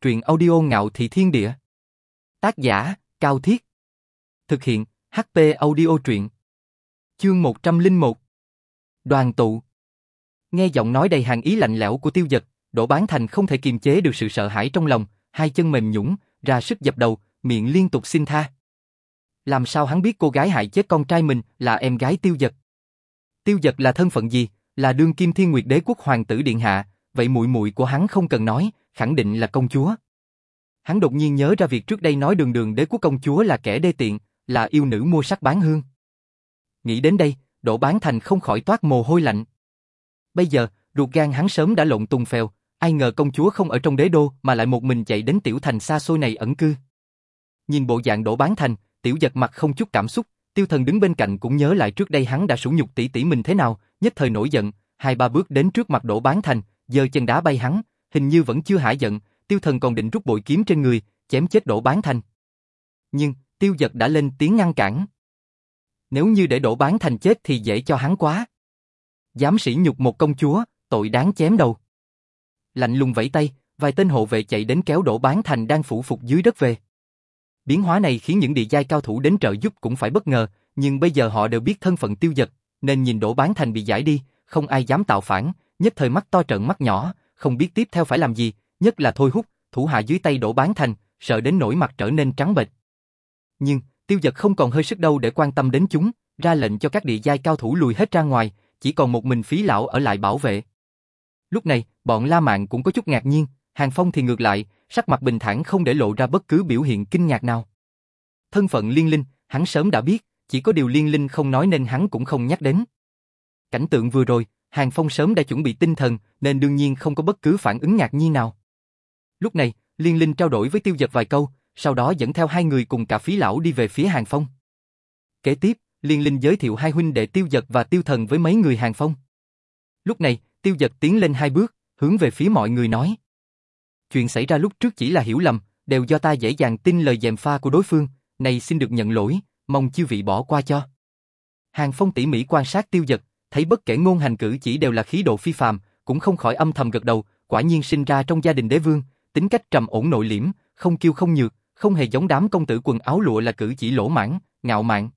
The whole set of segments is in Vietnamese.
truyện audio ngạo thị thiên địa. Tác giả, Cao Thiết. Thực hiện, HP audio truyện. Chương 101. Đoàn tụ. Nghe giọng nói đầy hàng ý lạnh lẽo của tiêu giật, đổ Bán Thành không thể kiềm chế được sự sợ hãi trong lòng, hai chân mềm nhũn, ra sức dập đầu, miệng liên tục xin tha. Làm sao hắn biết cô gái hại chết con trai mình là em gái tiêu giật? Tiêu giật là thân phận gì? Là đương kim thiên nguyệt đế quốc hoàng tử điện hạ, vậy muội muội của hắn không cần nói, khẳng định là công chúa. Hắn đột nhiên nhớ ra việc trước đây nói đường đường đế quốc công chúa là kẻ đê tiện, là yêu nữ mua sắc bán hương. Nghĩ đến đây, Đỗ Bán Thành không khỏi toát mồ hôi lạnh. Bây giờ, ruột gan hắn sớm đã lộn tung phèo, ai ngờ công chúa không ở trong đế đô mà lại một mình chạy đến tiểu thành xa xôi này ẩn cư. Nhìn bộ dạng Đỗ Bán Thành, tiểu giật mặt không chút cảm xúc, tiêu thần đứng bên cạnh cũng nhớ lại trước đây hắn đã sủng nhục tỷ tỷ mình thế nào, nhất thời nổi giận, hai ba bước đến trước mặt Đỗ Bán Thành, giơ chân đá bay hắn, hình như vẫn chưa hả giận, tiêu thần còn định rút bội kiếm trên người, chém chết đổ Bán Thành. Nhưng, tiêu giật đã lên tiếng ngăn cản. Nếu như để đổ Bán Thành chết thì dễ cho hắn quá. Dám sỉ nhục một công chúa, tội đáng chém đầu. Lạnh lùng vẫy tay, vài tên hộ vệ chạy đến kéo đổ Bán Thành đang phủ phục dưới đất về. Biến hóa này khiến những địa giai cao thủ đến trợ giúp cũng phải bất ngờ, nhưng bây giờ họ đều biết thân phận tiêu giật, nên nhìn đổ Bán Thành bị giải đi, không ai dám tạo phản, nhất thời mắt to trợn mắt nhỏ, không biết tiếp theo phải làm gì, nhất là thôi hút, thủ hạ dưới tay đổ Bán Thành, sợ đến nỗi mặt trở nên trắng bệch. Nhưng, tiêu giật không còn hơi sức đâu để quan tâm đến chúng, ra lệnh cho các địa giai cao thủ lùi hết ra ngoài, chỉ còn một mình phí lão ở lại bảo vệ. Lúc này, bọn La Mạn cũng có chút ngạc nhiên, Hàng Phong thì ngược lại, sắc mặt bình thản không để lộ ra bất cứ biểu hiện kinh ngạc nào. Thân phận liên linh, hắn sớm đã biết, chỉ có điều liên linh không nói nên hắn cũng không nhắc đến. Cảnh tượng vừa rồi, Hàng Phong sớm đã chuẩn bị tinh thần nên đương nhiên không có bất cứ phản ứng ngạc nhiên nào. Lúc này, liên linh trao đổi với tiêu giật vài câu, sau đó dẫn theo hai người cùng cả phí lão đi về phía Hàng Phong. Kế tiếp, liên linh giới thiệu hai huynh đệ tiêu giật và tiêu thần với mấy người Hàng Phong. Lúc này, tiêu giật tiến lên hai bước, hướng về phía mọi người nói. Chuyện xảy ra lúc trước chỉ là hiểu lầm, đều do ta dễ dàng tin lời dèm pha của đối phương, này xin được nhận lỗi, mong chư vị bỏ qua cho. Hàng Phong tỉ mỉ quan sát tiêu giật, thấy bất kể ngôn hành cử chỉ đều là khí độ phi phàm, cũng không khỏi âm thầm gật đầu, quả nhiên sinh ra trong gia đình đế vương, tính cách trầm ổn nội liễm, không kiêu không nhược, không hề giống đám công tử quần áo lụa là cử chỉ lỗ mãn, ngạo mạn.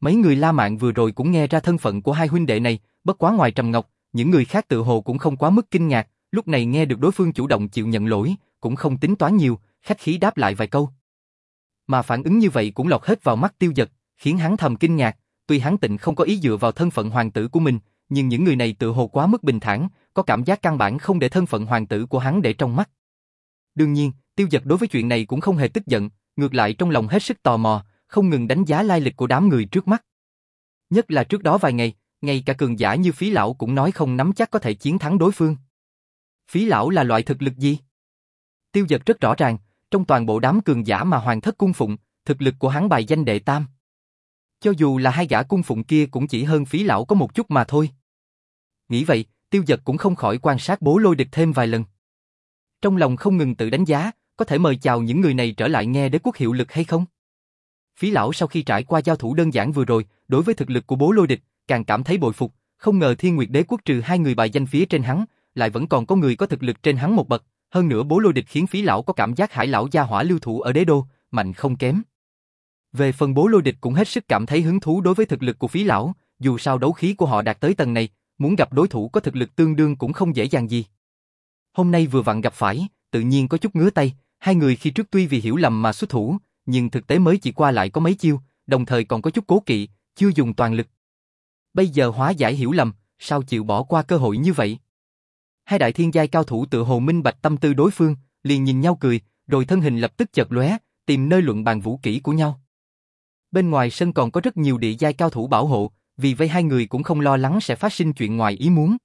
Mấy người La Mạn vừa rồi cũng nghe ra thân phận của hai huynh đệ này, bất quá ngoài Trầm Ngọc, những người khác tự hồ cũng không quá mức kinh ngạc, lúc này nghe được đối phương chủ động chịu nhận lỗi, cũng không tính toán nhiều, khách khí đáp lại vài câu. Mà phản ứng như vậy cũng lọt hết vào mắt tiêu giật, khiến hắn thầm kinh ngạc, tuy hắn tịnh không có ý dựa vào thân phận hoàng tử của mình, nhưng những người này tự hồ quá mức bình thản, có cảm giác căn bản không để thân phận hoàng tử của hắn để trong mắt. Đương nhiên, tiêu giật đối với chuyện này cũng không hề tức giận, ngược lại trong lòng hết sức tò mò, không ngừng đánh giá lai lịch của đám người trước mắt. Nhất là trước đó vài ngày, ngay cả cường giả như phí lão cũng nói không nắm chắc có thể chiến thắng đối phương. Phí lão là loại thực lực gì? Tiêu giật rất rõ ràng, trong toàn bộ đám cường giả mà hoàng thất cung phụng, thực lực của hắn bài danh đệ tam. Cho dù là hai gã cung phụng kia cũng chỉ hơn phí lão có một chút mà thôi. Nghĩ vậy, tiêu giật cũng không khỏi quan sát bố lôi địch thêm vài lần. Trong lòng không ngừng tự đánh giá, có thể mời chào những người này trở lại nghe đế quốc hiệu lực hay không? Phí lão sau khi trải qua giao thủ đơn giản vừa rồi, đối với thực lực của bố lôi địch, càng cảm thấy bội phục, không ngờ thiên nguyệt đế quốc trừ hai người bài danh phía trên hắn, lại vẫn còn có người có thực lực trên hắn một bậc, hơn nữa bố lôi địch khiến phí lão có cảm giác hải lão gia hỏa lưu thủ ở đế đô, mạnh không kém. Về phần bố lôi địch cũng hết sức cảm thấy hứng thú đối với thực lực của phí lão, dù sao đấu khí của họ đạt tới tầng này, muốn gặp đối thủ có thực lực tương đương cũng không dễ dàng gì. Hôm nay vừa vặn gặp phải, tự nhiên có chút ngứa tay, hai người khi trước tuy vì hiểu lầm mà xuất thủ, nhưng thực tế mới chỉ qua lại có mấy chiêu, đồng thời còn có chút cố kỵ, chưa dùng toàn lực. Bây giờ hóa giải hiểu lầm, sao chịu bỏ qua cơ hội như vậy? Hai đại thiên giai cao thủ tự hồ minh bạch tâm tư đối phương, liền nhìn nhau cười, rồi thân hình lập tức chợt lóe, tìm nơi luận bàn vũ kỹ của nhau. Bên ngoài sân còn có rất nhiều địa giai cao thủ bảo hộ, vì vậy hai người cũng không lo lắng sẽ phát sinh chuyện ngoài ý muốn.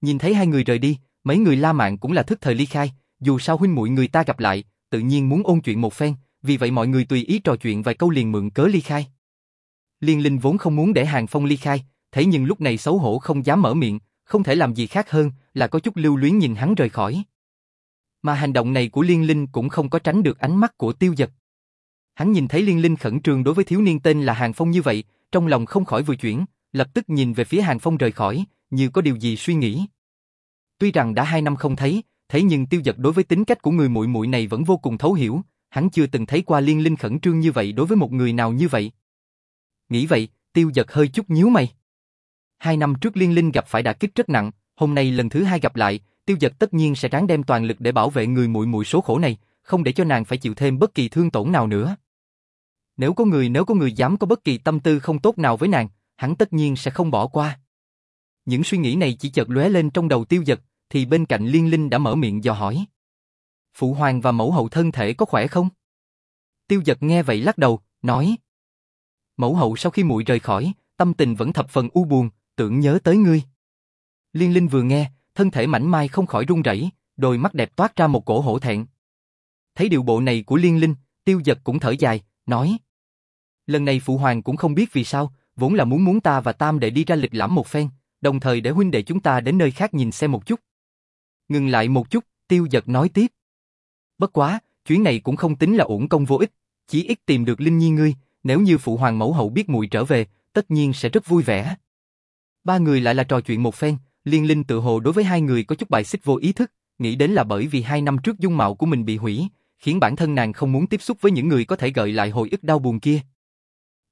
Nhìn thấy hai người rời đi, mấy người La Mạn cũng là thức thời ly khai, dù sao huynh muội người ta gặp lại, tự nhiên muốn ôn chuyện một phen, vì vậy mọi người tùy ý trò chuyện vài câu liền mượn cớ ly khai. Liên Linh vốn không muốn để Hàng Phong ly khai, thế nhưng lúc này xấu hổ không dám mở miệng, không thể làm gì khác hơn là có chút lưu luyến nhìn hắn rời khỏi. Mà hành động này của Liên Linh cũng không có tránh được ánh mắt của tiêu Dật. Hắn nhìn thấy Liên Linh khẩn trương đối với thiếu niên tên là Hàng Phong như vậy, trong lòng không khỏi vừa chuyển, lập tức nhìn về phía Hàng Phong rời khỏi, như có điều gì suy nghĩ. Tuy rằng đã hai năm không thấy, thế nhưng tiêu giật đối với tính cách của người muội muội này vẫn vô cùng thấu hiểu, hắn chưa từng thấy qua liên linh khẩn trương như vậy đối với một người nào như vậy. Nghĩ vậy, tiêu giật hơi chút nhíu mày. Hai năm trước liên linh gặp phải đả kích rất nặng, hôm nay lần thứ hai gặp lại, tiêu giật tất nhiên sẽ ráng đem toàn lực để bảo vệ người muội muội số khổ này, không để cho nàng phải chịu thêm bất kỳ thương tổn nào nữa. Nếu có người nếu có người dám có bất kỳ tâm tư không tốt nào với nàng, hắn tất nhiên sẽ không bỏ qua. Những suy nghĩ này chỉ chợt lóe lên trong đầu tiêu giật, thì bên cạnh liên linh đã mở miệng dò hỏi. Phụ hoàng và mẫu hậu thân thể có khỏe không? Tiêu giật nghe vậy lắc đầu, nói. Mẫu hậu sau khi muội rời khỏi, tâm tình vẫn thập phần u buồn, tưởng nhớ tới ngươi. Liên linh vừa nghe, thân thể mảnh mai không khỏi run rẩy, đôi mắt đẹp toát ra một cổ hổ thẹn. Thấy điều bộ này của liên linh, tiêu giật cũng thở dài, nói. Lần này phụ hoàng cũng không biết vì sao, vốn là muốn muốn ta và tam đệ đi ra lịch lãm một phen, đồng thời để huynh đệ chúng ta đến nơi khác nhìn xem một chút. Ngừng lại một chút, tiêu giật nói tiếp. Bất quá, chuyến này cũng không tính là uổng công vô ích, chỉ ít tìm được Linh Nhi ngươi, nếu như phụ hoàng mẫu hậu biết muội trở về, tất nhiên sẽ rất vui vẻ. Ba người lại là trò chuyện một phen, Liên Linh tự hồ đối với hai người có chút bài xích vô ý thức, nghĩ đến là bởi vì hai năm trước dung mạo của mình bị hủy, khiến bản thân nàng không muốn tiếp xúc với những người có thể gợi lại hồi ức đau buồn kia.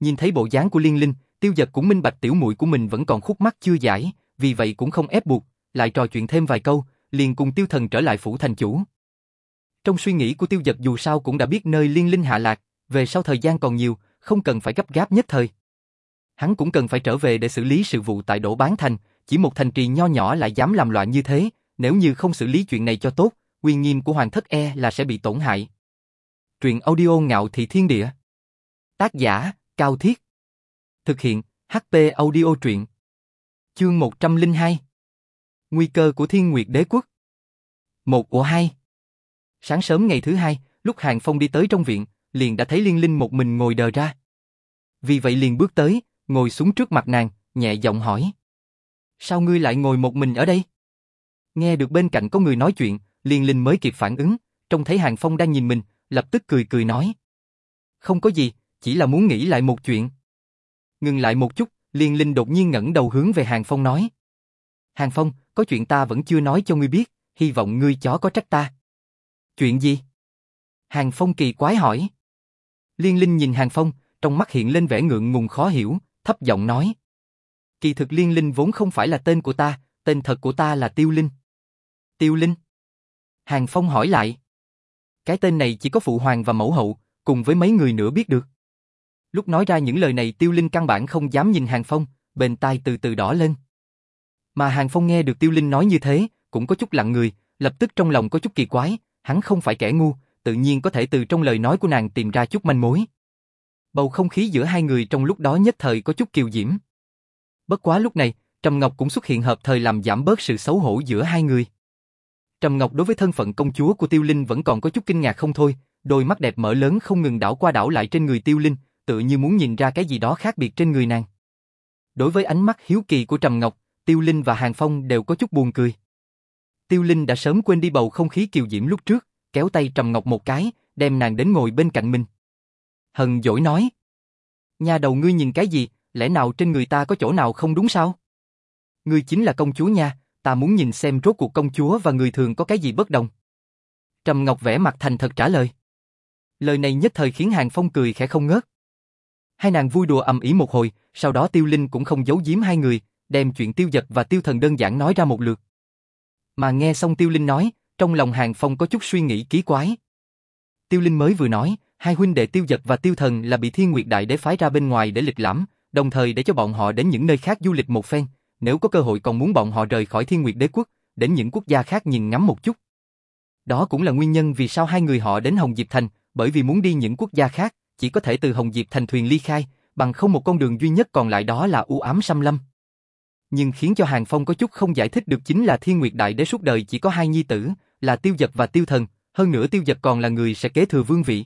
Nhìn thấy bộ dáng của Liên Linh, Tiêu Giật cũng minh bạch tiểu muội của mình vẫn còn khúc mắc chưa giải, vì vậy cũng không ép buộc, lại trò chuyện thêm vài câu, liền cùng Tiêu Thần trở lại phủ thành chủ. Trong suy nghĩ của Tiêu Giật dù sao cũng đã biết nơi Liên Linh hạ lạc, về sau thời gian còn nhiều, không cần phải gấp gáp nhất thời. Hắn cũng cần phải trở về để xử lý sự vụ tại Đỗ Bán Thành, chỉ một thành trì nho nhỏ lại dám làm loạn như thế, nếu như không xử lý chuyện này cho tốt, uy nghiêm của hoàng thất e là sẽ bị tổn hại. Truyện audio ngạo thị thiên địa. Tác giả, Cao Thiết. Thực hiện, HP audio truyện. Chương 102. Nguy cơ của thiên nguyệt đế quốc. Một của hai. Sáng sớm ngày thứ hai, lúc Hàng Phong đi tới trong viện, liền đã thấy Liên Linh một mình ngồi đờ ra. Vì vậy liền bước tới, ngồi xuống trước mặt nàng, nhẹ giọng hỏi. Sao ngươi lại ngồi một mình ở đây? Nghe được bên cạnh có người nói chuyện, Liên Linh mới kịp phản ứng, trông thấy Hàng Phong đang nhìn mình, lập tức cười cười nói. Không có gì, chỉ là muốn nghĩ lại một chuyện. Ngừng lại một chút, Liên Linh đột nhiên ngẩng đầu hướng về Hàng Phong nói. Hàng Phong, có chuyện ta vẫn chưa nói cho ngươi biết, hy vọng ngươi chó có trách ta. Chuyện gì? Hàng Phong kỳ quái hỏi. Liên Linh nhìn Hàng Phong, trong mắt hiện lên vẻ ngượng ngùng khó hiểu, thấp giọng nói. Kỳ thực Liên Linh vốn không phải là tên của ta, tên thật của ta là Tiêu Linh. Tiêu Linh? Hàng Phong hỏi lại. Cái tên này chỉ có phụ hoàng và mẫu hậu, cùng với mấy người nữa biết được. Lúc nói ra những lời này Tiêu Linh căn bản không dám nhìn Hàng Phong, bền tai từ từ đỏ lên. Mà Hàng Phong nghe được Tiêu Linh nói như thế, cũng có chút lặng người, lập tức trong lòng có chút kỳ quái, hắn không phải kẻ ngu, tự nhiên có thể từ trong lời nói của nàng tìm ra chút manh mối. Bầu không khí giữa hai người trong lúc đó nhất thời có chút kiều diễm. Bất quá lúc này, Trầm Ngọc cũng xuất hiện hợp thời làm giảm bớt sự xấu hổ giữa hai người. Trầm Ngọc đối với thân phận công chúa của Tiêu Linh vẫn còn có chút kinh ngạc không thôi, đôi mắt đẹp mở lớn không ngừng đảo qua đảo lại trên người Tiêu Linh, tự như muốn nhìn ra cái gì đó khác biệt trên người nàng. Đối với ánh mắt hiếu kỳ của Trầm Ngọc, Tiêu Linh và Hàng Phong đều có chút buồn cười. Tiêu Linh đã sớm quên đi bầu không khí kiều diễm lúc trước, kéo tay Trầm Ngọc một cái, đem nàng đến ngồi bên cạnh mình. Hần dỗi nói. Nhà đầu ngươi nhìn cái gì, lẽ nào trên người ta có chỗ nào không đúng sao? Ngươi chính là công chúa nha, ta muốn nhìn xem rốt cuộc công chúa và người thường có cái gì bất đồng. Trầm Ngọc vẽ mặt thành thật trả lời. Lời này nhất thời khiến Hàng Phong cười khẽ không ngớt. Hai nàng vui đùa ầm ĩ một hồi, sau đó Tiêu Linh cũng không giấu giếm hai người, đem chuyện Tiêu Giật và Tiêu Thần đơn giản nói ra một lượt. Mà nghe xong Tiêu Linh nói, trong lòng Hàng Phong có chút suy nghĩ ký quái. Tiêu Linh mới vừa nói, hai huynh đệ Tiêu Giật và Tiêu Thần là bị Thiên Nguyệt Đại Đế phái ra bên ngoài để lịch lãm, đồng thời để cho bọn họ đến những nơi khác du lịch một phen, nếu có cơ hội còn muốn bọn họ rời khỏi Thiên Nguyệt Đế quốc, đến những quốc gia khác nhìn ngắm một chút. Đó cũng là nguyên nhân vì sao hai người họ đến Hồng Diệp Thành, bởi vì muốn đi những quốc gia khác, chỉ có thể từ Hồng Diệp Thành thuyền ly khai, bằng không một con đường duy nhất còn lại đó là u ám xâm lâm. Nhưng khiến cho Hàng Phong có chút không giải thích được chính là Thiên Nguyệt Đại Đế suốt đời chỉ có hai nhi tử, là Tiêu Dật và Tiêu Thần, hơn nữa Tiêu Dật còn là người sẽ kế thừa vương vị.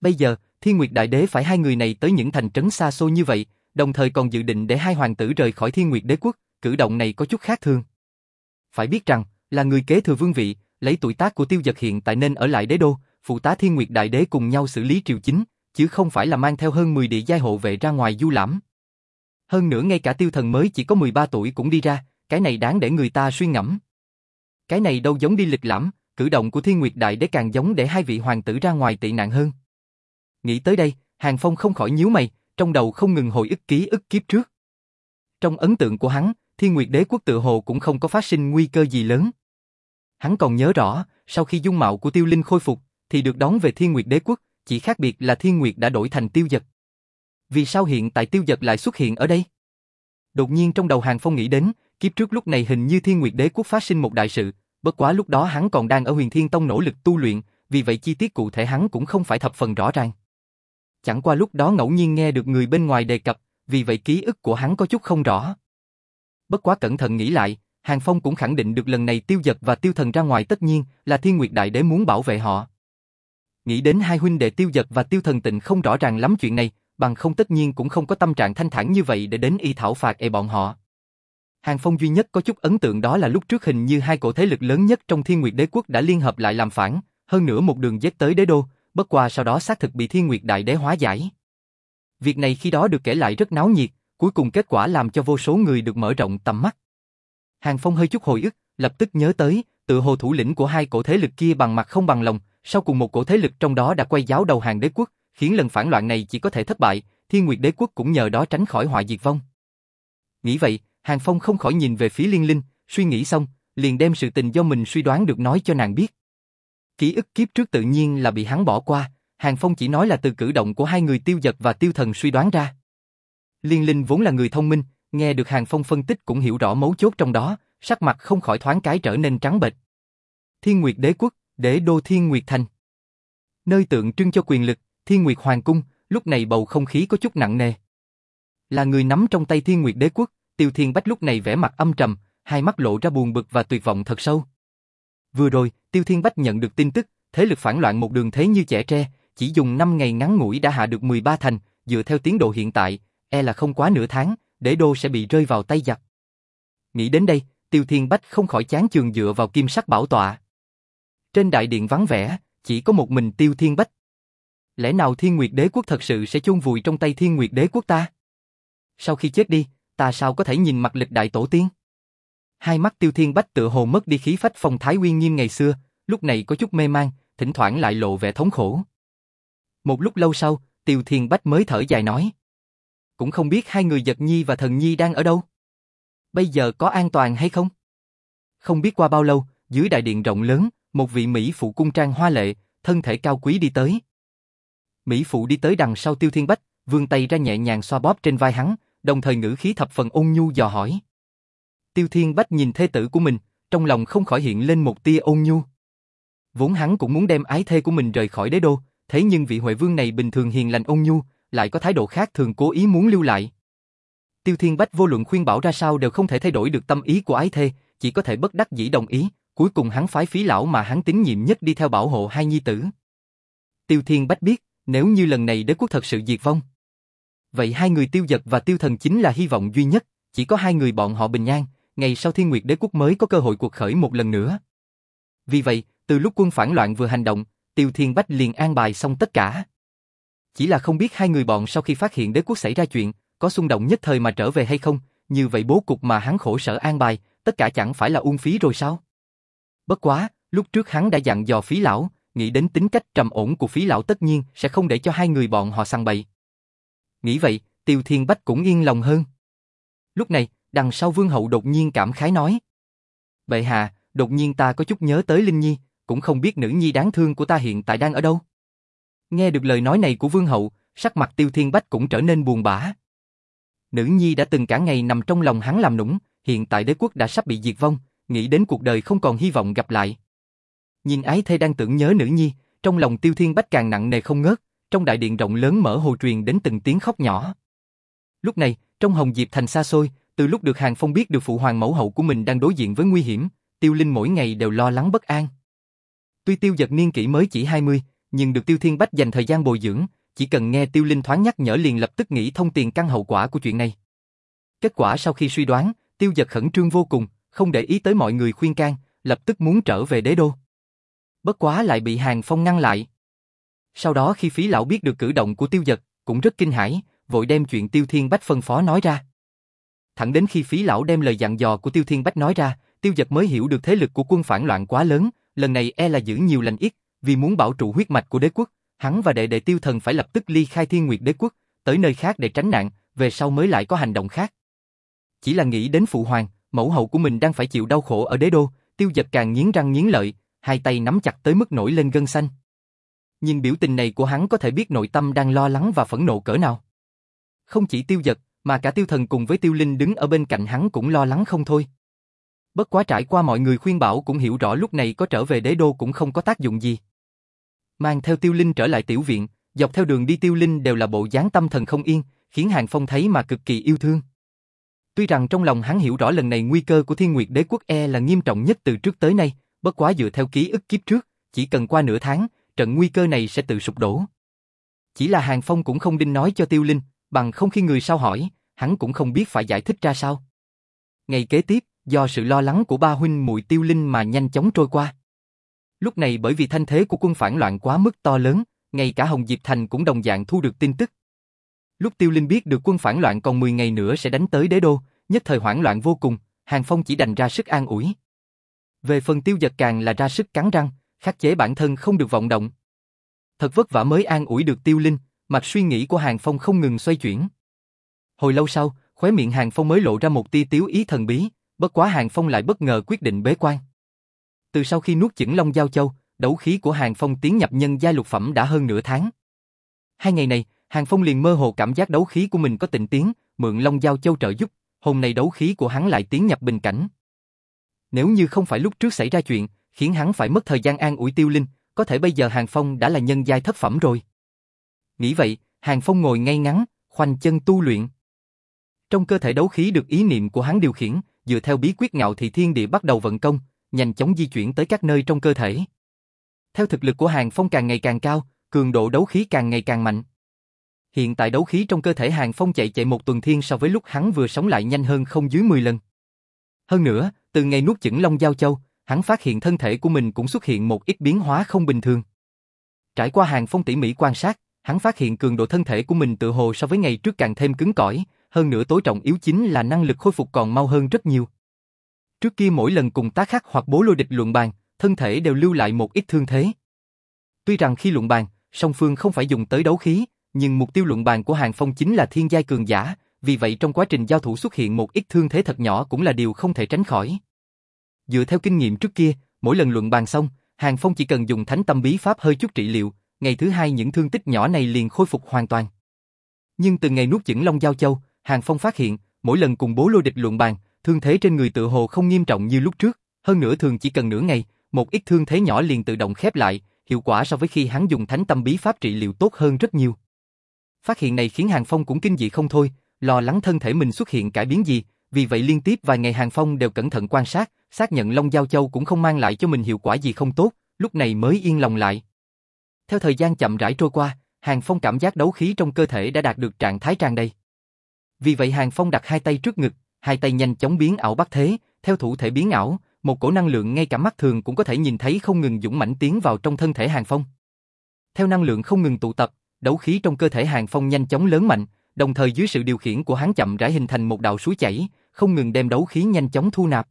Bây giờ, Thiên Nguyệt Đại Đế phải hai người này tới những thành trấn xa xôi như vậy, đồng thời còn dự định để hai hoàng tử rời khỏi Thiên Nguyệt Đế quốc, cử động này có chút khác thường. Phải biết rằng, là người kế thừa vương vị, lấy tuổi tác của Tiêu Dật hiện tại nên ở lại đế đô, phụ tá Thiên Nguyệt Đại Đế cùng nhau xử lý triều chính, chứ không phải là mang theo hơn 10 địa giai hộ vệ ra ngoài du lãm. Hơn nữa ngay cả Tiêu Thần mới chỉ có 13 tuổi cũng đi ra, cái này đáng để người ta suy ngẫm. Cái này đâu giống đi lịch lãm, cử động của Thiên Nguyệt Đại Đế càng giống để hai vị hoàng tử ra ngoài tị nạn hơn. Nghĩ tới đây, Hàng Phong không khỏi nhíu mày, trong đầu không ngừng hồi ức ký ức kiếp trước. Trong ấn tượng của hắn, Thiên Nguyệt Đế quốc tự hồ cũng không có phát sinh nguy cơ gì lớn. Hắn còn nhớ rõ, sau khi dung mạo của Tiêu Linh khôi phục, thì được đón về Thiên Nguyệt Đế quốc, chỉ khác biệt là Thiên Nguyệt đã đổi thành Tiêu Dật. Vì sao hiện tại Tiêu Dật lại xuất hiện ở đây? Đột nhiên trong đầu Hàng Phong nghĩ đến, kiếp trước lúc này hình như Thiên Nguyệt Đế quốc phát sinh một đại sự, bất quá lúc đó hắn còn đang ở Huyền Thiên Tông nỗ lực tu luyện, vì vậy chi tiết cụ thể hắn cũng không phải thập phần rõ ràng. Chẳng qua lúc đó ngẫu nhiên nghe được người bên ngoài đề cập, vì vậy ký ức của hắn có chút không rõ. Bất quá cẩn thận nghĩ lại, Hàng Phong cũng khẳng định được lần này tiêu giật và tiêu thần ra ngoài tất nhiên là Thiên Nguyệt Đại Đế muốn bảo vệ họ. Nghĩ đến hai huynh đệ tiêu giật và tiêu thần tịnh không rõ ràng lắm chuyện này, bằng không tất nhiên cũng không có tâm trạng thanh thản như vậy để đến y thảo phạt e bọn họ. Hàng Phong duy nhất có chút ấn tượng đó là lúc trước hình như hai cổ thế lực lớn nhất trong Thiên Nguyệt Đế quốc đã liên hợp lại làm phản, hơn nữa một đường dết tới đế đô, bất qua sau đó xác thực bị Thiên Nguyệt Đại Đế hóa giải. Việc này khi đó được kể lại rất náo nhiệt, cuối cùng kết quả làm cho vô số người được mở rộng tầm mắt. Hàng Phong hơi chút hồi ức, lập tức nhớ tới, tự hồ thủ lĩnh của hai cổ thế lực kia bằng mặt không bằng lòng, sau cùng một cổ thế lực trong đó đã quay giáo đầu hàng đế quốc, khiến lần phản loạn này chỉ có thể thất bại, Thiên Nguyệt đế quốc cũng nhờ đó tránh khỏi họa diệt vong. Nghĩ vậy, Hàng Phong không khỏi nhìn về phía Liên Linh, suy nghĩ xong, liền đem sự tình do mình suy đoán được nói cho nàng biết. Ký ức kiếp trước tự nhiên là bị hắn bỏ qua, Hàng Phong chỉ nói là từ cử động của hai người tiêu giật và tiêu thần suy đoán ra. Liên Linh vốn là người thông minh, nghe được Hàng Phong phân tích cũng hiểu rõ mấu chốt trong đó, sắc mặt không khỏi thoáng cái trở nên trắng bệch. Thiên Nguyệt Đế quốc, đế đô Thiên Nguyệt Thành. Nơi tượng trưng cho quyền lực, Thiên Nguyệt Hoàng cung, lúc này bầu không khí có chút nặng nề. Là người nắm trong tay Thiên Nguyệt Đế quốc, Tiêu Thiên Bách lúc này vẻ mặt âm trầm, hai mắt lộ ra buồn bực và tuyệt vọng thật sâu. Vừa rồi, Tiêu Thiên Bách nhận được tin tức, thế lực phản loạn một đường thế như trẻ tre, chỉ dùng 5 ngày ngắn ngủi đã hạ được 13 thành, dựa theo tiến độ hiện tại, e là không quá nửa tháng, đế đô sẽ bị rơi vào tay giặc. Nghĩ đến đây, Tiêu Thiên Bách không khỏi chán chường dựa vào kim sắc bảo tọa. Trên đại điện vắng vẻ, chỉ có một mình Tiêu Thiên Bách. Lẽ nào Thiên Nguyệt Đế quốc thật sự sẽ chôn vùi trong tay Thiên Nguyệt Đế quốc ta? Sau khi chết đi, ta sao có thể nhìn mặt lịch đại tổ tiên? Hai mắt Tiêu Thiên Bách tựa hồ mất đi khí phách phong thái uy nghiêm ngày xưa, lúc này có chút mê mang, thỉnh thoảng lại lộ vẻ thống khổ. Một lúc lâu sau, Tiêu Thiên Bách mới thở dài nói. Cũng không biết hai người giật nhi và thần nhi đang ở đâu. Bây giờ có an toàn hay không? Không biết qua bao lâu, dưới đại điện rộng lớn, một vị Mỹ phụ cung trang hoa lệ, thân thể cao quý đi tới. Mỹ phụ đi tới đằng sau Tiêu Thiên Bách, vươn tay ra nhẹ nhàng xoa bóp trên vai hắn, đồng thời ngữ khí thập phần ôn nhu dò hỏi. Tiêu Thiên Bách nhìn thê tử của mình, trong lòng không khỏi hiện lên một tia ôn nhu. Vốn hắn cũng muốn đem ái thê của mình rời khỏi đế đô, thế nhưng vị Huệ Vương này bình thường hiền lành ôn nhu, lại có thái độ khác thường cố ý muốn lưu lại. Tiêu Thiên Bách vô luận khuyên bảo ra sao đều không thể thay đổi được tâm ý của ái thê, chỉ có thể bất đắc dĩ đồng ý, cuối cùng hắn phái phí lão mà hắn tín nhiệm nhất đi theo bảo hộ hai nhi tử. Tiêu Thiên Bách biết, nếu như lần này đế quốc thật sự diệt vong, vậy hai người tiêu giật và tiêu thần chính là hy vọng duy nhất, chỉ có hai người bọn họ bình an, ngày sau thiên nguyệt đế quốc mới có cơ hội cuộc khởi một lần nữa. Vì vậy, từ lúc quân phản loạn vừa hành động, Tiêu Thiên Bách liền an bài xong tất cả. Chỉ là không biết hai người bọn sau khi phát hiện đế quốc xảy ra chuyện, có xung động nhất thời mà trở về hay không, như vậy bố cục mà hắn khổ sở an bài, tất cả chẳng phải là uổng phí rồi sao? Bất quá, lúc trước hắn đã dặn dò phí lão, nghĩ đến tính cách trầm ổn của phí lão tất nhiên sẽ không để cho hai người bọn họ săn bậy. Nghĩ vậy, Tiêu Thiên Bách cũng yên lòng hơn. Lúc này, đằng sau Vương Hậu đột nhiên cảm khái nói. Bệ hạ, đột nhiên ta có chút nhớ tới Linh Nhi, cũng không biết nữ nhi đáng thương của ta hiện tại đang ở đâu. Nghe được lời nói này của Vương Hậu, sắc mặt Tiêu Thiên Bách cũng trở nên buồn bã. Nữ nhi đã từng cả ngày nằm trong lòng hắn làm nũng, hiện tại đế quốc đã sắp bị diệt vong, nghĩ đến cuộc đời không còn hy vọng gặp lại. Nhìn ái thê đang tưởng nhớ nữ nhi, trong lòng Tiêu Thiên Bách càng nặng nề không ngớt, trong đại điện rộng lớn mở hồ truyền đến từng tiếng khóc nhỏ. Lúc này, trong Hồng Diệp thành xa xôi, từ lúc được Hàng Phong biết được phụ hoàng mẫu hậu của mình đang đối diện với nguy hiểm, Tiêu Linh mỗi ngày đều lo lắng bất an. Tuy Tiêu Giật niên kỷ mới chỉ 20, nhưng được Tiêu Thiên Bách dành thời gian bồi dưỡng, chỉ cần nghe Tiêu Linh thoáng nhắc nhở liền lập tức nghĩ thông tiền căn hậu quả của chuyện này. Kết quả sau khi suy đoán, Tiêu Giật khẩn trương vô cùng, không để ý tới mọi người khuyên can, lập tức muốn trở về đế đô. Bất quá lại bị Hàng Phong ngăn lại. Sau đó khi phí lão biết được cử động của Tiêu Giật, cũng rất kinh hãi, vội đem chuyện Tiêu Thiên Bách phân phó nói ra. Thẳng đến khi phí lão đem lời dặn dò của Tiêu Thiên Bách nói ra, tiêu giật mới hiểu được thế lực của quân phản loạn quá lớn, lần này e là giữ nhiều lành ít, vì muốn bảo trụ huyết mạch của đế quốc, hắn và đệ đệ tiêu thần phải lập tức ly khai thiên nguyệt đế quốc, tới nơi khác để tránh nạn, về sau mới lại có hành động khác. Chỉ là nghĩ đến phụ hoàng, mẫu hậu của mình đang phải chịu đau khổ ở đế đô, tiêu giật càng nghiến răng nghiến lợi, hai tay nắm chặt tới mức nổi lên gân xanh. Nhưng biểu tình này của hắn có thể biết nội tâm đang lo lắng và phẫn nộ cỡ nào. Không chỉ tiêu giật, mà cả tiêu thần cùng với tiêu linh đứng ở bên cạnh hắn cũng lo lắng không thôi. Bất quá trải qua mọi người khuyên bảo cũng hiểu rõ lúc này có trở về đế đô cũng không có tác dụng gì. Mang theo tiêu linh trở lại tiểu viện, dọc theo đường đi tiêu linh đều là bộ dáng tâm thần không yên, khiến Hàng Phong thấy mà cực kỳ yêu thương. Tuy rằng trong lòng hắn hiểu rõ lần này nguy cơ của Thiên Nguyệt Đế quốc e là nghiêm trọng nhất từ trước tới nay, bất quá dựa theo ký ức kiếp trước, chỉ cần qua nửa tháng, trận nguy cơ này sẽ tự sụp đổ. Chỉ là Hàng Phong cũng không đinh nói cho Tiêu Linh, bằng không khi người sau hỏi, hắn cũng không biết phải giải thích ra sao. Ngày kế tiếp, do sự lo lắng của ba huynh muội Tiêu Linh mà nhanh chóng trôi qua. Lúc này bởi vì thanh thế của quân phản loạn quá mức to lớn, ngay cả Hồng Diệp Thành cũng đồng dạng thu được tin tức. Lúc Tiêu Linh biết được quân phản loạn còn 10 ngày nữa sẽ đánh tới đế đô, nhất thời hoảng loạn vô cùng, Hàng Phong chỉ đành ra sức an ủi. Về phần tiêu giật càng là ra sức cắn răng, khắc chế bản thân không được vọng động. Thật vất vả mới an ủi được tiêu linh, mạch suy nghĩ của Hàng Phong không ngừng xoay chuyển. Hồi lâu sau, khóe miệng Hàng Phong mới lộ ra một tia tiếu ý thần bí, bất quá Hàng Phong lại bất ngờ quyết định bế quan. Từ sau khi nuốt chửng Long Giao Châu, đấu khí của Hàng Phong tiến nhập nhân gia lục phẩm đã hơn nửa tháng. Hai ngày này, Hàng Phong liền mơ hồ cảm giác đấu khí của mình có tịnh tiến, mượn Long Giao Châu trợ giúp, hôm nay đấu khí của hắn lại tiến nhập bình cảnh. Nếu như không phải lúc trước xảy ra chuyện, khiến hắn phải mất thời gian an ủi tiêu linh, có thể bây giờ Hàng Phong đã là nhân giai thất phẩm rồi. Nghĩ vậy, Hàng Phong ngồi ngay ngắn, khoanh chân tu luyện. Trong cơ thể đấu khí được ý niệm của hắn điều khiển, dựa theo bí quyết ngạo thị thiên địa bắt đầu vận công, nhanh chóng di chuyển tới các nơi trong cơ thể. Theo thực lực của Hàng Phong càng ngày càng cao, cường độ đấu khí càng ngày càng mạnh. Hiện tại đấu khí trong cơ thể Hàng Phong chạy chạy một tuần thiên so với lúc hắn vừa sống lại nhanh hơn không dưới 10 lần. Hơn nữa, từ ngày nuốt chửng Long Giao Châu, hắn phát hiện thân thể của mình cũng xuất hiện một ít biến hóa không bình thường. Trải qua Hàng Phong tỉ mỉ quan sát, hắn phát hiện cường độ thân thể của mình tự hồ so với ngày trước càng thêm cứng cỏi, hơn nữa tối trọng yếu chính là năng lực khôi phục còn mau hơn rất nhiều. Trước kia mỗi lần cùng tá khắc hoặc bố lôi địch luận bàn, thân thể đều lưu lại một ít thương thế. Tuy rằng khi luận bàn, song phương không phải dùng tới đấu khí, nhưng mục tiêu luận bàn của Hàng Phong chính là thiên giai cường giả, vì vậy trong quá trình giao thủ xuất hiện một ít thương thế thật nhỏ cũng là điều không thể tránh khỏi. Dựa theo kinh nghiệm trước kia, mỗi lần luận bàn xong, Hàng Phong chỉ cần dùng thánh tâm bí pháp hơi chút trị liệu, ngày thứ hai những thương tích nhỏ này liền khôi phục hoàn toàn. Nhưng từ ngày nuốt chửng Long Giao Châu, Hàng Phong phát hiện, mỗi lần cùng bố lôi địch luận bàn, thương thế trên người tự hồ không nghiêm trọng như lúc trước, hơn nữa thường chỉ cần nửa ngày, một ít thương thế nhỏ liền tự động khép lại, hiệu quả so với khi hắn dùng thánh tâm bí pháp trị liệu tốt hơn rất nhiều. Phát hiện này khiến Hàng Phong cũng kinh dị không thôi, lo lắng thân thể mình xuất hiện cải biến gì, vì vậy liên tiếp vài ngày Hàng Phong đều cẩn thận quan sát, xác nhận Long Giao Châu cũng không mang lại cho mình hiệu quả gì không tốt, lúc này mới yên lòng lại. Theo thời gian chậm rãi trôi qua, Hàng Phong cảm giác đấu khí trong cơ thể đã đạt được trạng thái tràn đầy. Vì vậy Hàng Phong đặt hai tay trước ngực, hai tay nhanh chóng biến ảo bắt thế, theo thủ thể biến ảo, một cổ năng lượng ngay cả mắt thường cũng có thể nhìn thấy không ngừng dũng mãnh tiến vào trong thân thể Hàng Phong. Theo năng lượng không ngừng tụ tập, đấu khí trong cơ thể Hàng Phong nhanh chóng lớn mạnh, đồng thời dưới sự điều khiển của hắn chậm rãi hình thành một đạo suối chảy, không ngừng đem đấu khí nhanh chóng thu nạp.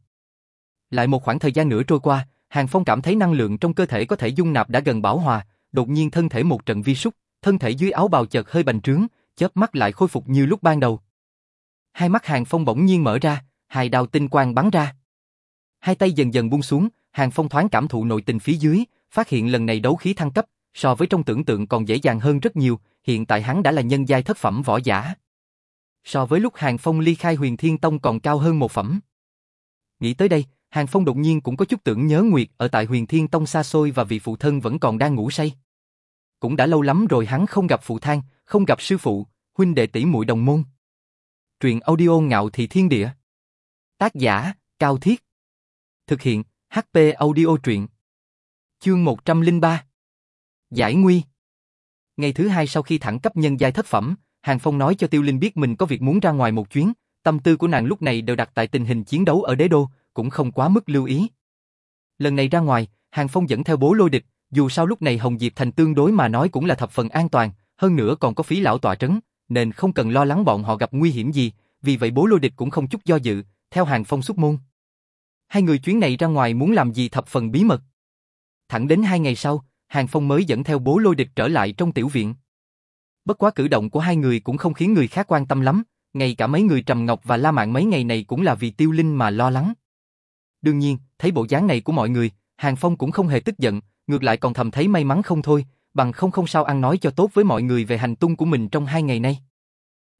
Lại một khoảng thời gian nữa trôi qua, Hàng Phong cảm thấy năng lượng trong cơ thể có thể dung nạp đã gần bảo hòa, đột nhiên thân thể một trận vi súc, thân thể dưới áo bào chợt hơi bành trướng, chớp mắt lại khôi phục như lúc ban đầu. Hai mắt Hàng Phong bỗng nhiên mở ra, hai đao tinh quang bắn ra. Hai tay dần dần buông xuống, Hàng Phong thoáng cảm thụ nội tình phía dưới, phát hiện lần này đấu khí thăng cấp, so với trong tưởng tượng còn dễ dàng hơn rất nhiều, hiện tại hắn đã là nhân giai thất phẩm võ giả. So với lúc Hàng Phong ly khai huyền thiên tông còn cao hơn một phẩm. Nghĩ tới đây, Hàng Phong đột nhiên cũng có chút tưởng nhớ Nguyệt ở tại huyền thiên tông xa xôi và vị phụ thân vẫn còn đang ngủ say. Cũng đã lâu lắm rồi hắn không gặp phụ thang, không gặp sư phụ, huynh đệ tỷ muội đồng môn. Truyện audio ngạo thị thiên địa. Tác giả, Cao Thiết. Thực hiện, HP audio truyện. Chương 103. Giải nguy. Ngày thứ hai sau khi thẳng cấp nhân giai thất phẩm, Hàng Phong nói cho Tiêu Linh biết mình có việc muốn ra ngoài một chuyến, tâm tư của nàng lúc này đều đặt tại tình hình chiến đấu ở đế đô, cũng không quá mức lưu ý. Lần này ra ngoài, Hàng Phong dẫn theo bố lôi địch, dù sao lúc này Hồng Diệp Thành tương đối mà nói cũng là thập phần an toàn, hơn nữa còn có phí lão tọa trấn, nên không cần lo lắng bọn họ gặp nguy hiểm gì, vì vậy bố lôi địch cũng không chút do dự, theo Hàng Phong xuất môn. Hai người chuyến này ra ngoài muốn làm gì thập phần bí mật. Thẳng đến hai ngày sau, Hàng Phong mới dẫn theo bố lôi địch trở lại trong tiểu viện. Bất quá cử động của hai người cũng không khiến người khác quan tâm lắm, ngay cả mấy người Trầm Ngọc và La Mạn mấy ngày này cũng là vì tiêu linh mà lo lắng. Đương nhiên, thấy bộ dáng này của mọi người, Hàng Phong cũng không hề tức giận, ngược lại còn thầm thấy may mắn không thôi, bằng không không sao ăn nói cho tốt với mọi người về hành tung của mình trong hai ngày nay.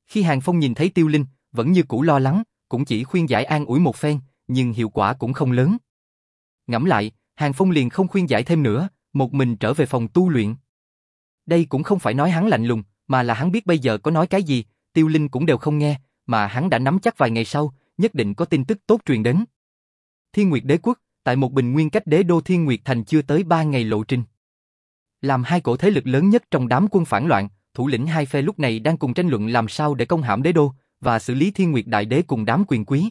Khi Hàng Phong nhìn thấy tiêu linh, vẫn như cũ lo lắng, cũng chỉ khuyên giải an ủi một phen, nhưng hiệu quả cũng không lớn. Ngẫm lại, Hàng Phong liền không khuyên giải thêm nữa, một mình trở về phòng tu luyện. Đây cũng không phải nói hắn lạnh lùng, mà là hắn biết bây giờ có nói cái gì, Tiêu Linh cũng đều không nghe, mà hắn đã nắm chắc vài ngày sau, nhất định có tin tức tốt truyền đến. Thiên Nguyệt Đế Quốc, tại một bình nguyên cách đế đô Thiên Nguyệt Thành chưa tới ba ngày lộ trình. Làm hai cổ thế lực lớn nhất trong đám quân phản loạn, thủ lĩnh hai phe lúc này đang cùng tranh luận làm sao để công hãm đế đô và xử lý Thiên Nguyệt Đại Đế cùng đám quyền quý.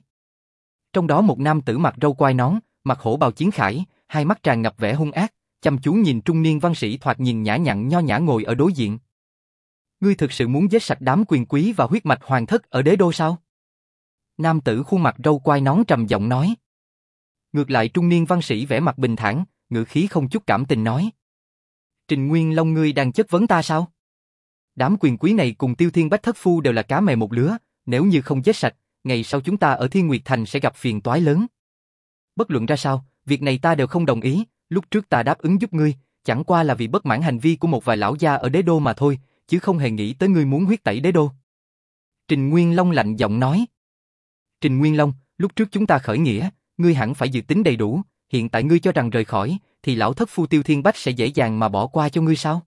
Trong đó một nam tử mặc râu quai nón, mặc hổ bào chiến khải, hai mắt tràn ngập vẻ hung ác, chăm chú nhìn trung niên văn sĩ thoạt nhìn nhã nhặn nho nhã ngồi ở đối diện. Ngươi thực sự muốn giết sạch đám quyền quý và huyết mạch hoàng thất ở đế đô sao? Nam tử khuôn mặt râu quai nón trầm giọng nói. Ngược lại trung niên văn sĩ vẻ mặt bình thản, ngữ khí không chút cảm tình nói. Trình Nguyên Long ngươi đang chất vấn ta sao? Đám quyền quý này cùng Tiêu Thiên Bách Thất Phu đều là cá mè một lứa, nếu như không giết sạch, ngày sau chúng ta ở Thiên Nguyệt Thành sẽ gặp phiền toái lớn. Bất luận ra sao, việc này ta đều không đồng ý, lúc trước ta đáp ứng giúp ngươi, chẳng qua là vì bất mãn hành vi của một vài lão gia ở đế đô mà thôi, chứ không hề nghĩ tới ngươi muốn huyết tẩy đế đô. Trình Nguyên Long lạnh giọng nói. Trình Nguyên Long, lúc trước chúng ta khởi nghĩa, ngươi hẳn phải dự tính đầy đủ, hiện tại ngươi cho rằng rời khỏi, thì lão thất phu tiêu thiên bách sẽ dễ dàng mà bỏ qua cho ngươi sao?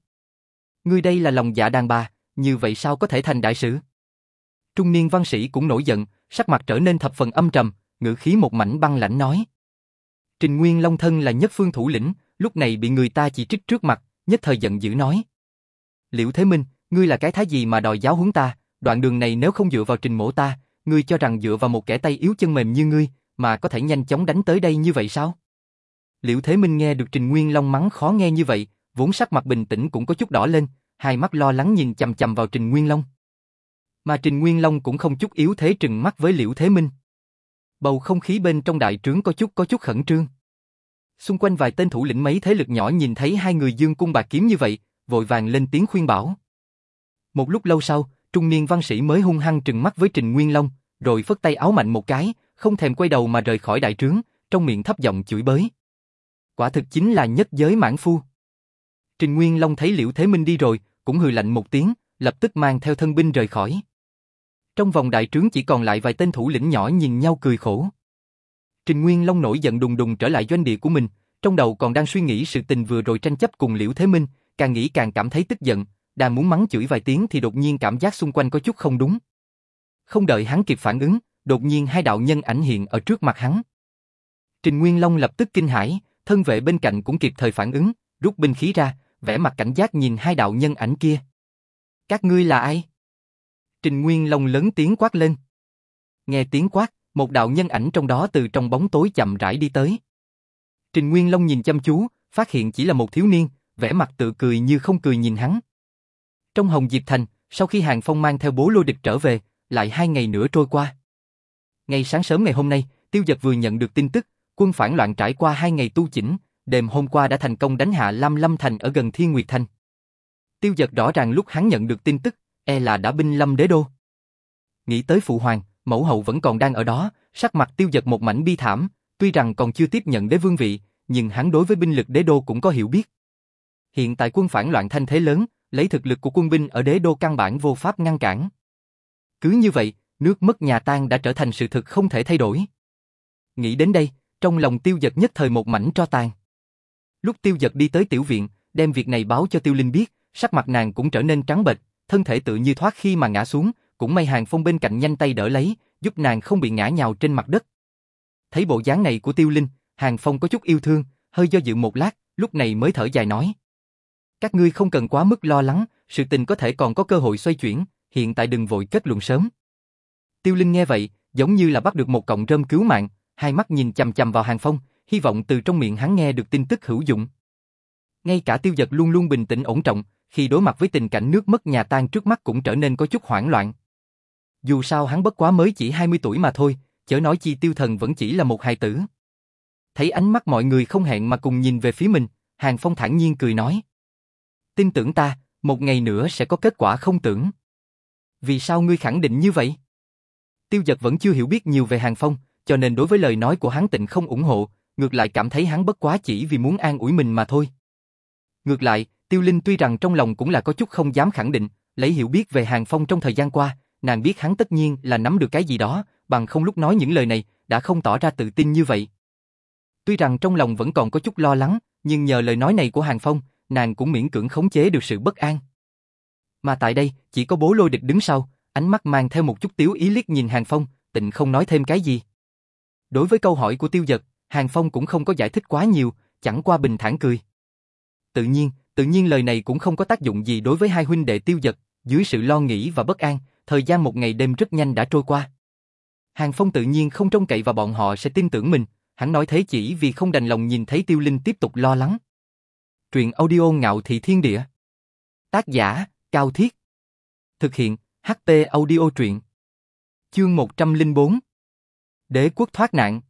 Ngươi đây là lòng dạ đàn bà, như vậy sao có thể thành đại sự? Trung niên văn sĩ cũng nổi giận, sắc mặt trở nên thập phần âm trầm, ngữ khí một mảnh băng lãnh nói. Trình Nguyên Long thân là nhất phương thủ lĩnh, lúc này bị người ta chỉ trích trước mặt, nhất thời giận dữ nói. Liễu Thế Minh, ngươi là cái thái gì mà đòi giáo huấn ta, đoạn đường này nếu không dựa vào trình mổ ta, ngươi cho rằng dựa vào một kẻ tay yếu chân mềm như ngươi, mà có thể nhanh chóng đánh tới đây như vậy sao? Liễu Thế Minh nghe được Trình Nguyên Long mắng khó nghe như vậy, vốn sắc mặt bình tĩnh cũng có chút đỏ lên, hai mắt lo lắng nhìn chầm chầm vào Trình Nguyên Long. Mà Trình Nguyên Long cũng không chút yếu thế trừng mắt với Liễu Thế Minh. Bầu không khí bên trong đại trướng có chút có chút khẩn trương. Xung quanh vài tên thủ lĩnh mấy thế lực nhỏ nhìn thấy hai người dương cung bạc kiếm như vậy, vội vàng lên tiếng khuyên bảo. Một lúc lâu sau, trung niên văn sĩ mới hung hăng trừng mắt với Trình Nguyên Long, rồi phất tay áo mạnh một cái, không thèm quay đầu mà rời khỏi đại trướng, trong miệng thấp giọng chửi bới. Quả thực chính là nhất giới mãn phu. Trình Nguyên Long thấy Liễu Thế Minh đi rồi, cũng hừ lạnh một tiếng, lập tức mang theo thân binh rời khỏi. Trong vòng đại trướng chỉ còn lại vài tên thủ lĩnh nhỏ nhìn nhau cười khổ. Trình Nguyên Long nổi giận đùng đùng trở lại doanh địa của mình, trong đầu còn đang suy nghĩ sự tình vừa rồi tranh chấp cùng Liễu Thế Minh, càng nghĩ càng cảm thấy tức giận, đang muốn mắng chửi vài tiếng thì đột nhiên cảm giác xung quanh có chút không đúng. Không đợi hắn kịp phản ứng, đột nhiên hai đạo nhân ảnh hiện ở trước mặt hắn. Trình Nguyên Long lập tức kinh hãi, thân vệ bên cạnh cũng kịp thời phản ứng, rút binh khí ra, vẻ mặt cảnh giác nhìn hai đạo nhân ảnh kia. Các ngươi là ai? Trình Nguyên Long lớn tiếng quát lên. Nghe tiếng quát, một đạo nhân ảnh trong đó từ trong bóng tối chậm rãi đi tới. Trình Nguyên Long nhìn chăm chú, phát hiện chỉ là một thiếu niên, vẻ mặt tự cười như không cười nhìn hắn. Trong Hồng Diệp Thành, sau khi Hàng Phong mang theo bố lôi địch trở về, lại hai ngày nữa trôi qua. Ngày sáng sớm ngày hôm nay, Tiêu Giật vừa nhận được tin tức, quân phản loạn trải qua hai ngày tu chỉnh, đêm hôm qua đã thành công đánh hạ Lam Lâm Thành ở gần Thiên Nguyệt Thành. Tiêu Giật rõ ràng lúc hắn nhận được tin tức, e là đã binh lâm đế đô. Nghĩ tới phụ hoàng, mẫu hậu vẫn còn đang ở đó, sắc mặt Tiêu Giật một mảnh bi thảm, tuy rằng còn chưa tiếp nhận đế vương vị, nhưng hắn đối với binh lực đế đô cũng có hiểu biết. Hiện tại quân phản loạn thanh thế lớn, lấy thực lực của quân binh ở đế đô căn bản vô pháp ngăn cản. Cứ như vậy, nước mất nhà tan đã trở thành sự thực không thể thay đổi. Nghĩ đến đây, trong lòng tiêu giật nhất thời một mảnh tro tàn. Lúc tiêu giật đi tới tiểu viện, đem việc này báo cho tiêu linh biết, sắc mặt nàng cũng trở nên trắng bệch, thân thể tự như thoát khi mà ngã xuống, cũng may hàng phong bên cạnh nhanh tay đỡ lấy, giúp nàng không bị ngã nhào trên mặt đất. Thấy bộ dáng này của tiêu linh, hàng phong có chút yêu thương, hơi do dự một lát, lúc này mới thở dài nói. Các ngươi không cần quá mức lo lắng, sự tình có thể còn có cơ hội xoay chuyển, hiện tại đừng vội kết luận sớm. Tiêu Linh nghe vậy, giống như là bắt được một cọng rơm cứu mạng, hai mắt nhìn chằm chằm vào Hàng Phong, hy vọng từ trong miệng hắn nghe được tin tức hữu dụng. Ngay cả Tiêu Giật luôn luôn bình tĩnh ổn trọng, khi đối mặt với tình cảnh nước mất nhà tan trước mắt cũng trở nên có chút hoảng loạn. Dù sao hắn bất quá mới chỉ 20 tuổi mà thôi, chớ nói chi Tiêu Thần vẫn chỉ là một hài tử. thấy ánh mắt mọi người không hẹn mà cùng nhìn về phía mình, Hàng Phong thản nhiên cười nói. Tin tưởng ta, một ngày nữa sẽ có kết quả không tưởng. Vì sao ngươi khẳng định như vậy? Tiêu giật vẫn chưa hiểu biết nhiều về Hàng Phong, cho nên đối với lời nói của hắn tịnh không ủng hộ, ngược lại cảm thấy hắn bất quá chỉ vì muốn an ủi mình mà thôi. Ngược lại, Tiêu Linh tuy rằng trong lòng cũng là có chút không dám khẳng định, lấy hiểu biết về Hàng Phong trong thời gian qua, nàng biết hắn tất nhiên là nắm được cái gì đó, bằng không lúc nói những lời này, đã không tỏ ra tự tin như vậy. Tuy rằng trong lòng vẫn còn có chút lo lắng, nhưng nhờ lời nói này của Hàng Phong, nàng cũng miễn cưỡng khống chế được sự bất an. Mà tại đây, chỉ có bố lôi địch đứng sau, ánh mắt mang theo một chút tiếu ý liếc nhìn Hàng Phong, tịnh không nói thêm cái gì. Đối với câu hỏi của tiêu giật, Hàng Phong cũng không có giải thích quá nhiều, chẳng qua bình thản cười. Tự nhiên, tự nhiên lời này cũng không có tác dụng gì đối với hai huynh đệ tiêu giật, dưới sự lo nghĩ và bất an, thời gian một ngày đêm rất nhanh đã trôi qua. Hàng Phong tự nhiên không trông cậy vào bọn họ sẽ tin tưởng mình, hắn nói thế chỉ vì không đành lòng nhìn thấy Tiêu Linh tiếp tục lo lắng. Truyện audio ngạo thị thiên địa. Tác giả, Cao Thiết. Thực hiện, ht audio truyện. Chương 104. Đế quốc thoát nạn.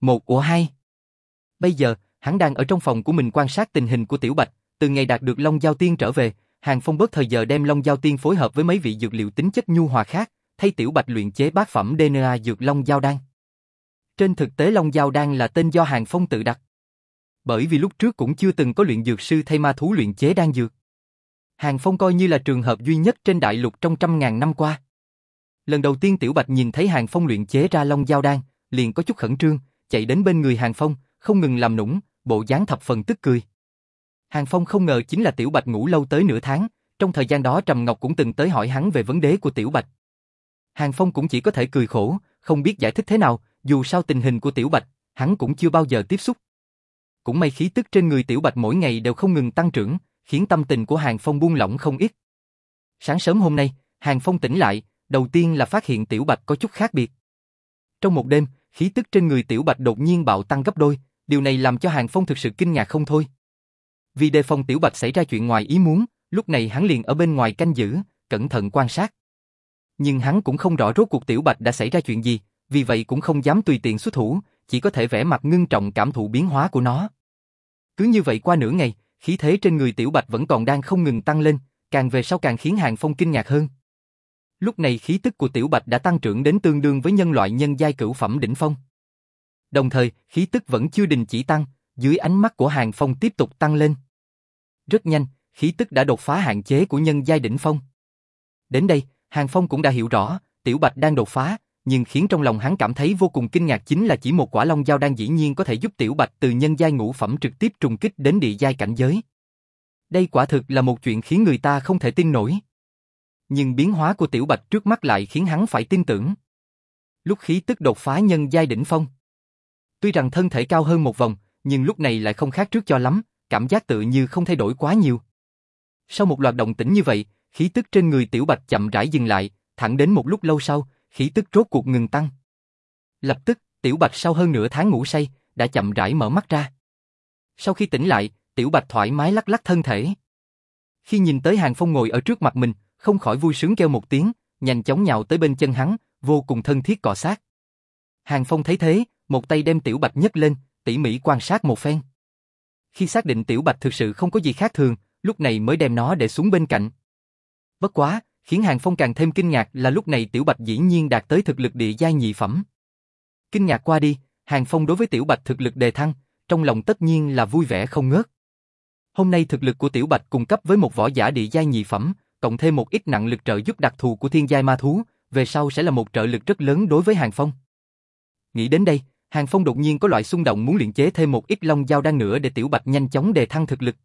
Một của hai. Bây giờ, hắn đang ở trong phòng của mình quan sát tình hình của Tiểu Bạch, từ ngày đạt được Long Giao Tiên trở về, Hàng Phong bớt thời giờ đem Long Giao Tiên phối hợp với mấy vị dược liệu tính chất nhu hòa khác, thay Tiểu Bạch luyện chế bát phẩm DNA dược Long Giao Đan. Trên thực tế Long Giao Đan là tên do Hàng Phong tự đặt. Bởi vì lúc trước cũng chưa từng có luyện dược sư thay ma thú luyện chế đan dược. Hàng Phong coi như là trường hợp duy nhất trên đại lục trong trăm ngàn năm qua. Lần đầu tiên Tiểu Bạch nhìn thấy Hàng Phong luyện chế ra Long Giao Đan, liền có chút khẩn trương, chạy đến bên người Hàng Phong, không ngừng làm nũng, bộ dáng thập phần tức cười. Hàng Phong không ngờ chính là Tiểu Bạch ngủ lâu tới nửa tháng, trong thời gian đó Trầm Ngọc cũng từng tới hỏi hắn về vấn đề của Tiểu Bạch. Hàng Phong cũng chỉ có thể cười khổ, không biết giải thích thế nào, dù sao tình hình của Tiểu Bạch, hắn cũng chưa bao giờ tiếp xúc. Cũng may khí tức trên người Tiểu Bạch mỗi ngày đều không ngừng tăng trưởng, khiến tâm tình của Hàng Phong buông lỏng không ít. Sáng sớm hôm nay, Hàng Phong tỉnh lại, đầu tiên là phát hiện Tiểu Bạch có chút khác biệt. Trong một đêm, khí tức trên người Tiểu Bạch đột nhiên bạo tăng gấp đôi, điều này làm cho Hàng Phong thực sự kinh ngạc không thôi. Vì đề phòng Tiểu Bạch xảy ra chuyện ngoài ý muốn, lúc này hắn liền ở bên ngoài canh giữ, cẩn thận quan sát. Nhưng hắn cũng không rõ rốt cuộc Tiểu Bạch đã xảy ra chuyện gì, vì vậy cũng không dám tùy tiện xuất thủ, chỉ có thể vẽ mặt ngưng trọng cảm thụ biến hóa của nó. Cứ như vậy qua nửa ngày, khí thế trên người Tiểu Bạch vẫn còn đang không ngừng tăng lên, càng về sau càng khiến Hàng Phong kinh ngạc hơn. Lúc này khí tức của Tiểu Bạch đã tăng trưởng đến tương đương với nhân loại nhân giai cửu phẩm đỉnh phong. Đồng thời, khí tức vẫn chưa đình chỉ tăng, dưới ánh mắt của Hàng Phong tiếp tục tăng lên. Rất nhanh, khí tức đã đột phá hạn chế của nhân giai đỉnh phong. Đến đây, Hàng Phong cũng đã hiểu rõ, Tiểu Bạch đang đột phá, nhưng khiến trong lòng hắn cảm thấy vô cùng kinh ngạc chính là chỉ một quả long dao đang dĩ nhiên có thể giúp Tiểu Bạch từ nhân giai ngũ phẩm trực tiếp trùng kích đến địa giai cảnh giới. Đây quả thực là một chuyện khiến người ta không thể tin nổi. Nhưng biến hóa của Tiểu Bạch trước mắt lại khiến hắn phải tin tưởng. Lúc khí tức đột phá nhân giai đỉnh phong. Tuy rằng thân thể cao hơn một vòng, nhưng lúc này lại không khác trước cho lắm, cảm giác tự như không thay đổi quá nhiều. Sau một loạt động tĩnh như vậy, khí tức trên người Tiểu Bạch chậm rãi dừng lại, thẳng đến một lúc lâu sau, khí tức rốt cuộc ngừng tăng. Lập tức, Tiểu Bạch sau hơn nửa tháng ngủ say, đã chậm rãi mở mắt ra. Sau khi tỉnh lại, Tiểu Bạch thoải mái lắc lắc thân thể. Khi nhìn tới Hàng Phong ngồi ở trước mặt mình, không khỏi vui sướng kêu một tiếng, nhanh chóng nhào tới bên chân hắn, vô cùng thân thiết cọ sát. Hàng Phong thấy thế, một tay đem Tiểu Bạch nhấc lên, tỉ mỉ quan sát một phen. Khi xác định Tiểu Bạch thực sự không có gì khác thường, lúc này mới đem nó để xuống bên cạnh. Bất quá, khiến Hàng Phong càng thêm kinh ngạc là lúc này Tiểu Bạch dĩ nhiên đạt tới thực lực địa giai nhị phẩm. Kinh ngạc qua đi, Hàng Phong đối với Tiểu Bạch thực lực đề thăng, trong lòng tất nhiên là vui vẻ không ngớt. Hôm nay thực lực của Tiểu Bạch cung cấp với một võ giả địa giai nhị phẩm, cộng thêm một ít nặng lực trợ giúp đặc thù của thiên giai ma thú, về sau sẽ là một trợ lực rất lớn đối với Hàng Phong. Nghĩ đến đây, Hàng Phong đột nhiên có loại xung động muốn luyện chế thêm một ít long dao đan nữa để Tiểu Bạch nhanh chóng đề thăng thực lực.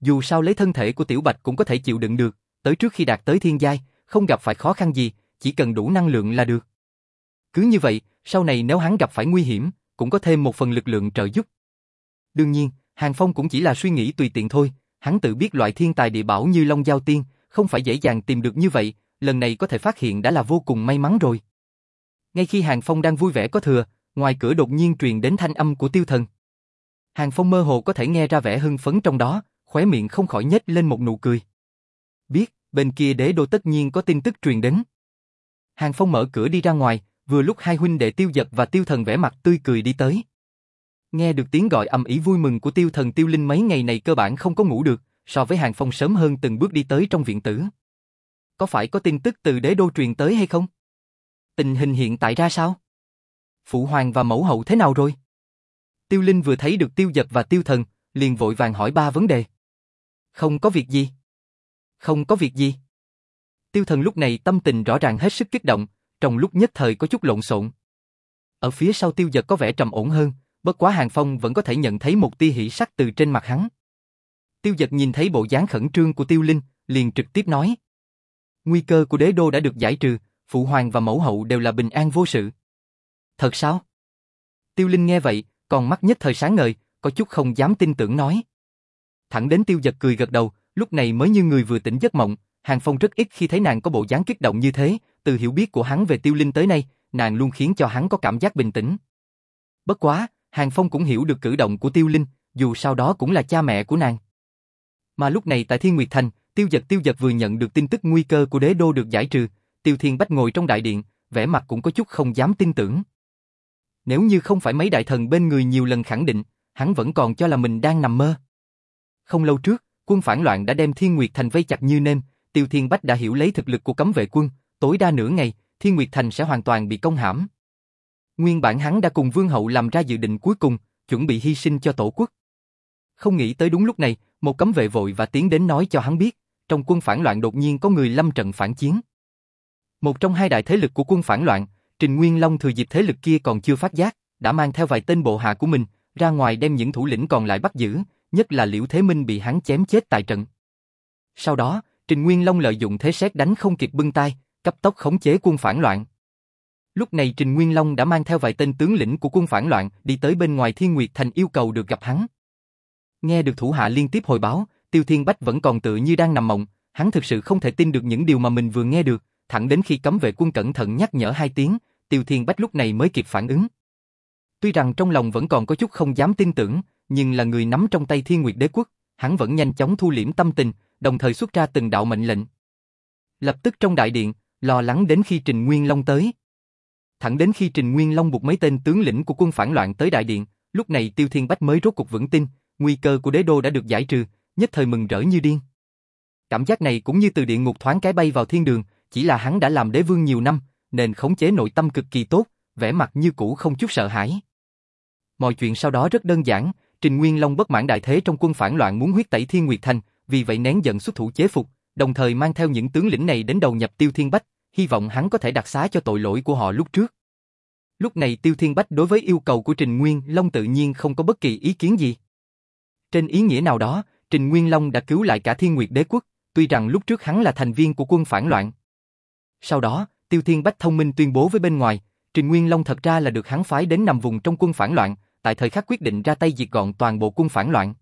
Dù sao lấy thân thể của Tiểu Bạch cũng có thể chịu đựng được, tới trước khi đạt tới thiên giai, không gặp phải khó khăn gì, chỉ cần đủ năng lượng là được. Cứ như vậy, sau này nếu hắn gặp phải nguy hiểm, cũng có thêm một phần lực lượng trợ giúp. Đương nhiên, Hàng Phong cũng chỉ là suy nghĩ tùy tiện thôi, hắn tự biết loại thiên tài địa bảo như Long Giao Tiên, không phải dễ dàng tìm được như vậy, lần này có thể phát hiện đã là vô cùng may mắn rồi. Ngay khi Hàng Phong đang vui vẻ có thừa, ngoài cửa đột nhiên truyền đến thanh âm của tiêu thần. Hàng Phong mơ hồ có thể nghe ra vẻ hưng phấn trong đó, khóe miệng không khỏi nhếch lên một nụ cười. Biết, bên kia đế đô tất nhiên có tin tức truyền đến. Hàng Phong mở cửa đi ra ngoài, vừa lúc hai huynh đệ tiêu giật và tiêu thần vẻ mặt tươi cười đi tới. Nghe được tiếng gọi âm ý vui mừng của tiêu thần tiêu linh mấy ngày này cơ bản không có ngủ được, so với Hàng Phong sớm hơn từng bước đi tới trong viện tử. Có phải có tin tức từ đế đô truyền tới hay không? Tình hình hiện tại ra sao? Phụ hoàng và mẫu hậu thế nào rồi? Tiêu Linh vừa thấy được tiêu giật và tiêu thần, liền vội vàng hỏi ba vấn đề. Không có việc gì. Không có việc gì. Tiêu thần lúc này tâm tình rõ ràng hết sức kích động, trong lúc nhất thời có chút lộn xộn. Ở phía sau tiêu giật có vẻ trầm ổn hơn, bất quá Hàng Phong vẫn có thể nhận thấy một tia hỉ sắc từ trên mặt hắn. Tiêu giật nhìn thấy bộ dáng khẩn trương của tiêu linh, liền trực tiếp nói. Nguy cơ của đế đô đã được giải trừ, phụ hoàng và mẫu hậu đều là bình an vô sự. Thật sao? Tiêu linh nghe vậy, còn mắt nhất thời sáng ngời, có chút không dám tin tưởng nói. Thẳng đến tiêu giật cười gật đầu, lúc này mới như người vừa tỉnh giấc mộng, Hàng Phong rất ít khi thấy nàng có bộ dáng kích động như thế, từ hiểu biết của hắn về tiêu linh tới nay, nàng luôn khiến cho hắn có cảm giác bình tĩnh. Bất quá, Hàng Phong cũng hiểu được cử động của tiêu linh, dù sau đó cũng là cha mẹ của nàng. Mà lúc này tại Thiên Nguyệt Thành, tiêu giật tiêu giật vừa nhận được tin tức nguy cơ của đế đô được giải trừ, tiêu thiên bách ngồi trong đại điện, vẻ mặt cũng có chút không dám tin tưởng. Nếu như không phải mấy đại thần bên người nhiều lần khẳng định, hắn vẫn còn cho là mình đang nằm mơ. Không lâu trước, quân phản loạn đã đem Thiên Nguyệt Thành vây chặt như nêm, Tiêu Thiên Bách đã hiểu lấy thực lực của cấm vệ quân, tối đa nửa ngày, Thiên Nguyệt Thành sẽ hoàn toàn bị công hãm. Nguyên bản hắn đã cùng Vương Hậu làm ra dự định cuối cùng, chuẩn bị hy sinh cho tổ quốc. Không nghĩ tới đúng lúc này, một cấm vệ vội và tiến đến nói cho hắn biết, trong quân phản loạn đột nhiên có người lâm trận phản chiến. Một trong hai đại thế lực của quân phản loạn, Trình Nguyên Long thừa dịp thế lực kia còn chưa phát giác, đã mang theo vài tên bộ hạ của mình, ra ngoài đem những thủ lĩnh còn lại bắt giữ, nhất là Liễu Thế Minh bị hắn chém chết tại trận. Sau đó, Trình Nguyên Long lợi dụng thế xét đánh không kịp bưng tay, cấp tốc khống chế quân phản loạn. Lúc này Trình Nguyên Long đã mang theo vài tên tướng lĩnh của quân phản loạn đi tới bên ngoài Thiên Nguyệt Thành yêu cầu được gặp hắn. Nghe được thủ hạ liên tiếp hồi báo, Tiêu Thiên Bách vẫn còn tự như đang nằm mộng, hắn thực sự không thể tin được những điều mà mình vừa nghe được, thẳng đến khi cấm vệ quân cẩn thận nhắc nhở hai tiếng, Tiêu Thiên Bách lúc này mới kịp phản ứng. Tuy rằng trong lòng vẫn còn có chút không dám tin tưởng, nhưng là người nắm trong tay Thiên Nguyệt Đế Quốc, hắn vẫn nhanh chóng thu liễm tâm tình, đồng thời xuất ra từng đạo mệnh lệnh. Lập tức trong đại điện, lo lắng đến khi Trình Nguyên Long tới. Thẳng đến khi Trình Nguyên Long buộc mấy tên tướng lĩnh của quân phản loạn tới đại điện, lúc này Tiêu Thiên Bách mới rốt cục vững tin, nguy cơ của đế đô đã được giải trừ, nhất thời mừng rỡ như điên. Cảm giác này cũng như từ địa ngục thoáng cái bay vào thiên đường, chỉ là hắn đã làm đế vương nhiều năm, nên khống chế nội tâm cực kỳ tốt, vẻ mặt như cũ không chút sợ hãi. Mọi chuyện sau đó rất đơn giản, Trình Nguyên Long bất mãn đại thế trong quân phản loạn muốn huyết tẩy Thiên Nguyệt Thành, vì vậy nén giận xuất thủ chế phục, đồng thời mang theo những tướng lĩnh này đến đầu nhập Tiêu Thiên Bách, hy vọng hắn có thể đặc xá cho tội lỗi của họ lúc trước. Lúc này Tiêu Thiên Bách đối với yêu cầu của Trình Nguyên Long tự nhiên không có bất kỳ ý kiến gì. Trên ý nghĩa nào đó, Trình Nguyên Long đã cứu lại cả Thiên Nguyệt Đế Quốc, tuy rằng lúc trước hắn là thành viên của quân phản loạn. Sau đó, Tiêu Thiên Bách thông minh tuyên bố với bên ngoài, Trình Nguyên Long thật ra là được hắn phái đến nằm vùng trong quân phản loạn, tại thời khắc quyết định ra tay diệt gọn toàn bộ quân phản loạn.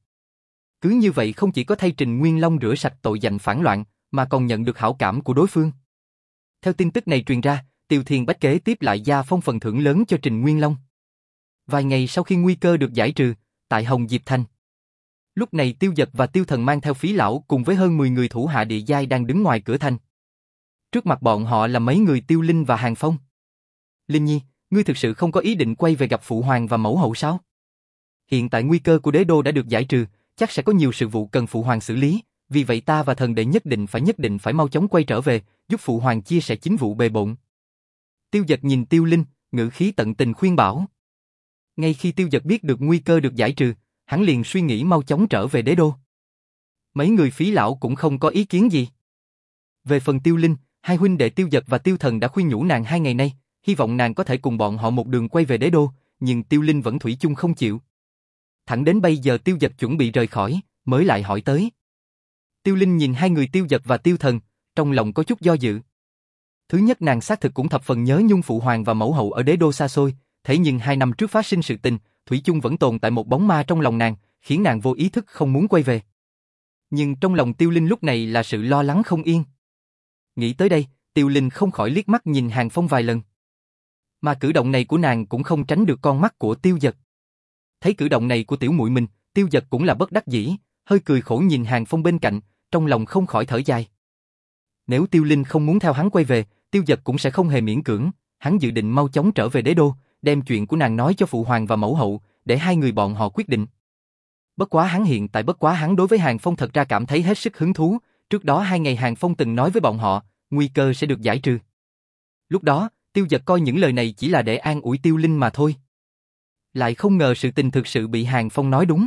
Cứ như vậy không chỉ có thay Trình Nguyên Long rửa sạch tội danh phản loạn, mà còn nhận được hảo cảm của đối phương. Theo tin tức này truyền ra, Tiêu Thiên Bách kế tiếp lại gia phong phần thưởng lớn cho Trình Nguyên Long. Vài ngày sau khi nguy cơ được giải trừ, tại Hồng Diệp Thành. Lúc này Tiêu Dật và Tiêu Thần mang theo phí lão cùng với hơn 10 người thủ hạ địa giai đang đứng ngoài cửa thành. Trước mặt bọn họ là mấy người Tiêu Linh và Hàng Phong. Linh Nhi, ngươi thực sự không có ý định quay về gặp Phụ Hoàng và Mẫu Hậu sao? Hiện tại nguy cơ của đế đô đã được giải trừ, chắc sẽ có nhiều sự vụ cần Phụ Hoàng xử lý, vì vậy ta và thần đệ nhất định phải nhất định phải mau chóng quay trở về, giúp Phụ Hoàng chia sẻ chính vụ bề bộn. Tiêu giật nhìn Tiêu Linh, ngữ khí tận tình khuyên bảo. Ngay khi Tiêu giật biết được nguy cơ được giải trừ, hắn liền suy nghĩ mau chóng trở về đế đô. Mấy người phí lão cũng không có ý kiến gì. Về phần Tiêu Linh, hai huynh đệ Tiêu giật và Tiêu Thần đã khuyên nhủ nàng hai ngày nay, hy vọng nàng có thể cùng bọn họ một đường quay về đế đô, nhưng Tiêu Linh vẫn thủy chung không chịu. Thẳng đến bây giờ Tiêu Giật chuẩn bị rời khỏi, mới lại hỏi tới. Tiêu Linh nhìn hai người Tiêu Giật và Tiêu Thần, trong lòng có chút do dự. Thứ nhất nàng xác thực cũng thập phần nhớ nhung phụ hoàng và mẫu hậu ở đế đô xa xôi, thế nhưng hai năm trước phát sinh sự tình, Thủy chung vẫn tồn tại một bóng ma trong lòng nàng, khiến nàng vô ý thức không muốn quay về. Nhưng trong lòng Tiêu Linh lúc này là sự lo lắng không yên. Nghĩ tới đây, Tiêu Linh không khỏi liếc mắt nhìn Hàng Phong vài lần. Mà cử động này của nàng cũng không tránh được con mắt của tiêu giật. Thấy cử động này của tiểu muội mình, tiêu giật cũng là bất đắc dĩ, hơi cười khổ nhìn hàng phong bên cạnh, trong lòng không khỏi thở dài. Nếu tiêu linh không muốn theo hắn quay về, tiêu giật cũng sẽ không hề miễn cưỡng, hắn dự định mau chóng trở về đế đô, đem chuyện của nàng nói cho phụ hoàng và mẫu hậu, để hai người bọn họ quyết định. Bất quá hắn hiện tại bất quá hắn đối với Hàng Phong thật ra cảm thấy hết sức hứng thú, trước đó hai ngày Hàng Phong từng nói với bọn họ, nguy cơ sẽ được giải trừ. Lúc đó, tiêu giật coi những lời này chỉ là để an ủi tiêu linh mà thôi. Lại không ngờ sự tình thực sự bị Hàng Phong nói đúng.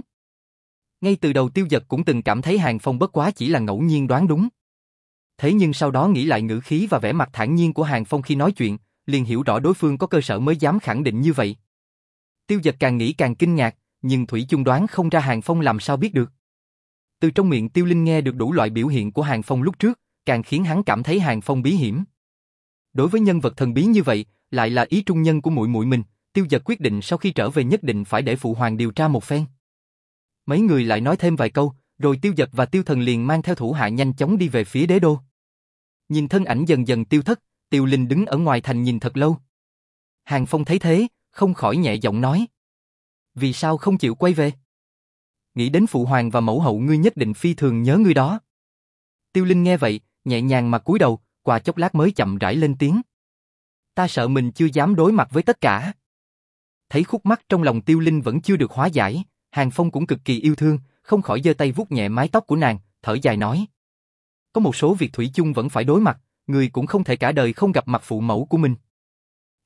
Ngay từ đầu tiêu giật cũng từng cảm thấy Hàng Phong bất quá chỉ là ngẫu nhiên đoán đúng. Thế nhưng sau đó nghĩ lại ngữ khí và vẻ mặt thản nhiên của Hàng Phong khi nói chuyện, liền hiểu rõ đối phương có cơ sở mới dám khẳng định như vậy. Tiêu giật càng nghĩ càng kinh ngạc, nhưng Thủy chung đoán không ra Hàng Phong làm sao biết được. Từ trong miệng Tiêu Linh nghe được đủ loại biểu hiện của Hàng Phong lúc trước, càng khiến hắn cảm thấy Hàng Phong bí hiểm. Đối với nhân vật thần bí như vậy, lại là ý trung nhân của muội muội mình, Tiêu Giật quyết định sau khi trở về nhất định phải để phụ hoàng điều tra một phen. Mấy người lại nói thêm vài câu, rồi Tiêu Giật và Tiêu Thần liền mang theo thủ hạ nhanh chóng đi về phía đế đô. Nhìn thân ảnh dần dần tiêu thất, Tiêu Linh đứng ở ngoài thành nhìn thật lâu. Hàng Phong thấy thế, không khỏi nhẹ giọng nói. Vì sao không chịu quay về? Nghĩ đến phụ hoàng và mẫu hậu ngươi nhất định phi thường nhớ ngươi đó. Tiêu Linh nghe vậy, nhẹ nhàng mà cúi đầu, qua chốc lát mới chậm rãi lên tiếng. Ta sợ mình chưa dám đối mặt với tất cả. Thấy khúc mắt trong lòng Tiêu Linh vẫn chưa được hóa giải, Hàng Phong cũng cực kỳ yêu thương, không khỏi giơ tay vuốt nhẹ mái tóc của nàng, thở dài nói. Có một số việc Thủy chung vẫn phải đối mặt, người cũng không thể cả đời không gặp mặt phụ mẫu của mình.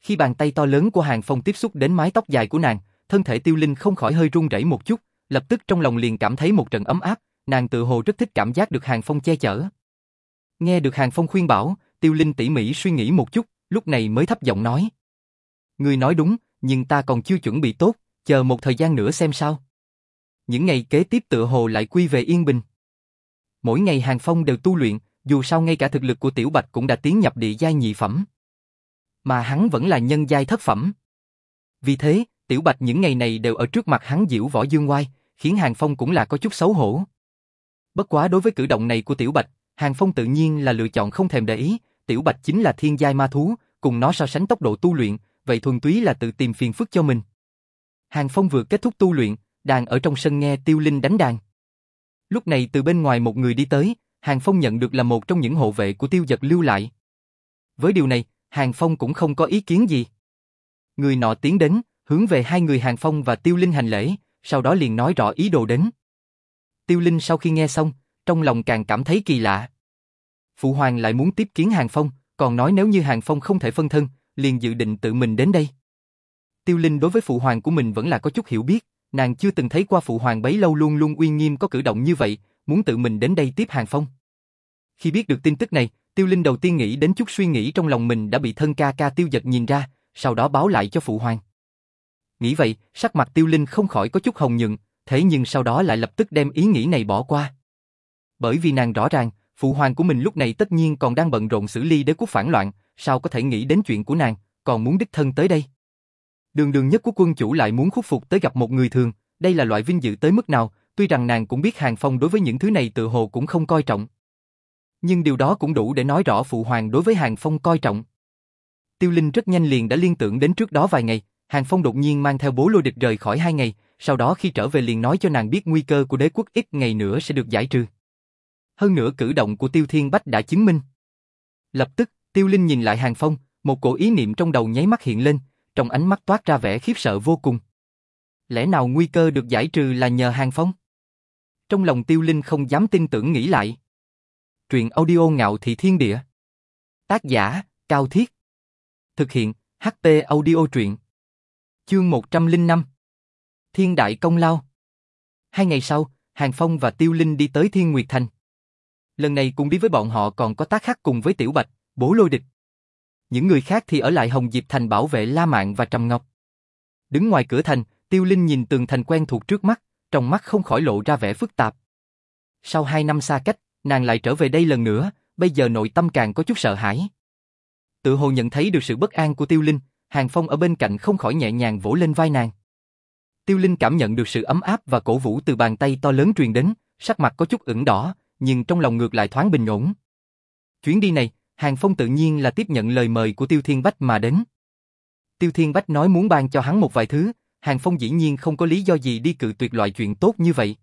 Khi bàn tay to lớn của Hàng Phong tiếp xúc đến mái tóc dài của nàng, thân thể Tiêu Linh không khỏi hơi run rẩy một chút, lập tức trong lòng liền cảm thấy một trận ấm áp, nàng tự hồ rất thích cảm giác được Hàng Phong che chở. Nghe được Hàng Phong khuyên bảo, Tiêu Linh tỉ mỉ suy nghĩ một chút, lúc này mới thấp giọng nói. Người nói đúng, nhưng ta còn chưa chuẩn bị tốt, chờ một thời gian nữa xem sao. Những ngày kế tiếp tựa hồ lại quy về yên bình. Mỗi ngày Hàng Phong đều tu luyện, dù sao ngay cả thực lực của Tiểu Bạch cũng đã tiến nhập địa giai nhị phẩm. Mà hắn vẫn là nhân giai thất phẩm. Vì thế, Tiểu Bạch những ngày này đều ở trước mặt hắn diễu võ dương oai, khiến Hàng Phong cũng là có chút xấu hổ. Bất quá đối với cử động này của Tiểu Bạch, Hàng Phong tự nhiên là lựa chọn không thèm để ý, Tiểu Bạch chính là thiên giai ma thú, cùng nó so sánh tốc độ tu luyện, vậy thuần túy là tự tìm phiền phức cho mình. Hàng Phong vừa kết thúc tu luyện, đang ở trong sân nghe Tiêu Linh đánh đàn. Lúc này từ bên ngoài một người đi tới, Hàng Phong nhận được là một trong những hộ vệ của Tiêu Giật lưu lại. Với điều này, Hàng Phong cũng không có ý kiến gì. Người nọ tiến đến, hướng về hai người Hàng Phong và Tiêu Linh hành lễ, sau đó liền nói rõ ý đồ đến. Tiêu Linh sau khi nghe xong, trong lòng càng cảm thấy kỳ lạ. Phụ hoàng lại muốn tiếp kiến Hàng Phong, còn nói nếu như Hàng Phong không thể phân thân, liền dự định tự mình đến đây. Tiêu Linh đối với phụ hoàng của mình vẫn là có chút hiểu biết, nàng chưa từng thấy qua phụ hoàng bấy lâu luôn luôn uy nghiêm có cử động như vậy, muốn tự mình đến đây tiếp Hàng Phong. Khi biết được tin tức này, Tiêu Linh đầu tiên nghĩ đến chút suy nghĩ trong lòng mình đã bị thân ca ca tiêu giật nhìn ra, sau đó báo lại cho phụ hoàng. Nghĩ vậy, sắc mặt Tiêu Linh không khỏi có chút hồng nhuận, thế nhưng sau đó lại lập tức đem ý nghĩ này bỏ qua. Bởi vì nàng rõ ràng, phụ hoàng của mình lúc này tất nhiên còn đang bận rộn xử lý đế quốc phản loạn, sao có thể nghĩ đến chuyện của nàng, còn muốn đích thân tới đây. Đường đường nhất của quân chủ lại muốn khuất phục tới gặp một người thường, đây là loại vinh dự tới mức nào, tuy rằng nàng cũng biết Hàng Phong đối với những thứ này tự hồ cũng không coi trọng. Nhưng điều đó cũng đủ để nói rõ phụ hoàng đối với Hàng Phong coi trọng. Tiêu Linh rất nhanh liền đã liên tưởng đến trước đó vài ngày, Hàng Phong đột nhiên mang theo bố lôi địch rời khỏi hai ngày, sau đó khi trở về liền nói cho nàng biết nguy cơ của đế quốc ít ngày nữa sẽ được giải trừ. Hơn nữa cử động của Tiêu Thiên Bách đã chứng minh. Lập tức, Tiêu Linh nhìn lại Hàng Phong, một cổ ý niệm trong đầu nháy mắt hiện lên, trong ánh mắt toát ra vẻ khiếp sợ vô cùng. Lẽ nào nguy cơ được giải trừ là nhờ Hàng Phong? Trong lòng Tiêu Linh không dám tin tưởng nghĩ lại. Truyện audio ngạo thị thiên địa. Tác giả, Cao Thiết. Thực hiện, HP audio truyện. Chương 105. Thiên đại công lao. Hai ngày sau, Hàng Phong và Tiêu Linh đi tới Thiên Nguyệt Thành. Lần này cùng đi với bọn họ còn có tác khắc cùng với Tiểu Bạch, Bố Lôi Địch. Những người khác thì ở lại Hồng Diệp Thành bảo vệ La Mạn và Trầm Ngọc. Đứng ngoài cửa thành, Tiêu Linh nhìn tường thành quen thuộc trước mắt, trong mắt không khỏi lộ ra vẻ phức tạp. Sau hai năm xa cách, nàng lại trở về đây lần nữa, bây giờ nội tâm càng có chút sợ hãi. Tự hồ nhận thấy được sự bất an của Tiêu Linh, Hàng Phong ở bên cạnh không khỏi nhẹ nhàng vỗ lên vai nàng. Tiêu Linh cảm nhận được sự ấm áp và cổ vũ từ bàn tay to lớn truyền đến, sắc mặt có chút ửng đỏ, nhưng trong lòng ngược lại thoáng bình ổn. Chuyến đi này, Hàng Phong tự nhiên là tiếp nhận lời mời của Tiêu Thiên Bách mà đến. Tiêu Thiên Bách nói muốn ban cho hắn một vài thứ, Hàng Phong dĩ nhiên không có lý do gì đi cự tuyệt loại chuyện tốt như vậy.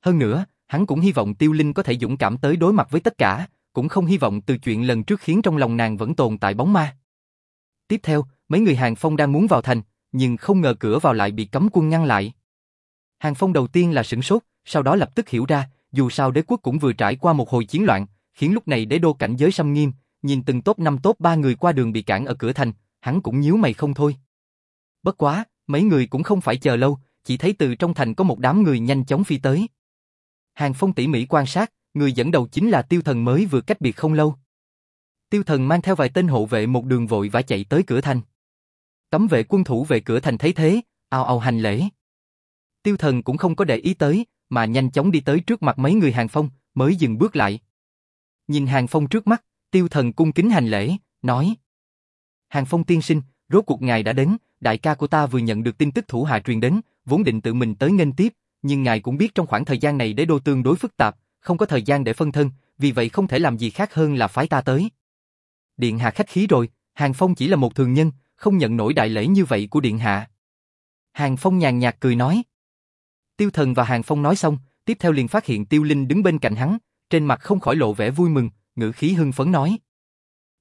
Hơn nữa, hắn cũng hy vọng Tiêu Linh có thể dũng cảm tới đối mặt với tất cả, cũng không hy vọng từ chuyện lần trước khiến trong lòng nàng vẫn tồn tại bóng ma. Tiếp theo, mấy người Hàng Phong đang muốn vào thành, nhưng không ngờ cửa vào lại bị cấm quân ngăn lại. Hàng Phong đầu tiên là sửng sốt, sau đó lập tức hiểu ra, dù sao đế quốc cũng vừa trải qua một hồi chiến loạn, khiến lúc này đế đô cảnh giới xâm nghiêm, nhìn từng tốt năm tốt ba người qua đường bị cản ở cửa thành, hắn cũng nhíu mày không thôi. Bất quá, mấy người cũng không phải chờ lâu, chỉ thấy từ trong thành có một đám người nhanh chóng phi tới. Hàng Phong tỉ mỉ quan sát, người dẫn đầu chính là tiêu thần mới vừa cách biệt không lâu. Tiêu thần mang theo vài tên hộ vệ một đường vội vã chạy tới cửa thành. Cấm vệ quân thủ về cửa thành thấy thế, ao ao hành lễ. Tiêu thần cũng không có để ý tới, mà nhanh chóng đi tới trước mặt mấy người hàng phong, mới dừng bước lại. Nhìn hàng phong trước mắt, tiêu thần cung kính hành lễ, nói. Hàng phong tiên sinh, rốt cuộc ngài đã đến, đại ca của ta vừa nhận được tin tức thủ hạ truyền đến, vốn định tự mình tới nghênh tiếp, nhưng ngài cũng biết trong khoảng thời gian này đế đô tương đối phức tạp, không có thời gian để phân thân, vì vậy không thể làm gì khác hơn là phái ta tới. Điện hạ khách khí rồi, Hàng Phong chỉ là một thường nhân, không nhận nổi đại lễ như vậy của điện hạ. Hàng Phong nhàn nhạt cười nói. Tiêu Thần và Hàng Phong nói xong, tiếp theo liền phát hiện Tiêu Linh đứng bên cạnh hắn, trên mặt không khỏi lộ vẻ vui mừng, ngữ khí hưng phấn nói.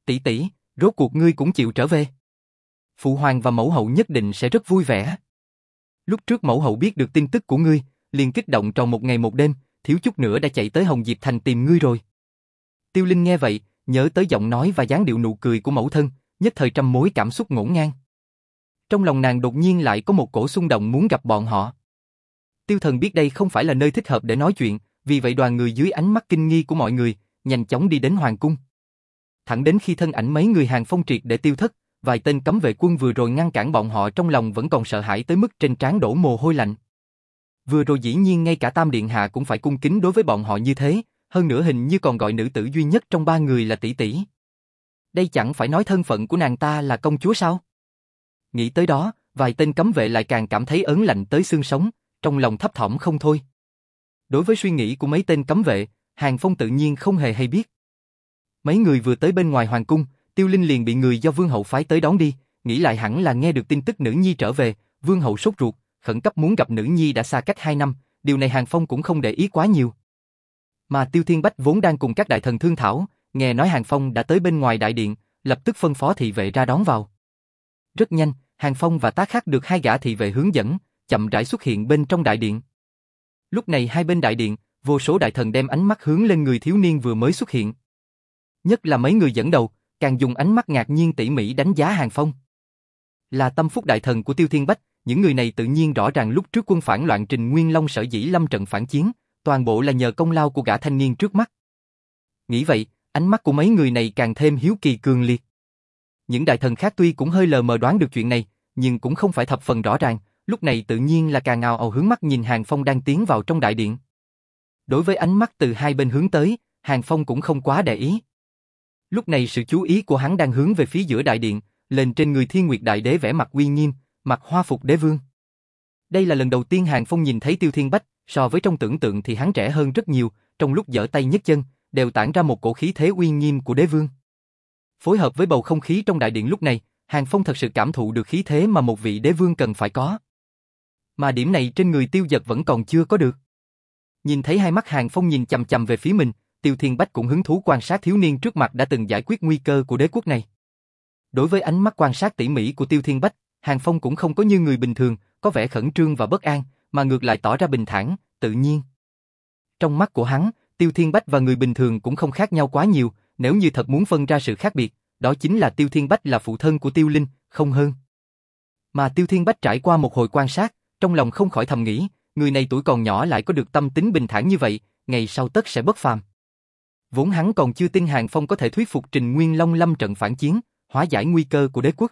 Tỷ tỷ, rốt cuộc ngươi cũng chịu trở về. Phụ hoàng và mẫu hậu nhất định sẽ rất vui vẻ. Lúc trước mẫu hậu biết được tin tức của ngươi, liền kích động trong một ngày một đêm, thiếu chút nữa đã chạy tới Hồng Diệp Thành tìm ngươi rồi. Tiêu Linh nghe vậy, nhớ tới giọng nói và dáng điệu nụ cười của mẫu thân, nhất thời trăm mối cảm xúc ngổn ngang. Trong lòng nàng đột nhiên lại có một cổ xung động muốn gặp bọn họ. Tiêu thần biết đây không phải là nơi thích hợp để nói chuyện, vì vậy đoàn người dưới ánh mắt kinh nghi của mọi người, nhanh chóng đi đến hoàng cung. Thẳng đến khi thân ảnh mấy người hàng phong triệt để tiêu thất, vài tên cấm vệ quân vừa rồi ngăn cản bọn họ trong lòng vẫn còn sợ hãi tới mức trên trán đổ mồ hôi lạnh. Vừa rồi dĩ nhiên ngay cả Tam Điện Hạ cũng phải cung kính đối với bọn họ như thế, hơn nữa hình như còn gọi nữ tử duy nhất trong ba người là tỷ tỷ. Đây chẳng phải nói thân phận của nàng ta là công chúa sao? Nghĩ tới đó, vài tên cấm vệ lại càng cảm thấy ớn lạnh tới xương sống, trong lòng thấp thỏm không thôi. Đối với suy nghĩ của mấy tên cấm vệ, Hàng Phong tự nhiên không hề hay biết. Mấy người vừa tới bên ngoài hoàng cung, Tiêu Linh liền bị người do Vương Hậu phái tới đón đi, nghĩ lại hẳn là nghe được tin tức nữ nhi trở về, Vương Hậu sốt ruột, khẩn cấp muốn gặp nữ nhi đã xa cách 2 năm, điều này Hàng Phong cũng không để ý quá nhiều. Mà Tiêu Thiên Bách vốn đang cùng các đại thần thương thảo, nghe nói Hàng Phong đã tới bên ngoài đại điện, lập tức phân phó thị vệ ra đón vào. Rất nhanh, Hàng Phong và tá khác được hai gã thị vệ hướng dẫn, chậm rãi xuất hiện bên trong đại điện. Lúc này hai bên đại điện, vô số đại thần đem ánh mắt hướng lên người thiếu niên vừa mới xuất hiện. Nhất là mấy người dẫn đầu, càng dùng ánh mắt ngạc nhiên tỉ mỉ đánh giá Hàng Phong. Là tâm phúc đại thần của Tiêu Thiên Bách, những người này tự nhiên rõ ràng lúc trước quân phản loạn Trình Nguyên Long sở dĩ lâm trận phản chiến, toàn bộ là nhờ công lao của gã thanh niên trước mắt. Nghĩ vậy, ánh mắt của mấy người này càng thêm hiếu kỳ cường liệt. Những đại thần khác tuy cũng hơi lờ mờ đoán được chuyện này, nhưng cũng không phải thập phần rõ ràng, lúc này tự nhiên là càng ngào ầu hướng mắt nhìn Hàng Phong đang tiến vào trong đại điện. Đối với ánh mắt từ hai bên hướng tới, Hàng Phong cũng không quá để ý. Lúc này sự chú ý của hắn đang hướng về phía giữa đại điện, lên trên người Thiên Nguyệt Đại Đế vẻ mặt uy nghiêm, mặc hoa phục đế vương. Đây là lần đầu tiên Hàng Phong nhìn thấy Tiêu Thiên Bách, so với trong tưởng tượng thì hắn trẻ hơn rất nhiều, trong lúc giở tay nhấc chân, đều tản ra một cổ khí thế uy nghiêm của đế vương. Phối hợp với bầu không khí trong đại điện lúc này, Hàng Phong thật sự cảm thụ được khí thế mà một vị đế vương cần phải có. Mà điểm này trên người tiêu giật vẫn còn chưa có được. Nhìn thấy hai mắt Hàng Phong nhìn chầm chầm về phía mình, Tiêu Thiên Bách cũng hứng thú quan sát thiếu niên trước mặt đã từng giải quyết nguy cơ của đế quốc này. Đối với ánh mắt quan sát tỉ mỉ của Tiêu Thiên Bách, Hàng Phong cũng không có như người bình thường, có vẻ khẩn trương và bất an, mà ngược lại tỏ ra bình thản, tự nhiên. Trong mắt của hắn, Tiêu Thiên Bách và người bình thường cũng không khác nhau quá nhiều, nếu như thật muốn phân ra sự khác biệt, đó chính là Tiêu Thiên Bách là phụ thân của Tiêu Linh, không hơn. Mà Tiêu Thiên Bách trải qua một hồi quan sát, trong lòng không khỏi thầm nghĩ, người này tuổi còn nhỏ lại có được tâm tính bình thản như vậy, ngày sau tất sẽ bất phàm. Vốn hắn còn chưa tin Hàng Phong có thể thuyết phục Trình Nguyên Long lâm trận phản chiến, hóa giải nguy cơ của đế quốc.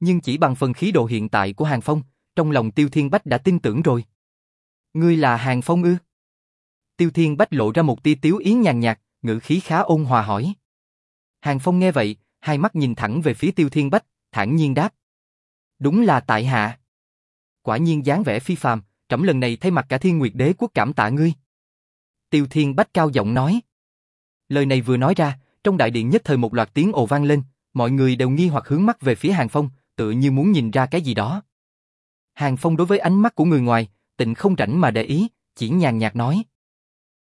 Nhưng chỉ bằng phần khí độ hiện tại của Hàng Phong, trong lòng Tiêu Thiên Bách đã tin tưởng rồi. Ngươi là Hàng Phong ư? Tiêu Thiên Bách lộ ra một tia tiếu ý nhàn nhạt, ngữ khí khá ôn hòa hỏi. Hàng Phong nghe vậy, hai mắt nhìn thẳng về phía Tiêu Thiên Bách, thản nhiên đáp. Đúng là tại hạ. Quả nhiên dáng vẻ phi phàm, trẫm lần này thay mặt cả Thiên Nguyệt Đế quốc cảm tạ ngươi. Tiêu Thiên Bách cao giọng nói. Lời này vừa nói ra, trong đại điện nhất thời một loạt tiếng ồ vang lên, mọi người đều nghi hoặc hướng mắt về phía Hàng Phong, tự như muốn nhìn ra cái gì đó. Hàng Phong đối với ánh mắt của người ngoài, tịnh không rảnh mà để ý, chỉ nhàn nhạt nói.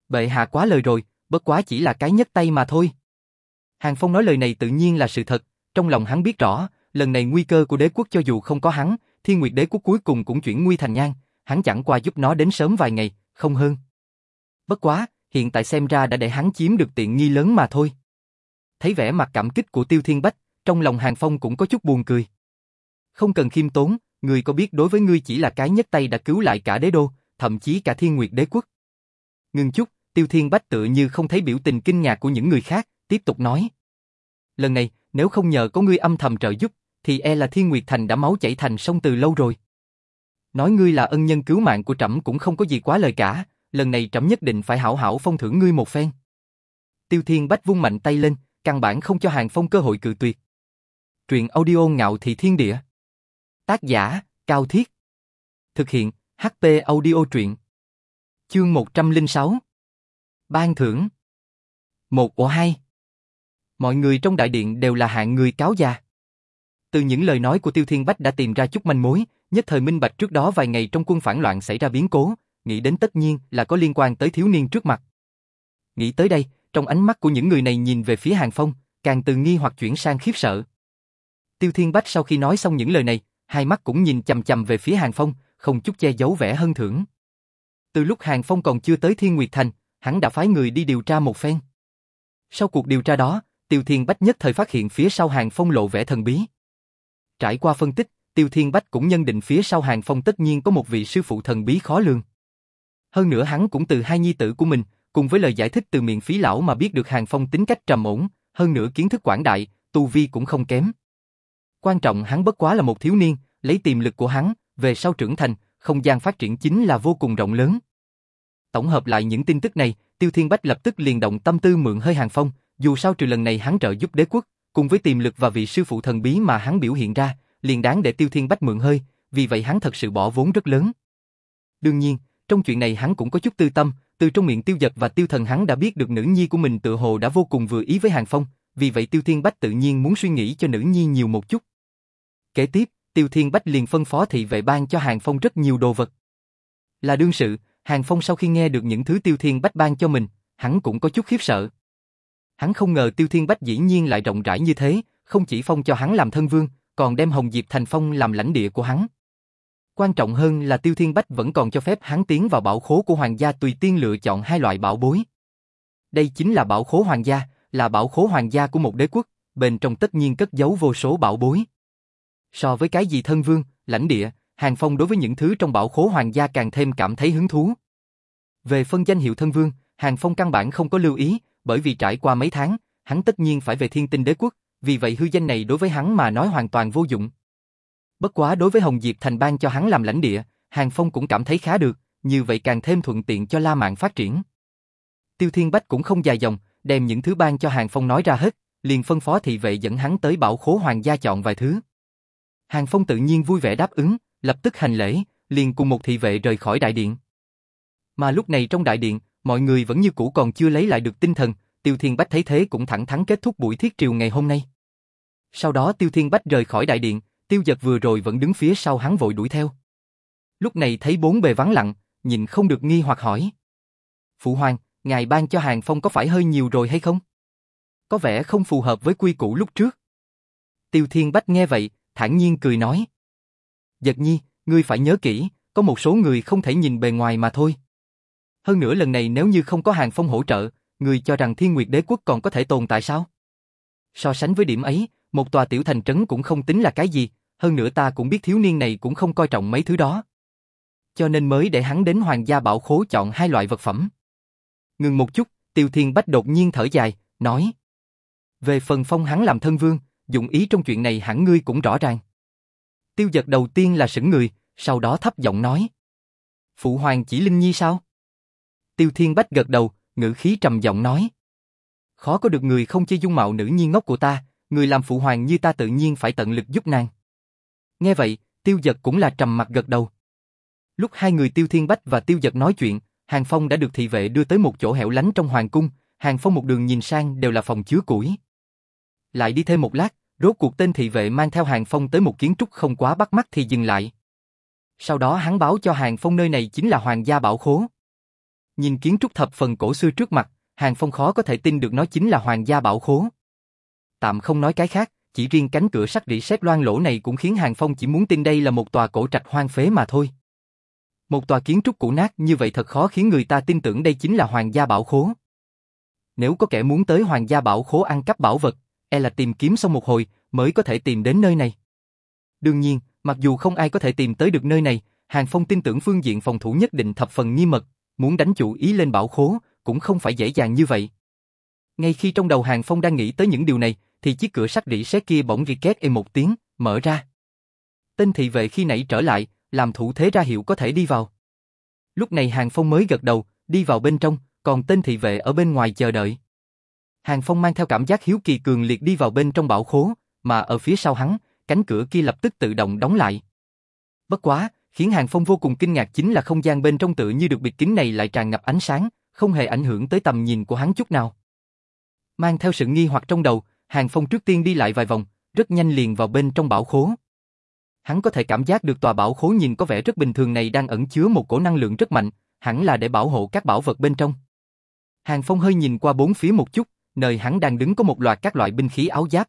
Bệ hạ quá lời rồi, bất quá chỉ là cái nhất tay mà thôi. Hàng Phong nói lời này tự nhiên là sự thật, trong lòng hắn biết rõ, lần này nguy cơ của đế quốc cho dù không có hắn, Thiên Nguyệt Đế quốc cuối cùng cũng chuyển nguy thành nhang, hắn chẳng qua giúp nó đến sớm vài ngày, không hơn. Bất quá, hiện tại xem ra đã để hắn chiếm được tiện nghi lớn mà thôi. Thấy vẻ mặt cảm kích của Tiêu Thiên Bách, trong lòng Hàng Phong cũng có chút buồn cười. Không cần khiêm tốn, người có biết đối với ngươi chỉ là cái nhất tay đã cứu lại cả đế đô, thậm chí cả thiên nguyệt đế quốc. Ngừng chút, Tiêu Thiên Bách tự như không thấy biểu tình kinh ngạc của những người khác, tiếp tục nói. Lần này, nếu không nhờ có ngươi âm thầm trợ giúp, thì e là Thiên Nguyệt Thành đã máu chảy thành sông từ lâu rồi. Nói ngươi là ân nhân cứu mạng của trẫm cũng không có gì quá lời cả, lần này trẫm nhất định phải hảo hảo phong thưởng ngươi một phen. Tiêu Thiên Bách vung mạnh tay lên, căn bản không cho Hàng Phong cơ hội cự tuyệt. Truyện audio ngạo thị thiên địa. Tác giả, Cao Thiết. Thực hiện, HP audio truyện. Chương 106. Ban thưởng. Một của hai. Mọi người trong đại điện đều là hạng người cáo già. Từ những lời nói của Tiêu Thiên Bách đã tìm ra chút manh mối, nhất thời minh bạch trước đó vài ngày trong quân phản loạn xảy ra biến cố, nghĩ đến tất nhiên là có liên quan tới thiếu niên trước mặt. Nghĩ tới đây, trong ánh mắt của những người này nhìn về phía Hàng Phong, càng từ nghi hoặc chuyển sang khiếp sợ. Tiêu Thiên Bách sau khi nói xong những lời này, hai mắt cũng nhìn chầm chầm về phía Hàng Phong, không chút che giấu vẻ hân thưởng. Từ lúc Hàng Phong còn chưa tới Thiên Nguyệt Thành, hắn đã phái người đi điều tra một phen. Sau cuộc điều tra đó, Tiêu Thiên Bách nhất thời phát hiện phía sau Hàng Phong lộ vẻ thần bí. Trải qua phân tích, Tiêu Thiên Bách cũng nhân định phía sau Hàng Phong tất nhiên có một vị sư phụ thần bí khó lường. Hơn nữa hắn cũng từ hai nhi tử của mình, cùng với lời giải thích từ miệng phí lão mà biết được Hàng Phong tính cách trầm ổn, hơn nữa kiến thức quảng đại, tu vi cũng không kém. Quan trọng hắn bất quá là một thiếu niên, lấy tiềm lực của hắn, về sau trưởng thành, không gian phát triển chính là vô cùng rộng lớn. Tổng hợp lại những tin tức này, Tiêu Thiên Bách lập tức liền động tâm tư mượn hơi Hàng Phong, dù sao trừ lần này hắn trợ giúp đế quốc, cùng với tiềm lực và vị sư phụ thần bí mà hắn biểu hiện ra, liền đáng để Tiêu Thiên Bách mượn hơi, vì vậy hắn thật sự bỏ vốn rất lớn. Đương nhiên, trong chuyện này hắn cũng có chút tư tâm, từ trong miệng Tiêu Dật và Tiêu Thần hắn đã biết được nữ nhi của mình tự hồ đã vô cùng vừa ý với Hàng Phong, vì vậy Tiêu Thiên Bách tự nhiên muốn suy nghĩ cho nữ nhi nhiều một chút. Kế tiếp, Tiêu Thiên Bách liền phân phó thị vệ ban cho Hàng Phong rất nhiều đồ vật. Là đương sự, Hàng Phong sau khi nghe được những thứ Tiêu Thiên Bách ban cho mình, hắn cũng có chút khiếp sợ. Hắn không ngờ Tiêu Thiên Bách dĩ nhiên lại rộng rãi như thế, không chỉ phong cho hắn làm thân vương, còn đem Hồng Diệp Thành Phong làm lãnh địa của hắn. Quan trọng hơn là Tiêu Thiên Bách vẫn còn cho phép hắn tiến vào bảo khố của hoàng gia tùy tiên lựa chọn hai loại bảo bối. Đây chính là bảo khố hoàng gia, là bảo khố hoàng gia của một đế quốc, bên trong tất nhiên cất giấu vô số bảo bối. So với cái gì thân vương, lãnh địa, Hàng Phong đối với những thứ trong bảo khố hoàng gia càng thêm cảm thấy hứng thú. Về phân danh hiệu thân vương, Hàng Phong căn bản không có lưu ý, bởi vì trải qua mấy tháng, hắn tất nhiên phải về thiên tinh đế quốc, vì vậy hư danh này đối với hắn mà nói hoàn toàn vô dụng. Bất quá đối với Hồng Diệp Thành ban cho hắn làm lãnh địa, Hàng Phong cũng cảm thấy khá được, như vậy càng thêm thuận tiện cho La Mạn phát triển. Tiêu Thiên Bách cũng không dài dòng, đem những thứ ban cho Hàng Phong nói ra hết, liền phân phó thị vệ dẫn hắn tới bảo khố hoàng gia chọn vài thứ. Hàng Phong tự nhiên vui vẻ đáp ứng, lập tức hành lễ, liền cùng một thị vệ rời khỏi đại điện. Mà lúc này trong đại điện, mọi người vẫn như cũ còn chưa lấy lại được tinh thần, Tiêu Thiên Bách thấy thế cũng thẳng thắn kết thúc buổi thiết triều ngày hôm nay. Sau đó Tiêu Thiên Bách rời khỏi đại điện, Tiêu Giật vừa rồi vẫn đứng phía sau hắn vội đuổi theo. Lúc này thấy bốn bề vắng lặng, nhìn không được nghi hoặc hỏi. Phụ hoàng, ngài ban cho Hàng Phong có phải hơi nhiều rồi hay không? Có vẻ không phù hợp với quy củ lúc trước. Tiêu Thiên Bách nghe vậy, thản nhiên cười nói. Giật nhi, ngươi phải nhớ kỹ, có một số người không thể nhìn bề ngoài mà thôi. Hơn nữa lần này nếu như không có Hàng Phong hỗ trợ, người cho rằng Thiên Nguyệt Đế Quốc còn có thể tồn tại sao? So sánh với điểm ấy, một tòa tiểu thành trấn cũng không tính là cái gì, hơn nữa ta cũng biết thiếu niên này cũng không coi trọng mấy thứ đó. Cho nên mới để hắn đến Hoàng gia bảo khố chọn hai loại vật phẩm. Ngừng một chút, Tiêu Thiên Bách đột nhiên thở dài, nói. Về phần phong hắn làm thân vương, dụng ý trong chuyện này hẳn ngươi cũng rõ ràng. Tiêu giật đầu tiên là sững người, sau đó thấp giọng nói. Phụ hoàng chỉ Linh Nhi sao? Tiêu Thiên Bách gật đầu, ngữ khí trầm giọng nói. Khó có được người không chê dung mạo nữ nhi ngốc của ta, người làm phụ hoàng như ta tự nhiên phải tận lực giúp nàng. Nghe vậy, Tiêu Giật cũng là trầm mặt gật đầu. Lúc hai người Tiêu Thiên Bách và Tiêu Giật nói chuyện, Hàng Phong đã được thị vệ đưa tới một chỗ hẻo lánh trong hoàng cung, Hàng Phong một đường nhìn sang đều là phòng chứa củi. Lại đi thêm một lát, rốt cuộc tên thị vệ mang theo Hàng Phong tới một kiến trúc không quá bắt mắt thì dừng lại. Sau đó hắn báo cho Hàng Phong nơi này chính là Hoàng gia bảo khố. Nhìn kiến trúc thập phần cổ xưa trước mặt, Hàng Phong khó có thể tin được nó chính là Hoàng gia bảo khố. Tạm không nói cái khác, chỉ riêng cánh cửa sắt rỉ sét loang lỗ này cũng khiến Hàng Phong chỉ muốn tin đây là một tòa cổ trạch hoang phế mà thôi. Một tòa kiến trúc cũ nát như vậy thật khó khiến người ta tin tưởng đây chính là hoàng gia bảo khố. Nếu có kẻ muốn tới hoàng gia bảo khố ăn cắp bảo vật, e là tìm kiếm xong một hồi mới có thể tìm đến nơi này. Đương nhiên, mặc dù không ai có thể tìm tới được nơi này, Hàng Phong tin tưởng phương diện phòng thủ nhất định thập phần nghiêm mật, muốn đánh chủ ý lên bảo khố cũng không phải dễ dàng như vậy. Ngay khi trong đầu Hàng Phong đang nghĩ tới những điều này, thì chiếc cửa sắt rỉ sét kia bỗng ghi két êm một tiếng, mở ra. Tên thị vệ khi nãy trở lại, làm thủ thế ra hiệu có thể đi vào. Lúc này Hàng Phong mới gật đầu, đi vào bên trong, còn tên thị vệ ở bên ngoài chờ đợi. Hàng Phong mang theo cảm giác hiếu kỳ cường liệt đi vào bên trong bảo khố, mà ở phía sau hắn, cánh cửa kia lập tức tự động đóng lại. Bất quá, khiến Hàng Phong vô cùng kinh ngạc chính là không gian bên trong tự như được bịt kín này lại tràn ngập ánh sáng, không hề ảnh hưởng tới tầm nhìn của hắn chút nào. Mang theo sự nghi hoặc trong đầu, Hàng Phong trước tiên đi lại vài vòng, rất nhanh liền vào bên trong bảo khố. Hắn có thể cảm giác được tòa bảo khố nhìn có vẻ rất bình thường này đang ẩn chứa một cổ năng lượng rất mạnh, hẳn là để bảo hộ các bảo vật bên trong. Hàng Phong hơi nhìn qua bốn phía một chút, nơi hắn đang đứng có một loạt các loại binh khí áo giáp.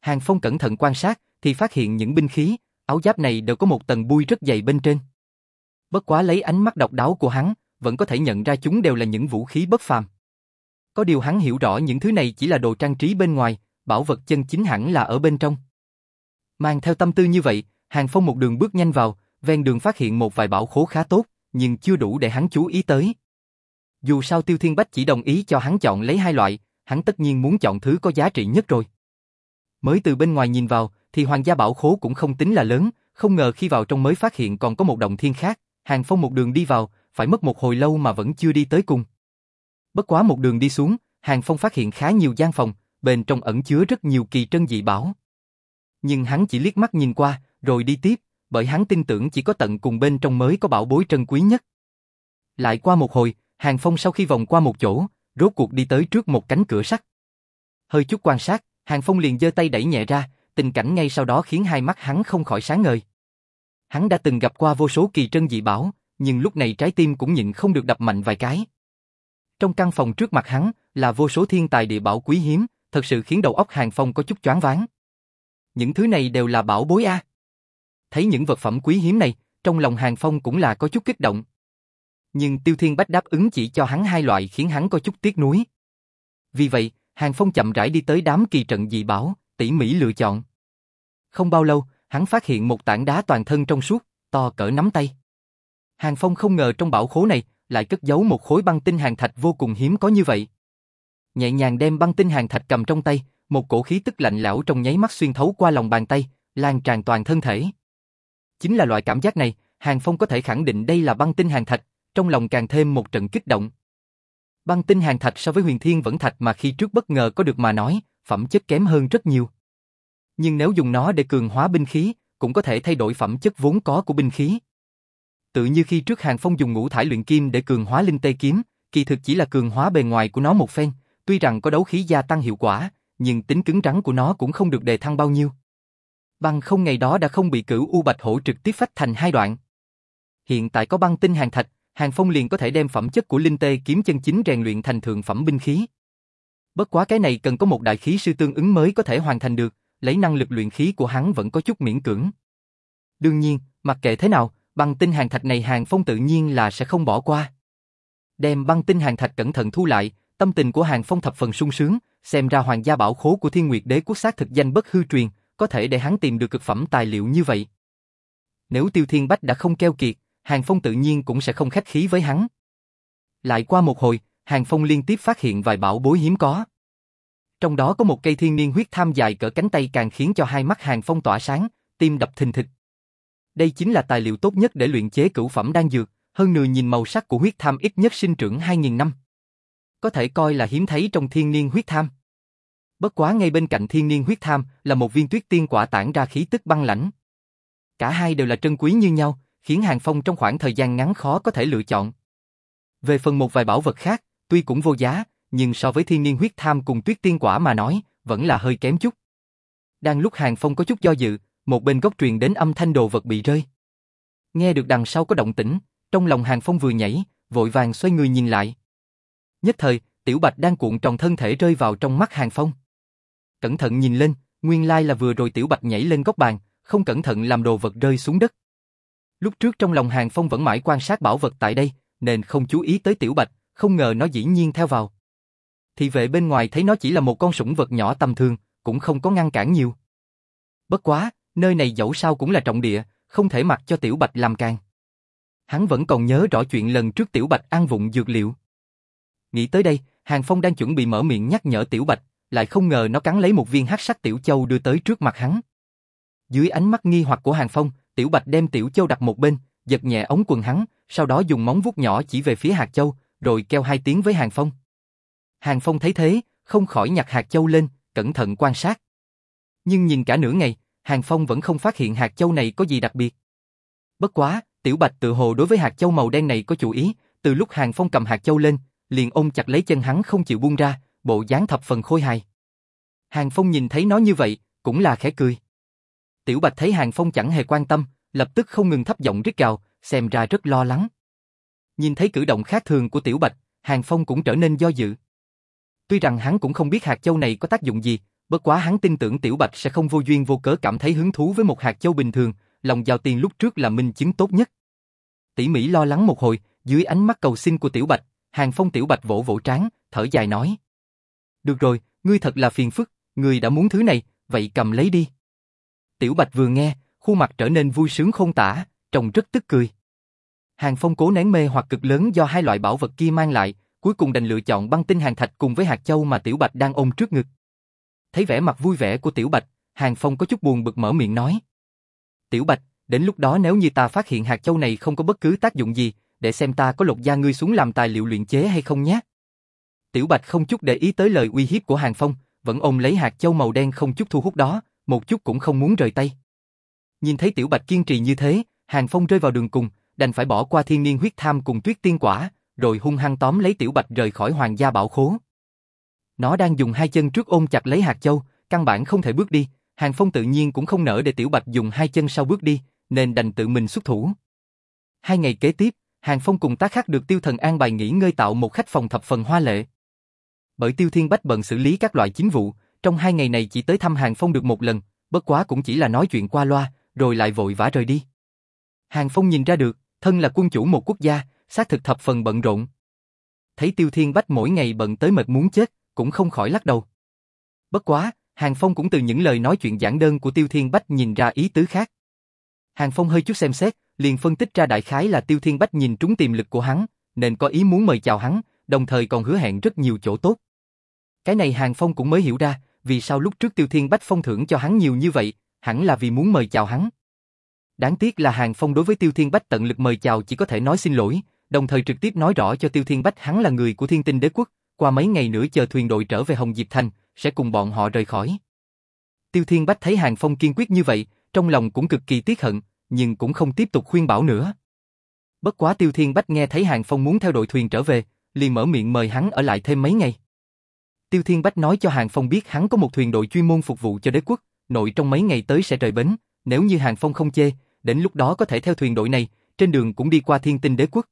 Hàng Phong cẩn thận quan sát, thì phát hiện những binh khí, áo giáp này đều có một tầng bui rất dày bên trên. Bất quá lấy ánh mắt độc đáo của hắn, vẫn có thể nhận ra chúng đều là những vũ khí bất phàm. Có điều hắn hiểu rõ những thứ này chỉ là đồ trang trí bên ngoài, bảo vật chân chính hẳn là ở bên trong. Mang theo tâm tư như vậy, Hàng Phong một đường bước nhanh vào, ven đường phát hiện một vài bảo khố khá tốt, nhưng chưa đủ để hắn chú ý tới. Dù sao Tiêu Thiên Bách chỉ đồng ý cho hắn chọn lấy hai loại, hắn tất nhiên muốn chọn thứ có giá trị nhất rồi. Mới từ bên ngoài nhìn vào, thì hoàng gia bảo khố cũng không tính là lớn, không ngờ khi vào trong mới phát hiện còn có một động thiên khác, Hàng Phong một đường đi vào, phải mất một hồi lâu mà vẫn chưa đi tới cùng. Bất quá một đường đi xuống, Hàng Phong phát hiện khá nhiều gian phòng, bên trong ẩn chứa rất nhiều kỳ trân dị bảo. Nhưng hắn chỉ liếc mắt nhìn qua, rồi đi tiếp, bởi hắn tin tưởng chỉ có tận cùng bên trong mới có bảo bối trân quý nhất. Lại qua một hồi, Hàng Phong sau khi vòng qua một chỗ, rốt cuộc đi tới trước một cánh cửa sắt. Hơi chút quan sát, Hàng Phong liền giơ tay đẩy nhẹ ra, tình cảnh ngay sau đó khiến hai mắt hắn không khỏi sáng ngời. Hắn đã từng gặp qua vô số kỳ trân dị bảo, nhưng lúc này trái tim cũng nhịn không được đập mạnh vài cái. Trong căn phòng trước mặt hắn là vô số thiên tài địa bảo quý hiếm, thật sự khiến đầu óc Hàng Phong có chút choáng váng. Những thứ này đều là bảo bối a. Thấy những vật phẩm quý hiếm này, trong lòng Hàng Phong cũng là có chút kích động. Nhưng Tiêu Thiên Bách đáp ứng chỉ cho hắn hai loại khiến hắn có chút tiếc nuối. Vì vậy, Hàng Phong chậm rãi đi tới đám kỳ trận dị bảo, tỉ mỉ lựa chọn. Không bao lâu, hắn phát hiện một tảng đá toàn thân trong suốt, to cỡ nắm tay. Hàng Phong không ngờ trong bảo khố này lại cất giấu một khối băng tinh hàng thạch vô cùng hiếm có như vậy. Nhẹ nhàng đem băng tinh hàng thạch cầm trong tay, một cổ khí tức lạnh lẽo trong nháy mắt xuyên thấu qua lòng bàn tay, lan tràn toàn thân thể. Chính là loại cảm giác này, Hàng Phong có thể khẳng định đây là băng tinh hàng thạch, trong lòng càng thêm một trận kích động. Băng tinh hàng thạch so với huyền thiên vẫn thạch mà khi trước bất ngờ có được mà nói, phẩm chất kém hơn rất nhiều. Nhưng nếu dùng nó để cường hóa binh khí, cũng có thể thay đổi phẩm chất vốn có của binh khí. Tự như khi trước Hàng Phong dùng ngũ thải luyện kim để cường hóa linh tê kiếm, kỳ thực chỉ là cường hóa bề ngoài của nó một phen, tuy rằng có đấu khí gia tăng hiệu quả, nhưng tính cứng rắn của nó cũng không được đề thăng bao nhiêu. Băng không ngày đó đã không bị cửu u bạch hổ trực tiếp phách thành hai đoạn. Hiện tại có băng tinh hàng thạch, Hàng Phong liền có thể đem phẩm chất của linh tê kiếm chân chính rèn luyện thành thượng phẩm binh khí. Bất quá cái này cần có một đại khí sư tương ứng mới có thể hoàn thành được, lấy năng lực luyện khí của hắn vẫn có chút miễn cưỡng. Đương nhiên, mặc kệ thế nào, băng tinh hàng thạch này Hàng Phong tự nhiên là sẽ không bỏ qua. Đem băng tinh hàng thạch cẩn thận thu lại, tâm tình của Hàng Phong thập phần sung sướng, xem ra hoàng gia bảo khố của Thiên Nguyệt Đế quốc xác thực danh bất hư truyền, có thể để hắn tìm được cực phẩm tài liệu như vậy. Nếu Tiêu Thiên Bách đã không keo kiệt, Hàng Phong tự nhiên cũng sẽ không khách khí với hắn. Lại qua một hồi, Hàng Phong liên tiếp phát hiện vài bảo bối hiếm có. Trong đó có một cây thiên niên huyết tham dài cỡ cánh tay càng khiến cho hai mắt Hàng Phong tỏa sáng, tim đập thình thịch. Đây chính là tài liệu tốt nhất để luyện chế cửu phẩm đan dược, hơn nửa nhìn màu sắc của huyết tham ít nhất sinh trưởng 2.000 năm. Có thể coi là hiếm thấy trong thiên niên huyết tham. Bất quá ngay bên cạnh thiên niên huyết tham là một viên tuyết tiên quả tản ra khí tức băng lãnh. Cả hai đều là trân quý như nhau, khiến Hàng Phong trong khoảng thời gian ngắn khó có thể lựa chọn. Về phần một vài bảo vật khác, tuy cũng vô giá, nhưng so với thiên niên huyết tham cùng tuyết tiên quả mà nói, vẫn là hơi kém chút. Đang lúc Hàng Phong có chút do dự, một bên góc truyền đến âm thanh đồ vật bị rơi. Nghe được đằng sau có động tĩnh, trong lòng Hàng Phong vừa nhảy, vội vàng xoay người nhìn lại. Nhất thời, Tiểu Bạch đang cuộn tròn thân thể rơi vào trong mắt Hàng Phong. Cẩn thận nhìn lên, nguyên lai là vừa rồi Tiểu Bạch nhảy lên góc bàn, không cẩn thận làm đồ vật rơi xuống đất. Lúc trước trong lòng Hàng Phong vẫn mãi quan sát bảo vật tại đây, nên không chú ý tới Tiểu Bạch, không ngờ nó dĩ nhiên theo vào. Thị vệ bên ngoài thấy nó chỉ là một con sủng vật nhỏ tầm thường, cũng không có ngăn cản nhiều. Bất quá, nơi này dẫu sao cũng là trọng địa, không thể mặc cho Tiểu Bạch làm càng. Hắn vẫn còn nhớ rõ chuyện lần trước Tiểu Bạch ăn vụng dược liệu. Nghĩ tới đây, Hàng Phong đang chuẩn bị mở miệng nhắc nhở Tiểu Bạch, lại không ngờ nó cắn lấy một viên hắc sắc Tiểu Châu đưa tới trước mặt hắn. Dưới ánh mắt nghi hoặc của Hàng Phong, Tiểu Bạch đem Tiểu Châu đặt một bên, giật nhẹ ống quần hắn, sau đó dùng móng vuốt nhỏ chỉ về phía hạt châu, rồi kêu hai tiếng với Hàng Phong. Hàng Phong thấy thế, không khỏi nhặt hạt châu lên, cẩn thận quan sát. Nhưng nhìn cả nửa ngày, Hàng Phong vẫn không phát hiện hạt châu này có gì đặc biệt. Bất quá, Tiểu Bạch tự hồ đối với hạt châu màu đen này có chủ ý, từ lúc Hàng Phong cầm hạt châu lên, liền ôm chặt lấy chân hắn không chịu buông ra, bộ dáng thập phần khôi hài. Hàng Phong nhìn thấy nó như vậy, cũng là khẽ cười. Tiểu Bạch thấy Hàng Phong chẳng hề quan tâm, lập tức không ngừng thấp giọng rít gào, xem ra rất lo lắng. Nhìn thấy cử động khác thường của Tiểu Bạch, Hàng Phong cũng trở nên do dự. Tuy rằng hắn cũng không biết hạt châu này có tác dụng gì, bất quá hắn tin tưởng Tiểu Bạch sẽ không vô duyên vô cớ cảm thấy hứng thú với một hạt châu bình thường, lòng giao tiền lúc trước là minh chứng tốt nhất. Tỷ Mỹ lo lắng một hồi, dưới ánh mắt cầu xin của Tiểu Bạch, Hàng Phong Tiểu Bạch vỗ vỗ trán, thở dài nói. Được rồi, ngươi thật là phiền phức, ngươi đã muốn thứ này, vậy cầm lấy đi. Tiểu Bạch vừa nghe, khuôn mặt trở nên vui sướng không tả, trông rất tức cười. Hàng Phong cố nén mê hoặc cực lớn do hai loại bảo vật kia mang lại, cuối cùng đành lựa chọn băng tinh hàng thạch cùng với hạt châu mà Tiểu Bạch đang ôm trước ngực. Thấy vẻ mặt vui vẻ của Tiểu Bạch, Hàng Phong có chút buồn bực mở miệng nói. Tiểu Bạch, đến lúc đó nếu như ta phát hiện hạt châu này không có bất cứ tác dụng gì, để xem ta có lột da ngươi xuống làm tài liệu luyện chế hay không nhé. Tiểu Bạch không chút để ý tới lời uy hiếp của Hàng Phong, vẫn ôm lấy hạt châu màu đen không chút thu hút đó, một chút cũng không muốn rời tay. Nhìn thấy Tiểu Bạch kiên trì như thế, Hàng Phong rơi vào đường cùng, đành phải bỏ qua thiên niên huyết tham cùng tuyết tiên quả, rồi hung hăng tóm lấy Tiểu Bạch rời khỏi hoàng gia bảo khố. Nó đang dùng hai chân trước ôm chặt lấy hạt châu, căn bản không thể bước đi, Hàng Phong tự nhiên cũng không nỡ để Tiểu Bạch dùng hai chân sau bước đi, nên đành tự mình xuất thủ. Hai ngày kế tiếp, Hàng Phong cùng tác khắc được Tiêu Thần an bài nghỉ ngơi tạo một khách phòng thập phần hoa lệ. Bởi Tiêu Thiên Bách bận xử lý các loại chính vụ, trong hai ngày này chỉ tới thăm Hàng Phong được một lần, bất quá cũng chỉ là nói chuyện qua loa, rồi lại vội vã rời đi. Hàng Phong nhìn ra được, thân là quân chủ một quốc gia, xác thực thập phần bận rộn. Thấy Tiêu Thiên Bách mỗi ngày bận tới mệt muốn chết, cũng không khỏi lắc đầu. Bất quá, Hàng Phong cũng từ những lời nói chuyện giản đơn của Tiêu Thiên Bách nhìn ra ý tứ khác. Hàng Phong hơi chút xem xét, liền phân tích ra đại khái là Tiêu Thiên Bách nhìn trúng tiềm lực của hắn, nên có ý muốn mời chào hắn, đồng thời còn hứa hẹn rất nhiều chỗ tốt. Cái này Hàng Phong cũng mới hiểu ra, vì sao lúc trước Tiêu Thiên Bách phong thưởng cho hắn nhiều như vậy, hẳn là vì muốn mời chào hắn. Đáng tiếc là Hàng Phong đối với Tiêu Thiên Bách tận lực mời chào chỉ có thể nói xin lỗi, đồng thời trực tiếp nói rõ cho Tiêu Thiên Bách hắn là người của Thiên Tinh Đế Quốc, qua mấy ngày nữa chờ thuyền đội trở về Hồng Diệp Thành, sẽ cùng bọn họ rời khỏi. Tiêu Thiên Bách thấy Hàng Phong kiên quyết như vậy, trong lòng cũng cực kỳ tiếc hận, nhưng cũng không tiếp tục khuyên bảo nữa. Bất quá Tiêu Thiên Bách nghe thấy Hàng Phong muốn theo đội thuyền trở về, liền mở miệng mời hắn ở lại thêm mấy ngày. Tiêu Thiên Bách nói cho Hàng Phong biết hắn có một thuyền đội chuyên môn phục vụ cho đế quốc, nội trong mấy ngày tới sẽ rời bến, nếu như Hàng Phong không chê, đến lúc đó có thể theo thuyền đội này, trên đường cũng đi qua thiên tinh đế quốc.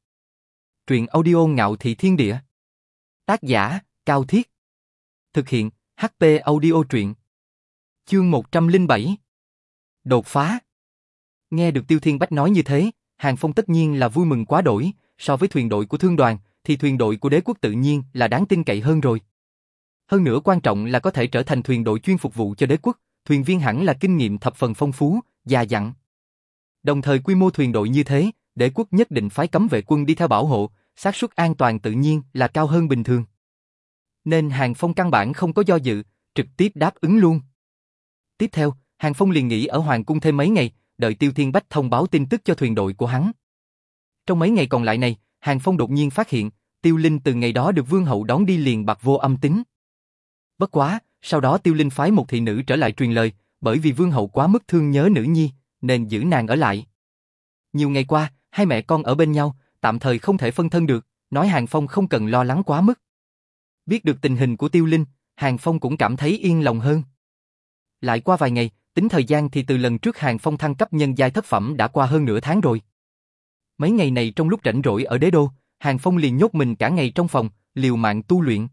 Truyện audio ngạo thị thiên địa. Tác giả, Cao Thiết. Thực hiện, HP audio truyện. Chương 107. Đột phá. Nghe được Tiêu Thiên Bách nói như thế, Hàng Phong tất nhiên là vui mừng quá đổi, so với thuyền đội của thương đoàn, thì thuyền đội của đế quốc tự nhiên là đáng tin cậy hơn rồi. Hơn nữa quan trọng là có thể trở thành thuyền đội chuyên phục vụ cho đế quốc, thuyền viên hẳn là kinh nghiệm thập phần phong phú, già dặn. Đồng thời quy mô thuyền đội như thế, đế quốc nhất định phái cấm vệ quân đi theo bảo hộ, xác suất an toàn tự nhiên là cao hơn bình thường. Nên Hàng Phong căn bản không có do dự, trực tiếp đáp ứng luôn. Tiếp theo, Hàng Phong liền nghỉ ở Hoàng cung thêm mấy ngày, đợi Tiêu Thiên Bách thông báo tin tức cho thuyền đội của hắn. Trong mấy ngày còn lại này, Hàng Phong đột nhiên phát hiện, Tiêu Linh từ ngày đó được Vương Hậu đón đi liền bạc vô âm tính. Bất quá, sau đó Tiêu Linh phái một thị nữ trở lại truyền lời, bởi vì Vương Hậu quá mức thương nhớ nữ nhi, nên giữ nàng ở lại. Nhiều ngày qua, hai mẹ con ở bên nhau, tạm thời không thể phân thân được, nói Hàng Phong không cần lo lắng quá mức. Biết được tình hình của Tiêu Linh, Hàng Phong cũng cảm thấy yên lòng hơn. Lại qua vài ngày, tính thời gian thì từ lần trước Hàng Phong thăng cấp nhân giai thất phẩm đã qua hơn nửa tháng rồi. Mấy ngày này trong lúc rảnh rỗi ở đế đô, Hàng Phong liền nhốt mình cả ngày trong phòng, liều mạng tu luyện.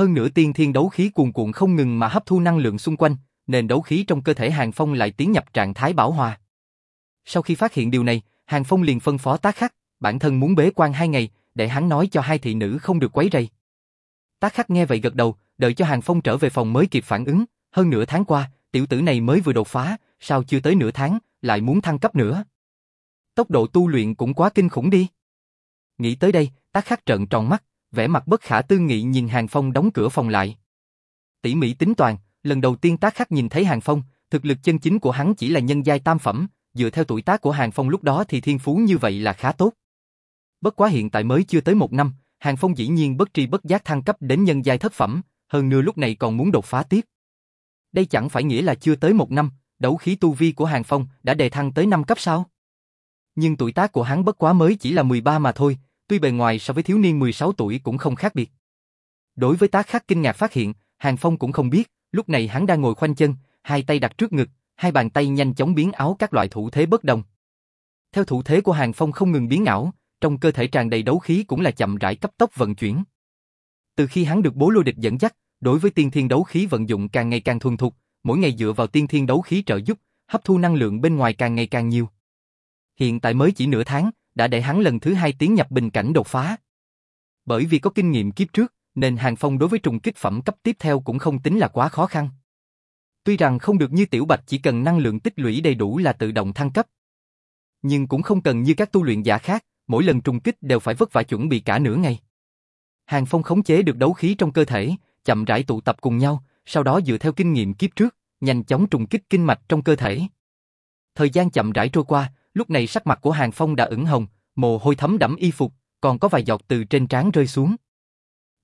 Hơn nữa tiên thiên đấu khí cuồn cuộn không ngừng mà hấp thu năng lượng xung quanh, nên đấu khí trong cơ thể Hàng Phong lại tiến nhập trạng thái bảo hòa. Sau khi phát hiện điều này, Hàng Phong liền phân phó tác khắc, bản thân muốn bế quan hai ngày, để hắn nói cho hai thị nữ không được quấy rầy. Tác khắc nghe vậy gật đầu, đợi cho Hàng Phong trở về phòng mới kịp phản ứng, hơn nửa tháng qua, tiểu tử này mới vừa đột phá, sao chưa tới nửa tháng, lại muốn thăng cấp nữa. Tốc độ tu luyện cũng quá kinh khủng đi. Nghĩ tới đây, tác khắc trợn tròn mắt, vẻ mặt bất khả tư nghị nhìn Hàng Phong đóng cửa phòng lại. Tỉ mỉ tính toàn, lần đầu tiên tác khắc nhìn thấy Hàng Phong, thực lực chân chính của hắn chỉ là nhân giai tam phẩm, dựa theo tuổi tác của Hàng Phong lúc đó thì thiên phú như vậy là khá tốt. Bất quá hiện tại mới chưa tới một năm, Hàng Phong dĩ nhiên bất tri bất giác thăng cấp đến nhân giai thất phẩm, hơn nữa lúc này còn muốn đột phá tiếp. Đây chẳng phải nghĩa là chưa tới một năm, đấu khí tu vi của Hàng Phong đã đề thăng tới năm cấp sao? Nhưng tuổi tác của hắn bất quá mới chỉ là 13 mà thôi, tuy bề ngoài so với thiếu niên 16 tuổi cũng không khác biệt. Đối với tá khắc kinh ngạc phát hiện, Hàng Phong cũng không biết, lúc này hắn đang ngồi khoanh chân, hai tay đặt trước ngực, hai bàn tay nhanh chóng biến áo các loại thủ thế bất đồng. Theo thủ thế của Hàng Phong không ngừng biến ảo, trong cơ thể tràn đầy đấu khí cũng là chậm rãi cấp tốc vận chuyển. Từ khi hắn được bố lô địch dẫn dắt, đối với tiên thiên đấu khí vận dụng càng ngày càng thuần thục, mỗi ngày dựa vào tiên thiên đấu khí trợ giúp, hấp thu năng lượng bên ngoài càng ngày càng nhiều. Hiện tại mới chỉ nửa tháng, đã để hắn lần thứ hai tiến nhập bình cảnh đột phá. Bởi vì có kinh nghiệm kiếp trước, nên Hàng Phong đối với trùng kích phẩm cấp tiếp theo cũng không tính là quá khó khăn. Tuy rằng không được như Tiểu Bạch chỉ cần năng lượng tích lũy đầy đủ là tự động thăng cấp. Nhưng cũng không cần như các tu luyện giả khác, mỗi lần trùng kích đều phải vất vả chuẩn bị cả nửa ngày. Hàng Phong khống chế được đấu khí trong cơ thể, chậm rãi tụ tập cùng nhau, sau đó dựa theo kinh nghiệm kiếp trước, nhanh chóng trùng kích kinh mạch trong cơ thể. Thời gian chậm rãi trôi qua, lúc này sắc mặt của Hàng Phong đã ửng hồng, mồ hôi thấm đẫm y phục, còn có vài giọt từ trên trán rơi xuống.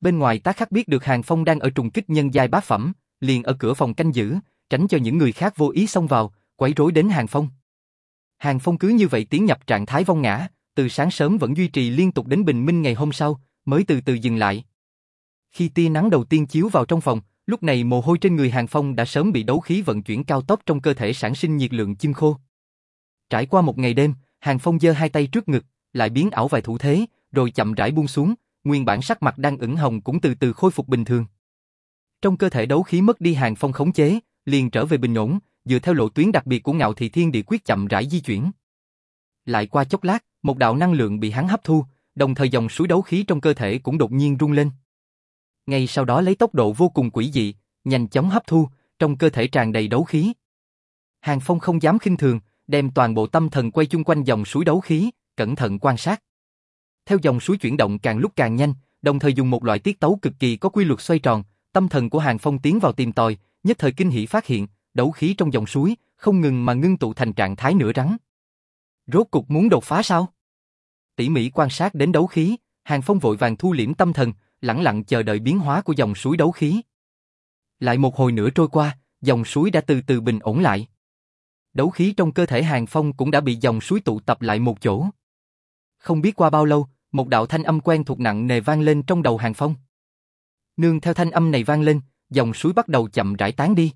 Bên ngoài tá khắc biết được Hàng Phong đang ở trùng kích nhân giai bá phẩm, liền ở cửa phòng canh giữ, tránh cho những người khác vô ý xông vào, quấy rối đến Hàng Phong. Hàng Phong cứ như vậy tiến nhập trạng thái vong ngã, từ sáng sớm vẫn duy trì liên tục đến bình minh ngày hôm sau, mới từ từ dừng lại. Khi tia nắng đầu tiên chiếu vào trong phòng, lúc này mồ hôi trên người Hàng Phong đã sớm bị đấu khí vận chuyển cao tốc trong cơ thể sản sinh nhiệt lượng chưng khô. Trải qua một ngày đêm, Hàng Phong giơ hai tay trước ngực, lại biến ảo vài thủ thế, rồi chậm rãi buông xuống, nguyên bản sắc mặt đang ửng hồng cũng từ từ khôi phục bình thường. Trong cơ thể đấu khí mất đi Hàng Phong khống chế, liền trở về bình ổn, dựa theo lộ tuyến đặc biệt của Ngạo Thị Thiên Địa Quyết chậm rãi di chuyển. Lại qua chốc lát, một đạo năng lượng bị hắn hấp thu, đồng thời dòng suối đấu khí trong cơ thể cũng đột nhiên rung lên. Ngay sau đó lấy tốc độ vô cùng quỷ dị, nhanh chóng hấp thu, trong cơ thể tràn đầy đấu khí. Hàng Phong không dám khinh thường, đem toàn bộ tâm thần quay chung quanh dòng suối đấu khí, cẩn thận quan sát. Theo dòng suối chuyển động càng lúc càng nhanh, đồng thời dùng một loại tiết tấu cực kỳ có quy luật xoay tròn, tâm thần của Hàng Phong tiến vào tìm tòi, nhất thời kinh hỉ phát hiện, đấu khí trong dòng suối không ngừng mà ngưng tụ thành trạng thái nửa rắn. Rốt cục muốn đột phá sao? Tỉ mỉ quan sát đến đấu khí, Hàng Phong vội vàng thu liễm tâm thần, lặng lặng chờ đợi biến hóa của dòng suối đấu khí. Lại một hồi nữa trôi qua, dòng suối đã từ từ bình ổn lại. Đấu khí trong cơ thể Hàng Phong cũng đã bị dòng suối tụ tập lại một chỗ. Không biết qua bao lâu, một đạo thanh âm quen thuộc nặng nề vang lên trong đầu Hàng Phong. Nương theo thanh âm này vang lên, dòng suối bắt đầu chậm rãi tán đi.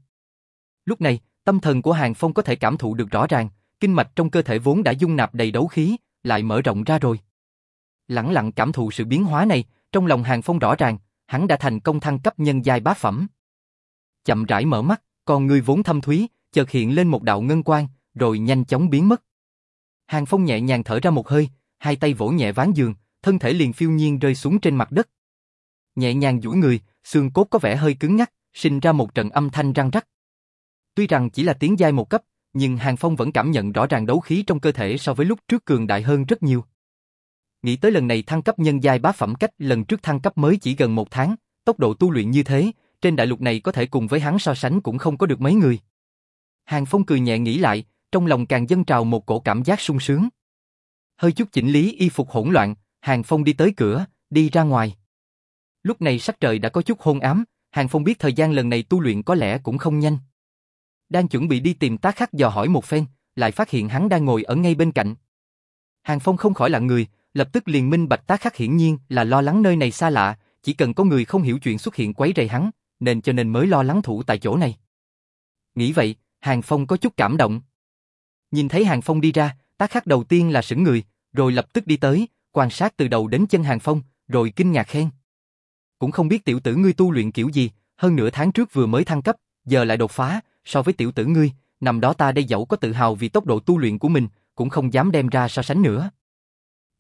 Lúc này, tâm thần của Hàng Phong có thể cảm thụ được rõ ràng, kinh mạch trong cơ thể vốn đã dung nạp đầy đấu khí, lại mở rộng ra rồi. Lặng lặng cảm thụ sự biến hóa này, trong lòng Hàng Phong rõ ràng, hắn đã thành công thăng cấp nhân giai bá phẩm. Chậm rãi mở mắt, còn người vốn thâm thúy, chợt hiện lên một đạo ngân quang, rồi nhanh chóng biến mất. Hàng Phong nhẹ nhàng thở ra một hơi, hai tay vỗ nhẹ ván giường, thân thể liền phiêu nhiên rơi xuống trên mặt đất. Nhẹ nhàng duỗi người, xương cốt có vẻ hơi cứng ngắc, sinh ra một trận âm thanh răng rắc. Tuy rằng chỉ là tiếng giai một cấp, nhưng Hàng Phong vẫn cảm nhận rõ ràng đấu khí trong cơ thể so với lúc trước cường đại hơn rất nhiều. Nghĩ tới lần này thăng cấp nhân giai bá phẩm cách lần trước thăng cấp mới chỉ gần một tháng, tốc độ tu luyện như thế, trên đại lục này có thể cùng với hắn so sánh cũng không có được mấy người. Hàng Phong cười nhẹ nghĩ lại, trong lòng càng dâng trào một cổ cảm giác sung sướng. Hơi chút chỉnh lý y phục hỗn loạn, Hàng Phong đi tới cửa, đi ra ngoài. Lúc này sắc trời đã có chút hôn ám, Hàng Phong biết thời gian lần này tu luyện có lẽ cũng không nhanh. Đang chuẩn bị đi tìm tá khắc dò hỏi một phen, lại phát hiện hắn đang ngồi ở ngay bên cạnh. Hàng Phong không khỏi lặng người, lập tức liền minh bạch tá khắc hiển nhiên là lo lắng nơi này xa lạ, chỉ cần có người không hiểu chuyện xuất hiện quấy rầy hắn, nên cho nên mới lo lắng thủ tại chỗ này. Nghĩ vậy, Hàng Phong có chút cảm động. Nhìn thấy Hàng Phong đi ra, tác khắc đầu tiên là sững người, rồi lập tức đi tới, quan sát từ đầu đến chân Hàng Phong, rồi kinh ngạc khen. Cũng không biết tiểu tử ngươi tu luyện kiểu gì, hơn nửa tháng trước vừa mới thăng cấp, giờ lại đột phá, so với tiểu tử ngươi, năm đó ta đây dẫu có tự hào vì tốc độ tu luyện của mình, cũng không dám đem ra so sánh nữa.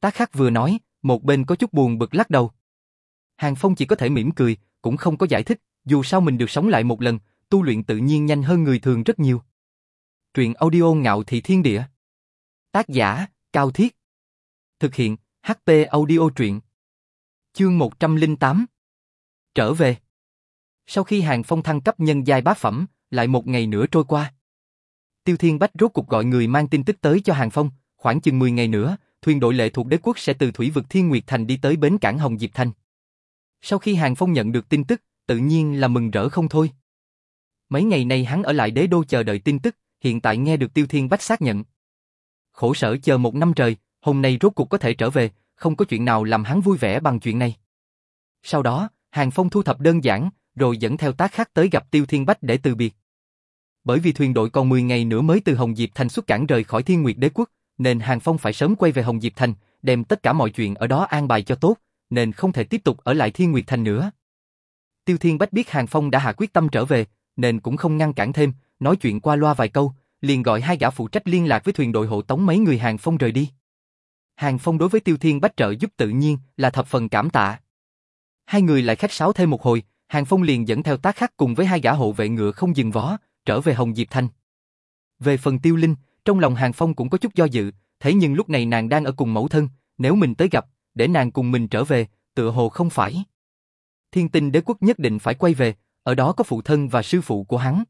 Tác khắc vừa nói, một bên có chút buồn bực lắc đầu. Hàng Phong chỉ có thể mỉm cười, cũng không có giải thích, dù sao mình được sống lại một lần, tu luyện tự nhiên nhanh hơn người thường rất nhiều. Truyện audio ngạo thị thiên địa. Tác giả, Cao Thiết. Thực hiện, HP audio truyện. Chương 108. Trở về. Sau khi Hàng Phong thăng cấp nhân giai bát phẩm, lại một ngày nữa trôi qua. Tiêu Thiên Bách rốt cục gọi người mang tin tức tới cho Hàng Phong, khoảng chừng 10 ngày nữa, thuyền đội lệ thuộc đế quốc sẽ từ thủy vực Thiên Nguyệt Thành đi tới bến cảng Hồng Diệp Thành. Sau khi Hàng Phong nhận được tin tức, tự nhiên là mừng rỡ không thôi. Mấy ngày nay hắn ở lại đế đô chờ đợi tin tức, hiện tại nghe được Tiêu Thiên Bách xác nhận. Khổ sở chờ một năm trời, hôm nay rốt cuộc có thể trở về, không có chuyện nào làm hắn vui vẻ bằng chuyện này. Sau đó, Hàng Phong thu thập đơn giản, rồi dẫn theo tác khác tới gặp Tiêu Thiên Bách để từ biệt. Bởi vì thuyền đội còn 10 ngày nữa mới từ Hồng Diệp Thành xuất cảng rời khỏi Thiên Nguyệt Đế Quốc, nên Hàng Phong phải sớm quay về Hồng Diệp Thành, đem tất cả mọi chuyện ở đó an bài cho tốt, nên không thể tiếp tục ở lại Thiên Nguyệt Thành nữa. Tiêu Thiên Bách biết Hàng Phong đã hạ quyết tâm trở về, nên cũng không ngăn cản thêm, nói chuyện qua loa vài câu, liền gọi hai gã phụ trách liên lạc với thuyền đội hộ tống mấy người Hàng Phong rời đi. Hàng Phong đối với Tiêu Thiên Bách trợ giúp tự nhiên là thập phần cảm tạ. Hai người lại khách sáo thêm một hồi, Hàng Phong liền dẫn theo tác khắc cùng với hai gã hộ vệ ngựa không dừng vó, trở về Hồng Diệp Thanh. Về phần Tiêu Linh, trong lòng Hàng Phong cũng có chút do dự, thế nhưng lúc này nàng đang ở cùng mẫu thân, nếu mình tới gặp, để nàng cùng mình trở về, tựa hồ không phải. Thiên tinh đế quốc nhất định phải quay về, ở đó có phụ thân và sư phụ của hắn.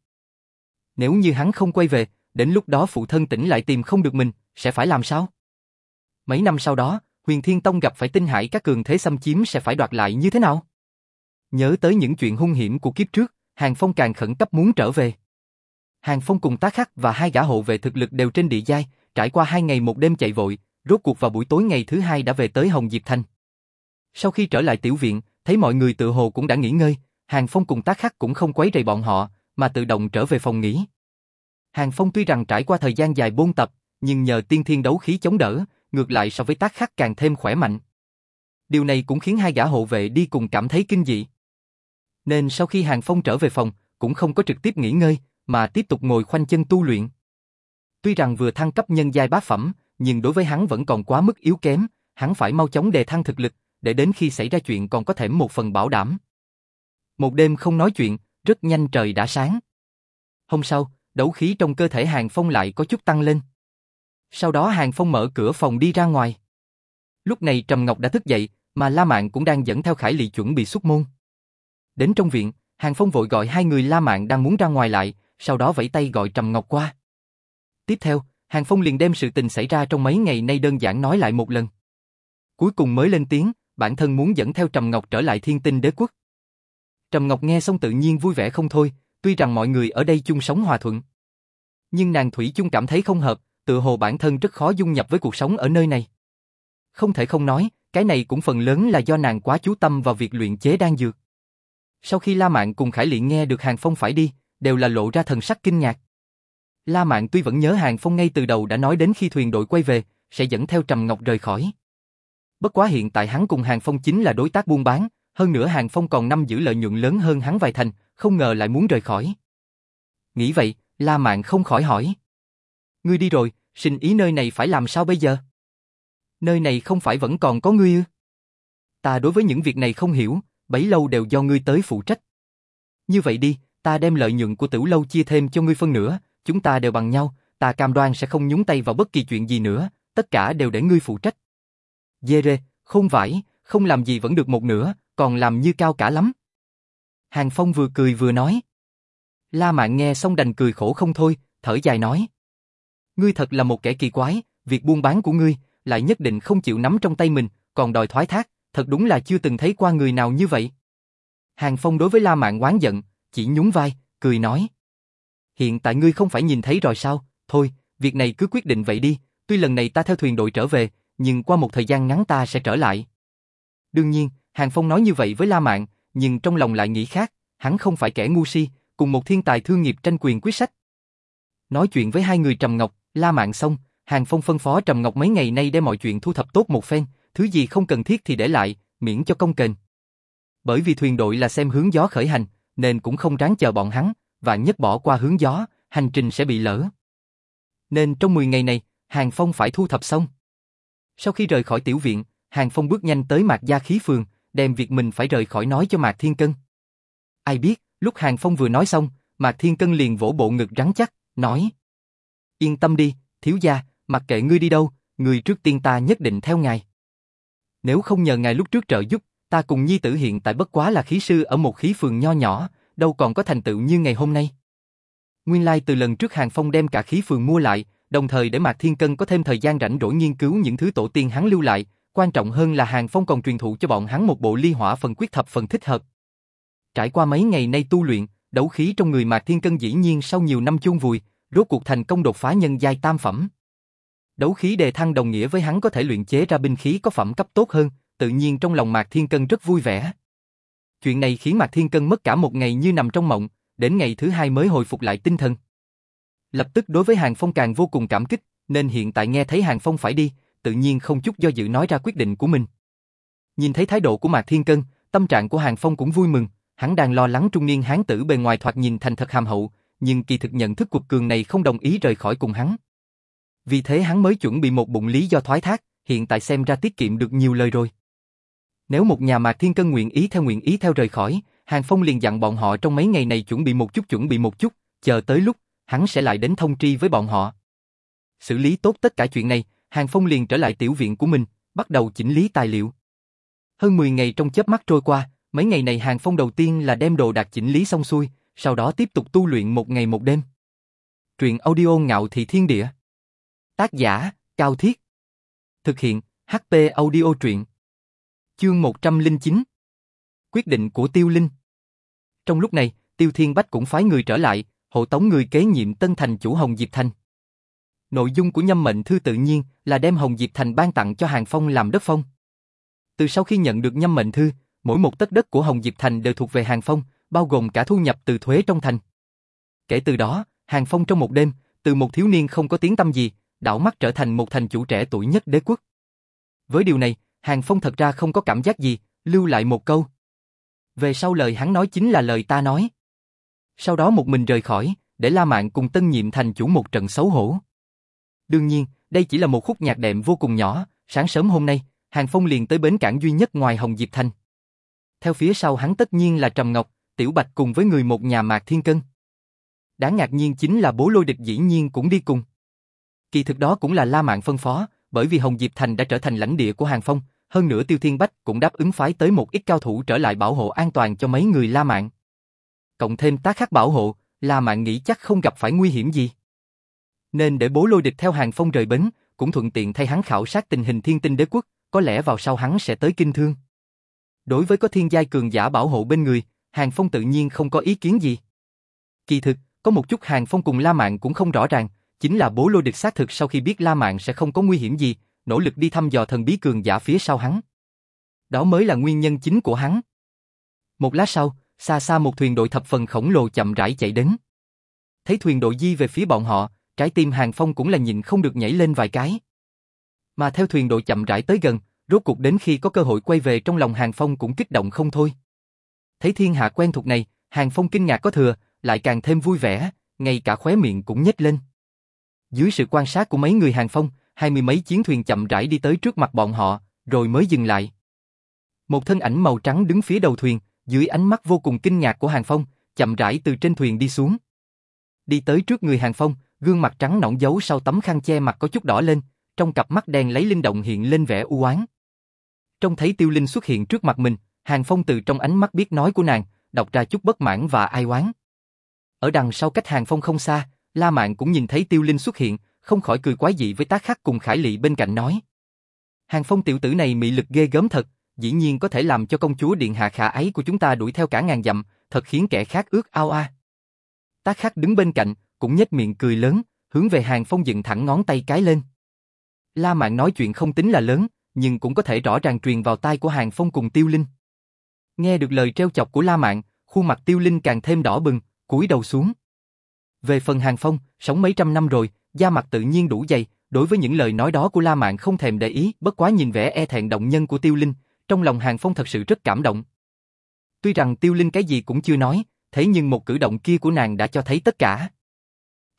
Nếu như hắn không quay về, đến lúc đó phụ thân tỉnh lại tìm không được mình, sẽ phải làm sao? Mấy năm sau đó, huyền thiên tông gặp phải tinh hải các cường thế xâm chiếm sẽ phải đoạt lại như thế nào? Nhớ tới những chuyện hung hiểm của kiếp trước, Hàng Phong càng khẩn cấp muốn trở về. Hàng Phong cùng tá khắc và hai gã hộ vệ thực lực đều trên địa giai, trải qua hai ngày một đêm chạy vội, rốt cuộc vào buổi tối ngày thứ hai đã về tới Hồng Diệp Thành. Sau khi trở lại tiểu viện, thấy mọi người tự hồ cũng đã nghỉ ngơi, Hàng Phong cùng tác khắc cũng không quấy rầy bọn họ, mà tự động trở về phòng nghỉ. Hàng Phong tuy rằng trải qua thời gian dài bôn tập, nhưng nhờ tiên thiên đấu khí chống đỡ, ngược lại so với tác khắc càng thêm khỏe mạnh. Điều này cũng khiến hai gã hộ vệ đi cùng cảm thấy kinh dị. Nên sau khi Hàng Phong trở về phòng, cũng không có trực tiếp nghỉ ngơi, mà tiếp tục ngồi khoanh chân tu luyện. Tuy rằng vừa thăng cấp nhân giai bá phẩm, nhưng đối với hắn vẫn còn quá mức yếu kém, hắn phải mau chóng đề thăng thực lực, để đến khi xảy ra chuyện còn có thể một phần bảo đảm. Một đêm không nói chuyện, rất nhanh trời đã sáng. Hôm sau, đấu khí trong cơ thể Hàng Phong lại có chút tăng lên. Sau đó Hàng Phong mở cửa phòng đi ra ngoài. Lúc này Trầm Ngọc đã thức dậy, mà La Mạn cũng đang dẫn theo Khải Lị chuẩn bị xuất môn. Đến trong viện, Hàng Phong vội gọi hai người La Mạn đang muốn ra ngoài lại, sau đó vẫy tay gọi Trầm Ngọc qua. Tiếp theo, Hàng Phong liền đem sự tình xảy ra trong mấy ngày nay đơn giản nói lại một lần. Cuối cùng mới lên tiếng, bản thân muốn dẫn theo Trầm Ngọc trở lại thiên tinh đế quốc. Trầm Ngọc nghe xong tự nhiên vui vẻ không thôi, tuy rằng mọi người ở đây chung sống hòa thuận. Nhưng nàng Thủy chung cảm thấy không hợp, tự hồ bản thân rất khó dung nhập với cuộc sống ở nơi này. Không thể không nói, cái này cũng phần lớn là do nàng quá chú tâm vào việc luyện chế đan dược. Sau khi La Mạn cùng Khải Liện nghe được Hàng Phong phải đi, đều là lộ ra thần sắc kinh ngạc. La Mạn tuy vẫn nhớ Hàng Phong ngay từ đầu đã nói đến khi thuyền đội quay về, sẽ dẫn theo Trầm Ngọc rời khỏi. Bất quá hiện tại hắn cùng Hàng Phong chính là đối tác buôn bán, hơn nữa Hàng Phong còn năm giữ lợi nhuận lớn hơn hắn vài thành, không ngờ lại muốn rời khỏi. Nghĩ vậy, La Mạn không khỏi hỏi. Ngươi đi rồi, sinh ý nơi này phải làm sao bây giờ? Nơi này không phải vẫn còn có ngươi ư? Ta đối với những việc này không hiểu, bấy lâu đều do ngươi tới phụ trách. Như vậy đi, ta đem lợi nhuận của tiểu lâu chia thêm cho ngươi phân nửa, chúng ta đều bằng nhau, ta cam đoan sẽ không nhúng tay vào bất kỳ chuyện gì nữa, tất cả đều để ngươi phụ trách. Dê rê, không vải, không làm gì vẫn được một nửa, còn làm như cao cả lắm. Hàng Phong vừa cười vừa nói. La Mạn nghe xong đành cười khổ không thôi, thở dài nói. Ngươi thật là một kẻ kỳ quái, việc buôn bán của ngươi, lại nhất định không chịu nắm trong tay mình, còn đòi thoái thác, thật đúng là chưa từng thấy qua người nào như vậy. Hàng Phong đối với La Mạn oán giận, chỉ nhún vai, cười nói. Hiện tại ngươi không phải nhìn thấy rồi sao, thôi, việc này cứ quyết định vậy đi, tuy lần này ta theo thuyền đội trở về, nhưng qua một thời gian ngắn ta sẽ trở lại. Đương nhiên, Hàng Phong nói như vậy với La Mạn, nhưng trong lòng lại nghĩ khác, hắn không phải kẻ ngu si, cùng một thiên tài thương nghiệp tranh quyền quyết sách. Nói chuyện với hai người Trầm Ngọc, La Mạn xong, Hàng Phong phân phó Trầm Ngọc mấy ngày nay để mọi chuyện thu thập tốt một phen, thứ gì không cần thiết thì để lại, miễn cho công kềnh. Bởi vì thuyền đội là xem hướng gió khởi hành, nên cũng không ráng chờ bọn hắn, và nhất bỏ qua hướng gió, hành trình sẽ bị lỡ. Nên trong 10 ngày này, Hàng Phong phải thu thập xong. Sau khi rời khỏi tiểu viện, Hàng Phong bước nhanh tới Mạc Gia Khí Phường, đem việc mình phải rời khỏi nói cho Mạc Thiên Cân. Ai biết, lúc Hàng Phong vừa nói xong, Mạc Thiên Cân liền vỗ bộ ngực rắn chắc, nói Yên tâm đi, thiếu gia, mặc kệ ngươi đi đâu, người trước tiên ta nhất định theo ngài. Nếu không nhờ ngài lúc trước trợ giúp, ta cùng nhi tử hiện tại bất quá là khí sư ở một khí phường nho nhỏ, đâu còn có thành tựu như ngày hôm nay. Nguyên lai like từ lần trước Hàng Phong đem cả khí phường mua lại, đồng thời để Mạc Thiên Cân có thêm thời gian rảnh rỗi nghiên cứu những thứ tổ tiên hắn lưu lại, quan trọng hơn là Hàng Phong còn truyền thụ cho bọn hắn một bộ ly hỏa phần quyết thập phần thích hợp. Trải qua mấy ngày nay tu luyện, đấu khí trong người Mạc Thiên Cân dĩ nhiên sau nhiều năm chôn vùi, rốt cuộc thành công đột phá nhân giai tam phẩm. Đấu khí đề thăng đồng nghĩa với hắn có thể luyện chế ra binh khí có phẩm cấp tốt hơn, tự nhiên trong lòng Mạc Thiên Cân rất vui vẻ. Chuyện này khiến Mạc Thiên Cân mất cả một ngày như nằm trong mộng, đến ngày thứ hai mới hồi phục lại tinh thần. Lập tức đối với Hàng Phong càng vô cùng cảm kích, nên hiện tại nghe thấy Hàng Phong phải đi, tự nhiên không chút do dự nói ra quyết định của mình. Nhìn thấy thái độ của Mạc Thiên Cân, tâm trạng của Hàng Phong cũng vui mừng, hắn đang lo lắng trung niên hán tử bề ngoài thoạt nhìn thành thật hàm hậu, nhưng kỳ thực nhận thức cuộc cường này không đồng ý rời khỏi cùng hắn. Vì thế hắn mới chuẩn bị một bụng lý do thoái thác, hiện tại xem ra tiết kiệm được nhiều lời rồi. Nếu một nhà Mạc Thiên Cân nguyện ý theo nguyện ý theo rời khỏi, Hàng Phong liền dặn bọn họ trong mấy ngày này chuẩn bị một chút chuẩn bị một chút, chờ tới lúc, hắn sẽ lại đến thông tri với bọn họ. Xử lý tốt tất cả chuyện này, Hàng Phong liền trở lại tiểu viện của mình, bắt đầu chỉnh lý tài liệu. Hơn 10 ngày trong chớp mắt trôi qua, mấy ngày này Hàng Phong đầu tiên là đem đồ đạc chỉnh lý xong xuôi, sau đó tiếp tục tu luyện một ngày một đêm. Truyện audio ngạo thị thiên địa. Tác giả, Cao Thiết. Thực hiện, HP audio truyện. Chương 109. Quyết định của Tiêu Linh. Trong lúc này, Tiêu Thiên Bách cũng phái người trở lại, hộ tống người kế nhiệm Tân Thành chủ Hồng Diệp Thành. Nội dung của nhâm mệnh thư tự nhiên là đem Hồng Diệp Thành ban tặng cho Hàng Phong làm đất phong. Từ sau khi nhận được nhâm mệnh thư, mỗi một tấc đất của Hồng Diệp Thành đều thuộc về Hàng Phong, bao gồm cả thu nhập từ thuế trong thành. Kể từ đó, Hàng Phong trong một đêm, từ một thiếu niên không có tiếng tâm gì, đảo mắt trở thành một thành chủ trẻ tuổi nhất đế quốc. Với điều này, Hàng Phong thật ra không có cảm giác gì, lưu lại một câu. Về sau lời hắn nói chính là lời ta nói. Sau đó một mình rời khỏi, để La Mạn cùng tân nhiệm thành chủ một trận xấu hổ. Đương nhiên, đây chỉ là một khúc nhạc đệm vô cùng nhỏ, sáng sớm hôm nay, Hàng Phong liền tới bến cảng duy nhất ngoài Hồng Diệp Thành. Theo phía sau hắn tất nhiên là Trầm Ngọc, Tiểu Bạch cùng với người một nhà Mạc Thiên Cân. Đáng ngạc nhiên chính là bố lôi địch dĩ nhiên cũng đi cùng. Kỳ thực đó cũng là La Mạn phân phó, bởi vì Hồng Diệp Thành đã trở thành lãnh địa của Hàng Phong, hơn nữa Tiêu Thiên Bách cũng đáp ứng phái tới một ít cao thủ trở lại bảo hộ an toàn cho mấy người La Mạn. Cộng thêm tá khắc bảo hộ, La Mạn nghĩ chắc không gặp phải nguy hiểm gì. Nên để bố lôi địch theo Hàng Phong rời bến, cũng thuận tiện thay hắn khảo sát tình hình thiên tinh đế quốc, có lẽ vào sau hắn sẽ tới kinh thương. Đối với có thiên giai cường giả bảo hộ bên người, Hàng Phong tự nhiên không có ý kiến gì. Kỳ thực, có một chút Hàng Phong cùng La Mạn cũng không rõ ràng, chính là bố lôi địch xác thực sau khi biết La Mạn sẽ không có nguy hiểm gì, nỗ lực đi thăm dò thần bí cường giả phía sau hắn. Đó mới là nguyên nhân chính của hắn. Một lát sau, xa xa một thuyền đội thập phần khổng lồ chậm rãi chạy đến. Thấy thuyền đội di về phía bọn họ, trái tim Hàng Phong cũng là nhìn không được nhảy lên vài cái. Mà theo thuyền đội chậm rãi tới gần, rốt cuộc đến khi có cơ hội quay về trong lòng Hàng Phong cũng kích động không thôi. Thấy thiên hạ quen thuộc này, Hàng Phong kinh ngạc có thừa, lại càng thêm vui vẻ, ngay cả khóe miệng cũng nhếch lên. Dưới sự quan sát của mấy người Hàng Phong, hai mươi mấy chiến thuyền chậm rãi đi tới trước mặt bọn họ, rồi mới dừng lại. Một thân ảnh màu trắng đứng phía đầu thuyền, dưới ánh mắt vô cùng kinh ngạc của Hàng Phong, chậm rãi từ trên thuyền đi xuống. Đi tới trước người Hàng Phong, gương mặt trắng nõn giấu sau tấm khăn che mặt có chút đỏ lên, trong cặp mắt đen lấy linh động hiện lên vẻ u oán. Trông thấy Tiêu Linh xuất hiện trước mặt mình, Hàng Phong từ trong ánh mắt biết nói của nàng, đọc ra chút bất mãn và ai oán. Ở đằng sau cách Hàng Phong không xa, La Mạn cũng nhìn thấy Tiêu Linh xuất hiện, không khỏi cười quái dị với tá khắc cùng Khải Lị bên cạnh nói. Hàng Phong tiểu tử này mị lực ghê gớm thật, dĩ nhiên có thể làm cho công chúa điện hạ khả ấy của chúng ta đuổi theo cả ngàn dặm, thật khiến kẻ khác ước ao a. tá khắc đứng bên cạnh, cũng nhếch miệng cười lớn, hướng về Hàng Phong dựng thẳng ngón tay cái lên. La Mạn nói chuyện không tính là lớn, nhưng cũng có thể rõ ràng truyền vào tai của Hàng Phong cùng Tiêu Linh. Nghe được lời treo chọc của La Mạn, khuôn mặt Tiêu Linh càng thêm đỏ bừng, cúi đầu xuống. Về phần Hàng Phong, sống mấy trăm năm rồi, da mặt tự nhiên đủ dày, đối với những lời nói đó của La Mạn không thèm để ý, bất quá nhìn vẻ e thẹn động nhân của Tiêu Linh, trong lòng Hàng Phong thật sự rất cảm động. Tuy rằng Tiêu Linh cái gì cũng chưa nói, thế nhưng một cử động kia của nàng đã cho thấy tất cả.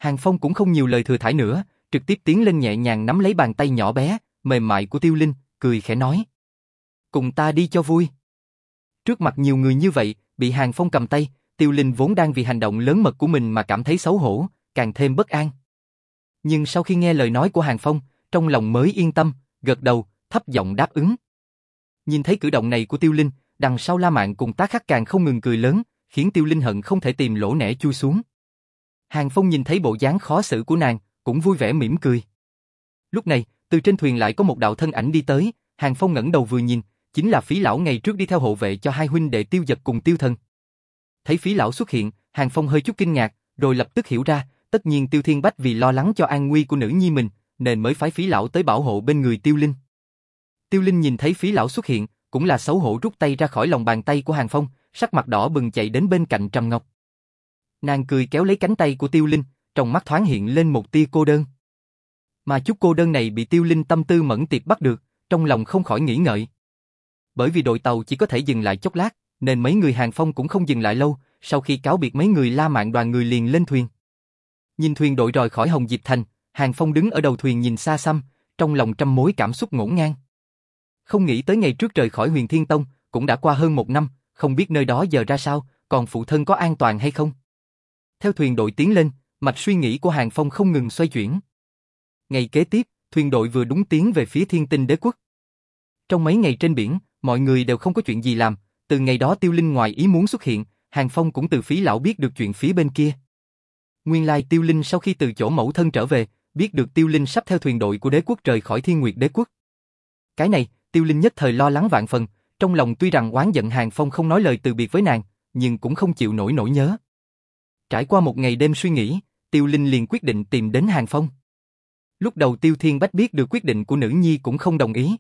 Hàng Phong cũng không nhiều lời thừa thải nữa, trực tiếp tiến lên nhẹ nhàng nắm lấy bàn tay nhỏ bé, mềm mại của Tiêu Linh, cười khẽ nói. Cùng ta đi cho vui. Trước mặt nhiều người như vậy, bị Hàng Phong cầm tay, Tiêu Linh vốn đang vì hành động lớn mật của mình mà cảm thấy xấu hổ, càng thêm bất an. Nhưng sau khi nghe lời nói của Hàng Phong, trong lòng mới yên tâm, gật đầu, thấp giọng đáp ứng. Nhìn thấy cử động này của Tiêu Linh, đằng sau La Mạn cùng tá khắc càng không ngừng cười lớn, khiến Tiêu Linh hận không thể tìm lỗ nẻ chui xuống. Hàng Phong nhìn thấy bộ dáng khó xử của nàng, cũng vui vẻ mỉm cười. Lúc này, từ trên thuyền lại có một đạo thân ảnh đi tới, Hàng Phong ngẩng đầu vừa nhìn, chính là phí lão ngày trước đi theo hộ vệ cho hai huynh đệ tiêu giật cùng tiêu thần. Thấy phí lão xuất hiện, Hàng Phong hơi chút kinh ngạc, rồi lập tức hiểu ra, tất nhiên tiêu thiên bách vì lo lắng cho an nguy của nữ nhi mình, nên mới phái phí lão tới bảo hộ bên người tiêu linh. Tiêu linh nhìn thấy phí lão xuất hiện, cũng là xấu hổ rút tay ra khỏi lòng bàn tay của Hàng Phong, sắc mặt đỏ bừng chạy đến bên cạnh Trầm Ngọc. Nàng cười kéo lấy cánh tay của tiêu linh, trong mắt thoáng hiện lên một tia cô đơn. Mà chút cô đơn này bị tiêu linh tâm tư mẫn tiệp bắt được, trong lòng không khỏi nghĩ ngợi. Bởi vì đội tàu chỉ có thể dừng lại chốc lát, nên mấy người hàng phong cũng không dừng lại lâu, sau khi cáo biệt mấy người la mạng đoàn người liền lên thuyền. Nhìn thuyền đội rời khỏi Hồng Diệp Thành, hàng phong đứng ở đầu thuyền nhìn xa xăm, trong lòng trăm mối cảm xúc ngổn ngang. Không nghĩ tới ngày trước rời khỏi huyền Thiên Tông, cũng đã qua hơn một năm, không biết nơi đó giờ ra sao, còn phụ thân có an toàn hay không. Theo thuyền đội tiến lên, mạch suy nghĩ của Hàng Phong không ngừng xoay chuyển. Ngày kế tiếp, thuyền đội vừa đúng tiến về phía thiên tinh đế quốc. Trong mấy ngày trên biển, mọi người đều không có chuyện gì làm, từ ngày đó tiêu linh ngoài ý muốn xuất hiện, Hàng Phong cũng từ phí lão biết được chuyện phía bên kia. Nguyên lai tiêu linh sau khi từ chỗ mẫu thân trở về, biết được tiêu linh sắp theo thuyền đội của đế quốc rời khỏi thiên nguyệt đế quốc. Cái này, tiêu linh nhất thời lo lắng vạn phần, trong lòng tuy rằng oán giận Hàng Phong không nói lời từ biệt với nàng, nhưng cũng không chịu nổi nỗi nhớ. Trải qua một ngày đêm suy nghĩ, Tiêu Linh liền quyết định tìm đến Hàng Phong. Lúc đầu Tiêu Thiên Bách biết được quyết định của nữ nhi cũng không đồng ý.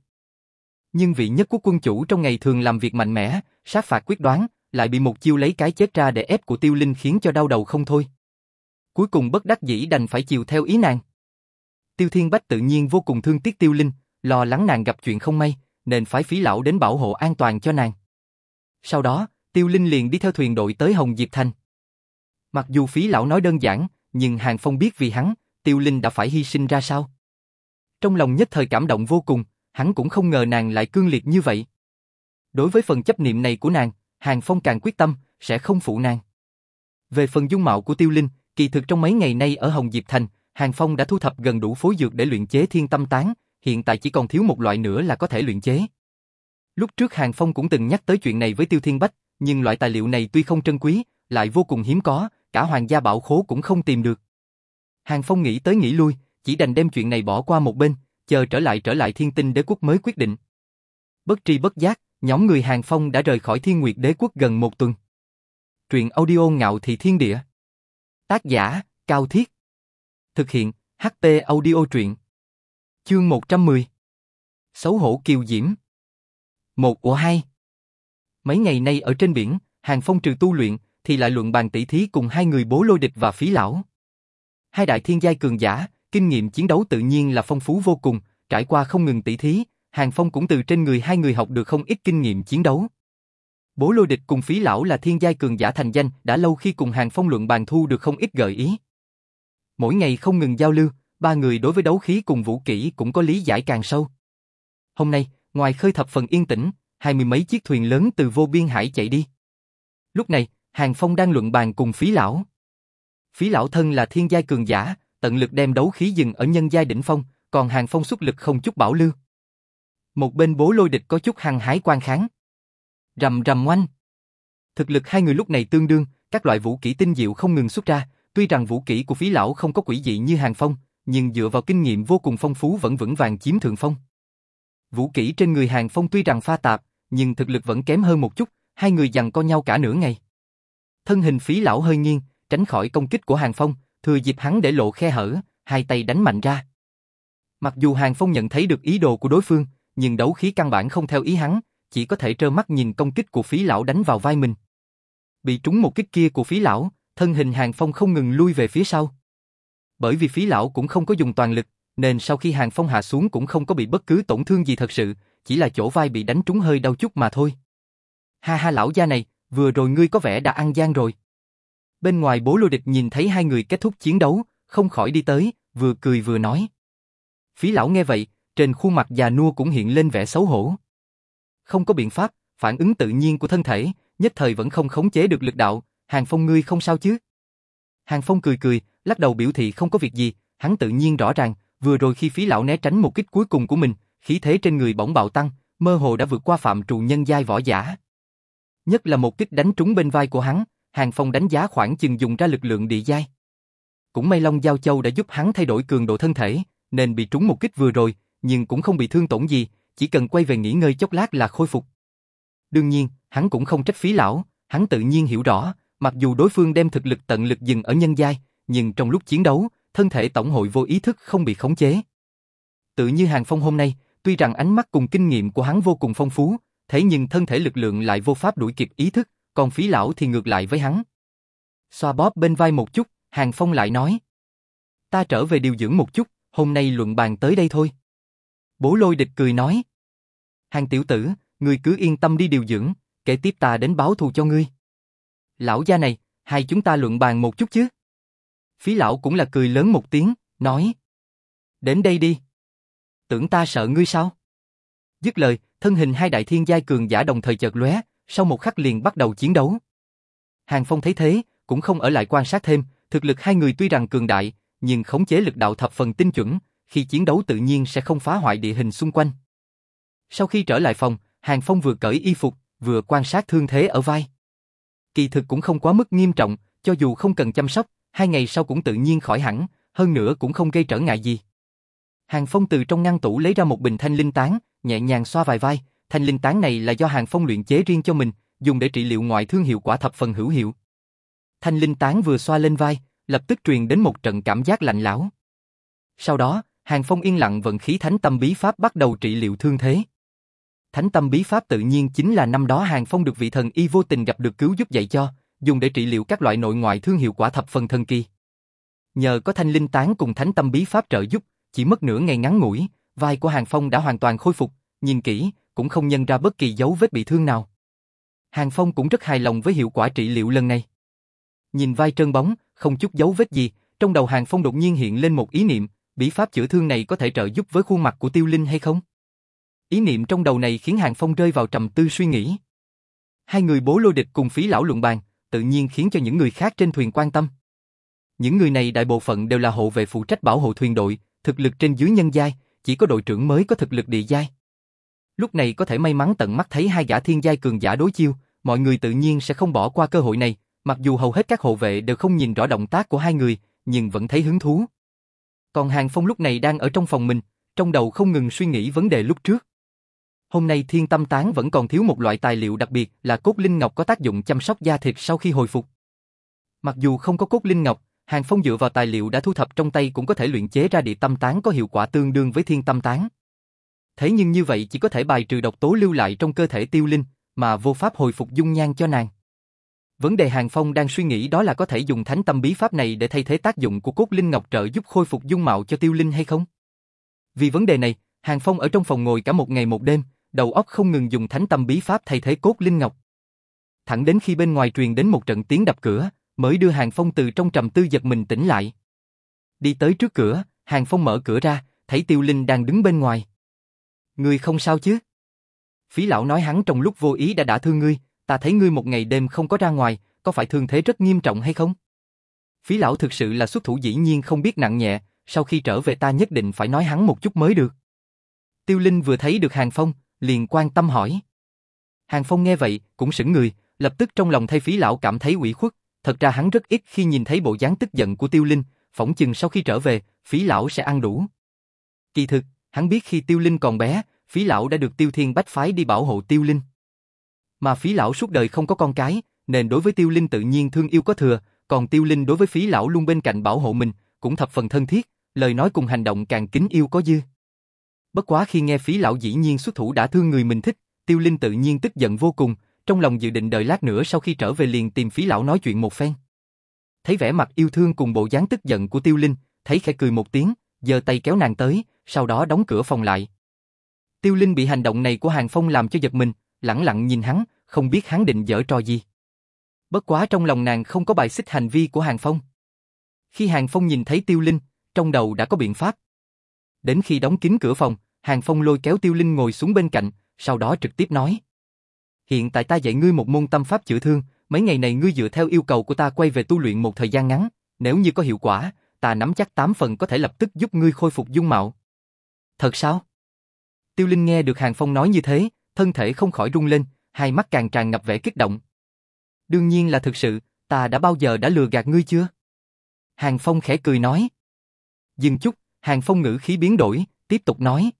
Nhưng vị nhất quốc quân chủ trong ngày thường làm việc mạnh mẽ, sát phạt quyết đoán, lại bị một chiêu lấy cái chết ra để ép của Tiêu Linh khiến cho đau đầu không thôi. Cuối cùng bất đắc dĩ đành phải chiều theo ý nàng. Tiêu Thiên Bách tự nhiên vô cùng thương tiếc Tiêu Linh, lo lắng nàng gặp chuyện không may, nên phải phí lão đến bảo hộ an toàn cho nàng. Sau đó, Tiêu Linh liền đi theo thuyền đội tới Hồng Diệp Thành. Mặc dù phí lão nói đơn giản, nhưng Hàng Phong biết vì hắn, Tiêu Linh đã phải hy sinh ra sao. Trong lòng nhất thời cảm động vô cùng, hắn cũng không ngờ nàng lại cương liệt như vậy. Đối với phần chấp niệm này của nàng, Hàng Phong càng quyết tâm, sẽ không phụ nàng. Về phần dung mạo của Tiêu Linh, kỳ thực trong mấy ngày nay ở Hồng Diệp Thành, Hàng Phong đã thu thập gần đủ phối dược để luyện chế thiên tâm tán, hiện tại chỉ còn thiếu một loại nữa là có thể luyện chế. Lúc trước Hàng Phong cũng từng nhắc tới chuyện này với Tiêu Thiên Bách, nhưng loại tài liệu này tuy không trân quý, lại vô cùng hiếm có, cả hoàng gia bảo khố cũng không tìm được. Hàng Phong nghĩ tới nghĩ lui, chỉ đành đem chuyện này bỏ qua một bên, chờ trở lại trở lại thiên tinh đế quốc mới quyết định. Bất tri bất giác, nhóm người Hàng Phong đã rời khỏi thiên nguyệt đế quốc gần một tuần. Truyện audio ngạo thị thiên địa. Tác giả, Cao Thiết. Thực hiện, HP audio truyện. Chương 110. Xấu hổ kiều diễm. Một của hai. Mấy ngày nay ở trên biển, Hàng Phong trừ tu luyện, thì lại luận bàn tỷ thí cùng hai người bố lôi địch và phí lão. Hai đại thiên giai cường giả, kinh nghiệm chiến đấu tự nhiên là phong phú vô cùng, trải qua không ngừng tỷ thí, Hàng Phong cũng từ trên người hai người học được không ít kinh nghiệm chiến đấu. Bố lôi địch cùng phí lão là thiên giai cường giả thành danh, đã lâu khi cùng Hàng Phong luận bàn thu được không ít gợi ý. Mỗi ngày không ngừng giao lưu, ba người đối với đấu khí cùng vũ kỹ cũng có lý giải càng sâu. Hôm nay, ngoài khơi thập phần yên tĩnh, hai mươi mấy chiếc thuyền lớn từ vô biên hải chạy đi. Lúc này, Hàng Phong đang luận bàn cùng phí lão. Phí lão thân là thiên giai cường giả, tận lực đem đấu khí dừng ở nhân giai đỉnh phong, còn Hàng Phong xuất lực không chút bảo lưu. Một bên bố lôi địch có chút hăng hái quan kháng. Rầm rầm oanh. Thực lực hai người lúc này tương đương, các loại vũ kỹ tinh diệu không ngừng xuất ra, tuy rằng vũ kỹ của phí lão không có quỷ dị như Hàng Phong, nhưng dựa vào kinh nghiệm vô cùng phong phú vẫn vững vàng chiếm thượng phong. Vũ kỹ trên người Hàng Phong tuy rằng pha tạp, nhưng thực lực vẫn kém hơn một chút, hai người giằng co nhau cả nửa ngày. Thân hình phí lão hơi nghiêng, tránh khỏi công kích của Hàng Phong, thừa dịp hắn để lộ khe hở, hai tay đánh mạnh ra. Mặc dù Hàng Phong nhận thấy được ý đồ của đối phương, nhưng đấu khí căn bản không theo ý hắn, chỉ có thể trơ mắt nhìn công kích của phí lão đánh vào vai mình. Bị trúng một kích kia của phí lão, thân hình Hàng Phong không ngừng lui về phía sau. Bởi vì phí lão cũng không có dùng toàn lực, nên sau khi Hàng Phong hạ xuống cũng không có bị bất cứ tổn thương gì thật sự, chỉ là chỗ vai bị đánh trúng hơi đau chút mà thôi. Ha ha lão gia này, vừa rồi ngươi có vẻ đã ăn gian rồi. Bên ngoài bố lôi địch nhìn thấy hai người kết thúc chiến đấu, không khỏi đi tới, vừa cười vừa nói. Phí lão nghe vậy, trên khuôn mặt già nua cũng hiện lên vẻ xấu hổ. Không có biện pháp, phản ứng tự nhiên của thân thể, nhất thời vẫn không khống chế được lực đạo, Hàng Phong ngươi không sao chứ? Hàng Phong cười cười, lắc đầu biểu thị không có việc gì, hắn tự nhiên rõ ràng, vừa rồi khi phí lão né tránh một kích cuối cùng của mình, khí thế trên người bỗng bạo tăng, mơ hồ đã vượt qua phạm trù nhân giai võ giả. Nhất là một kích đánh trúng bên vai của hắn, Hàng Phong đánh giá khoảng chừng dùng ra lực lượng địa giai. Cũng may Long Giao Châu đã giúp hắn thay đổi cường độ thân thể, nên bị trúng một kích vừa rồi, nhưng cũng không bị thương tổn gì, chỉ cần quay về nghỉ ngơi chốc lát là khôi phục. Đương nhiên, hắn cũng không trách phí lão, hắn tự nhiên hiểu rõ, mặc dù đối phương đem thực lực tận lực dừng ở nhân giai, nhưng trong lúc chiến đấu, thân thể tổng hội vô ý thức không bị khống chế. Tự như Hàng Phong hôm nay, tuy rằng ánh mắt cùng kinh nghiệm của hắn vô cùng phong phú, thế nhưng thân thể lực lượng lại vô pháp đuổi kịp ý thức, còn phí lão thì ngược lại với hắn. Xoa bóp bên vai một chút, Hàng Phong lại nói. Ta trở về điều dưỡng một chút, hôm nay luận bàn tới đây thôi. Bố lôi địch cười nói. Hàng tiểu tử, ngươi cứ yên tâm đi điều dưỡng, kể tiếp ta đến báo thù cho ngươi. Lão gia này, hai chúng ta luận bàn một chút chứ. Phí lão cũng là cười lớn một tiếng, nói. Đến đây đi. Tưởng ta sợ ngươi sao? Dứt lời, thân hình hai đại thiên giai cường giả đồng thời chợt lóe, sau một khắc liền bắt đầu chiến đấu. Hàng Phong thấy thế, cũng không ở lại quan sát thêm, thực lực hai người tuy rằng cường đại, nhưng khống chế lực đạo thập phần tinh chuẩn, khi chiến đấu tự nhiên sẽ không phá hoại địa hình xung quanh. Sau khi trở lại phòng, Hàng Phong vừa cởi y phục, vừa quan sát thương thế ở vai. Kỳ thực cũng không quá mức nghiêm trọng, cho dù không cần chăm sóc, hai ngày sau cũng tự nhiên khỏi hẳn, hơn nữa cũng không gây trở ngại gì. Hàng Phong từ trong ngăn tủ lấy ra một bình thanh linh tán, nhẹ nhàng xoa vài vai, thanh linh tán này là do Hàng Phong luyện chế riêng cho mình, dùng để trị liệu ngoại thương hiệu quả thập phần hữu hiệu. Thanh linh tán vừa xoa lên vai, lập tức truyền đến một trận cảm giác lạnh lão. Sau đó, Hàng Phong yên lặng vận khí thánh tâm bí pháp bắt đầu trị liệu thương thế. Thánh tâm bí pháp tự nhiên chính là năm đó Hàng Phong được vị thần y vô tình gặp được cứu giúp dạy cho, dùng để trị liệu các loại nội ngoại thương hiệu quả thập phần thần kỳ. Nhờ có thanh linh tán cùng thánh tâm bí pháp trợ giúp, chỉ mất nửa ngày ngắn ngủi, vai của Hàng Phong đã hoàn toàn khôi phục, nhìn kỹ, cũng không nhận ra bất kỳ dấu vết bị thương nào. Hàng Phong cũng rất hài lòng với hiệu quả trị liệu lần này. Nhìn vai trơn bóng, không chút dấu vết gì, trong đầu Hàng Phong đột nhiên hiện lên một ý niệm, bí pháp chữa thương này có thể trợ giúp với khuôn mặt của Tiêu Linh hay không? Ý niệm trong đầu này khiến Hàng Phong rơi vào trầm tư suy nghĩ. Hai người bố lôi địch cùng phí lão luận bàn, tự nhiên khiến cho những người khác trên thuyền quan tâm. Những người này đại bộ phận đều là hộ vệ phụ trách bảo hộ thuyền đội, thực lực trên dưới nhân giai, chỉ có đội trưởng mới có thực lực địa giai. Lúc này có thể may mắn tận mắt thấy hai gã thiên giai cường giả đối chiêu, mọi người tự nhiên sẽ không bỏ qua cơ hội này, mặc dù hầu hết các hộ vệ đều không nhìn rõ động tác của hai người, nhưng vẫn thấy hứng thú. Còn Hàng Phong lúc này đang ở trong phòng mình, trong đầu không ngừng suy nghĩ vấn đề lúc trước. Hôm nay thiên tâm tán vẫn còn thiếu một loại tài liệu đặc biệt là cốt linh ngọc có tác dụng chăm sóc da thịt sau khi hồi phục. Mặc dù không có cốt linh ngọc, Hàng Phong dựa vào tài liệu đã thu thập trong tay cũng có thể luyện chế ra địa tâm tán có hiệu quả tương đương với thiên tâm tán. Thế nhưng như vậy chỉ có thể bài trừ độc tố lưu lại trong cơ thể tiêu linh, mà vô pháp hồi phục dung nhan cho nàng. Vấn đề Hàng Phong đang suy nghĩ đó là có thể dùng thánh tâm bí pháp này để thay thế tác dụng của cốt linh ngọc trợ giúp khôi phục dung mạo cho tiêu linh hay không? Vì vấn đề này, Hàng Phong ở trong phòng ngồi cả một ngày một đêm, đầu óc không ngừng dùng thánh tâm bí pháp thay thế cốt linh ngọc. Thẳng đến khi bên ngoài truyền đến một trận tiếng đập cửa, mới đưa Hàng Phong từ trong trầm tư giật mình tỉnh lại. Đi tới trước cửa, Hàng Phong mở cửa ra, thấy Tiêu Linh đang đứng bên ngoài. Ngươi không sao chứ? Phí lão nói hắn trong lúc vô ý đã đả thương ngươi, ta thấy ngươi một ngày đêm không có ra ngoài, có phải thương thế rất nghiêm trọng hay không? Phí lão thực sự là xuất thủ dĩ nhiên không biết nặng nhẹ, sau khi trở về ta nhất định phải nói hắn một chút mới được. Tiêu Linh vừa thấy được Hàng Phong, liền quan tâm hỏi. Hàng Phong nghe vậy, cũng sững người, lập tức trong lòng thay phí lão cảm thấy ủy khuất, thật ra hắn rất ít khi nhìn thấy bộ dáng tức giận của Tiêu Linh, phỏng chừng sau khi trở về, phí lão sẽ ăn đủ. Kỳ thực, hắn biết khi Tiêu Linh còn bé, phí lão đã được Tiêu Thiên Bách phái đi bảo hộ Tiêu Linh. Mà phí lão suốt đời không có con cái, nên đối với Tiêu Linh tự nhiên thương yêu có thừa, còn Tiêu Linh đối với phí lão luôn bên cạnh bảo hộ mình, cũng thập phần thân thiết, lời nói cùng hành động càng kính yêu có dư. Bất quá khi nghe phí lão dĩ nhiên xuất thủ đã thương người mình thích, Tiêu Linh tự nhiên tức giận vô cùng, trong lòng dự định đợi lát nữa sau khi trở về liền tìm phí lão nói chuyện một phen. Thấy vẻ mặt yêu thương cùng bộ dáng tức giận của Tiêu Linh, thấy khẽ cười một tiếng, giơ tay kéo nàng tới, sau đó đóng cửa phòng lại. Tiêu Linh bị hành động này của Hàng Phong làm cho giật mình, lẳng lặng nhìn hắn, không biết hắn định dở trò gì. Bất quá trong lòng nàng không có bài xích hành vi của Hàng Phong. Khi Hàng Phong nhìn thấy Tiêu Linh, trong đầu đã có biện pháp. Đến khi đóng kín cửa phòng, Hàng Phong lôi kéo Tiêu Linh ngồi xuống bên cạnh, sau đó trực tiếp nói. Hiện tại ta dạy ngươi một môn tâm pháp chữa thương, mấy ngày này ngươi dựa theo yêu cầu của ta quay về tu luyện một thời gian ngắn, nếu như có hiệu quả, ta nắm chắc 8 phần có thể lập tức giúp ngươi khôi phục dung mạo. Thật sao? Tiêu Linh nghe được Hàng Phong nói như thế, thân thể không khỏi rung lên, hai mắt càng tràn ngập vẻ kích động. Đương nhiên là thực sự, ta đã bao giờ đã lừa gạt ngươi chưa? Hàng Phong khẽ cười nói. Dừng chút, Hàng Phong ngữ khí biến đổi, tiếp tục nói.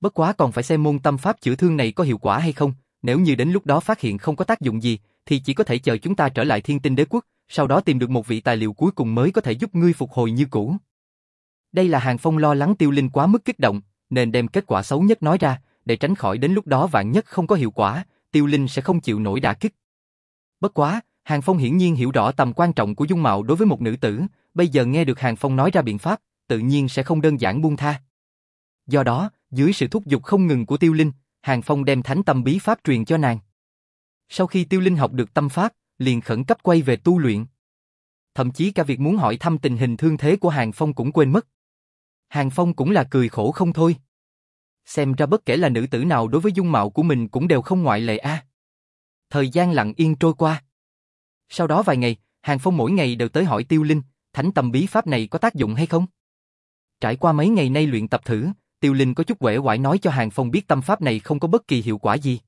Bất quá còn phải xem môn tâm pháp chữa thương này có hiệu quả hay không, nếu như đến lúc đó phát hiện không có tác dụng gì, thì chỉ có thể chờ chúng ta trở lại thiên tinh đế quốc, sau đó tìm được một vị tài liệu cuối cùng mới có thể giúp ngươi phục hồi như cũ. Đây là Hàng Phong lo lắng tiêu linh quá mức kích động, nên đem kết quả xấu nhất nói ra, để tránh khỏi đến lúc đó vạn nhất không có hiệu quả, tiêu linh sẽ không chịu nổi đả kích. Bất quá, Hàng Phong hiển nhiên hiểu rõ tầm quan trọng của dung mạo đối với một nữ tử, bây giờ nghe được Hàng Phong nói ra biện pháp, tự nhiên sẽ không đơn giản buông tha. Do đó, dưới sự thúc giục không ngừng của Tiêu Linh, Hàng Phong đem thánh tâm bí pháp truyền cho nàng. Sau khi Tiêu Linh học được tâm pháp, liền khẩn cấp quay về tu luyện. Thậm chí cả việc muốn hỏi thăm tình hình thương thế của Hàng Phong cũng quên mất. Hàng Phong cũng là cười khổ không thôi. Xem ra bất kể là nữ tử nào đối với dung mạo của mình cũng đều không ngoại lệ a. Thời gian lặng yên trôi qua. Sau đó vài ngày, Hàng Phong mỗi ngày đều tới hỏi Tiêu Linh, thánh tâm bí pháp này có tác dụng hay không? Trải qua mấy ngày nay luyện tập thử, Tiêu Linh có chút quể quải nói cho Hàng Phong biết tâm pháp này không có bất kỳ hiệu quả gì.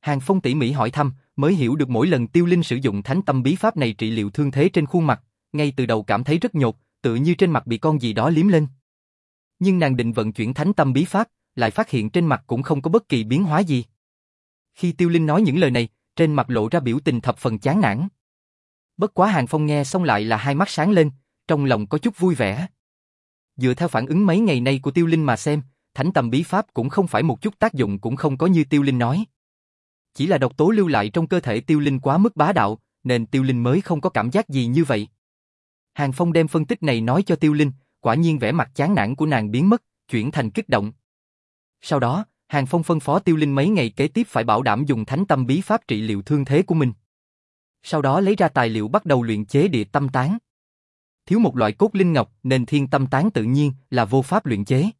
Hàng Phong tỉ mỉ hỏi thăm, mới hiểu được mỗi lần Tiêu Linh sử dụng thánh tâm bí pháp này trị liệu thương thế trên khuôn mặt, ngay từ đầu cảm thấy rất nhột, tự như trên mặt bị con gì đó liếm lên. Nhưng nàng định vận chuyển thánh tâm bí pháp, lại phát hiện trên mặt cũng không có bất kỳ biến hóa gì. Khi Tiêu Linh nói những lời này, trên mặt lộ ra biểu tình thập phần chán nản. Bất quá Hàng Phong nghe xong lại là hai mắt sáng lên, trong lòng có chút vui vẻ. Dựa theo phản ứng mấy ngày nay của Tiêu Linh mà xem, thánh tầm bí pháp cũng không phải một chút tác dụng cũng không có như Tiêu Linh nói. Chỉ là độc tố lưu lại trong cơ thể Tiêu Linh quá mức bá đạo, nên Tiêu Linh mới không có cảm giác gì như vậy. Hàng Phong đem phân tích này nói cho Tiêu Linh, quả nhiên vẻ mặt chán nản của nàng biến mất, chuyển thành kích động. Sau đó, Hàng Phong phân phó Tiêu Linh mấy ngày kế tiếp phải bảo đảm dùng thánh tâm bí pháp trị liệu thương thế của mình. Sau đó lấy ra tài liệu bắt đầu luyện chế địa tâm tán thiếu một loại cốt linh ngọc nên thiên tâm tán tự nhiên là vô pháp luyện chế.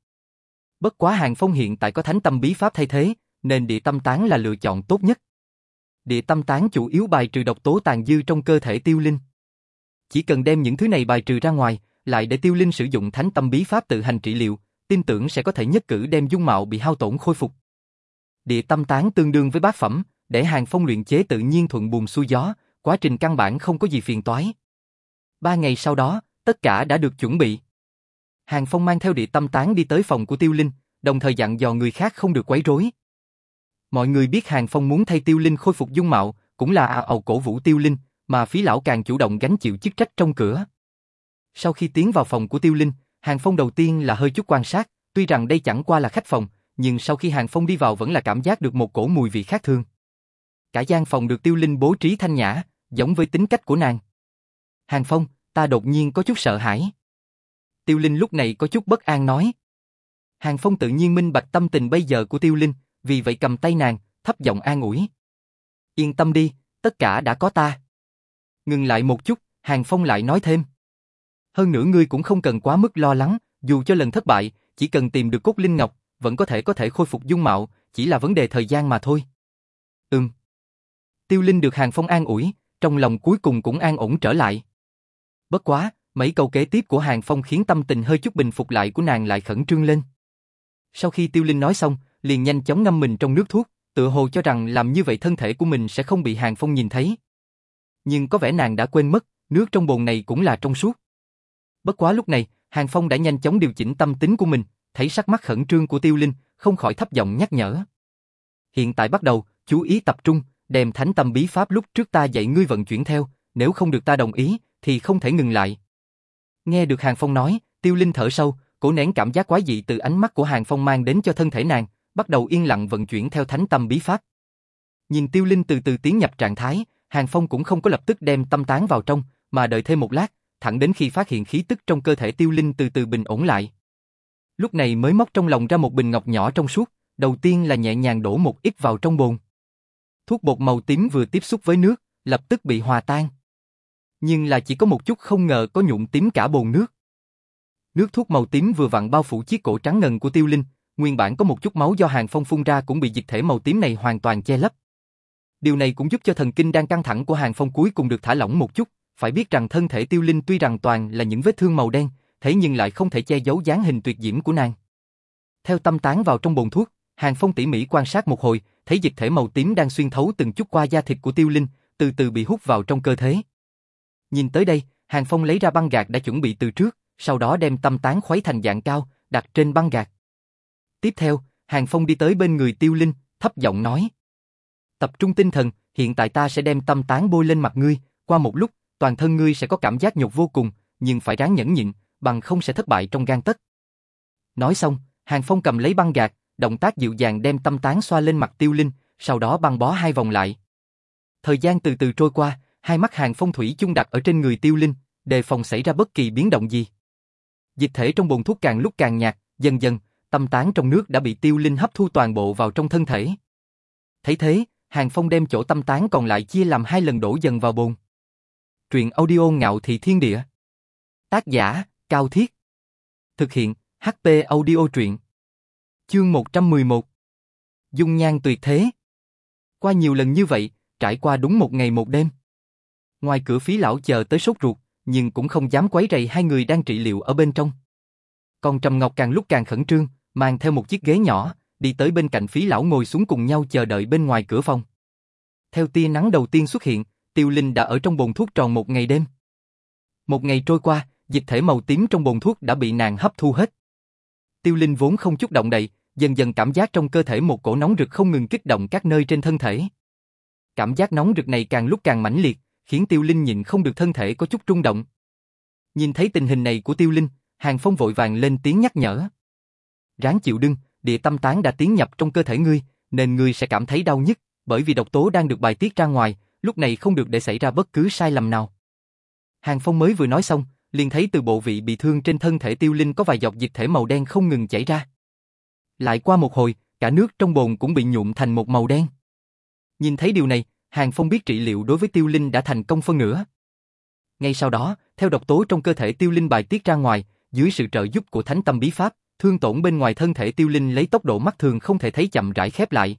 Bất quá Hàng Phong hiện tại có thánh tâm bí pháp thay thế, nên địa tâm tán là lựa chọn tốt nhất. Địa tâm tán chủ yếu bài trừ độc tố tàn dư trong cơ thể tiêu linh. Chỉ cần đem những thứ này bài trừ ra ngoài, lại để tiêu linh sử dụng thánh tâm bí pháp tự hành trị liệu, tin tưởng sẽ có thể nhất cử đem dung mạo bị hao tổn khôi phục. Địa tâm tán tương đương với bát phẩm, để Hàng Phong luyện chế tự nhiên thuận buồm xuôi gió, quá trình căn bản không có gì phiền toái. Ba ngày sau đó, tất cả đã được chuẩn bị. Hàng Phong mang theo địa tâm tán đi tới phòng của Tiêu Linh, đồng thời dặn dò người khác không được quấy rối. Mọi người biết Hàng Phong muốn thay Tiêu Linh khôi phục dung mạo, cũng là ào ầu cổ vũ Tiêu Linh, mà phí lão càng chủ động gánh chịu chức trách trong cửa. Sau khi tiến vào phòng của Tiêu Linh, Hàng Phong đầu tiên là hơi chút quan sát, tuy rằng đây chẳng qua là khách phòng, nhưng sau khi Hàng Phong đi vào vẫn là cảm giác được một cổ mùi vị khác thường. Cả gian phòng được Tiêu Linh bố trí thanh nhã, giống với tính cách của nàng. Hàng Phong, ta đột nhiên có chút sợ hãi. Tiêu Linh lúc này có chút bất an nói. Hàng Phong tự nhiên minh bạch tâm tình bây giờ của Tiêu Linh, vì vậy cầm tay nàng, thấp giọng an ủi. Yên tâm đi, tất cả đã có ta. Ngừng lại một chút, Hàng Phong lại nói thêm. Hơn nữa ngươi cũng không cần quá mức lo lắng, dù cho lần thất bại, chỉ cần tìm được cốt linh ngọc, vẫn có thể có thể khôi phục dung mạo, chỉ là vấn đề thời gian mà thôi. Ừm. Tiêu Linh được Hàng Phong an ủi, trong lòng cuối cùng cũng an ổn trở lại. Bất quá, mấy câu kế tiếp của Hàng Phong khiến tâm tình hơi chút bình phục lại của nàng lại khẩn trương lên. Sau khi Tiêu Linh nói xong, liền nhanh chóng ngâm mình trong nước thuốc, tự hồ cho rằng làm như vậy thân thể của mình sẽ không bị Hàng Phong nhìn thấy. Nhưng có vẻ nàng đã quên mất, nước trong bồn này cũng là trong suốt. Bất quá lúc này, Hàng Phong đã nhanh chóng điều chỉnh tâm tính của mình, thấy sắc mắt khẩn trương của Tiêu Linh, không khỏi thấp giọng nhắc nhở. Hiện tại bắt đầu, chú ý tập trung, đem thánh tâm bí pháp lúc trước ta dạy ngươi vận chuyển theo, nếu không được ta đồng ý, thì không thể ngừng lại. Nghe được Hàng Phong nói, Tiêu Linh thở sâu, cổ nén cảm giác quái dị từ ánh mắt của Hàng Phong mang đến cho thân thể nàng, bắt đầu yên lặng vận chuyển theo thánh tâm bí pháp. Nhìn Tiêu Linh từ từ tiến nhập trạng thái, Hàng Phong cũng không có lập tức đem tâm tán vào trong, mà đợi thêm một lát, thẳng đến khi phát hiện khí tức trong cơ thể Tiêu Linh từ từ bình ổn lại. Lúc này mới móc trong lòng ra một bình ngọc nhỏ trong suốt, đầu tiên là nhẹ nhàng đổ một ít vào trong bồn. Thuốc bột màu tím vừa tiếp xúc với nước, lập tức bị hòa tan. Nhưng là chỉ có một chút không ngờ có nhuộm tím cả bồn nước. Nước thuốc màu tím vừa vặn bao phủ chiếc cổ trắng ngần của Tiêu Linh, nguyên bản có một chút máu do Hàng Phong phun ra cũng bị dịch thể màu tím này hoàn toàn che lấp. Điều này cũng giúp cho thần kinh đang căng thẳng của Hàng Phong cuối cùng được thả lỏng một chút, phải biết rằng thân thể Tiêu Linh tuy rằng toàn là những vết thương màu đen, thế nhưng lại không thể che giấu dáng hình tuyệt diễm của nàng. Theo tâm tán vào trong bồn thuốc, Hàng Phong tỉ mỉ quan sát một hồi, thấy dịch thể màu tím đang xuyên thấu từng chút qua da thịt của Tiêu Linh, từ từ bị hút vào trong cơ thể. Nhìn tới đây, Hàng Phong lấy ra băng gạc đã chuẩn bị từ trước, sau đó đem tâm tán khuấy thành dạng cao, đặt trên băng gạc. Tiếp theo, Hàng Phong đi tới bên người Tiêu Linh, thấp giọng nói. Tập trung tinh thần, hiện tại ta sẽ đem tâm tán bôi lên mặt ngươi, qua một lúc, toàn thân ngươi sẽ có cảm giác nhục vô cùng, nhưng phải ráng nhẫn nhịn, bằng không sẽ thất bại trong gan tất. Nói xong, Hàng Phong cầm lấy băng gạc, động tác dịu dàng đem tâm tán xoa lên mặt Tiêu Linh, sau đó băng bó hai vòng lại. Thời gian từ từ trôi qua, hai mắt Hàng Phong thủy chung đặt ở trên người Tiêu Linh, đề phòng xảy ra bất kỳ biến động gì. Dịch thể trong bồn thuốc càng lúc càng nhạt, dần dần, tâm tán trong nước đã bị Tiêu Linh hấp thu toàn bộ vào trong thân thể. Thấy thế, Hàng Phong đem chỗ tâm tán còn lại chia làm hai lần đổ dần vào bồn. Truyện audio ngạo thị thiên địa. Tác giả, Cao Thiết. Thực hiện, HP audio truyện. Chương 111. Dung nhan tuyệt thế. Qua nhiều lần như vậy, trải qua đúng một ngày một đêm. Ngoài cửa phí lão chờ tới sốt ruột, nhưng cũng không dám quấy rầy hai người đang trị liệu ở bên trong. Còn Trầm Ngọc càng lúc càng khẩn trương, mang theo một chiếc ghế nhỏ, đi tới bên cạnh phí lão ngồi xuống cùng nhau chờ đợi bên ngoài cửa phòng. Theo tia nắng đầu tiên xuất hiện, Tiêu Linh đã ở trong bồn thuốc tròn một ngày đêm. Một ngày trôi qua, dịch thể màu tím trong bồn thuốc đã bị nàng hấp thu hết. Tiêu Linh vốn không chút động đậy, dần dần cảm giác trong cơ thể một cổ nóng rực không ngừng kích động các nơi trên thân thể. Cảm giác nóng rực này càng lúc càng mãnh liệt, khiến Tiêu Linh nhịn không được thân thể có chút rung động. Nhìn thấy tình hình này của Tiêu Linh, Hàng Phong vội vàng lên tiếng nhắc nhở. Ráng chịu đựng, địa tâm tán đã tiến nhập trong cơ thể ngươi, nên ngươi sẽ cảm thấy đau nhất, bởi vì độc tố đang được bài tiết ra ngoài, lúc này không được để xảy ra bất cứ sai lầm nào. Hàng Phong mới vừa nói xong, liền thấy từ bộ vị bị thương trên thân thể Tiêu Linh có vài giọt dịch thể màu đen không ngừng chảy ra. Lại qua một hồi, cả nước trong bồn cũng bị nhuộm thành một màu đen. Nhìn thấy điều này, Hàng Phong biết trị liệu đối với Tiêu Linh đã thành công phân nửa. Ngay sau đó, theo độc tố trong cơ thể Tiêu Linh bài tiết ra ngoài, dưới sự trợ giúp của Thánh Tâm Bí Pháp, thương tổn bên ngoài thân thể Tiêu Linh lấy tốc độ mắt thường không thể thấy chậm rãi khép lại.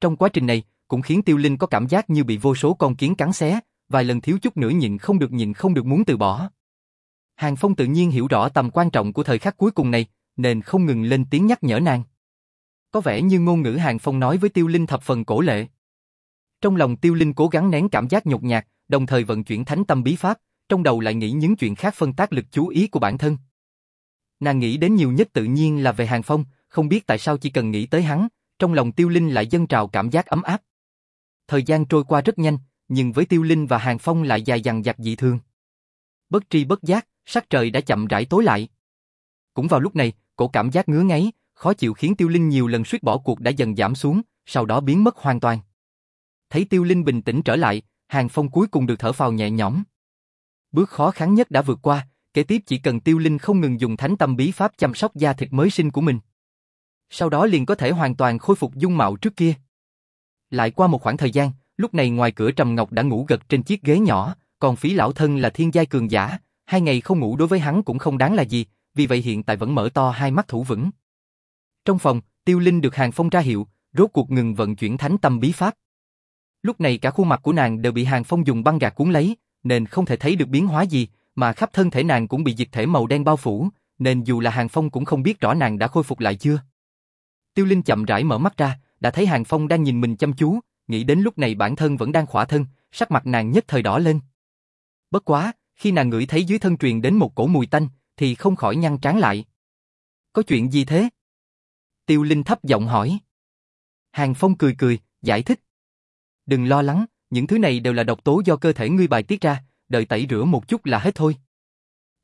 Trong quá trình này, cũng khiến Tiêu Linh có cảm giác như bị vô số con kiến cắn xé, vài lần thiếu chút nữa nhịn không được nhịn không được muốn từ bỏ. Hàng Phong tự nhiên hiểu rõ tầm quan trọng của thời khắc cuối cùng này, nên không ngừng lên tiếng nhắc nhở nàng. Có vẻ như ngôn ngữ Hàng Phong nói với Tiêu Linh thập phần cổ lệ. Trong lòng Tiêu Linh cố gắng nén cảm giác nhột nhạt, đồng thời vận chuyển thánh tâm bí pháp, trong đầu lại nghĩ những chuyện khác phân tác lực chú ý của bản thân. Nàng nghĩ đến nhiều nhất tự nhiên là về Hàng Phong, không biết tại sao chỉ cần nghĩ tới hắn, trong lòng Tiêu Linh lại dâng trào cảm giác ấm áp. Thời gian trôi qua rất nhanh, nhưng với Tiêu Linh và Hàng Phong lại dài dằng dặc dị thường. Bất tri bất giác, sắc trời đã chậm rãi tối lại. Cũng vào lúc này, cổ cảm giác ngứa ngáy, khó chịu khiến Tiêu Linh nhiều lần suýt bỏ cuộc đã dần giảm xuống, sau đó biến mất hoàn toàn. Thấy Tiêu Linh bình tĩnh trở lại, Hàng Phong cuối cùng được thở phào nhẹ nhõm. Bước khó khăn nhất đã vượt qua, kế tiếp chỉ cần Tiêu Linh không ngừng dùng thánh tâm bí pháp chăm sóc da thịt mới sinh của mình. Sau đó liền có thể hoàn toàn khôi phục dung mạo trước kia. Lại qua một khoảng thời gian, lúc này ngoài cửa Trầm Ngọc đã ngủ gật trên chiếc ghế nhỏ, còn phí lão thân là thiên giai cường giả, hai ngày không ngủ đối với hắn cũng không đáng là gì, vì vậy hiện tại vẫn mở to hai mắt thủ vững. Trong phòng, Tiêu Linh được Hàng Phong ra hiệu, rốt cuộc ngừng vận chuyển thánh tâm bí pháp. Lúc này cả khuôn mặt của nàng đều bị Hàng Phong dùng băng gạc cuốn lấy, nên không thể thấy được biến hóa gì, mà khắp thân thể nàng cũng bị dịch thể màu đen bao phủ, nên dù là Hàng Phong cũng không biết rõ nàng đã khôi phục lại chưa. Tiêu Linh chậm rãi mở mắt ra, đã thấy Hàng Phong đang nhìn mình chăm chú, nghĩ đến lúc này bản thân vẫn đang khỏa thân, sắc mặt nàng nhất thời đỏ lên. Bất quá, khi nàng ngửi thấy dưới thân truyền đến một cổ mùi tanh, thì không khỏi nhăn trán lại. Có chuyện gì thế? Tiêu Linh thấp giọng hỏi. Hàng Phong cười cười, giải thích. Đừng lo lắng, những thứ này đều là độc tố do cơ thể ngươi bài tiết ra, đợi tẩy rửa một chút là hết thôi.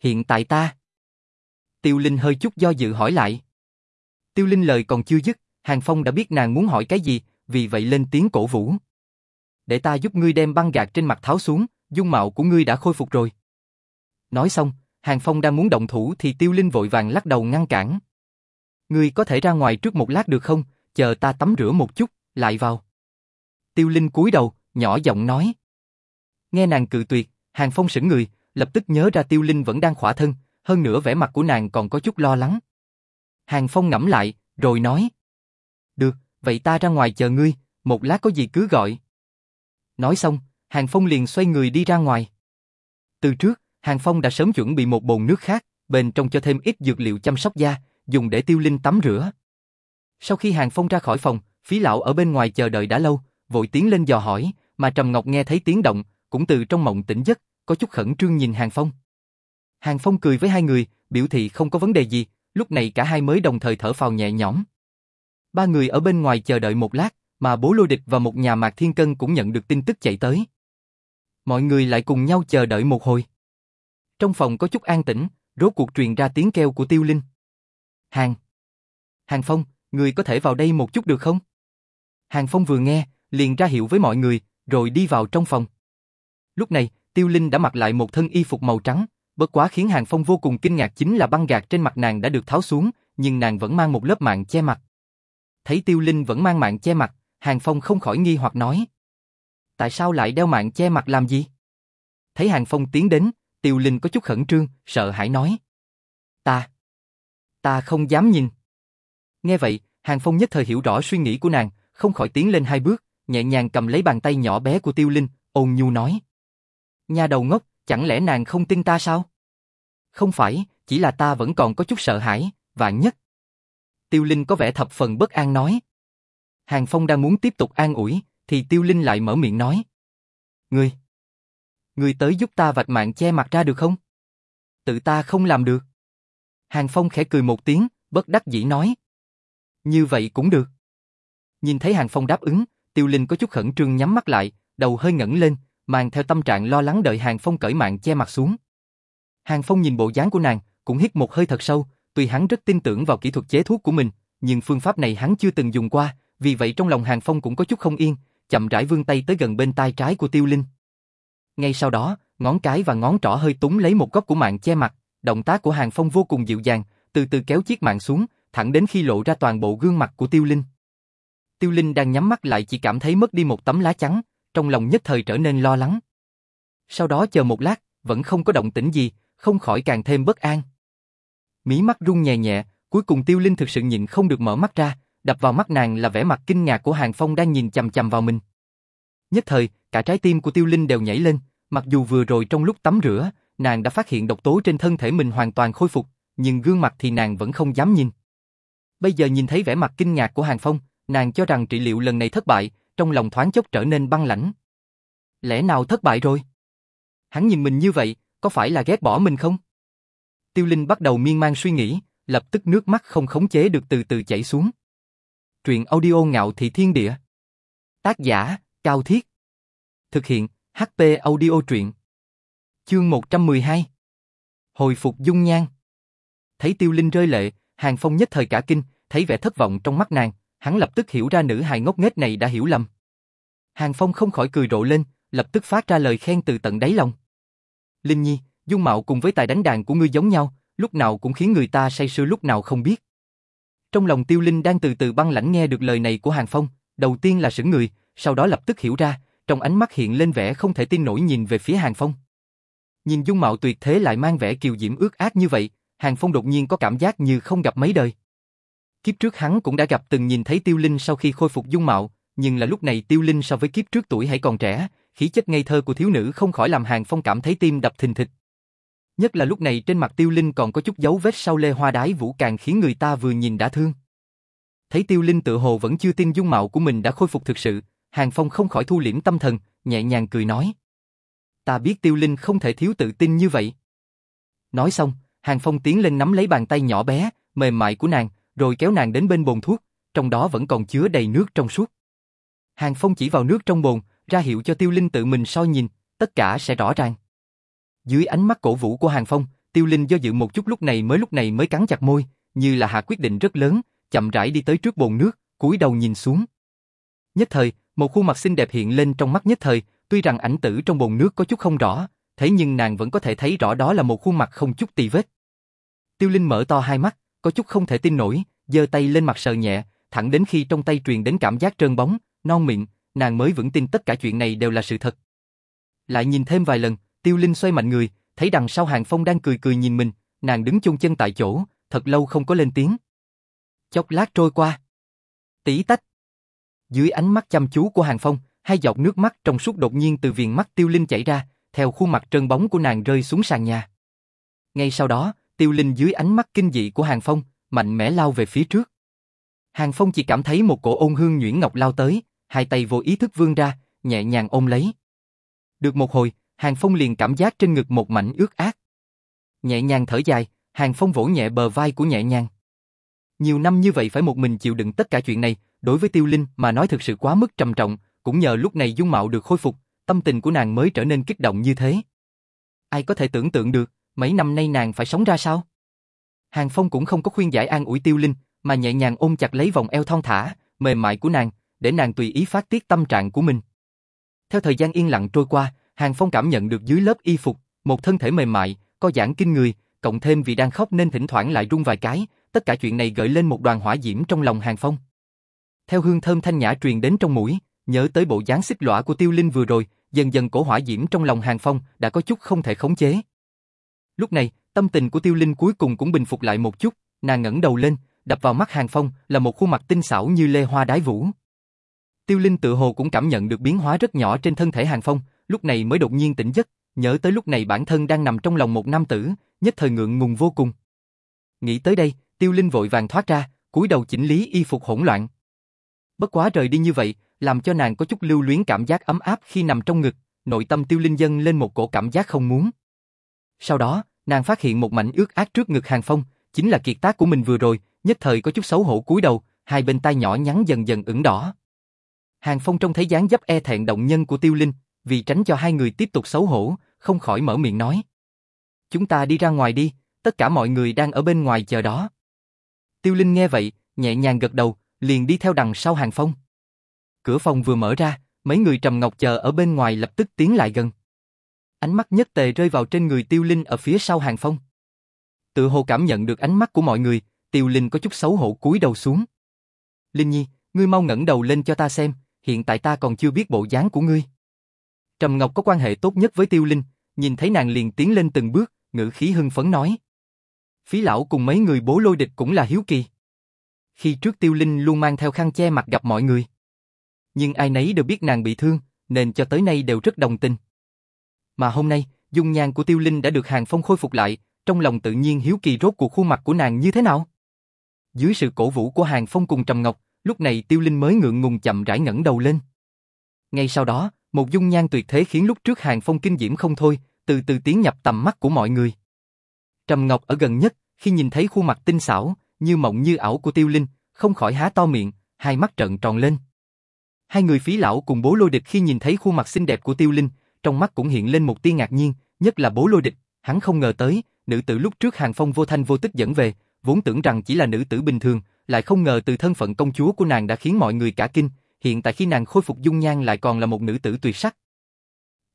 Hiện tại ta. Tiêu Linh hơi chút do dự hỏi lại. Tiêu Linh lời còn chưa dứt, Hàng Phong đã biết nàng muốn hỏi cái gì, vì vậy lên tiếng cổ vũ. Để ta giúp ngươi đem băng gạc trên mặt tháo xuống, dung mạo của ngươi đã khôi phục rồi. Nói xong, Hàng Phong đang muốn động thủ thì Tiêu Linh vội vàng lắc đầu ngăn cản. Ngươi có thể ra ngoài trước một lát được không, chờ ta tắm rửa một chút, lại vào. Tiêu Linh cúi đầu, nhỏ giọng nói. Nghe nàng cự tuyệt, Hàng Phong sững người, lập tức nhớ ra Tiêu Linh vẫn đang khỏa thân, hơn nữa vẻ mặt của nàng còn có chút lo lắng. Hàng Phong ngẫm lại, rồi nói. Được, vậy ta ra ngoài chờ ngươi, một lát có gì cứ gọi. Nói xong, Hàng Phong liền xoay người đi ra ngoài. Từ trước, Hàng Phong đã sớm chuẩn bị một bồn nước khác, bên trong cho thêm ít dược liệu chăm sóc da, dùng để tiêu linh tắm rửa. Sau khi Hàng Phong ra khỏi phòng, phí lão ở bên ngoài chờ đợi đã lâu, vội tiến lên dò hỏi, mà Trầm Ngọc nghe thấy tiếng động, cũng từ trong mộng tỉnh giấc, có chút khẩn trương nhìn Hàng Phong. Hàng Phong cười với hai người, biểu thị không có vấn đề gì, lúc này cả hai mới đồng thời thở phào nhẹ nhõm. Ba người ở bên ngoài chờ đợi một lát, mà bố lôi địch và một nhà mạc thiên cân cũng nhận được tin tức chạy tới. Mọi người lại cùng nhau chờ đợi một hồi. Trong phòng có chút an tĩnh, rốt cuộc truyền ra tiếng kêu của tiêu linh. Hàng! Hàng Phong, người có thể vào đây một chút được không? Hàng Phong vừa nghe, liền ra hiệu với mọi người, rồi đi vào trong phòng. Lúc này, Tiêu Linh đã mặc lại một thân y phục màu trắng, bất quá khiến Hàng Phong vô cùng kinh ngạc chính là băng gạc trên mặt nàng đã được tháo xuống, nhưng nàng vẫn mang một lớp mạng che mặt. Thấy Tiêu Linh vẫn mang mạng che mặt, Hàng Phong không khỏi nghi hoặc nói. Tại sao lại đeo mạng che mặt làm gì? Thấy Hàng Phong tiến đến, Tiêu Linh có chút khẩn trương, sợ hãi nói. Ta, ta không dám nhìn. Nghe vậy, Hàng Phong nhất thời hiểu rõ suy nghĩ của nàng, không khỏi tiến lên hai bước, nhẹ nhàng cầm lấy bàn tay nhỏ bé của Tiêu Linh, ôn nhu nói. Nhà đầu ngốc, chẳng lẽ nàng không tin ta sao? Không phải, chỉ là ta vẫn còn có chút sợ hãi, vạn nhất. Tiêu Linh có vẻ thập phần bất an nói. Hàng Phong đang muốn tiếp tục an ủi, thì Tiêu Linh lại mở miệng nói. Ngươi, ngươi tới giúp ta vạch mạng che mặt ra được không? Tự ta không làm được. Hàng Phong khẽ cười một tiếng, bất đắc dĩ nói. Như vậy cũng được. Nhìn thấy Hàng Phong đáp ứng, Tiêu Linh có chút khẩn trương nhắm mắt lại, đầu hơi ngẩng lên, mang theo tâm trạng lo lắng đợi Hàng Phong cởi mạng che mặt xuống. Hàng Phong nhìn bộ dáng của nàng, cũng hít một hơi thật sâu, tuy hắn rất tin tưởng vào kỹ thuật chế thuốc của mình, nhưng phương pháp này hắn chưa từng dùng qua, vì vậy trong lòng Hàng Phong cũng có chút không yên, chậm rãi vươn tay tới gần bên tai trái của Tiêu Linh. Ngay sau đó, ngón cái và ngón trỏ hơi túng lấy một góc của mạng che mặt, động tác của Hàng Phong vô cùng dịu dàng, từ từ kéo chiếc mạng xuống, thẳng đến khi lộ ra toàn bộ gương mặt của Tiêu Linh. Tiêu Linh đang nhắm mắt lại chỉ cảm thấy mất đi một tấm lá chắn, trong lòng nhất thời trở nên lo lắng. Sau đó chờ một lát, vẫn không có động tĩnh gì, không khỏi càng thêm bất an. Mí mắt rung nhẹ nhẹ, cuối cùng Tiêu Linh thực sự nhịn không được mở mắt ra, đập vào mắt nàng là vẻ mặt kinh ngạc của Hàng Phong đang nhìn chằm chằm vào mình. Nhất thời, cả trái tim của Tiêu Linh đều nhảy lên, mặc dù vừa rồi trong lúc tắm rửa, nàng đã phát hiện độc tố trên thân thể mình hoàn toàn khôi phục, nhưng gương mặt thì nàng vẫn không dám nhìn. Bây giờ nhìn thấy vẻ mặt kinh ngạc của Hàng Phong, nàng cho rằng trị liệu lần này thất bại, trong lòng thoáng chốc trở nên băng lãnh. Lẽ nào thất bại rồi? Hắn nhìn mình như vậy, có phải là ghét bỏ mình không? Tiêu Linh bắt đầu miên man suy nghĩ, lập tức nước mắt không khống chế được từ từ chảy xuống. Truyện audio ngạo thị thiên địa. Tác giả, Cao Thiết. Thực hiện, HP audio truyện. Chương 112. Hồi phục dung nhan. Thấy Tiêu Linh rơi lệ, Hàng Phong nhất thời cả kinh, thấy vẻ thất vọng trong mắt nàng, hắn lập tức hiểu ra nữ hài ngốc nghếch này đã hiểu lầm. Hàng Phong không khỏi cười rộ lên, lập tức phát ra lời khen từ tận đáy lòng. Linh Nhi, dung mạo cùng với tài đánh đàn của ngươi giống nhau, lúc nào cũng khiến người ta say sưa lúc nào không biết. Trong lòng Tiêu Linh đang từ từ băng lãnh nghe được lời này của Hàng Phong, đầu tiên là sững người, sau đó lập tức hiểu ra, trong ánh mắt hiện lên vẻ không thể tin nổi nhìn về phía Hàng Phong. Nhìn dung mạo tuyệt thế lại mang vẻ kiều diễm ước ác như vậy, Hàng Phong đột nhiên có cảm giác như không gặp mấy đời. Kiếp trước hắn cũng đã gặp từng nhìn thấy Tiêu Linh sau khi khôi phục dung mạo, nhưng là lúc này Tiêu Linh so với kiếp trước tuổi hãy còn trẻ, khí chất ngây thơ của thiếu nữ không khỏi làm Hàng Phong cảm thấy tim đập thình thịch. Nhất là lúc này trên mặt Tiêu Linh còn có chút dấu vết sau lê hoa đái vũ càng khiến người ta vừa nhìn đã thương. Thấy Tiêu Linh tự hồ vẫn chưa tin dung mạo của mình đã khôi phục thực sự, Hàng Phong không khỏi thu liễm tâm thần, nhẹ nhàng cười nói. Ta biết Tiêu Linh không thể thiếu tự tin như vậy. Nói xong, Hàng Phong tiến lên nắm lấy bàn tay nhỏ bé, mềm mại của nàng, rồi kéo nàng đến bên bồn thuốc, trong đó vẫn còn chứa đầy nước trong suốt. Hàng Phong chỉ vào nước trong bồn, ra hiệu cho Tiêu Linh tự mình soi nhìn, tất cả sẽ rõ ràng. Dưới ánh mắt cổ vũ của Hàng Phong, Tiêu Linh do dự một chút lúc này mới lúc này mới cắn chặt môi, như là hạ quyết định rất lớn, chậm rãi đi tới trước bồn nước, cúi đầu nhìn xuống. Nhất thời, một khuôn mặt xinh đẹp hiện lên trong mắt nhất thời, tuy rằng ảnh tử trong bồn nước có chút không rõ, thế nhưng nàng vẫn có thể thấy rõ đó là một khuôn mặt không chút tì vết. Tiêu Linh mở to hai mắt, có chút không thể tin nổi, giơ tay lên mặt sờ nhẹ, thẳng đến khi trong tay truyền đến cảm giác trơn bóng, non miệng, nàng mới vững tin tất cả chuyện này đều là sự thật. Lại nhìn thêm vài lần, Tiêu Linh xoay mạnh người, thấy đằng sau Hàng Phong đang cười cười nhìn mình, nàng đứng chôn chân tại chỗ, thật lâu không có lên tiếng. Chốc lát trôi qua. Tỉ tách. Dưới ánh mắt chăm chú của Hàng Phong, hai giọt nước mắt trong suốt đột nhiên từ viền mắt Tiêu Linh chảy ra, theo khuôn mặt trơn bóng của nàng rơi xuống sàn nhà. Ngay sau đó, Tiêu Linh dưới ánh mắt kinh dị của Hàng Phong, mạnh mẽ lao về phía trước. Hàng Phong chỉ cảm thấy một cổ ôn hương nhuyễn ngọc lao tới, hai tay vô ý thức vươn ra, nhẹ nhàng ôm lấy. Được một hồi, Hàng Phong liền cảm giác trên ngực một mảnh ướt át. Nhẹ nhàng thở dài, Hàng Phong vỗ nhẹ bờ vai của nhẹ nhàng. Nhiều năm như vậy phải một mình chịu đựng tất cả chuyện này, đối với Tiêu Linh mà nói thực sự quá mức trầm trọng, cũng nhờ lúc này dung mạo được khôi phục, tâm tình của nàng mới trở nên kích động như thế. Ai có thể tưởng tượng được, mấy năm nay nàng phải sống ra sao? Hàng Phong cũng không có khuyên giải an ủi Tiêu Linh, mà nhẹ nhàng ôm chặt lấy vòng eo thon thả, mềm mại của nàng, để nàng tùy ý phát tiết tâm trạng của mình. Theo thời gian yên lặng trôi qua, Hàng Phong cảm nhận được dưới lớp y phục, một thân thể mềm mại, có giãn kinh người, cộng thêm vì đang khóc nên thỉnh thoảng lại run vài cái, tất cả chuyện này gợi lên một đoàn hỏa diễm trong lòng Hàng Phong. Theo hương thơm thanh nhã truyền đến trong mũi, nhớ tới bộ dáng xích lõa của Tiêu Linh vừa rồi, dần dần cổ hỏa diễm trong lòng Hàng Phong đã có chút không thể khống chế. Lúc này, tâm tình của Tiêu Linh cuối cùng cũng bình phục lại một chút, nàng ngẩng đầu lên, đập vào mắt Hàng Phong là một khuôn mặt tinh xảo như lê hoa đái vũ. Tiêu Linh tự hồ cũng cảm nhận được biến hóa rất nhỏ trên thân thể Hàng Phong, lúc này mới đột nhiên tỉnh giấc, nhớ tới lúc này bản thân đang nằm trong lòng một nam tử, nhất thời ngượng ngùng vô cùng. Nghĩ tới đây, Tiêu Linh vội vàng thoát ra, cúi đầu chỉnh lý y phục hỗn loạn. Bất quá rời đi như vậy, làm cho nàng có chút lưu luyến cảm giác ấm áp khi nằm trong ngực, nội tâm Tiêu Linh dâng lên một cổ cảm giác không muốn. Sau đó, nàng phát hiện một mảnh ướt át trước ngực Hàng Phong, chính là kiệt tác của mình vừa rồi, nhất thời có chút xấu hổ cúi đầu, hai bên tai nhỏ nhắn dần dần ửng đỏ. Hàng Phong trông thấy dáng dấp e thẹn động nhân của Tiêu Linh, vì tránh cho hai người tiếp tục xấu hổ, không khỏi mở miệng nói. Chúng ta đi ra ngoài đi, tất cả mọi người đang ở bên ngoài chờ đó. Tiêu Linh nghe vậy, nhẹ nhàng gật đầu, liền đi theo đằng sau Hàng Phong. Cửa phòng vừa mở ra, mấy người trầm ngọc chờ ở bên ngoài lập tức tiến lại gần. Ánh mắt nhất tề rơi vào trên người Tiêu Linh ở phía sau Hàng Phong. Tự hồ cảm nhận được ánh mắt của mọi người, Tiêu Linh có chút xấu hổ cúi đầu xuống. Linh Nhi, ngươi mau ngẩng đầu lên cho ta xem, hiện tại ta còn chưa biết bộ dáng của ngươi. Trầm Ngọc có quan hệ tốt nhất với Tiêu Linh, nhìn thấy nàng liền tiến lên từng bước, ngữ khí hưng phấn nói. Phí lão cùng mấy người bố lôi địch cũng là hiếu kỳ. Khi trước Tiêu Linh luôn mang theo khăn che mặt gặp mọi người. Nhưng ai nấy đều biết nàng bị thương, nên cho tới nay đều rất đồng tình. Mà hôm nay, dung nhan của Tiêu Linh đã được Hàng Phong khôi phục lại, trong lòng tự nhiên hiếu kỳ rốt cuộc khuôn mặt của nàng như thế nào. Dưới sự cổ vũ của Hàng Phong cùng Trầm Ngọc, lúc này Tiêu Linh mới ngượng ngùng chậm rãi ngẩng đầu lên. Ngay sau đó, một dung nhan tuyệt thế khiến lúc trước Hàng Phong kinh diễm không thôi, từ từ tiến nhập tầm mắt của mọi người. Trầm Ngọc ở gần nhất, khi nhìn thấy khuôn mặt tinh xảo, như mộng như ảo của Tiêu Linh, không khỏi há to miệng, hai mắt trợn tròn lên. Hai người phí lão cùng bố lôi địch khi nhìn thấy khuôn mặt xinh đẹp của Tiêu Linh, trong mắt cũng hiện lên một tia ngạc nhiên, nhất là bố lôi địch, hắn không ngờ tới, nữ tử lúc trước Hàng Phong vô thanh vô tức dẫn về, vốn tưởng rằng chỉ là nữ tử bình thường, lại không ngờ từ thân phận công chúa của nàng đã khiến mọi người cả kinh, hiện tại khi nàng khôi phục dung nhan lại còn là một nữ tử tuyệt sắc.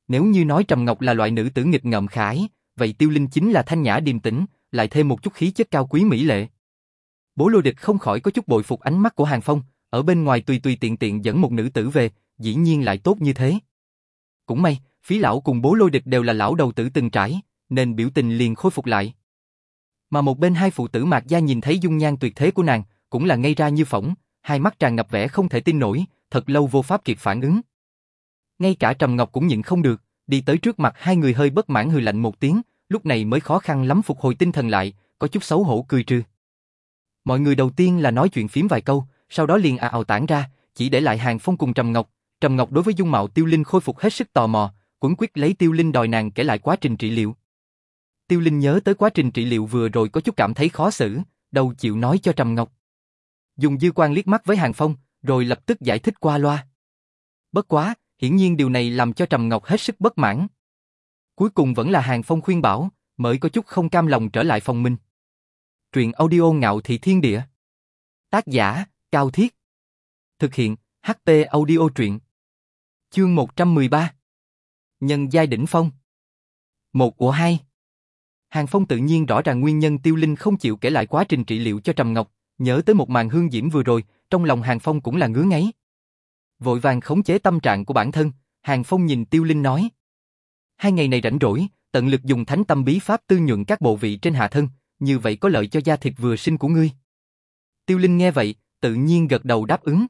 Nếu như nói Trầm Ngọc là loại nữ tử nghịch ngợm khải, vậy Tiêu Linh chính là thanh nhã điềm tĩnh, lại thêm một chút khí chất cao quý mỹ lệ. Bố Lôi Địch không khỏi có chút bội phục ánh mắt của Hàng Phong, ở bên ngoài tùy tùy tiện tiện dẫn một nữ tử về, dĩ nhiên lại tốt như thế. Cũng may, phí lão cùng bố Lôi Địch đều là lão đầu tử từng trải, nên biểu tình liền khôi phục lại. Mà một bên hai phụ tử Mạc Gia nhìn thấy dung nhan tuyệt thế của nàng, cũng là ngây ra như phỏng, hai mắt tràn ngập vẻ không thể tin nổi, thật lâu vô pháp kịp phản ứng. Ngay cả Trầm Ngọc cũng nhịn không được, đi tới trước mặt hai người hơi bất mãn hừ lạnh một tiếng, lúc này mới khó khăn lắm phục hồi tinh thần lại, có chút xấu hổ cười trừ. Mọi người đầu tiên là nói chuyện phím vài câu, sau đó liền ào ào tản ra, chỉ để lại Hàng Phong cùng Trầm Ngọc. Trầm Ngọc đối với dung mạo Tiêu Linh khôi phục hết sức tò mò, quấn quyết lấy Tiêu Linh đòi nàng kể lại quá trình trị liệu. Tiêu Linh nhớ tới quá trình trị liệu vừa rồi có chút cảm thấy khó xử, đầu chịu nói cho Trầm Ngọc. Dùng dư quan liếc mắt với Hàng Phong, rồi lập tức giải thích qua loa. Bất quá, hiển nhiên điều này làm cho Trầm Ngọc hết sức bất mãn. Cuối cùng vẫn là Hàng Phong khuyên bảo, mới có chút không cam lòng trở lại phòng mình. Truyện audio ngạo thị thiên địa. Tác giả, Cao Thiết. Thực hiện, HP audio truyện. Chương 113. Nhân giai đỉnh phong. Một của hai. Hàng Phong tự nhiên rõ ràng nguyên nhân Tiêu Linh không chịu kể lại quá trình trị liệu cho Trầm Ngọc, nhớ tới một màn hương diễm vừa rồi, trong lòng Hàng Phong cũng là ngứa ngáy. Vội vàng khống chế tâm trạng của bản thân, Hàng Phong nhìn Tiêu Linh nói. Hai ngày này rảnh rỗi, tận lực dùng thánh tâm bí pháp tư nhuận các bộ vị trên hạ thân, như vậy có lợi cho da thịt vừa sinh của ngươi. Tiêu Linh nghe vậy, tự nhiên gật đầu đáp ứng.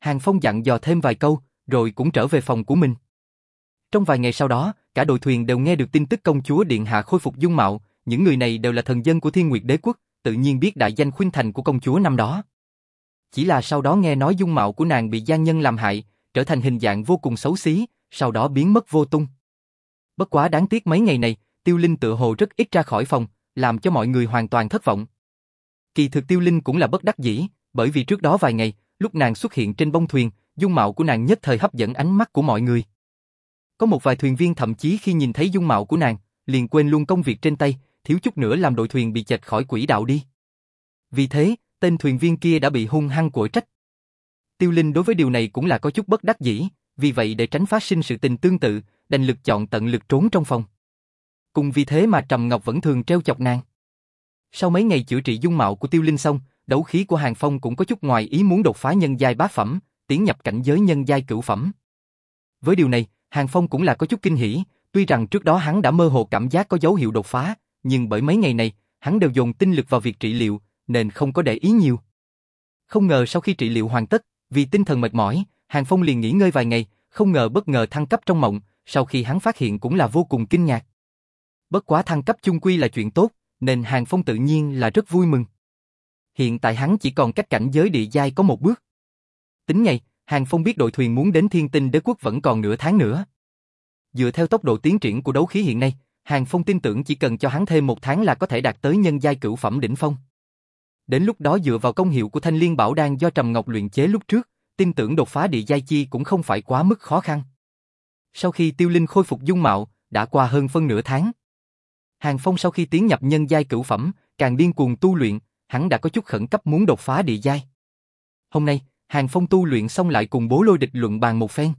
Hàng Phong dặn dò thêm vài câu, rồi cũng trở về phòng của mình. Trong vài ngày sau đó, cả đội thuyền đều nghe được tin tức công chúa Điện Hạ khôi phục dung mạo, những người này đều là thần dân của Thiên Nguyệt Đế Quốc, tự nhiên biết đại danh khuynh thành của công chúa năm đó. Chỉ là sau đó nghe nói dung mạo của nàng bị gian nhân làm hại, trở thành hình dạng vô cùng xấu xí, sau đó biến mất vô tung. Bất quá đáng tiếc mấy ngày này, Tiêu Linh tự hồ rất ít ra khỏi phòng, làm cho mọi người hoàn toàn thất vọng. Kỳ thực Tiêu Linh cũng là bất đắc dĩ, bởi vì trước đó vài ngày, lúc nàng xuất hiện trên bông thuyền, dung mạo của nàng nhất thời hấp dẫn ánh mắt của mọi người. Có một vài thuyền viên thậm chí khi nhìn thấy dung mạo của nàng, liền quên luôn công việc trên tay, thiếu chút nữa làm đội thuyền bị chệch khỏi quỹ đạo đi. Vì thế, tên thuyền viên kia đã bị hung hăng của trách. Tiêu Linh đối với điều này cũng là có chút bất đắc dĩ, vì vậy để tránh phát sinh sự tình tương tự, đành lực chọn tận lực trốn trong phòng. Cùng vì thế mà Trầm Ngọc vẫn thường treo chọc nàng. Sau mấy ngày chữa trị dung mạo của Tiêu Linh xong, đấu khí của Hàng Phong cũng có chút ngoài ý muốn đột phá nhân giai bá phẩm, tiến nhập cảnh giới nhân giai cửu phẩm. Với điều này, Hàng Phong cũng là có chút kinh hỉ, tuy rằng trước đó hắn đã mơ hồ cảm giác có dấu hiệu đột phá, nhưng bởi mấy ngày này, hắn đều dồn tinh lực vào việc trị liệu, nên không có để ý nhiều. Không ngờ sau khi trị liệu hoàn tất, vì tinh thần mệt mỏi, Hàng Phong liền nghỉ ngơi vài ngày, không ngờ bất ngờ thăng cấp trong mộng, sau khi hắn phát hiện cũng là vô cùng kinh ngạc. Bất quá thăng cấp chung quy là chuyện tốt, nên Hàng Phong tự nhiên là rất vui mừng. Hiện tại hắn chỉ còn cách cảnh giới địa giai có một bước. Tính ngày, Hàng Phong biết đội thuyền muốn đến thiên tinh đế quốc vẫn còn nửa tháng nữa. Dựa theo tốc độ tiến triển của đấu khí hiện nay, Hàng Phong tin tưởng chỉ cần cho hắn thêm một tháng là có thể đạt tới nhân giai cửu phẩm đỉnh phong. Đến lúc đó dựa vào công hiệu của thanh liên bảo đan do Trầm Ngọc luyện chế lúc trước, tin tưởng đột phá địa giai chi cũng không phải quá mức khó khăn. Sau khi tiêu linh khôi phục dung mạo, đã qua hơn phân nửa tháng. Hàng Phong sau khi tiến nhập nhân giai cửu phẩm, càng điên cuồng tu luyện, hắn đã có chút khẩn cấp muốn đột phá địa giai. Hôm nay, Hàng Phong tu luyện xong lại cùng bố lôi địch luận bàn một phen.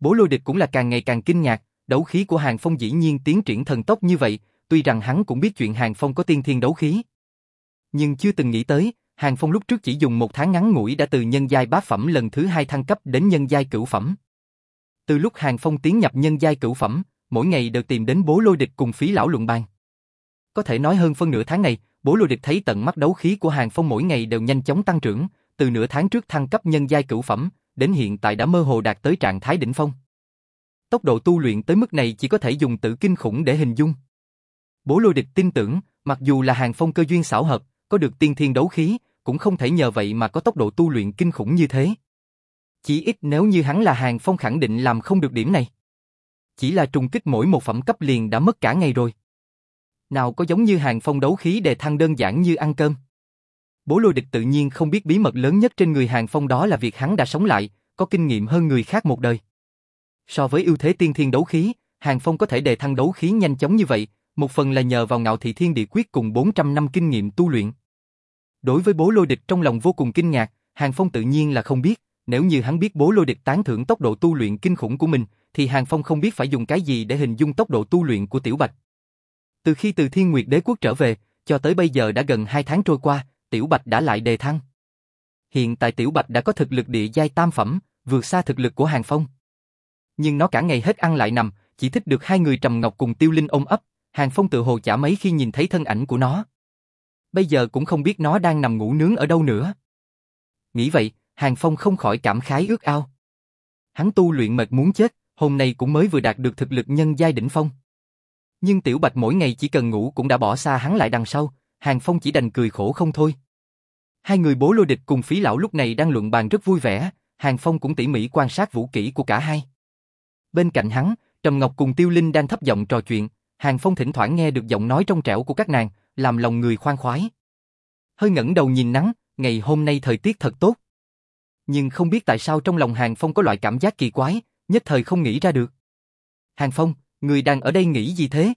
Bố lôi địch cũng là càng ngày càng kinh ngạc, đấu khí của Hàng Phong dĩ nhiên tiến triển thần tốc như vậy, tuy rằng hắn cũng biết chuyện Hàng Phong có tiên thiên đấu khí. Nhưng chưa từng nghĩ tới, Hàng Phong lúc trước chỉ dùng một tháng ngắn ngủi đã từ nhân giai bá phẩm lần thứ hai thăng cấp đến nhân giai cửu phẩm. Từ lúc Hàng Phong tiến nhập nhân giai cửu phẩm, mỗi ngày đều tìm đến bố lôi địch cùng phí lão luận bàn. Có thể nói hơn phân nửa tháng này, bố lôi địch thấy tận mắt đấu khí của Hàng Phong mỗi ngày đều nhanh chóng tăng trưởng, từ nửa tháng trước thăng cấp nhân giai cửu phẩm, đến hiện tại đã mơ hồ đạt tới trạng thái đỉnh phong. Tốc độ tu luyện tới mức này chỉ có thể dùng tự kinh khủng để hình dung. Bố lôi địch tin tưởng, mặc dù là Hàng Phong cơ duyên xảo hợp, có được tiên thiên đấu khí, cũng không thể nhờ vậy mà có tốc độ tu luyện kinh khủng như thế. Chỉ ít nếu như hắn là Hàng Phong khẳng định làm không được điểm này. Chỉ là trùng kích mỗi một phẩm cấp liền đã mất cả ngày rồi. Nào có giống như Hàng Phong đấu khí đề thăng đơn giản như ăn cơm. Bố lôi địch tự nhiên không biết bí mật lớn nhất trên người Hàng Phong đó là việc hắn đã sống lại, có kinh nghiệm hơn người khác một đời. So với ưu thế tiên thiên đấu khí, Hàng Phong có thể đề thăng đấu khí nhanh chóng như vậy, một phần là nhờ vào ngạo thị thiên địa quyết cùng 400 năm kinh nghiệm tu luyện. Đối với bố lôi địch trong lòng vô cùng kinh ngạc, Hàng Phong tự nhiên là không biết, nếu như hắn biết bố lôi địch tán thưởng tốc độ tu luyện kinh khủng của mình, thì Hàng Phong không biết phải dùng cái gì để hình dung tốc độ tu luyện của Tiểu Bạch. Từ khi từ Thiên Nguyệt Đế Quốc trở về, cho tới bây giờ đã gần 2 tháng trôi qua, Tiểu Bạch đã lại đề thăng. Hiện tại Tiểu Bạch đã có thực lực địa giai tam phẩm, vượt xa thực lực của Hàng Phong. Nhưng nó cả ngày hết ăn lại nằm, chỉ thích được hai người Trầm Ngọc cùng Tiêu Linh ôm ấp, Hàng Phong tự hồ chả mấy khi nhìn thấy thân ảnh của nó. Bây giờ cũng không biết nó đang nằm ngủ nướng ở đâu nữa. Nghĩ vậy, Hàng Phong không khỏi cảm khái ước ao. Hắn tu luyện mệt muốn chết, hôm nay cũng mới vừa đạt được thực lực nhân giai đỉnh phong. Nhưng Tiểu Bạch mỗi ngày chỉ cần ngủ cũng đã bỏ xa hắn lại đằng sau, Hàng Phong chỉ đành cười khổ không thôi. Hai người bố lôi địch cùng phí lão lúc này đang luận bàn rất vui vẻ, Hàng Phong cũng tỉ mỉ quan sát vũ kỹ của cả hai. Bên cạnh hắn, Trầm Ngọc cùng Tiêu Linh đang thấp giọng trò chuyện, Hàng Phong thỉnh thoảng nghe được giọng nói trong trẻo của các nàng, làm lòng người khoan khoái. Hơi ngẩng đầu nhìn nắng, ngày hôm nay thời tiết thật tốt. Nhưng không biết tại sao trong lòng Hàng Phong có loại cảm giác kỳ quái, nhất thời không nghĩ ra được. Hàng Phong, người đang ở đây nghĩ gì thế?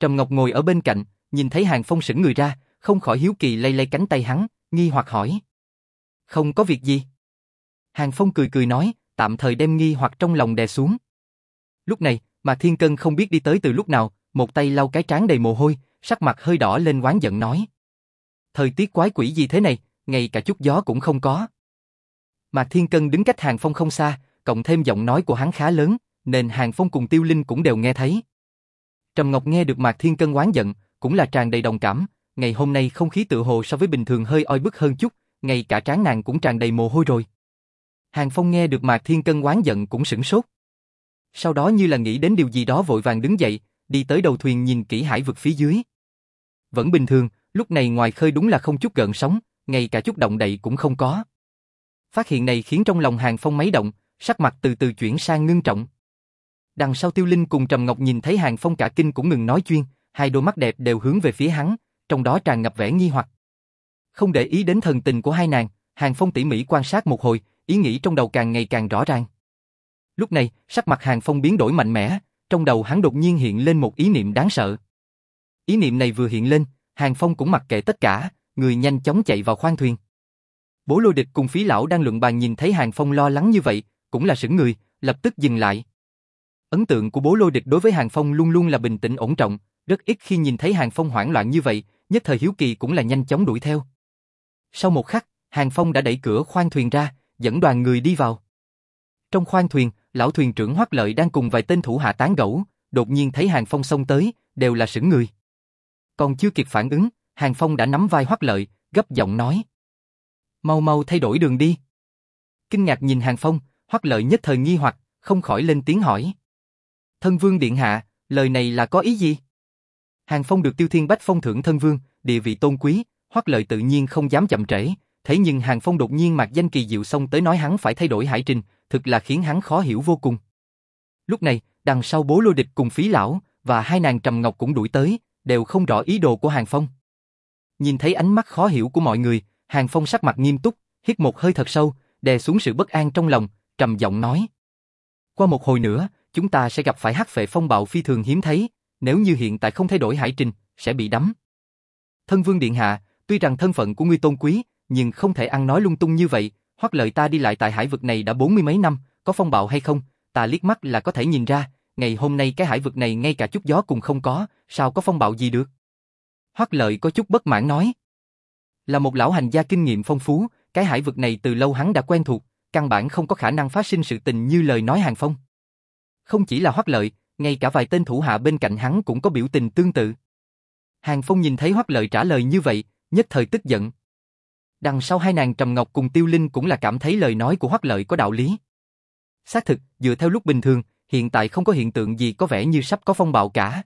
Trầm Ngọc ngồi ở bên cạnh, nhìn thấy Hàng Phong sững người ra, không khỏi hiếu kỳ lay lay cánh tay hắn, nghi hoặc hỏi. Không có việc gì. Hàng Phong cười cười nói, tạm thời đem nghi hoặc trong lòng đè xuống. Lúc này, mà Thiên Cân không biết đi tới từ lúc nào, một tay lau cái trán đầy mồ hôi, sắc mặt hơi đỏ lên oán giận nói. Thời tiết quái quỷ gì thế này, ngay cả chút gió cũng không có. Mạc Thiên Cân đứng cách Hàng Phong không xa, cộng thêm giọng nói của hắn khá lớn, nên Hàng Phong cùng Tiêu Linh cũng đều nghe thấy. Trầm Ngọc nghe được Mạc Thiên Cân oán giận, cũng là tràn đầy đồng cảm, ngày hôm nay không khí tự hồ so với bình thường hơi oi bức hơn chút, ngay cả trán nàng cũng tràn đầy mồ hôi rồi. Hàng Phong nghe được Mạc Thiên Cân oán giận cũng sửng sốt. Sau đó như là nghĩ đến điều gì đó vội vàng đứng dậy, đi tới đầu thuyền nhìn kỹ hải vực phía dưới. Vẫn bình thường, lúc này ngoài khơi đúng là không chút gợn sóng, ngay cả chút động đậy cũng không có. Phát hiện này khiến trong lòng Hàng Phong máy động, sắc mặt từ từ chuyển sang ngưng trọng. Đằng sau Tiêu Linh cùng Trầm Ngọc nhìn thấy Hàng Phong cả kinh cũng ngừng nói chuyên, hai đôi mắt đẹp đều hướng về phía hắn, trong đó tràn ngập vẻ nghi hoặc. Không để ý đến thần tình của hai nàng, Hàng Phong tỉ mỉ quan sát một hồi, ý nghĩ trong đầu càng ngày càng rõ ràng. Lúc này, sắc mặt Hàng Phong biến đổi mạnh mẽ, trong đầu hắn đột nhiên hiện lên một ý niệm đáng sợ. Ý niệm này vừa hiện lên, Hàng Phong cũng mặc kệ tất cả, người nhanh chóng chạy vào khoang thuyền. Bố lôi địch cùng phí lão đang luận bàn nhìn thấy Hàng Phong lo lắng như vậy, cũng là sững người, lập tức dừng lại. Ấn tượng của bố lôi địch đối với Hàng Phong luôn luôn là bình tĩnh ổn trọng, rất ít khi nhìn thấy Hàng Phong hoảng loạn như vậy, nhất thời hiếu kỳ cũng là nhanh chóng đuổi theo. Sau một khắc, Hàng Phong đã đẩy cửa khoang thuyền ra, dẫn đoàn người đi vào. Trong khoang thuyền, lão thuyền trưởng Hoắc Lợi đang cùng vài tên thủ hạ tán gẫu, đột nhiên thấy Hàng Phong xông tới, đều là sững người. Còn chưa kịp phản ứng, Hàng Phong đã nắm vai Hoắc Lợi, gấp giọng nói: "Mau mau thay đổi đường đi." Kinh ngạc nhìn Hàng Phong, Hoắc Lợi nhất thời nghi hoặc, không khỏi lên tiếng hỏi: "Thân vương điện hạ, lời này là có ý gì?" Hàng Phong được Tiêu Thiên Bách phong thưởng thân vương, địa vị tôn quý, Hoắc Lợi tự nhiên không dám chậm trễ, thế nhưng Hàng Phong đột nhiên mặc danh kỳ diệu xong tới nói hắn phải thay đổi hải trình, thực là khiến hắn khó hiểu vô cùng. Lúc này, đằng sau bố lôi địch cùng phí lão, và hai nàng trầm ngọc cũng đuổi tới, đều không rõ ý đồ của Hàng Phong. Nhìn thấy ánh mắt khó hiểu của mọi người, Hàng Phong sắc mặt nghiêm túc, hít một hơi thật sâu, đè xuống sự bất an trong lòng, trầm giọng nói. Qua một hồi nữa, chúng ta sẽ gặp phải hắc phệ phong bạo phi thường hiếm thấy, nếu như hiện tại không thay đổi hải trình, sẽ bị đắm. Thân vương điện hạ, tuy rằng thân phận của ngươi tôn quý, nhưng không thể ăn nói lung tung như vậy, hoặc lợi ta đi lại tại hải vực này đã bốn mươi mấy năm, có phong bạo hay không, ta liếc mắt là có thể nhìn ra, ngày hôm nay cái hải vực này ngay cả chút gió cùng không có, sao có phong bạo gì được. Hoắc lợi có chút bất mãn nói. Là một lão hành gia kinh nghiệm phong phú, cái hải vực này từ lâu hắn đã quen thuộc, căn bản không có khả năng phát sinh sự tình như lời nói hàng phong. Không chỉ là Hoắc lợi, ngay cả vài tên thủ hạ bên cạnh hắn cũng có biểu tình tương tự. Hàng Phong nhìn thấy Hoắc Lợi trả lời như vậy, nhất thời tức giận. Đằng sau hai nàng Trầm Ngọc cùng Tiêu Linh cũng là cảm thấy lời nói của Hoắc Lợi có đạo lý. Xác thực, dựa theo lúc bình thường, hiện tại không có hiện tượng gì có vẻ như sắp có phong bạo cả.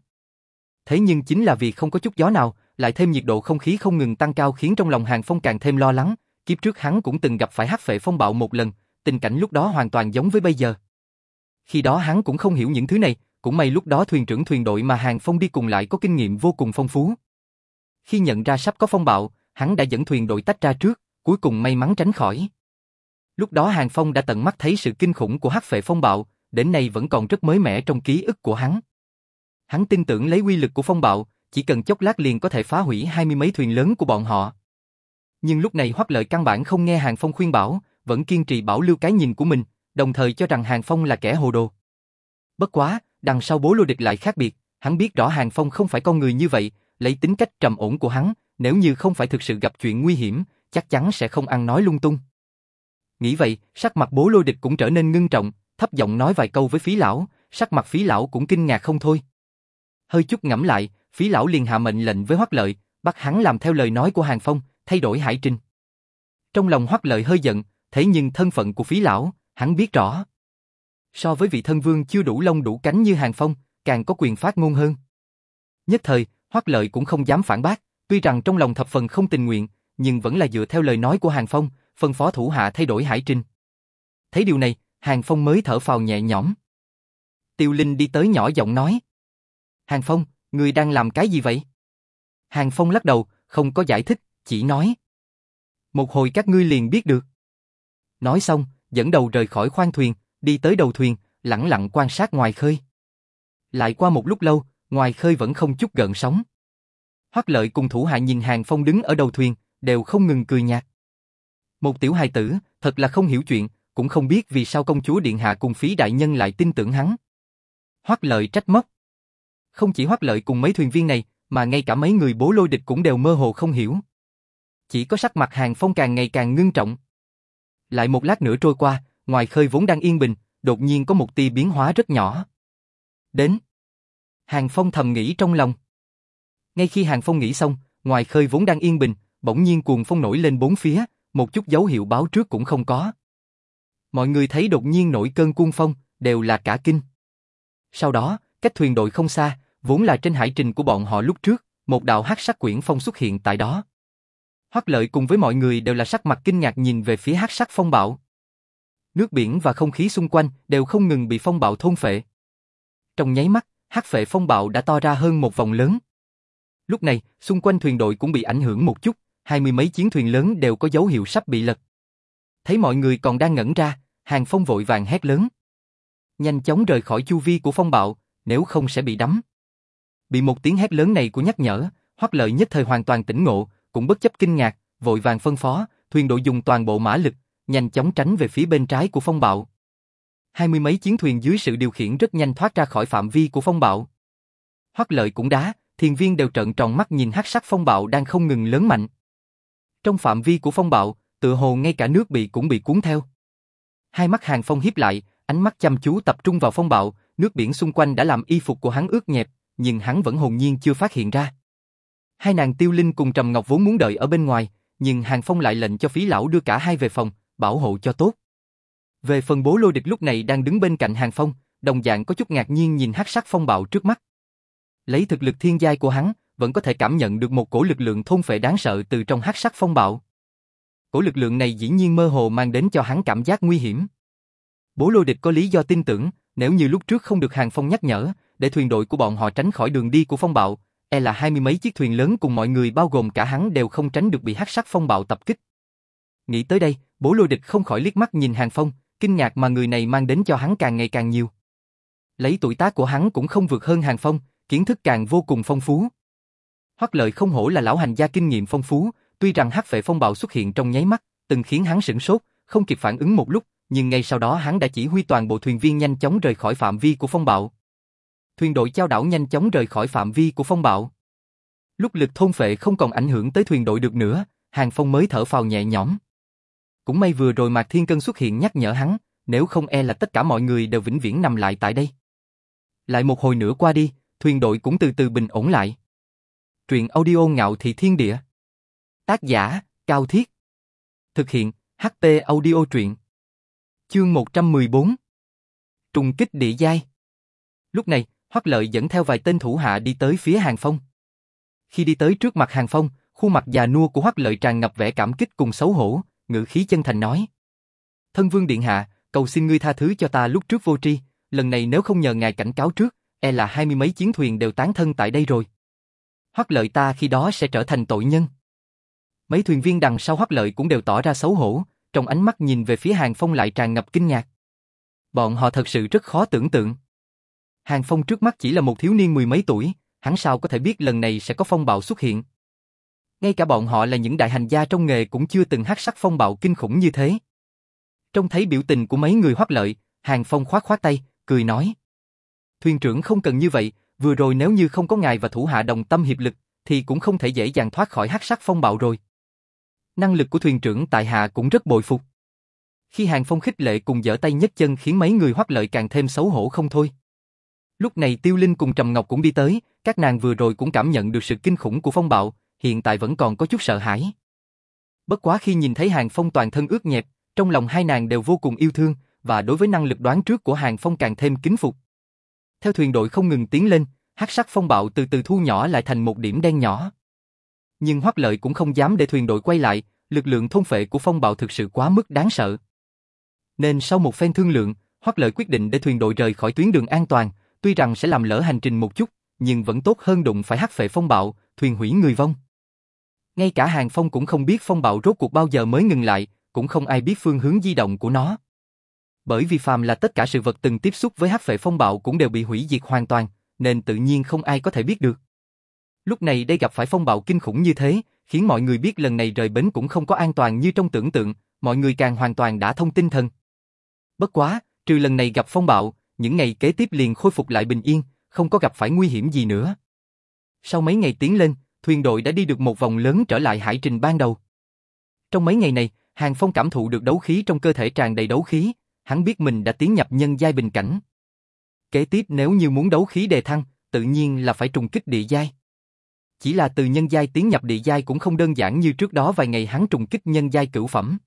Thế nhưng chính là vì không có chút gió nào, lại thêm nhiệt độ không khí không ngừng tăng cao khiến trong lòng Hàng Phong càng thêm lo lắng, kiếp trước hắn cũng từng gặp phải hắc phệ phong bạo một lần, tình cảnh lúc đó hoàn toàn giống với bây giờ. Khi đó hắn cũng không hiểu những thứ này, cũng may lúc đó thuyền trưởng thuyền đội mà Hàng Phong đi cùng lại có kinh nghiệm vô cùng phong phú. Khi nhận ra sắp có phong bạo, hắn đã dẫn thuyền đội tách ra trước, cuối cùng may mắn tránh khỏi. Lúc đó Hàng Phong đã tận mắt thấy sự kinh khủng của hắc phệ phong bạo, đến nay vẫn còn rất mới mẻ trong ký ức của hắn. Hắn tin tưởng lấy uy lực của phong bạo, chỉ cần chốc lát liền có thể phá hủy hai mươi mấy thuyền lớn của bọn họ. Nhưng lúc này Hoắc Lợi căn bản không nghe Hàng Phong khuyên bảo, vẫn kiên trì bảo lưu cái nhìn của mình, đồng thời cho rằng Hàng Phong là kẻ hồ đồ. Bất quá, đằng sau bố lô địch lại khác biệt, hắn biết rõ Hàng Phong không phải con người như vậy, lấy tính cách trầm ổn của hắn, nếu như không phải thực sự gặp chuyện nguy hiểm, chắc chắn sẽ không ăn nói lung tung. Nghĩ vậy, sắc mặt bố lôi địch cũng trở nên ngưng trọng, thấp giọng nói vài câu với phí lão, sắc mặt phí lão cũng kinh ngạc không thôi. Hơi chút ngẫm lại, phí lão liền hạ mệnh lệnh với Hoắc Lợi, bắt hắn làm theo lời nói của Hàng Phong, thay đổi hải trình. Trong lòng Hoắc Lợi hơi giận, thế nhưng thân phận của phí lão, hắn biết rõ. So với vị thân vương chưa đủ lông đủ cánh như Hàng Phong, càng có quyền phát ngôn hơn. Nhất thời, Hoắc Lợi cũng không dám phản bác, tuy rằng trong lòng thập phần không tình nguyện, nhưng vẫn là dựa theo lời nói của Hàng Phong, phân phó thủ hạ thay đổi hải trình. Thấy điều này, Hàng Phong mới thở phào nhẹ nhõm. Tiêu Linh đi tới nhỏ giọng nói. Hàng Phong, người đang làm cái gì vậy? Hàng Phong lắc đầu, không có giải thích, chỉ nói. Một hồi các ngươi liền biết được. Nói xong, dẫn đầu rời khỏi khoang thuyền, đi tới đầu thuyền, lặng lặng quan sát ngoài khơi. Lại qua một lúc lâu, ngoài khơi vẫn không chút gợn sóng. Hoắc lợi cùng thủ hạ nhìn Hàng Phong đứng ở đầu thuyền, đều không ngừng cười nhạt. Một tiểu hài tử, thật là không hiểu chuyện, cũng không biết vì sao công chúa Điện Hạ cùng phí đại nhân lại tin tưởng hắn. Hoắc lợi trách móc. Không chỉ Hoắc lợi cùng mấy thuyền viên này, mà ngay cả mấy người bố lôi địch cũng đều mơ hồ không hiểu. Chỉ có sắc mặt Hàng Phong càng ngày càng ngưng trọng. Lại một lát nữa trôi qua, ngoài khơi vốn đang yên bình, đột nhiên có một tia biến hóa rất nhỏ. Đến. Hàng Phong thầm nghĩ trong lòng. Ngay khi Hàng Phong nghĩ xong, ngoài khơi vốn đang yên bình, bỗng nhiên cuồng phong nổi lên bốn phía, một chút dấu hiệu báo trước cũng không có. Mọi người thấy đột nhiên nổi cơn cuồng phong, đều là cả kinh. Sau đó, cách thuyền đội không xa, vốn là trên hải trình của bọn họ lúc trước, một đạo hắc sắc quyển phong xuất hiện tại đó. Hoắc Lợi cùng với mọi người đều là sắc mặt kinh ngạc nhìn về phía hắc sắc phong bạo. Nước biển và không khí xung quanh đều không ngừng bị phong bạo thôn phệ. Trong nháy mắt, hắc phệ phong bạo đã to ra hơn một vòng lớn. Lúc này, xung quanh thuyền đội cũng bị ảnh hưởng một chút, hai mươi mấy chiến thuyền lớn đều có dấu hiệu sắp bị lật. Thấy mọi người còn đang ngẩn ra, Hàng Phong vội vàng hét lớn. Nhanh chóng rời khỏi chu vi của phong bạo, nếu không sẽ bị đắm. Bị một tiếng hét lớn này của nhắc nhở, Hoắc Lợi nhất thời hoàn toàn tỉnh ngộ, cũng bất chấp kinh ngạc, vội vàng phân phó, thuyền đội dùng toàn bộ mã lực, nhanh chóng tránh về phía bên trái của phong bạo. Hai mươi mấy chiến thuyền dưới sự điều khiển rất nhanh thoát ra khỏi phạm vi của phong bạo. Hoắc Lợi cũng đá, thiền viên đều trợn tròn mắt nhìn hắc sắc phong bạo đang không ngừng lớn mạnh. Trong phạm vi của phong bạo, tựa hồ ngay cả nước bị cũng bị cuốn theo. Hai mắt Hàng Phong hiếp lại, ánh mắt chăm chú tập trung vào phong bạo, nước biển xung quanh đã làm y phục của hắn ướt nhẹp, nhưng hắn vẫn hồn nhiên chưa phát hiện ra. Hai nàng Tiêu Linh cùng Trầm Ngọc vốn muốn đợi ở bên ngoài, nhưng Hàng Phong lại lệnh cho phí lão đưa cả hai về phòng, bảo hộ cho tốt. Về phần bố lôi địch lúc này đang đứng bên cạnh Hàng Phong, đồng dạng có chút ngạc nhiên nhìn hắc sắc phong bạo trước mắt. Lấy thực lực thiên giai của hắn, vẫn có thể cảm nhận được một cổ lực lượng thôn phệ đáng sợ từ trong hắc sắc phong bạo. Cổ lực lượng này dĩ nhiên mơ hồ mang đến cho hắn cảm giác nguy hiểm. Bố lôi địch có lý do tin tưởng, nếu như lúc trước không được Hàng Phong nhắc nhở, để thuyền đội của bọn họ tránh khỏi đường đi của phong bạo, e là hai mươi mấy chiếc thuyền lớn cùng mọi người bao gồm cả hắn đều không tránh được bị hắc sắc phong bạo tập kích. Nghĩ tới đây, bố lôi địch không khỏi liếc mắt nhìn Hàng Phong, kinh ngạc mà người này mang đến cho hắn càng ngày càng nhiều. Lấy tuổi tác của hắn cũng không vượt hơn Hàng Phong, kiến thức càng vô cùng phong phú. Hoắc lợi không hổ là lão hành gia kinh nghiệm phong phú, tuy rằng hắc vệ phong bạo xuất hiện trong nháy mắt, từng khiến hắn sửng sốt, không kịp phản ứng một lúc, nhưng ngay sau đó hắn đã chỉ huy toàn bộ thuyền viên nhanh chóng rời khỏi phạm vi của phong bạo. Thuyền đội chao đảo nhanh chóng rời khỏi phạm vi của phong bạo. Lúc lực thôn phệ không còn ảnh hưởng tới thuyền đội được nữa, Hàng Phong mới thở phào nhẹ nhõm. Cũng may vừa rồi Mạc Thiên Cân xuất hiện nhắc nhở hắn, nếu không e là tất cả mọi người đều vĩnh viễn nằm lại tại đây. Lại một hồi nữa qua đi, thuyền đội cũng từ từ bình ổn lại. Truyện audio ngạo thị thiên địa. Tác giả, Cao Thiết. Thực hiện, HP audio truyện. Chương 114. Trùng kích địa giai. Lúc này, Hoắc Lợi dẫn theo vài tên thủ hạ đi tới phía Hàng Phong. Khi đi tới trước mặt Hàng Phong, khuôn mặt già nua của Hoắc Lợi tràn ngập vẻ cảm kích cùng xấu hổ, ngữ khí chân thành nói: "Thân vương điện hạ, cầu xin ngươi tha thứ cho ta lúc trước vô tri, lần này nếu không nhờ ngài cảnh cáo trước, e là hai mươi mấy chiến thuyền đều tán thân tại đây rồi. Hoắc Lợi ta khi đó sẽ trở thành tội nhân." Mấy thuyền viên đằng sau Hoắc Lợi cũng đều tỏ ra xấu hổ, trong ánh mắt nhìn về phía Hàng Phong lại tràn ngập kinh ngạc. Bọn họ thật sự rất khó tưởng tượng. Hàng Phong trước mắt chỉ là một thiếu niên mười mấy tuổi, hắn sao có thể biết lần này sẽ có phong bạo xuất hiện. Ngay cả bọn họ là những đại hành gia trong nghề cũng chưa từng hắc sắc phong bạo kinh khủng như thế. Trông thấy biểu tình của mấy người hoắc lợi, Hàng Phong khoát khoát tay, cười nói. Thuyền trưởng không cần như vậy, vừa rồi nếu như không có ngài và thủ hạ đồng tâm hiệp lực, thì cũng không thể dễ dàng thoát khỏi hắc sắc phong bạo rồi. Năng lực của thuyền trưởng tại hạ cũng rất bội phục. Khi Hàng Phong khích lệ cùng dở tay nhấc chân khiến mấy người hoắc lợi càng thêm xấu hổ không thôi. Lúc này Tiêu Linh cùng Trầm Ngọc cũng đi tới, các nàng vừa rồi cũng cảm nhận được sự kinh khủng của phong bạo, hiện tại vẫn còn có chút sợ hãi. Bất quá khi nhìn thấy Hàng Phong toàn thân ướt nhẹp, trong lòng hai nàng đều vô cùng yêu thương, và đối với năng lực đoán trước của Hàng Phong càng thêm kính phục. Theo thuyền đội không ngừng tiến lên, hắc sắc phong bạo từ từ thu nhỏ lại thành một điểm đen nhỏ. Nhưng Hoắc Lợi cũng không dám để thuyền đội quay lại, lực lượng thôn phệ của phong bạo thực sự quá mức đáng sợ. Nên sau một phen thương lượng, Hoắc Lợi quyết định để thuyền đội rời khỏi tuyến đường an toàn, tuy rằng sẽ làm lỡ hành trình một chút, nhưng vẫn tốt hơn đụng phải hắc phệ phong bạo, thuyền hủy người vong. Ngay cả hàng phong cũng không biết phong bạo rốt cuộc bao giờ mới ngừng lại, cũng không ai biết phương hướng di động của nó. Bởi vì phàm là tất cả sự vật từng tiếp xúc với hắc phệ phong bạo cũng đều bị hủy diệt hoàn toàn, nên tự nhiên không ai có thể biết được. Lúc này đây gặp phải phong bạo kinh khủng như thế, khiến mọi người biết lần này rời bến cũng không có an toàn như trong tưởng tượng, mọi người càng hoàn toàn đã thông tinh thần. Bất quá, trừ lần này gặp phong bạo, những ngày kế tiếp liền khôi phục lại bình yên, không có gặp phải nguy hiểm gì nữa. Sau mấy ngày tiến lên, thuyền đội đã đi được một vòng lớn trở lại hải trình ban đầu. Trong mấy ngày này, Hàng Phong cảm thụ được đấu khí trong cơ thể tràn đầy đấu khí, hắn biết mình đã tiến nhập nhân giai bình cảnh. Kế tiếp nếu như muốn đấu khí đề thăng, tự nhiên là phải trùng kích địa giai. Chỉ là từ nhân giai tiến nhập địa giai cũng không đơn giản như trước đó vài ngày hắn trùng kích nhân giai cửu phẩm.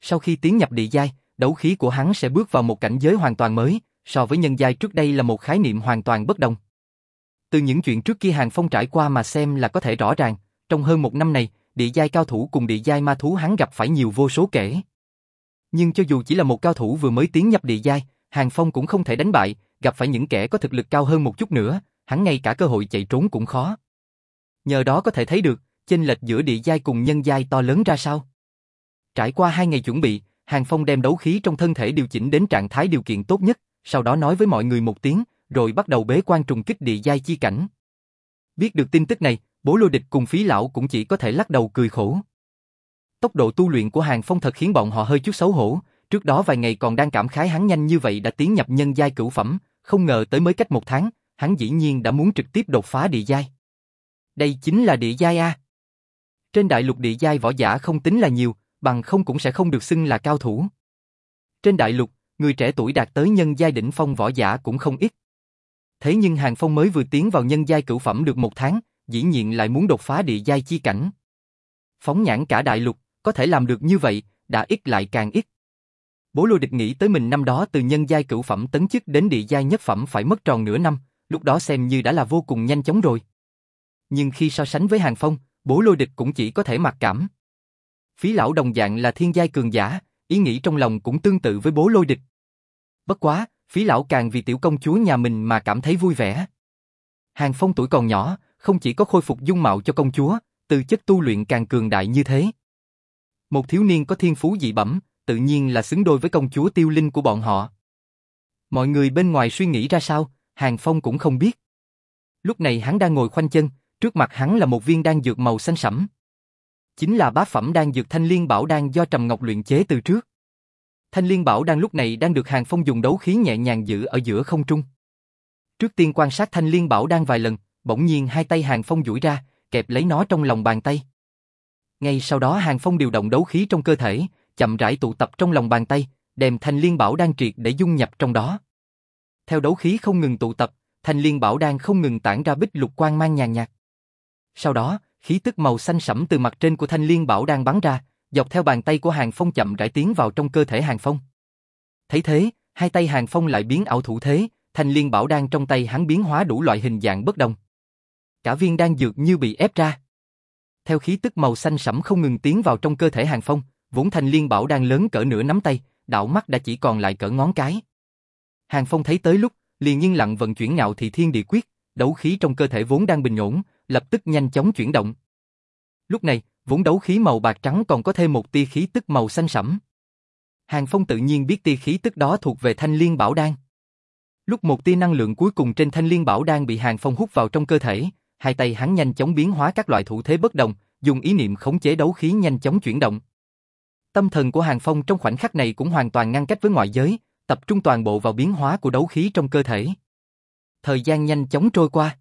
Sau khi tiến nhập địa giai, đấu khí của hắn sẽ bước vào một cảnh giới hoàn toàn mới, so với nhân giai trước đây là một khái niệm hoàn toàn bất đồng. Từ những chuyện trước kia Hàng Phong trải qua mà xem là có thể rõ ràng, trong hơn một năm này, địa giai cao thủ cùng địa giai ma thú hắn gặp phải nhiều vô số kể. Nhưng cho dù chỉ là một cao thủ vừa mới tiến nhập địa giai, Hàng Phong cũng không thể đánh bại, gặp phải những kẻ có thực lực cao hơn một chút nữa, hắn ngay cả cơ hội chạy trốn cũng khó. Nhờ đó có thể thấy được, chênh lệch giữa địa giai cùng nhân giai to lớn ra sao. Trải qua hai ngày chuẩn bị, Hàng Phong đem đấu khí trong thân thể điều chỉnh đến trạng thái điều kiện tốt nhất, sau đó nói với mọi người một tiếng, rồi bắt đầu bế quan trùng kích địa giai chi cảnh. Biết được tin tức này, bố lôi địch cùng phí lão cũng chỉ có thể lắc đầu cười khổ. Tốc độ tu luyện của Hàng Phong thật khiến bọn họ hơi chút xấu hổ, trước đó vài ngày còn đang cảm khái hắn nhanh như vậy đã tiến nhập nhân giai cửu phẩm, không ngờ tới mới cách một tháng, hắn dĩ nhiên đã muốn trực tiếp đột phá địa giai. Đây chính là địa giai A. Trên đại lục địa giai võ giả không tính là nhiều, bằng không cũng sẽ không được xưng là cao thủ. Trên đại lục, người trẻ tuổi đạt tới nhân giai đỉnh phong võ giả cũng không ít. Thế nhưng Hàng Phong mới vừa tiến vào nhân giai cửu phẩm được một tháng, dĩ nhiên lại muốn đột phá địa giai chi cảnh. Phóng nhãn cả đại lục, có thể làm được như vậy, đã ít lại càng ít. Bố lôi địch nghĩ tới mình năm đó từ nhân giai cửu phẩm tấn chức đến địa giai nhất phẩm phải mất tròn nửa năm, lúc đó xem như đã là vô cùng nhanh chóng rồi. Nhưng khi so sánh với Hàng Phong, bố lôi địch cũng chỉ có thể mặc cảm. Phí lão đồng dạng là thiên giai cường giả, ý nghĩ trong lòng cũng tương tự với bố lôi địch. Bất quá, phí lão càng vì tiểu công chúa nhà mình mà cảm thấy vui vẻ. Hàng Phong tuổi còn nhỏ, không chỉ có khôi phục dung mạo cho công chúa, từ chất tu luyện càng cường đại như thế. Một thiếu niên có thiên phú dị bẩm, tự nhiên là xứng đôi với công chúa tiêu linh của bọn họ. Mọi người bên ngoài suy nghĩ ra sao, Hàng Phong cũng không biết. Lúc này hắn đang ngồi khoanh chân, trước mặt hắn là một viên đan dược màu xanh sẫm. Chính là bá phẩm đan dược thanh liên bảo đan do Trầm Ngọc luyện chế từ trước. Thanh liên bảo đang lúc này đang được Hàng Phong dùng đấu khí nhẹ nhàng giữ ở giữa không trung. Trước tiên quan sát thanh liên bảo đang vài lần, bỗng nhiên hai tay Hàng Phong duỗi ra, kẹp lấy nó trong lòng bàn tay. Ngay sau đó Hàng Phong điều động đấu khí trong cơ thể, chậm rãi tụ tập trong lòng bàn tay, đem thanh liên bảo đang triệt để dung nhập trong đó. Theo đấu khí không ngừng tụ tập, thanh liên bảo đang không ngừng tản ra bích lục quang mang nhàn nhạt. Sau đó, khí tức màu xanh sẫm từ mặt trên của thanh liên bảo đang bắn ra, dọc theo bàn tay của Hàng Phong chậm rãi tiến vào trong cơ thể Hàng Phong. Thấy thế, hai tay Hàng Phong lại biến ảo thủ thế, thành liên bảo đan trong tay hắn biến hóa đủ loại hình dạng bất đồng. Cả viên đan dược như bị ép ra. Theo khí tức màu xanh sẫm không ngừng tiến vào trong cơ thể Hàng Phong, vốn thành liên bảo đan lớn cỡ nửa nắm tay, đảo mắt đã chỉ còn lại cỡ ngón cái. Hàng Phong thấy tới lúc, liền nhiên lặng vận chuyển ngạo thị thiên địa quyết, đấu khí trong cơ thể vốn đang bình ổn, lập tức nhanh chóng chuyển động. Lúc này, vốn đấu khí màu bạc trắng còn có thêm một tia khí tức màu xanh sẫm. Hàng Phong tự nhiên biết tia khí tức đó thuộc về thanh liên bảo đan. Lúc một tia năng lượng cuối cùng trên thanh liên bảo đan bị Hàng Phong hút vào trong cơ thể, hai tay hắn nhanh chóng biến hóa các loại thủ thế bất đồng, dùng ý niệm khống chế đấu khí nhanh chóng chuyển động. Tâm thần của Hàng Phong trong khoảnh khắc này cũng hoàn toàn ngăn cách với ngoại giới, tập trung toàn bộ vào biến hóa của đấu khí trong cơ thể. Thời gian nhanh chóng trôi qua.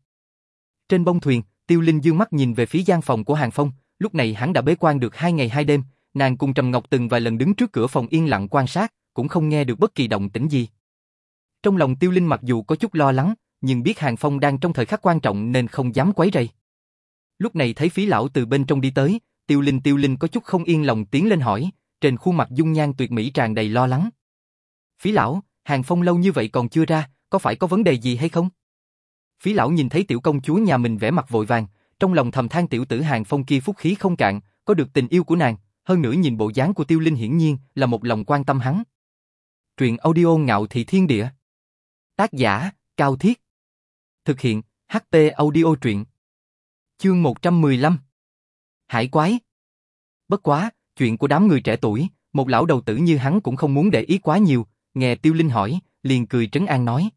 Trên bông thuyền, Tiêu Linh dương mắt nhìn về phía gian phòng của Hàng Phong, lúc này hắn đã bế quan được hai ngày hai đêm, nàng cùng Trầm Ngọc từng vài lần đứng trước cửa phòng yên lặng quan sát, cũng không nghe được bất kỳ động tĩnh gì. Trong lòng Tiêu Linh mặc dù có chút lo lắng, nhưng biết Hàng Phong đang trong thời khắc quan trọng nên không dám quấy rầy. Lúc này thấy phí lão từ bên trong đi tới, Tiêu Linh Tiêu Linh có chút không yên lòng tiến lên hỏi, trên khuôn mặt dung nhan tuyệt mỹ tràn đầy lo lắng. Phí lão, Hàng Phong lâu như vậy còn chưa ra, có phải có vấn đề gì hay không? Phí lão nhìn thấy tiểu công chúa nhà mình vẻ mặt vội vàng, trong lòng thầm than tiểu tử Hàng Phong kia phúc khí không cạn, có được tình yêu của nàng, hơn nữa nhìn bộ dáng của Tiêu Linh hiển nhiên là một lòng quan tâm hắn. Truyện audio ngạo thị thiên địa. Tác giả, Cao Thiết. Thực hiện, ht audio truyện. Chương 115. Hải quái. Bất quá, chuyện của đám người trẻ tuổi, một lão đầu tử như hắn cũng không muốn để ý quá nhiều, nghe Tiêu Linh hỏi, liền cười trấn an nói.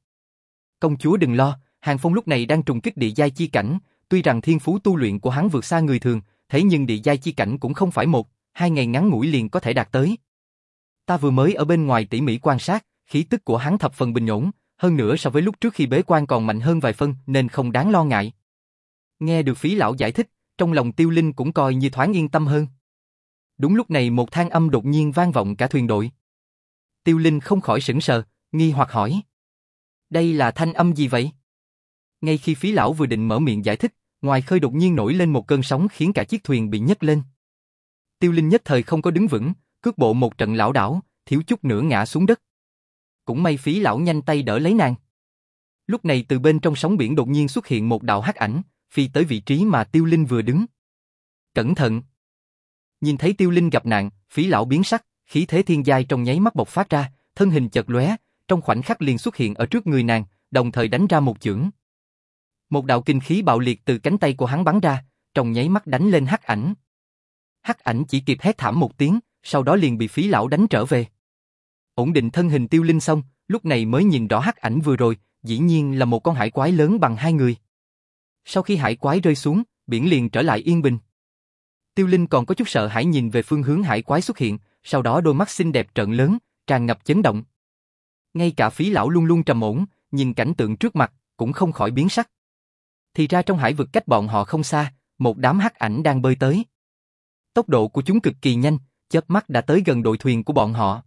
Công chúa đừng lo, Hàng Phong lúc này đang trùng kích địa giai chi cảnh, tuy rằng thiên phú tu luyện của hắn vượt xa người thường, thế nhưng địa giai chi cảnh cũng không phải một, hai ngày ngắn ngủi liền có thể đạt tới. Ta vừa mới ở bên ngoài tỉ mỉ quan sát, khí tức của hắn thập phần bình ổn, hơn nữa so với lúc trước khi bế quan còn mạnh hơn vài phân nên không đáng lo ngại. Nghe được phí lão giải thích, trong lòng tiêu linh cũng coi như thoáng yên tâm hơn. Đúng lúc này một thang âm đột nhiên vang vọng cả thuyền đội. Tiêu Linh không khỏi sững sờ, nghi hoặc hỏi. Đây là thanh âm gì vậy? Ngay khi phí lão vừa định mở miệng giải thích, ngoài khơi đột nhiên nổi lên một cơn sóng khiến cả chiếc thuyền bị nhấc lên. Tiêu Linh nhất thời không có đứng vững, cước bộ một trận lão đảo, thiếu chút nữa ngã xuống đất. Cũng may phí lão nhanh tay đỡ lấy nàng. Lúc này từ bên trong sóng biển đột nhiên xuất hiện một đạo hắc ảnh, phi tới vị trí mà Tiêu Linh vừa đứng. Cẩn thận! Nhìn thấy Tiêu Linh gặp nạn, phí lão biến sắc, khí thế thiên giai trong nháy mắt bộc phát ra, thân hình chợt lóe, trong khoảnh khắc liền xuất hiện ở trước người nàng, đồng thời đánh ra một chưởng. Một đạo kinh khí bạo liệt từ cánh tay của hắn bắn ra, trong nháy mắt đánh lên hắc ảnh. Hắc ảnh chỉ kịp hét thảm một tiếng, sau đó liền bị phí lão đánh trở về. Ổn định thân hình tiêu linh xong, lúc này mới nhìn rõ hắc ảnh vừa rồi, dĩ nhiên là một con hải quái lớn bằng hai người. Sau khi hải quái rơi xuống, biển liền trở lại yên bình. Tiêu Linh còn có chút sợ hãi nhìn về phương hướng hải quái xuất hiện, sau đó đôi mắt xinh đẹp trợn lớn, tràn ngập chấn động. Ngay cả phí lão luôn luôn trầm ổn, nhìn cảnh tượng trước mặt, cũng không khỏi biến sắc. Thì ra trong hải vực cách bọn họ không xa, một đám hắc ảnh đang bơi tới. Tốc độ của chúng cực kỳ nhanh, chớp mắt đã tới gần đội thuyền của bọn họ.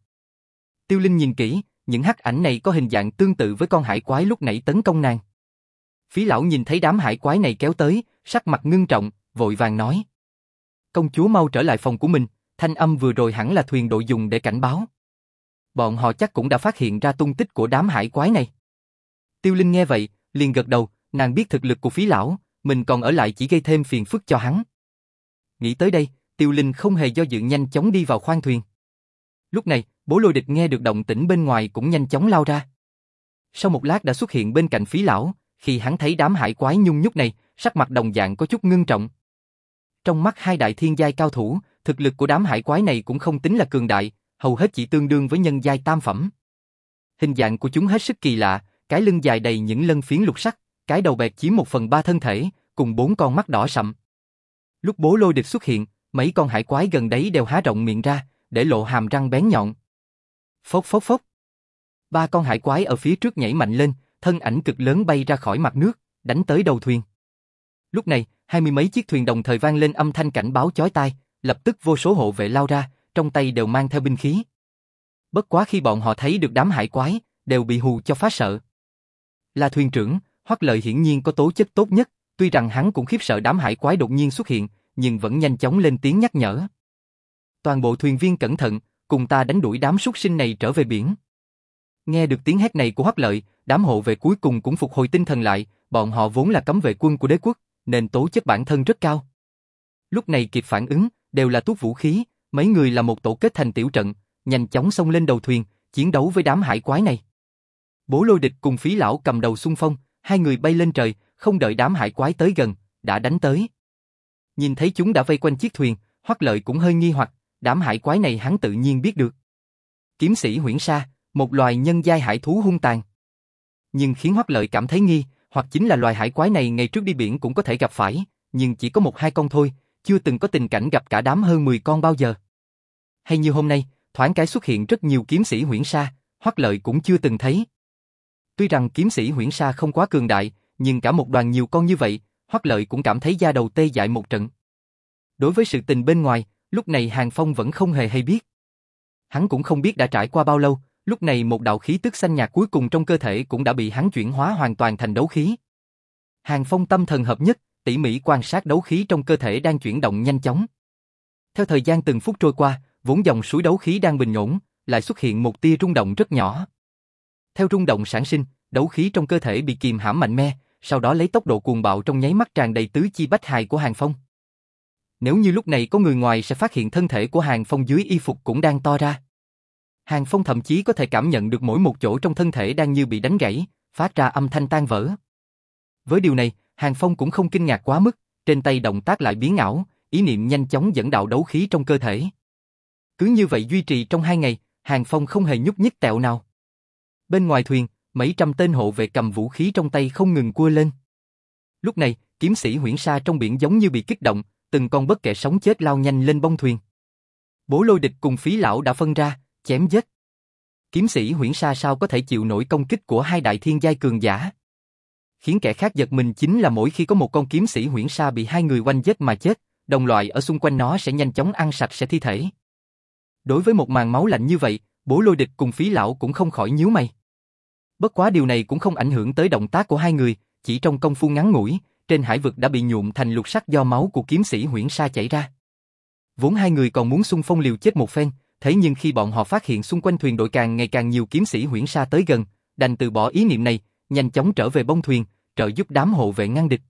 Tiêu Linh nhìn kỹ, những hắc ảnh này có hình dạng tương tự với con hải quái lúc nãy tấn công nàng. Phí lão nhìn thấy đám hải quái này kéo tới, sắc mặt ngưng trọng, vội vàng nói. Công chúa mau trở lại phòng của mình, thanh âm vừa rồi hẳn là thuyền đội dùng để cảnh báo. Bọn họ chắc cũng đã phát hiện ra tung tích của đám hải quái này. Tiêu Linh nghe vậy, liền gật đầu, nàng biết thực lực của phí lão, mình còn ở lại chỉ gây thêm phiền phức cho hắn. Nghĩ tới đây, Tiêu Linh không hề do dự nhanh chóng đi vào khoang thuyền. Lúc này, bố lôi địch nghe được động tĩnh bên ngoài cũng nhanh chóng lao ra. Sau một lát đã xuất hiện bên cạnh phí lão, khi hắn thấy đám hải quái nhung nhúc này, sắc mặt đồng dạng có chút ngưng trọng. Trong mắt hai đại thiên giai cao thủ, thực lực của đám hải quái này cũng không tính là cường đại, hầu hết chỉ tương đương với nhân giai tam phẩm. Hình dạng của chúng hết sức kỳ lạ, cái lưng dài đầy những lân phiến lục sắc, cái đầu bẹt chiếm một phần ba thân thể, cùng bốn con mắt đỏ sậm. Lúc bố lôi địch xuất hiện, mấy con hải quái gần đấy đều há rộng miệng ra, để lộ hàm răng bén nhọn. Phốc phốc phốc. Ba con hải quái ở phía trước nhảy mạnh lên, thân ảnh cực lớn bay ra khỏi mặt nước, đánh tới đầu thuyền. Lúc này, hai mươi mấy chiếc thuyền đồng thời vang lên âm thanh cảnh báo chói tai, lập tức vô số hộ vệ lao ra, trong tay đều mang theo binh khí. Bất quá khi bọn họ thấy được đám hải quái, đều bị hù cho phá sợ. Là thuyền trưởng, Hoắc Lợi hiển nhiên có tố chất tốt nhất, tuy rằng hắn cũng khiếp sợ đám hải quái đột nhiên xuất hiện, nhưng vẫn nhanh chóng lên tiếng nhắc nhở. Toàn bộ thuyền viên cẩn thận, cùng ta đánh đuổi đám súc sinh này trở về biển. Nghe được tiếng hét này của Hoắc Lợi, đám hộ vệ cuối cùng cũng phục hồi tinh thần lại, bọn họ vốn là cấm vệ quân của đế quốc, nên tố chất bản thân rất cao. Lúc này kịp phản ứng, đều là tuốt vũ khí, mấy người là một tổ kết thành tiểu trận, nhanh chóng xông lên đầu thuyền, chiến đấu với đám hải quái này. Bố lôi địch cùng phí lão cầm đầu xung phong, hai người bay lên trời, không đợi đám hải quái tới gần, đã đánh tới. Nhìn thấy chúng đã vây quanh chiếc thuyền, Hoắc Lợi cũng hơi nghi hoặc, đám hải quái này hắn tự nhiên biết được. Kiếm sĩ huyễn sa, một loài nhân giai hải thú hung tàn. Nhưng khiến Hoắc Lợi cảm thấy nghi, hoặc chính là loài hải quái này ngày trước đi biển cũng có thể gặp phải, nhưng chỉ có một hai con thôi, chưa từng có tình cảnh gặp cả đám hơn 10 con bao giờ. Hay như hôm nay, thoáng cái xuất hiện rất nhiều kiếm sĩ huyễn sa, Hoắc Lợi cũng chưa từng thấy. Tuy rằng kiếm sĩ huyễn sa không quá cường đại, nhưng cả một đoàn nhiều con như vậy, Hoắc Lợi cũng cảm thấy da đầu tê dại một trận. Đối với sự tình bên ngoài, lúc này Hàng Phong vẫn không hề hay biết. Hắn cũng không biết đã trải qua bao lâu, lúc này một đạo khí tức xanh nhạt cuối cùng trong cơ thể cũng đã bị hắn chuyển hóa hoàn toàn thành đấu khí. Hàng Phong tâm thần hợp nhất, tỉ mỉ quan sát đấu khí trong cơ thể đang chuyển động nhanh chóng. Theo thời gian từng phút trôi qua, vốn dòng suối đấu khí đang bình ổn, lại xuất hiện một tia rung động rất nhỏ. Theo rung động sản sinh, đấu khí trong cơ thể bị kìm hãm mạnh mẽ, sau đó lấy tốc độ cuồng bạo trong nháy mắt tràn đầy tứ chi bách hài của Hàng Phong. Nếu như lúc này có người ngoài sẽ phát hiện thân thể của Hàng Phong dưới y phục cũng đang to ra. Hàng Phong thậm chí có thể cảm nhận được mỗi một chỗ trong thân thể đang như bị đánh gãy, phát ra âm thanh tan vỡ. Với điều này, Hàng Phong cũng không kinh ngạc quá mức, trên tay động tác lại biến ảo, ý niệm nhanh chóng dẫn đạo đấu khí trong cơ thể. Cứ như vậy duy trì trong hai ngày, Hàng Phong không hề nhúc nhích tẹo nào. Bên ngoài thuyền, mấy trăm tên hộ vệ cầm vũ khí trong tay không ngừng cua lên. Lúc này, kiếm sĩ huyễn sa trong biển giống như bị kích động, từng con bất kể sống chết lao nhanh lên bông thuyền. Bố lôi địch cùng phí lão đã phân ra, chém giết. Kiếm sĩ huyễn sa sao có thể chịu nổi công kích của hai đại thiên giai cường giả. Khiến kẻ khác giật mình chính là mỗi khi có một con kiếm sĩ huyễn sa bị hai người quanh giết mà chết, đồng loại ở xung quanh nó sẽ nhanh chóng ăn sạch sẽ thi thể. Đối với một màn máu lạnh như vậy, Bố lôi địch cùng phí lão cũng không khỏi nhíu mày. Bất quá điều này cũng không ảnh hưởng tới động tác của hai người, chỉ trong công phu ngắn ngủi, trên hải vực đã bị nhuộm thành lục sắc do máu của kiếm sĩ huyễn sa chảy ra. Vốn hai người còn muốn xung phong liều chết một phen, thế nhưng khi bọn họ phát hiện xung quanh thuyền đội càng ngày càng nhiều kiếm sĩ huyễn sa tới gần, đành từ bỏ ý niệm này, nhanh chóng trở về bông thuyền, trợ giúp đám hộ vệ ngăn địch.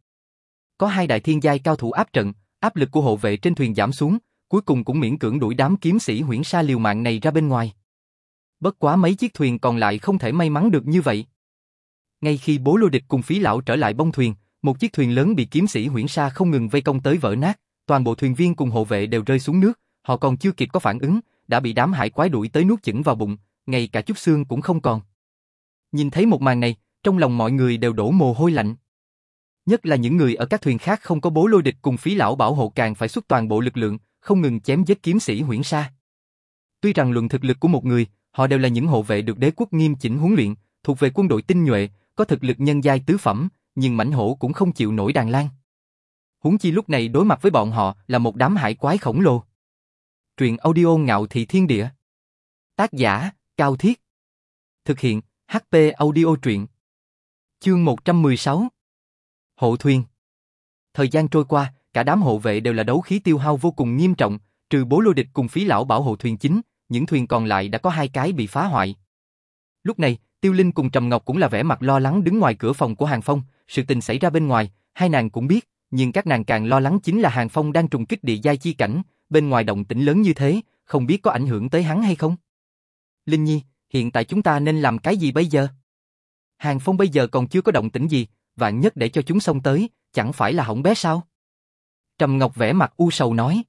Có hai đại thiên giai cao thủ áp trận, áp lực của hộ vệ trên thuyền giảm xuống, cuối cùng cũng miễn cưỡng đuổi đám kiếm sĩ huyễn sa liều mạng này ra bên ngoài. Bất quá mấy chiếc thuyền còn lại không thể may mắn được như vậy. Ngay khi bố lôi địch cùng phí lão trở lại bông thuyền, một chiếc thuyền lớn bị kiếm sĩ huyễn sa không ngừng vây công tới vỡ nát, toàn bộ thuyền viên cùng hộ vệ đều rơi xuống nước, họ còn chưa kịp có phản ứng, đã bị đám hải quái đuổi tới nuốt chửng vào bụng, ngay cả chút xương cũng không còn. Nhìn thấy một màn này, trong lòng mọi người đều đổ mồ hôi lạnh. Nhất là những người ở các thuyền khác không có bố lôi địch cùng phí lão bảo hộ càng phải xuất toàn bộ lực lượng, không ngừng chém giết kiếm sĩ huyễn sa. Tuy rằng luận thực lực của một người, họ đều là những hộ vệ được đế quốc nghiêm chỉnh huấn luyện, thuộc về quân đội tinh nhuệ, có thực lực nhân giai tứ phẩm, nhưng mảnh hổ cũng không chịu nổi đàn lan. Huống chi lúc này đối mặt với bọn họ là một đám hải quái khổng lồ. Truyện audio ngạo thị thiên địa. Tác giả, Cao Thiết. Thực hiện, HP audio truyện. Chương 116. Hộ thuyền. Thời gian trôi qua, cả đám hộ vệ đều là đấu khí tiêu hao vô cùng nghiêm trọng, trừ bố lôi địch cùng phí lão bảo hộ thuyền chính, những thuyền còn lại đã có hai cái bị phá hoại. Lúc này, Tiêu Linh cùng Trầm Ngọc cũng là vẻ mặt lo lắng đứng ngoài cửa phòng của Hàng Phong, sự tình xảy ra bên ngoài, hai nàng cũng biết, nhưng các nàng càng lo lắng chính là Hàng Phong đang trùng kích địa giai chi cảnh, bên ngoài động tĩnh lớn như thế, không biết có ảnh hưởng tới hắn hay không. Linh Nhi, hiện tại chúng ta nên làm cái gì bây giờ? Hàng Phong bây giờ còn chưa có động tĩnh gì, vạn nhất để cho chúng xông tới, chẳng phải là hỏng bé sao? Trầm Ngọc vẻ mặt u sầu nói.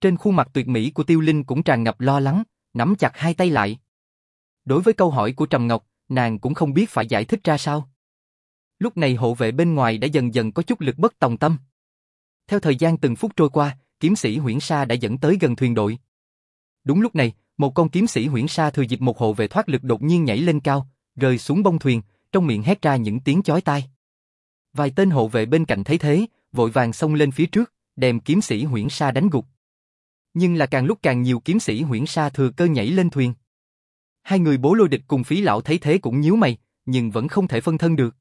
Trên khuôn mặt tuyệt mỹ của Tiêu Linh cũng tràn ngập lo lắng, nắm chặt hai tay lại. Đối với câu hỏi của Trầm Ngọc, nàng cũng không biết phải giải thích ra sao. Lúc này hộ vệ bên ngoài đã dần dần có chút lực bất tòng tâm. Theo thời gian từng phút trôi qua, kiếm sĩ huyễn sa đã dẫn tới gần thuyền đội. Đúng lúc này, một con kiếm sĩ huyễn sa thừa dịp một hộ vệ thoát lực đột nhiên nhảy lên cao, rơi xuống bông thuyền, trong miệng hét ra những tiếng chói tai. Vài tên hộ vệ bên cạnh thấy thế, vội vàng xông lên phía trước, đem kiếm sĩ huyễn sa đánh gục. Nhưng là càng lúc càng nhiều kiếm sĩ huyễn sa thừa cơ nhảy lên thuyền. Hai người bố lôi địch cùng phí lão thấy thế cũng nhíu mày, nhưng vẫn không thể phân thân được.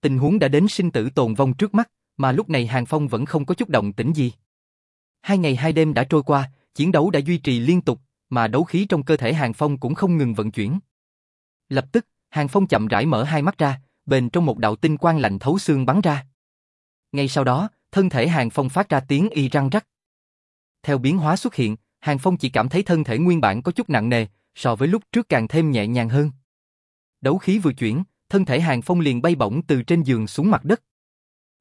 Tình huống đã đến sinh tử tồn vong trước mắt, mà lúc này Hàng Phong vẫn không có chút động tĩnh gì. Hai ngày hai đêm đã trôi qua, chiến đấu đã duy trì liên tục, mà đấu khí trong cơ thể Hàng Phong cũng không ngừng vận chuyển. Lập tức, Hàng Phong chậm rãi mở hai mắt ra, bên trong một đạo tinh quang lạnh thấu xương bắn ra. Ngay sau đó, thân thể Hàng Phong phát ra tiếng y răng rắc. Theo biến hóa xuất hiện, Hàng Phong chỉ cảm thấy thân thể nguyên bản có chút nặng nề, so với lúc trước càng thêm nhẹ nhàng hơn. Đấu khí vừa chuyển, thân thể Hàng Phong liền bay bổng từ trên giường xuống mặt đất.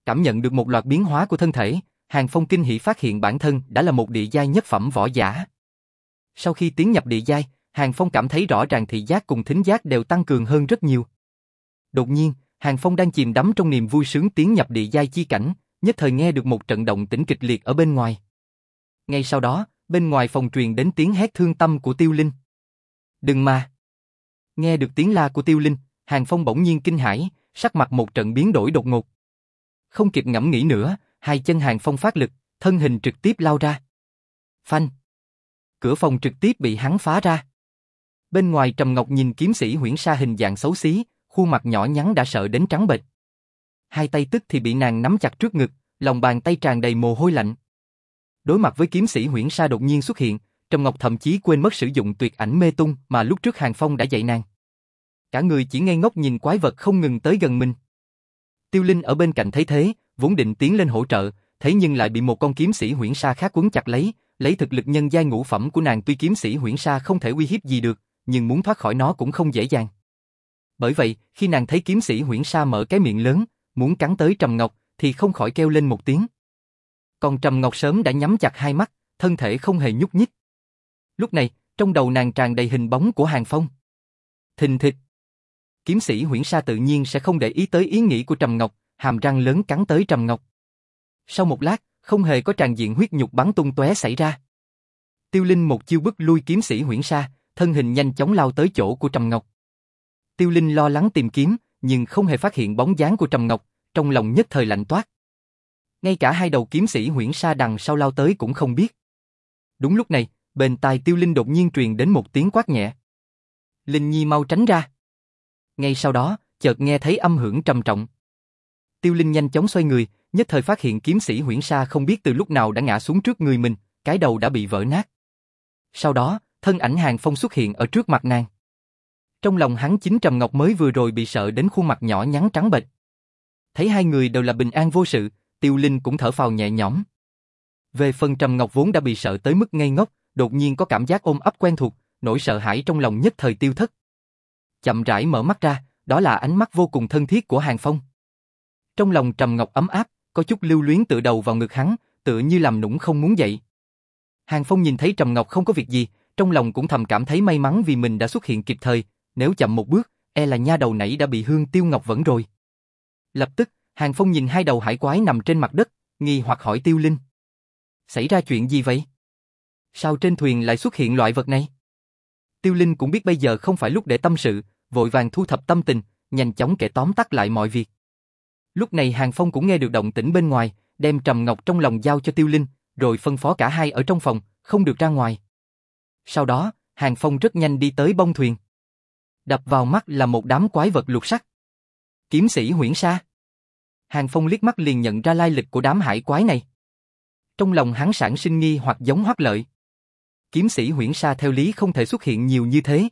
Cảm nhận được một loạt biến hóa của thân thể, Hàng Phong kinh hỉ phát hiện bản thân đã là một địa giai nhất phẩm võ giả. Sau khi tiến nhập địa giai, Hàng Phong cảm thấy rõ ràng thị giác cùng thính giác đều tăng cường hơn rất nhiều. Đột nhiên, Hàng Phong đang chìm đắm trong niềm vui sướng tiến nhập địa giai chi cảnh, nhất thời nghe được một trận động tĩnh kịch liệt ở bên ngoài. Ngay sau đó, bên ngoài phòng truyền đến tiếng hét thương tâm của Tiêu Linh. Đừng mà! Nghe được tiếng la của Tiêu Linh, Hàng Phong bỗng nhiên kinh hãi, sắc mặt một trận biến đổi đột ngột. Không kịp ngẫm nghĩ nữa, hai chân Hàng Phong phát lực, thân hình trực tiếp lao ra. Phanh! Cửa phòng trực tiếp bị hắn phá ra. Bên ngoài Trầm Ngọc nhìn kiếm sĩ huyễn sa hình dạng xấu xí, khuôn mặt nhỏ nhắn đã sợ đến trắng bệch. Hai tay tức thì bị nàng nắm chặt trước ngực, lòng bàn tay tràn đầy mồ hôi lạnh. Đối mặt với kiếm sĩ huyễn sa đột nhiên xuất hiện, Trầm Ngọc thậm chí quên mất sử dụng tuyệt ảnh mê tung mà lúc trước Hàng Phong đã dạy nàng. Cả người chỉ ngây ngốc nhìn quái vật không ngừng tới gần mình. Tiêu Linh ở bên cạnh thấy thế, vốn định tiến lên hỗ trợ, thế nhưng lại bị một con kiếm sĩ huyễn sa khác quấn chặt lấy, lấy thực lực nhân giai ngũ phẩm của nàng tuy kiếm sĩ huyễn sa không thể uy hiếp gì được, nhưng muốn thoát khỏi nó cũng không dễ dàng. Bởi vậy, khi nàng thấy kiếm sĩ huyễn sa mở cái miệng lớn, muốn cắn tới Trầm Ngọc, thì không khỏi kêu lên một tiếng. Còn Trầm Ngọc sớm đã nhắm chặt hai mắt, thân thể không hề nhúc nhích. Lúc này, trong đầu nàng tràn đầy hình bóng của Hàng Phong. Thình thịch. Kiếm sĩ huyễn sa tự nhiên sẽ không để ý tới ý nghĩ của Trầm Ngọc, hàm răng lớn cắn tới Trầm Ngọc. Sau một lát, không hề có tràn diện huyết nhục bắn tung tóe xảy ra. Tiêu Linh một chiêu bức lui kiếm sĩ huyễn sa, thân hình nhanh chóng lao tới chỗ của Trầm Ngọc. Tiêu Linh lo lắng tìm kiếm, nhưng không hề phát hiện bóng dáng của Trầm Ngọc, trong lòng nhất thời lạnh toát. Ngay cả hai đầu kiếm sĩ huyễn sa đằng sau lao tới cũng không biết. Đúng lúc này, Bên tai Tiêu Linh đột nhiên truyền đến một tiếng quát nhẹ. Linh Nhi mau tránh ra. Ngay sau đó, chợt nghe thấy âm hưởng trầm trọng. Tiêu Linh nhanh chóng xoay người, nhất thời phát hiện kiếm sĩ Huyễn Sa không biết từ lúc nào đã ngã xuống trước người mình, cái đầu đã bị vỡ nát. Sau đó, thân ảnh Hàng Phong xuất hiện ở trước mặt nàng. Trong lòng hắn chính Trầm Ngọc mới vừa rồi bị sợ đến khuôn mặt nhỏ nhắn trắng bệch. Thấy hai người đều là bình an vô sự, Tiêu Linh cũng thở phào nhẹ nhõm. Về phần Trầm Ngọc vốn đã bị sợ tới mức ngây ngốc, đột nhiên có cảm giác ôm ấp quen thuộc, nỗi sợ hãi trong lòng nhất thời tiêu thất. Chậm rãi mở mắt ra, đó là ánh mắt vô cùng thân thiết của Hàng Phong. Trong lòng Trầm Ngọc ấm áp, có chút lưu luyến tựa đầu vào ngực hắn, tựa như làm nũng không muốn dậy. Hàng Phong nhìn thấy Trầm Ngọc không có việc gì, trong lòng cũng thầm cảm thấy may mắn vì mình đã xuất hiện kịp thời, nếu chậm một bước, e là nha đầu nãy đã bị Hương Tiêu Ngọc vẫn rồi. Lập tức, Hàng Phong nhìn hai đầu hải quái nằm trên mặt đất, nghi hoặc hỏi Tiêu Linh. Xảy ra chuyện gì vậy? Sao trên thuyền lại xuất hiện loại vật này? Tiêu Linh cũng biết bây giờ không phải lúc để tâm sự, vội vàng thu thập tâm tình, nhanh chóng kể tóm tắt lại mọi việc. Lúc này Hàng Phong cũng nghe được động tĩnh bên ngoài, đem Trầm Ngọc trong lòng giao cho Tiêu Linh, rồi phân phó cả hai ở trong phòng, không được ra ngoài. Sau đó, Hàng Phong rất nhanh đi tới bông thuyền. Đập vào mắt là một đám quái vật lục sắc. Kiếm sĩ huyễn sa. Hàng Phong liếc mắt liền nhận ra lai lịch của đám hải quái này. Trong lòng hắn sản sinh nghi hoặc giống hoắc lợi. Kiếm sĩ huyễn sa theo lý không thể xuất hiện nhiều như thế.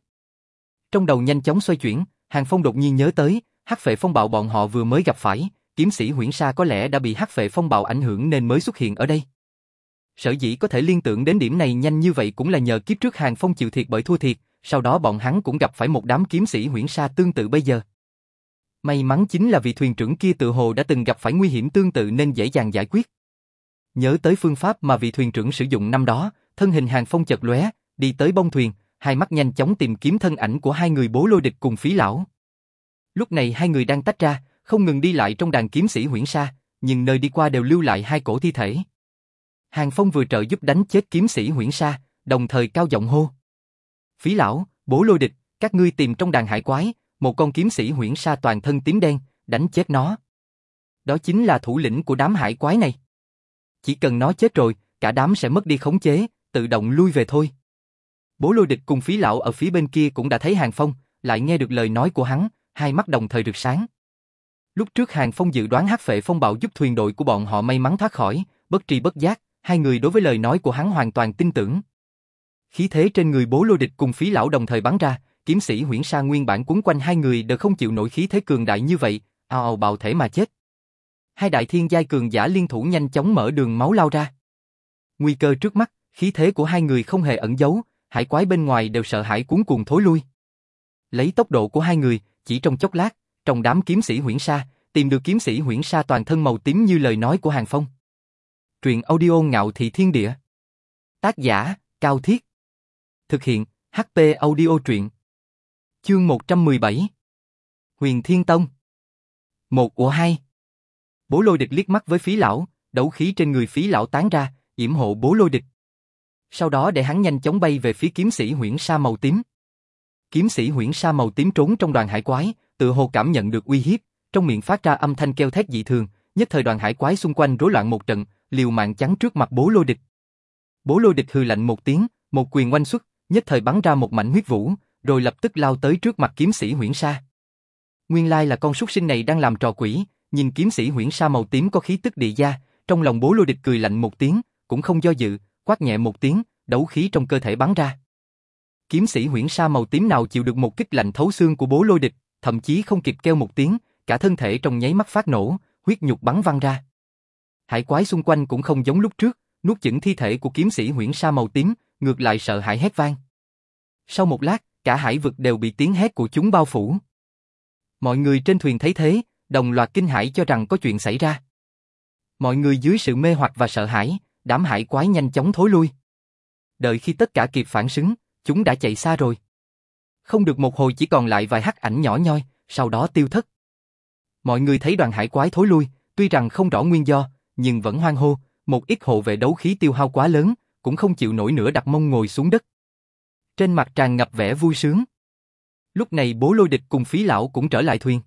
Trong đầu nhanh chóng xoay chuyển, Hàng Phong đột nhiên nhớ tới, hắc phệ phong bạo bọn họ vừa mới gặp phải, kiếm sĩ huyễn sa có lẽ đã bị hắc phệ phong bạo ảnh hưởng nên mới xuất hiện ở đây. Sở dĩ có thể liên tưởng đến điểm này nhanh như vậy cũng là nhờ kiếp trước Hàng Phong chịu thiệt bởi thua thiệt, sau đó bọn hắn cũng gặp phải một đám kiếm sĩ huyễn sa tương tự bây giờ. May mắn chính là vị thuyền trưởng kia tự hồ đã từng gặp phải nguy hiểm tương tự nên dễ dàng giải quyết. Nhớ tới phương pháp mà vị thuyền trưởng sử dụng năm đó, thân hình Hàng Phong chợt lóe, đi tới bông thuyền, hai mắt nhanh chóng tìm kiếm thân ảnh của hai người bố lôi địch cùng phí lão. Lúc này hai người đang tách ra, không ngừng đi lại trong đàn kiếm sĩ huyễn sa, nhưng nơi đi qua đều lưu lại hai cổ thi thể. Hàng Phong vừa trợ giúp đánh chết kiếm sĩ huyễn sa, đồng thời cao giọng hô. Phí lão, bố lôi địch, các ngươi tìm trong đàn hải quái, một con kiếm sĩ huyễn sa toàn thân tím đen, đánh chết nó. Đó chính là thủ lĩnh của đám hải quái này. Chỉ cần nó chết rồi, cả đám sẽ mất đi khống chế, tự động lui về thôi. Bố lôi địch cùng phí lão ở phía bên kia cũng đã thấy Hàng Phong, lại nghe được lời nói của hắn, hai mắt đồng thời rực sáng. Lúc trước Hàng Phong dự đoán hắc phệ phong bạo giúp thuyền đội của bọn họ may mắn thoát khỏi, bất tri bất giác, hai người đối với lời nói của hắn hoàn toàn tin tưởng. Khí thế trên người bố lôi địch cùng phí lão đồng thời bắn ra, kiếm sĩ huyễn sa nguyên bản quấn quanh hai người đều không chịu nổi khí thế cường đại như vậy, ào ào bạo thể mà chết. Hai đại thiên giai cường giả liên thủ nhanh chóng mở đường máu lao ra. Nguy cơ trước mắt, khí thế của hai người không hề ẩn giấu, hải quái bên ngoài đều sợ hãi cuốn cuồng thối lui. Lấy tốc độ của hai người, chỉ trong chốc lát, trong đám kiếm sĩ huyễn sa, tìm được kiếm sĩ huyễn sa toàn thân màu tím như lời nói của Hàng Phong. Truyện audio ngạo thị thiên địa. Tác giả, Cao Thiết. Thực hiện, HP audio truyện. Chương 117. Huyền Thiên Tông. Một của hai. Bố lôi địch liếc mắt với phí lão, đấu khí trên người phí lão tán ra, yểm hộ bố lôi địch. Sau đó để hắn nhanh chóng bay về phía kiếm sĩ huyễn sa màu tím. Kiếm sĩ huyễn sa màu tím trốn trong đoàn hải quái, tự hồ cảm nhận được uy hiếp, trong miệng phát ra âm thanh kêu thét dị thường, nhất thời đoàn hải quái xung quanh rối loạn một trận, liều mạng chắn trước mặt bố lôi địch. Bố lôi địch hừ lạnh một tiếng, một quyền oanh xuất, nhất thời bắn ra một mảnh huyết vũ, rồi lập tức lao tới trước mặt kiếm sĩ huyễn sa. Nguyên lai là con súc sinh này đang làm trò quỷ, nhìn kiếm sĩ huyễn sa màu tím có khí tức địa gia, trong lòng bố lôi địch cười lạnh một tiếng, cũng không do dự, quát nhẹ một tiếng, đấu khí trong cơ thể bắn ra. Kiếm sĩ huyễn sa màu tím nào chịu được một kích lạnh thấu xương của bố lôi địch, thậm chí không kịp kêu một tiếng, cả thân thể trong nháy mắt phát nổ, huyết nhục bắn văng ra. Hải quái xung quanh cũng không giống lúc trước, nuốt chửng thi thể của kiếm sĩ huyễn sa màu tím, ngược lại sợ hãi hét vang. Sau một lát, cả hải vực đều bị tiếng hét của chúng bao phủ. Mọi người trên thuyền thấy thế, đồng loạt kinh hãi cho rằng có chuyện xảy ra. Mọi người dưới sự mê hoặc và sợ hãi, đám hải quái nhanh chóng thối lui. Đợi khi tất cả kịp phản xứng, chúng đã chạy xa rồi. Không được một hồi chỉ còn lại vài hắc ảnh nhỏ nhoi, sau đó tiêu thất. Mọi người thấy đoàn hải quái thối lui, tuy rằng không rõ nguyên do, nhưng vẫn hoang hô, một ít hộ vệ đấu khí tiêu hao quá lớn, cũng không chịu nổi nữa đặt mông ngồi xuống đất. Trên mặt tràn ngập vẻ vui sướng. Lúc này bố lôi địch cùng phí lão cũng trở lại thuyền.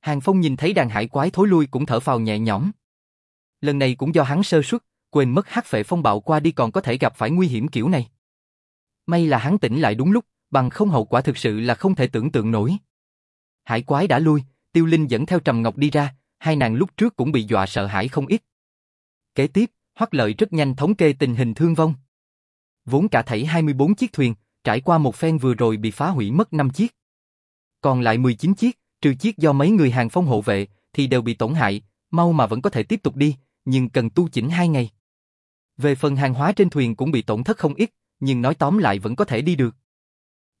Hàng Phong nhìn thấy đàn hải quái thối lui cũng thở phào nhẹ nhõm. Lần này cũng do hắn sơ suất, quên mất hắc phệ phong bạo qua đi còn có thể gặp phải nguy hiểm kiểu này. May là hắn tỉnh lại đúng lúc, bằng không hậu quả thực sự là không thể tưởng tượng nổi. Hải quái đã lui, Tiêu Linh dẫn theo Trầm Ngọc đi ra, hai nàng lúc trước cũng bị dọa sợ hãi không ít. Kế tiếp, Hoắc Lợi rất nhanh thống kê tình hình thương vong. Vốn cả thảy 24 chiếc thuyền, trải qua một phen vừa rồi bị phá hủy mất 5 chiếc. Còn lại 19 chiếc, trừ chiếc do mấy người hàng phong hộ vệ, thì đều bị tổn hại, mau mà vẫn có thể tiếp tục đi, nhưng cần tu chỉnh hai ngày. Về phần hàng hóa trên thuyền cũng bị tổn thất không ít, nhưng nói tóm lại vẫn có thể đi được.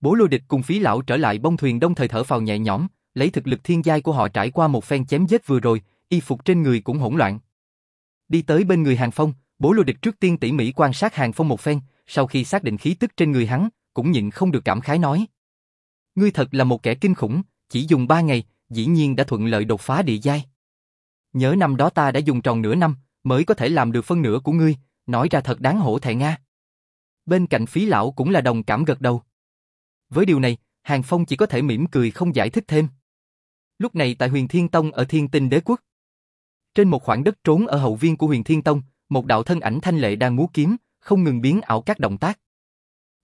Bố lôi địch cùng phí lão trở lại bông thuyền đông thời thở phào nhẹ nhõm, lấy thực lực thiên giai của họ trải qua một phen chém giết vừa rồi, y phục trên người cũng hỗn loạn. Đi tới bên người hàng phong, bố lôi địch trước tiên tỉ mỉ quan sát hàng phong một phen, sau khi xác định khí tức trên người hắn, cũng nhịn không được cảm khái nói. Ngươi thật là một kẻ kinh khủng, chỉ dùng ba ngày, dĩ nhiên đã thuận lợi đột phá địa giai. Nhớ năm đó ta đã dùng tròn nửa năm, mới có thể làm được phân nửa của ngươi, nói ra thật đáng hổ thẹn nga. Bên cạnh phí lão cũng là đồng cảm gật đầu. Với điều này, Hàng Phong chỉ có thể mỉm cười không giải thích thêm. Lúc này tại huyền Thiên Tông ở Thiên Tinh Đế Quốc. Trên một khoảng đất trốn ở hậu viên của huyền Thiên Tông, một đạo thân ảnh thanh lệ đang múa kiếm, không ngừng biến ảo các động tác.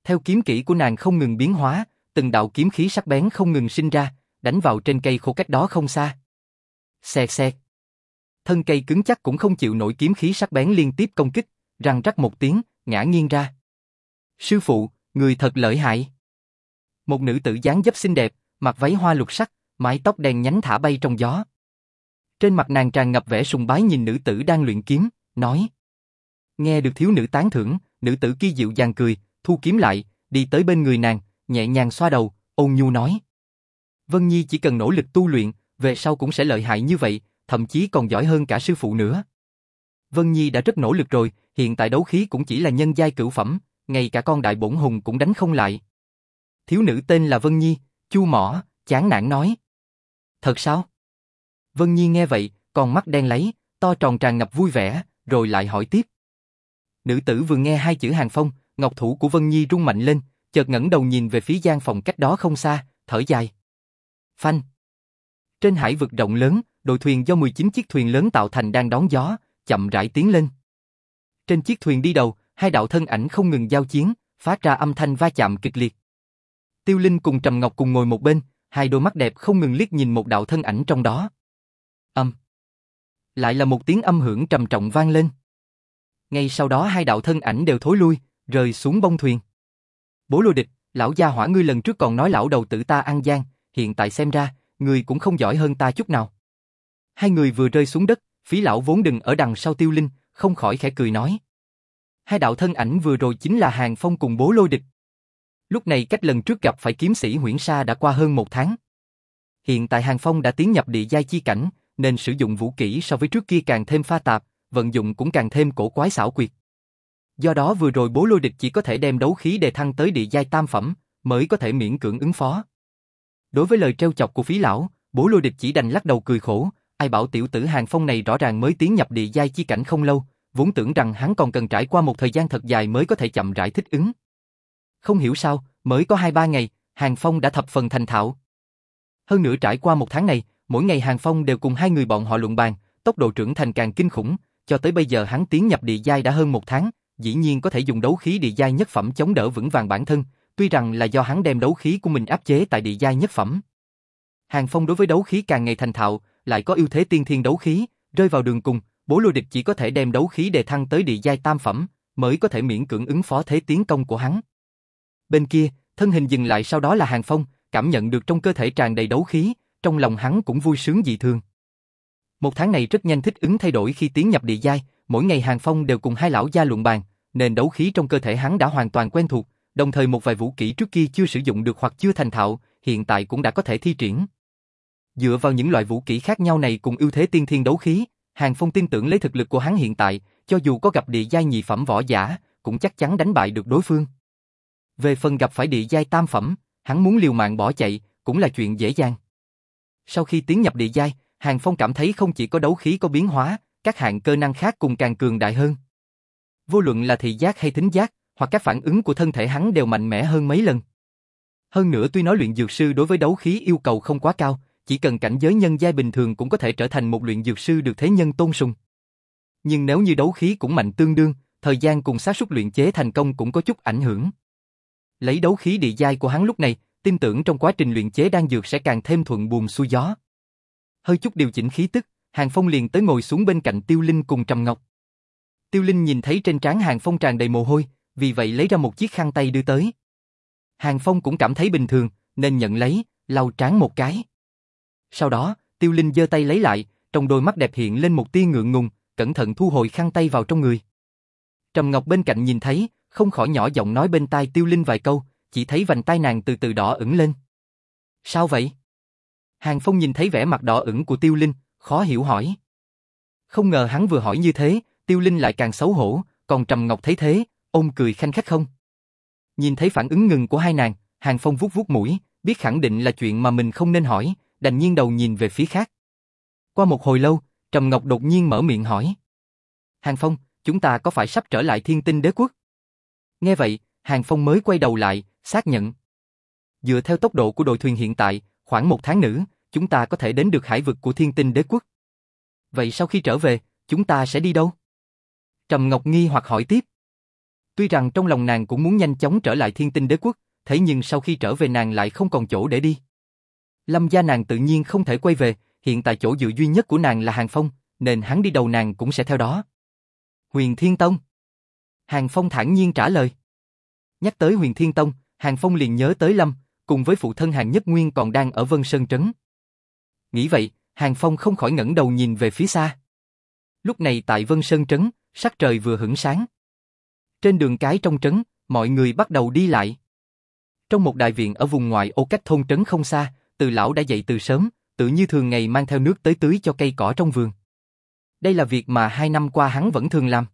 Theo kiếm kỹ của nàng không ngừng biến hóa, từng đạo kiếm khí sắc bén không ngừng sinh ra, đánh vào trên cây khô cách đó không xa. Xẹt xẹt. Thân cây cứng chắc cũng không chịu nổi kiếm khí sắc bén liên tiếp công kích, răng rắc một tiếng, ngã nghiêng ra. Sư phụ, người thật lợi hại. Một nữ tử dáng dấp xinh đẹp, mặc váy hoa lục sắc, mái tóc đen nhánh thả bay trong gió. Trên mặt nàng tràn ngập vẻ sùng bái nhìn nữ tử đang luyện kiếm, nói. Nghe được thiếu nữ tán thưởng, nữ tử kia dịu dàng cười, thu kiếm lại, đi tới bên người nàng, nhẹ nhàng xoa đầu, ôn nhu nói. Vân Nhi chỉ cần nỗ lực tu luyện, về sau cũng sẽ lợi hại như vậy, thậm chí còn giỏi hơn cả sư phụ nữa. Vân Nhi đã rất nỗ lực rồi, hiện tại đấu khí cũng chỉ là nhân giai cửu phẩm, ngay cả con đại bổn hùng cũng đánh không lại. Thiếu nữ tên là Vân Nhi, chu mỏ, chán nản nói. Thật sao? Vân Nhi nghe vậy, con mắt đen lấy, to tròn tràn ngập vui vẻ, rồi lại hỏi tiếp. Nữ tử vừa nghe hai chữ hàng phong, ngọc thủ của Vân Nhi rung mạnh lên, chợt ngẩng đầu nhìn về phía gian phòng cách đó không xa, thở dài. Phanh. Trên hải vực rộng lớn, đội thuyền do 19 chiếc thuyền lớn tạo thành đang đón gió, chậm rãi tiến lên. Trên chiếc thuyền đi đầu, hai đạo thân ảnh không ngừng giao chiến, phát ra âm thanh va chạm kịch liệt. Tiêu Linh cùng Trầm Ngọc cùng ngồi một bên, hai đôi mắt đẹp không ngừng liếc nhìn một đạo thân ảnh trong đó. Âm. Lại là một tiếng âm hưởng trầm trọng vang lên. Ngay sau đó hai đạo thân ảnh đều thối lui, rơi xuống bông thuyền. Bố lôi địch, lão gia hỏa ngươi lần trước còn nói lão đầu tử ta ăn gian, hiện tại xem ra, ngươi cũng không giỏi hơn ta chút nào. Hai người vừa rơi xuống đất, phí lão vốn đừng ở đằng sau tiêu linh, không khỏi khẽ cười nói. Hai đạo thân ảnh vừa rồi chính là Hàng Phong cùng bố lôi địch. Lúc này cách lần trước gặp phải kiếm sĩ Huyễn Sa đã qua hơn một tháng. Hiện tại Hàng Phong đã tiến nhập địa giai chi cảnh, nên sử dụng vũ kỹ so với trước kia càng thêm pha tạp, vận dụng cũng càng thêm cổ quái xảo quyệt. Do đó vừa rồi bố lôi địch chỉ có thể đem đấu khí đề thăng tới địa giai tam phẩm, mới có thể miễn cưỡng ứng phó. Đối với lời treo chọc của phí lão, bố lôi địch chỉ đành lắc đầu cười khổ, ai bảo tiểu tử hàng phong này rõ ràng mới tiến nhập địa giai chi cảnh không lâu, vốn tưởng rằng hắn còn cần trải qua một thời gian thật dài mới có thể chậm rãi thích ứng. Không hiểu sao, mới có 2-3 ngày, Hàng Phong đã thập phần thành thạo. Hơn nữa trải qua một tháng này, mỗi ngày Hàng Phong đều cùng hai người bọn họ luận bàn, tốc độ trưởng thành càng kinh khủng, cho tới bây giờ hắn tiến nhập địa giai đã hơn một tháng, dĩ nhiên có thể dùng đấu khí địa giai nhất phẩm chống đỡ vững vàng bản thân, tuy rằng là do hắn đem đấu khí của mình áp chế tại địa giai nhất phẩm. Hàng Phong đối với đấu khí càng ngày thành thạo, lại có ưu thế tiên thiên đấu khí, rơi vào đường cùng, bố lôi địch chỉ có thể đem đấu khí đề thăng tới địa giai tam phẩm, mới có thể miễn cưỡng ứng phó thế tiến công của hắn. Bên kia, thân hình dừng lại sau đó là Hàng Phong, cảm nhận được trong cơ thể tràn đầy đấu khí, trong lòng hắn cũng vui sướng dị thường. Một tháng này rất nhanh thích ứng thay đổi khi tiến nhập địa giai, mỗi ngày Hàng Phong đều cùng hai lão gia luận bàn, nền đấu khí trong cơ thể hắn đã hoàn toàn quen thuộc, đồng thời một vài vũ kỹ trước kia chưa sử dụng được hoặc chưa thành thạo, hiện tại cũng đã có thể thi triển. Dựa vào những loại vũ kỹ khác nhau này cùng ưu thế tiên thiên đấu khí, Hàng Phong tin tưởng lấy thực lực của hắn hiện tại, cho dù có gặp địa giai nhị phẩm võ giả, cũng chắc chắn đánh bại được đối phương. Về phần gặp phải địa giai tam phẩm, hắn muốn liều mạng bỏ chạy, cũng là chuyện dễ dàng. Sau khi tiến nhập địa giai, Hàng Phong cảm thấy không chỉ có đấu khí có biến hóa, các hạng cơ năng khác cùng càng cường đại hơn. Vô luận là thị giác hay thính giác, hoặc các phản ứng của thân thể hắn đều mạnh mẽ hơn mấy lần. Hơn nữa tuy nói luyện dược sư đối với đấu khí yêu cầu không quá cao, chỉ cần cảnh giới nhân giai bình thường cũng có thể trở thành một luyện dược sư được thế nhân tôn sùng. Nhưng nếu như đấu khí cũng mạnh tương đương, thời gian cùng xác suất luyện chế thành công cũng có chút ảnh hưởng. Lấy đấu khí địa giai của hắn lúc này, tin tưởng trong quá trình luyện chế đan dược sẽ càng thêm thuận buồm xuôi gió. Hơi chút điều chỉnh khí tức, Hàng Phong liền tới ngồi xuống bên cạnh Tiêu Linh cùng Trầm Ngọc. Tiêu Linh nhìn thấy trên trán Hàng Phong tràn đầy mồ hôi, vì vậy lấy ra một chiếc khăn tay đưa tới. Hàng Phong cũng cảm thấy bình thường, nên nhận lấy, lau trán một cái. Sau đó, Tiêu Linh giơ tay lấy lại, trong đôi mắt đẹp hiện lên một tia ngượng ngùng, cẩn thận thu hồi khăn tay vào trong người. Trầm Ngọc bên cạnh nhìn thấy, không khỏi nhỏ giọng nói bên tai Tiêu Linh vài câu, chỉ thấy vành tai nàng từ từ đỏ ửng lên. Sao vậy? Hàng Phong nhìn thấy vẻ mặt đỏ ửng của Tiêu Linh, khó hiểu hỏi. Không ngờ hắn vừa hỏi như thế, Tiêu Linh lại càng xấu hổ, còn Trầm Ngọc thấy thế, ôm cười khanh khách không. Nhìn thấy phản ứng ngừng của hai nàng, Hàng Phong vuốt vuốt mũi, biết khẳng định là chuyện mà mình không nên hỏi, đành nhiên đầu nhìn về phía khác. Qua một hồi lâu, Trầm Ngọc đột nhiên mở miệng hỏi. Hàng Phong, chúng ta có phải sắp trở lại thiên tinh đế quốc? Nghe vậy, Hàng Phong mới quay đầu lại, xác nhận. Dựa theo tốc độ của đội thuyền hiện tại, khoảng một tháng nữa, chúng ta có thể đến được hải vực của thiên tinh đế quốc. Vậy sau khi trở về, chúng ta sẽ đi đâu? Trầm Ngọc nghi hoặc hỏi tiếp. Tuy rằng trong lòng nàng cũng muốn nhanh chóng trở lại thiên tinh đế quốc, thế nhưng sau khi trở về nàng lại không còn chỗ để đi. Lâm gia nàng tự nhiên không thể quay về, hiện tại chỗ dựa duy nhất của nàng là Hàng Phong, nên hắn đi đầu nàng cũng sẽ theo đó. Huyền Thiên Tông Hàng Phong thản nhiên trả lời. Nhắc tới Huyền Thiên Tông, Hàng Phong liền nhớ tới Lâm, cùng với phụ thân Hàng Nhất Nguyên còn đang ở Vân Sơn Trấn. Nghĩ vậy, Hàng Phong không khỏi ngẩng đầu nhìn về phía xa. Lúc này tại Vân Sơn Trấn, sắc trời vừa hửng sáng. Trên đường cái trong trấn, mọi người bắt đầu đi lại. Trong một đại viện ở vùng ngoại ô cách thôn trấn không xa, từ lão đã dậy từ sớm, tự như thường ngày mang theo nước tới tưới cho cây cỏ trong vườn. Đây là việc mà hai năm qua hắn vẫn thường làm.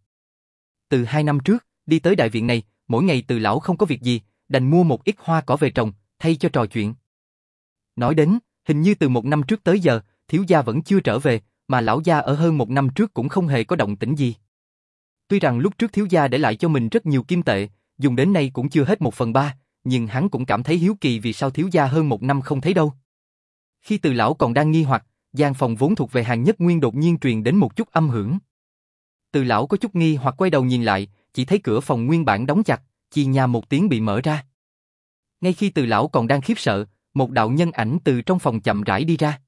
Từ hai năm trước, đi tới đại viện này, mỗi ngày từ lão không có việc gì, đành mua một ít hoa cỏ về trồng, thay cho trò chuyện. Nói đến, hình như từ một năm trước tới giờ, thiếu gia vẫn chưa trở về, mà lão gia ở hơn một năm trước cũng không hề có động tĩnh gì. Tuy rằng lúc trước thiếu gia để lại cho mình rất nhiều kim tệ, dùng đến nay cũng chưa hết một phần ba, nhưng hắn cũng cảm thấy hiếu kỳ vì sao thiếu gia hơn một năm không thấy đâu. Khi từ lão còn đang nghi hoặc, gian phòng vốn thuộc về hàng nhất nguyên đột nhiên truyền đến một chút âm hưởng. Từ lão có chút nghi hoặc quay đầu nhìn lại, chỉ thấy cửa phòng nguyên bản đóng chặt, chi nhà một tiếng bị mở ra. Ngay khi từ lão còn đang khiếp sợ, một đạo nhân ảnh từ trong phòng chậm rãi đi ra.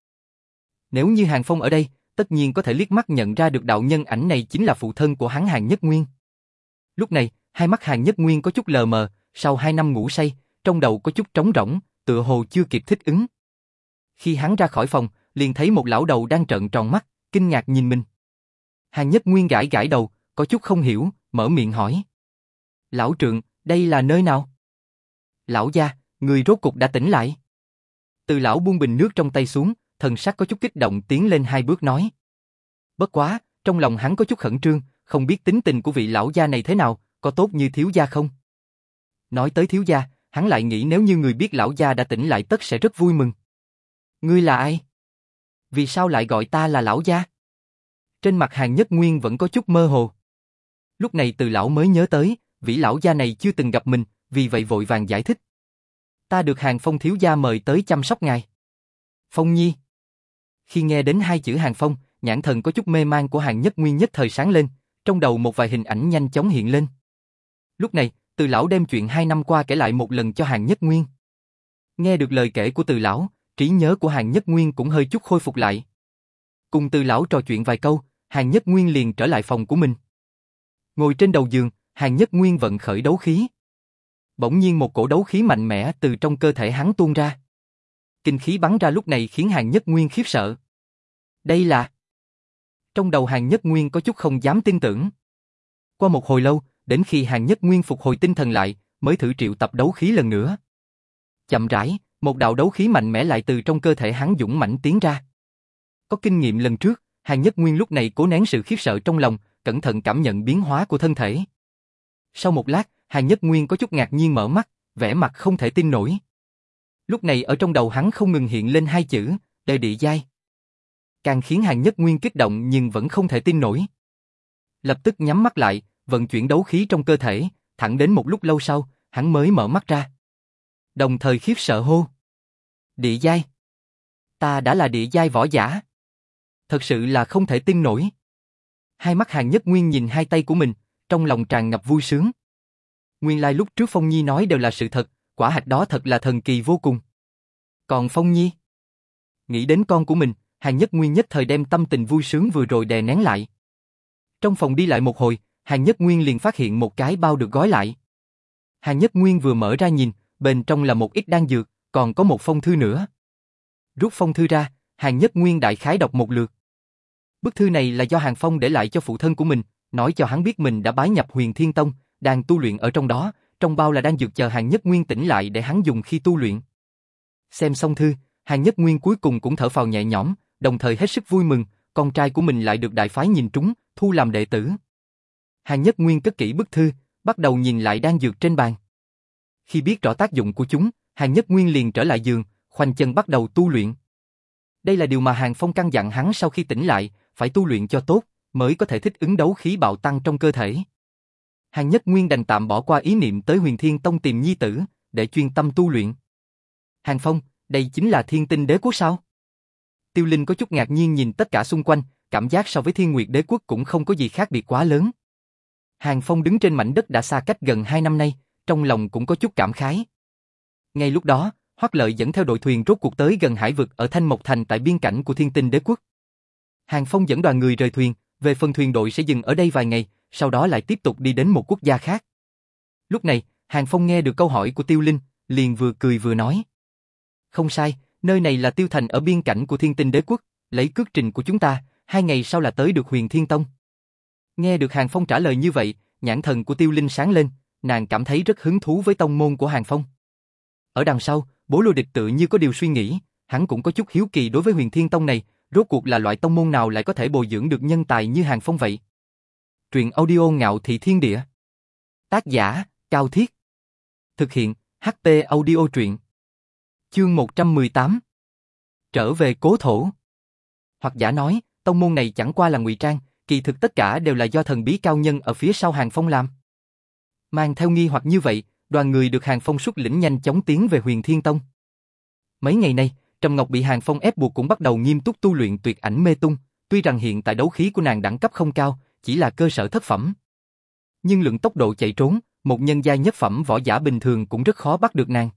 Nếu như Hàng Phong ở đây, tất nhiên có thể liếc mắt nhận ra được đạo nhân ảnh này chính là phụ thân của hắn Hàng Nhất Nguyên. Lúc này, hai mắt Hàng Nhất Nguyên có chút lờ mờ, sau hai năm ngủ say, trong đầu có chút trống rỗng, tựa hồ chưa kịp thích ứng. Khi hắn ra khỏi phòng, liền thấy một lão đầu đang trợn tròn mắt, kinh ngạc nhìn mình. Hàng Nhất Nguyên gãi gãi đầu, có chút không hiểu, mở miệng hỏi. Lão trượng, đây là nơi nào? Lão gia, người rốt cục đã tỉnh lại. Từ lão buông bình nước trong tay xuống, thần sắc có chút kích động tiến lên hai bước nói. Bất quá, trong lòng hắn có chút khẩn trương, không biết tính tình của vị lão gia này thế nào, có tốt như thiếu gia không? Nói tới thiếu gia, hắn lại nghĩ nếu như người biết lão gia đã tỉnh lại tất sẽ rất vui mừng. Ngươi là ai? Vì sao lại gọi ta là lão gia? Trên mặt hàng nhất nguyên vẫn có chút mơ hồ. Lúc này từ lão mới nhớ tới, vị lão gia này chưa từng gặp mình, vì vậy vội vàng giải thích. Ta được hàng phong thiếu gia mời tới chăm sóc ngài. Phong nhi. Khi nghe đến hai chữ hàng phong, nhãn thần có chút mê mang của hàng nhất nguyên nhất thời sáng lên, trong đầu một vài hình ảnh nhanh chóng hiện lên. Lúc này, từ lão đem chuyện hai năm qua kể lại một lần cho hàng nhất nguyên. Nghe được lời kể của từ lão, trí nhớ của hàng nhất nguyên cũng hơi chút khôi phục lại. Cùng từ lão trò chuyện vài câu, hàng nhất nguyên liền trở lại phòng của mình. Ngồi trên đầu giường, hàng nhất nguyên vận khởi đấu khí. Bỗng nhiên một cổ đấu khí mạnh mẽ từ trong cơ thể hắn tuôn ra. Kinh khí bắn ra lúc này khiến hàng nhất nguyên khiếp sợ. Đây là... Trong đầu hàng nhất nguyên có chút không dám tin tưởng. Qua một hồi lâu, đến khi hàng nhất nguyên phục hồi tinh thần lại, mới thử triệu tập đấu khí lần nữa. Chậm rãi, một đạo đấu khí mạnh mẽ lại từ trong cơ thể hắn dũng mãnh tiến ra. Có kinh nghiệm lần trước, hàng nhất nguyên lúc này cố nén sự khiếp sợ trong lòng, cẩn thận cảm nhận biến hóa của thân thể. Sau một lát, hàng nhất nguyên có chút ngạc nhiên mở mắt, vẻ mặt không thể tin nổi. Lúc này ở trong đầu hắn không ngừng hiện lên hai chữ, đời địa giai. Càng khiến hàng nhất nguyên kích động nhưng vẫn không thể tin nổi. Lập tức nhắm mắt lại, vận chuyển đấu khí trong cơ thể, thẳng đến một lúc lâu sau, hắn mới mở mắt ra. Đồng thời khiếp sợ hô. Địa giai. Ta đã là địa giai võ giả. Thật sự là không thể tin nổi. Hai mắt hàng nhất nguyên nhìn hai tay của mình, trong lòng tràn ngập vui sướng nguyên lai lúc trước Phong Nhi nói đều là sự thật, quả hạch đó thật là thần kỳ vô cùng. Còn Phong Nhi? Nghĩ đến con của mình, Hàng Nhất Nguyên nhất thời đem tâm tình vui sướng vừa rồi đè nén lại. Trong phòng đi lại một hồi, Hàng Nhất Nguyên liền phát hiện một cái bao được gói lại. Hàng Nhất Nguyên vừa mở ra nhìn, bên trong là một ít đan dược, còn có một phong thư nữa. Rút phong thư ra, Hàng Nhất Nguyên đại khái đọc một lượt. Bức thư này là do Hàng Phong để lại cho phụ thân của mình, nói cho hắn biết mình đã bái nhập Huyền Thiên Tông, đang tu luyện ở trong đó, trong bao là đang dược chờ Hàng Nhất Nguyên tỉnh lại để hắn dùng khi tu luyện. Xem xong thư, Hàng Nhất Nguyên cuối cùng cũng thở phào nhẹ nhõm, đồng thời hết sức vui mừng, con trai của mình lại được đại phái nhìn trúng, thu làm đệ tử. Hàng Nhất Nguyên cất kỹ bức thư, bắt đầu nhìn lại đang dược trên bàn. Khi biết rõ tác dụng của chúng, Hàng Nhất Nguyên liền trở lại giường, khoanh chân bắt đầu tu luyện. Đây là điều mà Hàng Phong căn dặn hắn sau khi tỉnh lại, phải tu luyện cho tốt, mới có thể thích ứng đấu khí bạo tăng trong cơ thể. Hàng Nhất Nguyên đành tạm bỏ qua ý niệm tới huyền thiên tông tìm nhi tử, để chuyên tâm tu luyện. Hàng Phong, đây chính là thiên tinh đế quốc sao? Tiêu Linh có chút ngạc nhiên nhìn tất cả xung quanh, cảm giác so với thiên nguyệt đế quốc cũng không có gì khác biệt quá lớn. Hàng Phong đứng trên mảnh đất đã xa cách gần hai năm nay, trong lòng cũng có chút cảm khái. Ngay lúc đó, Hoắc Lợi dẫn theo đội thuyền rốt cuộc tới gần hải vực ở Thanh Mộc Thành tại biên cảnh của Thiên Tinh Đế quốc. Hàng Phong dẫn đoàn người rời thuyền, về phần thuyền đội sẽ dừng ở đây vài ngày, sau đó lại tiếp tục đi đến một quốc gia khác. Lúc này, Hàng Phong nghe được câu hỏi của Tiêu Linh, liền vừa cười vừa nói. Không sai, nơi này là Tiêu Thành ở biên cảnh của Thiên Tinh Đế quốc, lấy cước trình của chúng ta, hai ngày sau là tới được Huyền Thiên Tông. Nghe được Hàng Phong trả lời như vậy, nhãn thần của Tiêu Linh sáng lên, nàng cảm thấy rất hứng thú với tông môn của Hàng Phong. Ở đằng sau, bố lô địch tự như có điều suy nghĩ, hắn cũng có chút hiếu kỳ đối với huyền thiên tông này, rốt cuộc là loại tông môn nào lại có thể bồi dưỡng được nhân tài như Hàng Phong vậy. Truyện audio ngạo thị thiên địa. Tác giả, Cao Thiết. Thực hiện, ht audio truyện. Chương 118. Trở về cố thổ. Hoặc giả nói, tông môn này chẳng qua là ngụy trang, kỳ thực tất cả đều là do thần bí cao nhân ở phía sau Hàng Phong làm. Mang theo nghi hoặc như vậy, đoàn người được Hàng Phong xuất lĩnh nhanh chóng tiến về Huyền Thiên Tông. Mấy ngày nay, Trầm Ngọc bị Hàng Phong ép buộc cũng bắt đầu nghiêm túc tu luyện tuyệt ảnh mê tung, tuy rằng hiện tại đấu khí của nàng đẳng cấp không cao, chỉ là cơ sở thất phẩm. Nhưng lượng tốc độ chạy trốn, một nhân gia nhất phẩm võ giả bình thường cũng rất khó bắt được nàng.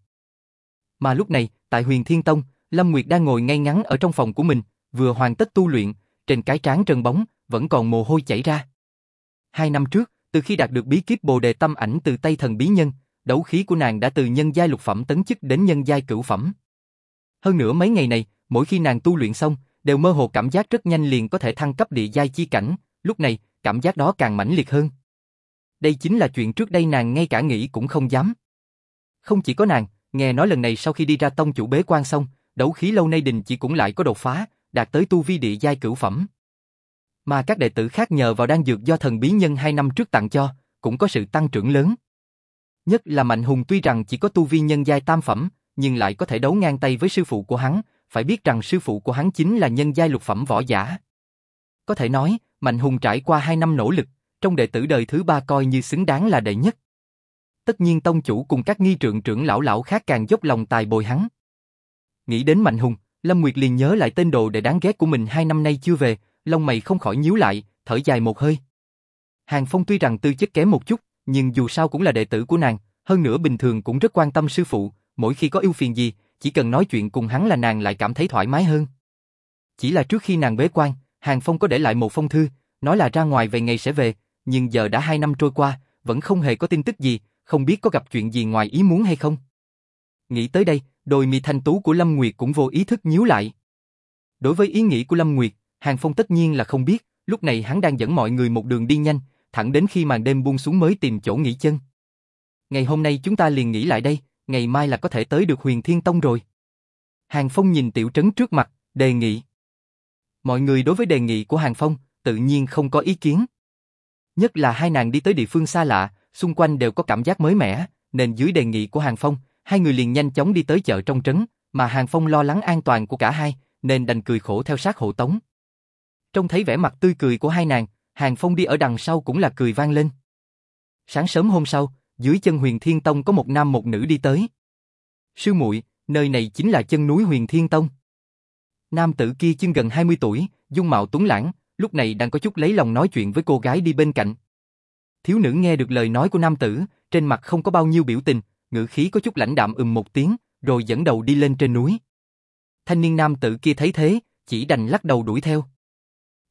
Mà lúc này, tại Huyền Thiên Tông, Lâm Nguyệt đang ngồi ngay ngắn ở trong phòng của mình, vừa hoàn tất tu luyện, trên cái trán trần bóng, vẫn còn mồ hôi chảy ra. Hai năm trước, từ khi đạt được bí kíp Bồ đề tâm ảnh từ tay thần bí nhân, đấu khí của nàng đã từ nhân giai lục phẩm tấn chức đến nhân giai cửu phẩm. Hơn nữa mấy ngày này, mỗi khi nàng tu luyện xong, đều mơ hồ cảm giác rất nhanh liền có thể thăng cấp địa giai chi cảnh, lúc này, cảm giác đó càng mãnh liệt hơn. Đây chính là chuyện trước đây nàng ngay cả nghĩ cũng không dám. Không chỉ có nàng, nghe nói lần này sau khi đi ra tông chủ bế quan xong, đấu khí lâu nay đình chỉ cũng lại có đột phá, đạt tới tu vi địa giai cửu phẩm. Mà các đệ tử khác nhờ vào đan dược do thần bí nhân hai năm trước tặng cho, cũng có sự tăng trưởng lớn. Nhất là Mạnh Hùng tuy rằng chỉ có tu vi nhân giai tam phẩm, nhưng lại có thể đấu ngang tay với sư phụ của hắn, phải biết rằng sư phụ của hắn chính là nhân giai lục phẩm võ giả. Có thể nói, Mạnh Hùng trải qua hai năm nỗ lực, trong đệ tử đời thứ ba coi như xứng đáng là đệ nhất. Tất nhiên tông chủ cùng các nghi trượng trưởng lão lão khác càng dốc lòng tài bồi hắn. Nghĩ đến Mạnh Hùng, Lâm Nguyệt liền nhớ lại tên đồ đệ đáng ghét của mình hai năm nay chưa về, lông mày không khỏi nhíu lại, thở dài một hơi. Hàng Phong tuy rằng tư chất kém một chút, nhưng dù sao cũng là đệ tử của nàng, hơn nữa bình thường cũng rất quan tâm sư phụ, mỗi khi có ưu phiền gì, chỉ cần nói chuyện cùng hắn là nàng lại cảm thấy thoải mái hơn. Chỉ là trước khi nàng bế quan, Hàng Phong có để lại một phong thư, nói là ra ngoài về ngày sẽ về, nhưng giờ đã hai năm trôi qua, vẫn không hề có tin tức gì, không biết có gặp chuyện gì ngoài ý muốn hay không. Nghĩ tới đây, đôi mi thanh tú của Lâm Nguyệt cũng vô ý thức nhíu lại. Đối với ý nghĩ của Lâm Nguyệt, Hàng Phong tất nhiên là không biết, lúc này hắn đang dẫn mọi người một đường đi nhanh, thẳng đến khi màn đêm buông xuống mới tìm chỗ nghỉ chân. Ngày hôm nay chúng ta liền nghỉ lại đây, ngày mai là có thể tới được huyền thiên tông rồi. Hàng Phong nhìn tiểu trấn trước mặt, đề nghị. Mọi người đối với đề nghị của Hàng Phong, tự nhiên không có ý kiến. Nhất là hai nàng đi tới địa phương xa lạ, xung quanh đều có cảm giác mới mẻ, nên dưới đề nghị của Hàng Phong, hai người liền nhanh chóng đi tới chợ trong trấn, mà Hàng Phong lo lắng an toàn của cả hai, nên đành cười khổ theo sát hộ tống. Trông thấy vẻ mặt tươi cười của hai nàng, Hàng Phong đi ở đằng sau cũng là cười vang lên. Sáng sớm hôm sau, dưới chân Huyền Thiên Tông có một nam một nữ đi tới. Sư muội, nơi này chính là chân núi Huyền Thiên Tông. Nam tử kia chưng gần 20 tuổi, dung mạo tuấn lãng, lúc này đang có chút lấy lòng nói chuyện với cô gái đi bên cạnh. Thiếu nữ nghe được lời nói của nam tử, trên mặt không có bao nhiêu biểu tình, ngữ khí có chút lãnh đạm ừm một tiếng, rồi dẫn đầu đi lên trên núi. Thanh niên nam tử kia thấy thế, chỉ đành lắc đầu đuổi theo.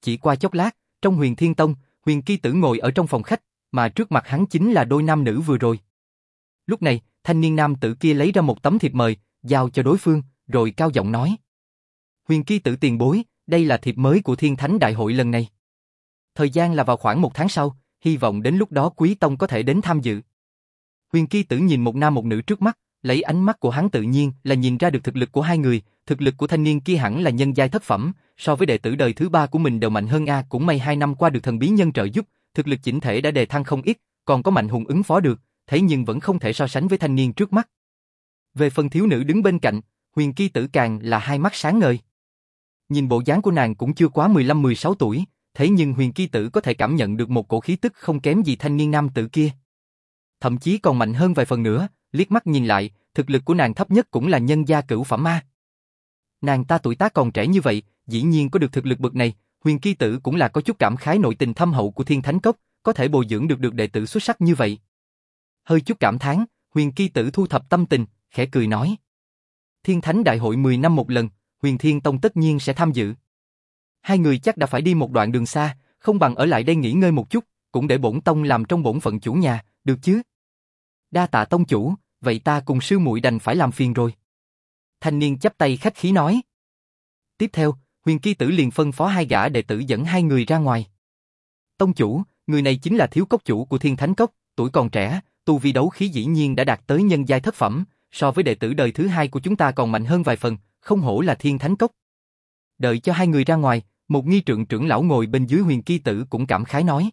Chỉ qua chốc lát, trong huyền thiên tông, huyền kỳ tử ngồi ở trong phòng khách, mà trước mặt hắn chính là đôi nam nữ vừa rồi. Lúc này, thanh niên nam tử kia lấy ra một tấm thiệp mời, giao cho đối phương, rồi cao giọng nói. Huyền Ki tử tiền bối, đây là thiệp mới của thiên thánh đại hội lần này. Thời gian là vào khoảng một tháng sau, hy vọng đến lúc đó quý tông có thể đến tham dự. Huyền Ki tử nhìn một nam một nữ trước mắt, lấy ánh mắt của hắn tự nhiên là nhìn ra được thực lực của hai người, thực lực của thanh niên kia hẳn là nhân giai thất phẩm, so với đệ tử đời thứ ba của mình đều mạnh hơn a, cũng may hai năm qua được thần bí nhân trợ giúp, thực lực chỉnh thể đã đề thăng không ít, còn có mạnh hùng ứng phó được, thế nhưng vẫn không thể so sánh với thanh niên trước mắt. Về phần thiếu nữ đứng bên cạnh, huyền kỳ tử càng là hai mắt sáng ngời. Nhìn bộ dáng của nàng cũng chưa quá 15-16 tuổi, thế nhưng huyền kỳ tử có thể cảm nhận được một cổ khí tức không kém gì thanh niên nam tử kia. Thậm chí còn mạnh hơn vài phần nữa, liếc mắt nhìn lại, thực lực của nàng thấp nhất cũng là nhân gia cửu phẩm ma. Nàng ta tuổi tác còn trẻ như vậy, dĩ nhiên có được thực lực bậc này, huyền kỳ tử cũng là có chút cảm khái nội tình thâm hậu của thiên thánh cốc, có thể bồi dưỡng được được đệ tử xuất sắc như vậy. Hơi chút cảm thán, huyền kỳ tử thu thập tâm tình, khẽ cười nói. Thiên thánh đại hội 10 năm một lần, huyền thiên tông tất nhiên sẽ tham dự. Hai người chắc đã phải đi một đoạn đường xa, không bằng ở lại đây nghỉ ngơi một chút, cũng để bổn tông làm trong bổn phận chủ nhà, được chứ? Đa tạ tông chủ, vậy ta cùng sư muội đành phải làm phiền rồi. Thanh niên chắp tay khách khí nói. Tiếp theo, huyền kỳ tử liền phân phó hai gã đệ tử dẫn hai người ra ngoài. Tông chủ, người này chính là thiếu cốc chủ của thiên thánh cốc, tuổi còn trẻ, tu vi đấu khí dĩ nhiên đã đạt tới nhân giai thất phẩm, so với đệ tử đời thứ hai của chúng ta còn mạnh hơn vài phần, không hổ là thiên thánh cốc. Đợi cho hai người ra ngoài, một nghi trượng trưởng lão ngồi bên dưới huyền kỳ tử cũng cảm khái nói.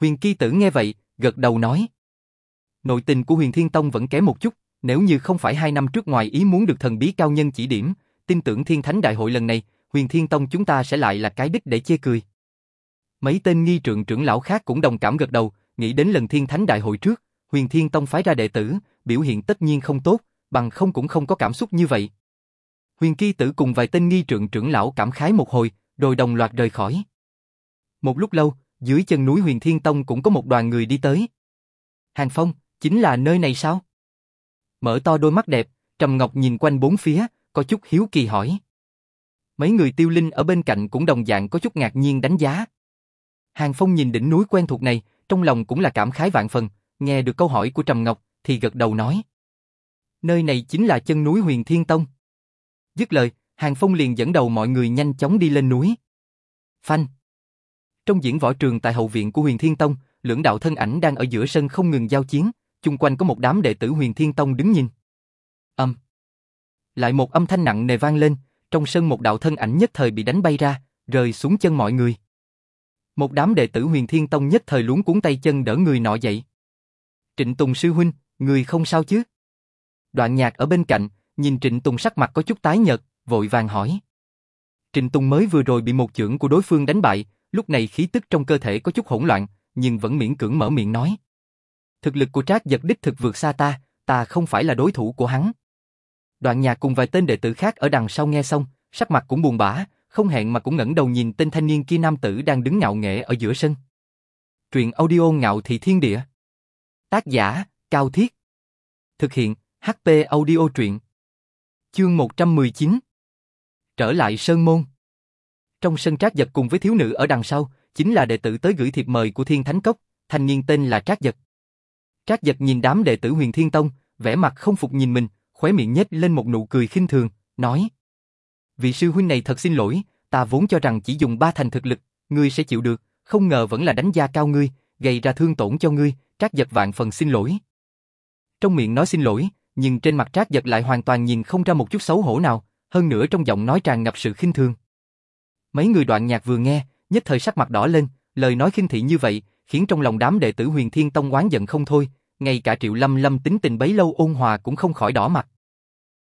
Huyền kỳ tử nghe vậy, gật đầu nói. Nội tình của huyền thiên tông vẫn kém một chút, nếu như không phải hai năm trước ngoài ý muốn được thần bí cao nhân chỉ điểm, tin tưởng thiên thánh đại hội lần này, huyền thiên tông chúng ta sẽ lại là cái đích để chê cười. Mấy tên nghi trượng trưởng lão khác cũng đồng cảm gật đầu, nghĩ đến lần thiên thánh đại hội trước, huyền thiên tông phái ra đệ tử, biểu hiện tất nhiên không tốt, bằng không cũng không có cảm xúc như vậy. Huyền Ki tử cùng vài tên nghi trượng trưởng lão cảm khái một hồi, rồi đồng loạt rời khỏi. Một lúc lâu, dưới chân núi huyền thiên tông cũng có một đoàn người đi tới. Hàng Phong, chính là nơi này sao? Mở to đôi mắt đẹp, Trầm Ngọc nhìn quanh bốn phía, có chút hiếu kỳ hỏi. Mấy người tiêu linh ở bên cạnh cũng đồng dạng có chút ngạc nhiên đánh giá. Hàng Phong nhìn đỉnh núi quen thuộc này, trong lòng cũng là cảm khái vạn phần, nghe được câu hỏi của Trầm Ngọc, thì gật đầu nói. Nơi này chính là chân núi huyền Thiên Tông. Dứt lời, Hàng Phong liền dẫn đầu mọi người nhanh chóng đi lên núi. Phanh. Trong diễn võ trường tại hậu viện của huyền Thiên Tông, lưỡng đạo thân ảnh đang ở giữa sân không ngừng giao chiến, chung quanh có một đám đệ tử huyền Thiên Tông đứng nhìn. Âm. Lại một âm thanh nặng nề vang lên, trong sân một đạo thân ảnh nhất thời bị đánh bay ra, rơi xuống chân mọi người. Một đám đệ tử huyền Thiên Tông nhất thời luống cuốn tay chân đỡ người nọ dậy. Trịnh Tùng sư huynh, người không sao chứ? Đoạn nhạc ở bên cạnh, nhìn Trịnh Tùng sắc mặt có chút tái nhợt, vội vàng hỏi. Trịnh Tùng mới vừa rồi bị một chưởng của đối phương đánh bại, lúc này khí tức trong cơ thể có chút hỗn loạn, nhưng vẫn miễn cưỡng mở miệng nói. Thực lực của Trác Giật đích thực vượt xa ta, ta không phải là đối thủ của hắn. Đoạn nhạc cùng vài tên đệ tử khác ở đằng sau nghe xong, sắc mặt cũng buồn bã, không hẹn mà cũng ngẩng đầu nhìn tên thanh niên kia nam tử đang đứng ngạo nghễ ở giữa sân. Truyện audio ngạo thị thiên địa. Tác giả, Cao Thiết. Thực hiện, HP audio truyện. Chương 119. Trở lại Sơn Môn. Trong sân Trác Giật cùng với thiếu nữ ở đằng sau, chính là đệ tử tới gửi thiệp mời của Thiên Thánh Cốc, thanh niên tên là Trác Giật. Trác Giật nhìn đám đệ tử Huyền Thiên Tông, vẻ mặt không phục nhìn mình, khóe miệng nhếch lên một nụ cười khinh thường, nói: "Vị sư huynh này thật xin lỗi, ta vốn cho rằng chỉ dùng ba thành thực lực, ngươi sẽ chịu được, không ngờ vẫn là đánh giá cao ngươi, gây ra thương tổn cho ngươi." Trác Giật vạn phần xin lỗi. Trong miệng nói xin lỗi, nhưng trên mặt Trác Giật lại hoàn toàn nhìn không ra một chút xấu hổ nào, hơn nữa trong giọng nói tràn ngập sự khinh thường. Mấy người đoạn nhạc vừa nghe, nhất thời sắc mặt đỏ lên, lời nói khinh thị như vậy, khiến trong lòng đám đệ tử Huyền Thiên Tông oán giận không thôi, ngay cả Triệu Lâm Lâm tính tình bấy lâu ôn hòa cũng không khỏi đỏ mặt.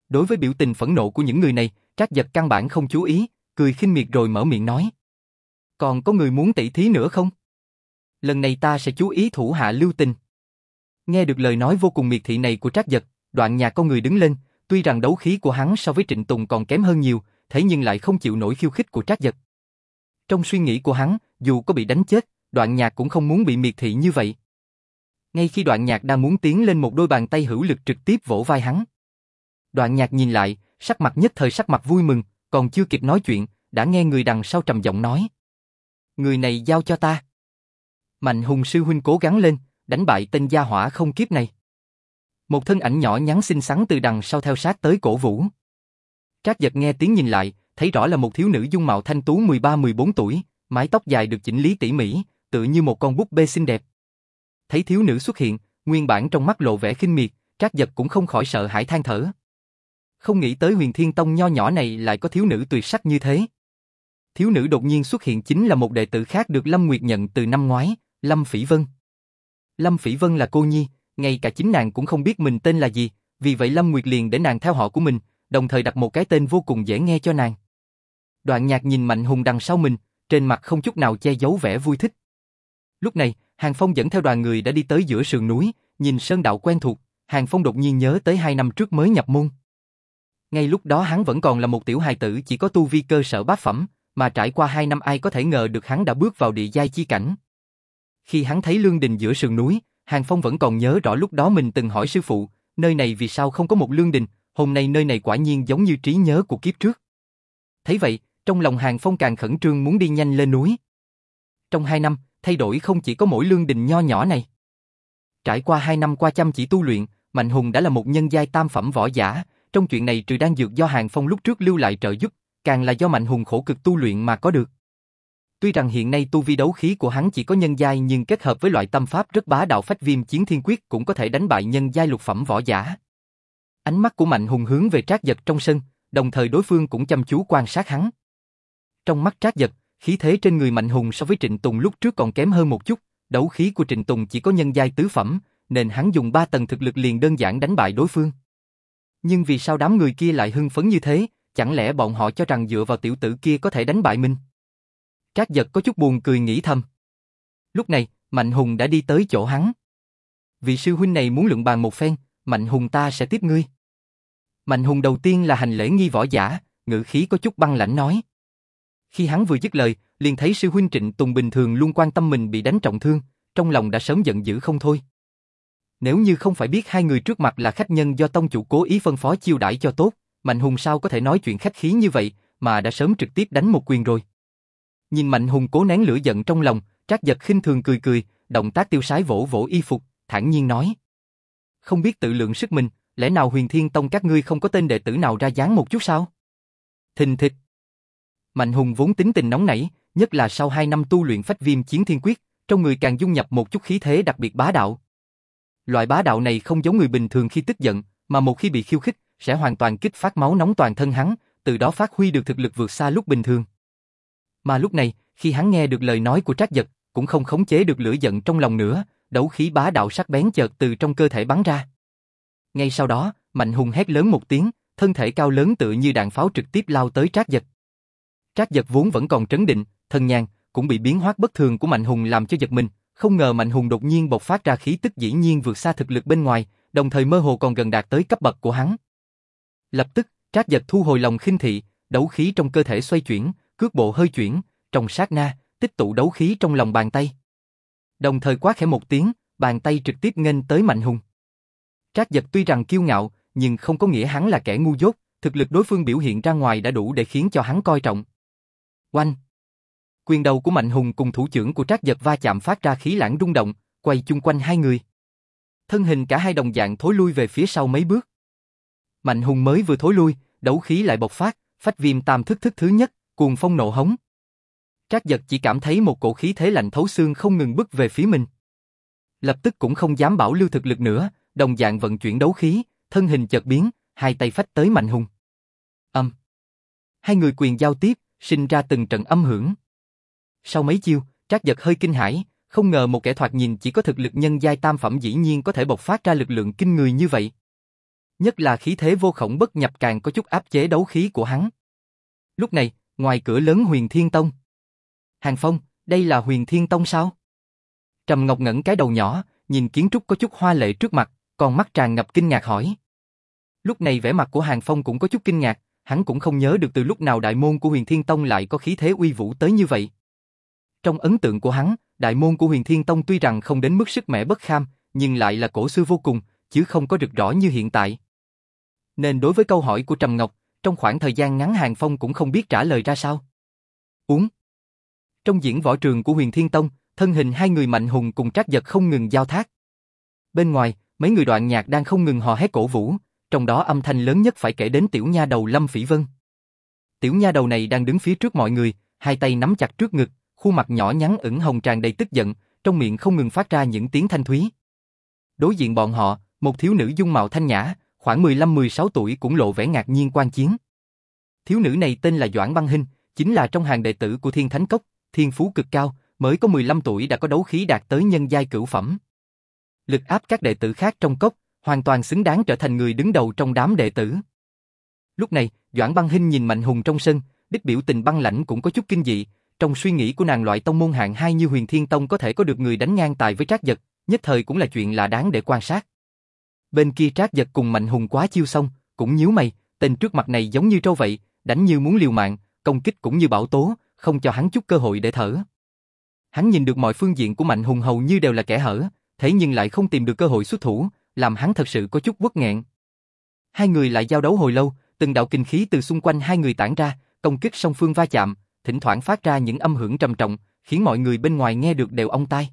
Đối với biểu tình phẫn nộ của những người này, Trác Giật căn bản không chú ý, cười khinh miệt rồi mở miệng nói: "Còn có người muốn tỷ thí nữa không? Lần này ta sẽ chú ý thủ hạ lưu tình." Nghe được lời nói vô cùng miệt thị này của Trác Giật, Đoạn Nhạc con người đứng lên, tuy rằng đấu khí của hắn so với Trịnh Tùng còn kém hơn nhiều, thế nhưng lại không chịu nổi khiêu khích của Trác Giật. Trong suy nghĩ của hắn, dù có bị đánh chết, Đoạn Nhạc cũng không muốn bị miệt thị như vậy. Ngay khi đoạn nhạc đang muốn tiến lên một đôi bàn tay hữu lực trực tiếp vỗ vai hắn. Đoạn nhạc nhìn lại, sắc mặt nhất thời sắc mặt vui mừng, còn chưa kịp nói chuyện, đã nghe người đằng sau trầm giọng nói. Người này giao cho ta. Mạnh hùng sư huynh cố gắng lên, đánh bại tên gia hỏa không kiếp này. Một thân ảnh nhỏ nhắn xinh xắn từ đằng sau theo sát tới cổ vũ. Trác giật nghe tiếng nhìn lại, thấy rõ là một thiếu nữ dung mạo thanh tú 13-14 tuổi, mái tóc dài được chỉnh lý tỉ mỉ, tựa như một con búp bê xinh đẹp. Thấy thiếu nữ xuất hiện, nguyên bản trong mắt lộ vẻ khinh miệt, Trác giật cũng không khỏi sợ hãi than thở. Không nghĩ tới huyền thiên tông nho nhỏ này lại có thiếu nữ tuyệt sắc như thế. Thiếu nữ đột nhiên xuất hiện chính là một đệ tử khác được Lâm Nguyệt nhận từ năm ngoái, Lâm Phỉ Vân. Lâm Phỉ Vân là cô nhi, ngay cả chính nàng cũng không biết mình tên là gì, vì vậy Lâm Nguyệt liền để nàng theo họ của mình, đồng thời đặt một cái tên vô cùng dễ nghe cho nàng. Đoạn nhạc nhìn Mạnh Hùng đằng sau mình, trên mặt không chút nào che giấu vẻ vui thích. Lúc này, Hàng Phong dẫn theo đoàn người đã đi tới giữa sườn núi, nhìn sơn đạo quen thuộc, Hàng Phong đột nhiên nhớ tới hai năm trước mới nhập môn. Ngay lúc đó hắn vẫn còn là một tiểu hài tử chỉ có tu vi cơ sở bát phẩm, mà trải qua hai năm ai có thể ngờ được hắn đã bước vào địa giai chi cảnh. Khi hắn thấy lương đình giữa sườn núi, Hàng Phong vẫn còn nhớ rõ lúc đó mình từng hỏi sư phụ, nơi này vì sao không có một lương đình, hôm nay nơi này quả nhiên giống như trí nhớ của kiếp trước. Thấy vậy, trong lòng Hàng Phong càng khẩn trương muốn đi nhanh lên núi. Trong hai năm, thay đổi không chỉ có mỗi lương đình nho nhỏ này. Trải qua hai năm qua chăm chỉ tu luyện, Mạnh Hùng đã là một nhân giai tam phẩm võ giả, trong chuyện này trừ đang dược do Hàng Phong lúc trước lưu lại trợ giúp, càng là do Mạnh Hùng khổ cực tu luyện mà có được. Tuy rằng hiện nay tu vi đấu khí của hắn chỉ có nhân giai nhưng kết hợp với loại tâm pháp rất bá đạo phách viêm chiến thiên quyết cũng có thể đánh bại nhân giai lục phẩm võ giả. Ánh mắt của Mạnh Hùng hướng về Trác Giật trong sân, đồng thời đối phương cũng chăm chú quan sát hắn. Trong mắt Trác Giật, khí thế trên người Mạnh Hùng so với Trịnh Tùng lúc trước còn kém hơn một chút, đấu khí của Trịnh Tùng chỉ có nhân giai tứ phẩm, nên hắn dùng ba tầng thực lực liền đơn giản đánh bại đối phương. Nhưng vì sao đám người kia lại hưng phấn như thế, chẳng lẽ bọn họ cho rằng dựa vào tiểu tử kia có thể đánh bại mình? Các giật có chút buồn cười nghĩ thầm. Lúc này, Mạnh Hùng đã đi tới chỗ hắn. Vị sư huynh này muốn luận bàn một phen, Mạnh Hùng ta sẽ tiếp ngươi. Mạnh Hùng đầu tiên là hành lễ nghi võ giả, ngữ khí có chút băng lãnh nói. Khi hắn vừa dứt lời, liền thấy sư huynh Trịnh Tùng bình thường luôn quan tâm mình bị đánh trọng thương, trong lòng đã sớm giận dữ không thôi. Nếu như không phải biết hai người trước mặt là khách nhân do tông chủ cố ý phân phó chiêu đãi cho tốt, Mạnh Hùng sao có thể nói chuyện khách khí như vậy, mà đã sớm trực tiếp đánh một quyền rồi. Nhìn Mạnh Hùng cố nén lửa giận trong lòng, Trác Giật khinh thường cười cười, động tác tiêu sái vỗ vỗ y phục, thản nhiên nói: "Không biết tự lượng sức mình, lẽ nào Huyền Thiên Tông các ngươi không có tên đệ tử nào ra dáng một chút sao?" Thình thịch. Mạnh Hùng vốn tính tình nóng nảy, nhất là sau hai năm tu luyện phách viêm chiến thiên quyết, trong người càng dung nhập một chút khí thế đặc biệt bá đạo. Loại bá đạo này không giống người bình thường khi tức giận, mà một khi bị khiêu khích, sẽ hoàn toàn kích phát máu nóng toàn thân hắn, từ đó phát huy được thực lực vượt xa lúc bình thường. Mà lúc này, khi hắn nghe được lời nói của Trác Giật, cũng không khống chế được lửa giận trong lòng nữa, đấu khí bá đạo sắc bén chợt từ trong cơ thể bắn ra. Ngay sau đó, Mạnh Hùng hét lớn một tiếng, thân thể cao lớn tựa như đạn pháo trực tiếp lao tới Trác Giật. Trác Giật vốn vẫn còn trấn định, thân nhàn, cũng bị biến hóa bất thường của Mạnh Hùng làm cho giật mình, không ngờ Mạnh Hùng đột nhiên bộc phát ra khí tức dĩ nhiên vượt xa thực lực bên ngoài, đồng thời mơ hồ còn gần đạt tới cấp bậc của hắn. Lập tức, Trác Giật thu hồi lòng khinh thị, đấu khí trong cơ thể xoay chuyển, cước bộ hơi chuyển, trong sát na, tích tụ đấu khí trong lòng bàn tay. Đồng thời quá khẽ một tiếng, bàn tay trực tiếp nghênh tới Mạnh Hùng. Trác Dật tuy rằng kiêu ngạo, nhưng không có nghĩa hắn là kẻ ngu dốt, thực lực đối phương biểu hiện ra ngoài đã đủ để khiến cho hắn coi trọng. Oanh! Quyền đầu của Mạnh Hùng cùng thủ trưởng của Trác Dật va chạm phát ra khí lãng rung động, quay chung quanh hai người. Thân hình cả hai đồng dạng thối lui về phía sau mấy bước. Mạnh Hùng mới vừa thối lui, đấu khí lại bộc phát, phách viêm tam thức thức thứ nhất, cuồng phong nộ hống. Trác Giật chỉ cảm thấy một cổ khí thế lạnh thấu xương không ngừng bức về phía mình. Lập tức cũng không dám bảo lưu thực lực nữa, đồng dạng vận chuyển đấu khí, thân hình chợt biến, hai tay phách tới Mạnh Hùng. Âm. Hai người quyền giao tiếp, sinh ra từng trận âm hưởng. Sau mấy chiêu, Trác Giật hơi kinh hãi, không ngờ một kẻ thoạt nhìn chỉ có thực lực nhân giai tam phẩm dĩ nhiên có thể bộc phát ra lực lượng kinh người như vậy. Nhất là khí thế vô khổng bất nhập càng có chút áp chế đấu khí của hắn. Lúc này, ngoài cửa lớn Huyền Thiên Tông. Hàng Phong, đây là Huyền Thiên Tông sao? Trầm Ngọc ngẩng cái đầu nhỏ, nhìn kiến trúc có chút hoa lệ trước mặt, còn mắt tràn ngập kinh ngạc hỏi. Lúc này vẻ mặt của Hàng Phong cũng có chút kinh ngạc, hắn cũng không nhớ được từ lúc nào đại môn của Huyền Thiên Tông lại có khí thế uy vũ tới như vậy. Trong ấn tượng của hắn, đại môn của Huyền Thiên Tông tuy rằng không đến mức sức mẻ bất kham, nhưng lại là cổ xưa vô cùng, chứ không có rực rỡ như hiện tại. Nên đối với câu hỏi của Trầm Ngọc, trong khoảng thời gian ngắn Hàng Phong cũng không biết trả lời ra sao. Uống. Trong diễn võ trường của huyền Thiên Tông, thân hình hai người mạnh hùng cùng trác giật không ngừng giao thác. Bên ngoài, mấy người đoạn nhạc đang không ngừng hò hét cổ vũ, trong đó âm thanh lớn nhất phải kể đến tiểu nha đầu Lâm Phỉ Vân. Tiểu nha đầu này đang đứng phía trước mọi người, hai tay nắm chặt trước ngực, khuôn mặt nhỏ nhắn ửng hồng tràn đầy tức giận, trong miệng không ngừng phát ra những tiếng thanh thúy. Đối diện bọn họ, một thiếu nữ dung mạo thanh nhã, khoảng 15-16 tuổi cũng lộ vẻ ngạc nhiên quan chiến. Thiếu nữ này tên là Doãn Băng Hinh, chính là trong hàng đệ tử của Thiên Thánh Cốc, thiên phú cực cao, mới có 15 tuổi đã có đấu khí đạt tới nhân giai cửu phẩm. Lực áp các đệ tử khác trong cốc, hoàn toàn xứng đáng trở thành người đứng đầu trong đám đệ tử. Lúc này, Doãn Băng Hinh nhìn Mạnh Hùng trong sân, đích biểu tình băng lãnh cũng có chút kinh dị, trong suy nghĩ của nàng loại tông môn hạng hai như Huyền Thiên Tông có thể có được người đánh ngang tài với Trác Giật, nhất thời cũng là chuyện là đáng để quan sát. Bên kia Trác Giật cùng Mạnh Hùng quá chiêu xong, cũng nhíu mày, tên trước mặt này giống như trâu vậy, đánh như muốn liều mạng, công kích cũng như bão tố, không cho hắn chút cơ hội để thở. Hắn nhìn được mọi phương diện của Mạnh Hùng hầu như đều là kẻ hở, thế nhưng lại không tìm được cơ hội xuất thủ, làm hắn thật sự có chút bất nghẹn. Hai người lại giao đấu hồi lâu, từng đạo kinh khí từ xung quanh hai người tản ra, công kích song phương va chạm, thỉnh thoảng phát ra những âm hưởng trầm trọng, khiến mọi người bên ngoài nghe được đều ong tai.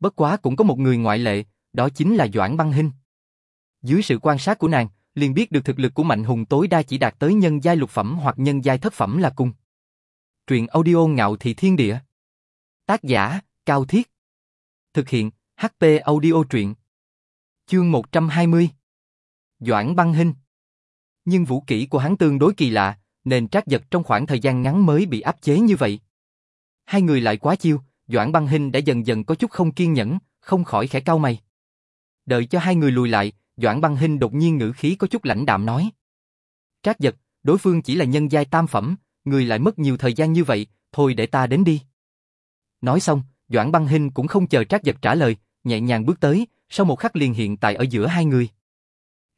Bất quá cũng có một người ngoại lệ, đó chính là Doãn Băng Hinh. Dưới sự quan sát của nàng, liền biết được thực lực của Mạnh Hùng tối đa chỉ đạt tới nhân giai lục phẩm hoặc nhân giai thất phẩm là cùng. Truyện audio ngạo thị thiên địa. Tác giả, Cao Thiết. Thực hiện, HP audio truyện. Chương 120. Doãn Băng hình Nhưng vũ kỹ của hắn tương đối kỳ lạ, nên trác giật trong khoảng thời gian ngắn mới bị áp chế như vậy. Hai người lại quá chiêu, Doãn Băng hình đã dần dần có chút không kiên nhẫn, không khỏi khẽ cau mày. Đợi cho hai người lùi lại, Doãn Băng hình đột nhiên ngữ khí có chút lãnh đạm nói. Trác giật, đối phương chỉ là nhân giai tam phẩm, người lại mất nhiều thời gian như vậy, thôi để ta đến đi. Nói xong, Doãn Băng hình cũng không chờ Trác giật trả lời, nhẹ nhàng bước tới, sau một khắc liền hiện tại ở giữa hai người.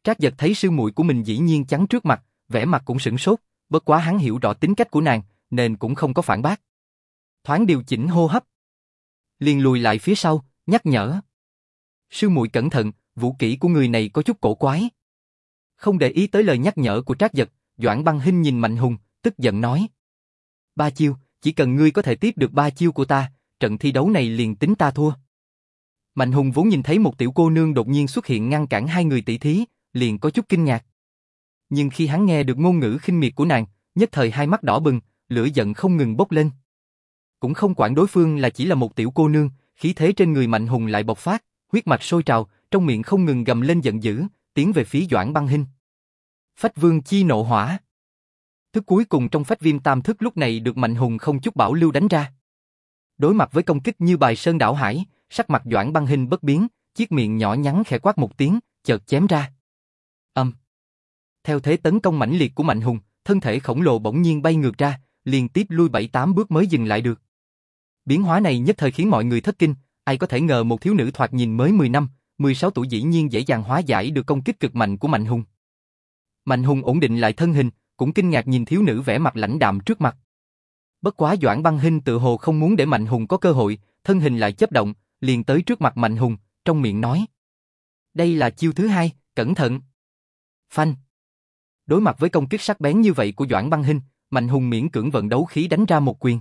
Trác giật thấy sư muội của mình dĩ nhiên trắng trước mặt, vẻ mặt cũng sửng sốt, bất quá hắn hiểu rõ tính cách của nàng, nên cũng không có phản bác. Thoáng điều chỉnh hô hấp. Liền lùi lại phía sau, nhắc nhở. Sư muội cẩn thận, vũ kỹ của người này có chút cổ quái. Không để ý tới lời nhắc nhở của Trác Giật, Doãn Băng Hinh nhìn Mạnh Hùng, tức giận nói. Ba chiêu, chỉ cần ngươi có thể tiếp được ba chiêu của ta, trận thi đấu này liền tính ta thua. Mạnh Hùng vốn nhìn thấy một tiểu cô nương đột nhiên xuất hiện ngăn cản hai người tỷ thí, liền có chút kinh ngạc. Nhưng khi hắn nghe được ngôn ngữ khinh miệt của nàng, nhất thời hai mắt đỏ bừng, lửa giận không ngừng bốc lên. Cũng không quản đối phương là chỉ là một tiểu cô nương, khí thế trên người Mạnh Hùng lại bộc phát, huyết mạch sôi trào, trong miệng không ngừng gầm lên giận dữ, tiến về phía Doãn Băng Hinh. Phách Vương chi nộ hỏa. Thức cuối cùng trong phách viêm tam thức lúc này được Mạnh Hùng không chút bảo lưu đánh ra. Đối mặt với công kích như bài sơn đảo hải, sắc mặt Doãn Băng Hinh bất biến, chiếc miệng nhỏ nhắn khẽ quát một tiếng, chợt chém ra. Âm. Theo thế tấn công mãnh liệt của Mạnh Hùng, thân thể khổng lồ bỗng nhiên bay ngược ra, liên tiếp lui bảy tám bước mới dừng lại được. Biến hóa này nhất thời khiến mọi người thất kinh, ai có thể ngờ một thiếu nữ thoạt nhìn mới 10 năm, 16 tuổi dĩ nhiên dễ dàng hóa giải được công kích cực mạnh của Mạnh Hùng. Mạnh Hùng ổn định lại thân hình, cũng kinh ngạc nhìn thiếu nữ vẻ mặt lãnh đạm trước mặt. Bất quá Doãn Băng Hinh tự hồ không muốn để Mạnh Hùng có cơ hội, thân hình lại chấp động, liền tới trước mặt Mạnh Hùng, trong miệng nói. Đây là chiêu thứ hai, cẩn thận. Phanh. Đối mặt với công kích sắc bén như vậy của Doãn Băng Hinh, Mạnh Hùng miễn cưỡng vận đấu khí đánh ra một quyền.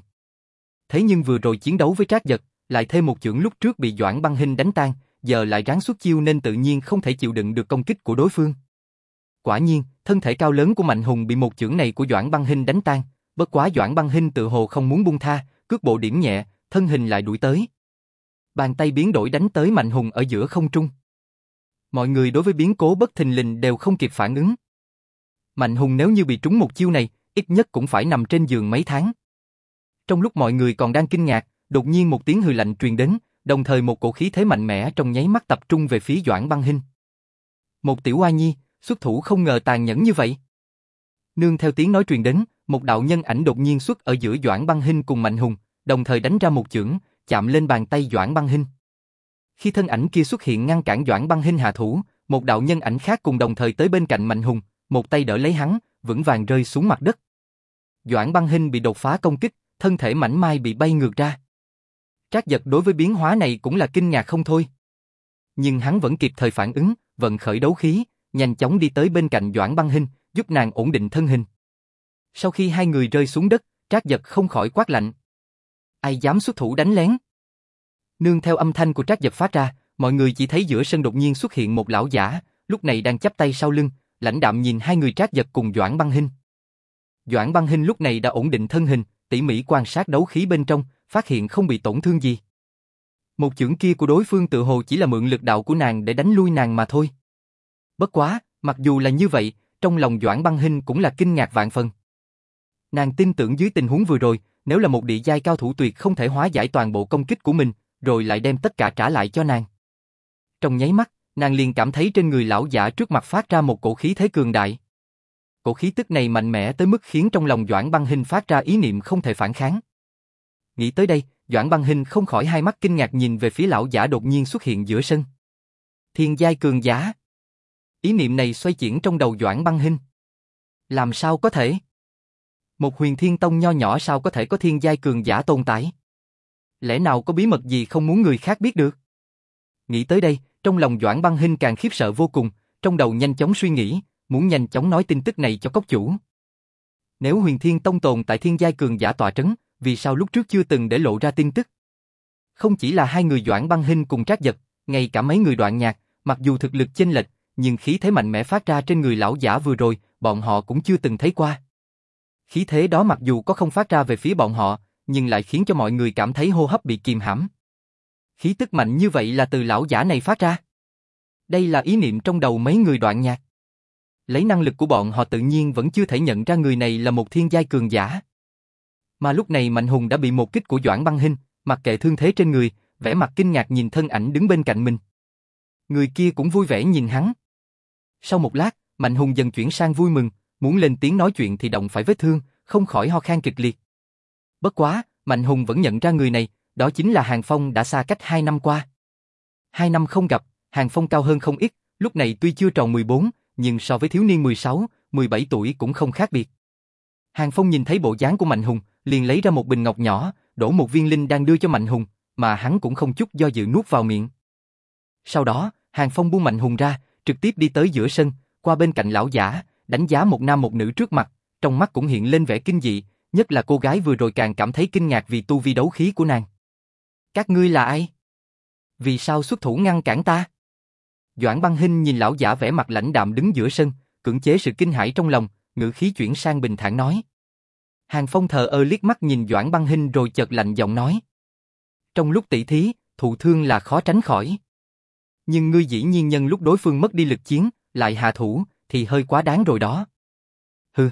Thế nhưng vừa rồi chiến đấu với Trác Giật, lại thêm một chưởng lúc trước bị Doãn Băng Hinh đánh tan, giờ lại ráng xuất chiêu nên tự nhiên không thể chịu đựng được công kích của đối phương. Quả nhiên, thân thể cao lớn của Mạnh Hùng bị một chưởng này của Doãn Băng Hinh đánh tan, bất quá Doãn Băng Hinh tự hồ không muốn buông tha, cước bộ điểm nhẹ, thân hình lại đuổi tới. Bàn tay biến đổi đánh tới Mạnh Hùng ở giữa không trung. Mọi người đối với biến cố bất thình lình đều không kịp phản ứng. Mạnh Hùng nếu như bị trúng một chiêu này, ít nhất cũng phải nằm trên giường mấy tháng. Trong lúc mọi người còn đang kinh ngạc, đột nhiên một tiếng hừ lạnh truyền đến, đồng thời một cổ khí thế mạnh mẽ trong nháy mắt tập trung về phía Doãn Băng Hinh. Một tiểu oa nhi, xuất thủ không ngờ tàn nhẫn như vậy. Nương theo tiếng nói truyền đến, một đạo nhân ảnh đột nhiên xuất ở giữa Doãn Băng Hinh cùng Mạnh Hùng, đồng thời đánh ra một chưởng, chạm lên bàn tay Doãn Băng Hinh. Khi thân ảnh kia xuất hiện ngăn cản Doãn Băng Hinh hạ thủ, một đạo nhân ảnh khác cùng đồng thời tới bên cạnh Mạnh Hùng, một tay đỡ lấy hắn, vững vàng rơi xuống mặt đất. Doãn Băng Hinh bị đột phá công kích, thân thể mảnh mai bị bay ngược ra. Trác giật đối với biến hóa này cũng là kinh ngạc không thôi. nhưng hắn vẫn kịp thời phản ứng, vận khởi đấu khí, nhanh chóng đi tới bên cạnh Doãn Băng Hinh, giúp nàng ổn định thân hình. Sau khi hai người rơi xuống đất, Trác Giật không khỏi quát lạnh. Ai dám xuất thủ đánh lén? Nương theo âm thanh của Trác Giật phát ra, mọi người chỉ thấy giữa sân đột nhiên xuất hiện một lão giả, lúc này đang chắp tay sau lưng, lãnh đạm nhìn hai người Trác Giật cùng Doãn Băng Hinh. Doãn Băng Hinh lúc này đã ổn định thân hình, tỉ mỉ quan sát đấu khí bên trong, phát hiện không bị tổn thương gì. Một chưởng kia của đối phương tự hồ chỉ là mượn lực đạo của nàng để đánh lui nàng mà thôi. Bất quá, mặc dù là như vậy, trong lòng Doãn Băng Hinh cũng là kinh ngạc vạn phần. Nàng tin tưởng dưới tình huống vừa rồi, nếu là một địa giai cao thủ tuyệt không thể hóa giải toàn bộ công kích của mình, rồi lại đem tất cả trả lại cho nàng. Trong nháy mắt, nàng liền cảm thấy trên người lão giả trước mặt phát ra một cổ khí thế cường đại. Cổ khí tức này mạnh mẽ tới mức khiến trong lòng Doãn Băng Hinh phát ra ý niệm không thể phản kháng. Nghĩ tới đây, Doãn Băng hình không khỏi hai mắt kinh ngạc nhìn về phía lão giả đột nhiên xuất hiện giữa sân. Thiên giai cường giả. Ý niệm này xoay chuyển trong đầu Doãn Băng hình. Làm sao có thể? Một huyền thiên tông nho nhỏ sao có thể có thiên giai cường giả tồn tại? Lẽ nào có bí mật gì không muốn người khác biết được? Nghĩ tới đây, trong lòng Doãn Băng Hinh càng khiếp sợ vô cùng, trong đầu nhanh chóng suy nghĩ, muốn nhanh chóng nói tin tức này cho cốc chủ. Nếu huyền thiên tông tồn tại thiên giai cường giả tọa trấn, vì sao lúc trước chưa từng để lộ ra tin tức? Không chỉ là hai người Doãn Băng Hinh cùng Trác Giật, ngay cả mấy người đoạn nhạc, mặc dù thực lực chênh lệch, nhưng khí thế mạnh mẽ phát ra trên người lão giả vừa rồi, bọn họ cũng chưa từng thấy qua. Khí thế đó mặc dù có không phát ra về phía bọn họ, nhưng lại khiến cho mọi người cảm thấy hô hấp bị kìm hãm. Khí tức mạnh như vậy là từ lão giả này phát ra. Đây là ý niệm trong đầu mấy người đoạn nhạc. Lấy năng lực của bọn họ tự nhiên vẫn chưa thể nhận ra người này là một thiên giai cường giả. Mà lúc này Mạnh Hùng đã bị một kích của Doãn Băng Hinh, mặc kệ thương thế trên người, vẻ mặt kinh ngạc nhìn thân ảnh đứng bên cạnh mình. Người kia cũng vui vẻ nhìn hắn. Sau một lát, Mạnh Hùng dần chuyển sang vui mừng, muốn lên tiếng nói chuyện thì động phải vết thương, không khỏi ho khan kịch liệt. Bất quá, Mạnh Hùng vẫn nhận ra người này, đó chính là Hàng Phong đã xa cách hai năm qua. Hai năm không gặp, Hàng Phong cao hơn không ít, lúc này tuy chưa tròn 14, nhưng so với thiếu niên 16, 17 tuổi cũng không khác biệt. Hàng Phong nhìn thấy bộ dáng của Mạnh Hùng, liền lấy ra một bình ngọc nhỏ, đổ một viên linh đang đưa cho Mạnh Hùng, mà hắn cũng không chút do dự nuốt vào miệng. Sau đó, Hàng Phong buông Mạnh Hùng ra, trực tiếp đi tới giữa sân, qua bên cạnh lão giả, đánh giá một nam một nữ trước mặt, trong mắt cũng hiện lên vẻ kinh dị, nhất là cô gái vừa rồi càng cảm thấy kinh ngạc vì tu vi đấu khí của nàng. Các ngươi là ai? Vì sao xuất thủ ngăn cản ta? Doãn băng Hinh nhìn lão giả vẻ mặt lãnh đạm đứng giữa sân, cưỡng chế sự kinh hãi trong lòng, ngữ khí chuyển sang bình thản nói. Hàng Phong thờ ơ liếc mắt nhìn Doãn băng Hinh rồi chợt lạnh giọng nói. Trong lúc tỷ thí, thụ thương là khó tránh khỏi. Nhưng ngươi dĩ nhiên nhân lúc đối phương mất đi lực chiến, lại hạ thủ, thì hơi quá đáng rồi đó. Hừ.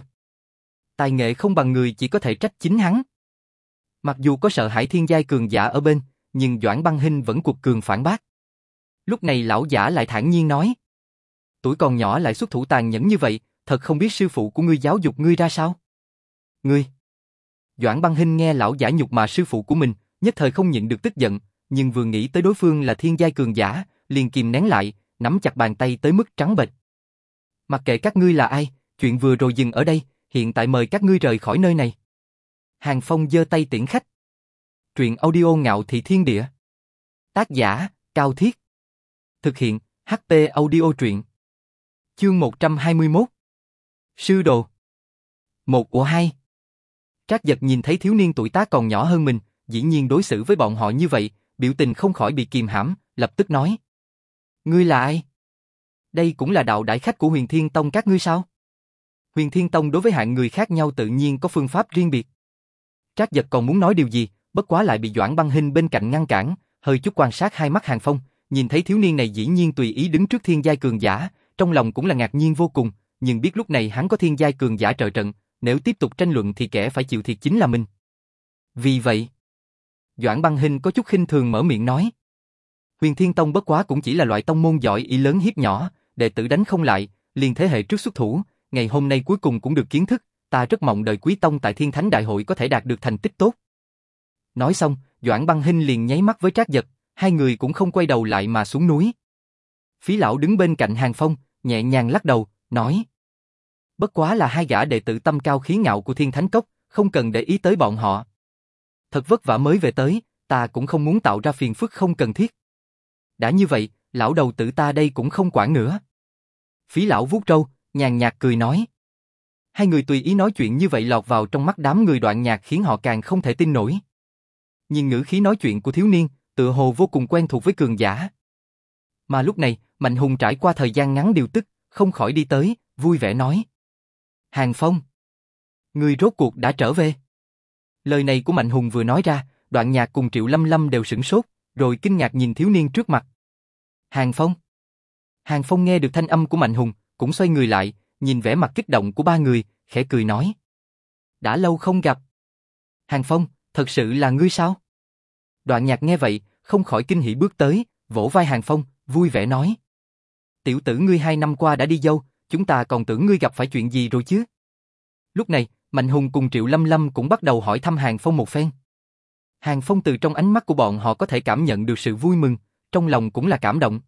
Tài nghệ không bằng người chỉ có thể trách chính hắn. Mặc dù có sợ hãi thiên giai cường giả ở bên, nhưng Doãn băng Hinh vẫn cuộc cường phản bác. Lúc này lão giả lại thản nhiên nói. Tuổi còn nhỏ lại xuất thủ tàn nhẫn như vậy, thật không biết sư phụ của ngươi giáo dục ngươi ra sao? Ngươi! Doãn băng hình nghe lão giả nhục mà sư phụ của mình, nhất thời không nhịn được tức giận, nhưng vừa nghĩ tới đối phương là thiên giai cường giả, liền kìm nén lại, nắm chặt bàn tay tới mức trắng bệch. Mặc kệ các ngươi là ai, chuyện vừa rồi dừng ở đây, hiện tại mời các ngươi rời khỏi nơi này. Hàng Phong giơ tay tiễn khách. Truyện audio ngạo thị thiên địa. Tác giả, Cao Thiết. Thực hiện, HP audio truyện. Chương 121. Sư đồ. Một của hai. Trác giật nhìn thấy thiếu niên tuổi tác còn nhỏ hơn mình, dĩ nhiên đối xử với bọn họ như vậy, biểu tình không khỏi bị kìm hãm, lập tức nói. Ngươi là ai? Đây cũng là đạo đại khách của huyền thiên tông các ngươi sao? Huyền thiên tông đối với hạng người khác nhau tự nhiên có phương pháp riêng biệt. Trác giật còn muốn nói điều gì, bất quá lại bị Doãn băng hình bên cạnh ngăn cản, hơi chút quan sát hai mắt hàng phong, nhìn thấy thiếu niên này dĩ nhiên tùy ý đứng trước thiên giai cường giả, trong lòng cũng là ngạc nhiên vô cùng, nhưng biết lúc này hắn có thiên giai cường giả trợ trận, nếu tiếp tục tranh luận thì kẻ phải chịu thiệt chính là mình. Vì vậy, Doãn băng hình có chút khinh thường mở miệng nói. Huyền Thiên Tông bất quá cũng chỉ là loại tông môn giỏi ý lớn hiếp nhỏ, đệ tử đánh không lại, liền thế hệ trước xuất thủ, ngày hôm nay cuối cùng cũng được kiến thức, ta rất mong đời quý tông tại Thiên Thánh Đại hội có thể đạt được thành tích tốt. Nói xong, Doãn Băng Hinh liền nháy mắt với Trác Giật, hai người cũng không quay đầu lại mà xuống núi. Phí lão đứng bên cạnh Hàng Phong, nhẹ nhàng lắc đầu, nói: Bất quá là hai gã đệ tử tâm cao khí ngạo của Thiên Thánh Cốc, không cần để ý tới bọn họ. Thật vất vả mới về tới, ta cũng không muốn tạo ra phiền phức không cần thiết. Đã như vậy, lão đầu tử ta đây cũng không quản nữa. Phí lão vuốt râu, nhàn nhạt cười nói. Hai người tùy ý nói chuyện như vậy lọt vào trong mắt đám người đoạn nhạc khiến họ càng không thể tin nổi. nhìn ngữ khí nói chuyện của thiếu niên, tựa hồ vô cùng quen thuộc với cường giả. Mà lúc này, Mạnh Hùng trải qua thời gian ngắn điều tức, không khỏi đi tới, vui vẻ nói. Hàng Phong, người rốt cuộc đã trở về. Lời này của Mạnh Hùng vừa nói ra, đoạn nhạc cùng Triệu Lâm Lâm đều sửng sốt, rồi kinh ngạc nhìn thiếu niên trước mặt. Hàng Phong. Hàng Phong nghe được thanh âm của Mạnh Hùng, cũng xoay người lại, nhìn vẻ mặt kích động của ba người, khẽ cười nói. Đã lâu không gặp. Hàng Phong, thật sự là ngươi sao? Đoạn nhạc nghe vậy, không khỏi kinh hỉ bước tới, vỗ vai Hàng Phong, vui vẻ nói. Tiểu tử ngươi hai năm qua đã đi dâu, chúng ta còn tưởng ngươi gặp phải chuyện gì rồi chứ? Lúc này, Mạnh Hùng cùng Triệu Lâm Lâm cũng bắt đầu hỏi thăm Hàng Phong một phen. Hàng Phong từ trong ánh mắt của bọn họ có thể cảm nhận được sự vui mừng, trong lòng cũng là cảm động.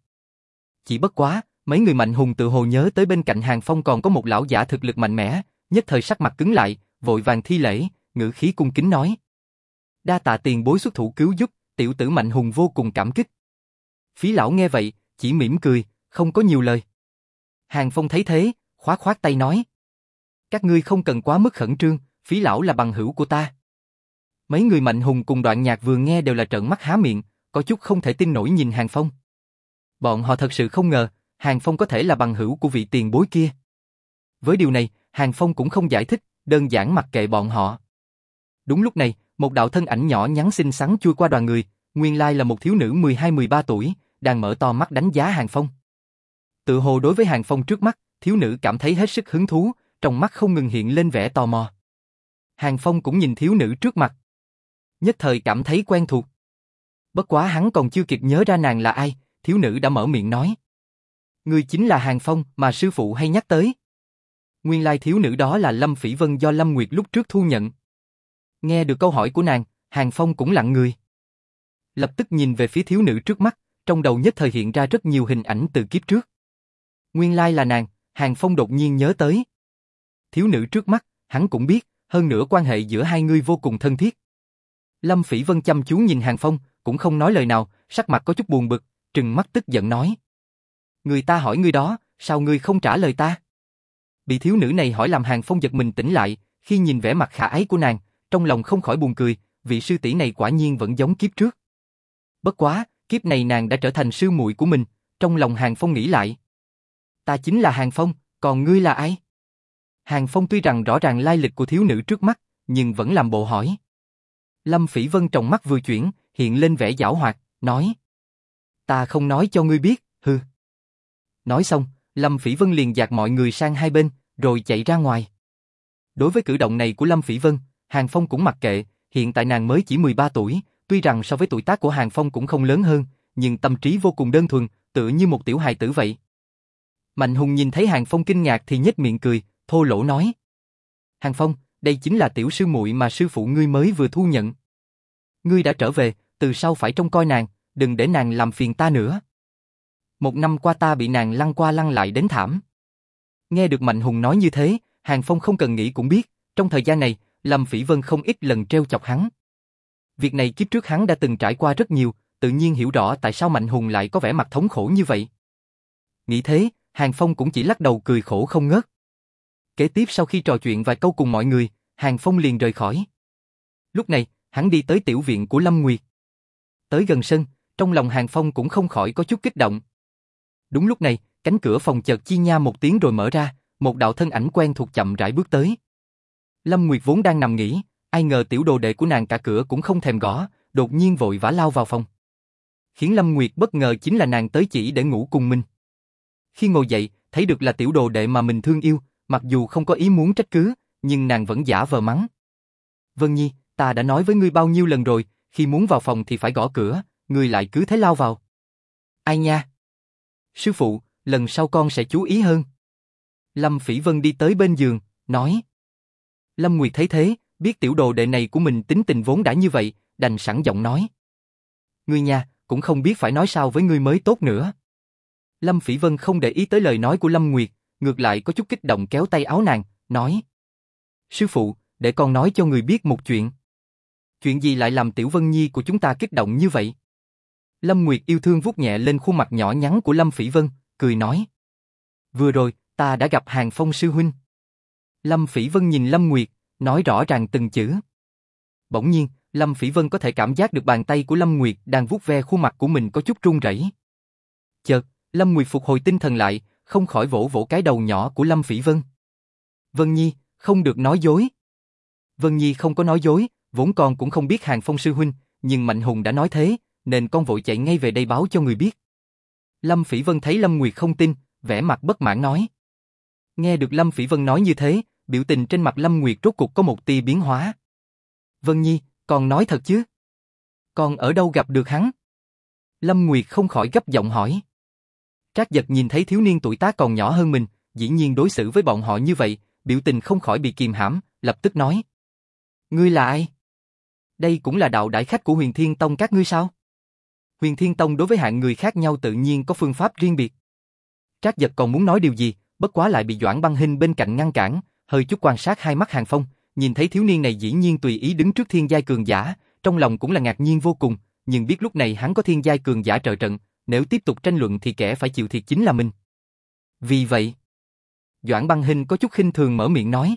Chỉ bất quá, mấy người Mạnh Hùng tự hồ nhớ tới bên cạnh Hàng Phong còn có một lão giả thực lực mạnh mẽ, nhất thời sắc mặt cứng lại, vội vàng thi lễ, ngữ khí cung kính nói. Đa tạ tiền bối xuất thủ cứu giúp, tiểu tử Mạnh Hùng vô cùng cảm kích. Phí lão nghe vậy, chỉ mỉm cười, không có nhiều lời. Hàng Phong thấy thế, khoát khoát tay nói. Các ngươi không cần quá mức khẩn trương, phí lão là bằng hữu của ta. Mấy người mạnh hùng cùng đoạn nhạc vừa nghe đều là trợn mắt há miệng, có chút không thể tin nổi nhìn Hàng Phong. Bọn họ thật sự không ngờ, Hàng Phong có thể là bằng hữu của vị tiền bối kia. Với điều này, Hàng Phong cũng không giải thích, đơn giản mặc kệ bọn họ. Đúng lúc này, một đạo thân ảnh nhỏ nhắn xinh xắn chui qua đoàn người, nguyên lai là một thiếu nữ 12-13 tuổi, đang mở to mắt đánh giá Hàng Phong. Tự hồ đối với Hàng Phong trước mắt, thiếu nữ cảm thấy hết sức hứng thú, trong mắt không ngừng hiện lên vẻ tò mò. Hàng Phong cũng nhìn thiếu nữ trước mặt. Nhất thời cảm thấy quen thuộc. Bất quá hắn còn chưa kịp nhớ ra nàng là ai, thiếu nữ đã mở miệng nói. Người chính là Hàng Phong mà sư phụ hay nhắc tới. Nguyên lai thiếu nữ đó là Lâm Phỉ Vân do Lâm Nguyệt lúc trước thu nhận. Nghe được câu hỏi của nàng, Hàng Phong cũng lặng người. Lập tức nhìn về phía thiếu nữ trước mắt, trong đầu nhất thời hiện ra rất nhiều hình ảnh từ kiếp trước. Nguyên lai là nàng, Hàng Phong đột nhiên nhớ tới. Thiếu nữ trước mắt, hắn cũng biết, hơn nữa quan hệ giữa hai người vô cùng thân thiết. Lâm Phỉ Vân chăm chú nhìn Hàng Phong, cũng không nói lời nào, sắc mặt có chút buồn bực, trừng mắt tức giận nói. Người ta hỏi ngươi đó, sao ngươi không trả lời ta? Bị thiếu nữ này hỏi làm Hàng Phong giật mình tỉnh lại, khi nhìn vẻ mặt khả ái của nàng, trong lòng không khỏi buồn cười, vị sư tỷ này quả nhiên vẫn giống kiếp trước. Bất quá, kiếp này nàng đã trở thành sư muội của mình, trong lòng Hàng Phong nghĩ lại. Ta chính là Hàng Phong, còn ngươi là ai? Hàng Phong tuy rằng rõ ràng lai lịch của thiếu nữ trước mắt, nhưng vẫn làm bộ hỏi. Lâm Phỉ Vân trong mắt vừa chuyển, hiện lên vẻ giảo hoạt, nói. Ta không nói cho ngươi biết, hừ. Nói xong, Lâm Phỉ Vân liền dạt mọi người sang hai bên, rồi chạy ra ngoài. Đối với cử động này của Lâm Phỉ Vân, Hàng Phong cũng mặc kệ, hiện tại nàng mới chỉ 13 tuổi, tuy rằng so với tuổi tác của Hàng Phong cũng không lớn hơn, nhưng tâm trí vô cùng đơn thuần, tựa như một tiểu hài tử vậy. Mạnh Hùng nhìn thấy Hàng Phong kinh ngạc thì nhếch miệng cười, thô lỗ nói. Hàng Phong, đây chính là tiểu sư muội mà sư phụ ngươi mới vừa thu nhận. Ngươi đã trở về, từ sau phải trông coi nàng, đừng để nàng làm phiền ta nữa. Một năm qua ta bị nàng lăn qua lăn lại đến thảm. Nghe được Mạnh Hùng nói như thế, Hàng Phong không cần nghĩ cũng biết, trong thời gian này, Lâm Phỉ Vân không ít lần treo chọc hắn. Việc này kiếp trước hắn đã từng trải qua rất nhiều, tự nhiên hiểu rõ tại sao Mạnh Hùng lại có vẻ mặt thống khổ như vậy. Nghĩ thế, Hàng Phong cũng chỉ lắc đầu cười khổ không ngớt. Kế tiếp sau khi trò chuyện vài câu cùng mọi người, Hàng Phong liền rời khỏi. Lúc này, hắn đi tới tiểu viện của Lâm Nguyệt. Tới gần sân, trong lòng Hàng Phong cũng không khỏi có chút kích động. Đúng lúc này, cánh cửa phòng chợt chi nha một tiếng rồi mở ra, một đạo thân ảnh quen thuộc chậm rãi bước tới. Lâm Nguyệt vốn đang nằm nghỉ, ai ngờ tiểu đồ đệ của nàng cả cửa cũng không thèm gõ, đột nhiên vội vã lao vào phòng. Khiến Lâm Nguyệt bất ngờ chính là nàng tới chỉ để ngủ cùng mình. Khi ngồi dậy, thấy được là tiểu đồ đệ mà mình thương yêu, mặc dù không có ý muốn trách cứ, nhưng nàng vẫn giả vờ mắng. Vân Nhi, ta đã nói với ngươi bao nhiêu lần rồi, khi muốn vào phòng thì phải gõ cửa, ngươi lại cứ thế lao vào. Ai nha? Sư phụ, lần sau con sẽ chú ý hơn. Lâm Phỉ Vân đi tới bên giường, nói. Lâm Nguyệt thấy thế, biết tiểu đồ đệ này của mình tính tình vốn đã như vậy, đành sẵn giọng nói. Ngươi nha, cũng không biết phải nói sao với ngươi mới tốt nữa. Lâm Phỉ Vân không để ý tới lời nói của Lâm Nguyệt, ngược lại có chút kích động kéo tay áo nàng, nói. Sư phụ, để con nói cho người biết một chuyện. Chuyện gì lại làm Tiểu Vân Nhi của chúng ta kích động như vậy? Lâm Nguyệt yêu thương vuốt nhẹ lên khuôn mặt nhỏ nhắn của Lâm Phỉ Vân, cười nói. Vừa rồi, ta đã gặp Hàng Phong sư huynh. Lâm Phỉ Vân nhìn Lâm Nguyệt, nói rõ ràng từng chữ. Bỗng nhiên, Lâm Phỉ Vân có thể cảm giác được bàn tay của Lâm Nguyệt đang vuốt ve khuôn mặt của mình có chút run rẩy. Chợt, Lâm Nguyệt phục hồi tinh thần lại, không khỏi vỗ vỗ cái đầu nhỏ của Lâm Phỉ Vân. Vân Nhi, không được nói dối. Vân Nhi không có nói dối, vốn con cũng không biết Hàng Phong sư huynh, nhưng Mạnh Hùng đã nói thế, nên con vội chạy ngay về đây báo cho người biết. Lâm Phỉ Vân thấy Lâm Nguyệt không tin, vẻ mặt bất mãn nói. Nghe được Lâm Phỉ Vân nói như thế, biểu tình trên mặt Lâm Nguyệt rốt cục có một tia biến hóa. Vân Nhi, con nói thật chứ? Con ở đâu gặp được hắn? Lâm Nguyệt không khỏi gấp giọng hỏi. Trác giật nhìn thấy thiếu niên tuổi tác còn nhỏ hơn mình, dĩ nhiên đối xử với bọn họ như vậy, biểu tình không khỏi bị kìm hãm, lập tức nói. Ngươi là ai? Đây cũng là đạo đại khách của huyền thiên tông các ngươi sao? Huyền thiên tông đối với hạng người khác nhau tự nhiên có phương pháp riêng biệt. Trác giật còn muốn nói điều gì, bất quá lại bị Doãn băng hình bên cạnh ngăn cản, hơi chút quan sát hai mắt hàng phong, nhìn thấy thiếu niên này dĩ nhiên tùy ý đứng trước thiên giai cường giả, trong lòng cũng là ngạc nhiên vô cùng, nhưng biết lúc này hắn có thiên giai cường giả trợ trận, nếu tiếp tục tranh luận thì kẻ phải chịu thiệt chính là mình. Vì vậy, Doãn băng hình có chút khinh thường mở miệng nói.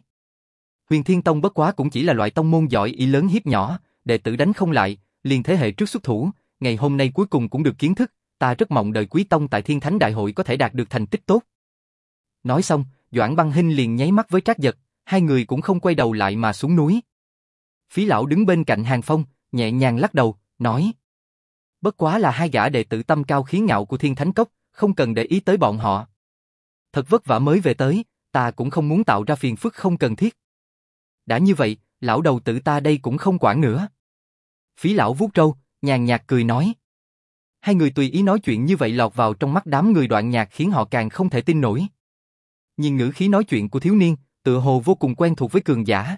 Huyền Thiên Tông bất quá cũng chỉ là loại tông môn giỏi ý lớn hiếp nhỏ, đệ tử đánh không lại, liền thế hệ trước xuất thủ, ngày hôm nay cuối cùng cũng được kiến thức, ta rất mong đợi quý tông tại Thiên Thánh Đại hội có thể đạt được thành tích tốt. Nói xong, Doãn băng hình liền nháy mắt với Trác Giật, hai người cũng không quay đầu lại mà xuống núi. Phí lão đứng bên cạnh hàng phong, nhẹ nhàng lắc đầu, nói. Bất quá là hai gã đệ tử tâm cao khí ngạo của thiên thánh cốc, không cần để ý tới bọn họ. Thật vất vả mới về tới, ta cũng không muốn tạo ra phiền phức không cần thiết. Đã như vậy, lão đầu tử ta đây cũng không quản nữa. Phí lão vuốt trâu, nhàn nhạt cười nói. Hai người tùy ý nói chuyện như vậy lọt vào trong mắt đám người đoạn nhạc khiến họ càng không thể tin nổi. nhìn ngữ khí nói chuyện của thiếu niên, tựa hồ vô cùng quen thuộc với cường giả.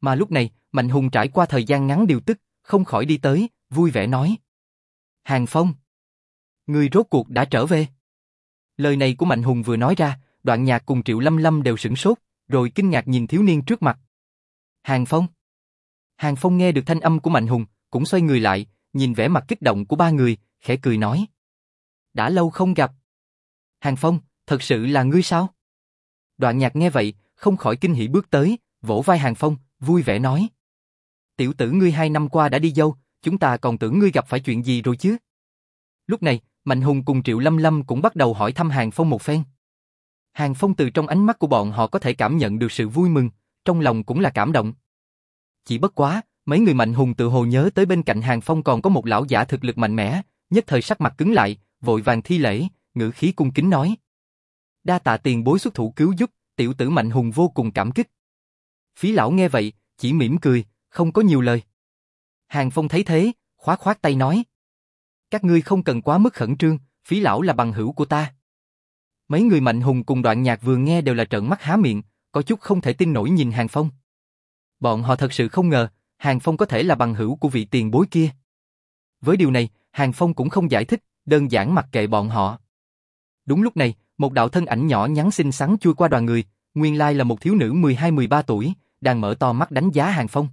Mà lúc này, Mạnh Hùng trải qua thời gian ngắn điều tức, không khỏi đi tới, vui vẻ nói. Hàng Phong, người rốt cuộc đã trở về. Lời này của Mạnh Hùng vừa nói ra, đoạn nhạc cùng Triệu Lâm Lâm đều sửng sốt, rồi kinh ngạc nhìn thiếu niên trước mặt. Hàng Phong. Hàng Phong nghe được thanh âm của Mạnh Hùng, cũng xoay người lại, nhìn vẻ mặt kích động của ba người, khẽ cười nói. Đã lâu không gặp. Hàng Phong, thật sự là ngươi sao? Đoạn nhạc nghe vậy, không khỏi kinh hỉ bước tới, vỗ vai Hàng Phong, vui vẻ nói. Tiểu tử ngươi hai năm qua đã đi dâu, chúng ta còn tưởng ngươi gặp phải chuyện gì rồi chứ? Lúc này, Mạnh Hùng cùng Triệu Lâm Lâm cũng bắt đầu hỏi thăm Hàng Phong một phen. Hàng Phong từ trong ánh mắt của bọn họ có thể cảm nhận được sự vui mừng, trong lòng cũng là cảm động. Chỉ bất quá, mấy người Mạnh Hùng tự hồ nhớ tới bên cạnh Hàng Phong còn có một lão giả thực lực mạnh mẽ, nhất thời sắc mặt cứng lại, vội vàng thi lễ, ngữ khí cung kính nói. Đa tạ tiền bối xuất thủ cứu giúp, tiểu tử Mạnh Hùng vô cùng cảm kích. Phí lão nghe vậy, chỉ mỉm cười, không có nhiều lời. Hàng Phong thấy thế, khóa khoát tay nói. Các ngươi không cần quá mức khẩn trương, phí lão là bằng hữu của ta. Mấy người Mạnh Hùng cùng đoạn nhạc vừa nghe đều là trợn mắt há miệng, có chút không thể tin nổi nhìn Hàng Phong. Bọn họ thật sự không ngờ, Hàng Phong có thể là bằng hữu của vị tiền bối kia. Với điều này, Hàng Phong cũng không giải thích, đơn giản mặc kệ bọn họ. Đúng lúc này, một đạo thân ảnh nhỏ nhắn xinh xắn chui qua đoàn người, nguyên lai là một thiếu nữ 12-13 tuổi, đang mở to mắt đánh giá Hàng Phong.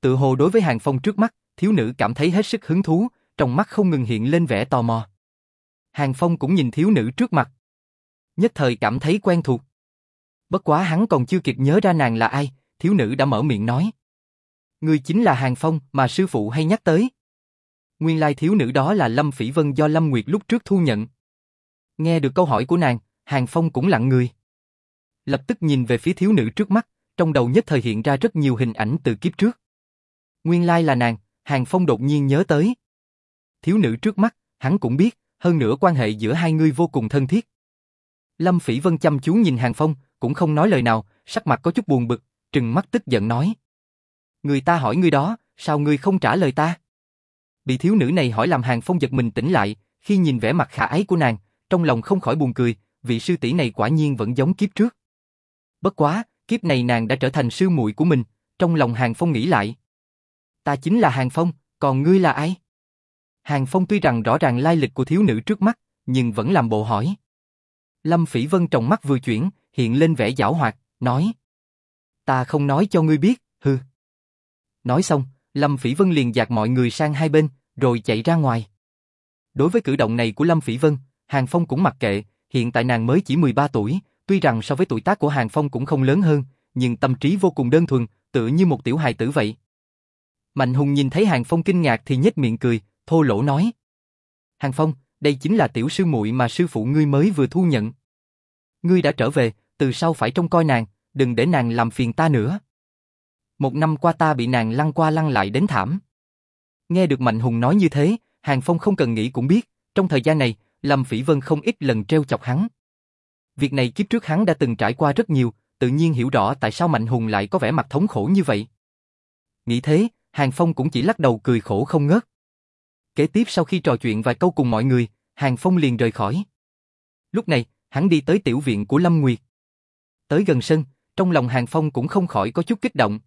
Tự hồ đối với Hàng Phong trước mắt, thiếu nữ cảm thấy hết sức hứng thú, trong mắt không ngừng hiện lên vẻ tò mò. Hàng Phong cũng nhìn thiếu nữ trước mặt. Nhất thời cảm thấy quen thuộc. Bất quá hắn còn chưa kịp nhớ ra nàng là ai, thiếu nữ đã mở miệng nói. Người chính là Hàng Phong mà sư phụ hay nhắc tới. Nguyên lai thiếu nữ đó là Lâm Phỉ Vân do Lâm Nguyệt lúc trước thu nhận. Nghe được câu hỏi của nàng, Hàng Phong cũng lặng người. Lập tức nhìn về phía thiếu nữ trước mắt, trong đầu nhất thời hiện ra rất nhiều hình ảnh từ kiếp trước. Nguyên lai là nàng, Hàng Phong đột nhiên nhớ tới. Thiếu nữ trước mắt, hắn cũng biết, hơn nữa quan hệ giữa hai người vô cùng thân thiết. Lâm Phỉ Vân chăm chú nhìn Hàng Phong, cũng không nói lời nào, sắc mặt có chút buồn bực, trừng mắt tức giận nói. Người ta hỏi ngươi đó, sao ngươi không trả lời ta? Bị thiếu nữ này hỏi làm Hàng Phong giật mình tỉnh lại, khi nhìn vẻ mặt khả ái của nàng, trong lòng không khỏi buồn cười, vị sư tỷ này quả nhiên vẫn giống kiếp trước. Bất quá, kiếp này nàng đã trở thành sư muội của mình, trong lòng Hàng Phong nghĩ lại. Ta chính là Hàng Phong, còn ngươi là ai? Hàng Phong tuy rằng rõ ràng lai lịch của thiếu nữ trước mắt, nhưng vẫn làm bộ hỏi. Lâm Phỉ Vân trọng mắt vừa chuyển, hiện lên vẻ giảo hoạt, nói. Ta không nói cho ngươi biết, hừ. Nói xong, Lâm Phỉ Vân liền dạt mọi người sang hai bên, rồi chạy ra ngoài. Đối với cử động này của Lâm Phỉ Vân, Hàng Phong cũng mặc kệ, hiện tại nàng mới chỉ 13 tuổi, tuy rằng so với tuổi tác của Hàng Phong cũng không lớn hơn, nhưng tâm trí vô cùng đơn thuần, tựa như một tiểu hài tử vậy. Mạnh Hùng nhìn thấy Hàng Phong kinh ngạc thì nhếch miệng cười, thô lỗ nói. Hàng Phong, đây chính là tiểu sư muội mà sư phụ ngươi mới vừa thu nhận. Ngươi đã trở về, từ sau phải trông coi nàng, đừng để nàng làm phiền ta nữa. Một năm qua ta bị nàng lăn qua lăn lại đến thảm. Nghe được Mạnh Hùng nói như thế, Hàng Phong không cần nghĩ cũng biết, trong thời gian này, Lâm Phỉ Vân không ít lần treo chọc hắn. Việc này kiếp trước hắn đã từng trải qua rất nhiều, tự nhiên hiểu rõ tại sao Mạnh Hùng lại có vẻ mặt thống khổ như vậy. Nghĩ thế, Hàng Phong cũng chỉ lắc đầu cười khổ không ngớt. Kế tiếp sau khi trò chuyện vài câu cùng mọi người, Hàng Phong liền rời khỏi. Lúc này, hắn đi tới tiểu viện của Lâm Nguyệt. Tới gần sân, trong lòng Hàng Phong cũng không khỏi có chút kích động.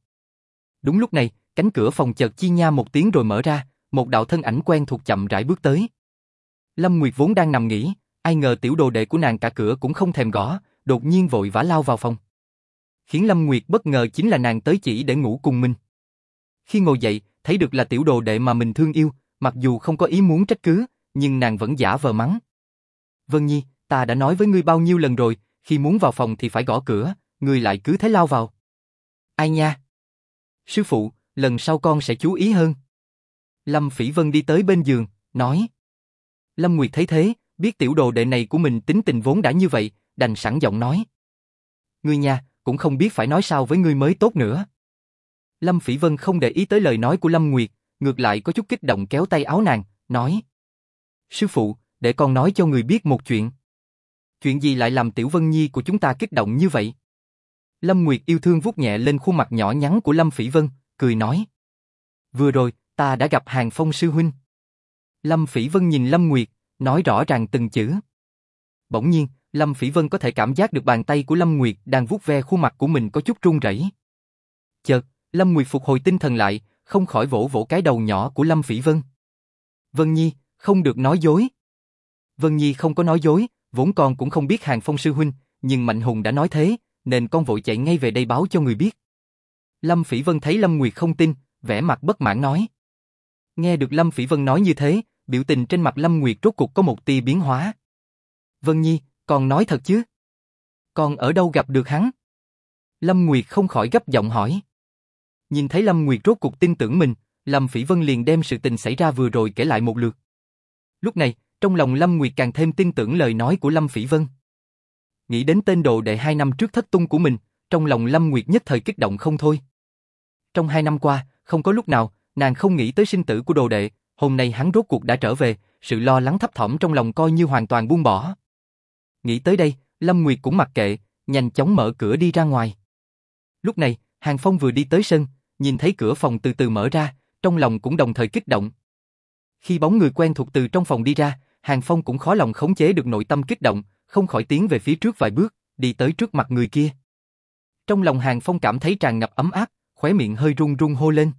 Đúng lúc này, cánh cửa phòng chợt chi nha một tiếng rồi mở ra, một đạo thân ảnh quen thuộc chậm rãi bước tới. Lâm Nguyệt vốn đang nằm nghỉ, ai ngờ tiểu đồ đệ của nàng cả cửa cũng không thèm gõ, đột nhiên vội vã lao vào phòng. Khiến Lâm Nguyệt bất ngờ chính là nàng tới chỉ để ngủ cùng mình. Khi ngồi dậy, thấy được là tiểu đồ đệ mà mình thương yêu, mặc dù không có ý muốn trách cứ, nhưng nàng vẫn giả vờ mắng. Vân Nhi, ta đã nói với ngươi bao nhiêu lần rồi, khi muốn vào phòng thì phải gõ cửa, ngươi lại cứ thế lao vào. Ai nha? Sư phụ, lần sau con sẽ chú ý hơn. Lâm Phỉ Vân đi tới bên giường, nói. Lâm Nguyệt thấy thế, biết tiểu đồ đệ này của mình tính tình vốn đã như vậy, đành sẵn giọng nói. Ngươi nha, cũng không biết phải nói sao với ngươi mới tốt nữa. Lâm Phỉ Vân không để ý tới lời nói của Lâm Nguyệt, ngược lại có chút kích động kéo tay áo nàng, nói. Sư phụ, để con nói cho người biết một chuyện. Chuyện gì lại làm Tiểu Vân Nhi của chúng ta kích động như vậy? Lâm Nguyệt yêu thương vuốt nhẹ lên khuôn mặt nhỏ nhắn của Lâm Phỉ Vân, cười nói. Vừa rồi, ta đã gặp Hàng Phong sư huynh. Lâm Phỉ Vân nhìn Lâm Nguyệt, nói rõ ràng từng chữ. Bỗng nhiên, Lâm Phỉ Vân có thể cảm giác được bàn tay của Lâm Nguyệt đang vuốt ve khuôn mặt của mình có chút run rẩy. Chợt, Lâm Nguyệt phục hồi tinh thần lại, không khỏi vỗ vỗ cái đầu nhỏ của Lâm Phỉ Vân. Vân Nhi, không được nói dối. Vân Nhi không có nói dối, vốn con cũng không biết Hàng Phong sư huynh, nhưng Mạnh Hùng đã nói thế, nên con vội chạy ngay về đây báo cho người biết. Lâm Phỉ Vân thấy Lâm Nguyệt không tin, vẻ mặt bất mãn nói. Nghe được Lâm Phỉ Vân nói như thế, biểu tình trên mặt Lâm Nguyệt rốt cuộc có một tia biến hóa. Vân Nhi, con nói thật chứ? Con ở đâu gặp được hắn? Lâm Nguyệt không khỏi gấp giọng hỏi. Nhìn thấy Lâm Nguyệt rốt cuộc tin tưởng mình, Lâm Phỉ Vân liền đem sự tình xảy ra vừa rồi kể lại một lượt. Lúc này, trong lòng Lâm Nguyệt càng thêm tin tưởng lời nói của Lâm Phỉ Vân. Nghĩ đến tên đồ đệ hai năm trước thất tung của mình, trong lòng Lâm Nguyệt nhất thời kích động không thôi. Trong hai năm qua, không có lúc nào, nàng không nghĩ tới sinh tử của đồ đệ, hôm nay hắn rốt cuộc đã trở về, sự lo lắng thấp thỏm trong lòng coi như hoàn toàn buông bỏ. Nghĩ tới đây, Lâm Nguyệt cũng mặc kệ, nhanh chóng mở cửa đi ra ngoài. Lúc này, Hàng Phong vừa đi tới sân, nhìn thấy cửa phòng từ từ mở ra, trong lòng cũng đồng thời kích động. Khi bóng người quen thuộc từ trong phòng đi ra, Hàng Phong cũng khó lòng khống chế được nội tâm kích động, không khỏi tiến về phía trước vài bước, đi tới trước mặt người kia. Trong lòng Hàng Phong cảm thấy tràn ngập ấm áp, khóe miệng hơi run run hô lên.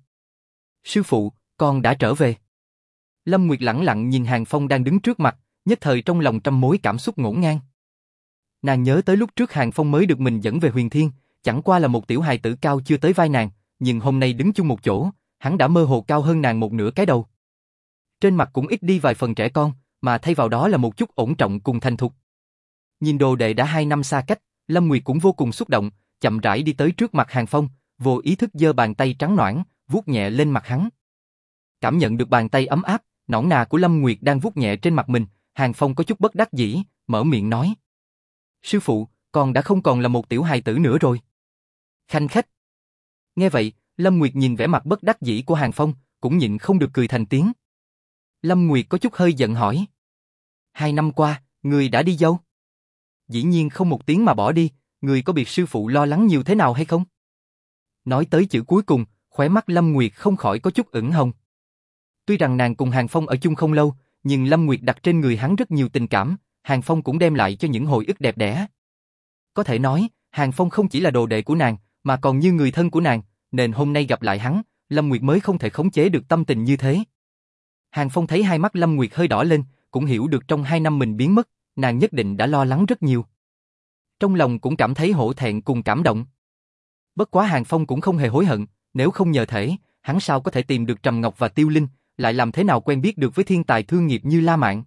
Sư phụ, con đã trở về. Lâm Nguyệt lặng lặng nhìn Hàng Phong đang đứng trước mặt, nhất thời trong lòng trăm mối cảm xúc ngổn ngang. Nàng nhớ tới lúc trước Hàng Phong mới được mình dẫn về huyền thiên, chẳng qua là một tiểu hài tử cao chưa tới vai nàng, nhưng hôm nay đứng chung một chỗ, hắn đã mơ hồ cao hơn nàng một nửa cái đầu. Trên mặt cũng ít đi vài phần trẻ con, mà thay vào đó là một chút ổn trọng cùng thành thục. Nhìn đồ đệ đã hai năm xa cách, Lâm Nguyệt cũng vô cùng xúc động, chậm rãi đi tới trước mặt Hàng Phong, vô ý thức giơ bàn tay trắng nõn, vuốt nhẹ lên mặt hắn. Cảm nhận được bàn tay ấm áp, nõn nà của Lâm Nguyệt đang vuốt nhẹ trên mặt mình, Hàng Phong có chút bất đắc dĩ, mở miệng nói. Sư phụ, con đã không còn là một tiểu hài tử nữa rồi. Khanh khách. Nghe vậy, Lâm Nguyệt nhìn vẻ mặt bất đắc dĩ của Hàng Phong, cũng nhịn không được cười thành tiếng. Lâm Nguyệt có chút hơi giận hỏi. Hai năm qua, người đã đi đâu? Dĩ nhiên không một tiếng mà bỏ đi, người có biệt sư phụ lo lắng nhiều thế nào hay không? Nói tới chữ cuối cùng, khóe mắt Lâm Nguyệt không khỏi có chút ửng hồng. Tuy rằng nàng cùng Hàng Phong ở chung không lâu, nhưng Lâm Nguyệt đặt trên người hắn rất nhiều tình cảm, Hàng Phong cũng đem lại cho những hồi ức đẹp đẽ. Có thể nói, Hàng Phong không chỉ là đồ đệ của nàng, mà còn như người thân của nàng, nên hôm nay gặp lại hắn, Lâm Nguyệt mới không thể khống chế được tâm tình như thế. Hàng Phong thấy hai mắt Lâm Nguyệt hơi đỏ lên, cũng hiểu được trong hai năm mình biến mất, nàng nhất định đã lo lắng rất nhiều. Trong lòng cũng cảm thấy hổ thẹn cùng cảm động. Bất quá Hàng Phong cũng không hề hối hận, nếu không nhờ thể, hắn sao có thể tìm được Trầm Ngọc và Tiêu Linh, lại làm thế nào quen biết được với thiên tài thương nghiệp như La Mạn.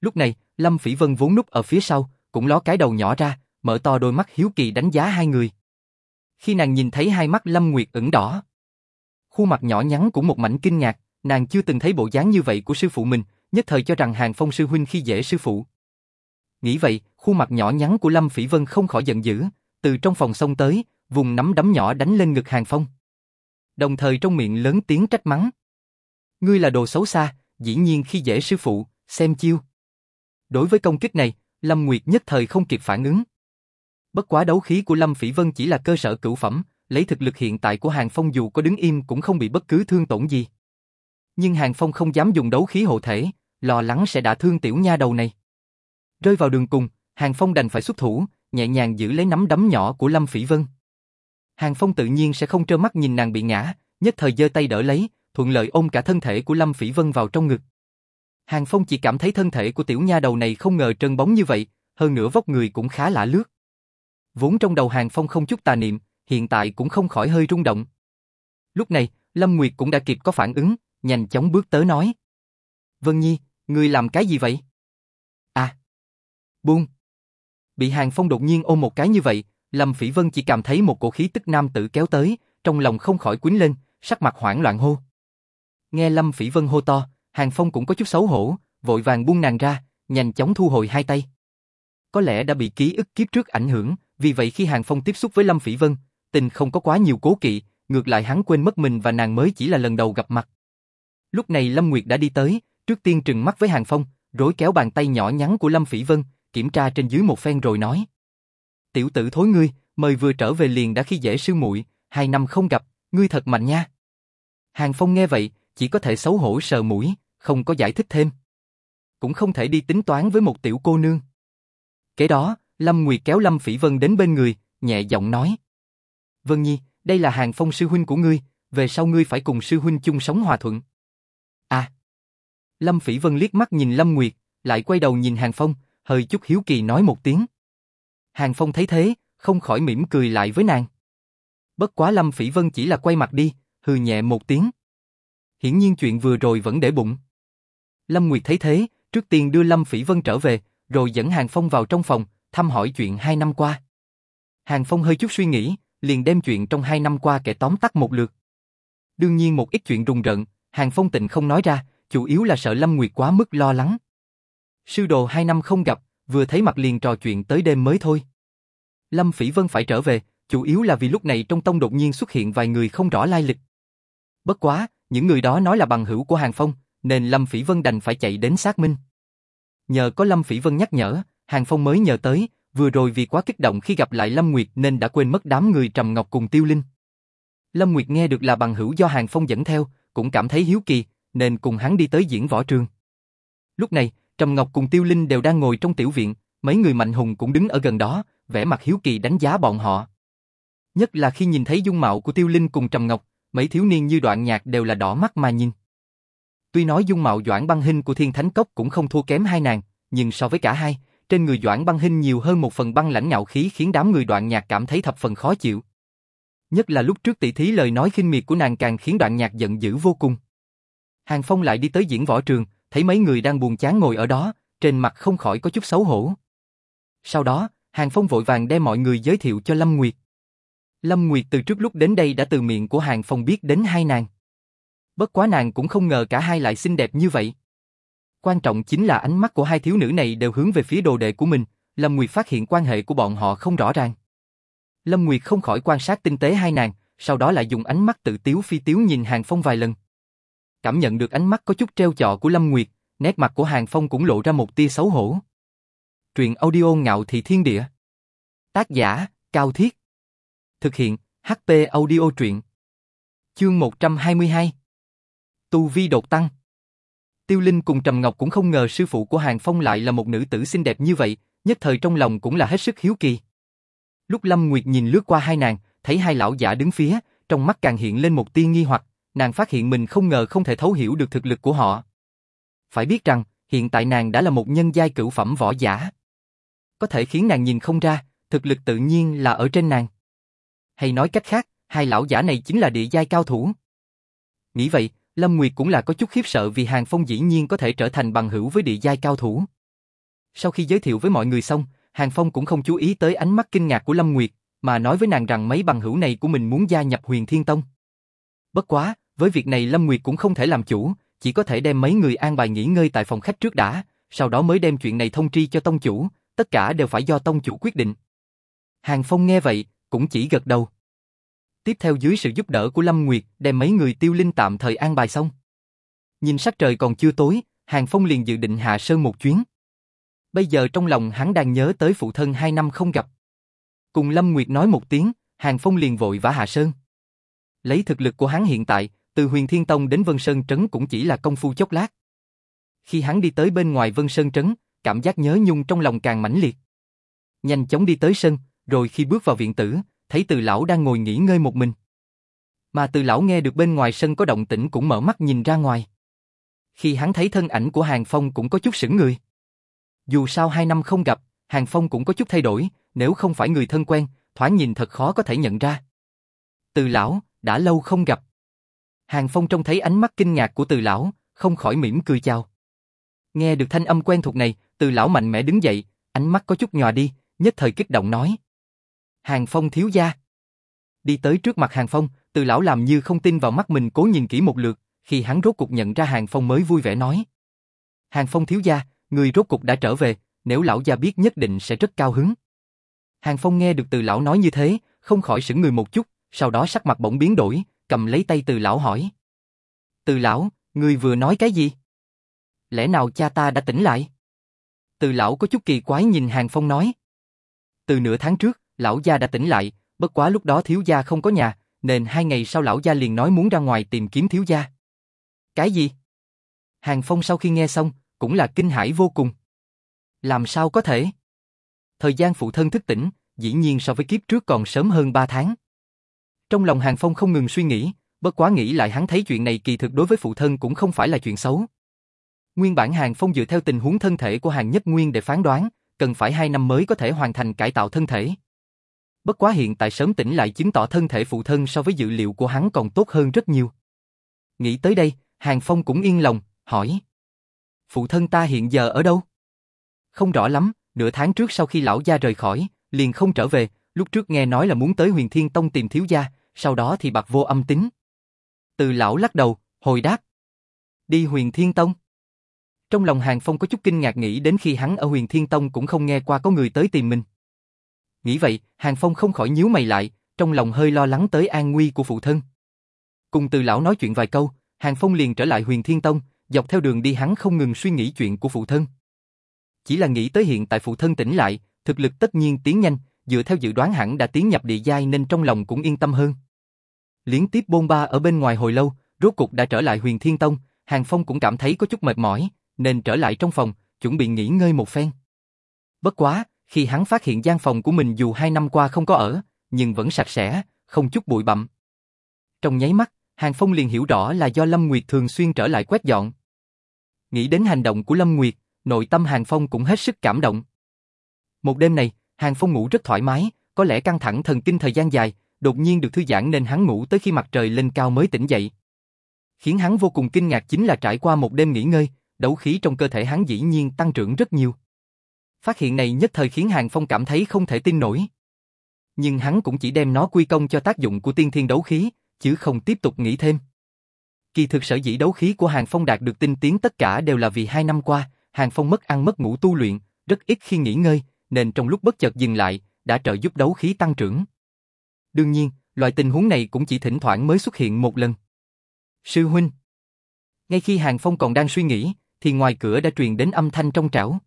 Lúc này, Lâm Phỉ Vân vốn núp ở phía sau, cũng ló cái đầu nhỏ ra, mở to đôi mắt hiếu kỳ đánh giá hai người. Khi nàng nhìn thấy hai mắt Lâm Nguyệt ửng đỏ, khuôn mặt nhỏ nhắn cũng một mảnh kinh ngạc, nàng chưa từng thấy bộ dáng như vậy của sư phụ mình, nhất thời cho rằng Hàng Phong sư huynh khi dễ sư phụ. Nghĩ vậy, khuôn mặt nhỏ nhắn của Lâm Phỉ Vân không khỏi giận dữ, từ trong phòng xông tới, vùng nắm đấm nhỏ đánh lên ngực Hàng Phong. Đồng thời trong miệng lớn tiếng trách mắng. Ngươi là đồ xấu xa, dĩ nhiên khi dễ sư phụ, xem chiêu. Đối với công kích này, Lâm Nguyệt nhất thời không kịp phản ứng. Bất quá đấu khí của Lâm Phỉ Vân chỉ là cơ sở cửu phẩm, lấy thực lực hiện tại của Hàng Phong dù có đứng im cũng không bị bất cứ thương tổn gì. Nhưng Hàng Phong không dám dùng đấu khí hộ thể, lo lắng sẽ đả thương tiểu nha đầu này. Rơi vào đường cùng, Hàng Phong đành phải xuất thủ, nhẹ nhàng giữ lấy nắm đấm nhỏ của Lâm Phỉ Vân. Hàng Phong tự nhiên sẽ không trơ mắt nhìn nàng bị ngã, nhất thời giơ tay đỡ lấy, thuận lợi ôm cả thân thể của Lâm Phỉ Vân vào trong ngực. Hàng Phong chỉ cảm thấy thân thể của tiểu nha đầu này không ngờ trơn bóng như vậy, hơn nữa vóc người cũng khá lạ lướt. Vốn trong đầu Hàng Phong không chút tà niệm, hiện tại cũng không khỏi hơi rung động. Lúc này, Lâm Nguyệt cũng đã kịp có phản ứng, nhanh chóng bước tới nói. Vân Nhi, ngươi làm cái gì vậy? À! Buông! Bị Hàng Phong đột nhiên ôm một cái như vậy, Lâm Phỉ Vân chỉ cảm thấy một cổ khí tức nam tử kéo tới, trong lòng không khỏi quýnh lên, sắc mặt hoảng loạn hô. Nghe Lâm Phỉ Vân hô to, Hàng Phong cũng có chút xấu hổ, vội vàng buông nàng ra, nhanh chóng thu hồi hai tay. Có lẽ đã bị ký ức kiếp trước ảnh hưởng, vì vậy khi Hàng Phong tiếp xúc với Lâm Phỉ Vân, tình không có quá nhiều cố kỵ, ngược lại hắn quên mất mình và nàng mới chỉ là lần đầu gặp mặt. Lúc này Lâm Nguyệt đã đi tới, trước tiên trừng mắt với Hàng Phong, rối kéo bàn tay nhỏ nhắn của Lâm Phỉ Vân, kiểm tra trên dưới một phen rồi nói. Tiểu tử thối ngươi, mời vừa trở về liền đã khi dễ sư muội, hai năm không gặp, ngươi thật mạnh nha. Hàng Phong nghe vậy, chỉ có thể xấu hổ sờ mũi, không có giải thích thêm. Cũng không thể đi tính toán với một tiểu cô nương. Kế đó, Lâm Nguyệt kéo Lâm Phỉ Vân đến bên người, nhẹ giọng nói. Vân Nhi, đây là hàng phong sư huynh của ngươi, về sau ngươi phải cùng sư huynh chung sống hòa thuận. À! Lâm Phỉ Vân liếc mắt nhìn Lâm Nguyệt, lại quay đầu nhìn Hàng Phong, hơi chút hiếu kỳ nói một tiếng. Hàng Phong thấy thế, không khỏi mỉm cười lại với nàng. Bất quá Lâm Phỉ Vân chỉ là quay mặt đi, hừ nhẹ một tiếng. Hiển nhiên chuyện vừa rồi vẫn để bụng. Lâm Nguyệt thấy thế, trước tiên đưa Lâm Phỉ Vân trở về, rồi dẫn Hàng Phong vào trong phòng, thăm hỏi chuyện hai năm qua. Hàng Phong hơi chút suy nghĩ, liền đem chuyện trong hai năm qua kể tóm tắt một lượt. Đương nhiên một ít chuyện rùng rợn, Hàng Phong tịnh không nói ra, chủ yếu là sợ Lâm Nguyệt quá mức lo lắng. Sư đồ hai năm không gặp, vừa thấy mặt liền trò chuyện tới đêm mới thôi. Lâm Phỉ Vân phải trở về, chủ yếu là vì lúc này trong tông đột nhiên xuất hiện vài người không rõ lai lịch. Bất quá, những người đó nói là bằng hữu của Hàng Phong, nên Lâm Phỉ Vân đành phải chạy đến xác minh. Nhờ có Lâm Phỉ Vân nhắc nhở, Hàng Phong mới nhờ tới, vừa rồi vì quá kích động khi gặp lại Lâm Nguyệt nên đã quên mất đám người Trầm Ngọc cùng Tiêu Linh. Lâm Nguyệt nghe được là bằng hữu do Hàng Phong dẫn theo, cũng cảm thấy hiếu kỳ, nên cùng hắn đi tới diễn võ trường. Lúc này, Trầm Ngọc cùng Tiêu Linh đều đang ngồi trong tiểu viện, mấy người mạnh hùng cũng đứng ở gần đó, vẻ mặt hiếu kỳ đánh giá bọn họ. Nhất là khi nhìn thấy dung mạo của Tiêu Linh cùng Trầm Ngọc, mấy thiếu niên như đoạn nhạc đều là đỏ mắt mà nhìn. Tuy nói dung mạo Doãn Băng Hinh của Thiên Thánh Cốc cũng không thua kém hai nàng, nhưng so với cả hai, trên người Doãn Băng Hinh nhiều hơn một phần băng lãnh ngạo khí khiến đám người Đoạn Nhạc cảm thấy thập phần khó chịu. Nhất là lúc trước tỷ thí lời nói khinh miệt của nàng càng khiến Đoạn Nhạc giận dữ vô cùng. Hàng Phong lại đi tới diễn võ trường, thấy mấy người đang buồn chán ngồi ở đó, trên mặt không khỏi có chút xấu hổ. Sau đó, Hàng Phong vội vàng đem mọi người giới thiệu cho Lâm Nguyệt. Lâm Nguyệt từ trước lúc đến đây đã từ miệng của Hàng Phong biết đến hai nàng. Bất quá nàng cũng không ngờ cả hai lại xinh đẹp như vậy. Quan trọng chính là ánh mắt của hai thiếu nữ này đều hướng về phía đồ đệ của mình, Lâm Nguyệt phát hiện quan hệ của bọn họ không rõ ràng. Lâm Nguyệt không khỏi quan sát tinh tế hai nàng, sau đó lại dùng ánh mắt tự tiếu phi tiếu nhìn Hàng Phong vài lần. Cảm nhận được ánh mắt có chút treo chọ của Lâm Nguyệt, nét mặt của Hàng Phong cũng lộ ra một tia xấu hổ. Truyện audio ngạo thị thiên địa. Tác giả, Cao Thiết. Thực hiện, HP audio truyện. Chương 122. Tu vi đột tăng. Tiêu Linh cùng Trầm Ngọc cũng không ngờ sư phụ của Hàng Phong lại là một nữ tử xinh đẹp như vậy, nhất thời trong lòng cũng là hết sức hiếu kỳ. Lúc Lâm Nguyệt nhìn lướt qua hai nàng, thấy hai lão giả đứng phía, trong mắt càng hiện lên một tia nghi hoặc, nàng phát hiện mình không ngờ không thể thấu hiểu được thực lực của họ. Phải biết rằng, hiện tại nàng đã là một nhân giai cửu phẩm võ giả. Có thể khiến nàng nhìn không ra, thực lực tự nhiên là ở trên nàng. Hay nói cách khác, hai lão giả này chính là địa giai cao thủ. Nghĩ vậy, Lâm Nguyệt cũng là có chút khiếp sợ vì Hàng Phong dĩ nhiên có thể trở thành bằng hữu với địa giai cao thủ. Sau khi giới thiệu với mọi người xong, Hàng Phong cũng không chú ý tới ánh mắt kinh ngạc của Lâm Nguyệt, mà nói với nàng rằng mấy bằng hữu này của mình muốn gia nhập huyền thiên tông. Bất quá, với việc này Lâm Nguyệt cũng không thể làm chủ, chỉ có thể đem mấy người an bài nghỉ ngơi tại phòng khách trước đã, sau đó mới đem chuyện này thông tri cho tông chủ, tất cả đều phải do tông chủ quyết định. Hàng Phong nghe vậy, cũng chỉ gật đầu. Tiếp theo dưới sự giúp đỡ của Lâm Nguyệt, đem mấy người tiêu linh tạm thời an bài xong. Nhìn sắc trời còn chưa tối, Hàng Phong liền dự định hạ sơn một chuyến. Bây giờ trong lòng hắn đang nhớ tới phụ thân hai năm không gặp. Cùng Lâm Nguyệt nói một tiếng, Hàng Phong liền vội vã hạ sơn. Lấy thực lực của hắn hiện tại, từ huyền Thiên Tông đến Vân Sơn Trấn cũng chỉ là công phu chốc lát. Khi hắn đi tới bên ngoài Vân Sơn Trấn, cảm giác nhớ nhung trong lòng càng mãnh liệt. Nhanh chóng đi tới sân, rồi khi bước vào viện tử, thấy từ lão đang ngồi nghỉ ngơi một mình. Mà từ lão nghe được bên ngoài sân có động tĩnh cũng mở mắt nhìn ra ngoài. Khi hắn thấy thân ảnh của Hàng Phong cũng có chút sững người. Dù sao hai năm không gặp, Hàng Phong cũng có chút thay đổi, nếu không phải người thân quen, thoáng nhìn thật khó có thể nhận ra. Từ lão, đã lâu không gặp. Hàng Phong trông thấy ánh mắt kinh ngạc của từ lão, không khỏi mỉm cười chào. Nghe được thanh âm quen thuộc này, từ lão mạnh mẽ đứng dậy, ánh mắt có chút nhòa đi, nhất thời kích động nói. Hàng Phong thiếu gia. Đi tới trước mặt Hàng Phong, từ lão làm như không tin vào mắt mình cố nhìn kỹ một lượt, khi hắn rốt cục nhận ra Hàng Phong mới vui vẻ nói. Hàng Phong thiếu gia, người rốt cục đã trở về, nếu lão gia biết nhất định sẽ rất cao hứng. Hàng Phong nghe được từ lão nói như thế, không khỏi sững người một chút, sau đó sắc mặt bỗng biến đổi, cầm lấy tay từ lão hỏi. Từ lão, người vừa nói cái gì? Lẽ nào cha ta đã tỉnh lại? Từ lão có chút kỳ quái nhìn Hàng Phong nói. Từ nửa tháng trước, lão gia đã tỉnh lại, bất quá lúc đó thiếu gia không có nhà, nên hai ngày sau lão gia liền nói muốn ra ngoài tìm kiếm thiếu gia. Cái gì? Hàng Phong sau khi nghe xong, cũng là kinh hãi vô cùng. Làm sao có thể? Thời gian phụ thân thức tỉnh, dĩ nhiên so với kiếp trước còn sớm hơn ba tháng. Trong lòng Hàng Phong không ngừng suy nghĩ, bất quá nghĩ lại hắn thấy chuyện này kỳ thực đối với phụ thân cũng không phải là chuyện xấu. Nguyên bản Hàng Phong dựa theo tình huống thân thể của Hàng Nhất Nguyên để phán đoán, cần phải hai năm mới có thể hoàn thành cải tạo thân thể. Bất quá hiện tại sớm tỉnh lại chứng tỏ thân thể phụ thân so với dự liệu của hắn còn tốt hơn rất nhiều. Nghĩ tới đây, Hàng Phong cũng yên lòng, hỏi. Phụ thân ta hiện giờ ở đâu? Không rõ lắm, nửa tháng trước sau khi lão gia rời khỏi, liền không trở về, lúc trước nghe nói là muốn tới huyền thiên tông tìm thiếu gia, sau đó thì bạc vô âm tính. Từ lão lắc đầu, hồi đáp. Đi huyền thiên tông. Trong lòng Hàng Phong có chút kinh ngạc nghĩ đến khi hắn ở huyền thiên tông cũng không nghe qua có người tới tìm mình. Nghĩ vậy, Hàng Phong không khỏi nhíu mày lại, trong lòng hơi lo lắng tới an nguy của phụ thân. Cùng từ lão nói chuyện vài câu, Hàng Phong liền trở lại huyền thiên tông, dọc theo đường đi hắn không ngừng suy nghĩ chuyện của phụ thân. Chỉ là nghĩ tới hiện tại phụ thân tỉnh lại, thực lực tất nhiên tiến nhanh, dựa theo dự đoán hẳn đã tiến nhập địa giai nên trong lòng cũng yên tâm hơn. Liên tiếp bôn ba ở bên ngoài hồi lâu, rốt cục đã trở lại huyền thiên tông, Hàng Phong cũng cảm thấy có chút mệt mỏi, nên trở lại trong phòng, chuẩn bị nghỉ ngơi một phen. Bất quá, khi hắn phát hiện gian phòng của mình dù hai năm qua không có ở, nhưng vẫn sạch sẽ, không chút bụi bặm. Trong nháy mắt, Hàng Phong liền hiểu rõ là do Lâm Nguyệt thường xuyên trở lại quét dọn. Nghĩ đến hành động của Lâm Nguyệt, nội tâm Hàng Phong cũng hết sức cảm động. Một đêm này, Hàng Phong ngủ rất thoải mái, có lẽ căng thẳng thần kinh thời gian dài, đột nhiên được thư giãn nên hắn ngủ tới khi mặt trời lên cao mới tỉnh dậy. Khiến hắn vô cùng kinh ngạc chính là trải qua một đêm nghỉ ngơi, đấu khí trong cơ thể hắn dĩ nhiên tăng trưởng rất nhiều. Phát hiện này nhất thời khiến Hàng Phong cảm thấy không thể tin nổi. Nhưng hắn cũng chỉ đem nó quy công cho tác dụng của tiên thiên đấu khí, chứ không tiếp tục nghĩ thêm. Kỳ thực sở dĩ đấu khí của Hàng Phong đạt được tinh tiến tất cả đều là vì hai năm qua, Hàng Phong mất ăn mất ngủ tu luyện, rất ít khi nghỉ ngơi, nên trong lúc bất chợt dừng lại, đã trợ giúp đấu khí tăng trưởng. Đương nhiên, loại tình huống này cũng chỉ thỉnh thoảng mới xuất hiện một lần. Sư huynh Ngay khi Hàng Phong còn đang suy nghĩ, thì ngoài cửa đã truyền đến âm thanh trong trảo.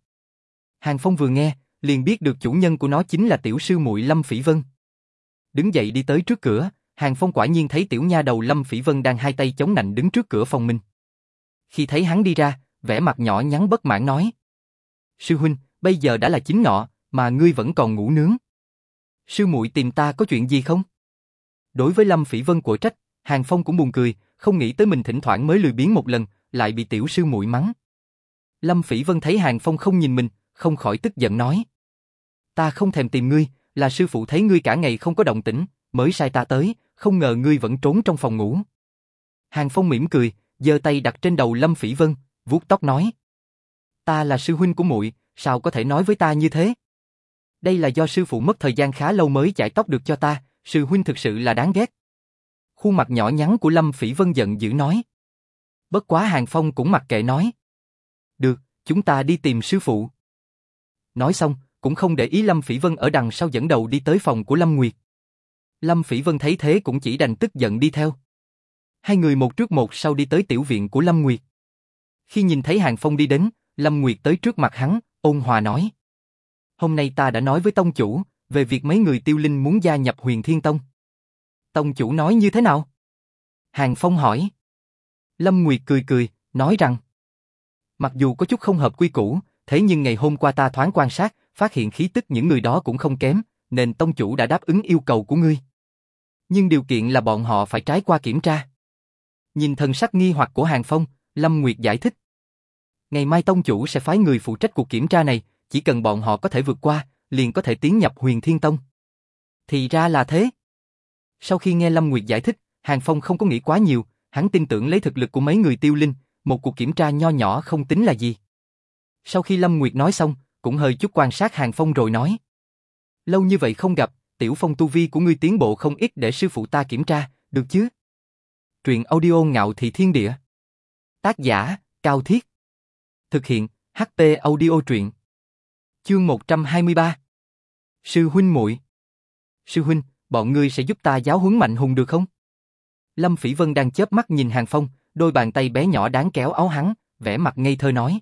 Hàng Phong vừa nghe, liền biết được chủ nhân của nó chính là tiểu sư muội Lâm Phỉ Vân. Đứng dậy đi tới trước cửa, Hàng Phong quả nhiên thấy tiểu nha đầu Lâm Phỉ Vân đang hai tay chống nạnh đứng trước cửa phòng mình. Khi thấy hắn đi ra, vẻ mặt nhỏ nhắn bất mãn nói. Sư huynh, bây giờ đã là chính ngọ, mà ngươi vẫn còn ngủ nướng. Sư muội tìm ta có chuyện gì không? Đối với Lâm Phỉ Vân của trách, Hàng Phong cũng buồn cười, không nghĩ tới mình thỉnh thoảng mới lười biếng một lần, lại bị tiểu sư muội mắng. Lâm Phỉ Vân thấy Hàng Phong không nhìn mình, không khỏi tức giận nói. Ta không thèm tìm ngươi, là sư phụ thấy ngươi cả ngày không có động tĩnh, mới sai ta tới, không ngờ ngươi vẫn trốn trong phòng ngủ. Hàng Phong mỉm cười, giơ tay đặt trên đầu Lâm Phỉ Vân, vuốt tóc nói: "Ta là sư huynh của muội, sao có thể nói với ta như thế? Đây là do sư phụ mất thời gian khá lâu mới chải tóc được cho ta, sư huynh thực sự là đáng ghét." Khuôn mặt nhỏ nhắn của Lâm Phỉ Vân giận dữ nói. Bất quá Hàng Phong cũng mặc kệ nói. Được, chúng ta đi tìm sư phụ. Nói xong, cũng không để ý Lâm Phỉ Vân ở đằng sau dẫn đầu đi tới phòng của Lâm Nguyệt. Lâm Phỉ Vân thấy thế cũng chỉ đành tức giận đi theo. Hai người một trước một sau đi tới tiểu viện của Lâm Nguyệt. Khi nhìn thấy Hàng Phong đi đến, Lâm Nguyệt tới trước mặt hắn, ôn hòa nói. Hôm nay ta đã nói với tông chủ, về việc mấy người tiêu linh muốn gia nhập huyền thiên tông. Tông chủ nói như thế nào? Hàng Phong hỏi. Lâm Nguyệt cười cười, nói rằng. Mặc dù có chút không hợp quy củ, thế nhưng ngày hôm qua ta thoáng quan sát, phát hiện khí tức những người đó cũng không kém, nên tông chủ đã đáp ứng yêu cầu của ngươi. Nhưng điều kiện là bọn họ phải trải qua kiểm tra. Nhìn thần sắc nghi hoặc của Hàng Phong, Lâm Nguyệt giải thích. Ngày mai tông chủ sẽ phái người phụ trách cuộc kiểm tra này, chỉ cần bọn họ có thể vượt qua, liền có thể tiến nhập huyền thiên tông. Thì ra là thế. Sau khi nghe Lâm Nguyệt giải thích, Hàng Phong không có nghĩ quá nhiều, hắn tin tưởng lấy thực lực của mấy người tiêu linh, một cuộc kiểm tra nho nhỏ không tính là gì. Sau khi Lâm Nguyệt nói xong, cũng hơi chút quan sát Hàng Phong rồi nói. Lâu như vậy không gặp, tiểu phong tu vi của ngươi tiến bộ không ít để sư phụ ta kiểm tra, được chứ? Truyện audio ngạo thị thiên địa. Tác giả, Cao Thiết. Thực hiện, ht audio truyện. Chương 123. Sư huynh muội. Sư huynh, bọn ngươi sẽ giúp ta giáo huấn mạnh hùng được không? Lâm Phỉ Vân đang chớp mắt nhìn Hàng Phong, đôi bàn tay bé nhỏ đáng kéo áo hắn, vẻ mặt ngây thơ nói.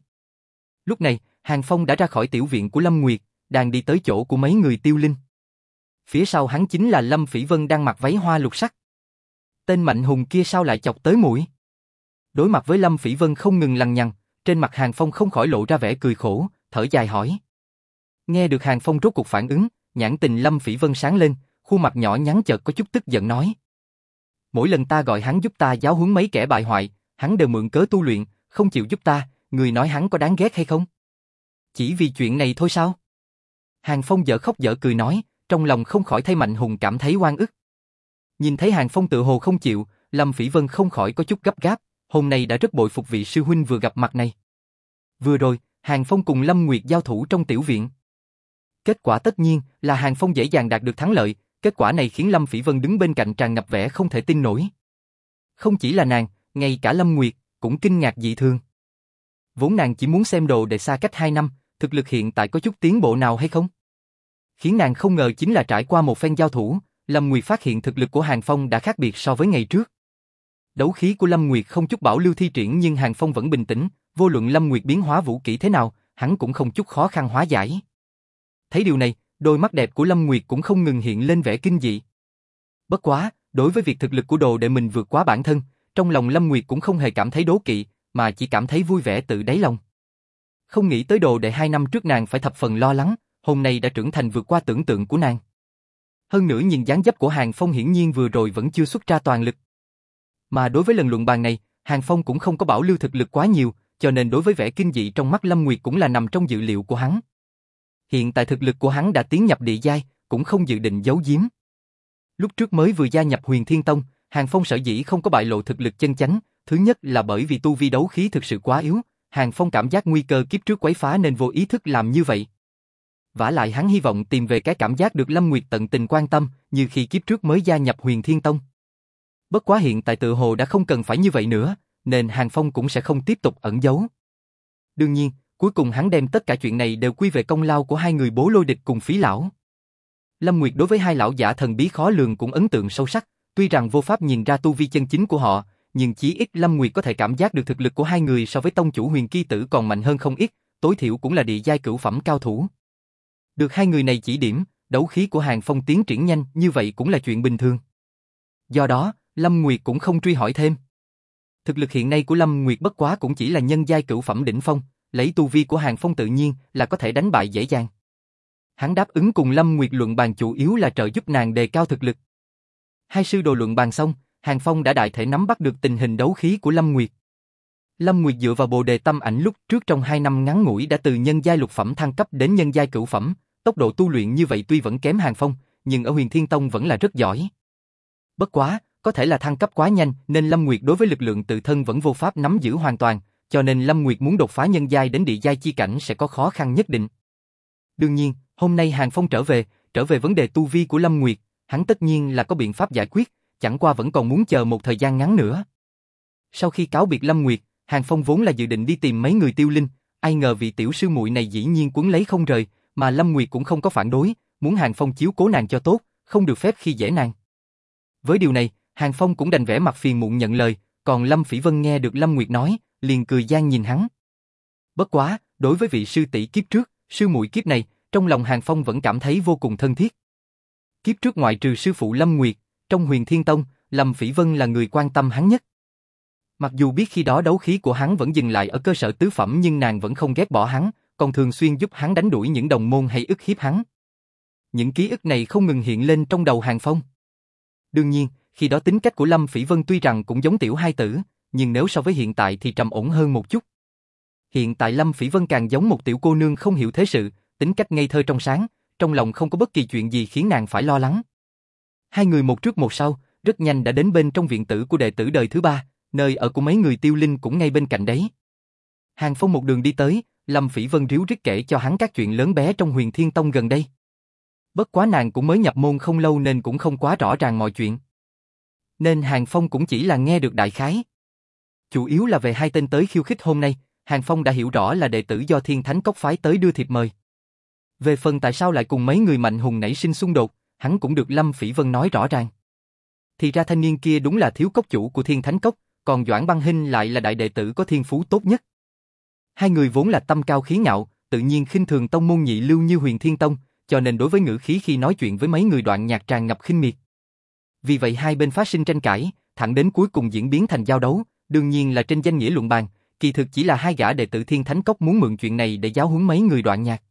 Lúc này, Hàng Phong đã ra khỏi tiểu viện của Lâm Nguyệt, đang đi tới chỗ của mấy người tiêu linh. Phía sau hắn chính là Lâm Phỉ Vân đang mặc váy hoa lục sắc. Tên mạnh hùng kia sao lại chọc tới mũi? Đối mặt với Lâm Phỉ Vân không ngừng lằng nhằng, trên mặt Hàng Phong không khỏi lộ ra vẻ cười khổ, thở dài hỏi. Nghe được Hàng Phong rốt cuộc phản ứng, nhãn tình Lâm Phỉ Vân sáng lên, khuôn mặt nhỏ nhắn chợt có chút tức giận nói. Mỗi lần ta gọi hắn giúp ta giáo huấn mấy kẻ bại hoại, hắn đều mượn cớ tu luyện, không chịu giúp ta, người nói hắn có đáng ghét hay không? Chỉ vì chuyện này thôi sao? Hàng Phong dở khóc dở cười nói, trong lòng không khỏi thay Mạnh Hùng cảm thấy oan ức. Nhìn thấy Hàng Phong tự hồ không chịu, Lâm Phỉ Vân không khỏi có chút gấp gáp, hôm nay đã rất bội phục vị sư huynh vừa gặp mặt này. Vừa rồi, Hàng Phong cùng Lâm Nguyệt giao thủ trong tiểu viện. Kết quả tất nhiên là Hàng Phong dễ dàng đạt được thắng lợi, kết quả này khiến Lâm Phỉ Vân đứng bên cạnh tràn ngập vẻ không thể tin nổi. Không chỉ là nàng, ngay cả Lâm Nguyệt cũng kinh ngạc dị thường. Vốn nàng chỉ muốn xem đồ để xa cách 2 năm, thực lực hiện tại có chút tiến bộ nào hay không? Khiến nàng không ngờ chính là trải qua một phen giao thủ, Lâm Nguyệt phát hiện thực lực của Hàng Phong đã khác biệt so với ngày trước. Đấu khí của Lâm Nguyệt không chút bảo lưu thi triển nhưng Hàng Phong vẫn bình tĩnh, vô luận Lâm Nguyệt biến hóa vũ kỹ thế nào, hắn cũng không chút khó khăn hóa giải. Thấy điều này, đôi mắt đẹp của Lâm Nguyệt cũng không ngừng hiện lên vẻ kinh dị. Bất quá, đối với việc thực lực của đồ đệ mình vượt quá bản thân, trong lòng Lâm Nguyệt cũng không hề cảm thấy đố kỵ, mà chỉ cảm thấy vui vẻ tự đáy lòng. Không nghĩ tới đồ đệ hai năm trước nàng phải thập phần lo lắng, hôm nay đã trưởng thành vượt qua tưởng tượng của nàng. Hơn nữa nhìn dáng dấp của Hàng Phong hiển nhiên vừa rồi vẫn chưa xuất ra toàn lực. Mà đối với lần luận bàn này, Hàng Phong cũng không có bảo lưu thực lực quá nhiều, cho nên đối với vẻ kinh dị trong mắt Lâm Nguyệt cũng là nằm trong dự liệu của hắn. Hiện tại thực lực của hắn đã tiến nhập địa giai, cũng không dự định giấu giếm. Lúc trước mới vừa gia nhập Huyền Thiên Tông, Hàng Phong sở dĩ không có bại lộ thực lực chân chánh, thứ nhất là bởi vì tu vi đấu khí thực sự quá yếu, Hàng Phong cảm giác nguy cơ kiếp trước quấy phá nên vô ý thức làm như vậy. Vả lại hắn hy vọng tìm về cái cảm giác được Lâm Nguyệt tận tình quan tâm, như khi kiếp trước mới gia nhập Huyền Thiên Tông. Bất quá hiện tại tự hồ đã không cần phải như vậy nữa, nên Hàng Phong cũng sẽ không tiếp tục ẩn giấu. Đương nhiên, cuối cùng hắn đem tất cả chuyện này đều quy về công lao của hai người bố lôi địch cùng phí lão. Lâm Nguyệt đối với hai lão giả thần bí khó lường cũng ấn tượng sâu sắc, tuy rằng vô pháp nhìn ra tu vi chân chính của họ, nhưng chí ít Lâm Nguyệt có thể cảm giác được thực lực của hai người so với tông chủ huyền kỳ tử còn mạnh hơn không ít, tối thiểu cũng là địa giai cửu phẩm cao thủ. Được hai người này chỉ điểm, đấu khí của Hàng Phong tiến triển nhanh như vậy cũng là chuyện bình thường. Do đó, Lâm Nguyệt cũng không truy hỏi thêm. Thực lực hiện nay của Lâm Nguyệt bất quá cũng chỉ là nhân giai cửu phẩm đỉnh phong, lấy tu vi của Hàng Phong tự nhiên là có thể đánh bại dễ dàng. Hắn đáp ứng cùng Lâm Nguyệt luận bàn chủ yếu là trợ giúp nàng đề cao thực lực. Hai sư đồ luận bàn xong, Hàng Phong đã đại thể nắm bắt được tình hình đấu khí của Lâm Nguyệt. Lâm Nguyệt dựa vào bồ đề tâm ảnh lúc trước trong hai năm ngắn ngủi đã từ nhân giai lục phẩm thăng cấp đến nhân giai cửu phẩm, tốc độ tu luyện như vậy tuy vẫn kém Hàng Phong, nhưng ở huyền Thiên Tông vẫn là rất giỏi. Bất quá, có thể là thăng cấp quá nhanh nên Lâm Nguyệt đối với lực lượng tự thân vẫn vô pháp nắm giữ hoàn toàn, cho nên Lâm Nguyệt muốn đột phá nhân giai đến địa giai chi cảnh sẽ có khó khăn nhất định. Đương nhiên, hôm nay Hàng Phong trở về, trở về vấn đề tu vi của Lâm Nguyệt, hắn tất nhiên là có biện pháp giải quyết, chẳng qua vẫn còn muốn chờ một thời gian ngắn nữa. Sau khi cáo biệt Lâm Nguyệt, Hàng Phong vốn là dự định đi tìm mấy người tiêu linh, ai ngờ vị tiểu sư muội này dĩ nhiên cuốn lấy không rời, mà Lâm Nguyệt cũng không có phản đối, muốn Hàng Phong chiếu cố nàng cho tốt, không được phép khi dễ nàng. Với điều này, Hàng Phong cũng đành vẻ mặt phiền muộn nhận lời, còn Lâm Phỉ Vân nghe được Lâm Nguyệt nói, liền cười gian nhìn hắn. Bất quá, đối với vị sư tỷ kiếp trước, sư muội kiếp này, trong lòng Hàng Phong vẫn cảm thấy vô cùng thân thiết. Kiếp trước ngoại trừ sư phụ Lâm Nguyệt, trong huyền thiên tông, Lâm Phỉ Vân là người quan tâm hắn nhất. Mặc dù biết khi đó đấu khí của hắn vẫn dừng lại ở cơ sở tứ phẩm nhưng nàng vẫn không ghét bỏ hắn, còn thường xuyên giúp hắn đánh đuổi những đồng môn hay ức hiếp hắn. Những ký ức này không ngừng hiện lên trong đầu Hàng Phong. Đương nhiên, khi đó tính cách của Lâm Phỉ Vân tuy rằng cũng giống tiểu hai tử, nhưng nếu so với hiện tại thì trầm ổn hơn một chút. Hiện tại Lâm Phỉ Vân càng giống một tiểu cô nương không hiểu thế sự, tính cách ngây thơ trong sáng, trong lòng không có bất kỳ chuyện gì khiến nàng phải lo lắng. Hai người một trước một sau, rất nhanh đã đến bên trong viện tử của đệ tử đời thứ ba, nơi ở của mấy người tiêu linh cũng ngay bên cạnh đấy. Hàng Phong một đường đi tới, Lâm Phỉ Vân ríu rít kể cho hắn các chuyện lớn bé trong huyền thiên tông gần đây. Bất quá nàng cũng mới nhập môn không lâu nên cũng không quá rõ ràng mọi chuyện. Nên Hàng Phong cũng chỉ là nghe được đại khái. Chủ yếu là về hai tên tới khiêu khích hôm nay, Hàng Phong đã hiểu rõ là đệ tử do Thiên Thánh Cốc phái tới đưa thiệp mời. Về phần tại sao lại cùng mấy người mạnh hùng nảy sinh xung đột, hắn cũng được Lâm Phỉ Vân nói rõ ràng. Thì ra thanh niên kia đúng là thiếu cốc chủ của Thiên Thánh Cốc, còn Doãn Băng Hinh lại là đại đệ tử có thiên phú tốt nhất. Hai người vốn là tâm cao khí ngạo, tự nhiên khinh thường tông môn nhị lưu như Huyền Thiên Tông, cho nên đối với ngữ khí khi nói chuyện với mấy người đoạn nhạc tràn ngập khinh miệt. Vì vậy hai bên phát sinh tranh cãi, thẳng đến cuối cùng diễn biến thành giao đấu, đương nhiên là trên danh nghĩa luận bàn, kỳ thực chỉ là hai gã đệ tử Thiên Thánh Cốc muốn mượn chuyện này để giáo huấn mấy người đoạn nhạc.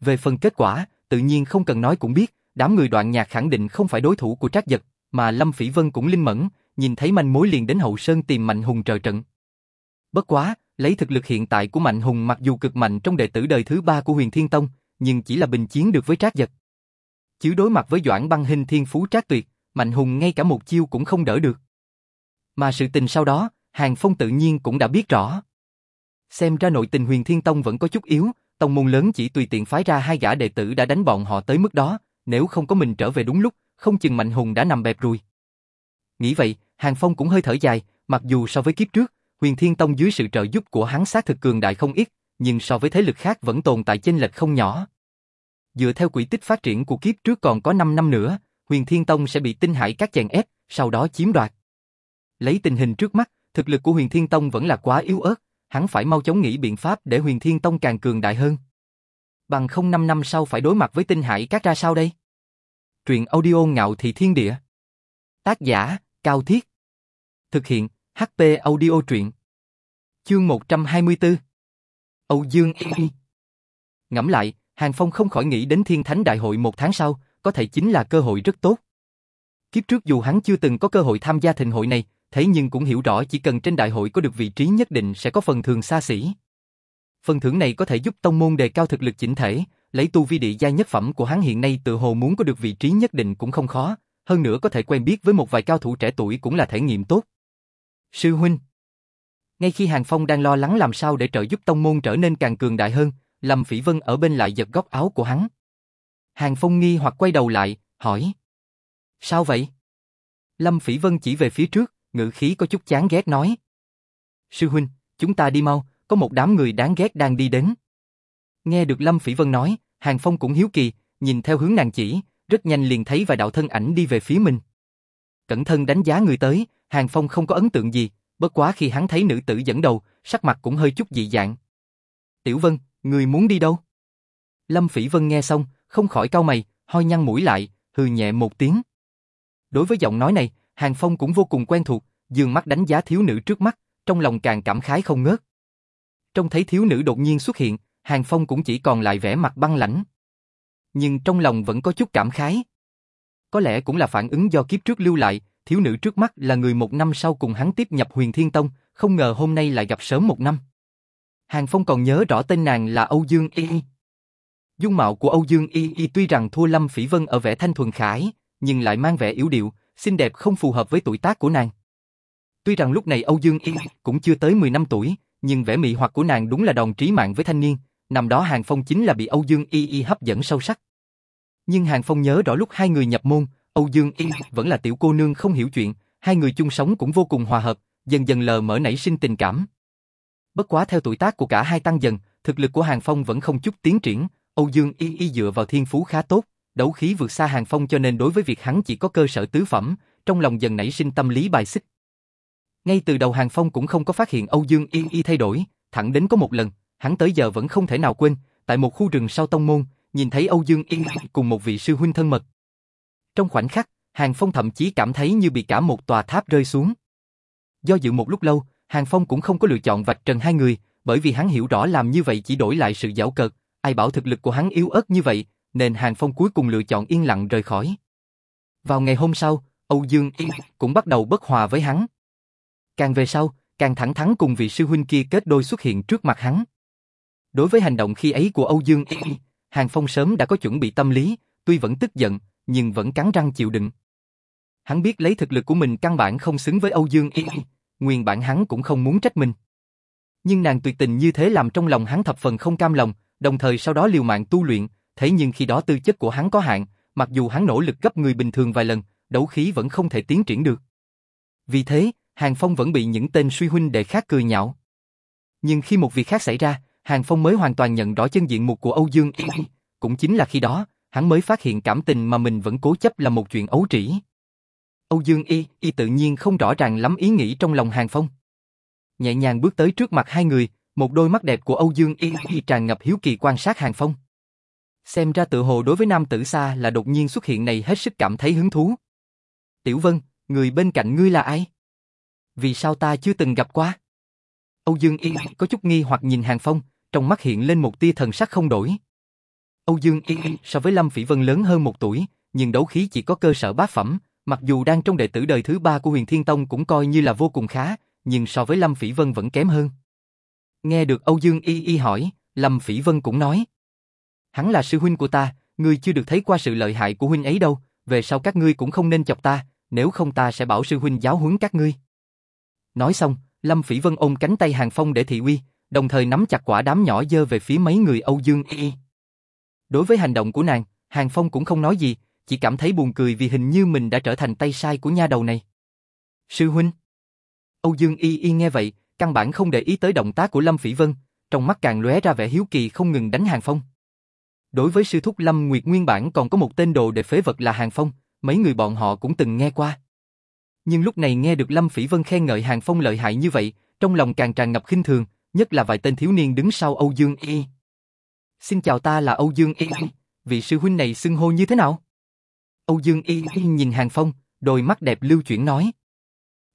Về phần kết quả, tự nhiên không cần nói cũng biết, đám người đoạn nhạc khẳng định không phải đối thủ của Trác Giật, mà Lâm Phỉ Vân cũng linh mẫn, nhìn thấy manh mối liền đến hậu sơn tìm Mạnh Hùng trợ trận. Bất quá, lấy thực lực hiện tại của Mạnh Hùng mặc dù cực mạnh trong đệ tử đời thứ ba của Huyền Thiên Tông, nhưng chỉ là bình chiến được với Trác Giật. Chứ đối mặt với Doãn Băng Hình Thiên Phú Trác Tuyệt, Mạnh Hùng ngay cả một chiêu cũng không đỡ được. Mà sự tình sau đó, Hàng Phong tự nhiên cũng đã biết rõ. Xem ra nội tình Huyền Thiên Tông vẫn có chút yếu, tông môn lớn chỉ tùy tiện phái ra hai gã đệ tử đã đánh bọn họ tới mức đó, nếu không có mình trở về đúng lúc, không chừng Mạnh Hùng đã nằm bẹp rồi. Nghĩ vậy, Hàng Phong cũng hơi thở dài, mặc dù so với kiếp trước, Huyền Thiên Tông dưới sự trợ giúp của hắn xác thực cường đại không ít, nhưng so với thế lực khác vẫn tồn tại chênh lệch không nhỏ. Dựa theo quỹ tích phát triển của kiếp trước còn có 5 năm nữa, Huyền Thiên Tông sẽ bị tinh hải các chèn ép, sau đó chiếm đoạt. Lấy tình hình trước mắt, thực lực của Huyền Thiên Tông vẫn là quá yếu ớt, hắn phải mau chóng nghĩ biện pháp để Huyền Thiên Tông càng cường đại hơn. Bằng không 5 năm sau phải đối mặt với tinh hải các ra sao đây? Truyện audio ngạo thị thiên địa. Tác giả, Cao Thiết. Thực hiện, HP audio truyện. Chương 124. Âu Dương Y. Ngẫm lại, Hàng Phong không khỏi nghĩ đến Thiên Thánh Đại hội một tháng sau, có thể chính là cơ hội rất tốt. Kiếp trước dù hắn chưa từng có cơ hội tham gia thịnh hội này, thế nhưng cũng hiểu rõ chỉ cần trên đại hội có được vị trí nhất định sẽ có phần thường xa xỉ. Phần thưởng này có thể giúp tông môn đề cao thực lực chỉnh thể, lấy tu vi địa giai nhất phẩm của hắn hiện nay tự hồ muốn có được vị trí nhất định cũng không khó, hơn nữa có thể quen biết với một vài cao thủ trẻ tuổi cũng là thể nghiệm tốt. Sư huynh Ngay khi Hàng Phong đang lo lắng làm sao để trợ giúp tông môn trở nên càng cường đại hơn, Lâm Phỉ Vân ở bên lại giật góc áo của hắn. Hàng Phong nghi hoặc quay đầu lại, hỏi. Sao vậy? Lâm Phỉ Vân chỉ về phía trước, ngữ khí có chút chán ghét nói. Sư huynh, chúng ta đi mau, có một đám người đáng ghét đang đi đến. Nghe được Lâm Phỉ Vân nói, Hàng Phong cũng hiếu kỳ, nhìn theo hướng nàng chỉ, rất nhanh liền thấy vài đạo thân ảnh đi về phía mình. Cẩn thân đánh giá người tới, Hàng Phong không có ấn tượng gì, bất quá khi hắn thấy nữ tử dẫn đầu, sắc mặt cũng hơi chút dị dạng. Tiểu Vân, người muốn đi đâu? Lâm Phỉ Vân nghe xong, không khỏi cau mày, hoi nhăn mũi lại, hừ nhẹ một tiếng. Đối với giọng nói này, Hàng Phong cũng vô cùng quen thuộc, dường mắt đánh giá thiếu nữ trước mắt, trong lòng càng cảm khái không ngớt. Trông thấy thiếu nữ đột nhiên xuất hiện, Hàng Phong cũng chỉ còn lại vẻ mặt băng lãnh. Nhưng trong lòng vẫn có chút cảm khái. Có lẽ cũng là phản ứng do kiếp trước lưu lại, thiếu nữ trước mắt là người một năm sau cùng hắn tiếp nhập huyền thiên tông, không ngờ hôm nay lại gặp sớm một năm. Hàng Phong còn nhớ rõ tên nàng là Âu Dương Y Dung mạo của Âu Dương Y Y tuy rằng thua Lâm Phỉ Vân ở vẻ thanh thuần khải, nhưng lại mang vẻ yếu điệu, xinh đẹp không phù hợp với tuổi tác của nàng. Tuy rằng lúc này Âu Dương Y cũng chưa tới 10 năm tuổi, nhưng vẻ mị hoặc của nàng đúng là đòn trí mạng với thanh niên, năm đó Hàng Phong chính là bị Âu Dương Y Y hấp dẫn sâu sắc. Nhưng Hàng Phong nhớ rõ lúc hai người nhập môn, Âu Dương Y vẫn là tiểu cô nương không hiểu chuyện, hai người chung sống cũng vô cùng hòa hợp, dần dần lờ mở nảy sinh tình cảm. Bất quá theo tuổi tác của cả hai tăng dần, thực lực của Hàng Phong vẫn không chút tiến triển, Âu Dương Y Y dựa vào thiên phú khá tốt, đấu khí vượt xa Hàng Phong cho nên đối với việc hắn chỉ có cơ sở tứ phẩm, trong lòng dần nảy sinh tâm lý bài xích. Ngay từ đầu Hàng Phong cũng không có phát hiện Âu Dương yên Y thay đổi, thẳng đến có một lần, hắn tới giờ vẫn không thể nào quên, tại một khu rừng sau tông môn, nhìn thấy Âu Dương Y cùng một vị sư huynh thân mật. Trong khoảnh khắc, Hàng Phong thậm chí cảm thấy như bị cả một tòa tháp rơi xuống. Do dự một lúc lâu, Hàng Phong cũng không có lựa chọn vạch trần hai người, bởi vì hắn hiểu rõ làm như vậy chỉ đổi lại sự giảo cợt, ai bảo thực lực của hắn yếu ớt như vậy, nên Hàng Phong cuối cùng lựa chọn yên lặng rời khỏi. Vào ngày hôm sau, Âu Dương yên cũng bắt đầu bất hòa với hắn. Càng về sau, càng thẳng thắn cùng vị sư huynh kia kết đôi xuất hiện trước mặt hắn. Đối với hành động khi ấy của Âu Dương Y, Hàng Phong sớm đã có chuẩn bị tâm lý, tuy vẫn tức giận, nhưng vẫn cắn răng chịu đựng. Hắn biết lấy thực lực của mình căn bản không xứng với Âu Dương Y, nguyên bản hắn cũng không muốn trách mình. Nhưng nàng tuyệt tình như thế làm trong lòng hắn thập phần không cam lòng, đồng thời sau đó liều mạng tu luyện, thế nhưng khi đó tư chất của hắn có hạn, mặc dù hắn nỗ lực gấp người bình thường vài lần, đấu khí vẫn không thể tiến triển được. Vì thế, Hàng Phong vẫn bị những tên suy huynh đệ khác cười nhạo. Nhưng khi một việc khác xảy ra, Hàng Phong mới hoàn toàn nhận rõ chân diện mục của Âu Dương Y. Cũng chính là khi đó, hắn mới phát hiện cảm tình mà mình vẫn cố chấp là một chuyện ấu trĩ. Âu Dương Y, Y tự nhiên không rõ ràng lắm ý nghĩ trong lòng Hàng Phong. Nhẹ nhàng bước tới trước mặt hai người, một đôi mắt đẹp của Âu Dương Y, Y tràn ngập hiếu kỳ quan sát Hàng Phong. Xem ra tự hồ đối với nam tử xa là đột nhiên xuất hiện này hết sức cảm thấy hứng thú. Tiểu Vân, người bên cạnh ngươi là ai? Vì sao ta chưa từng gặp qua? Âu Dương Y có chút nghi hoặc nhìn Hàng Phong, trong mắt hiện lên một tia thần sắc không đổi. Âu Dương Y so với Lâm Phỉ Vân lớn hơn một tuổi, nhưng đấu khí chỉ có cơ sở bát phẩm, mặc dù đang trong đệ tử đời thứ ba của Huyền Thiên Tông cũng coi như là vô cùng khá, nhưng so với Lâm Phỉ Vân vẫn kém hơn. Nghe được Âu Dương Y Y hỏi, Lâm Phỉ Vân cũng nói. Hắn là sư huynh của ta, ngươi chưa được thấy qua sự lợi hại của huynh ấy đâu, về sau các ngươi cũng không nên chọc ta, nếu không ta sẽ bảo sư huynh giáo huấn các ngươi. Nói xong, Lâm Phỉ Vân ôm cánh tay Hàng Phong để thị uy, đồng thời nắm chặt quả đám nhỏ dơ về phía mấy người Âu Dương Y. Đối với hành động của nàng, Hàng Phong cũng không nói gì, chỉ cảm thấy buồn cười vì hình như mình đã trở thành tay sai của nha đầu này. Sư huynh. Âu Dương Y Y nghe vậy, căn bản không để ý tới động tác của Lâm Phỉ Vân, trong mắt càng lóe ra vẻ hiếu kỳ không ngừng đánh Hàng Phong. Đối với sư thúc Lâm Nguyệt nguyên bản còn có một tên đồ để phế vật là Hàng Phong, mấy người bọn họ cũng từng nghe qua. Nhưng lúc này nghe được Lâm Phỉ Vân khen ngợi Hàng Phong lợi hại như vậy, trong lòng càng tràn ngập khinh thường, nhất là vài tên thiếu niên đứng sau Âu Dương Y. Xin chào ta là Âu Dương Y, vị sư huynh này xưng hô như thế nào? Âu Dương Y nhìn Hàng Phong, đôi mắt đẹp lưu chuyển nói.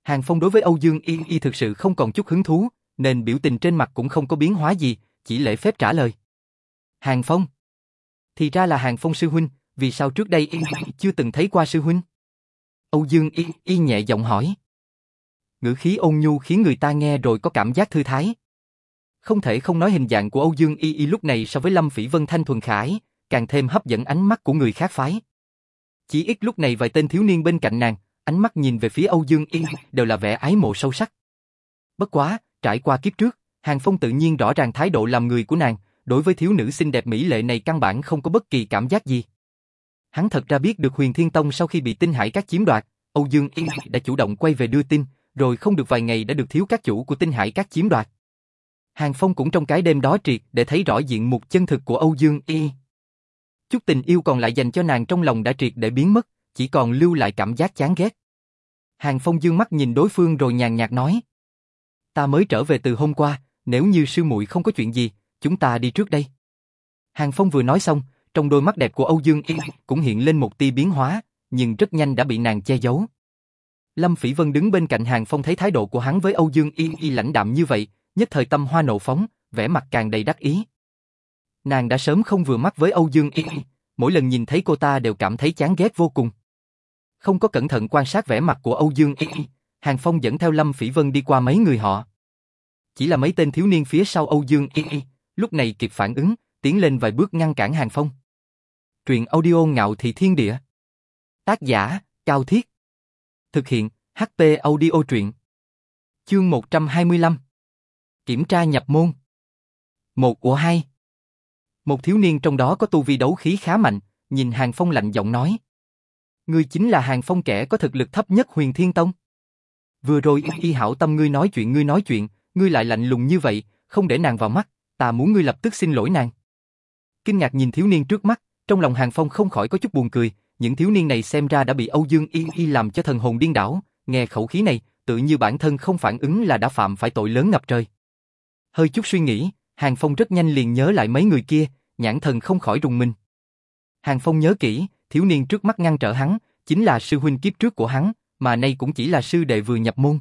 Hàng Phong đối với Âu Dương Y Y thực sự không còn chút hứng thú, nên biểu tình trên mặt cũng không có biến hóa gì, chỉ lễ phép trả lời. Hàng Phong. Thì ra là Hàng Phong sư huynh, vì sao trước đây Y chưa từng thấy qua sư huynh? Âu Dương Y Y nhẹ giọng hỏi. Ngữ khí ôn nhu khiến người ta nghe rồi có cảm giác thư thái. Không thể không nói hình dạng của Âu Dương Y Y lúc này so với Lâm Phỉ Vân thanh thuần khải, càng thêm hấp dẫn ánh mắt của người khác phái. Chỉ ít lúc này vài tên thiếu niên bên cạnh nàng, ánh mắt nhìn về phía Âu Dương Y đều là vẻ ái mộ sâu sắc. Bất quá, trải qua kiếp trước, Hàng Phong tự nhiên rõ ràng thái độ làm người của nàng, đối với thiếu nữ xinh đẹp mỹ lệ này căn bản không có bất kỳ cảm giác gì. Hắn thật ra biết được Huyền Thiên Tông sau khi bị Tinh Hải các chiếm đoạt, Âu Dương Y đã chủ động quay về đưa tin, rồi không được vài ngày đã được thiếu các chủ của Tinh Hải các chiếm đoạt. Hàng Phong cũng trong cái đêm đó triệt để thấy rõ diện mục chân thực của Âu Dương Y. Chút tình yêu còn lại dành cho nàng trong lòng đã triệt để biến mất, chỉ còn lưu lại cảm giác chán ghét. Hàng Phong dương mắt nhìn đối phương rồi nhàn nhạt nói. Ta mới trở về từ hôm qua, nếu như sư muội không có chuyện gì, chúng ta đi trước đây. Hàng Phong vừa nói xong, trong đôi mắt đẹp của Âu Dương Y cũng hiện lên một tia biến hóa, nhưng rất nhanh đã bị nàng che giấu. Lâm Phỉ Vân đứng bên cạnh Hàng Phong thấy thái độ của hắn với Âu Dương Y Y lãnh đạm như vậy, nhất thời tâm hoa nộ phóng, vẻ mặt càng đầy đắc ý. Nàng đã sớm không vừa mắt với Âu Dương Y, mỗi lần nhìn thấy cô ta đều cảm thấy chán ghét vô cùng. Không có cẩn thận quan sát vẻ mặt của Âu Dương Y, Hàng Phong dẫn theo Lâm Phỉ Vân đi qua mấy người họ. Chỉ là mấy tên thiếu niên phía sau Âu Dương Y, lúc này kịp phản ứng, tiến lên vài bước ngăn cản Hàng Phong. Truyện audio ngạo thị thiên địa. Tác giả, Cao Thiết. Thực hiện, HP audio truyện. Chương 125 Kiểm tra nhập môn Một của hai Một thiếu niên trong đó có tu vi đấu khí khá mạnh, nhìn Hàng Phong lạnh giọng nói. Ngươi chính là Hàng Phong kẻ có thực lực thấp nhất huyền thiên tông. Vừa rồi y hảo tâm ngươi nói chuyện ngươi nói chuyện, ngươi lại lạnh lùng như vậy, không để nàng vào mắt, ta muốn ngươi lập tức xin lỗi nàng. Kinh ngạc nhìn thiếu niên trước mắt, trong lòng Hàng Phong không khỏi có chút buồn cười, những thiếu niên này xem ra đã bị Âu Dương Y Y làm cho thần hồn điên đảo, nghe khẩu khí này, tự như bản thân không phản ứng là đã phạm phải tội lớn ngập trời. Hơi chút suy nghĩ, Hàng Phong rất nhanh liền nhớ lại mấy người kia, nhãn thần không khỏi rùng mình. Hàng Phong nhớ kỹ, thiếu niên trước mắt ngăn trở hắn, chính là sư huynh kiếp trước của hắn, mà nay cũng chỉ là sư đệ vừa nhập môn.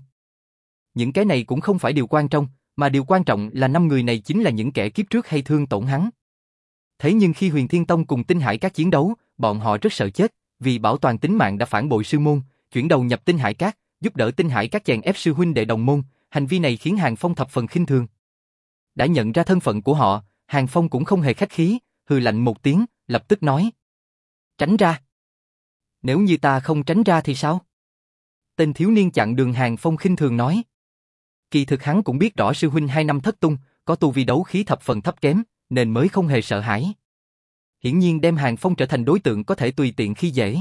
Những cái này cũng không phải điều quan trọng, mà điều quan trọng là năm người này chính là những kẻ kiếp trước hay thương tổn hắn. Thế nhưng khi Huyền Thiên Tông cùng Tinh Hải các chiến đấu, bọn họ rất sợ chết, vì bảo toàn tính mạng đã phản bội sư môn, chuyển đầu nhập Tinh Hải các, giúp đỡ Tinh Hải các chèn ép sư huynh đệ đồng môn, hành vi này khiến Hàng Phong thập phần khinh thường. Đã nhận ra thân phận của họ, Hàng Phong cũng không hề khách khí, hừ lạnh một tiếng, lập tức nói. Tránh ra. Nếu như ta không tránh ra thì sao? Tên thiếu niên chặn đường Hàng Phong khinh thường nói. Kỳ thực hắn cũng biết rõ sư huynh hai năm thất tung, có tu vi đấu khí thập phần thấp kém, nên mới không hề sợ hãi. Hiển nhiên đem Hàng Phong trở thành đối tượng có thể tùy tiện khi dễ.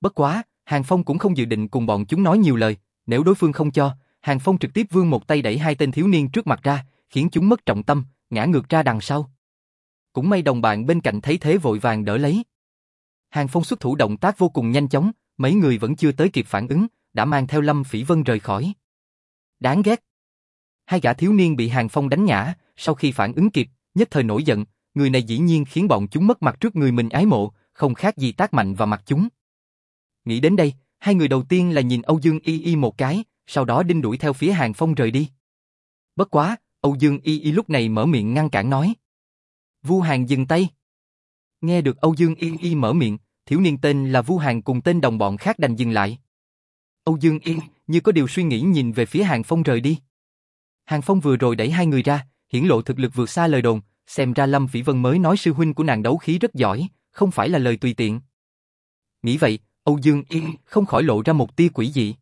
Bất quá, Hàng Phong cũng không dự định cùng bọn chúng nói nhiều lời, nếu đối phương không cho, Hàng Phong trực tiếp vươn một tay đẩy hai tên thiếu niên trước mặt ra, khiến chúng mất trọng tâm, ngã ngược ra đằng sau. Cũng may đồng bạn bên cạnh thấy thế vội vàng đỡ lấy. Hàng Phong xuất thủ động tác vô cùng nhanh chóng, mấy người vẫn chưa tới kịp phản ứng, đã mang theo Lâm Phỉ Vân rời khỏi. Đáng ghét. Hai gã thiếu niên bị Hàng Phong đánh ngã, sau khi phản ứng kịp, nhất thời nổi giận, người này dĩ nhiên khiến bọn chúng mất mặt trước người mình ái mộ, không khác gì tác mạnh vào mặt chúng. Nghĩ đến đây, hai người đầu tiên là nhìn Âu Dương Y Y một cái, sau đó đinh đuổi theo phía Hàng Phong rời đi. Bất quá, Âu Dương Y Y lúc này mở miệng ngăn cản nói. Vu Hàng dừng tay. Nghe được Âu Dương Y Y mở miệng, thiếu niên tên là Vu Hàng cùng tên đồng bọn khác đành dừng lại. Âu Dương Y như có điều suy nghĩ nhìn về phía Hàng Phong rời đi. Hàng Phong vừa rồi đẩy hai người ra, hiển lộ thực lực vượt xa lời đồn, xem ra Lâm Phỉ Vân mới nói sư huynh của nàng đấu khí rất giỏi, không phải là lời tùy tiện. Nghĩ vậy, Âu Dương yên không khỏi lộ ra một tia quỷ dị.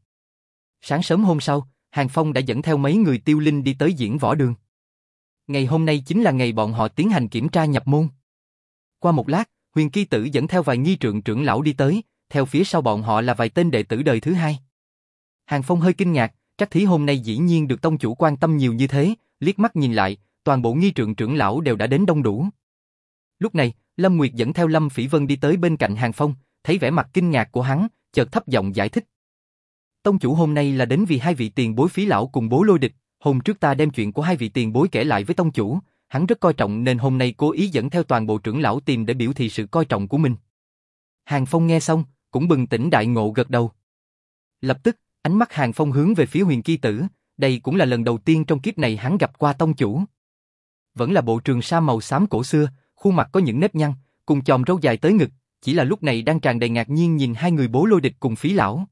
Sáng sớm hôm sau, Hàng Phong đã dẫn theo mấy người tiêu linh đi tới diễn võ đường. Ngày hôm nay chính là ngày bọn họ tiến hành kiểm tra nhập môn. Qua một lát, huyền ký tử dẫn theo vài nghi trượng trưởng lão đi tới, theo phía sau bọn họ là vài tên đệ tử đời thứ hai. Hàng Phong hơi kinh ngạc, chắc thí hôm nay dĩ nhiên được tông chủ quan tâm nhiều như thế, liếc mắt nhìn lại, toàn bộ nghi trượng trưởng lão đều đã đến đông đủ. Lúc này, Lâm Nguyệt dẫn theo Lâm Phỉ Vân đi tới bên cạnh Hàng Phong, thấy vẻ mặt kinh ngạc của hắn, chợt thấp giọng giải thích. Tông chủ hôm nay là đến vì hai vị tiền bối phí lão cùng bố lôi địch, hôm trước ta đem chuyện của hai vị tiền bối kể lại với tông chủ, hắn rất coi trọng nên hôm nay cố ý dẫn theo toàn bộ trưởng lão tìm để biểu thị sự coi trọng của mình. Hàng Phong nghe xong, cũng bừng tỉnh đại ngộ gật đầu. Lập tức, ánh mắt Hàng Phong hướng về phía huyền kỳ tử, đây cũng là lần đầu tiên trong kiếp này hắn gặp qua tông chủ. Vẫn là bộ trường sa màu xám cổ xưa, khuôn mặt có những nếp nhăn, cùng chòm râu dài tới ngực, chỉ là lúc này đang tràn đầy ngạc nhiên nhìn hai người bố lôi địch cùng phí lão.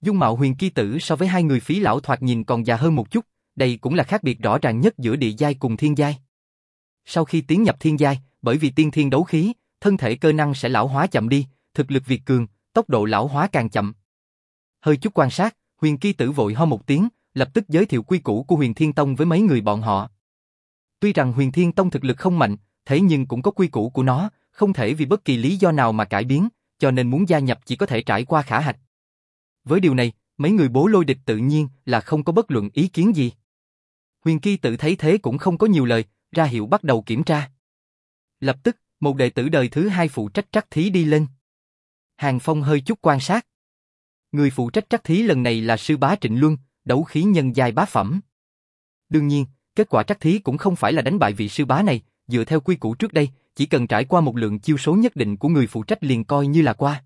Dung mạo huyền kỳ tử so với hai người phí lão thoạt nhìn còn già hơn một chút, đây cũng là khác biệt rõ ràng nhất giữa địa giai cùng thiên giai. Sau khi tiến nhập thiên giai, bởi vì tiên thiên đấu khí, thân thể cơ năng sẽ lão hóa chậm đi, thực lực việt cường, tốc độ lão hóa càng chậm. Hơi chút quan sát, huyền kỳ tử vội ho một tiếng, lập tức giới thiệu quy củ của huyền thiên tông với mấy người bọn họ. Tuy rằng huyền thiên tông thực lực không mạnh, thế nhưng cũng có quy củ của nó, không thể vì bất kỳ lý do nào mà cải biến, cho nên muốn gia nhập chỉ có thể trải qua khả hạch. Với điều này, mấy người bố lôi địch tự nhiên là không có bất luận ý kiến gì. Huyền Kỳ tự thấy thế cũng không có nhiều lời, ra hiệu bắt đầu kiểm tra. Lập tức, một đệ tử đời thứ hai phụ trách trắc thí đi lên. Hàng Phong hơi chút quan sát. Người phụ trách trắc thí lần này là sư bá Trịnh Luân, đấu khí nhân giai bá phẩm. Đương nhiên, kết quả trắc thí cũng không phải là đánh bại vị sư bá này, dựa theo quy củ trước đây, chỉ cần trải qua một lượng chiêu số nhất định của người phụ trách liền coi như là qua.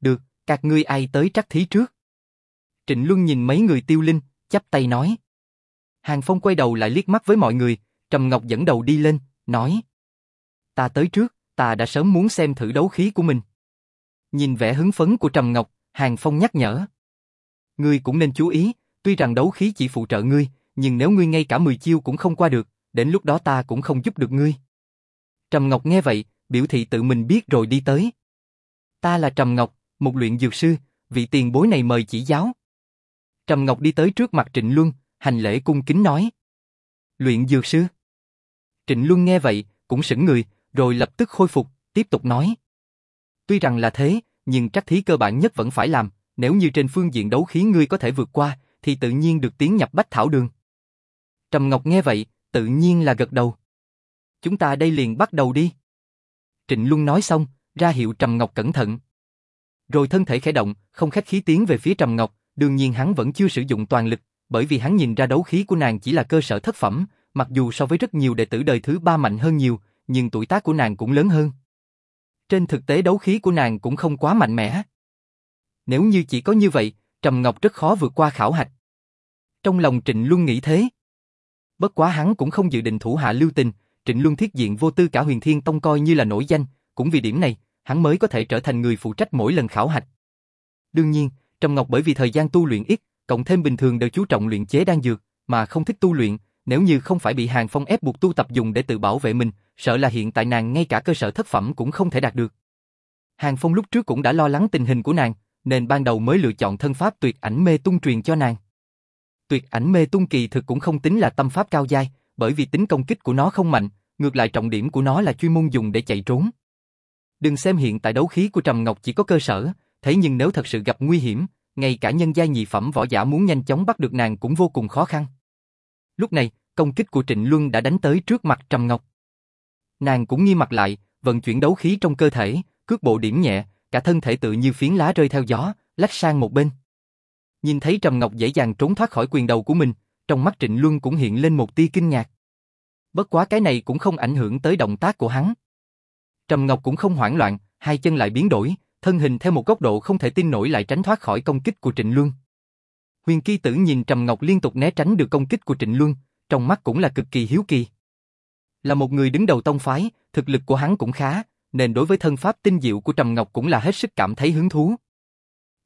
Được, các ngươi ai tới trắc thí trước? Trịnh Luân nhìn mấy người tiêu linh, chắp tay nói. Hàng Phong quay đầu lại liếc mắt với mọi người, Trầm Ngọc dẫn đầu đi lên, nói. Ta tới trước, ta đã sớm muốn xem thử đấu khí của mình. Nhìn vẻ hứng phấn của Trầm Ngọc, Hàng Phong nhắc nhở. Ngươi cũng nên chú ý, tuy rằng đấu khí chỉ phụ trợ ngươi, nhưng nếu ngươi ngay cả 10 chiêu cũng không qua được, đến lúc đó ta cũng không giúp được ngươi. Trầm Ngọc nghe vậy, biểu thị tự mình biết rồi đi tới. Ta là Trầm Ngọc, một luyện dược sư, vị tiền bối này mời chỉ giáo. Trầm Ngọc đi tới trước mặt Trịnh Luân, hành lễ cung kính nói. Luyện dược sư. Trịnh Luân nghe vậy, cũng sững người, rồi lập tức khôi phục, tiếp tục nói. Tuy rằng là thế, nhưng trắc thí cơ bản nhất vẫn phải làm, nếu như trên phương diện đấu khí ngươi có thể vượt qua, thì tự nhiên được tiến nhập bách thảo đường. Trầm Ngọc nghe vậy, tự nhiên là gật đầu. Chúng ta đây liền bắt đầu đi. Trịnh Luân nói xong, ra hiệu Trầm Ngọc cẩn thận. Rồi thân thể khẽ động, không khách khí tiến về phía Trầm Ngọc, đương nhiên hắn vẫn chưa sử dụng toàn lực, bởi vì hắn nhìn ra đấu khí của nàng chỉ là cơ sở thất phẩm, mặc dù so với rất nhiều đệ tử đời thứ ba mạnh hơn nhiều, nhưng tuổi tác của nàng cũng lớn hơn. Trên thực tế đấu khí của nàng cũng không quá mạnh mẽ. Nếu như chỉ có như vậy, Trầm Ngọc rất khó vượt qua khảo hạch. Trong lòng Trịnh Luân nghĩ thế. Bất quá hắn cũng không dự định thủ hạ lưu tình, Trịnh Luân thiết diện vô tư cả huyền thiên tông coi như là nổi danh, cũng vì điểm này, hắn mới có thể trở thành người phụ trách mỗi lần khảo hạch. Đương nhiên, Trầm Ngọc bởi vì thời gian tu luyện ít, cộng thêm bình thường đều chú trọng luyện chế đan dược, mà không thích tu luyện, nếu như không phải bị Hàng Phong ép buộc tu tập dùng để tự bảo vệ mình, sợ là hiện tại nàng ngay cả cơ sở thất phẩm cũng không thể đạt được. Hàng Phong lúc trước cũng đã lo lắng tình hình của nàng, nên ban đầu mới lựa chọn thân pháp tuyệt ảnh mê tung truyền cho nàng. Tuyệt ảnh mê tung kỳ thực cũng không tính là tâm pháp cao giai, bởi vì tính công kích của nó không mạnh, ngược lại trọng điểm của nó là chuyên môn dùng để chạy trốn. Đừng xem hiện tại đấu khí của Trầm Ngọc chỉ có cơ sở, thế nhưng nếu thật sự gặp nguy hiểm, ngay cả nhân giai nhị phẩm võ giả muốn nhanh chóng bắt được nàng cũng vô cùng khó khăn. Lúc này, công kích của Trịnh Luân đã đánh tới trước mặt Trầm Ngọc. Nàng cũng nghi mặt lại, vận chuyển đấu khí trong cơ thể, cước bộ điểm nhẹ, cả thân thể tự như phiến lá rơi theo gió, lách sang một bên. Nhìn thấy Trầm Ngọc dễ dàng trốn thoát khỏi quyền đầu của mình, trong mắt Trịnh Luân cũng hiện lên một tia kinh ngạc. Bất quá cái này cũng không ảnh hưởng tới động tác của hắn. Trầm Ngọc cũng không hoảng loạn, hai chân lại biến đổi, thân hình theo một góc độ không thể tin nổi lại tránh thoát khỏi công kích của Trịnh Luân. Huyền Ki Tử nhìn Trầm Ngọc liên tục né tránh được công kích của Trịnh Luân, trong mắt cũng là cực kỳ hiếu kỳ. Là một người đứng đầu tông phái, thực lực của hắn cũng khá, nên đối với thân pháp tinh diệu của Trầm Ngọc cũng là hết sức cảm thấy hứng thú.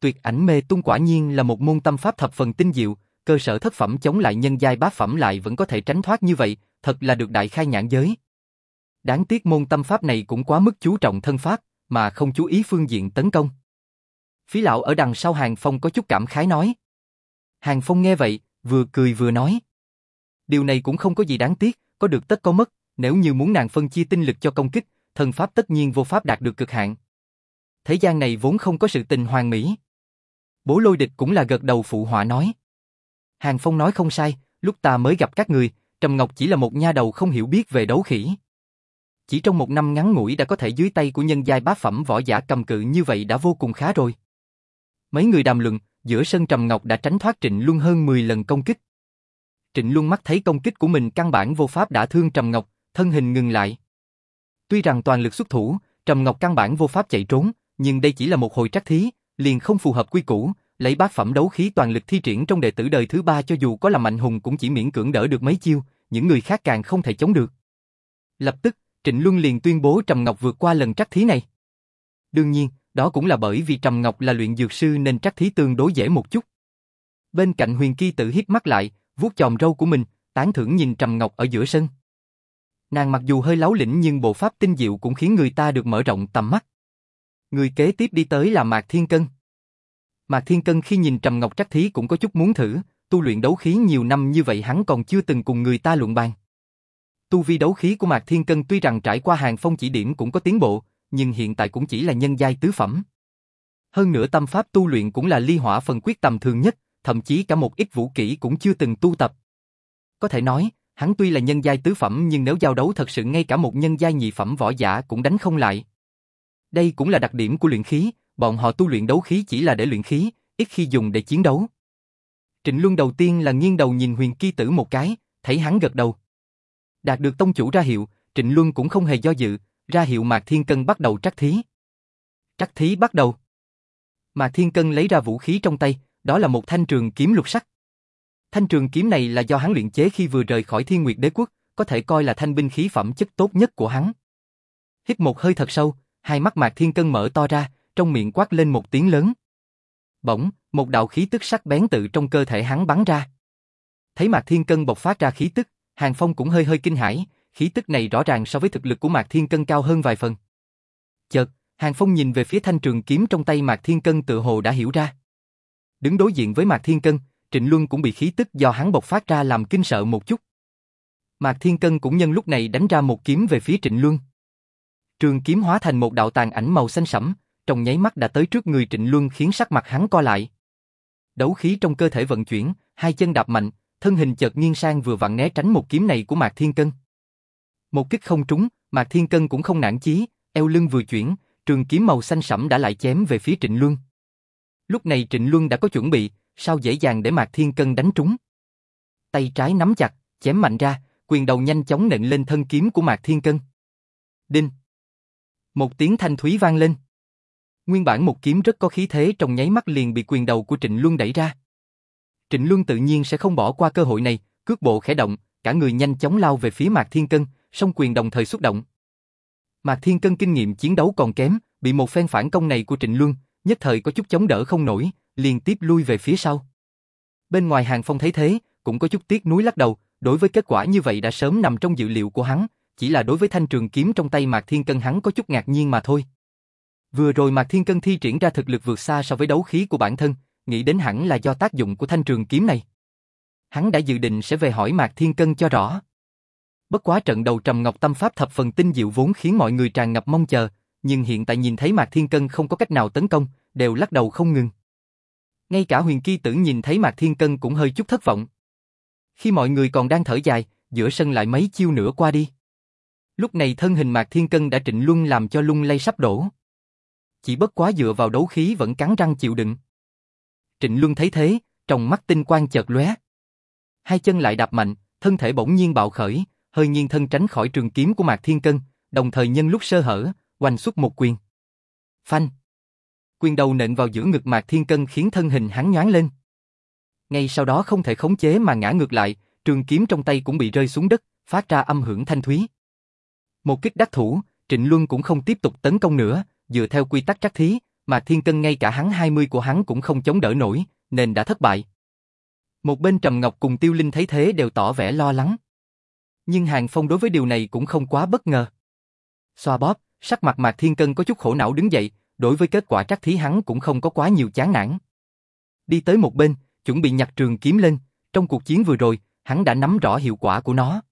Tuyệt ảnh mê tung quả nhiên là một môn tâm pháp thập phần tinh diệu, cơ sở thất phẩm chống lại nhân giai bát phẩm lại vẫn có thể tránh thoát như vậy, thật là được đại khai nhãn giới. Đáng tiếc môn tâm pháp này cũng quá mức chú trọng thân pháp, mà không chú ý phương diện tấn công. Phí lão ở đằng sau Hàng Phong có chút cảm khái nói. Hàng Phong nghe vậy, vừa cười vừa nói. Điều này cũng không có gì đáng tiếc, có được tất có mất, nếu như muốn nàng phân chia tinh lực cho công kích, thần pháp tất nhiên vô pháp đạt được cực hạn. Thế gian này vốn không có sự tình hoàn mỹ. Bố lôi địch cũng là gật đầu phụ họa nói. Hàng Phong nói không sai, lúc ta mới gặp các người, Trầm Ngọc chỉ là một nha đầu không hiểu biết về đấu khỉ. Chỉ trong một năm ngắn ngủi đã có thể dưới tay của nhân giai bá phẩm võ giả cầm cự như vậy đã vô cùng khá rồi. Mấy người đàm luận, giữa sân Trầm Ngọc đã tránh thoát Trịnh Luân hơn 10 lần công kích. Trịnh Luân mắt thấy công kích của mình căn bản vô pháp đã thương Trầm Ngọc, thân hình ngừng lại. Tuy rằng toàn lực xuất thủ, Trầm Ngọc căn bản vô pháp chạy trốn, nhưng đây chỉ là một hồi trắc thí, liền không phù hợp quy củ, lấy bát phẩm đấu khí toàn lực thi triển trong đệ tử đời thứ ba cho dù có là mạnh hùng cũng chỉ miễn cưỡng đỡ được mấy chiêu, những người khác càng không thể chống được. Lập tức, Trịnh Luân liền tuyên bố Trầm Ngọc vượt qua lần trắc thí này. Đương nhiên, đó cũng là bởi vì Trầm Ngọc là luyện dược sư nên trắc thí tương đối dễ một chút. Bên cạnh Huyền Ki tự hít mắt lại, vuốt chòm râu của mình, tán thưởng nhìn Trầm Ngọc ở giữa sân. Nàng mặc dù hơi láo lĩnh nhưng bộ pháp tinh diệu cũng khiến người ta được mở rộng tầm mắt. Người kế tiếp đi tới là Mạc Thiên Cân. Mạc Thiên Cân khi nhìn Trầm Ngọc trắc thí cũng có chút muốn thử, tu luyện đấu khí nhiều năm như vậy hắn còn chưa từng cùng người ta luận bàn. Tu vi đấu khí của Mạc Thiên Cân tuy rằng trải qua hàng phong chỉ điểm cũng có tiến bộ, nhưng hiện tại cũng chỉ là nhân giai tứ phẩm. Hơn nữa tâm pháp tu luyện cũng là ly hỏa phần quyết tầm thường nhất, thậm chí cả một ít vũ kỹ cũng chưa từng tu tập. Có thể nói, hắn tuy là nhân giai tứ phẩm nhưng nếu giao đấu thật sự ngay cả một nhân giai nhị phẩm võ giả cũng đánh không lại. Đây cũng là đặc điểm của luyện khí, bọn họ tu luyện đấu khí chỉ là để luyện khí, ít khi dùng để chiến đấu. Trịnh Luân đầu tiên là nghiêng đầu nhìn huyền kỳ tử một cái, thấy hắn gật đầu. Đạt được tông chủ ra hiệu, Trịnh Luân cũng không hề do dự, ra hiệu Mạc Thiên Cân bắt đầu trắc thí. Trắc thí bắt đầu. Mạc Thiên Cân lấy ra vũ khí trong tay, đó là một thanh trường kiếm lục sắc. Thanh trường kiếm này là do hắn luyện chế khi vừa rời khỏi Thiên Nguyệt Đế quốc, có thể coi là thanh binh khí phẩm chất tốt nhất của hắn. Hít một hơi thật sâu, hai mắt Mạc Thiên Cân mở to ra, trong miệng quát lên một tiếng lớn. Bỗng, một đạo khí tức sắc bén tự trong cơ thể hắn bắn ra. Thấy Mạc Thiên Cân bộc phát ra khí tức, Hàng Phong cũng hơi hơi kinh hãi, khí tức này rõ ràng so với thực lực của Mạc Thiên Cân cao hơn vài phần. Chợt, Hàng Phong nhìn về phía thanh trường kiếm trong tay Mạc Thiên Cân tự hồ đã hiểu ra. Đứng đối diện với Mạc Thiên Cân, Trịnh Luân cũng bị khí tức do hắn bộc phát ra làm kinh sợ một chút. Mạc Thiên Cân cũng nhân lúc này đánh ra một kiếm về phía Trịnh Luân. Trường kiếm hóa thành một đạo tàn ảnh màu xanh sẫm, trong nháy mắt đã tới trước người Trịnh Luân khiến sắc mặt hắn co lại. Đấu khí trong cơ thể vận chuyển, hai chân đạp mạnh, thân hình chợt nghiêng sang vừa vặn né tránh một kiếm này của Mạc Thiên Cân. Một kích không trúng, Mạc Thiên Cân cũng không nản chí, eo lưng vừa chuyển, trường kiếm màu xanh sẫm đã lại chém về phía Trịnh Luân. Lúc này Trịnh Luân đã có chuẩn bị, sao dễ dàng để Mạc Thiên Cân đánh trúng. Tay trái nắm chặt, chém mạnh ra, quyền đầu nhanh chóng nện lên thân kiếm của Mạc Thiên Cân. Đinh! Một tiếng thanh thúy vang lên. Nguyên bản một kiếm rất có khí thế trong nháy mắt liền bị quyền đầu của Trịnh Luân đẩy ra. Trịnh Luân tự nhiên sẽ không bỏ qua cơ hội này, cước bộ khẽ động, cả người nhanh chóng lao về phía Mạc Thiên Cân, song quyền đồng thời xuất động. Mạc Thiên Cân kinh nghiệm chiến đấu còn kém, bị một phen phản công này của Trịnh Luân, nhất thời có chút chống đỡ không nổi, liên tiếp lui về phía sau. Bên ngoài Hàng Phong thấy thế, cũng có chút tiếc nuối lắc đầu, đối với kết quả như vậy đã sớm nằm trong dự liệu của hắn, chỉ là đối với thanh trường kiếm trong tay Mạc Thiên Cân hắn có chút ngạc nhiên mà thôi. Vừa rồi Mạc Thiên Cân thi triển ra thực lực vượt xa so với đấu khí của bản thân, nghĩ đến hẳn là do tác dụng của thanh trường kiếm này. Hắn đã dự định sẽ về hỏi Mạc Thiên Cân cho rõ. Bất quá trận đầu Trầm Ngọc Tâm Pháp thập phần tinh diệu vốn khiến mọi người tràn ngập mong chờ, nhưng hiện tại nhìn thấy Mạc Thiên Cân không có cách nào tấn công, đều lắc đầu không ngừng. Ngay cả huyền kỳ tử nhìn thấy Mạc Thiên Cân cũng hơi chút thất vọng. Khi mọi người còn đang thở dài, giữa sân lại mấy chiêu nữa qua đi. Lúc này thân hình Mạc Thiên Cân đã trịnh luân làm cho lung lay sắp đổ. Chỉ bất quá dựa vào đấu khí vẫn cắn răng chịu đựng. Trịnh Luân thấy thế, trong mắt tinh quang chợt lóe. Hai chân lại đạp mạnh, thân thể bỗng nhiên bạo khởi, hơi nghiêng thân tránh khỏi trường kiếm của Mạc Thiên Cân, đồng thời nhân lúc sơ hở, hoành xuất một quyền. Phanh! Quyền đầu nện vào giữa ngực Mạc Thiên Cân khiến thân hình hắn nhoáng lên. Ngay sau đó không thể khống chế mà ngã ngược lại, trường kiếm trong tay cũng bị rơi xuống đất, phát ra âm hưởng thanh thúy. Một kích đắc thủ, Trịnh Luân cũng không tiếp tục tấn công nữa, dựa theo quy tắc trắc thí, Mạc Thiên Cân ngay cả hắn 20 của hắn cũng không chống đỡ nổi, nên đã thất bại. Một bên Trầm Ngọc cùng Tiêu Linh thấy thế đều tỏ vẻ lo lắng. Nhưng Hàng Phong đối với điều này cũng không quá bất ngờ. Xoa bóp, sắc mặt Mạc Thiên Cân có chút khổ não đứng dậy, đối với kết quả trắc thí hắn cũng không có quá nhiều chán nản. Đi tới một bên, chuẩn bị nhặt trường kiếm lên, trong cuộc chiến vừa rồi, hắn đã nắm rõ hiệu quả của nó.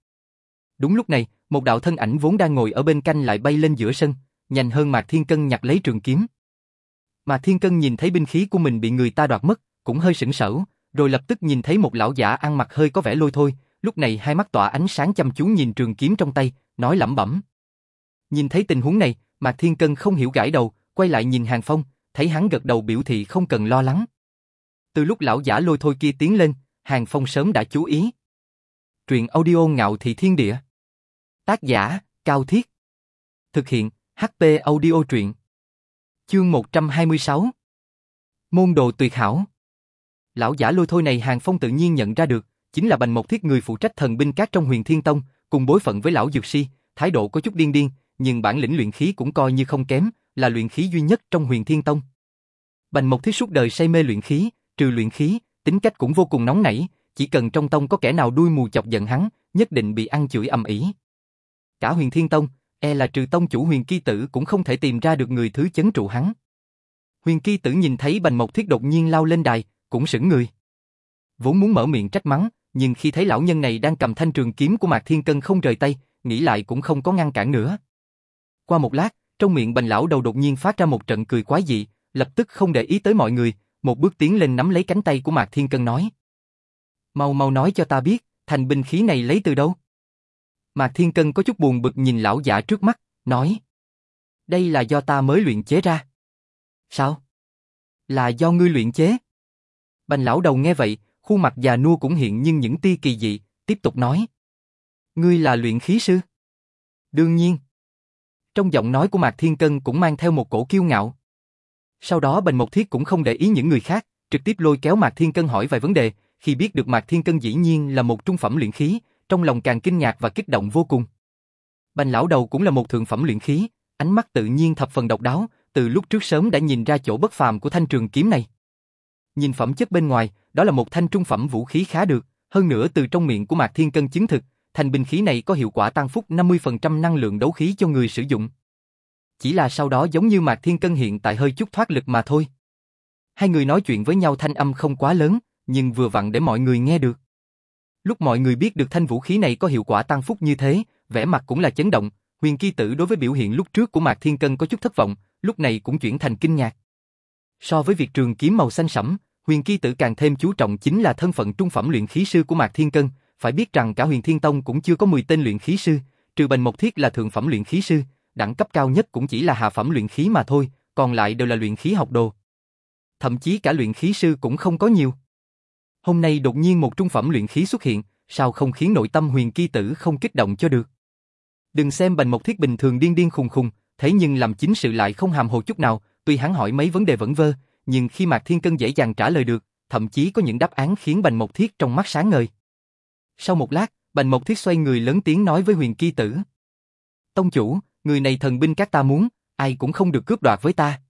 Đúng lúc này, một đạo thân ảnh vốn đang ngồi ở bên canh lại bay lên giữa sân, nhanh hơn Mạc Thiên Cân nhặt lấy trường kiếm. Mạc Thiên Cân nhìn thấy binh khí của mình bị người ta đoạt mất, cũng hơi sững sờ, rồi lập tức nhìn thấy một lão giả ăn mặc hơi có vẻ lôi thôi, lúc này hai mắt tỏa ánh sáng chăm chú nhìn trường kiếm trong tay, nói lẩm bẩm. Nhìn thấy tình huống này, Mạc Thiên Cân không hiểu gãi đầu, quay lại nhìn Hàng Phong, thấy hắn gật đầu biểu thị không cần lo lắng. Từ lúc lão giả lôi thôi kia tiến lên, Hàng Phong sớm đã chú ý. Truyện audio ngạo thị thiên địa. Tác giả, Cao Thiết. Thực hiện, HP audio truyện. Chương 126 Môn đồ tuyệt hảo Lão giả lôi thôi này Hàng Phong tự nhiên nhận ra được, chính là Bành Mộc Thiết người phụ trách thần binh cát trong huyền Thiên Tông, cùng bối phận với lão Dược Si, thái độ có chút điên điên, nhưng bản lĩnh luyện khí cũng coi như không kém, là luyện khí duy nhất trong huyền Thiên Tông. Bành Mộc Thiết suốt đời say mê luyện khí, trừ luyện khí, tính cách cũng vô cùng nóng nảy, chỉ cần trong tông có kẻ nào đuôi mù chọc giận hắn, nhất định bị ăn chửi ầm ĩ. Cả huyền Thiên Tông, e là trừ tông chủ huyền kỳ tử cũng không thể tìm ra được người thứ chấn trụ hắn. Huyền kỳ tử nhìn thấy Bành Mộc Thiết đột nhiên lao lên đài, cũng sững người. Vốn muốn mở miệng trách mắng, nhưng khi thấy lão nhân này đang cầm thanh trường kiếm của Mạc Thiên Cân không rời tay, nghĩ lại cũng không có ngăn cản nữa. Qua một lát, trong miệng Bành lão đầu đột nhiên phát ra một trận cười quái dị, lập tức không để ý tới mọi người, một bước tiến lên nắm lấy cánh tay của Mạc Thiên Cân nói: "Mau mau nói cho ta biết, thành binh khí này lấy từ đâu?" Mạc Thiên Cân có chút buồn bực nhìn lão giả trước mắt, nói: "Đây là do ta mới luyện chế ra." "Sao?" "Là do ngươi luyện chế?" Bành lão đầu nghe vậy, khuôn mặt già nua cũng hiện nhưng những tia kỳ dị, tiếp tục nói: "Ngươi là luyện khí sư?" "Đương nhiên." Trong giọng nói của Mạc Thiên Cân cũng mang theo một cổ kiêu ngạo. Sau đó Bành Mộc Thiết cũng không để ý những người khác, trực tiếp lôi kéo Mạc Thiên Cân hỏi vài vấn đề, khi biết được Mạc Thiên Cân dĩ nhiên là một trung phẩm luyện khí, trong lòng càng kinh ngạc và kích động vô cùng. Bành lão đầu cũng là một thượng phẩm luyện khí, ánh mắt tự nhiên thập phần độc đáo, từ lúc trước sớm đã nhìn ra chỗ bất phàm của thanh trường kiếm này. Nhìn phẩm chất bên ngoài, đó là một thanh trung phẩm vũ khí khá được, hơn nữa từ trong miệng của Mạc Thiên Cân chứng thực, thành binh khí này có hiệu quả tăng phúc 50% năng lượng đấu khí cho người sử dụng. chỉ là sau đó giống như Mạc Thiên Cân hiện tại hơi chút thoát lực mà thôi. Hai người nói chuyện với nhau thanh âm không quá lớn, nhưng vừa vặn để mọi người nghe được. Lúc mọi người biết được thanh vũ khí này có hiệu quả tăng phúc như thế, vẻ mặt cũng là chấn động, huyền kỳ tử đối với biểu hiện lúc trước của Mạc Thiên Cân có chút thất vọng, lúc này cũng chuyển thành kinh ngạc. So với việc trường kiếm màu xanh sẫm, huyền kỳ tử càng thêm chú trọng chính là thân phận trung phẩm luyện khí sư của Mạc Thiên Cân, phải biết rằng cả huyền thiên tông cũng chưa có 10 tên luyện khí sư, trừ Bành Mộc Thiết là thượng phẩm luyện khí sư, đẳng cấp cao nhất cũng chỉ là hạ phẩm luyện khí mà thôi, còn lại đều là luyện khí học đồ. Thậm chí cả luyện khí sư cũng không có nhiều. Hôm nay đột nhiên một trung phẩm luyện khí xuất hiện, sao không khiến nội tâm huyền kỳ tử không kích động cho được. Đừng xem Bành Mộc Thiết bình thường điên điên khùng khùng, thế nhưng làm chính sự lại không hàm hồ chút nào, tuy hắn hỏi mấy vấn đề vẫn vơ, nhưng khi Mạc Thiên Cân dễ dàng trả lời được, thậm chí có những đáp án khiến Bành Mộc Thiết trong mắt sáng ngời. Sau một lát, Bành Mộc Thiết xoay người lớn tiếng nói với huyền kỳ tử. Tông chủ, người này thần binh các ta muốn, ai cũng không được cướp đoạt với ta.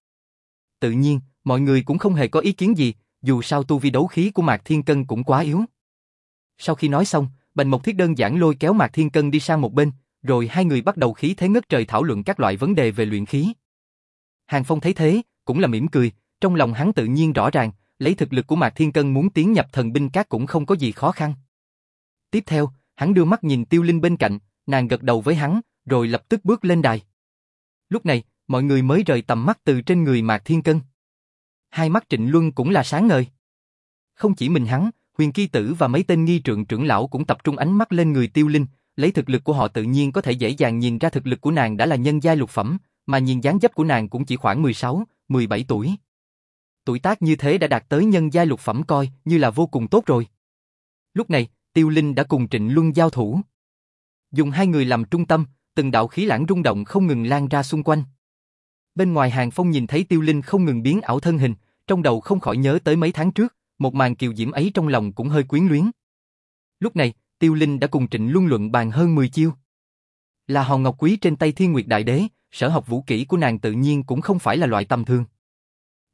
Tự nhiên, mọi người cũng không hề có ý kiến gì, dù sao tu vi đấu khí của Mạc Thiên Cân cũng quá yếu. Sau khi nói xong, Bành Mộc Thiết đơn giản lôi kéo Mạc Thiên Cân đi sang một bên, rồi hai người bắt đầu khí thế ngất trời thảo luận các loại vấn đề về luyện khí. Hàng Phong thấy thế, cũng là mỉm cười, trong lòng hắn tự nhiên rõ ràng, lấy thực lực của Mạc Thiên Cân muốn tiến nhập thần binh các cũng không có gì khó khăn. Tiếp theo, hắn đưa mắt nhìn Tiêu Linh bên cạnh, nàng gật đầu với hắn, rồi lập tức bước lên đài. Lúc này, mọi người mới rời tầm mắt từ trên người Mạc Thiên Cân. Hai mắt Trịnh Luân cũng là sáng ngời. Không chỉ mình hắn, Huyền Ki Tử và mấy tên nghi trượng trưởng lão cũng tập trung ánh mắt lên người Tiêu Linh, lấy thực lực của họ tự nhiên có thể dễ dàng nhìn ra thực lực của nàng đã là nhân giai lục phẩm, mà nhìn dáng dấp của nàng cũng chỉ khoảng 16, 17 tuổi. Tuổi tác như thế đã đạt tới nhân giai lục phẩm coi như là vô cùng tốt rồi. Lúc này, Tiêu Linh đã cùng Trịnh Luân giao thủ. Dùng hai người làm trung tâm, từng đạo khí lãng rung động không ngừng lan ra xung quanh. Bên ngoài hàng phong nhìn thấy Tiêu Linh không ngừng biến ảo thân hình, trong đầu không khỏi nhớ tới mấy tháng trước, một màn kiều diễm ấy trong lòng cũng hơi quyến luyến. Lúc này, Tiêu Linh đã cùng Trịnh Luân luận bàn hơn 10 chiêu. Là hòn ngọc quý trên tay Thiên Nguyệt Đại Đế, sở học vũ kỹ của nàng tự nhiên cũng không phải là loại tầm thường.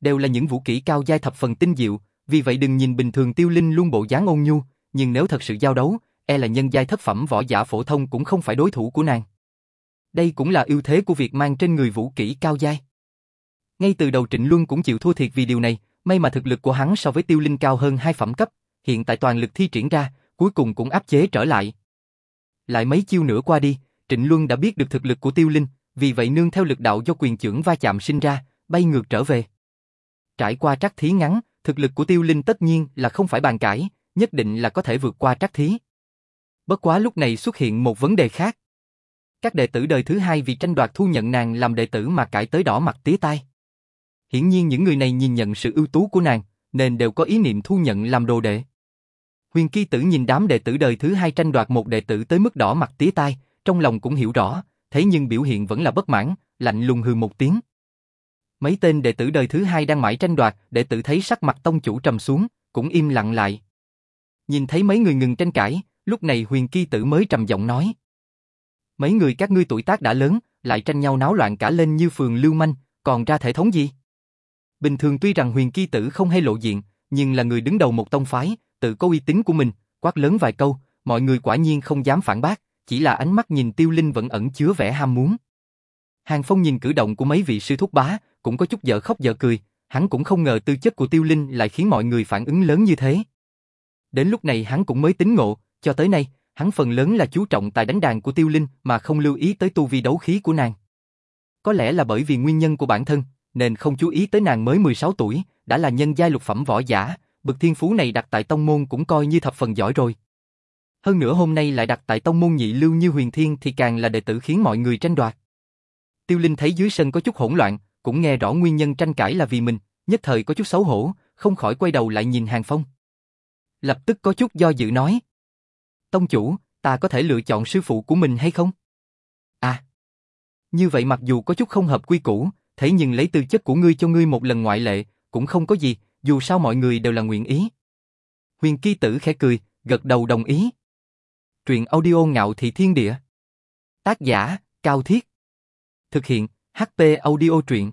Đều là những vũ kỹ cao giai thập phần tinh diệu, vì vậy đừng nhìn bình thường Tiêu Linh luôn bộ dáng ôn nhu, nhưng nếu thật sự giao đấu, e là nhân giai thất phẩm võ giả phổ thông cũng không phải đối thủ của nàng. Đây cũng là ưu thế của việc mang trên người vũ kỹ cao giai. Ngay từ đầu Trịnh Luân cũng chịu thua thiệt vì điều này, may mà thực lực của hắn so với Tiêu Linh cao hơn hai phẩm cấp, hiện tại toàn lực thi triển ra, cuối cùng cũng áp chế trở lại. Lại mấy chiêu nữa qua đi, Trịnh Luân đã biết được thực lực của Tiêu Linh, vì vậy nương theo lực đạo do quyền trưởng va chạm sinh ra, bay ngược trở về. Trải qua trắc thí ngắn, thực lực của Tiêu Linh tất nhiên là không phải bàn cãi, nhất định là có thể vượt qua trắc thí. Bất quá lúc này xuất hiện một vấn đề khác. Các đệ tử đời thứ hai vì tranh đoạt thu nhận nàng làm đệ tử mà cãi tới đỏ mặt tía tai. Hiển nhiên những người này nhìn nhận sự ưu tú của nàng, nên đều có ý niệm thu nhận làm đồ đệ. Huyền ki Tử nhìn đám đệ tử đời thứ hai tranh đoạt một đệ tử tới mức đỏ mặt tía tai, trong lòng cũng hiểu rõ, thế nhưng biểu hiện vẫn là bất mãn, lạnh lùng hừ một tiếng. Mấy tên đệ tử đời thứ hai đang mãi tranh đoạt, đệ tử thấy sắc mặt tông chủ trầm xuống, cũng im lặng lại. Nhìn thấy mấy người ngừng tranh cãi, lúc này Huyền Kỳ Tử mới trầm giọng nói. Mấy người các ngươi tuổi tác đã lớn, lại tranh nhau náo loạn cả lên như phường lưu manh, còn ra thể thống gì? Bình thường tuy rằng Huyền Kỳ Tử không hay lộ diện, nhưng là người đứng đầu một tông phái, tự có uy tín của mình, quát lớn vài câu, mọi người quả nhiên không dám phản bác, chỉ là ánh mắt nhìn Tiêu Linh vẫn ẩn chứa vẻ ham muốn. Hàng Phong nhìn cử động của mấy vị sư thúc bá, cũng có chút dở khóc dở cười, hắn cũng không ngờ tư chất của Tiêu Linh lại khiến mọi người phản ứng lớn như thế. Đến lúc này hắn cũng mới tính ngộ, cho tới nay, hắn phần lớn là chú trọng tại đánh đàn của Tiêu Linh mà không lưu ý tới tu vi đấu khí của nàng. Có lẽ là bởi vì nguyên nhân của bản thân, nên không chú ý tới nàng mới 16 tuổi, đã là nhân giai lục phẩm võ giả, bậc thiên phú này đặt tại tông môn cũng coi như thập phần giỏi rồi. Hơn nữa hôm nay lại đặt tại tông môn nhị lưu như huyền thiên thì càng là đệ tử khiến mọi người tranh đoạt. Tiêu Linh thấy dưới sân có chút hỗn loạn, cũng nghe rõ nguyên nhân tranh cãi là vì mình, nhất thời có chút xấu hổ, không khỏi quay đầu lại nhìn Hàng Phong. Lập tức có chút do dự nói. Tông chủ, ta có thể lựa chọn sư phụ của mình hay không? À, như vậy mặc dù có chút không hợp quy củ, thế nhưng lấy tư chất của ngươi cho ngươi một lần ngoại lệ, cũng không có gì, dù sao mọi người đều là nguyện ý. Huyền ki Tử khẽ cười, gật đầu đồng ý. Truyện audio ngạo thị thiên địa. Tác giả, Cao Thiết. Thực hiện, HP audio truyện.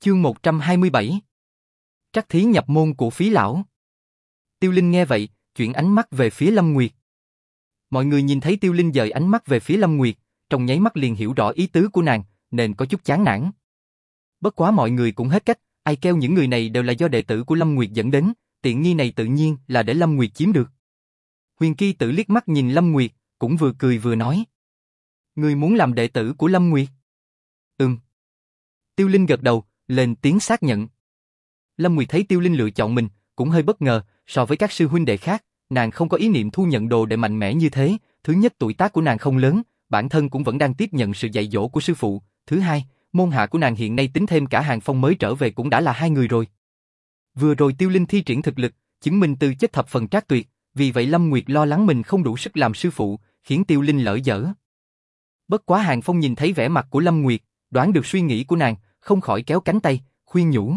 Chương 127. Trắc thí nhập môn của phí lão. Tiêu Linh nghe vậy, chuyển ánh mắt về phía Lâm Nguyệt. Mọi người nhìn thấy Tiêu Linh dời ánh mắt về phía Lâm Nguyệt, trong nháy mắt liền hiểu rõ ý tứ của nàng, nên có chút chán nản. Bất quá mọi người cũng hết cách, ai kêu những người này đều là do đệ tử của Lâm Nguyệt dẫn đến, tiện nghi này tự nhiên là để Lâm Nguyệt chiếm được. Huyền Ki tự liếc mắt nhìn Lâm Nguyệt, cũng vừa cười vừa nói. Người muốn làm đệ tử của Lâm Nguyệt? Ừm. Tiêu Linh gật đầu, lên tiếng xác nhận. Lâm Nguyệt thấy Tiêu Linh lựa chọn mình, cũng hơi bất ngờ, so với các sư huynh đệ khác, nàng không có ý niệm thu nhận đồ để mạnh mẽ như thế, thứ nhất tuổi tác của nàng không lớn, bản thân cũng vẫn đang tiếp nhận sự dạy dỗ của sư phụ, thứ hai, môn hạ của nàng hiện nay tính thêm cả hàng phong mới trở về cũng đã là hai người rồi. Vừa rồi Tiêu Linh thi triển thực lực, chứng minh tư chất thập phần trác tuyệt, vì vậy Lâm Nguyệt lo lắng mình không đủ sức làm sư phụ, khiến Tiêu Linh lỡ dở. Bất quá Hàng Phong nhìn thấy vẻ mặt của Lâm Nguyệt, đoán được suy nghĩ của nàng, không khỏi kéo cánh tay, khuyên nhủ.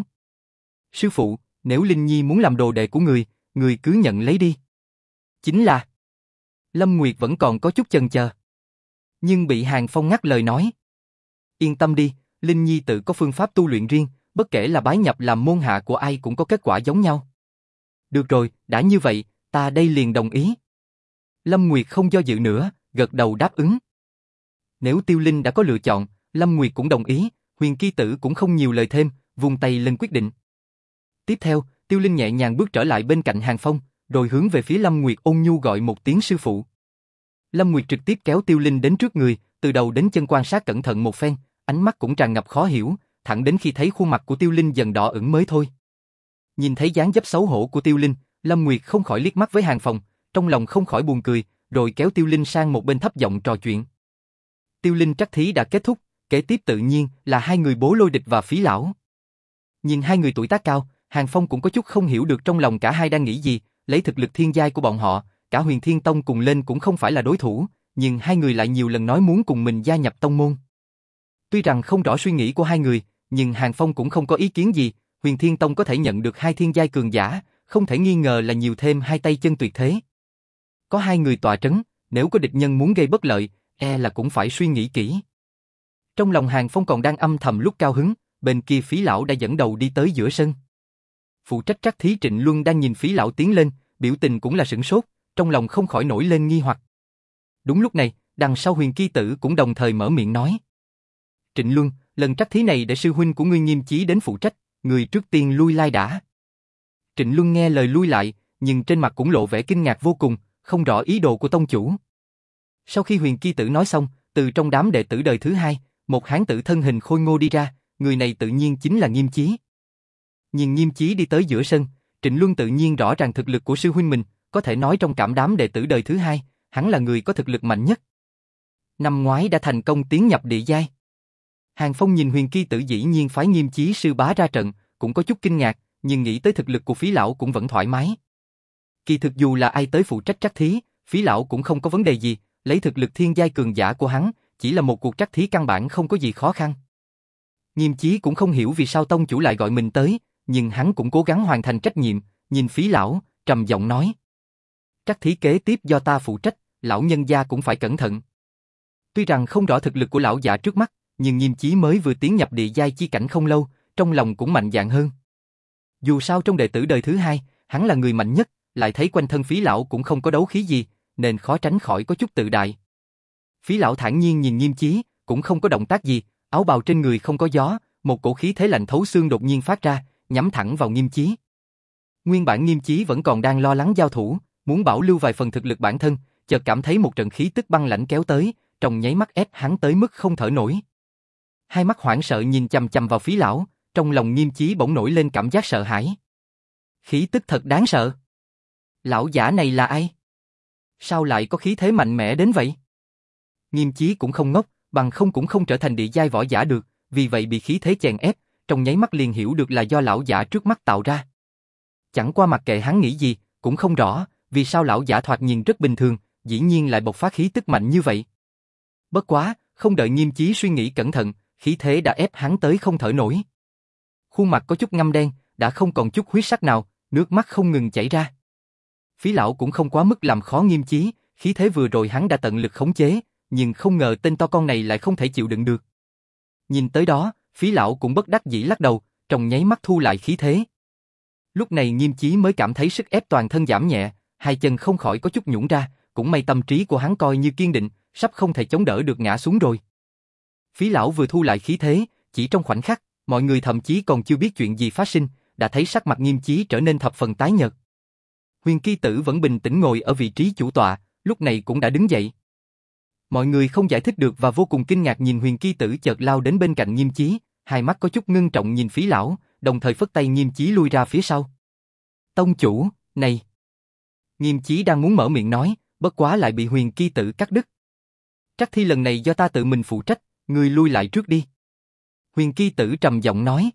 Sư phụ, nếu Linh Nhi muốn làm đồ đệ của người, người cứ nhận lấy đi. Chính là... Lâm Nguyệt vẫn còn có chút chần chờ. Nhưng bị Hàng Phong ngắt lời nói. Yên tâm đi, Linh Nhi tự có phương pháp tu luyện riêng, bất kể là bái nhập làm môn hạ của ai cũng có kết quả giống nhau. Được rồi, đã như vậy, ta đây liền đồng ý. Lâm Nguyệt không do dự nữa, gật đầu đáp ứng. Nếu Tiêu Linh đã có lựa chọn, Lâm Nguyệt cũng đồng ý, huyền kỳ tử cũng không nhiều lời thêm, vùng tay lên quyết định. Tiếp theo, Tiêu Linh nhẹ nhàng bước trở lại bên cạnh Hàng Phong, rồi hướng về phía Lâm Nguyệt ôn nhu gọi một tiếng sư phụ. Lâm Nguyệt trực tiếp kéo Tiêu Linh đến trước người, từ đầu đến chân quan sát cẩn thận một phen, ánh mắt cũng tràn ngập khó hiểu, thẳng đến khi thấy khuôn mặt của Tiêu Linh dần đỏ ửng mới thôi. Nhìn thấy dáng dấp xấu hổ của Tiêu Linh, Lâm Nguyệt không khỏi liếc mắt với Hàng Phong, trong lòng không khỏi buồn cười, rồi kéo Tiêu Linh sang một bên thấp giọng trò chuyện. Tiêu Linh trắc thí đã kết thúc, kế tiếp tự nhiên là hai người bố lôi địch và phí lão. Nhìn hai người tuổi tác cao, Hàng Phong cũng có chút không hiểu được trong lòng cả hai đang nghĩ gì, lấy thực lực thiên giai của bọn họ, cả huyền thiên tông cùng lên cũng không phải là đối thủ, nhưng hai người lại nhiều lần nói muốn cùng mình gia nhập tông môn. Tuy rằng không rõ suy nghĩ của hai người, nhưng Hàng Phong cũng không có ý kiến gì, huyền thiên tông có thể nhận được hai thiên giai cường giả, không thể nghi ngờ là nhiều thêm hai tay chân tuyệt thế. Có hai người tòa trấn, nếu có địch nhân muốn gây bất lợi, e là cũng phải suy nghĩ kỹ. Trong lòng Hàng Phong còn đang âm thầm lúc cao hứng, bên kia phí lão đã dẫn đầu đi tới giữa sân. Phụ trách trắc thí Trịnh Luân đang nhìn phí lão tiến lên, biểu tình cũng là sửng sốt, trong lòng không khỏi nổi lên nghi hoặc. Đúng lúc này, đằng sau huyền kỳ tử cũng đồng thời mở miệng nói. Trịnh Luân, lần trắc thí này để sư huynh của ngươi nghiêm chí đến phụ trách, người trước tiên lui lai đã. Trịnh Luân nghe lời lui lại, nhưng trên mặt cũng lộ vẻ kinh ngạc vô cùng, không rõ ý đồ của tông chủ. Sau khi huyền kỳ tử nói xong, từ trong đám đệ tử đời thứ hai, một hán tử thân hình khôi ngô đi ra, người này tự nhiên chính là Nghiêm Chí. Nhìn Nghiêm Chí đi tới giữa sân, Trịnh Luân tự nhiên rõ ràng thực lực của sư huynh mình, có thể nói trong cảm đám đệ tử đời thứ hai, hắn là người có thực lực mạnh nhất. Năm ngoái đã thành công tiến nhập địa giai. Hàng Phong nhìn huyền kỳ tử dĩ nhiên phái Nghiêm Chí sư bá ra trận, cũng có chút kinh ngạc, nhưng nghĩ tới thực lực của phí lão cũng vẫn thoải mái. Kỳ thực dù là ai tới phụ trách trắc thí, phí lão cũng không có vấn đề gì, lấy thực lực thiên giai cường giả của hắn, chỉ là một cuộc trắc thí căn bản không có gì khó khăn. Nghiêm chí cũng không hiểu vì sao tông chủ lại gọi mình tới, nhưng hắn cũng cố gắng hoàn thành trách nhiệm, nhìn phí lão, trầm giọng nói. Các thí kế tiếp do ta phụ trách, lão nhân gia cũng phải cẩn thận. Tuy rằng không rõ thực lực của lão giả trước mắt, nhưng nghiêm chí mới vừa tiến nhập địa giai chi cảnh không lâu, trong lòng cũng mạnh dạn hơn. Dù sao trong đệ tử đời thứ hai, hắn là người mạnh nhất, lại thấy quanh thân phí lão cũng không có đấu khí gì, nên khó tránh khỏi có chút tự đại. Phí lão thản nhiên nhìn nghiêm chí, cũng không có động tác gì, áo bào trên người không có gió, một cổ khí thế lạnh thấu xương đột nhiên phát ra, nhắm thẳng vào nghiêm chí. Nguyên bản nghiêm chí vẫn còn đang lo lắng giao thủ, muốn bảo lưu vài phần thực lực bản thân, chợt cảm thấy một trận khí tức băng lãnh kéo tới, trong nháy mắt ép hắn tới mức không thở nổi. Hai mắt hoảng sợ nhìn chầm chầm vào phí lão, trong lòng nghiêm chí bỗng nổi lên cảm giác sợ hãi. Khí tức thật đáng sợ. Lão giả này là ai? Sao lại có khí thế mạnh mẽ đến vậy? Nghiêm chí cũng không ngốc, bằng không cũng không trở thành địa giai võ giả được, vì vậy bị khí thế chèn ép, trong nháy mắt liền hiểu được là do lão giả trước mắt tạo ra. Chẳng qua mặc kệ hắn nghĩ gì, cũng không rõ, vì sao lão giả thoạt nhìn rất bình thường, dĩ nhiên lại bộc phát khí tức mạnh như vậy. Bất quá, không đợi nghiêm chí suy nghĩ cẩn thận, khí thế đã ép hắn tới không thở nổi. Khuôn mặt có chút ngâm đen, đã không còn chút huyết sắc nào, nước mắt không ngừng chảy ra. Phí lão cũng không quá mức làm khó nghiêm chí, khí thế vừa rồi hắn đã tận lực khống chế, nhưng không ngờ tên to con này lại không thể chịu đựng được. Nhìn tới đó, phí lão cũng bất đắc dĩ lắc đầu, trong nháy mắt thu lại khí thế. Lúc này nghiêm chí mới cảm thấy sức ép toàn thân giảm nhẹ, hai chân không khỏi có chút nhũn ra, cũng may tâm trí của hắn coi như kiên định, sắp không thể chống đỡ được ngã xuống rồi. Phí lão vừa thu lại khí thế, chỉ trong khoảnh khắc, mọi người thậm chí còn chưa biết chuyện gì phát sinh, đã thấy sắc mặt nghiêm chí trở nên thập phần tái nhợt. Huyền Ki Tử vẫn bình tĩnh ngồi ở vị trí chủ tọa, lúc này cũng đã đứng dậy. Mọi người không giải thích được và vô cùng kinh ngạc nhìn Huyền Kỳ Tử chợt lao đến bên cạnh Nghiêm Chí, hai mắt có chút ngưng trọng nhìn phí lão, đồng thời phất tay Nghiêm Chí lui ra phía sau. Tông chủ, này! Nghiêm Chí đang muốn mở miệng nói, bất quá lại bị Huyền Kỳ Tử cắt đứt. Trắc thi lần này do ta tự mình phụ trách, người lui lại trước đi. Huyền Kỳ Tử trầm giọng nói.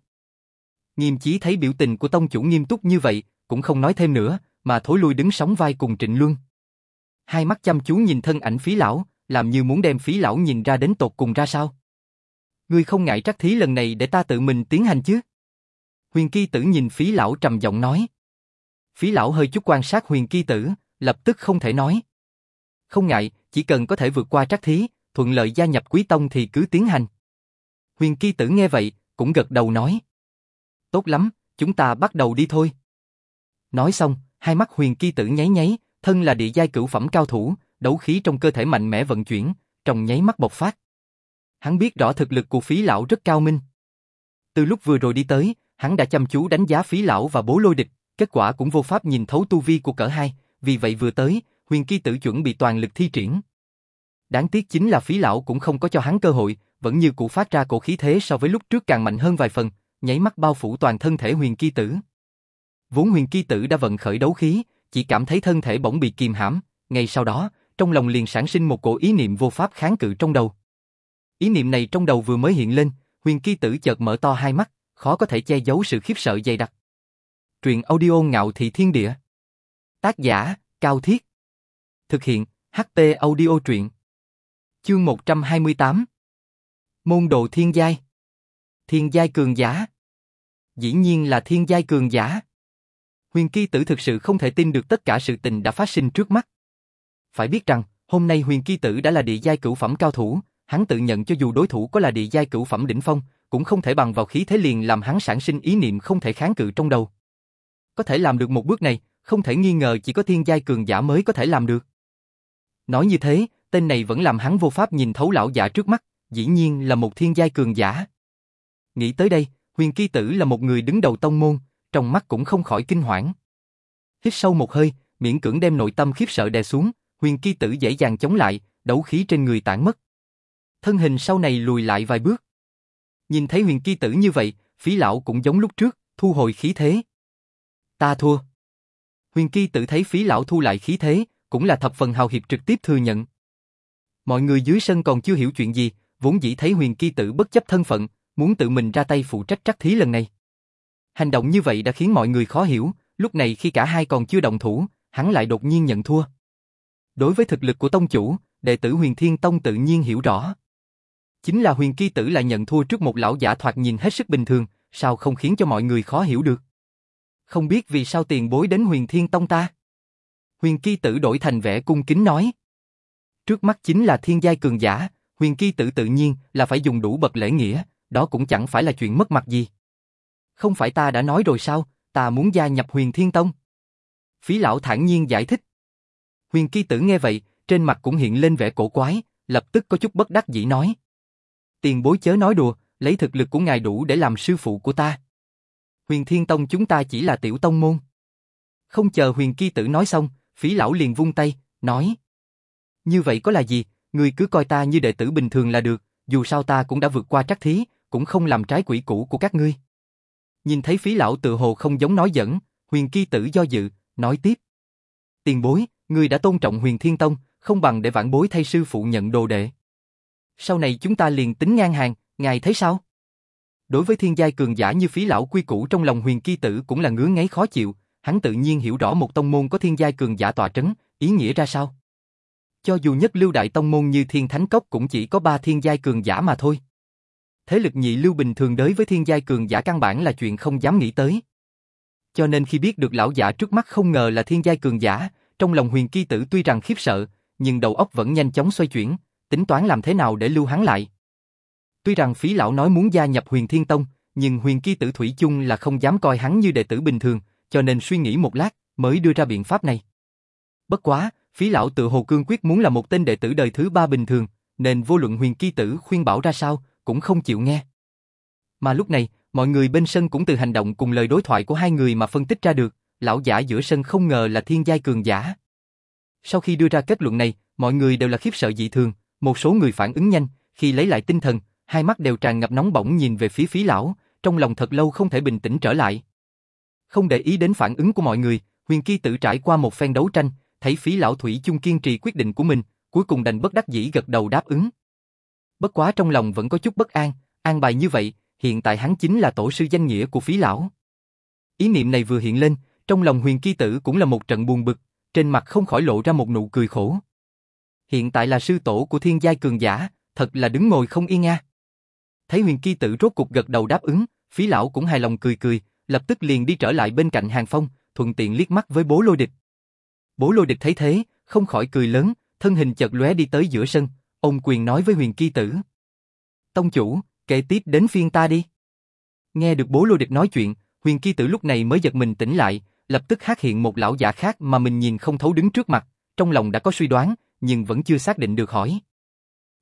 Nghiêm Chí thấy biểu tình của tông chủ nghiêm túc như vậy, cũng không nói thêm nữa, mà thối lui đứng sóng vai cùng Trịnh Luân. Hai mắt chăm chú nhìn thân ảnh phí lão, làm như muốn đem phí lão nhìn ra đến tột cùng ra sao. Ngươi không ngại trắc thí lần này để ta tự mình tiến hành chứ? Huyền Ki Tử nhìn phí lão trầm giọng nói. Phí lão hơi chút quan sát Huyền Ki Tử, lập tức không thể nói. Không ngại, chỉ cần có thể vượt qua trắc thí, thuận lợi gia nhập quý tông thì cứ tiến hành. Huyền Ki Tử nghe vậy, cũng gật đầu nói. Tốt lắm, chúng ta bắt đầu đi thôi. Nói xong, hai mắt Huyền Ki Tử nháy nháy, thân là địa giai cửu phẩm cao thủ, đấu khí trong cơ thể mạnh mẽ vận chuyển, trong nháy mắt bộc phát. Hắn biết rõ thực lực của phí lão rất cao minh. Từ lúc vừa rồi đi tới, hắn đã chăm chú đánh giá phí lão và bố lôi địch, kết quả cũng vô pháp nhìn thấu tu vi của cỡ hai, vì vậy vừa tới, huyền kỳ tử chuẩn bị toàn lực thi triển. Đáng tiếc chính là phí lão cũng không có cho hắn cơ hội, vẫn như cũ phát ra cổ khí thế so với lúc trước càng mạnh hơn vài phần, nháy mắt bao phủ toàn thân thể huyền kỳ tử. Vốn huyền kỳ tử đã vận khởi đấu khí, chỉ cảm thấy thân thể bỗng bị kìm hãm, ngay sau đó, trong lòng liền sản sinh một cổ ý niệm vô pháp kháng cự trong đầu. Ý niệm này trong đầu vừa mới hiện lên, huyền kỳ tử chợt mở to hai mắt, khó có thể che giấu sự khiếp sợ dày đặc. Truyện audio ngạo thị thiên địa. Tác giả, Cao Thiết. Thực hiện, ht audio truyện. Chương 128. Môn đồ thiên giai. Thiên giai cường giả. Dĩ nhiên là thiên giai cường giả. Huyền Kỳ Tử thực sự không thể tin được tất cả sự tình đã phát sinh trước mắt. Phải biết rằng, hôm nay Huyền Kỳ Tử đã là địa giai cửu phẩm cao thủ, hắn tự nhận cho dù đối thủ có là địa giai cửu phẩm đỉnh phong, cũng không thể bằng vào khí thế liền làm hắn sản sinh ý niệm không thể kháng cự trong đầu. Có thể làm được một bước này, không thể nghi ngờ chỉ có thiên giai cường giả mới có thể làm được. Nói như thế, tên này vẫn làm hắn vô pháp nhìn thấu lão giả trước mắt, dĩ nhiên là một thiên giai cường giả. Nghĩ tới đây, Huyền Kỳ Tử là một người đứng đầu tông môn, trong mắt cũng không khỏi kinh hoảng. Hít sâu một hơi, miễn cưỡng đem nội tâm khiếp sợ đè xuống, Huyền Kỳ Tử dễ dàng chống lại, đấu khí trên người tản mất. Thân hình sau này lùi lại vài bước. Nhìn thấy Huyền Kỳ Tử như vậy, phí lão cũng giống lúc trước, thu hồi khí thế. Ta thua. Huyền Kỳ Tử thấy phí lão thu lại khí thế, cũng là thập phần hào hiệp trực tiếp thừa nhận. Mọi người dưới sân còn chưa hiểu chuyện gì, vốn dĩ thấy Huyền Kỳ Tử bất chấp thân phận, muốn tự mình ra tay phụ trách trắc thí lần này. Hành động như vậy đã khiến mọi người khó hiểu, lúc này khi cả hai còn chưa động thủ, hắn lại đột nhiên nhận thua. Đối với thực lực của tông chủ, đệ tử Huyền Thiên Tông tự nhiên hiểu rõ. Chính là Huyền Kỳ Tử lại nhận thua trước một lão giả thoạt nhìn hết sức bình thường, sao không khiến cho mọi người khó hiểu được. Không biết vì sao tiền bối đến Huyền Thiên Tông ta? Huyền Kỳ Tử đổi thành vẻ cung kính nói. Trước mắt chính là thiên giai cường giả, Huyền Kỳ Tử tự nhiên là phải dùng đủ bậc lễ nghĩa, đó cũng chẳng phải là chuyện mất mặt gì. Không phải ta đã nói rồi sao, ta muốn gia nhập Huyền Thiên Tông. Phí lão thản nhiên giải thích. Huyền Kỳ Tử nghe vậy, trên mặt cũng hiện lên vẻ cổ quái, lập tức có chút bất đắc dĩ nói. Tiền bối chớ nói đùa, lấy thực lực của ngài đủ để làm sư phụ của ta. Huyền Thiên Tông chúng ta chỉ là tiểu tông môn. Không chờ Huyền Kỳ Tử nói xong, phí lão liền vung tay, nói. Như vậy có là gì, người cứ coi ta như đệ tử bình thường là được, dù sao ta cũng đã vượt qua trắc thí, cũng không làm trái quỷ cũ của các ngươi. Nhìn thấy phí lão tự hồ không giống nói giỡn, Huyền Kỳ Tử do dự, nói tiếp. Tiền bối, người đã tôn trọng Huyền Thiên Tông, không bằng để vãn bối thay sư phụ nhận đồ đệ. Sau này chúng ta liền tính ngang hàng, ngài thấy sao? Đối với thiên giai cường giả như phí lão quy củ trong lòng huyền kỳ tử cũng là ngứa ngáy khó chịu, hắn tự nhiên hiểu rõ một tông môn có thiên giai cường giả tòa trấn, ý nghĩa ra sao. Cho dù nhất lưu đại tông môn như thiên thánh cốc cũng chỉ có ba thiên giai cường giả mà thôi. Thế lực nhị lưu bình thường đối với thiên giai cường giả căn bản là chuyện không dám nghĩ tới. Cho nên khi biết được lão giả trước mắt không ngờ là thiên giai cường giả, trong lòng huyền kỳ tử tuy rằng khiếp sợ, nhưng đầu óc vẫn nhanh chóng xoay chuyển, tính toán làm thế nào để lưu hắn lại. Tuy rằng phí lão nói muốn gia nhập huyền thiên tông, nhưng huyền kỳ tử thủy chung là không dám coi hắn như đệ tử bình thường, cho nên suy nghĩ một lát, mới đưa ra biện pháp này. Bất quá, phí lão tự hồ cương quyết muốn là một tên đệ tử đời thứ ba bình thường, nên vô luận huyền kỳ tử khuyên bảo ra sao, cũng không chịu nghe. Mà lúc này, mọi người bên sân cũng từ hành động cùng lời đối thoại của hai người mà phân tích ra được, lão giả giữa sân không ngờ là thiên giai cường giả. Sau khi đưa ra kết luận này, mọi người đều là khiếp sợ dị thường, một số người phản ứng nhanh, khi lấy lại tinh thần, hai mắt đều tràn ngập nóng bỏng nhìn về phía phí lão, trong lòng thật lâu không thể bình tĩnh trở lại. Không để ý đến phản ứng của mọi người, huyền kỳ tự trải qua một phen đấu tranh, thấy phí lão thủy chung kiên trì quyết định của mình, cuối cùng đành bất đắc dĩ gật đầu đáp ứng. Bất quá trong lòng vẫn có chút bất an, an bài như vậy, hiện tại hắn chính là tổ sư danh nghĩa của phí lão. Ý niệm này vừa hiện lên, trong lòng huyền kỳ tử cũng là một trận buồn bực, trên mặt không khỏi lộ ra một nụ cười khổ. Hiện tại là sư tổ của thiên giai cường giả, thật là đứng ngồi không yên nga. Thấy huyền kỳ tử rốt cục gật đầu đáp ứng, phí lão cũng hài lòng cười cười, lập tức liền đi trở lại bên cạnh hàng phong, thuận tiện liếc mắt với bố lôi địch. Bố lôi địch thấy thế, không khỏi cười lớn, thân hình chợt lóe đi tới giữa sân, ông quyền nói với huyền kỳ tử. Tông chủ, kể tiếp đến phiên ta đi. Nghe được bố lôi địch nói chuyện, huyền kỳ tử lúc này mới giật mình tỉnh lại, lập tức hát hiện một lão giả khác mà mình nhìn không thấu đứng trước mặt, trong lòng đã có suy đoán, nhưng vẫn chưa xác định được hỏi.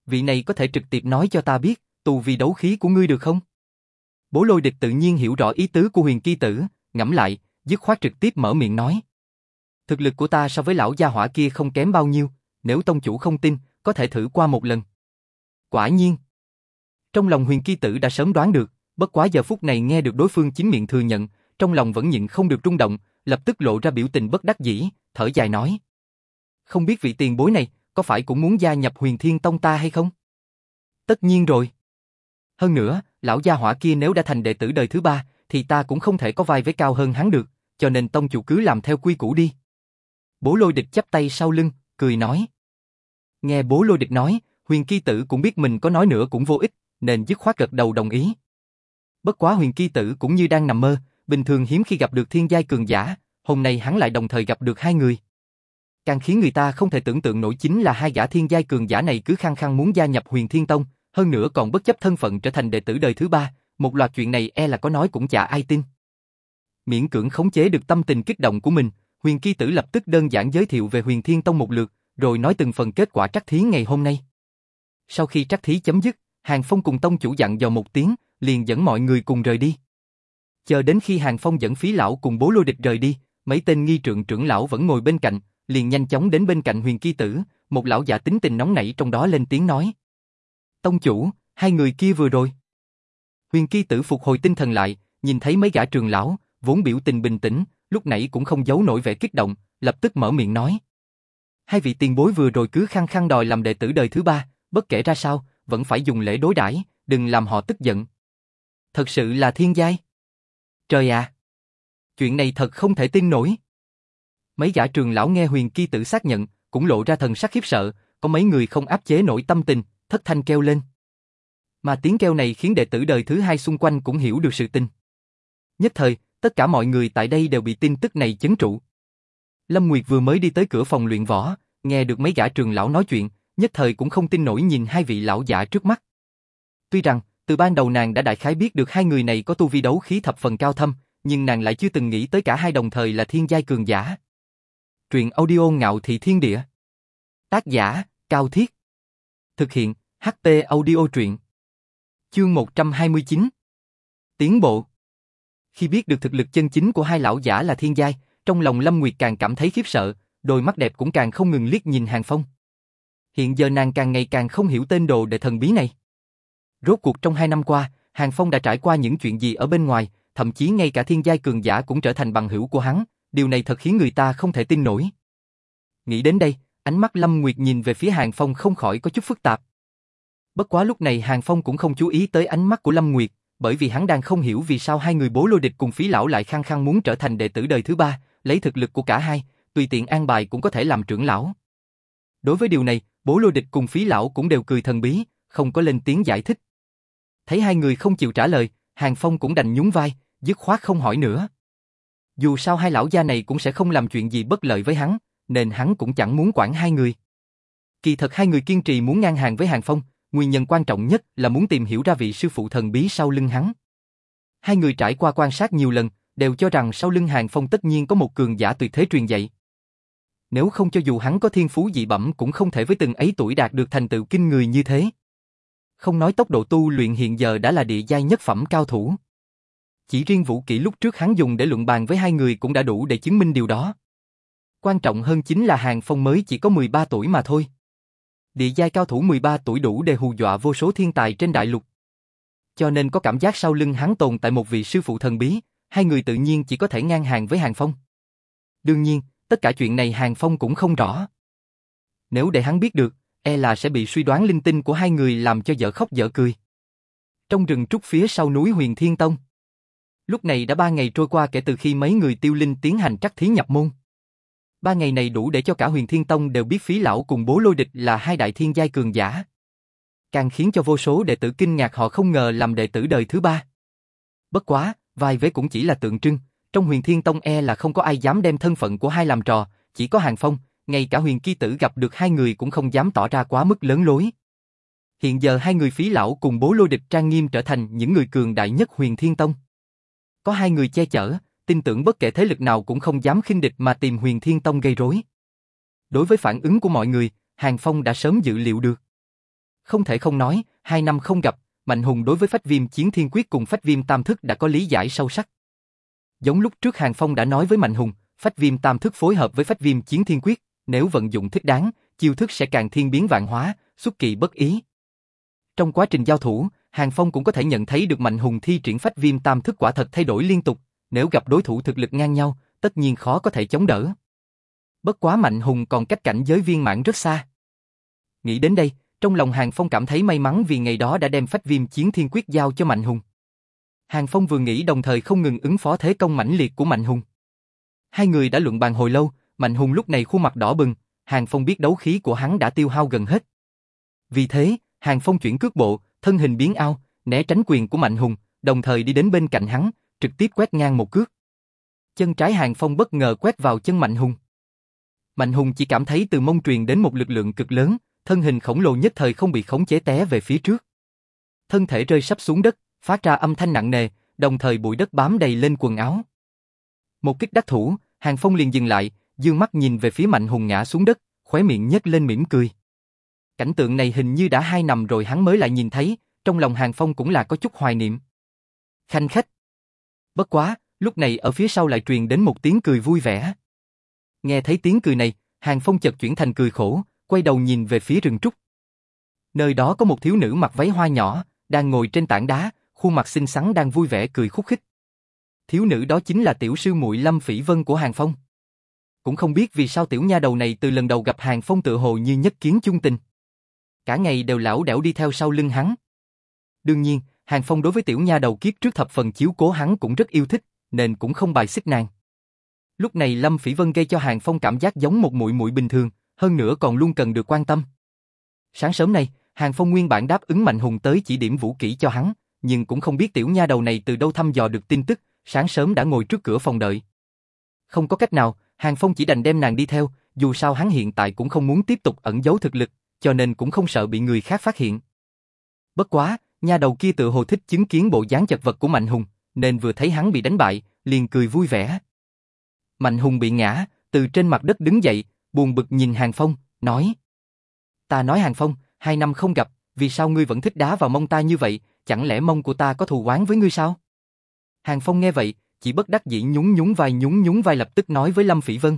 Vị này có thể trực tiếp nói cho ta biết, tù vì đấu khí của ngươi được không? Bố lôi địch tự nhiên hiểu rõ ý tứ của huyền kỳ tử, ngẫm lại, dứt khoát trực tiếp mở miệng nói. Thực lực của ta so với lão gia hỏa kia không kém bao nhiêu, nếu tông chủ không tin, có thể thử qua một lần. Quả nhiên. Trong lòng huyền kỳ tử đã sớm đoán được, bất quá giờ phút này nghe được đối phương chính miệng thừa nhận, trong lòng vẫn nhịn không được rung động, lập tức lộ ra biểu tình bất đắc dĩ, thở dài nói. Không biết vị tiền bối này, có phải cũng muốn gia nhập huyền thiên tông ta hay không? Tất nhiên rồi. Hơn nữa, lão gia hỏa kia nếu đã thành đệ tử đời thứ ba, thì ta cũng không thể có vai vế cao hơn hắn được, cho nên tông chủ cứ làm theo quy củ đi. Bố lôi địch chắp tay sau lưng, cười nói. Nghe bố lôi địch nói, huyền kỳ tử cũng biết mình có nói nữa cũng vô ích, nên dứt khoát gật đầu đồng ý. Bất quá huyền kỳ tử cũng như đang nằm mơ, bình thường hiếm khi gặp được thiên giai cường giả, hôm nay hắn lại đồng thời gặp được hai người. Càng khiến người ta không thể tưởng tượng nổi chính là hai gã thiên giai cường giả này cứ khăng khăng muốn gia nhập huyền thiên tông, hơn nữa còn bất chấp thân phận trở thành đệ tử đời thứ ba, một loạt chuyện này e là có nói cũng chả ai tin. Miễn cưỡng khống chế được tâm tình kích động của mình, huyền kỳ tử lập tức đơn giản giới thiệu về huyền thiên tông một lượt, rồi nói từng phần kết quả trắc thí ngày hôm nay. Sau khi trắc thí chấm dứt, Hàng Phong cùng tông chủ dặn dò một tiếng, liền dẫn mọi người cùng rời đi. Chờ đến khi Hàng Phong dẫn phí lão cùng bố lôi địch rời đi, mấy tên nghi trượng trưởng lão vẫn ngồi bên cạnh, liền nhanh chóng đến bên cạnh huyền kỳ tử, một lão giả tính tình nóng nảy trong đó lên tiếng nói. Tông chủ, hai người kia vừa rồi. Huyền kỳ tử phục hồi tinh thần lại, nhìn thấy mấy gã trường lão, vốn biểu tình bình tĩnh, lúc nãy cũng không giấu nổi vẻ kích động, lập tức mở miệng nói. Hai vị tiền bối vừa rồi cứ khăng khăng đòi làm đệ tử đời thứ ba, bất kể ra sao, vẫn phải dùng lễ đối đãi, đừng làm họ tức giận. Thật sự là thiên giai. Trời ạ! Chuyện này thật không thể tin nổi. Mấy giả trường lão nghe huyền kỳ tử xác nhận, cũng lộ ra thần sắc khiếp sợ, có mấy người không áp chế nổi tâm tình, thất thanh kêu lên. Mà tiếng kêu này khiến đệ tử đời thứ hai xung quanh cũng hiểu được sự tin. Nhất thời, tất cả mọi người tại đây đều bị tin tức này chấn trụ. Lâm Nguyệt vừa mới đi tới cửa phòng luyện võ, nghe được mấy gã trường lão nói chuyện, nhất thời cũng không tin nổi nhìn hai vị lão giả trước mắt. Tuy rằng, từ ban đầu nàng đã đại khái biết được hai người này có tu vi đấu khí thập phần cao thâm, nhưng nàng lại chưa từng nghĩ tới cả hai đồng thời là thiên giai cường giả. Truyện audio ngạo thị thiên địa. Tác giả, Cao Thiết. Thực hiện, ht audio truyện. Chương 129. Tiến bộ. Khi biết được thực lực chân chính của hai lão giả là thiên giai, trong lòng Lâm Nguyệt càng cảm thấy khiếp sợ, đôi mắt đẹp cũng càng không ngừng liếc nhìn Hàng Phong. Hiện giờ nàng càng ngày càng không hiểu tên đồ đệ thần bí này. Rốt cuộc trong hai năm qua, Hàng Phong đã trải qua những chuyện gì ở bên ngoài, thậm chí ngay cả thiên giai cường giả cũng trở thành bằng hữu của hắn, điều này thật khiến người ta không thể tin nổi. Nghĩ đến đây, ánh mắt Lâm Nguyệt nhìn về phía Hàng Phong không khỏi có chút phức tạp. Bất quá lúc này Hàng Phong cũng không chú ý tới ánh mắt của Lâm Nguyệt, bởi vì hắn đang không hiểu vì sao hai người bố lôi địch cùng phí lão lại khăng khăng muốn trở thành đệ tử đời thứ ba, lấy thực lực của cả hai, tùy tiện an bài cũng có thể làm trưởng lão. Đối với điều này, bố lôi địch cùng phí lão cũng đều cười thần bí, không có lên tiếng giải thích. Thấy hai người không chịu trả lời, Hàng Phong cũng đành nhún vai, dứt khoát không hỏi nữa. Dù sao hai lão gia này cũng sẽ không làm chuyện gì bất lợi với hắn, nên hắn cũng chẳng muốn quản hai người. Kỳ thật hai người kiên trì muốn ngang hàng với Hàng Phong, nguyên nhân quan trọng nhất là muốn tìm hiểu ra vị sư phụ thần bí sau lưng hắn. Hai người trải qua quan sát nhiều lần, đều cho rằng sau lưng Hàng Phong tất nhiên có một cường giả tuyệt thế truyền dạy. nếu không cho dù hắn có thiên phú dị bẩm cũng không thể với từng ấy tuổi đạt được thành tựu kinh người như thế. Không nói tốc độ tu luyện hiện giờ đã là địa giai nhất phẩm cao thủ. Chỉ riêng vũ kỹ lúc trước hắn dùng để luận bàn với hai người cũng đã đủ để chứng minh điều đó. Quan trọng hơn chính là Hàng Phong mới chỉ có 13 tuổi mà thôi. Địa giai cao thủ 13 tuổi đủ để hù dọa vô số thiên tài trên đại lục. Cho nên có cảm giác sau lưng hắn tồn tại một vị sư phụ thần bí, hai người tự nhiên chỉ có thể ngang hàng với Hàng Phong. Đương nhiên, tất cả chuyện này Hàng Phong cũng không rõ. Nếu để hắn biết được, e là sẽ bị suy đoán linh tinh của hai người làm cho dở khóc dở cười. Trong rừng trúc phía sau núi Huyền Thiên Tông. Lúc này đã ba ngày trôi qua kể từ khi mấy người tiêu linh tiến hành trắc thí nhập môn. Ba ngày này đủ để cho cả huyền thiên tông đều biết phí lão cùng bố lôi địch là hai đại thiên giai cường giả. Càng khiến cho vô số đệ tử kinh ngạc họ không ngờ làm đệ tử đời thứ ba. Bất quá, vài vế cũng chỉ là tượng trưng, trong huyền thiên tông e là không có ai dám đem thân phận của hai làm trò, chỉ có hàng phong, ngay cả huyền kỳ tử gặp được hai người cũng không dám tỏ ra quá mức lớn lối. Hiện giờ hai người phí lão cùng bố lôi địch trang nghiêm trở thành những người cường đại nhất huyền thiên tông. Có hai người che chở, tin tưởng bất kể thế lực nào cũng không dám khinh địch mà tìm huyền thiên tông gây rối. Đối với phản ứng của mọi người, Hàng Phong đã sớm dự liệu được. Không thể không nói, hai năm không gặp, Mạnh Hùng đối với phách viêm chiến thiên quyết cùng phách viêm tam thức đã có lý giải sâu sắc. Giống lúc trước Hàng Phong đã nói với Mạnh Hùng, phách viêm tam thức phối hợp với phách viêm chiến thiên quyết, nếu vận dụng thích đáng, chiêu thức sẽ càng thiên biến vạn hóa, xuất kỳ bất ý. Trong quá trình giao thủ, Hàng Phong cũng có thể nhận thấy được Mạnh Hùng thi triển phách viêm tam thức quả thật thay đổi liên tục, nếu gặp đối thủ thực lực ngang nhau, tất nhiên khó có thể chống đỡ. Bất quá Mạnh Hùng còn cách cảnh giới viên mãn rất xa. Nghĩ đến đây, trong lòng Hàng Phong cảm thấy may mắn vì ngày đó đã đem phách viêm chiến thiên quyết giao cho Mạnh Hùng. Hàng Phong vừa nghĩ đồng thời không ngừng ứng phó thế công mãnh liệt của Mạnh Hùng. Hai người đã luận bàn hồi lâu, Mạnh Hùng lúc này khuôn mặt đỏ bừng, Hàng Phong biết đấu khí của hắn đã tiêu hao gần hết. Vì thế, Hàng Phong chuyển cước bộ, thân hình biến ao, né tránh quyền của Mạnh Hùng, đồng thời đi đến bên cạnh hắn, trực tiếp quét ngang một cước. Chân trái Hàng Phong bất ngờ quét vào chân Mạnh Hùng. Mạnh Hùng chỉ cảm thấy từ mông truyền đến một lực lượng cực lớn, thân hình khổng lồ nhất thời không bị khống chế té về phía trước. Thân thể rơi sắp xuống đất, phát ra âm thanh nặng nề, đồng thời bụi đất bám đầy lên quần áo. Một kích đắc thủ, Hàng Phong liền dừng lại, dương mắt nhìn về phía Mạnh Hùng ngã xuống đất, khóe miệng nhếch lên mỉm cười. Cảnh tượng này hình như đã hai năm rồi hắn mới lại nhìn thấy, trong lòng Hàng Phong cũng là có chút hoài niệm. Khanh khách. Bất quá, lúc này ở phía sau lại truyền đến một tiếng cười vui vẻ. Nghe thấy tiếng cười này, Hàng Phong chợt chuyển thành cười khổ, quay đầu nhìn về phía rừng trúc. Nơi đó có một thiếu nữ mặc váy hoa nhỏ, đang ngồi trên tảng đá, khuôn mặt xinh xắn đang vui vẻ cười khúc khích. Thiếu nữ đó chính là tiểu sư muội Lâm Phỉ Vân của Hàng Phong. Cũng không biết vì sao tiểu nha đầu này từ lần đầu gặp Hàng Phong tự hồ như nhất kiến chung tình. Cả ngày đều lão đẻo đi theo sau lưng hắn. Đương nhiên, Hàng Phong đối với tiểu nha đầu kiếp trước thập phần chiếu cố hắn cũng rất yêu thích, nên cũng không bài xích nàng. Lúc này Lâm Phỉ Vân gây cho Hàng Phong cảm giác giống một muội muội bình thường, hơn nữa còn luôn cần được quan tâm. Sáng sớm nay, Hàng Phong nguyên bản đáp ứng Mạnh Hùng tới chỉ điểm vũ kỹ cho hắn, nhưng cũng không biết tiểu nha đầu này từ đâu thăm dò được tin tức, sáng sớm đã ngồi trước cửa phòng đợi. Không có cách nào, Hàng Phong chỉ đành đem nàng đi theo, dù sao hắn hiện tại cũng không muốn tiếp tục ẩn giấu thực lực, cho nên cũng không sợ bị người khác phát hiện. Bất quá, Nhà đầu kia tự hồ thích chứng kiến bộ dáng chật vật của Mạnh Hùng, nên vừa thấy hắn bị đánh bại, liền cười vui vẻ. Mạnh Hùng bị ngã, từ trên mặt đất đứng dậy, buồn bực nhìn Hàng Phong, nói. Ta nói Hàng Phong, hai năm không gặp, vì sao ngươi vẫn thích đá vào mông ta như vậy, chẳng lẽ mông của ta có thù oán với ngươi sao? Hàng Phong nghe vậy, chỉ bất đắc dĩ nhún nhún vai nhún nhún vai lập tức nói với Lâm Phỉ Vân.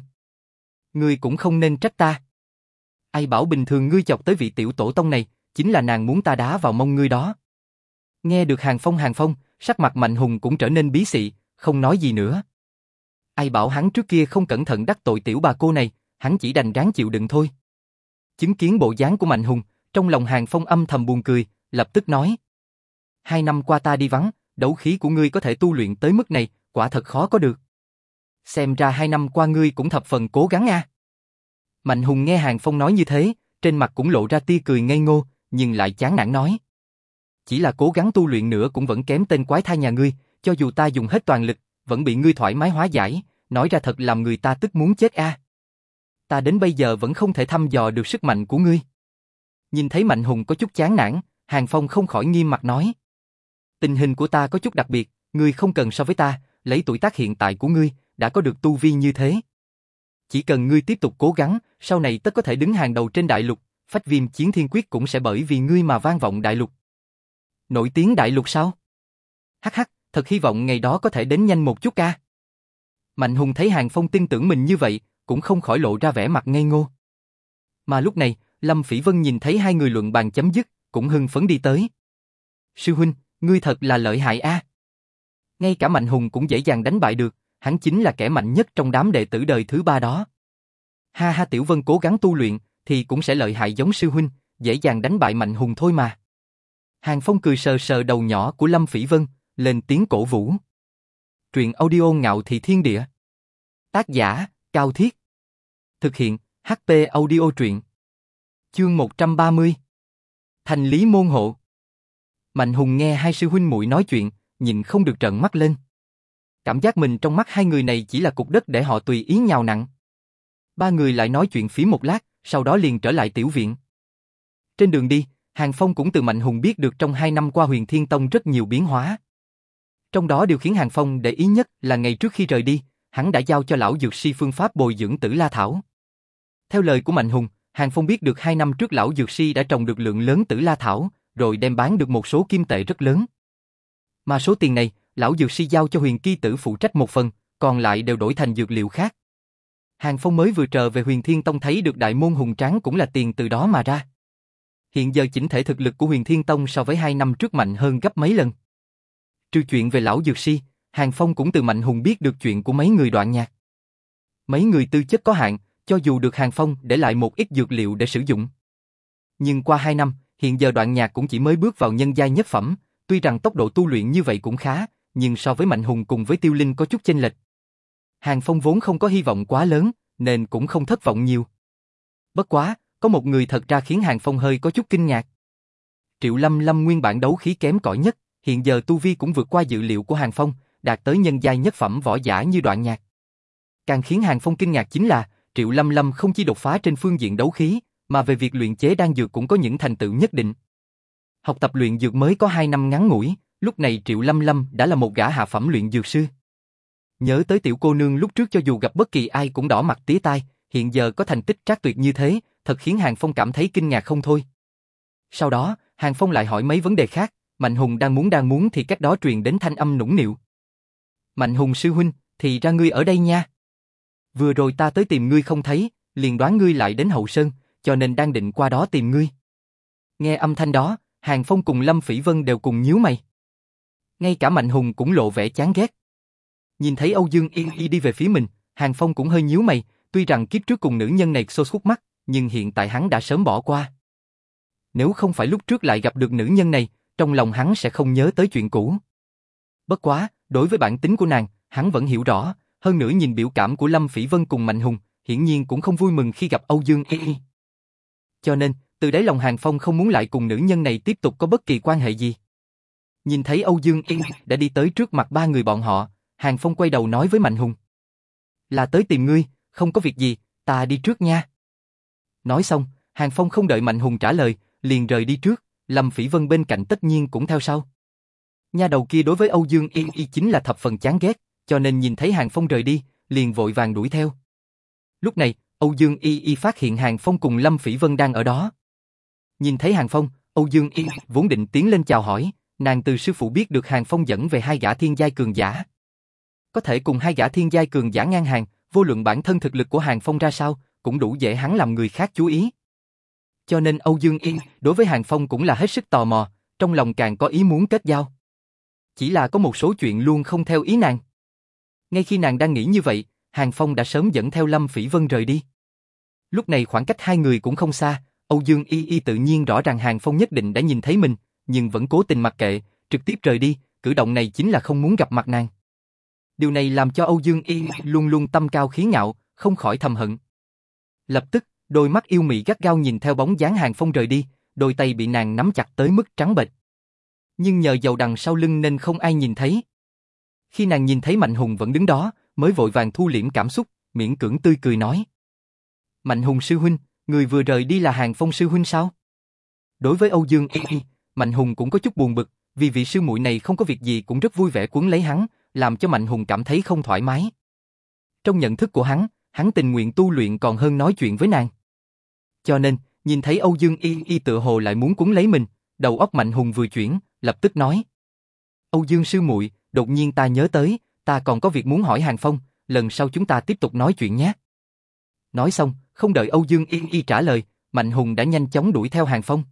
Ngươi cũng không nên trách ta. Ai bảo bình thường ngươi chọc tới vị tiểu tổ tông này, chính là nàng muốn ta đá vào mông ngươi đó. Nghe được Hàng Phong Hàng Phong, sắc mặt Mạnh Hùng cũng trở nên bí xị, không nói gì nữa. Ai bảo hắn trước kia không cẩn thận đắc tội tiểu bà cô này, hắn chỉ đành ráng chịu đựng thôi. Chứng kiến bộ dáng của Mạnh Hùng, trong lòng Hàng Phong âm thầm buồn cười, lập tức nói. Hai năm qua ta đi vắng, đấu khí của ngươi có thể tu luyện tới mức này, quả thật khó có được. Xem ra hai năm qua ngươi cũng thập phần cố gắng a. Mạnh Hùng nghe Hàng Phong nói như thế, trên mặt cũng lộ ra tia cười ngây ngô, nhưng lại chán nản nói. Chỉ là cố gắng tu luyện nữa cũng vẫn kém tên quái thai nhà ngươi, cho dù ta dùng hết toàn lực, vẫn bị ngươi thoải mái hóa giải, nói ra thật làm người ta tức muốn chết a. Ta đến bây giờ vẫn không thể thăm dò được sức mạnh của ngươi. Nhìn thấy Mạnh Hùng có chút chán nản, Hàng Phong không khỏi nghiêm mặt nói. Tình hình của ta có chút đặc biệt, ngươi không cần so với ta, lấy tuổi tác hiện tại của ngươi, đã có được tu vi như thế. Chỉ cần ngươi tiếp tục cố gắng, sau này tất có thể đứng hàng đầu trên đại lục, phách viêm chiến thiên quyết cũng sẽ bởi vì ngươi mà vang vọng đại lục. Nổi tiếng đại lục sao? Hắc hắc, thật hy vọng ngày đó có thể đến nhanh một chút ca. Mạnh Hùng thấy Hàng Phong tin tưởng mình như vậy, cũng không khỏi lộ ra vẻ mặt ngây ngô. Mà lúc này, Lâm Phỉ Vân nhìn thấy hai người luận bàn chấm dứt, cũng hưng phấn đi tới. Sư huynh, ngươi thật là lợi hại a. Ngay cả Mạnh Hùng cũng dễ dàng đánh bại được, hắn chính là kẻ mạnh nhất trong đám đệ tử đời thứ ba đó. Ha ha Tiểu Vân cố gắng tu luyện, thì cũng sẽ lợi hại giống sư huynh, dễ dàng đánh bại Mạnh Hùng thôi mà. Hàng Phong cười sờ sờ đầu nhỏ của Lâm Phỉ Vân, lên tiếng cổ vũ. Truyện audio ngạo thị thiên địa. Tác giả, Cao Thiết. Thực hiện, HP audio truyện. Chương 130. Thành lý môn hộ. Mạnh Hùng nghe hai sư huynh muội nói chuyện, nhìn không được trợn mắt lên. Cảm giác mình trong mắt hai người này chỉ là cục đất để họ tùy ý nhào nặng. Ba người lại nói chuyện phí một lát, sau đó liền trở lại tiểu viện. Trên đường đi, Hàng Phong cũng từ Mạnh Hùng biết được trong hai năm qua huyền Thiên Tông rất nhiều biến hóa. Trong đó điều khiến Hàng Phong để ý nhất là ngày trước khi rời đi, hắn đã giao cho lão dược si phương pháp bồi dưỡng tử la thảo. Theo lời của Mạnh Hùng, Hàng Phong biết được hai năm trước lão dược si đã trồng được lượng lớn tử la thảo, rồi đem bán được một số kim tệ rất lớn. Mà số tiền này, lão dược si giao cho huyền kỳ tử phụ trách một phần, còn lại đều đổi thành dược liệu khác. Hàng Phong mới vừa trở về huyền thiên tông thấy được đại môn hùng tráng cũng là tiền từ đó mà ra. Hiện giờ chỉnh thể thực lực của huyền thiên tông so với hai năm trước mạnh hơn gấp mấy lần. Trừ chuyện về lão dược si, Hàng Phong cũng từ Mạnh Hùng biết được chuyện của mấy người đoạn nhạc. Mấy người tư chất có hạn, cho dù được Hàng Phong để lại một ít dược liệu để sử dụng. Nhưng qua hai năm, hiện giờ đoạn nhạc cũng chỉ mới bước vào nhân giai nhất phẩm, tuy rằng tốc độ tu luyện như vậy cũng khá, nhưng so với Mạnh Hùng cùng với Tiêu Linh có chút chênh lệch. Hàng Phong vốn không có hy vọng quá lớn, nên cũng không thất vọng nhiều. Bất quá, có một người thật ra khiến Hàng Phong hơi có chút kinh ngạc. Triệu Lâm Lâm nguyên bản đấu khí kém cỏi nhất, hiện giờ tu vi cũng vượt qua dự liệu của Hàng Phong, đạt tới nhân giai nhất phẩm võ giả như đoạn nhạc. Càng khiến Hàng Phong kinh ngạc chính là, Triệu Lâm Lâm không chỉ đột phá trên phương diện đấu khí, mà về việc luyện chế đan dược cũng có những thành tựu nhất định. Học tập luyện dược mới có 2 năm ngắn ngủi, lúc này Triệu Lâm Lâm đã là một gã hạ phẩm luyện dược sư. Nhớ tới tiểu cô nương lúc trước cho dù gặp bất kỳ ai cũng đỏ mặt tía tai, hiện giờ có thành tích trác tuyệt như thế, thật khiến Hàng Phong cảm thấy kinh ngạc không thôi. Sau đó, Hàng Phong lại hỏi mấy vấn đề khác, Mạnh Hùng đang muốn đang muốn thì cách đó truyền đến thanh âm nũng nịu. Mạnh Hùng sư huynh, thì ra ngươi ở đây nha. Vừa rồi ta tới tìm ngươi không thấy, liền đoán ngươi lại đến hậu sơn, cho nên đang định qua đó tìm ngươi. Nghe âm thanh đó, Hàng Phong cùng Lâm Phỉ Vân đều cùng nhíu mày. Ngay cả Mạnh Hùng cũng lộ vẻ chán ghét. Nhìn thấy Âu Dương Yên Y đi về phía mình, Hàng Phong cũng hơi nhíu mày, tuy rằng kiếp trước cùng nữ nhân này xô khúc mắt, nhưng hiện tại hắn đã sớm bỏ qua. Nếu không phải lúc trước lại gặp được nữ nhân này, trong lòng hắn sẽ không nhớ tới chuyện cũ. Bất quá, đối với bản tính của nàng, hắn vẫn hiểu rõ, hơn nữa nhìn biểu cảm của Lâm Phỉ Vân cùng Mạnh Hùng, hiển nhiên cũng không vui mừng khi gặp Âu Dương Y Y. Cho nên, từ đáy lòng Hàng Phong không muốn lại cùng nữ nhân này tiếp tục có bất kỳ quan hệ gì. Nhìn thấy Âu Dương yên đã đi tới trước mặt ba người bọn họ, Hàng Phong quay đầu nói với Mạnh Hùng. Là tới tìm ngươi, không có việc gì, ta đi trước nha. Nói xong, Hàng Phong không đợi Mạnh Hùng trả lời, liền rời đi trước, Lâm Phỉ Vân bên cạnh tất nhiên cũng theo sau. Nha đầu kia đối với Âu Dương yên Y chính là thập phần chán ghét, cho nên nhìn thấy Hàng Phong rời đi, liền vội vàng đuổi theo. Lúc này, Âu Dương Y Y phát hiện Hàng Phong cùng Lâm Phỉ Vân đang ở đó. Nhìn thấy Hàng Phong, Âu Dương Y vốn định tiến lên chào hỏi, nàng từ sư phụ biết được Hàng Phong dẫn về hai gã thiên giai cường giả. Có thể cùng hai gã thiên giai cường giả ngang hàng, vô luận bản thân thực lực của Hàng Phong ra sao, cũng đủ dễ hắn làm người khác chú ý. Cho nên Âu Dương Y đối với Hàng Phong cũng là hết sức tò mò, trong lòng càng có ý muốn kết giao. Chỉ là có một số chuyện luôn không theo ý nàng. Ngay khi nàng đang nghĩ như vậy, Hàng Phong đã sớm dẫn theo Lâm Phỉ Vân rời đi. Lúc này khoảng cách hai người cũng không xa, Âu Dương Y Y tự nhiên rõ ràng Hàng Phong nhất định đã nhìn thấy mình, nhưng vẫn cố tình mặc kệ, trực tiếp rời đi, cử động này chính là không muốn gặp mặt nàng. Điều này làm cho Âu Dương Y luôn luôn tâm cao khí ngạo, không khỏi thầm hận. Lập tức, đôi mắt yêu mị gắt gao nhìn theo bóng dáng Hàng Phong rời đi, đôi tay bị nàng nắm chặt tới mức trắng bệch. Nhưng nhờ dầu đằng sau lưng nên không ai nhìn thấy. Khi nàng nhìn thấy Mạnh Hùng vẫn đứng đó, mới vội vàng thu liễm cảm xúc, miễn cưỡng tươi cười nói. Mạnh Hùng sư huynh, người vừa rời đi là Hàng Phong sư huynh sao? Đối với Âu Dương Y, Mạnh Hùng cũng có chút buồn bực, vì vị sư muội này không có việc gì cũng rất vui vẻ cuốn lấy hắn, làm cho Mạnh Hùng cảm thấy không thoải mái. Trong nhận thức của hắn, hắn tình nguyện tu luyện còn hơn nói chuyện với nàng. Cho nên, nhìn thấy Âu Dương Y Y tự hồ lại muốn cuốn lấy mình, đầu óc Mạnh Hùng vừa chuyển, lập tức nói. Âu Dương sư muội, đột nhiên ta nhớ tới, ta còn có việc muốn hỏi Hàng Phong, lần sau chúng ta tiếp tục nói chuyện nhé. Nói xong, không đợi Âu Dương Y Y trả lời, Mạnh Hùng đã nhanh chóng đuổi theo Hàng Phong.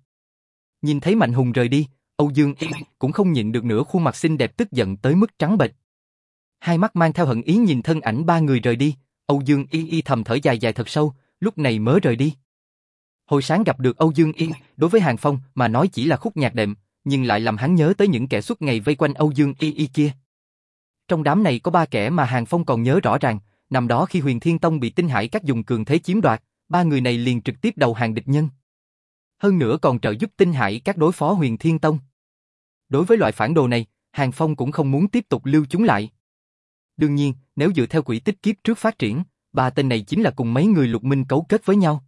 Nhìn thấy Mạnh Hùng rời đi, Âu Dương Y cũng không nhịn được nữa khuôn mặt xinh đẹp tức giận tới mức trắng bệch. Hai mắt mang theo hận ý nhìn thân ảnh ba người rời đi, Âu Dương Y Y thầm thở dài dài thật sâu, lúc này mới rời đi. Hồi sáng gặp được Âu Dương Y, đối với Hàng Phong mà nói chỉ là khúc nhạc đệm, nhưng lại làm hắn nhớ tới những kẻ suốt ngày vây quanh Âu Dương Y Y kia. Trong đám này có ba kẻ mà Hàng Phong còn nhớ rõ ràng, năm đó khi Huyền Thiên Tông bị Tinh Hải các dùng cường thế chiếm đoạt, ba người này liền trực tiếp đầu hàng địch nhân. Hơn nữa còn trợ giúp Tinh Hải các đối phó Huyền Thiên Tông. Đối với loại phản đồ này, Hàng Phong cũng không muốn tiếp tục lưu chúng lại. Đương nhiên, nếu dựa theo quỹ tích kiếp trước phát triển, ba tên này chính là cùng mấy người Lục Minh cấu kết với nhau.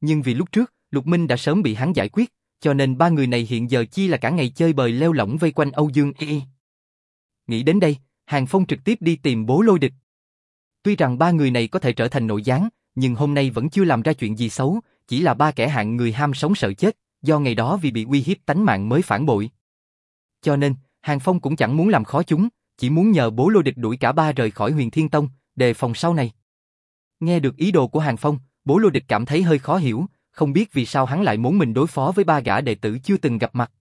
Nhưng vì lúc trước, Lục Minh đã sớm bị hắn giải quyết, cho nên ba người này hiện giờ chi là cả ngày chơi bời leo lỏng vây quanh Âu Dương Y. Nghĩ đến đây, Hàng Phong trực tiếp đi tìm bố lôi địch. Tuy rằng ba người này có thể trở thành nội gián, nhưng hôm nay vẫn chưa làm ra chuyện gì xấu, chỉ là ba kẻ hạng người ham sống sợ chết, do ngày đó vì bị uy hiếp tánh mạng mới phản bội. Cho nên, Hàng Phong cũng chẳng muốn làm khó chúng, chỉ muốn nhờ bố lôi địch đuổi cả ba rời khỏi huyền thiên tông, đề phòng sau này. Nghe được ý đồ của Hàng Phong, bố lôi địch cảm thấy hơi khó hiểu, không biết vì sao hắn lại muốn mình đối phó với ba gã đệ tử chưa từng gặp mặt.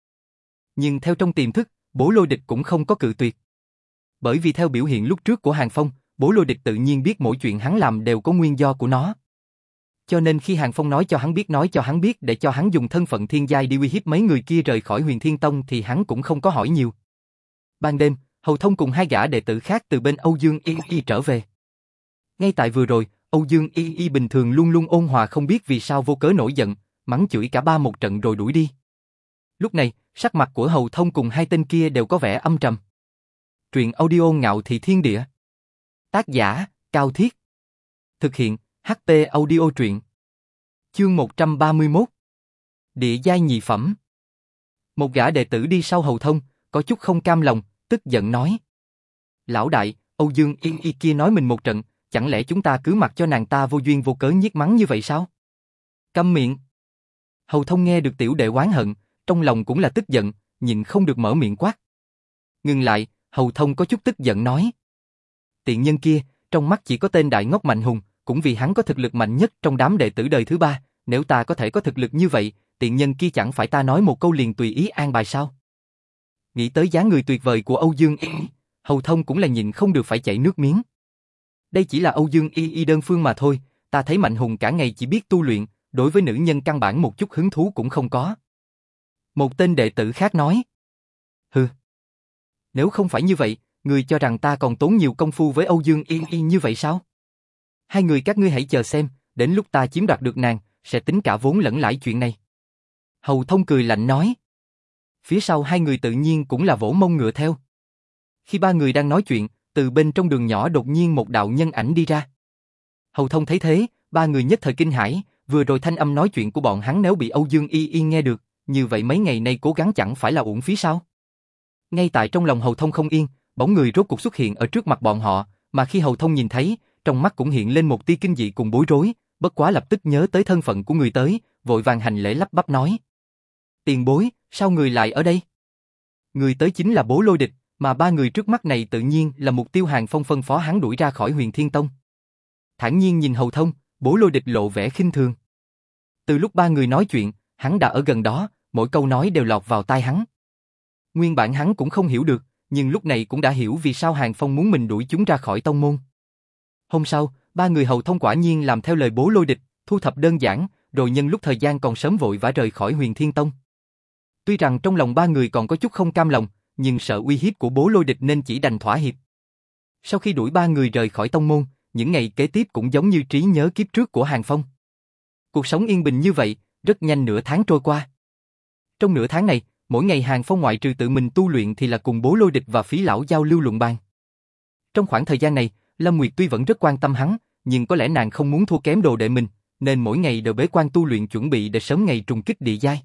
Nhưng theo trong tiềm thức, bố lôi địch cũng không có cự tuyệt. Bởi vì theo biểu hiện lúc trước của Hàng Phong, bố lôi địch tự nhiên biết mỗi chuyện hắn làm đều có nguyên do của nó. Cho nên khi Hàng Phong nói cho hắn biết nói cho hắn biết để cho hắn dùng thân phận thiên giai đi uy hiếp mấy người kia rời khỏi huyền thiên tông thì hắn cũng không có hỏi nhiều. Ban đêm, Hầu Thông cùng hai gã đệ tử khác từ bên Âu Dương Y Y trở về. Ngay tại vừa rồi, Âu Dương Y Y bình thường luôn luôn ôn hòa không biết vì sao vô cớ nổi giận, mắng chửi cả ba một trận rồi đuổi đi. Lúc này, sắc mặt của Hầu Thông cùng hai tên kia đều có vẻ âm trầm. Truyện audio ngạo thị thiên địa. Tác giả, Cao Thiết. Thực hiện, HP audio truyện. Chương 131. Địa giai nhị phẩm. Một gã đệ tử đi sau Hầu Thông, có chút không cam lòng, tức giận nói. Lão đại, Âu Dương yên Y kia nói mình một trận, chẳng lẽ chúng ta cứ mặc cho nàng ta vô duyên vô cớ nhiếc mắng như vậy sao? Câm miệng. Hầu thông nghe được tiểu đệ oán hận, trong lòng cũng là tức giận, nhìn không được mở miệng quát. Ngừng lại, hầu thông có chút tức giận nói. Tiện nhân kia, trong mắt chỉ có tên đại ngốc mạnh hùng, cũng vì hắn có thực lực mạnh nhất trong đám đệ tử đời thứ ba, nếu ta có thể có thực lực như vậy, tiện nhân kia chẳng phải ta nói một câu liền tùy ý an bài sao? Nghĩ tới dáng người tuyệt vời của Âu Dương Y, Hầu Thông cũng là nhìn không được phải chảy nước miếng. Đây chỉ là Âu Dương Y Y đơn phương mà thôi, ta thấy Mạnh Hùng cả ngày chỉ biết tu luyện, đối với nữ nhân căn bản một chút hứng thú cũng không có. Một tên đệ tử khác nói. Hừ. Nếu không phải như vậy, người cho rằng ta còn tốn nhiều công phu với Âu Dương yên yên như vậy sao? Hai người các ngươi hãy chờ xem, đến lúc ta chiếm đoạt được nàng, sẽ tính cả vốn lẫn lãi chuyện này. Hầu Thông cười lạnh nói. Phía sau hai người tự nhiên cũng là vỗ mông ngựa theo. Khi ba người đang nói chuyện, từ bên trong đường nhỏ đột nhiên một đạo nhân ảnh đi ra. Hầu thông thấy thế, ba người nhất thời kinh hãi, vừa rồi thanh âm nói chuyện của bọn hắn nếu bị Âu Dương Y Y nghe được, như vậy mấy ngày nay cố gắng chẳng phải là uổng phí sao? Ngay tại trong lòng hầu thông không yên, bóng người rốt cuộc xuất hiện ở trước mặt bọn họ, mà khi hầu thông nhìn thấy, trong mắt cũng hiện lên một tia kinh dị cùng bối rối, bất quá lập tức nhớ tới thân phận của người tới, vội vàng hành lễ lắp bắp nói. Tiền bối, sao người lại ở đây? Người tới chính là bố lôi địch, mà ba người trước mắt này tự nhiên là mục tiêu hàng phong phân phó hắn đuổi ra khỏi huyền thiên tông. Thản nhiên nhìn hầu thông, bố lôi địch lộ vẻ khinh thường. Từ lúc ba người nói chuyện, hắn đã ở gần đó, mỗi câu nói đều lọt vào tai hắn. Nguyên bản hắn cũng không hiểu được, nhưng lúc này cũng đã hiểu vì sao Hàng Phong muốn mình đuổi chúng ra khỏi tông môn. Hôm sau, ba người hầu thông quả nhiên làm theo lời bố lôi địch, thu thập đơn giản, rồi nhân lúc thời gian còn sớm vội vã rời khỏi huyền thiên tông. Tuy rằng trong lòng ba người còn có chút không cam lòng, nhưng sợ uy hiếp của bố lôi địch nên chỉ đành thỏa hiệp. Sau khi đuổi ba người rời khỏi tông môn, những ngày kế tiếp cũng giống như trí nhớ kiếp trước của Hàng Phong. Cuộc sống yên bình như vậy, rất nhanh nửa tháng trôi qua. Trong nửa tháng này, mỗi ngày Hàng Phong ngoại trừ tự mình tu luyện thì là cùng bố lôi địch và phí lão giao lưu luận bàn. Trong khoảng thời gian này, Lâm Nguyệt tuy vẫn rất quan tâm hắn, nhưng có lẽ nàng không muốn thua kém đồ đệ mình, nên mỗi ngày đều bế quan tu luyện chuẩn bị để sớm ngày trùng kích địa giai.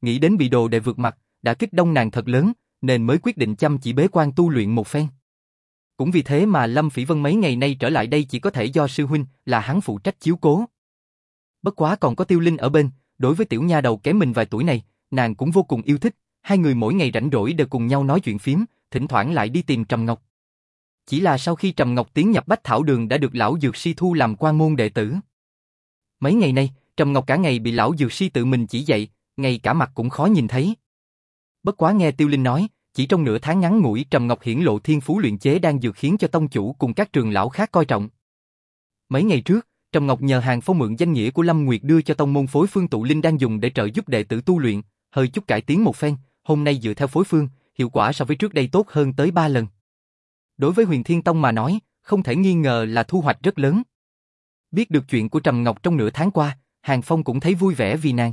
Nghĩ đến bị đồ đệ vượt mặt, đã kích đông nàng thật lớn, nên mới quyết định chăm chỉ bế quan tu luyện một phen. Cũng vì thế mà Lâm Phỉ Vân mấy ngày nay trở lại đây chỉ có thể do sư huynh là hắn phụ trách chiếu cố. Bất quá còn có Tiêu Linh ở bên, đối với tiểu nha đầu kém mình vài tuổi này, nàng cũng vô cùng yêu thích, hai người mỗi ngày rảnh rỗi đều cùng nhau nói chuyện phím, thỉnh thoảng lại đi tìm Trầm Ngọc. Chỉ là sau khi Trầm Ngọc tiến nhập Bách Thảo Đường đã được lão dược si thu làm quan môn đệ tử. Mấy ngày nay, Trầm Ngọc cả ngày bị lão dược si tự mình chỉ dạy, ngay cả mặt cũng khó nhìn thấy. Bất quá nghe Tiêu Linh nói, chỉ trong nửa tháng ngắn ngủi Trầm Ngọc hiển lộ thiên phú luyện chế đang dược khiến cho tông chủ cùng các trường lão khác coi trọng. Mấy ngày trước, Trầm Ngọc nhờ hàng phong mượn danh nghĩa của Lâm Nguyệt đưa cho tông môn phối phương tụ linh đang dùng để trợ giúp đệ tử tu luyện, hơi chút cải tiến một phen, hôm nay dựa theo phối phương, hiệu quả so với trước đây tốt hơn tới 3 lần. Đối với Huyền Thiên Tông mà nói, không thể nghi ngờ là thu hoạch rất lớn. Biết được chuyện của Trầm Ngọc trong nửa tháng qua, Hàng Phong cũng thấy vui vẻ vì nàng.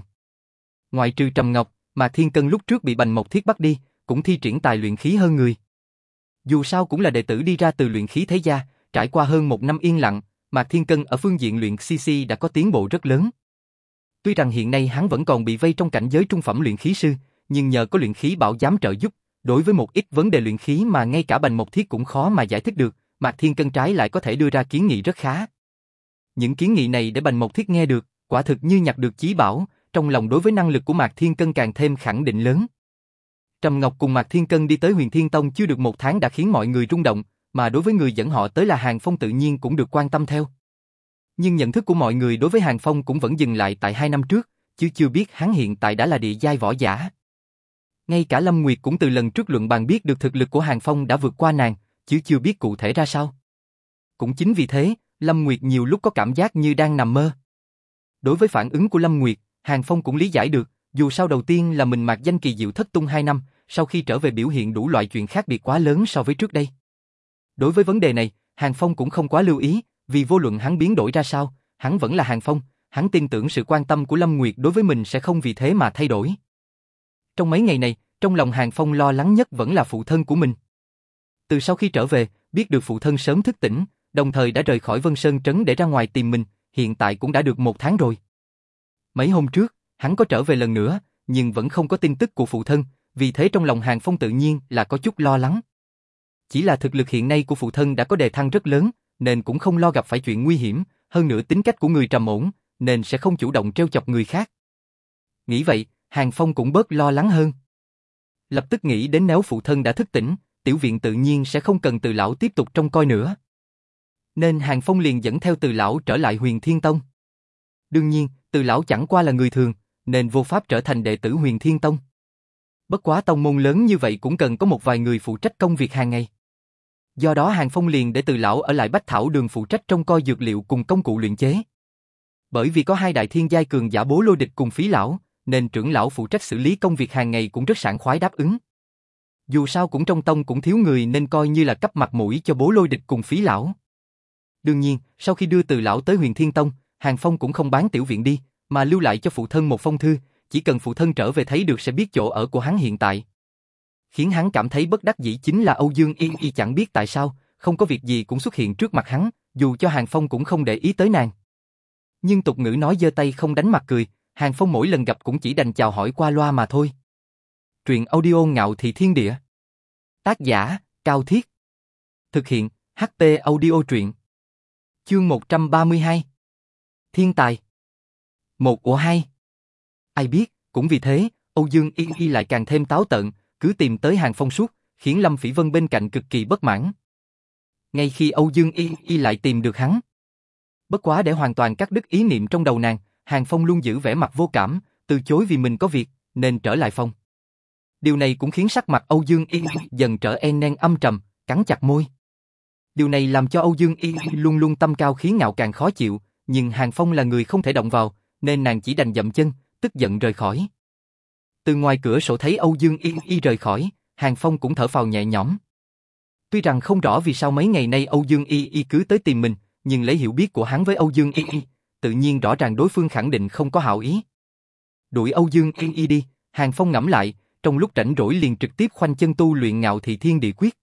Ngoại trừ Trầm Ngọc, mà Thiên Cân lúc trước bị Bành Mộc Thiết bắt đi, cũng thi triển tài luyện khí hơn người. Dù sao cũng là đệ tử đi ra từ luyện khí thế gia, trải qua hơn một năm yên lặng, Mạc Thiên Cân ở phương diện luyện CC đã có tiến bộ rất lớn. Tuy rằng hiện nay hắn vẫn còn bị vây trong cảnh giới trung phẩm luyện khí sư, nhưng nhờ có luyện khí bảo giám trợ giúp, đối với một ít vấn đề luyện khí mà ngay cả Bành Mộc Thiết cũng khó mà giải thích được, Mạc Thiên Cân trái lại có thể đưa ra kiến nghị rất khá. Những kiến nghị này để Bành Mộc Thiết nghe được, quả thực như nhặt được chí bảo, trong lòng đối với năng lực của Mạc Thiên Cân càng thêm khẳng định lớn. Trầm Ngọc cùng Mạc Thiên Cân đi tới Huyền Thiên Tông chưa được một tháng đã khiến mọi người rung động, mà đối với người dẫn họ tới là Hàng Phong tự nhiên cũng được quan tâm theo. Nhưng nhận thức của mọi người đối với Hàng Phong cũng vẫn dừng lại tại hai năm trước, chứ chưa biết hắn hiện tại đã là địa giai võ giả. Ngay cả Lâm Nguyệt cũng từ lần trước luận bàn biết được thực lực của Hàng Phong đã vượt qua nàng, chứ chưa biết cụ thể ra sao. Cũng chính vì thế, Lâm Nguyệt nhiều lúc có cảm giác như đang nằm mơ. Đối với phản ứng của Lâm Nguyệt, Hàng Phong cũng lý giải được, dù sao đầu tiên là mình mặc danh kỳ diệu thất tung 2 năm, sau khi trở về biểu hiện đủ loại chuyện khác biệt quá lớn so với trước đây. Đối với vấn đề này, Hàng Phong cũng không quá lưu ý, vì vô luận hắn biến đổi ra sao, hắn vẫn là Hàng Phong, hắn tin tưởng sự quan tâm của Lâm Nguyệt đối với mình sẽ không vì thế mà thay đổi. Trong mấy ngày này, trong lòng Hàng Phong lo lắng nhất vẫn là phụ thân của mình. Từ sau khi trở về, biết được phụ thân sớm thức tỉnh, đồng thời đã rời khỏi Vân Sơn Trấn để ra ngoài tìm mình, hiện tại cũng đã được một tháng rồi. Mấy hôm trước, hắn có trở về lần nữa, nhưng vẫn không có tin tức của phụ thân, vì thế trong lòng Hàng Phong tự nhiên là có chút lo lắng. Chỉ là thực lực hiện nay của phụ thân đã có đề thăng rất lớn, nên cũng không lo gặp phải chuyện nguy hiểm, hơn nữa tính cách của người trầm ổn, nên sẽ không chủ động treo chọc người khác. Nghĩ vậy, Hàng Phong cũng bớt lo lắng hơn. Lập tức nghĩ đến nếu phụ thân đã thức tỉnh, tiểu viện tự nhiên sẽ không cần từ lão tiếp tục trông coi nữa. Nên Hàng Phong liền dẫn theo từ lão trở lại huyền Thiên Tông. Đương nhiên, từ lão chẳng qua là người thường, nên vô pháp trở thành đệ tử huyền Thiên Tông. Bất quá tông môn lớn như vậy cũng cần có một vài người phụ trách công việc hàng ngày. Do đó Hàng Phong liền để từ lão ở lại Bách Thảo đường phụ trách trong coi dược liệu cùng công cụ luyện chế. Bởi vì có hai đại thiên giai cường giả bố lôi địch cùng phí lão, nên trưởng lão phụ trách xử lý công việc hàng ngày cũng rất sảng khoái đáp ứng. Dù sao cũng trong tông cũng thiếu người nên coi như là cấp mặt mũi cho bố lôi địch cùng phí lão. Đương nhiên, sau khi đưa từ lão tới huyền thiên tông, Hàng Phong cũng không bán tiểu viện đi, mà lưu lại cho phụ thân một phong thư, chỉ cần phụ thân trở về thấy được sẽ biết chỗ ở của hắn hiện tại. Khiến hắn cảm thấy bất đắc dĩ chính là Âu Dương Yên Y chẳng biết tại sao, không có việc gì cũng xuất hiện trước mặt hắn, dù cho Hàng Phong cũng không để ý tới nàng. Nhưng tục ngữ nói giơ tay không đánh mặt cười, Hàng Phong mỗi lần gặp cũng chỉ đành chào hỏi qua loa mà thôi. Truyện audio ngạo thị thiên địa. Tác giả, Cao Thiết. Thực hiện, HP audio truyện. Chương 132. Thiên tài. Một của hai. Ai biết, cũng vì thế, Âu Dương Yên Y lại càng thêm táo tận, cứ tìm tới Hàng Phong suốt, khiến Lâm Phỉ Vân bên cạnh cực kỳ bất mãn. Ngay khi Âu Dương Y Y lại tìm được hắn. Bất quá để hoàn toàn cắt đứt ý niệm trong đầu nàng, Hàng Phong luôn giữ vẻ mặt vô cảm, từ chối vì mình có việc, nên trở lại phòng. Điều này cũng khiến sắc mặt Âu Dương Y dần trở e nên âm trầm, cắn chặt môi. Điều này làm cho Âu Dương Y luôn luôn tâm cao khí ngạo càng khó chịu, nhưng Hàng Phong là người không thể động vào, nên nàng chỉ đành dậm chân, tức giận rời khỏi. Từ ngoài cửa sổ thấy Âu Dương Y Y rời khỏi, Hàng Phong cũng thở phào nhẹ nhõm. Tuy rằng không rõ vì sao mấy ngày nay Âu Dương Y Y cứ tới tìm mình, nhưng lấy hiểu biết của hắn với Âu Dương Y Y, tự nhiên rõ ràng đối phương khẳng định không có hảo ý. Đuổi Âu Dương Y Y đi, Hàng Phong ngẫm lại, trong lúc rảnh rỗi liền trực tiếp khoanh chân tu luyện ngạo thị thiên địa quyết.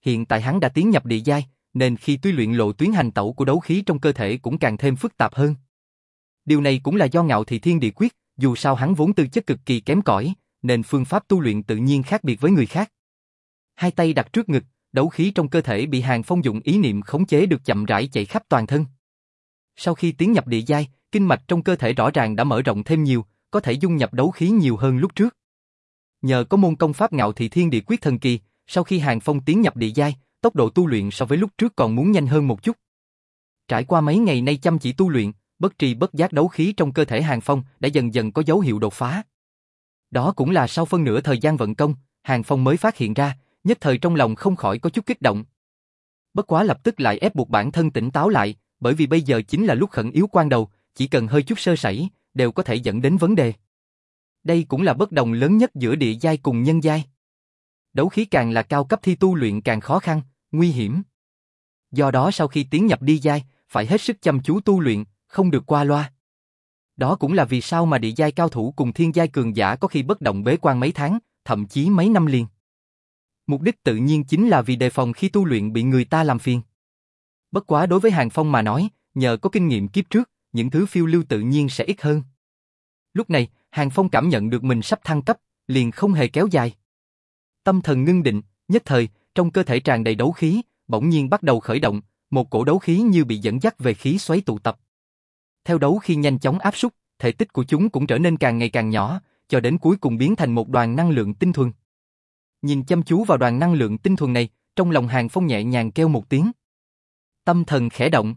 Hiện tại hắn đã tiến nhập địa giai, nên khi tuy luyện lộ tuyến hành tẩu của đấu khí trong cơ thể cũng càng thêm phức tạp hơn. Điều này cũng là do ngạo thị thiên địa quyết, dù sao hắn vốn tư chất cực kỳ kém cỏi, nên phương pháp tu luyện tự nhiên khác biệt với người khác. Hai tay đặt trước ngực, đấu khí trong cơ thể bị Hàng Phong dụng ý niệm khống chế được chậm rãi chạy khắp toàn thân. Sau khi tiến nhập địa giai, kinh mạch trong cơ thể rõ ràng đã mở rộng thêm nhiều, có thể dung nhập đấu khí nhiều hơn lúc trước. Nhờ có môn công pháp ngạo thị thiên địa quyết thần kỳ, sau khi Hàng Phong tiến nhập địa giai, tốc độ tu luyện so với lúc trước còn muốn nhanh hơn một chút. Trải qua mấy ngày nay chăm chỉ tu luyện, bất trì bất giác đấu khí trong cơ thể Hàng Phong đã dần dần có dấu hiệu đột phá. Đó cũng là sau phân nửa thời gian vận công, Hàng Phong mới phát hiện ra, nhất thời trong lòng không khỏi có chút kích động. Bất quá lập tức lại ép buộc bản thân tỉnh táo lại, bởi vì bây giờ chính là lúc khẩn yếu quan đầu, chỉ cần hơi chút sơ sẩy, đều có thể dẫn đến vấn đề. Đây cũng là bất đồng lớn nhất giữa địa giai cùng nhân giai. Đấu khí càng là cao cấp thi tu luyện càng khó khăn, nguy hiểm. Do đó sau khi tiến nhập đi giai, phải hết sức chăm chú tu luyện, không được qua loa. Đó cũng là vì sao mà địa giai cao thủ cùng thiên giai cường giả có khi bất động bế quan mấy tháng, thậm chí mấy năm liền. Mục đích tự nhiên chính là vì đề phòng khi tu luyện bị người ta làm phiền. Bất quá đối với Hàng Phong mà nói, nhờ có kinh nghiệm kiếp trước, những thứ phiêu lưu tự nhiên sẽ ít hơn. Lúc này, Hàng Phong cảm nhận được mình sắp thăng cấp, liền không hề kéo dài. Tâm thần ngưng định, nhất thời, trong cơ thể tràn đầy đấu khí, bỗng nhiên bắt đầu khởi động, một cổ đấu khí như bị dẫn dắt về khí xoáy tụ tập. Theo đấu khi nhanh chóng áp súc, thể tích của chúng cũng trở nên càng ngày càng nhỏ, cho đến cuối cùng biến thành một đoàn năng lượng tinh thuần. Nhìn chăm chú vào đoàn năng lượng tinh thuần này, trong lòng Hàng Phong nhẹ nhàng kêu một tiếng. Tâm thần khẽ động.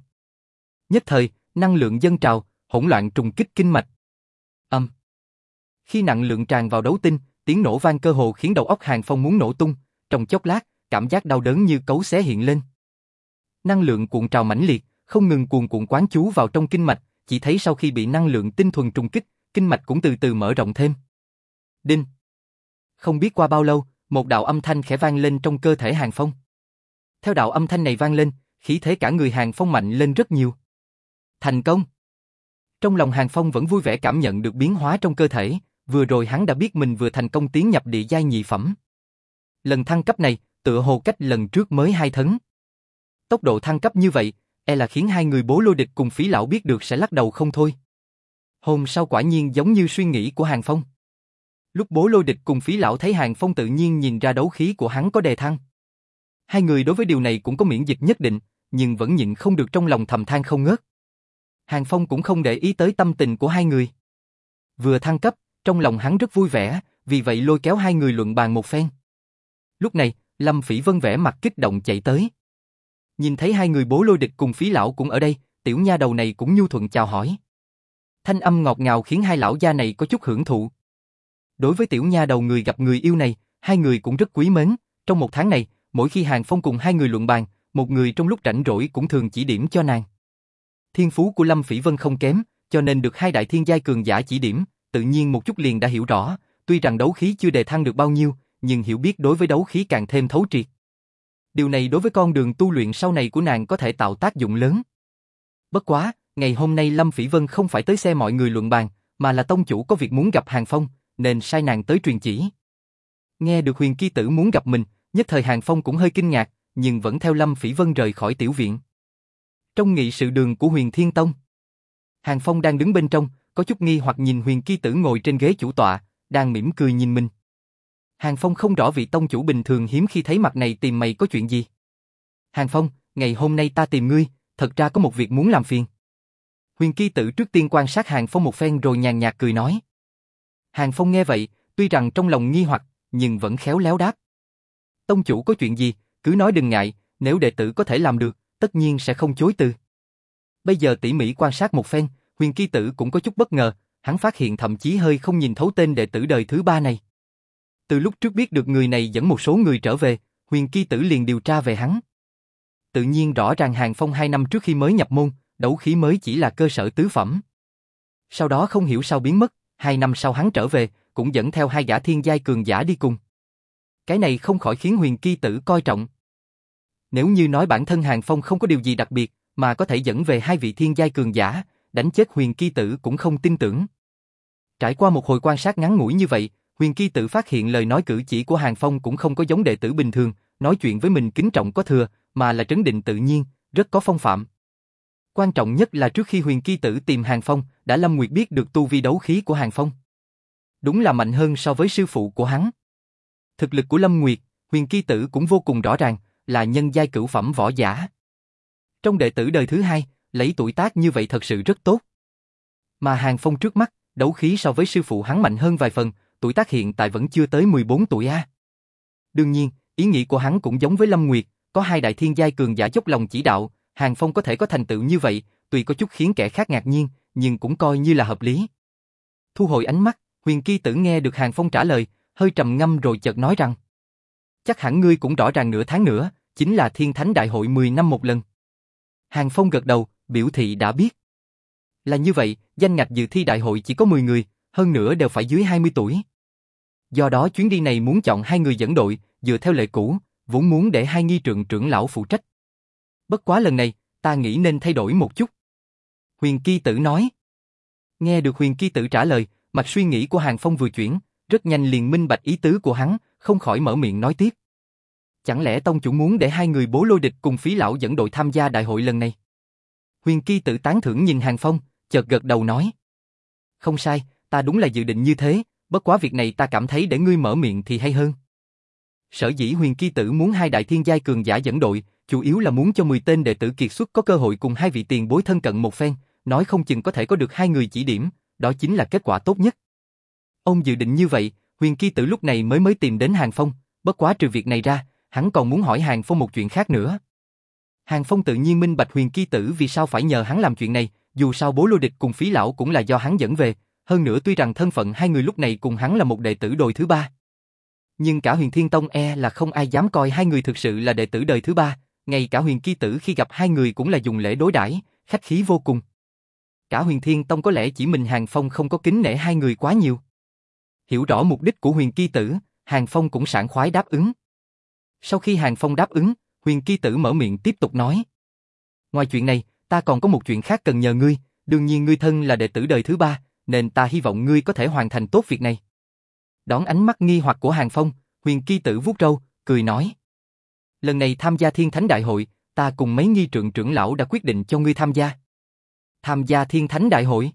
Nhất thời, năng lượng dâng trào, hỗn loạn trùng kích kinh mạch. Âm. Khi nặng lượng tràn vào đấu tinh, tiếng nổ vang cơ hồ khiến đầu óc Hàng Phong muốn nổ tung, trong chốc lát, cảm giác đau đớn như cấu xé hiện lên. Năng lượng cuộn trào mãnh liệt, không ngừng cuồn cuộn quán chú vào trong kinh mạch, chỉ thấy sau khi bị năng lượng tinh thuần trùng kích, kinh mạch cũng từ từ mở rộng thêm. Đinh. Không biết qua bao lâu, một đạo âm thanh khẽ vang lên trong cơ thể Hàng Phong. Theo đạo âm thanh này vang lên, khí thế cả người Hàng Phong mạnh lên rất nhiều. Thành công! Trong lòng Hàng Phong vẫn vui vẻ cảm nhận được biến hóa trong cơ thể, vừa rồi hắn đã biết mình vừa thành công tiến nhập địa giai nhị phẩm. Lần thăng cấp này, tựa hồ cách lần trước mới hai thấn. Tốc độ thăng cấp như vậy, e là khiến hai người bố lôi địch cùng phí lão biết được sẽ lắc đầu không thôi. Hôm sau quả nhiên giống như suy nghĩ của Hàng Phong. Lúc bố lôi địch cùng phí lão thấy Hàng Phong tự nhiên nhìn ra đấu khí của hắn có đề thăng. Hai người đối với điều này cũng có miễn dịch nhất định, nhưng vẫn nhịn không được trong lòng thầm than không ngớt. Hàng Phong cũng không để ý tới tâm tình của hai người. Vừa thăng cấp, trong lòng hắn rất vui vẻ, vì vậy lôi kéo hai người luận bàn một phen. Lúc này, Lâm Phỉ Vân vẻ mặt kích động chạy tới. Nhìn thấy hai người bố lôi địch cùng phí lão cũng ở đây, tiểu nha đầu này cũng nhu thuận chào hỏi. Thanh âm ngọt ngào khiến hai lão gia này có chút hưởng thụ. Đối với tiểu nha đầu người gặp người yêu này, hai người cũng rất quý mến. Trong một tháng này, mỗi khi Hàng Phong cùng hai người luận bàn, một người trong lúc rảnh rỗi cũng thường chỉ điểm cho nàng. Thiên phú của Lâm Phỉ Vân không kém, cho nên được hai đại thiên giai cường giả chỉ điểm, tự nhiên một chút liền đã hiểu rõ, tuy rằng đấu khí chưa đề thăng được bao nhiêu, nhưng hiểu biết đối với đấu khí càng thêm thấu triệt. Điều này đối với con đường tu luyện sau này của nàng có thể tạo tác dụng lớn. Bất quá, ngày hôm nay Lâm Phỉ Vân không phải tới xe mọi người luận bàn, mà là tông chủ có việc muốn gặp Hàng Phong, nên sai nàng tới truyền chỉ. Nghe được huyền kỳ tử muốn gặp mình, nhất thời Hàng Phong cũng hơi kinh ngạc, nhưng vẫn theo Lâm Phỉ Vân rời khỏi tiểu viện. Trong nghị sự đường của huyền Thiên Tông, Hàng Phong đang đứng bên trong, có chút nghi hoặc nhìn huyền kỳ tử ngồi trên ghế chủ tọa, đang mỉm cười nhìn mình. Hàng Phong không rõ vị tông chủ bình thường hiếm khi thấy mặt này tìm mày có chuyện gì. Hàng Phong, ngày hôm nay ta tìm ngươi, thật ra có một việc muốn làm phiền. Huyền Ki Tử trước tiên quan sát Hàng Phong một phen rồi nhàn nhạt cười nói. Hàng Phong nghe vậy, tuy rằng trong lòng nghi hoặc, nhưng vẫn khéo léo đáp. Tông chủ có chuyện gì, cứ nói đừng ngại, nếu đệ tử có thể làm được, tất nhiên sẽ không chối từ. Bây giờ tỉ mỉ quan sát một phen, Huyền Ki Tử cũng có chút bất ngờ, hắn phát hiện thậm chí hơi không nhìn thấu tên đệ tử đời thứ ba này. Từ lúc trước biết được người này dẫn một số người trở về, huyền kỳ tử liền điều tra về hắn. Tự nhiên rõ ràng Hàng Phong hai năm trước khi mới nhập môn, đấu khí mới chỉ là cơ sở tứ phẩm. Sau đó không hiểu sao biến mất, hai năm sau hắn trở về, cũng dẫn theo hai gã thiên giai cường giả đi cùng. Cái này không khỏi khiến huyền kỳ tử coi trọng. Nếu như nói bản thân Hàng Phong không có điều gì đặc biệt, mà có thể dẫn về hai vị thiên giai cường giả, đánh chết huyền kỳ tử cũng không tin tưởng. Trải qua một hồi quan sát ngắn ngủi như vậy, Huyền Ki Tử phát hiện lời nói cử chỉ của Hàng Phong cũng không có giống đệ tử bình thường, nói chuyện với mình kính trọng có thừa, mà là trấn định tự nhiên, rất có phong phạm. Quan trọng nhất là trước khi Huyền Ki Tử tìm Hàng Phong, đã Lâm Nguyệt biết được tu vi đấu khí của Hàng Phong. Đúng là mạnh hơn so với sư phụ của hắn. Thực lực của Lâm Nguyệt, Huyền Ki Tử cũng vô cùng rõ ràng, là nhân giai cửu phẩm võ giả. Trong đệ tử đời thứ hai, lấy tuổi tác như vậy thật sự rất tốt. Mà Hàng Phong trước mắt, đấu khí so với sư phụ hắn mạnh hơn vài phần, tuổi tác hiện tại vẫn chưa tới 14 tuổi a. Đương nhiên, ý nghĩ của hắn cũng giống với Lâm Nguyệt, có hai đại thiên giai cường giả dốc lòng chỉ đạo, Hàng Phong có thể có thành tựu như vậy, tuy có chút khiến kẻ khác ngạc nhiên, nhưng cũng coi như là hợp lý. Thu hồi ánh mắt, Huyền Kỳ Tử nghe được Hàng Phong trả lời, hơi trầm ngâm rồi chợt nói rằng Chắc hẳn ngươi cũng rõ ràng nửa tháng nữa, chính là Thiên Thánh Đại hội 10 năm một lần. Hàng Phong gật đầu, biểu thị đã biết. Là như vậy, danh ngạch dự thi đại hội chỉ có 10 người, hơn nữa đều phải dưới 20 tuổi. Do đó chuyến đi này muốn chọn hai người dẫn đội, dựa theo lệ cũ, vốn muốn để hai nghi trượng trưởng lão phụ trách. Bất quá lần này, ta nghĩ nên thay đổi một chút. Huyền ki Tử nói. Nghe được Huyền ki Tử trả lời, mạch suy nghĩ của Hàng Phong vừa chuyển, rất nhanh liền minh bạch ý tứ của hắn, không khỏi mở miệng nói tiếp. Chẳng lẽ Tông chủ muốn để hai người bố lôi địch cùng phí lão dẫn đội tham gia đại hội lần này? Huyền ki Tử tán thưởng nhìn Hàng Phong, chợt gật đầu nói. Không sai, ta đúng là dự định như thế, bất quá việc này ta cảm thấy để ngươi mở miệng thì hay hơn. Sở dĩ huyền kỳ tử muốn hai đại thiên giai cường giả dẫn đội, chủ yếu là muốn cho 10 tên đệ tử kiệt xuất có cơ hội cùng hai vị tiền bối thân cận một phen, nói không chừng có thể có được hai người chỉ điểm, đó chính là kết quả tốt nhất. Ông dự định như vậy, huyền kỳ tử lúc này mới mới tìm đến Hàng Phong, bất quá trừ việc này ra, hắn còn muốn hỏi Hàng Phong một chuyện khác nữa. Hàng Phong tự nhiên minh bạch huyền kỳ tử vì sao phải nhờ hắn làm chuyện này, dù sao bố lô địch cùng phí lão cũng là do hắn dẫn về, hơn nữa tuy rằng thân phận hai người lúc này cùng hắn là một đệ tử đời thứ ba. Nhưng cả huyền thiên tông e là không ai dám coi hai người thực sự là đệ tử đời thứ ba, ngay cả huyền kỳ tử khi gặp hai người cũng là dùng lễ đối đãi, khách khí vô cùng. Cả huyền thiên tông có lẽ chỉ mình Hàng Phong không có kính nể hai người quá nhiều. Hiểu rõ mục đích của huyền kỳ tử, Hàng Phong cũng sảng khoái đáp ứng. Sau khi Hàng Phong đáp ứng, huyền kỳ tử mở miệng tiếp tục nói. Ngoài chuyện này, ta còn có một chuyện khác cần nhờ ngươi, đương nhiên ngươi thân là đệ tử đời thứ ba, nên ta hy vọng ngươi có thể hoàn thành tốt việc này. Đón ánh mắt nghi hoặc của Hàng Phong, huyền kỳ tử vuốt râu, cười nói. Lần này tham gia thiên thánh đại hội, ta cùng mấy nghi trượng trưởng lão đã quyết định cho ngươi tham gia. Tham gia thiên thánh đại hội?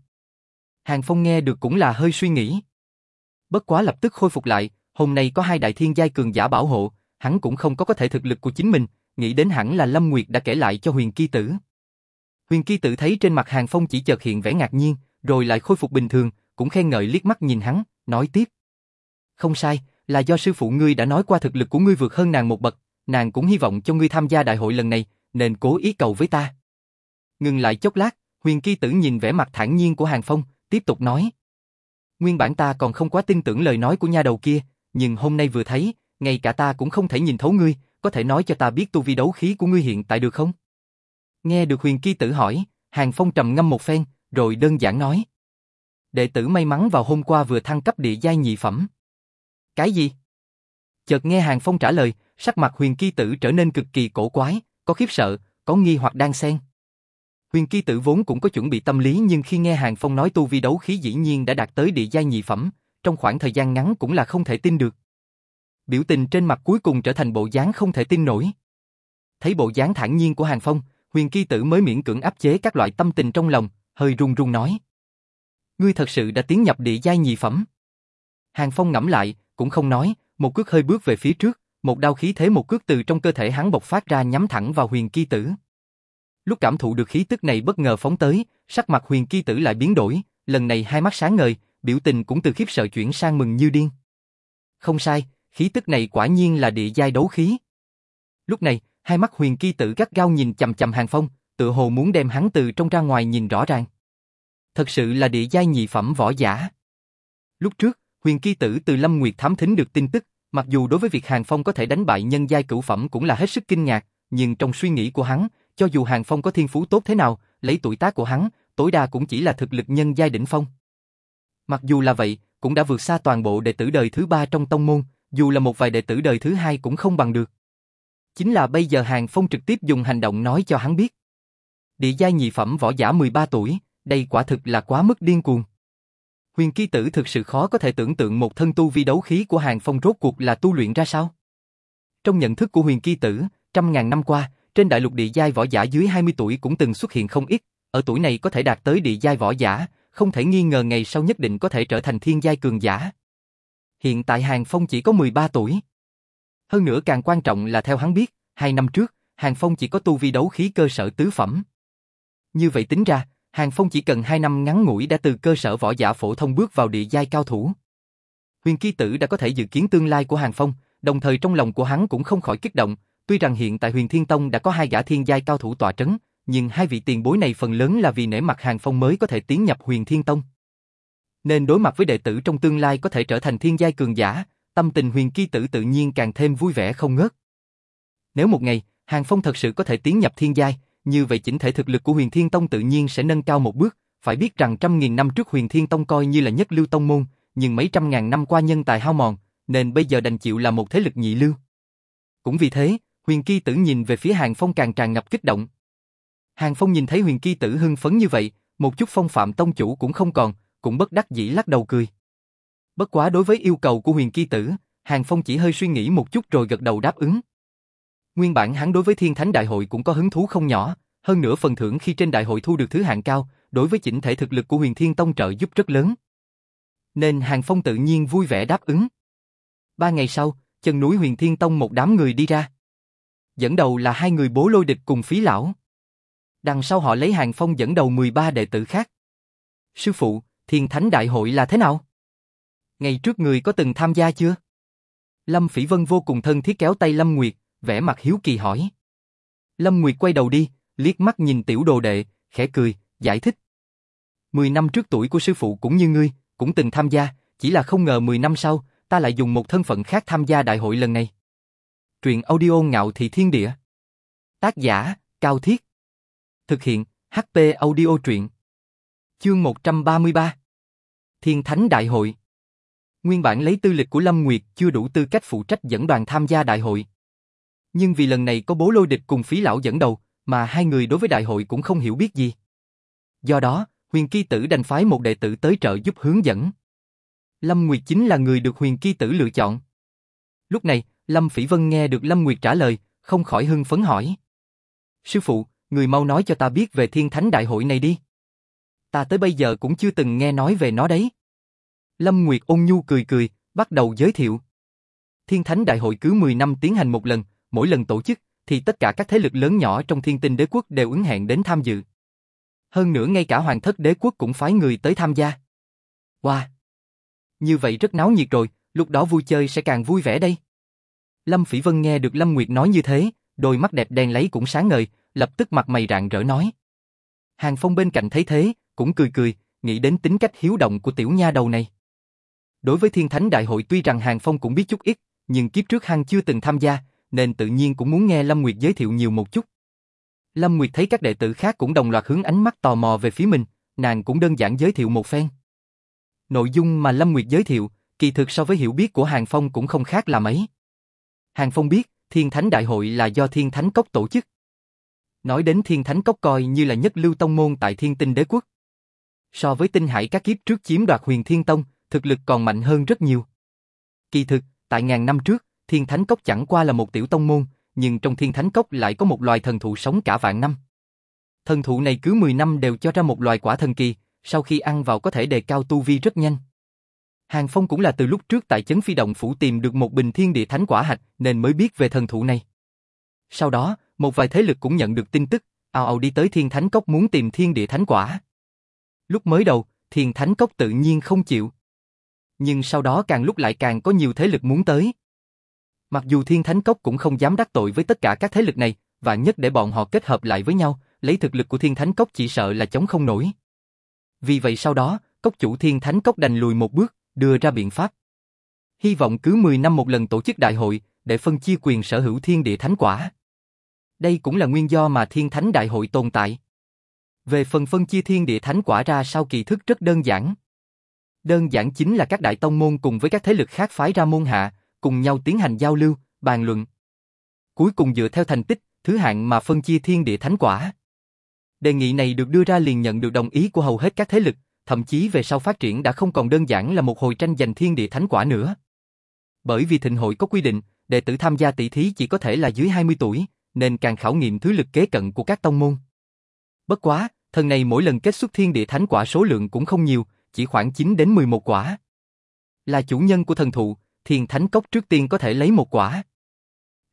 Hàng Phong nghe được cũng là hơi suy nghĩ. Bất quá lập tức khôi phục lại, hôm nay có hai đại thiên giai cường giả bảo hộ, hắn cũng không có có thể thực lực của chính mình, nghĩ đến hẳn là Lâm Nguyệt đã kể lại cho huyền kỳ tử. Huyền Kỳ Tử thấy trên mặt Hàng Phong chỉ chợt hiện vẻ ngạc nhiên, rồi lại khôi phục bình thường, cũng khen ngợi liếc mắt nhìn hắn, nói tiếp. Không sai, là do sư phụ ngươi đã nói qua thực lực của ngươi vượt hơn nàng một bậc, nàng cũng hy vọng cho ngươi tham gia đại hội lần này, nên cố ý cầu với ta. Ngừng lại chốc lát, Huyền Kỳ Tử nhìn vẻ mặt thản nhiên của Hàng Phong, tiếp tục nói. Nguyên bản ta còn không quá tin tưởng lời nói của nha đầu kia, nhưng hôm nay vừa thấy, ngay cả ta cũng không thể nhìn thấu ngươi, có thể nói cho ta biết tu vi đấu khí của ngươi hiện tại được không? Nghe được huyền kỳ tử hỏi, Hàng Phong trầm ngâm một phen, rồi đơn giản nói. Đệ tử may mắn vào hôm qua vừa thăng cấp địa giai nhị phẩm. Cái gì? Chợt nghe Hàng Phong trả lời, sắc mặt huyền kỳ tử trở nên cực kỳ cổ quái, có khiếp sợ, có nghi hoặc đang xen. Huyền kỳ tử vốn cũng có chuẩn bị tâm lý nhưng khi nghe Hàng Phong nói tu vi đấu khí dĩ nhiên đã đạt tới địa giai nhị phẩm, trong khoảng thời gian ngắn cũng là không thể tin được. Biểu tình trên mặt cuối cùng trở thành bộ dáng không thể tin nổi. Thấy bộ dáng thản nhiên của Hàng Phong, Huyền Kỳ Tử mới miễn cưỡng áp chế các loại tâm tình trong lòng, hơi run run nói. Ngươi thật sự đã tiến nhập địa giai nhị phẩm. Hàng Phong ngẫm lại, cũng không nói, một cước hơi bước về phía trước, một đao khí thế một cước từ trong cơ thể hắn bộc phát ra nhắm thẳng vào Huyền Kỳ Tử. Lúc cảm thụ được khí tức này bất ngờ phóng tới, sắc mặt Huyền Kỳ Tử lại biến đổi, lần này hai mắt sáng ngời, biểu tình cũng từ khiếp sợ chuyển sang mừng như điên. Không sai, khí tức này quả nhiên là địa giai đấu khí. Lúc này, hai mắt huyền kỳ tử gắt gao nhìn chầm chầm hàng phong, tự hồ muốn đem hắn từ trong ra ngoài nhìn rõ ràng. Thật sự là địa giai nhị phẩm võ giả. Lúc trước, huyền kỳ tử từ Lâm Nguyệt thám thính được tin tức, mặc dù đối với việc Hàng Phong có thể đánh bại nhân giai cửu phẩm cũng là hết sức kinh ngạc, nhưng trong suy nghĩ của hắn, cho dù Hàng Phong có thiên phú tốt thế nào, lấy tuổi tác của hắn, tối đa cũng chỉ là thực lực nhân giai đỉnh phong. Mặc dù là vậy, cũng đã vượt xa toàn bộ đệ tử đời thứ ba trong tông môn, dù là một vài đệ tử đời thứ hai cũng không bằng được. Chính là bây giờ Hàng Phong trực tiếp dùng hành động nói cho hắn biết. Địa giai nhị phẩm võ giả 13 tuổi, đây quả thực là quá mức điên cuồng. Huyền ký Tử thực sự khó có thể tưởng tượng một thân tu vi đấu khí của Hàng Phong rốt cuộc là tu luyện ra sao. Trong nhận thức của Huyền ký Tử, trăm ngàn năm qua, trên đại lục địa giai võ giả dưới 20 tuổi cũng từng xuất hiện không ít, ở tuổi này có thể đạt tới địa giai võ giả, không thể nghi ngờ ngày sau nhất định có thể trở thành thiên giai cường giả. Hiện tại Hàng Phong chỉ có 13 tuổi. Hơn nữa càng quan trọng là theo hắn biết, hai năm trước, Hàng Phong chỉ có tu vi đấu khí cơ sở tứ phẩm. Như vậy tính ra, Hàng Phong chỉ cần hai năm ngắn ngủi đã từ cơ sở võ giả phổ thông bước vào địa giai cao thủ. Huyền Ký Tử đã có thể dự kiến tương lai của Hàng Phong, đồng thời trong lòng của hắn cũng không khỏi kích động, tuy rằng hiện tại Huyền Thiên Tông đã có hai gã thiên giai cao thủ tọa trấn, nhưng hai vị tiền bối này phần lớn là vì nể mặt Hàng Phong mới có thể tiến nhập Huyền Thiên Tông. Nên đối mặt với đệ tử trong tương lai có thể trở thành thiên giai cường giả, tâm tình Huyền Ký Tử tự nhiên càng thêm vui vẻ không ngớt. Nếu một ngày, Hàng Phong thật sự có thể tiến nhập thiên giai, như vậy chỉnh thể thực lực của Huyền Thiên Tông tự nhiên sẽ nâng cao một bước, phải biết rằng trăm nghìn năm trước Huyền Thiên Tông coi như là nhất lưu tông môn, nhưng mấy trăm ngàn năm qua nhân tài hao mòn, nên bây giờ đành chịu là một thế lực nhị lưu. Cũng vì thế, Huyền Ki Tử nhìn về phía Hàng Phong càng tràn ngập kích động. Hàng Phong nhìn thấy Huyền Ki Tử hưng phấn như vậy, một chút phong phạm tông chủ cũng không còn, cũng bất đắc dĩ lắc đầu cười. Bất quá đối với yêu cầu của Huyền Ki Tử, Hàng Phong chỉ hơi suy nghĩ một chút rồi gật đầu đáp ứng. Nguyên bản hắn đối với Thiên Thánh Đại hội cũng có hứng thú không nhỏ, hơn nữa phần thưởng khi trên đại hội thu được thứ hạng cao, đối với chỉnh thể thực lực của Huyền Thiên Tông trợ giúp rất lớn. Nên Hàng Phong tự nhiên vui vẻ đáp ứng. Ba ngày sau, chân núi Huyền Thiên Tông một đám người đi ra. Dẫn đầu là hai người bố lôi địch cùng phí lão. Đằng sau họ lấy Hàng Phong dẫn đầu 13 đệ tử khác. Sư phụ, Thiên Thánh Đại hội là thế nào? Ngày trước người có từng tham gia chưa? Lâm Phỉ Vân vô cùng thân thiết kéo tay Lâm Nguyệt, vẻ mặt hiếu kỳ hỏi. Lâm Nguyệt quay đầu đi, liếc mắt nhìn tiểu đồ đệ, khẽ cười, giải thích. Mười năm trước tuổi của sư phụ cũng như ngươi, cũng từng tham gia, chỉ là không ngờ mười năm sau, ta lại dùng một thân phận khác tham gia đại hội lần này. Truyện audio ngạo thị thiên địa. Tác giả, Cao Thiết. Thực hiện, HP audio truyện. Chương 133. Thiên Thánh Đại hội. Nguyên bản lấy tư lịch của Lâm Nguyệt chưa đủ tư cách phụ trách dẫn đoàn tham gia đại hội. Nhưng vì lần này có bố lôi địch cùng phí lão dẫn đầu, mà hai người đối với đại hội cũng không hiểu biết gì. Do đó, huyền kỳ tử đành phái một đệ tử tới trợ giúp hướng dẫn. Lâm Nguyệt chính là người được huyền kỳ tử lựa chọn. Lúc này, Lâm Phỉ Vân nghe được Lâm Nguyệt trả lời, không khỏi hưng phấn hỏi. Sư phụ, người mau nói cho ta biết về thiên thánh đại hội này đi. Ta tới bây giờ cũng chưa từng nghe nói về nó đấy. Lâm Nguyệt ôn nhu cười cười, bắt đầu giới thiệu. Thiên thánh đại hội cứ 10 năm tiến hành một lần, mỗi lần tổ chức, thì tất cả các thế lực lớn nhỏ trong thiên tinh đế quốc đều ứng hẹn đến tham dự. Hơn nữa ngay cả hoàng thất đế quốc cũng phái người tới tham gia. Wow! Như vậy rất náo nhiệt rồi, lúc đó vui chơi sẽ càng vui vẻ đây. Lâm Phỉ Vân nghe được Lâm Nguyệt nói như thế, đôi mắt đẹp đen lấy cũng sáng ngời, lập tức mặt mày rạng rỡ nói. Hàng Phong bên cạnh thấy thế, cũng cười cười, nghĩ đến tính cách hiếu động của tiểu nha đầu này. Đối với Thiên Thánh Đại hội tuy rằng Hàng Phong cũng biết chút ít, nhưng kiếp trước hắn chưa từng tham gia, nên tự nhiên cũng muốn nghe Lâm Nguyệt giới thiệu nhiều một chút. Lâm Nguyệt thấy các đệ tử khác cũng đồng loạt hướng ánh mắt tò mò về phía mình, nàng cũng đơn giản giới thiệu một phen. Nội dung mà Lâm Nguyệt giới thiệu, kỳ thực so với hiểu biết của Hàng Phong cũng không khác là mấy. Hàng Phong biết, Thiên Thánh Đại hội là do Thiên Thánh Cốc tổ chức. Nói đến Thiên Thánh Cốc coi như là nhất lưu tông môn tại Thiên Tinh Đế Quốc. So với tinh hải các kiếp trước chiếm đoạt huyền Thiên Tông, thực lực còn mạnh hơn rất nhiều. Kỳ thực, tại ngàn năm trước, Thiên Thánh Cốc chẳng qua là một tiểu tông môn, nhưng trong Thiên Thánh Cốc lại có một loài thần thụ sống cả vạn năm. Thần thụ này cứ 10 năm đều cho ra một loài quả thần kỳ, sau khi ăn vào có thể đề cao tu vi rất nhanh. Hàng Phong cũng là từ lúc trước tại chấn phi động phủ tìm được một bình thiên địa thánh quả hạch nên mới biết về thần thụ này. Sau đó, một vài thế lực cũng nhận được tin tức, ao ao đi tới thiên thánh cốc muốn tìm thiên địa thánh quả. Lúc mới đầu, thiên thánh cốc tự nhiên không chịu. Nhưng sau đó càng lúc lại càng có nhiều thế lực muốn tới. Mặc dù Thiên Thánh Cốc cũng không dám đắc tội với tất cả các thế lực này, và nhất để bọn họ kết hợp lại với nhau, lấy thực lực của Thiên Thánh Cốc chỉ sợ là chống không nổi. Vì vậy sau đó, cốc chủ Thiên Thánh Cốc đành lùi một bước, đưa ra biện pháp. Hy vọng cứ 10 năm một lần tổ chức đại hội, để phân chia quyền sở hữu thiên địa thánh quả. Đây cũng là nguyên do mà Thiên Thánh Đại hội tồn tại. Về phần phân chia thiên địa thánh quả ra sau kỳ thức rất đơn giản. Đơn giản chính là các đại tông môn cùng với các thế lực khác phái ra môn hạ, cùng nhau tiến hành giao lưu, bàn luận. Cuối cùng dựa theo thành tích, thứ hạng mà phân chia thiên địa thánh quả. Đề nghị này được đưa ra liền nhận được đồng ý của hầu hết các thế lực, thậm chí về sau phát triển đã không còn đơn giản là một hồi tranh giành thiên địa thánh quả nữa. Bởi vì thịnh hội có quy định, đệ tử tham gia tỷ thí chỉ có thể là dưới 20 tuổi, nên càng khảo nghiệm thứ lực kế cận của các tông môn. Bất quá, thần này mỗi lần kết xuất thiên địa thánh quả số lượng cũng không nhiều, chỉ khoảng 9 đến 11 quả. Là chủ nhân của thần thụ, thiên thánh cốc trước tiên có thể lấy một quả.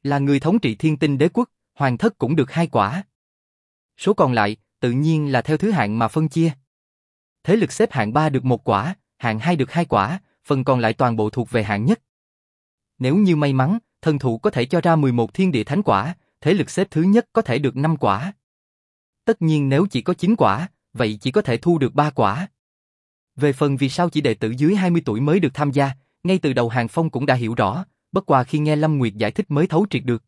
Là người thống trị thiên tinh đế quốc, hoàng thất cũng được hai quả. Số còn lại, tự nhiên là theo thứ hạng mà phân chia. Thế lực xếp hạng 3 được một quả, hạng 2 được hai quả, phần còn lại toàn bộ thuộc về hạng nhất. Nếu như may mắn, thần thụ có thể cho ra 11 thiên địa thánh quả, thế lực xếp thứ nhất có thể được 5 quả. Tất nhiên nếu chỉ có 9 quả, vậy chỉ có thể thu được 3 quả. Về phần vì sao chỉ đệ tử dưới 20 tuổi mới được tham gia, ngay từ đầu Hàng Phong cũng đã hiểu rõ, bất qua khi nghe Lâm Nguyệt giải thích mới thấu triệt được.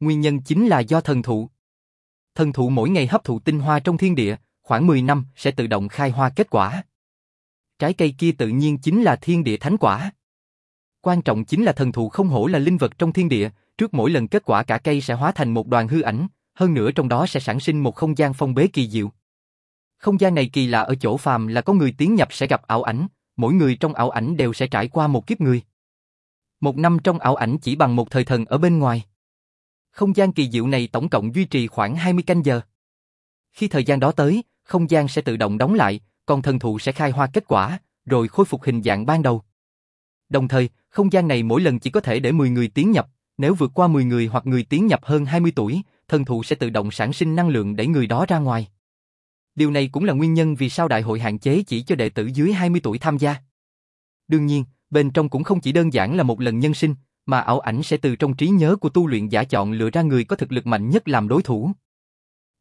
Nguyên nhân chính là do thần thụ. Thần thụ mỗi ngày hấp thụ tinh hoa trong thiên địa, khoảng 10 năm sẽ tự động khai hoa kết quả. Trái cây kia tự nhiên chính là thiên địa thánh quả. Quan trọng chính là thần thụ không hổ là linh vật trong thiên địa, trước mỗi lần kết quả cả cây sẽ hóa thành một đoàn hư ảnh, hơn nữa trong đó sẽ sản sinh một không gian phong bế kỳ diệu. Không gian này kỳ lạ ở chỗ phàm là có người tiến nhập sẽ gặp ảo ảnh, mỗi người trong ảo ảnh đều sẽ trải qua một kiếp người. Một năm trong ảo ảnh chỉ bằng một thời thần ở bên ngoài. Không gian kỳ diệu này tổng cộng duy trì khoảng 20 canh giờ. Khi thời gian đó tới, không gian sẽ tự động đóng lại, còn thần thụ sẽ khai hoa kết quả, rồi khôi phục hình dạng ban đầu. Đồng thời, không gian này mỗi lần chỉ có thể để 10 người tiến nhập, nếu vượt qua 10 người hoặc người tiến nhập hơn 20 tuổi, thần thụ sẽ tự động sản sinh năng lượng để người đó ra ngoài. Điều này cũng là nguyên nhân vì sao đại hội hạn chế chỉ cho đệ tử dưới 20 tuổi tham gia. Đương nhiên, bên trong cũng không chỉ đơn giản là một lần nhân sinh, mà ảo ảnh sẽ từ trong trí nhớ của tu luyện giả chọn lựa ra người có thực lực mạnh nhất làm đối thủ.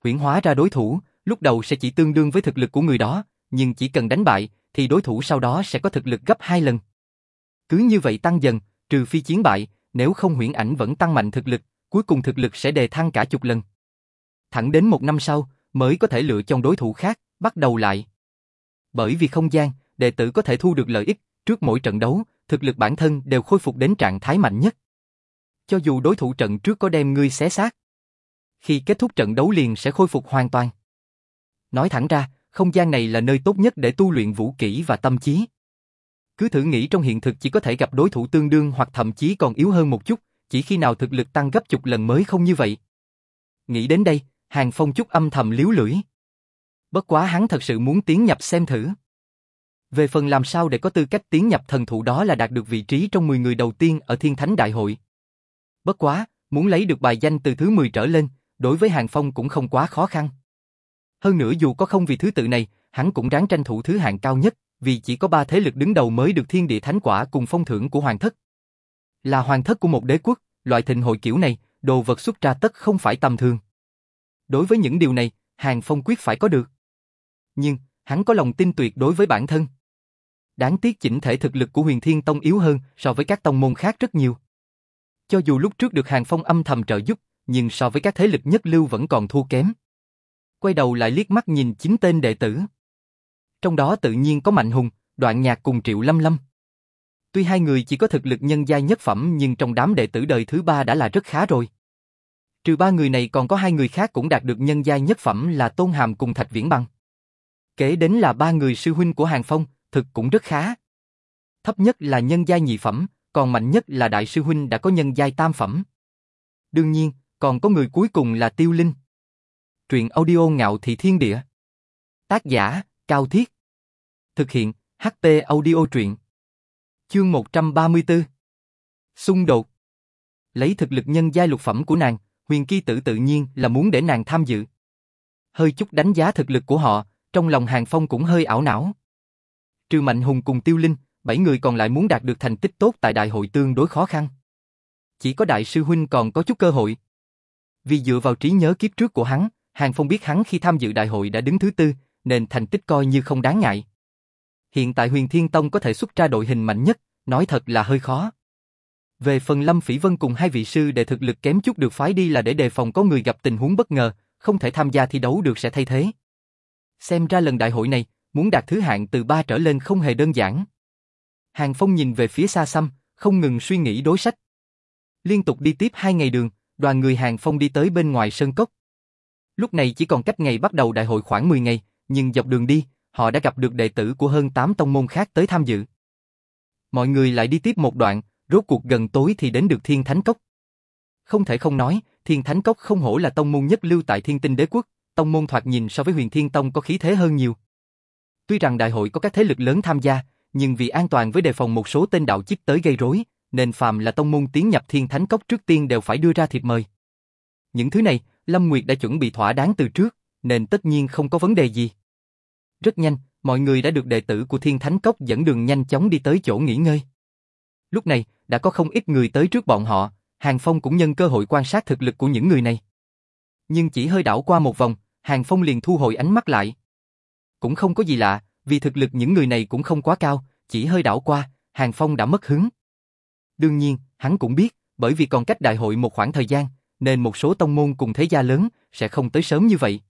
Huyễn hóa ra đối thủ, lúc đầu sẽ chỉ tương đương với thực lực của người đó, nhưng chỉ cần đánh bại, thì đối thủ sau đó sẽ có thực lực gấp hai lần. Cứ như vậy tăng dần, trừ phi chiến bại, nếu không huyễn ảnh vẫn tăng mạnh thực lực, cuối cùng thực lực sẽ đề thăng cả chục lần. Thẳng đến một năm sau, mới có thể lựa chọn đối thủ khác, bắt đầu lại. Bởi vì không gian, đệ tử có thể thu được lợi ích, trước mỗi trận đấu, thực lực bản thân đều khôi phục đến trạng thái mạnh nhất. Cho dù đối thủ trận trước có đem ngươi xé xác, khi kết thúc trận đấu liền sẽ khôi phục hoàn toàn. Nói thẳng ra, không gian này là nơi tốt nhất để tu luyện vũ kỹ và tâm trí. Cứ thử nghĩ trong hiện thực chỉ có thể gặp đối thủ tương đương hoặc thậm chí còn yếu hơn một chút, chỉ khi nào thực lực tăng gấp chục lần mới không như vậy. Nghĩ đến đây, Hàng Phong chút âm thầm liếu lưỡi. Bất quá hắn thật sự muốn tiến nhập xem thử. Về phần làm sao để có tư cách tiến nhập thần thụ đó là đạt được vị trí trong 10 người đầu tiên ở Thiên Thánh Đại hội. Bất quá, muốn lấy được bài danh từ thứ 10 trở lên, đối với Hàng Phong cũng không quá khó khăn. Hơn nữa dù có không vì thứ tự này, hắn cũng ráng tranh thủ thứ hạng cao nhất, vì chỉ có ba thế lực đứng đầu mới được thiên địa thánh quả cùng phong thưởng của hoàng thất. Là hoàng thất của một đế quốc, loại thịnh hội kiểu này, đồ vật xuất ra tất không phải tầm thường. Đối với những điều này, Hàng Phong quyết phải có được. Nhưng, hắn có lòng tin tuyệt đối với bản thân. Đáng tiếc chỉnh thể thực lực của huyền thiên tông yếu hơn so với các tông môn khác rất nhiều. Cho dù lúc trước được Hàng Phong âm thầm trợ giúp, nhưng so với các thế lực nhất lưu vẫn còn thua kém. Quay đầu lại liếc mắt nhìn chính tên đệ tử. Trong đó tự nhiên có Mạnh Hùng, Đoạn Nhạc cùng Triệu Lâm Lâm. Tuy hai người chỉ có thực lực nhân giai nhất phẩm nhưng trong đám đệ tử đời thứ ba đã là rất khá rồi. Trừ ba người này còn có hai người khác cũng đạt được nhân giai nhất phẩm là Tôn Hàm cùng Thạch Viễn Băng. Kể đến là ba người sư huynh của Hàng Phong, thực cũng rất khá. Thấp nhất là nhân giai nhị phẩm, còn mạnh nhất là đại sư huynh đã có nhân giai tam phẩm. Đương nhiên, còn có người cuối cùng là Tiêu Linh. Truyện audio ngạo thị thiên địa. Tác giả, Cao Thiết. Thực hiện, ht audio truyện. Chương 134. Xung đột. Lấy thực lực nhân giai lục phẩm của nàng, huyền kỳ tử tự nhiên là muốn để nàng tham dự. Hơi chút đánh giá thực lực của họ, trong lòng Hàng Phong cũng hơi ảo não. Trừ Mạnh Hùng cùng Tiêu Linh, bảy người còn lại muốn đạt được thành tích tốt tại đại hội tương đối khó khăn. Chỉ có đại sư huynh còn có chút cơ hội. Vì dựa vào trí nhớ kiếp trước của hắn, Hàng Phong biết hắn khi tham dự đại hội đã đứng thứ tư, nên thành tích coi như không đáng ngại. Hiện tại Huyền Thiên Tông có thể xuất ra đội hình mạnh nhất, nói thật là hơi khó. Về phần Lâm Phỉ Vân cùng hai vị sư đệ thực lực kém chút được phái đi là để đề phòng có người gặp tình huống bất ngờ, không thể tham gia thi đấu được sẽ thay thế. Xem ra lần đại hội này, muốn đạt thứ hạng từ ba trở lên không hề đơn giản. Hàng Phong nhìn về phía xa xăm, không ngừng suy nghĩ đối sách. Liên tục đi tiếp hai ngày đường, đoàn người Hàng Phong đi tới bên ngoài sơn cốc. Lúc này chỉ còn cách ngày bắt đầu đại hội khoảng 10 ngày, nhưng dọc đường đi, họ đã gặp được đệ tử của hơn 8 tông môn khác tới tham dự. Mọi người lại đi tiếp một đoạn, rốt cuộc gần tối thì đến được Thiên Thánh Cốc. Không thể không nói, Thiên Thánh Cốc không hổ là tông môn nhất lưu tại Thiên Tinh Đế Quốc, tông môn thoạt nhìn so với Huyền Thiên Tông có khí thế hơn nhiều. Tuy rằng đại hội có các thế lực lớn tham gia, nhưng vì an toàn với đề phòng một số tên đạo chích tới gây rối, nên phàm là tông môn tiến nhập thiên thánh cốc trước tiên đều phải đưa ra thiệp mời. Những thứ này, Lâm Nguyệt đã chuẩn bị thỏa đáng từ trước, nên tất nhiên không có vấn đề gì. Rất nhanh, mọi người đã được đệ tử của thiên thánh cốc dẫn đường nhanh chóng đi tới chỗ nghỉ ngơi. Lúc này, đã có không ít người tới trước bọn họ, Hàng Phong cũng nhân cơ hội quan sát thực lực của những người này. Nhưng chỉ hơi đảo qua một vòng, Hàng Phong liền thu hồi ánh mắt lại. Cũng không có gì lạ, vì thực lực những người này cũng không quá cao, chỉ hơi đảo qua, Hàng Phong đã mất hứng. Đương nhiên, hắn cũng biết, bởi vì còn cách đại hội một khoảng thời gian, nên một số tông môn cùng thế gia lớn sẽ không tới sớm như vậy.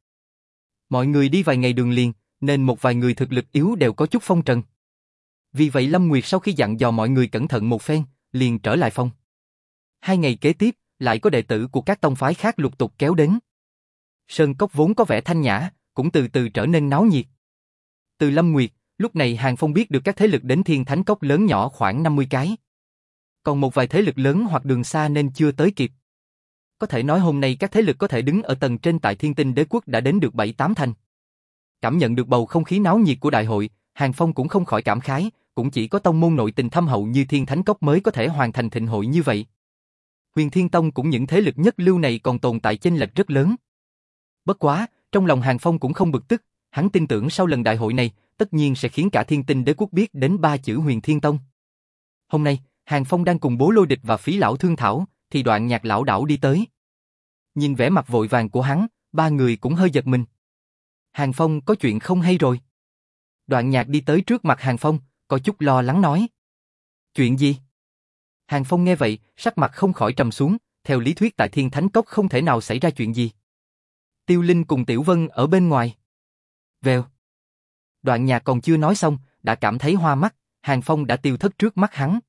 Mọi người đi vài ngày đường liền, nên một vài người thực lực yếu đều có chút phong trần. Vì vậy Lâm Nguyệt sau khi dặn dò mọi người cẩn thận một phen, liền trở lại phong. Hai ngày kế tiếp, lại có đệ tử của các tông phái khác lục tục kéo đến. Sơn cốc vốn có vẻ thanh nhã, cũng từ từ trở nên náo nhiệt. Từ Lâm Nguyệt, lúc này Hàng Phong biết được các thế lực đến thiên thánh cốc lớn nhỏ khoảng 50 cái. Còn một vài thế lực lớn hoặc đường xa nên chưa tới kịp. Có thể nói hôm nay các thế lực có thể đứng ở tầng trên tại thiên tinh đế quốc đã đến được 7-8 thành. Cảm nhận được bầu không khí náo nhiệt của đại hội, Hàng Phong cũng không khỏi cảm khái, cũng chỉ có tông môn nội tình thâm hậu như Thiên Thánh Cốc mới có thể hoàn thành thịnh hội như vậy. Huyền Thiên Tông cũng những thế lực nhất lưu này còn tồn tại chênh lệch rất lớn. Bất quá, trong lòng Hàng Phong cũng không bực tức, hắn tin tưởng sau lần đại hội này, tất nhiên sẽ khiến cả thiên tinh đế quốc biết đến ba chữ Huyền Thiên Tông. Hôm nay, Hàng Phong đang cùng bố lôi địch và phí lão thương thảo, thì đoạn nhạc lão đảo đi tới. Nhìn vẻ mặt vội vàng của hắn, ba người cũng hơi giật mình. Hàng Phong có chuyện không hay rồi. Đoạn nhạc đi tới trước mặt Hàng Phong, có chút lo lắng nói. Chuyện gì? Hàng Phong nghe vậy, sắc mặt không khỏi trầm xuống, theo lý thuyết tại Thiên Thánh Cốc không thể nào xảy ra chuyện gì. Tiêu Linh cùng Tiểu Vân ở bên ngoài. Vèo. Đoạn nhạc còn chưa nói xong, đã cảm thấy hoa mắt, Hàng Phong đã tiêu thất trước mắt hắn.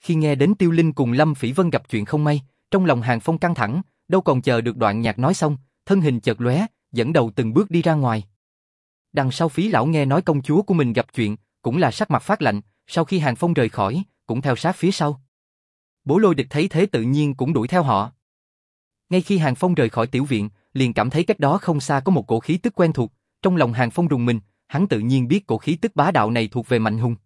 Khi nghe đến Tiêu Linh cùng Lâm Phỉ Vân gặp chuyện không may, trong lòng Hàng Phong căng thẳng, đâu còn chờ được đoạn nhạc nói xong, thân hình chợt lóe, dẫn đầu từng bước đi ra ngoài. Đằng sau phí lão nghe nói công chúa của mình gặp chuyện, cũng là sắc mặt phát lạnh, sau khi Hàng Phong rời khỏi, cũng theo sát phía sau. Bố lôi địch thấy thế tự nhiên cũng đuổi theo họ. Ngay khi Hàng Phong rời khỏi tiểu viện, liền cảm thấy cách đó không xa có một cổ khí tức quen thuộc, trong lòng Hàng Phong rùng mình, hắn tự nhiên biết cổ khí tức bá đạo này thuộc về Mạnh Hùng.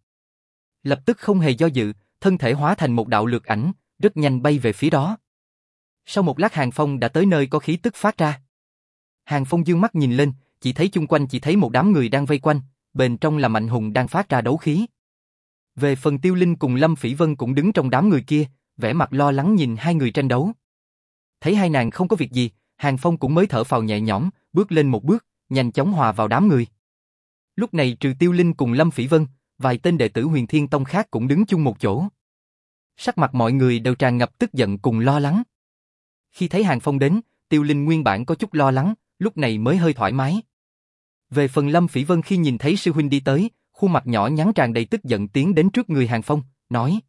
Lập tức không hề do dự, thân thể hóa thành một đạo lược ảnh, rất nhanh bay về phía đó. Sau một lát Hàng Phong đã tới nơi có khí tức phát ra. Hàng Phong dương mắt nhìn lên, chỉ thấy chung quanh chỉ thấy một đám người đang vây quanh, bên trong là Mạnh Hùng đang phát ra đấu khí. Về phần Tiêu Linh cùng Lâm Phỉ Vân cũng đứng trong đám người kia, vẻ mặt lo lắng nhìn hai người tranh đấu. Thấy hai nàng không có việc gì, Hàng Phong cũng mới thở phào nhẹ nhõm, bước lên một bước, nhanh chóng hòa vào đám người. Lúc này trừ Tiêu Linh cùng Lâm Phỉ Vân, vài tên đệ tử Huyền Thiên Tông khác cũng đứng chung một chỗ. Sắc mặt mọi người đều tràn ngập tức giận cùng lo lắng. Khi thấy Hàng Phong đến, Tiêu Linh nguyên bản có chút lo lắng, lúc này mới hơi thoải mái. Về phần Lâm Phỉ Vân khi nhìn thấy sư huynh đi tới, khuôn mặt nhỏ nhắn tràn đầy tức giận tiến đến trước người Hàng Phong, nói: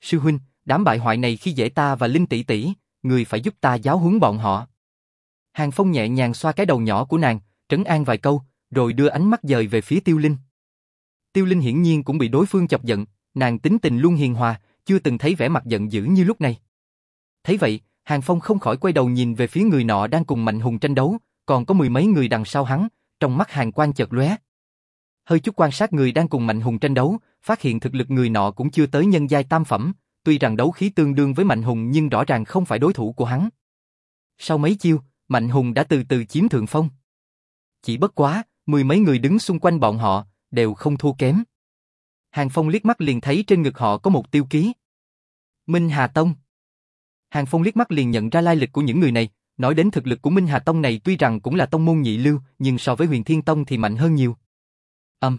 "Sư huynh, đám bại hoại này khi dễ ta và Linh tỷ tỷ, người phải giúp ta giáo huấn bọn họ." Hàng Phong nhẹ nhàng xoa cái đầu nhỏ của nàng, trấn an vài câu, rồi đưa ánh mắt dời về phía Tiêu Linh. Tiêu Linh hiển nhiên cũng bị đối phương chọc giận, nàng tính tình luôn hiền hòa, chưa từng thấy vẻ mặt giận dữ như lúc này. Thấy vậy, Hàng Phong không khỏi quay đầu nhìn về phía người nọ đang cùng Mạnh Hùng tranh đấu, còn có mười mấy người đằng sau hắn, trong mắt Hàng Quan chợt lóe. Hơi chút quan sát người đang cùng Mạnh Hùng tranh đấu, phát hiện thực lực người nọ cũng chưa tới nhân giai tam phẩm, tuy rằng đấu khí tương đương với Mạnh Hùng nhưng rõ ràng không phải đối thủ của hắn. Sau mấy chiêu, Mạnh Hùng đã từ từ chiếm thượng phong. Chỉ bất quá, mười mấy người đứng xung quanh bọn họ, đều không thua kém. Hàng Phong liếc mắt liền thấy trên ngực họ có một tiêu ký. Minh Hà Tông. Hàng Phong liếc mắt liền nhận ra lai lịch của những người này, nói đến thực lực của Minh Hà Tông này tuy rằng cũng là tông môn nhị lưu, nhưng so với Huyền Thiên Tông thì mạnh hơn nhiều. Âm.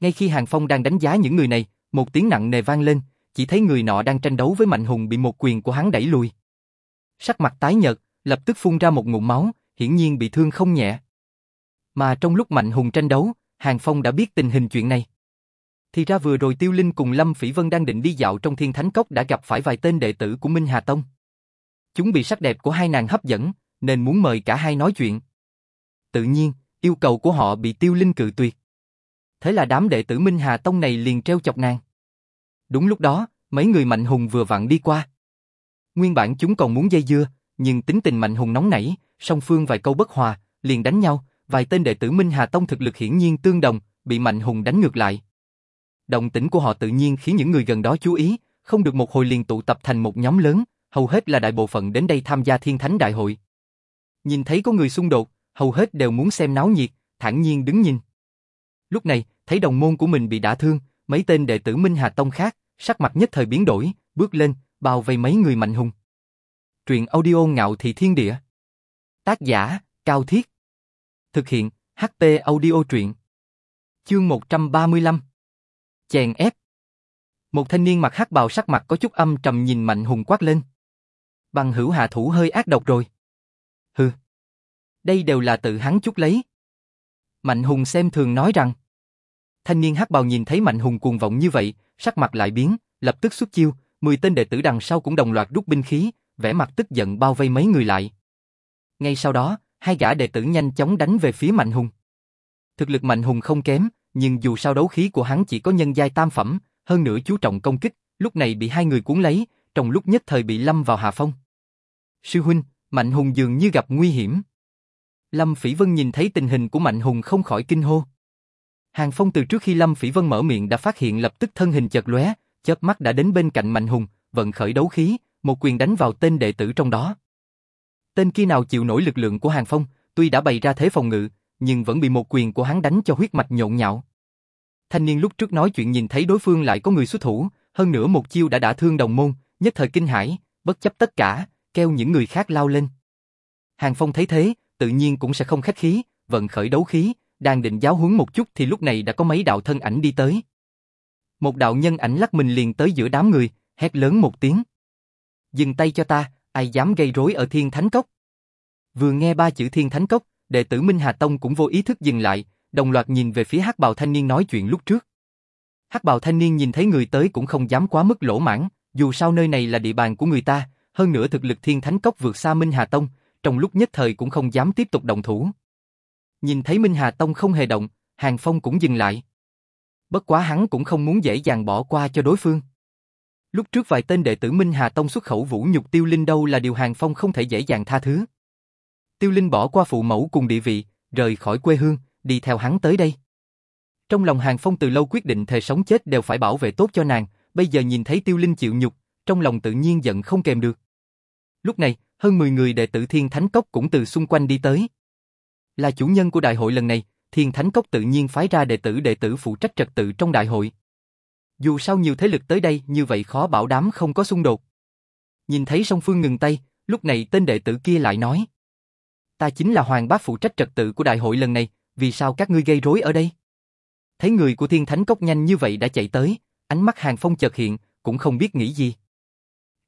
Ngay khi Hàng Phong đang đánh giá những người này, một tiếng nặng nề vang lên, chỉ thấy người nọ đang tranh đấu với Mạnh Hùng bị một quyền của hắn đẩy lùi. Sắc mặt tái nhợt, lập tức phun ra một ngụm máu, hiển nhiên bị thương không nhẹ. Mà trong lúc Mạnh Hùng tranh đấu, Hàng Phong đã biết tình hình chuyện này. Thì ra vừa rồi Tiêu Linh cùng Lâm Phỉ Vân đang định đi dạo trong Thiên Thánh Cốc đã gặp phải vài tên đệ tử của Minh Hà Tông. Chúng bị sắc đẹp của hai nàng hấp dẫn, nên muốn mời cả hai nói chuyện. Tự nhiên, yêu cầu của họ bị Tiêu Linh cự tuyệt. Thế là đám đệ tử Minh Hà Tông này liền treo chọc nàng. Đúng lúc đó, mấy người Mạnh Hùng vừa vặn đi qua. Nguyên bản chúng còn muốn dây dưa, nhưng tính tình Mạnh Hùng nóng nảy, song phương vài câu bất hòa, liền đánh nhau, vài tên đệ tử Minh Hà Tông thực lực hiển nhiên tương đồng, bị Mạnh Hùng đánh ngược lại. Động tĩnh của họ tự nhiên khiến những người gần đó chú ý, không được một hồi liền tụ tập thành một nhóm lớn, hầu hết là đại bộ phận đến đây tham gia thiên thánh đại hội. Nhìn thấy có người xung đột, hầu hết đều muốn xem náo nhiệt, thản nhiên đứng nhìn. Lúc này, thấy đồng môn của mình bị đả thương, mấy tên đệ tử Minh Hà Tông khác, sắc mặt nhất thời biến đổi, bước lên, bao vây mấy người mạnh hùng. Truyện audio ngạo thị thiên địa. Tác giả, Cao Thiết. Thực hiện, HP audio truyện. Chương 135. Chèn ép. Một thanh niên mặc hắc bào sắc mặt có chút âm trầm nhìn Mạnh Hùng quát lên. Bằng hữu hạ thủ hơi ác độc rồi. Hừ. Đây đều là tự hắn chút lấy. Mạnh Hùng xem thường nói rằng. Thanh niên hắc bào nhìn thấy Mạnh Hùng cuồng vọng như vậy, sắc mặt lại biến, lập tức xuất chiêu, 10 tên đệ tử đằng sau cũng đồng loạt rút binh khí, vẻ mặt tức giận bao vây mấy người lại. Ngay sau đó, hai gã đệ tử nhanh chóng đánh về phía Mạnh Hùng. Thực lực Mạnh Hùng không kém, nhưng dù sao đấu khí của hắn chỉ có nhân giai tam phẩm, hơn nữa chú trọng công kích, lúc này bị hai người cuốn lấy, trong lúc nhất thời bị lâm vào hạ phong. Sư huynh, Mạnh Hùng dường như gặp nguy hiểm. Lâm Phỉ Vân nhìn thấy tình hình của Mạnh Hùng không khỏi kinh hô. Hàng Phong từ trước khi Lâm Phỉ Vân mở miệng đã phát hiện lập tức thân hình chợt lóe, chớp mắt đã đến bên cạnh Mạnh Hùng, vận khởi đấu khí, một quyền đánh vào tên đệ tử trong đó. Tên kia nào chịu nổi lực lượng của Hàng Phong, tuy đã bày ra thế phòng ngự, nhưng vẫn bị một quyền của hắn đánh cho huyết mạch nhộn nhạo. Thanh niên lúc trước nói chuyện nhìn thấy đối phương lại có người xuất thủ, hơn nữa một chiêu đã đả thương đồng môn, nhất thời kinh hãi, bất chấp tất cả, kêu những người khác lao lên. Hàng Phong thấy thế, tự nhiên cũng sẽ không khách khí, vận khởi đấu khí, đang định giáo huấn một chút thì lúc này đã có mấy đạo thân ảnh đi tới. Một đạo nhân ảnh lắc mình liền tới giữa đám người, hét lớn một tiếng. Dừng tay cho ta, ai dám gây rối ở Thiên Thánh Cốc. Vừa nghe ba chữ Thiên Thánh Cốc, đệ tử Minh Hà Tông cũng vô ý thức dừng lại, đồng loạt nhìn về phía hắc bào thanh niên nói chuyện lúc trước. Hắc bào thanh niên nhìn thấy người tới cũng không dám quá mức lỗ mãng, dù sao nơi này là địa bàn của người ta, hơn nữa thực lực Thiên Thánh Cốc vượt xa Minh Hà Tông, trong lúc nhất thời cũng không dám tiếp tục động thủ. Nhìn thấy Minh Hà Tông không hề động, Hàng Phong cũng dừng lại. Bất quá hắn cũng không muốn dễ dàng bỏ qua cho đối phương. Lúc trước vài tên đệ tử Minh Hà Tông xuất khẩu vũ nhục Tiêu Linh đâu là điều Hàng Phong không thể dễ dàng tha thứ. Tiêu Linh bỏ qua phụ mẫu cùng địa vị, rời khỏi quê hương, đi theo hắn tới đây. Trong lòng Hàng Phong từ lâu quyết định thề sống chết đều phải bảo vệ tốt cho nàng, bây giờ nhìn thấy Tiêu Linh chịu nhục, trong lòng tự nhiên giận không kèm được. Lúc này, hơn 10 người đệ tử Thiên Thánh Cốc cũng từ xung quanh đi tới. Là chủ nhân của đại hội lần này, Thiên Thánh Cốc tự nhiên phái ra đệ tử đệ tử phụ trách trật tự trong đại hội. Dù sao nhiều thế lực tới đây như vậy khó bảo đám không có xung đột. Nhìn thấy song phương ngừng tay, lúc này tên đệ tử kia lại nói. Ta chính là hoàng bác phụ trách trật tự của đại hội lần này, vì sao các ngươi gây rối ở đây? Thấy người của thiên thánh cốc nhanh như vậy đã chạy tới, ánh mắt hàng phong chợt hiện, cũng không biết nghĩ gì.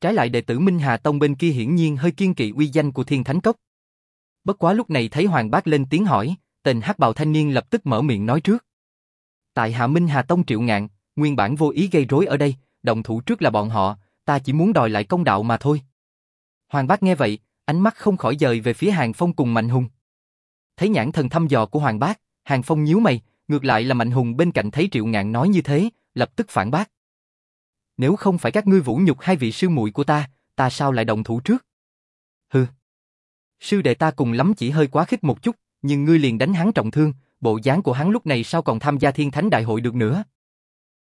Trái lại đệ tử Minh Hà Tông bên kia hiển nhiên hơi kiên kỵ uy danh của thiên thánh cốc. Bất quá lúc này thấy hoàng bác lên tiếng hỏi, tên hắc bào thanh niên lập tức mở miệng nói trước. Tại hạ Minh Hà Tông triệu ngạn, nguyên bản vô ý gây rối ở đây, động thủ trước là bọn họ, ta chỉ muốn đòi lại công đạo mà thôi. Hoàng bác nghe vậy, ánh mắt không khỏi dời về phía Hàng Phong cùng Mạnh Hùng. Thấy nhãn thần thăm dò của Hoàng bác, Hàng Phong nhíu mày, ngược lại là Mạnh Hùng bên cạnh thấy Triệu Ngạn nói như thế, lập tức phản bác. Nếu không phải các ngươi vũ nhục hai vị sư muội của ta, ta sao lại động thủ trước? Hừ. Sư đệ ta cùng lắm chỉ hơi quá khích một chút, nhưng ngươi liền đánh hắn trọng thương, bộ dáng của hắn lúc này sao còn tham gia thiên thánh đại hội được nữa?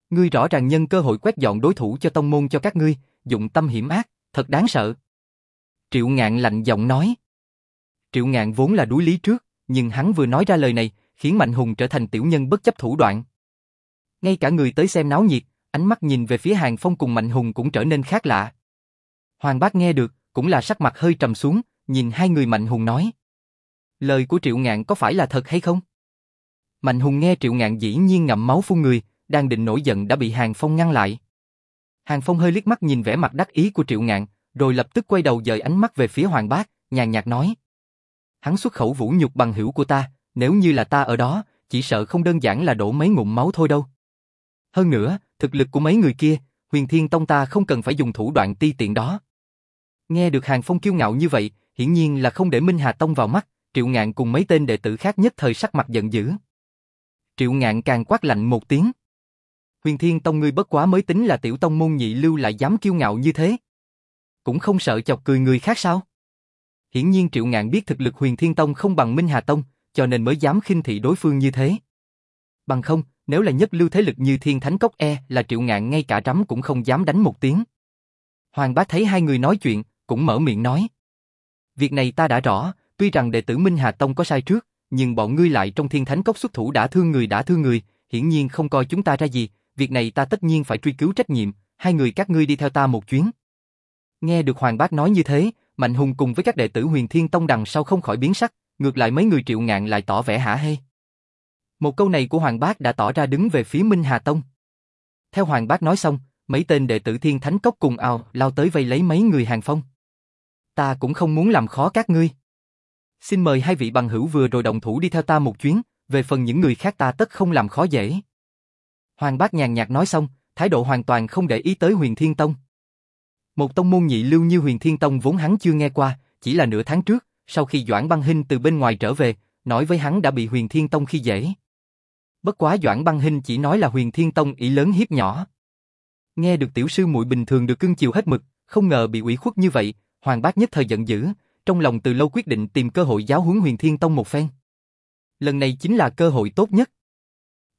Ngươi rõ ràng nhân cơ hội quét dọn đối thủ cho tông môn cho các ngươi, dụng tâm hiểm ác, thật đáng sợ. Triệu ngạn lạnh giọng nói. Triệu ngạn vốn là đuối lý trước, nhưng hắn vừa nói ra lời này, khiến Mạnh Hùng trở thành tiểu nhân bất chấp thủ đoạn. Ngay cả người tới xem náo nhiệt, ánh mắt nhìn về phía Hàng Phong cùng Mạnh Hùng cũng trở nên khác lạ. Hoàng bác nghe được, cũng là sắc mặt hơi trầm xuống, nhìn hai người Mạnh Hùng nói. Lời của Triệu Ngạn có phải là thật hay không? Mạnh Hùng nghe Triệu Ngạn dĩ nhiên ngậm máu phun người, đang định nổi giận đã bị Hàng Phong ngăn lại. Hàng Phong hơi liếc mắt nhìn vẻ mặt đắc ý của Triệu Ngạn, rồi lập tức quay đầu dời ánh mắt về phía Hoàng Bác, nhàn nhạt nói. Hắn xuất khẩu vũ nhục bằng hữu của ta, nếu như là ta ở đó, chỉ sợ không đơn giản là đổ mấy ngụm máu thôi đâu. Hơn nữa, thực lực của mấy người kia, huyền thiên tông ta không cần phải dùng thủ đoạn ti tiện đó. Nghe được Hàng Phong kiêu ngạo như vậy, hiển nhiên là không để Minh Hà Tông vào mắt, Triệu Ngạn cùng mấy tên đệ tử khác nhất thời sắc mặt giận dữ. Triệu Ngạn càng quát lạnh một tiếng. Huyền Thiên Tông ngươi bất quá mới tính là tiểu tông môn nhị lưu lại dám kiêu ngạo như thế. Cũng không sợ chọc cười người khác sao? Hiển nhiên Triệu Ngạn biết thực lực Huyền Thiên Tông không bằng Minh Hà Tông, cho nên mới dám khinh thị đối phương như thế. Bằng không, nếu là nhất lưu thế lực như thiên thánh cốc e là triệu ngạn ngay cả rắm cũng không dám đánh một tiếng. Hoàng bá thấy hai người nói chuyện, cũng mở miệng nói. Việc này ta đã rõ, tuy rằng đệ tử Minh Hà Tông có sai trước, nhưng bọn ngươi lại trong thiên thánh cốc xuất thủ đã thương người đã thương người, hiển nhiên không coi chúng ta ra gì, việc này ta tất nhiên phải truy cứu trách nhiệm, hai người các ngươi đi theo ta một chuyến. Nghe được Hoàng Bác nói như thế, Mạnh Hùng cùng với các đệ tử huyền thiên tông đằng sau không khỏi biến sắc, ngược lại mấy người triệu ngạn lại tỏ vẻ hả hê. Một câu này của Hoàng Bác đã tỏ ra đứng về phía Minh Hà Tông. Theo Hoàng Bác nói xong, mấy tên đệ tử thiên thánh cốc cùng ào lao tới vây lấy mấy người hàng phong. Ta cũng không muốn làm khó các ngươi. Xin mời hai vị bằng hữu vừa rồi đồng thủ đi theo ta một chuyến, về phần những người khác ta tất không làm khó dễ. Hoàng Bác nhàn nhạt nói xong, thái độ hoàn toàn không để ý tới huyền thiên tông. Một tông môn nhị lưu như huyền thiên tông vốn hắn chưa nghe qua, chỉ là nửa tháng trước, sau khi Doãn Băng Hinh từ bên ngoài trở về, nói với hắn đã bị huyền thiên tông khi dễ. Bất quá Doãn Băng Hinh chỉ nói là huyền thiên tông ý lớn hiếp nhỏ. Nghe được tiểu sư muội bình thường được cưng chiều hết mực, không ngờ bị ủy khuất như vậy, Hoàng Bác nhất thời giận dữ, trong lòng từ lâu quyết định tìm cơ hội giáo huấn huyền thiên tông một phen. Lần này chính là cơ hội tốt nhất.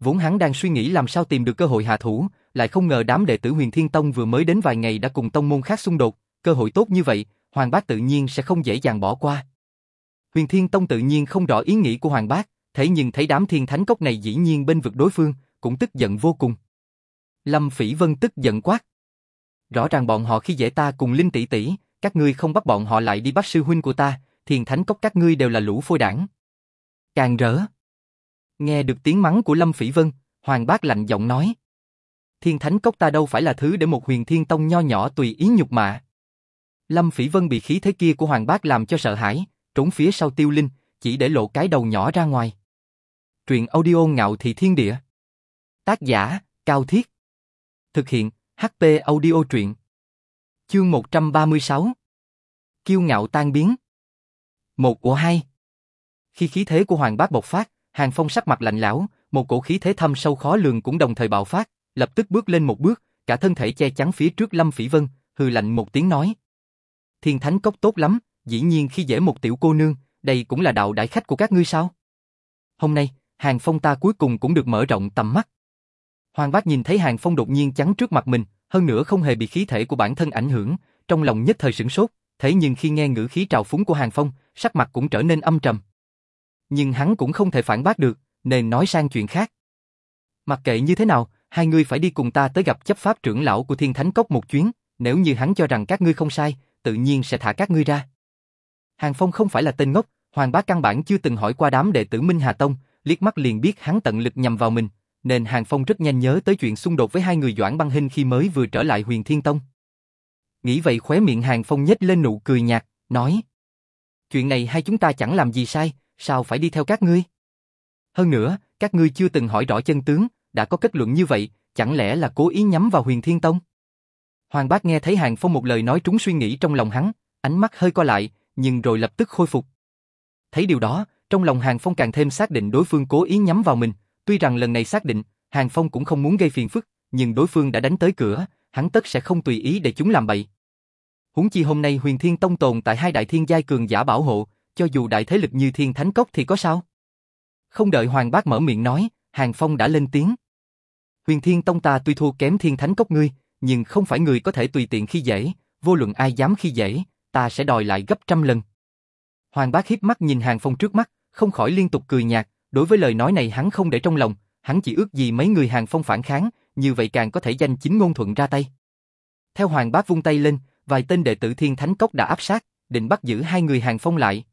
Vốn hắn đang suy nghĩ làm sao tìm được cơ hội hạ thủ, lại không ngờ đám đệ tử huyền thiên tông vừa mới đến vài ngày đã cùng tông môn khác xung đột, cơ hội tốt như vậy, Hoàng Bác tự nhiên sẽ không dễ dàng bỏ qua. Huyền Thiên Tông tự nhiên không rõ ý nghĩ của Hoàng Bác, thế nhưng thấy đám thiên thánh cốc này dĩ nhiên bên vực đối phương, cũng tức giận vô cùng. Lâm Phỉ Vân tức giận quát. Rõ ràng bọn họ khi dễ ta cùng Linh tỷ tỷ, các ngươi không bắt bọn họ lại đi bắt sư huynh của ta, thiên thánh cốc các ngươi đều là lũ phôi đảng. Càng rỡ. Nghe được tiếng mắng của Lâm Phỉ Vân, Hoàng Bác lạnh giọng nói. Thiên thánh cốc ta đâu phải là thứ để một huyền thiên tông nho nhỏ tùy ý nhục mạ. Lâm Phỉ Vân bị khí thế kia của Hoàng Bác làm cho sợ hãi, trốn phía sau tiêu linh, chỉ để lộ cái đầu nhỏ ra ngoài. Truyện audio ngạo thị thiên địa. Tác giả, Cao Thiết. Thực hiện, HP audio truyện. Chương 136. Kiêu ngạo tan biến. Một của hai. Khi khí thế của Hoàng Bác bộc phát, Hàng Phong sắc mặt lạnh lão một cổ khí thế thâm sâu khó lường cũng đồng thời bạo phát, lập tức bước lên một bước, cả thân thể che chắn phía trước Lâm Phỉ Vân, hừ lạnh một tiếng nói. Thiên Thánh Cốc tốt lắm, dĩ nhiên khi dễ một tiểu cô nương, đây cũng là đạo đại khách của các ngươi sao? Hôm nay, Hàng Phong ta cuối cùng cũng được mở rộng tầm mắt. Hoàng Bác nhìn thấy Hàng Phong đột nhiên chắn trước mặt mình, hơn nữa không hề bị khí thể của bản thân ảnh hưởng, trong lòng nhất thời sửng sốt, thế nhưng khi nghe ngữ khí trào phúng của Hàng Phong, sắc mặt cũng trở nên âm trầm. Nhưng hắn cũng không thể phản bác được, nên nói sang chuyện khác. Mặc kệ như thế nào, hai người phải đi cùng ta tới gặp chấp pháp trưởng lão của Thiên Thánh Cốc một chuyến, nếu như hắn cho rằng các ngươi không sai, tự nhiên sẽ thả các ngươi ra. Hàng Phong không phải là tên ngốc, Hoàng Bá căn bản chưa từng hỏi qua đám đệ tử Minh Hà Tông, liếc mắt liền biết hắn tận lực nhằm vào mình, nên Hàng Phong rất nhanh nhớ tới chuyện xung đột với hai người Doãn Băng Hinh khi mới vừa trở lại Huyền Thiên Tông. Nghĩ vậy khóe miệng Hàng Phong nhếch lên nụ cười nhạt, nói: "Chuyện này hai chúng ta chẳng làm gì sai, sao phải đi theo các ngươi? Hơn nữa, các ngươi chưa từng hỏi rõ chân tướng, đã có kết luận như vậy, chẳng lẽ là cố ý nhắm vào Huyền Thiên Tông?" Hoàng Bác nghe thấy Hàng Phong một lời nói trúng suy nghĩ trong lòng hắn, ánh mắt hơi co lại, nhưng rồi lập tức khôi phục. Thấy điều đó, trong lòng Hàng Phong càng thêm xác định đối phương cố ý nhắm vào mình, tuy rằng lần này xác định, Hàng Phong cũng không muốn gây phiền phức, nhưng đối phương đã đánh tới cửa, hắn tất sẽ không tùy ý để chúng làm bậy. Huống chi hôm nay Huyền Thiên Tông tồn tại hai đại thiên giai cường giả bảo hộ, cho dù đại thế lực như Thiên Thánh Cốc thì có sao? Không đợi Hoàng Bác mở miệng nói, Hàng Phong đã lên tiếng. Huyền Thiên Tông ta tuy thua kém Thiên Thánh Cốc ngươi, nhưng không phải người có thể tùy tiện khi dễ, vô luận ai dám khi dễ, ta sẽ đòi lại gấp trăm lần. Hoàng bác hiếp mắt nhìn Hàng Phong trước mắt, không khỏi liên tục cười nhạt, đối với lời nói này hắn không để trong lòng, hắn chỉ ước gì mấy người Hàng Phong phản kháng, như vậy càng có thể danh chính ngôn thuận ra tay. Theo Hoàng bác vung tay lên, vài tên đệ tử Thiên Thánh Cốc đã áp sát, định bắt giữ hai người Hàng Phong lại.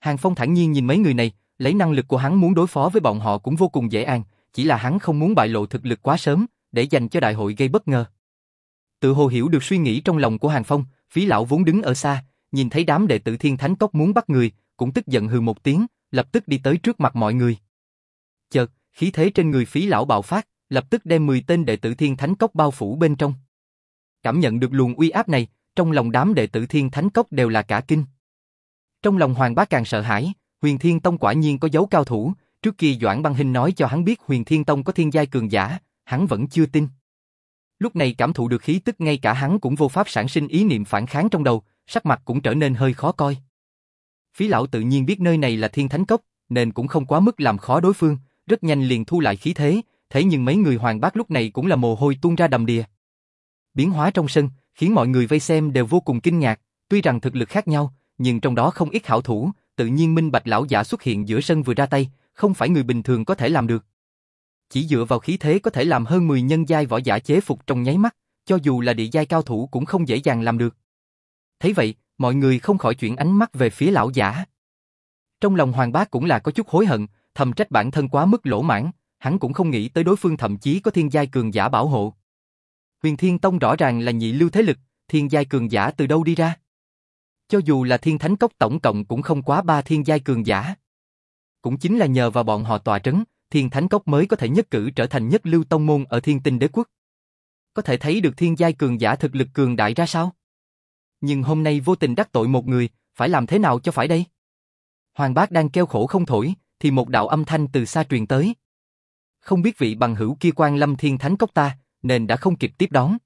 Hàng Phong thản nhiên nhìn mấy người này, lấy năng lực của hắn muốn đối phó với bọn họ cũng vô cùng dễ dàng, chỉ là hắn không muốn bại lộ thực lực quá sớm, để dành cho đại hội gây bất ngờ. Tự hồ hiểu được suy nghĩ trong lòng của Hàng Phong, phí lão vốn đứng ở xa, nhìn thấy đám đệ tử thiên thánh cốc muốn bắt người, cũng tức giận hừ một tiếng, lập tức đi tới trước mặt mọi người. Chợt, khí thế trên người phí lão bạo phát, lập tức đem 10 tên đệ tử thiên thánh cốc bao phủ bên trong. Cảm nhận được luồng uy áp này, trong lòng đám đệ tử thiên thánh cốc đều là cả kinh. Trong lòng hoàng bá càng sợ hãi, huyền thiên tông quả nhiên có dấu cao thủ, trước kia Doãn băng hình nói cho hắn biết huyền thiên tông có thiên giai cường giả, hắn vẫn chưa tin. Lúc này cảm thụ được khí tức ngay cả hắn cũng vô pháp sản sinh ý niệm phản kháng trong đầu, sắc mặt cũng trở nên hơi khó coi. Phí lão tự nhiên biết nơi này là thiên thánh cốc, nên cũng không quá mức làm khó đối phương, rất nhanh liền thu lại khí thế, thế nhưng mấy người hoàng bác lúc này cũng là mồ hôi tuôn ra đầm đìa. Biến hóa trong sân, khiến mọi người vây xem đều vô cùng kinh ngạc, tuy rằng thực lực khác nhau, nhưng trong đó không ít hảo thủ, tự nhiên minh bạch lão giả xuất hiện giữa sân vừa ra tay, không phải người bình thường có thể làm được. Chỉ dựa vào khí thế có thể làm hơn 10 nhân giai võ giả chế phục trong nháy mắt, cho dù là địa giai cao thủ cũng không dễ dàng làm được. Thấy vậy, mọi người không khỏi chuyển ánh mắt về phía lão giả. Trong lòng Hoàng Bá cũng là có chút hối hận, thầm trách bản thân quá mức lỗ mãn, hắn cũng không nghĩ tới đối phương thậm chí có thiên giai cường giả bảo hộ. Huyền Thiên Tông rõ ràng là nhị lưu thế lực, thiên giai cường giả từ đâu đi ra? Cho dù là thiên thánh cốc tổng cộng cũng không quá ba thiên giai cường giả. Cũng chính là nhờ vào bọn họ tòa trấn, thiên thánh cốc mới có thể nhất cử trở thành nhất lưu tông môn ở thiên tinh đế quốc. Có thể thấy được thiên giai cường giả thực lực cường đại ra sao? Nhưng hôm nay vô tình đắc tội một người, phải làm thế nào cho phải đây? Hoàng bác đang kêu khổ không thổi, thì một đạo âm thanh từ xa truyền tới. Không biết vị bằng hữu kia quan lâm thiên thánh cốc ta, nên đã không kịp tiếp đón.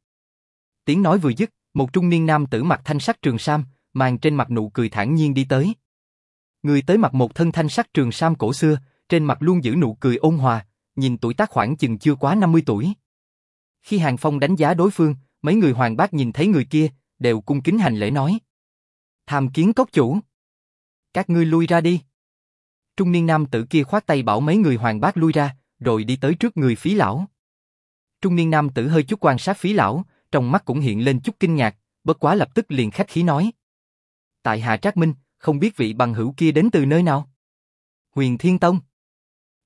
Tiếng nói vừa dứt, một trung niên nam tử mặc thanh sắc trường sam, mang trên mặt nụ cười thản nhiên đi tới. Người tới mặc một thân thanh sắc trường sam cổ xưa, trên mặt luôn giữ nụ cười ôn hòa, nhìn tuổi tác khoảng chừng chưa quá 50 tuổi. Khi Hàng Phong đánh giá đối phương, mấy người hoàng bác nhìn thấy người kia, đều cung kính hành lễ nói. Tham kiến cốc chủ. Các ngươi lui ra đi. Trung niên nam tử kia khoát tay bảo mấy người hoàng bác lui ra, rồi đi tới trước người phí lão. Trung niên nam tử hơi chút quan sát phí lão, trong mắt cũng hiện lên chút kinh ngạc, bất quá lập tức liền khách khí nói. Tại Hạ Trác Minh, không biết vị bằng hữu kia đến từ nơi nào? Huyền Thiên Tông.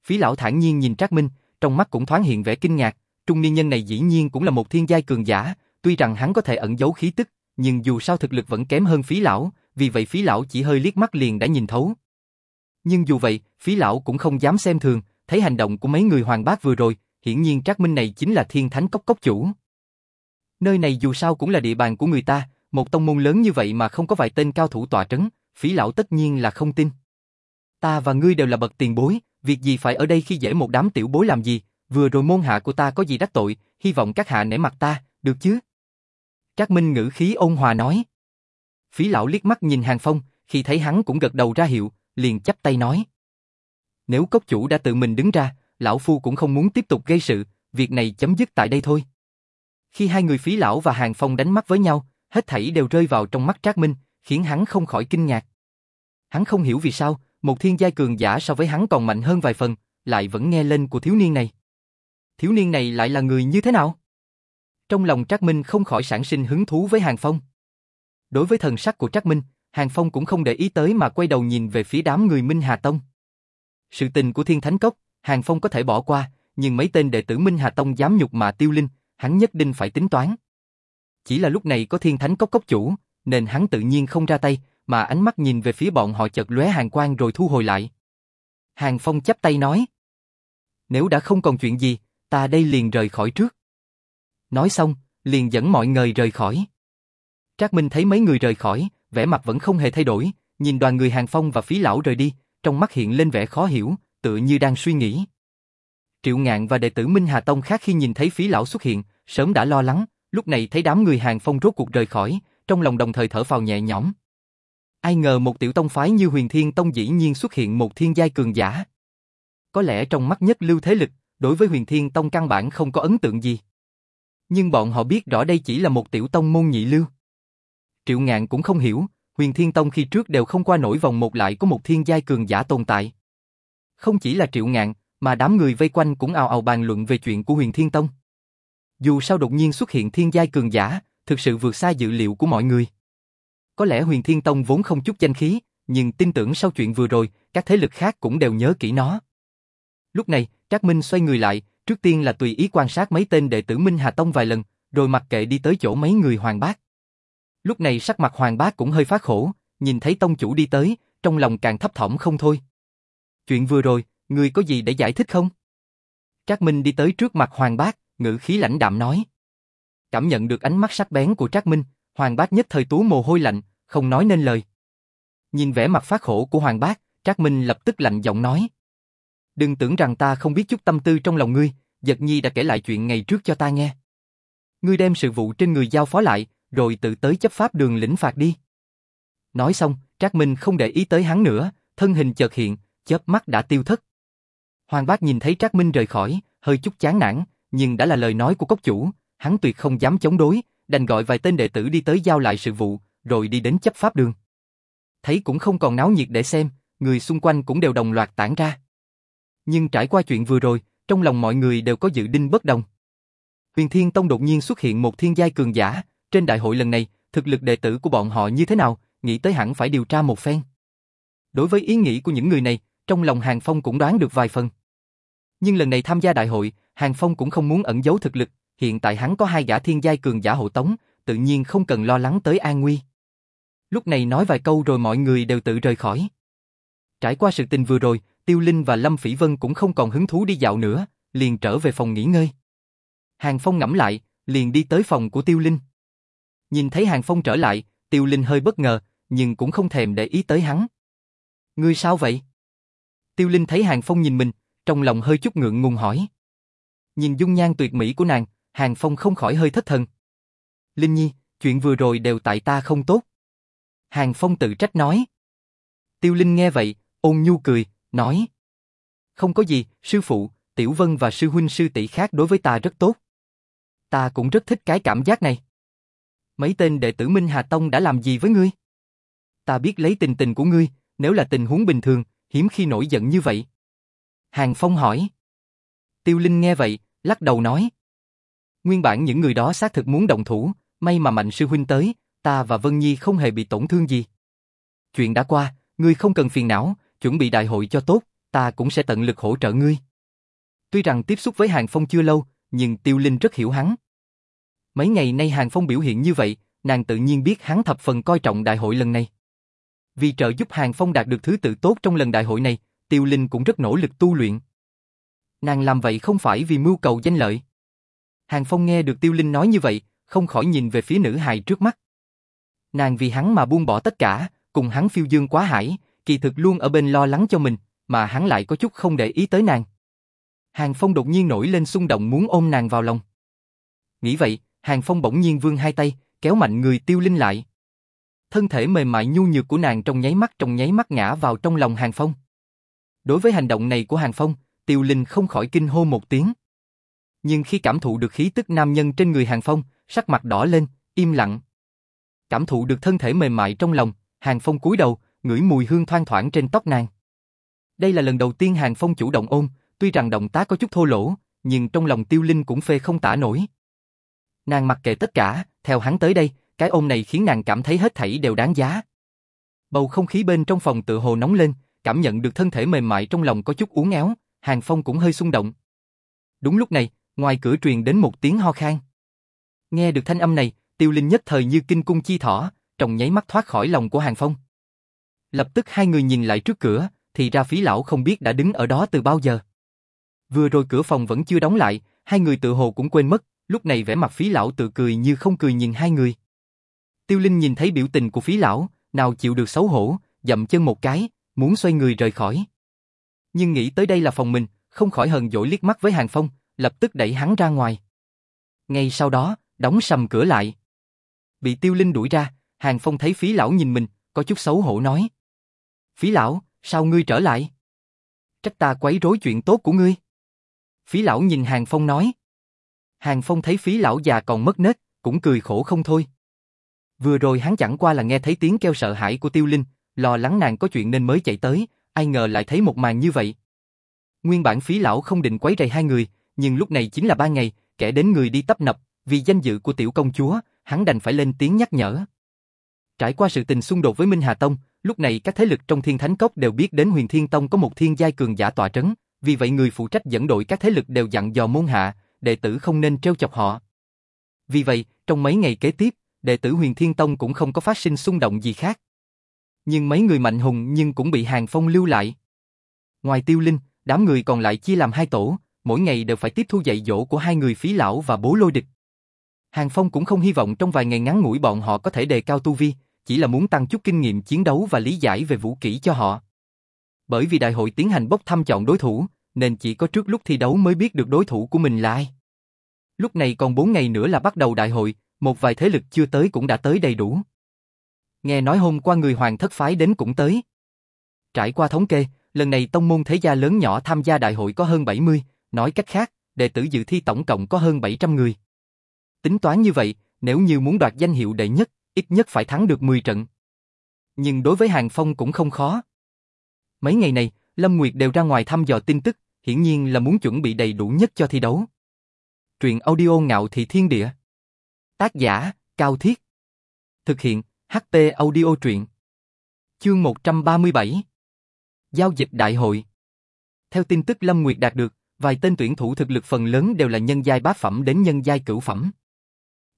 Phí lão thản nhiên nhìn Trác Minh, trong mắt cũng thoáng hiện vẻ kinh ngạc, trung niên nhân này dĩ nhiên cũng là một thiên giai cường giả, tuy rằng hắn có thể ẩn giấu khí tức, nhưng dù sao thực lực vẫn kém hơn phí lão, vì vậy phí lão chỉ hơi liếc mắt liền đã nhìn thấu. Nhưng dù vậy, phí lão cũng không dám xem thường, thấy hành động của mấy người hoàng bác vừa rồi, hiển nhiên Trác Minh này chính là thiên thánh cốc cốc chủ. Nơi này dù sao cũng là địa bàn của người ta, một tông môn lớn như vậy mà không có vài tên cao thủ tọa trấn, phí lão tất nhiên là không tin. Ta và ngươi đều là bậc tiền bối, việc gì phải ở đây khi dễ một đám tiểu bối làm gì, vừa rồi môn hạ của ta có gì đắc tội, hy vọng các hạ nể mặt ta, được chứ? Trác Minh ngữ khí ôn hòa nói. Phí lão liếc mắt nhìn Hàng Phong, khi thấy hắn cũng gật đầu ra hiệu, liền chắp tay nói. Nếu cốc chủ đã tự mình đứng ra, lão phu cũng không muốn tiếp tục gây sự, việc này chấm dứt tại đây thôi. Khi hai người phí lão và Hàng Phong đánh mắt với nhau, hết thảy đều rơi vào trong mắt Trác Minh, khiến hắn không khỏi kinh ngạc. Hắn không hiểu vì sao, một thiên giai cường giả so với hắn còn mạnh hơn vài phần, lại vẫn nghe lên của thiếu niên này. Thiếu niên này lại là người như thế nào? Trong lòng Trác Minh không khỏi sản sinh hứng thú với Hàng Phong. Đối với thần sắc của Trác Minh, Hàng Phong cũng không để ý tới mà quay đầu nhìn về phía đám người Minh Hà Tông. Sự tình của Thiên Thánh Cốc, Hàng Phong có thể bỏ qua, nhưng mấy tên đệ tử Minh Hà Tông dám nhục mà tiêu linh, hắn nhất định phải tính toán. Chỉ là lúc này có Thiên Thánh Cốc cốc chủ, nên hắn tự nhiên không ra tay, mà ánh mắt nhìn về phía bọn họ chợt lóe hàng quang rồi thu hồi lại. Hàng Phong chắp tay nói. Nếu đã không còn chuyện gì, ta đây liền rời khỏi trước. Nói xong, liền dẫn mọi người rời khỏi. Trác Minh thấy mấy người rời khỏi, vẻ mặt vẫn không hề thay đổi, nhìn đoàn người Hàng Phong và phí lão rời đi, trong mắt hiện lên vẻ khó hiểu, tựa như đang suy nghĩ. Triệu Ngạn và đệ tử Minh Hà Tông khác khi nhìn thấy phí lão xuất hiện, sớm đã lo lắng, lúc này thấy đám người Hàng Phong rốt cuộc rời khỏi, trong lòng đồng thời thở phào nhẹ nhõm. Ai ngờ một tiểu tông phái như Huyền Thiên Tông dĩ nhiên xuất hiện một thiên giai cường giả. Có lẽ trong mắt nhất lưu thế lực, đối với Huyền Thiên Tông căn bản không có ấn tượng gì. Nhưng bọn họ biết rõ đây chỉ là một tiểu tông môn nhị lưu. Triệu Ngạn cũng không hiểu, Huyền Thiên Tông khi trước đều không qua nổi vòng một lại có một thiên giai cường giả tồn tại. Không chỉ là Triệu Ngạn, mà đám người vây quanh cũng ào ào bàn luận về chuyện của Huyền Thiên Tông. Dù sao đột nhiên xuất hiện thiên giai cường giả, thực sự vượt xa dự liệu của mọi người. Có lẽ Huyền Thiên Tông vốn không chút danh khí, nhưng tin tưởng sau chuyện vừa rồi, các thế lực khác cũng đều nhớ kỹ nó. Lúc này, Trác Minh xoay người lại, trước tiên là tùy ý quan sát mấy tên đệ tử Minh Hà Tông vài lần, rồi mặc kệ đi tới chỗ mấy người Hoàng Bác. Lúc này sắc mặt Hoàng Bác cũng hơi phát khổ, nhìn thấy tông chủ đi tới, trong lòng càng thấp thỏm không thôi. Chuyện vừa rồi, người có gì để giải thích không? Trác Minh đi tới trước mặt Hoàng Bác, ngữ khí lãnh đạm nói. Cảm nhận được ánh mắt sắc bén của Trác Minh, Hoàng Bác nhất thời tú mồ hôi lạnh, không nói nên lời. Nhìn vẻ mặt phát khổ của Hoàng Bác, Trác Minh lập tức lạnh giọng nói. Đừng tưởng rằng ta không biết chút tâm tư trong lòng ngươi, Giật Nhi đã kể lại chuyện ngày trước cho ta nghe. Ngươi đem sự vụ trên người giao phó lại, rồi tự tới chấp pháp đường lĩnh phạt đi. Nói xong, Trác Minh không để ý tới hắn nữa, thân hình chợt hiện, chớp mắt đã tiêu thất. Hoàng Bác nhìn thấy Trác Minh rời khỏi, hơi chút chán nản, nhưng đã là lời nói của cốc chủ, hắn tuyệt không dám chống đối, đành gọi vài tên đệ tử đi tới giao lại sự vụ, rồi đi đến chấp pháp đường. Thấy cũng không còn náo nhiệt để xem, người xung quanh cũng đều đồng loạt tản ra. Nhưng trải qua chuyện vừa rồi, trong lòng mọi người đều có dự định bất đồng. Huyền Thiên Tông đột nhiên xuất hiện một thiên giai cường giả, trên đại hội lần này, thực lực đệ tử của bọn họ như thế nào, nghĩ tới hẳn phải điều tra một phen. Đối với ý nghĩ của những người này, trong lòng Hàng Phong cũng đoán được vài phần. Nhưng lần này tham gia đại hội, Hàng Phong cũng không muốn ẩn giấu thực lực, hiện tại hắn có hai gã thiên giai cường giả hộ tống, tự nhiên không cần lo lắng tới an nguy. Lúc này nói vài câu rồi mọi người đều tự rời khỏi. Trải qua sự tình vừa rồi, Tiêu Linh và Lâm Phỉ Vân cũng không còn hứng thú đi dạo nữa, liền trở về phòng nghỉ ngơi. Hàng Phong ngẫm lại, liền đi tới phòng của Tiêu Linh. Nhìn thấy Hàng Phong trở lại, Tiêu Linh hơi bất ngờ, nhưng cũng không thèm để ý tới hắn. Ngươi sao vậy? Tiêu Linh thấy Hàng Phong nhìn mình, trong lòng hơi chút ngượng ngùng hỏi. Nhìn dung nhan tuyệt mỹ của nàng, Hàng Phong không khỏi hơi thất thần. Linh Nhi, chuyện vừa rồi đều tại ta không tốt. Hàng Phong tự trách nói. Tiêu Linh nghe vậy, ôn nhu cười, nói. Không có gì, sư phụ, Tiểu Vân và sư huynh sư tỷ khác đối với ta rất tốt. Ta cũng rất thích cái cảm giác này. Mấy tên đệ tử Minh Hà Tông đã làm gì với ngươi? Ta biết lấy tình tình của ngươi, nếu là tình huống bình thường, hiếm khi nổi giận như vậy. Hàng Phong hỏi. Tiêu Linh nghe vậy, lắc đầu nói. Nguyên bản những người đó xác thực muốn động thủ, may mà Mạnh Sư Huynh tới, ta và Vân Nhi không hề bị tổn thương gì. Chuyện đã qua, ngươi không cần phiền não, chuẩn bị đại hội cho tốt, ta cũng sẽ tận lực hỗ trợ ngươi. Tuy rằng tiếp xúc với Hàng Phong chưa lâu, nhưng Tiêu Linh rất hiểu hắn. Mấy ngày nay Hàng Phong biểu hiện như vậy, nàng tự nhiên biết hắn thập phần coi trọng đại hội lần này. Vì trợ giúp Hàng Phong đạt được thứ tự tốt trong lần đại hội này, Tiêu Linh cũng rất nỗ lực tu luyện. Nàng làm vậy không phải vì mưu cầu danh lợi. Hàng Phong nghe được Tiêu Linh nói như vậy, không khỏi nhìn về phía nữ hài trước mắt. Nàng vì hắn mà buông bỏ tất cả, cùng hắn phiêu dương quá hải, kỳ thực luôn ở bên lo lắng cho mình, mà hắn lại có chút không để ý tới nàng. Hàng Phong đột nhiên nổi lên xung động muốn ôm nàng vào lòng. Nghĩ vậy, Hàng Phong bỗng nhiên vươn hai tay, kéo mạnh người Tiêu Linh lại. Thân thể mềm mại nhu nhược của nàng trong nháy mắt trong nháy mắt ngã vào trong lòng Hàng Phong. Đối với hành động này của Hàng Phong, Tiêu Linh không khỏi kinh hô một tiếng. Nhưng khi cảm thụ được khí tức nam nhân trên người Hàng Phong, sắc mặt đỏ lên, im lặng. Cảm thụ được thân thể mềm mại trong lòng, Hàng Phong cúi đầu, ngửi mùi hương thoang thoảng trên tóc nàng. Đây là lần đầu tiên Hàng Phong chủ động ôm, tuy rằng động tác có chút thô lỗ, nhưng trong lòng Tiêu Linh cũng phê không tả nổi. Nàng mặc kệ tất cả, theo hắn tới đây, cái ôm này khiến nàng cảm thấy hết thảy đều đáng giá. Bầu không khí bên trong phòng tự hồ nóng lên, cảm nhận được thân thể mềm mại trong lòng có chút uốn éo, Hàng Phong cũng hơi xung động. Đúng lúc này, ngoài cửa truyền đến một tiếng ho khan. Nghe được thanh âm này, Tiêu Linh nhất thời như kinh cung chi thỏ, trong nháy mắt thoát khỏi lòng của Hàng Phong. Lập tức hai người nhìn lại trước cửa, thì ra phí lão không biết đã đứng ở đó từ bao giờ. Vừa rồi cửa phòng vẫn chưa đóng lại, hai người tự hồ cũng quên mất, lúc này vẻ mặt phí lão tự cười như không cười nhìn hai người. Tiêu Linh nhìn thấy biểu tình của phí lão, nào chịu được xấu hổ, dậm chân một cái, muốn xoay người rời khỏi. Nhưng nghĩ tới đây là phòng mình, không khỏi hờn dỗi liếc mắt với Hàng Phong, lập tức đẩy hắn ra ngoài. Ngay sau đó, đóng sầm cửa lại. Bị Tiêu Linh đuổi ra, Hàng Phong thấy phí lão nhìn mình, có chút xấu hổ nói. Phí lão, sao ngươi trở lại? Trách ta quấy rối chuyện tốt của ngươi. Phí lão nhìn Hàng Phong nói. Hàng Phong thấy phí lão già còn mất nết, cũng cười khổ không thôi. Vừa rồi hắn chẳng qua là nghe thấy tiếng kêu sợ hãi của Tiêu Linh, lo lắng nàng có chuyện nên mới chạy tới, ai ngờ lại thấy một màn như vậy. Nguyên bản phí lão không định quấy rầy hai người, nhưng lúc này chính là ba ngày, kẻ đến người đi tấp nập, vì danh dự của tiểu công chúa, hắn đành phải lên tiếng nhắc nhở. Trải qua sự tình xung đột với Minh Hà Tông, lúc này các thế lực trong Thiên Thánh Cốc đều biết đến Huyền Thiên Tông có một thiên giai cường giả tọa trấn, vì vậy người phụ trách dẫn đội các thế lực đều dặn dò môn hạ, đệ tử không nên trêu chọc họ. Vì vậy, trong mấy ngày kế tiếp, đệ tử Huyền Thiên Tông cũng không có phát sinh xung động gì khác. Nhưng mấy người mạnh hùng nhưng cũng bị Hàng Phong lưu lại. Ngoài Tiêu Linh, đám người còn lại chia làm hai tổ, mỗi ngày đều phải tiếp thu dạy dỗ của hai người phí lão và bố lôi địch. Hàng Phong cũng không hy vọng trong vài ngày ngắn ngủi bọn họ có thể đề cao tu vi, chỉ là muốn tăng chút kinh nghiệm chiến đấu và lý giải về vũ kỹ cho họ. Bởi vì đại hội tiến hành bốc thăm chọn đối thủ, nên chỉ có trước lúc thi đấu mới biết được đối thủ của mình là ai. Lúc này còn 4 ngày nữa là bắt đầu đại hội, một vài thế lực chưa tới cũng đã tới đầy đủ. Nghe nói hôm qua người hoàng thất phái đến cũng tới. Trải qua thống kê, lần này tông môn thế gia lớn nhỏ tham gia đại hội có hơn 70, nói cách khác, đệ tử dự thi tổng cộng có hơn 700 người. Tính toán như vậy, nếu như muốn đoạt danh hiệu đệ nhất, ít nhất phải thắng được 10 trận. Nhưng đối với Hàng Phong cũng không khó. Mấy ngày này, Lâm Nguyệt đều ra ngoài thăm dò tin tức, hiển nhiên là muốn chuẩn bị đầy đủ nhất cho thi đấu. Truyện audio ngạo thị thiên địa. Tác giả, Cao Thiết. Thực hiện, HT audio truyện. Chương 137. Giao dịch đại hội. Theo tin tức Lâm Nguyệt đạt được, vài tên tuyển thủ thực lực phần lớn đều là nhân giai bá phẩm đến nhân giai cửu phẩm.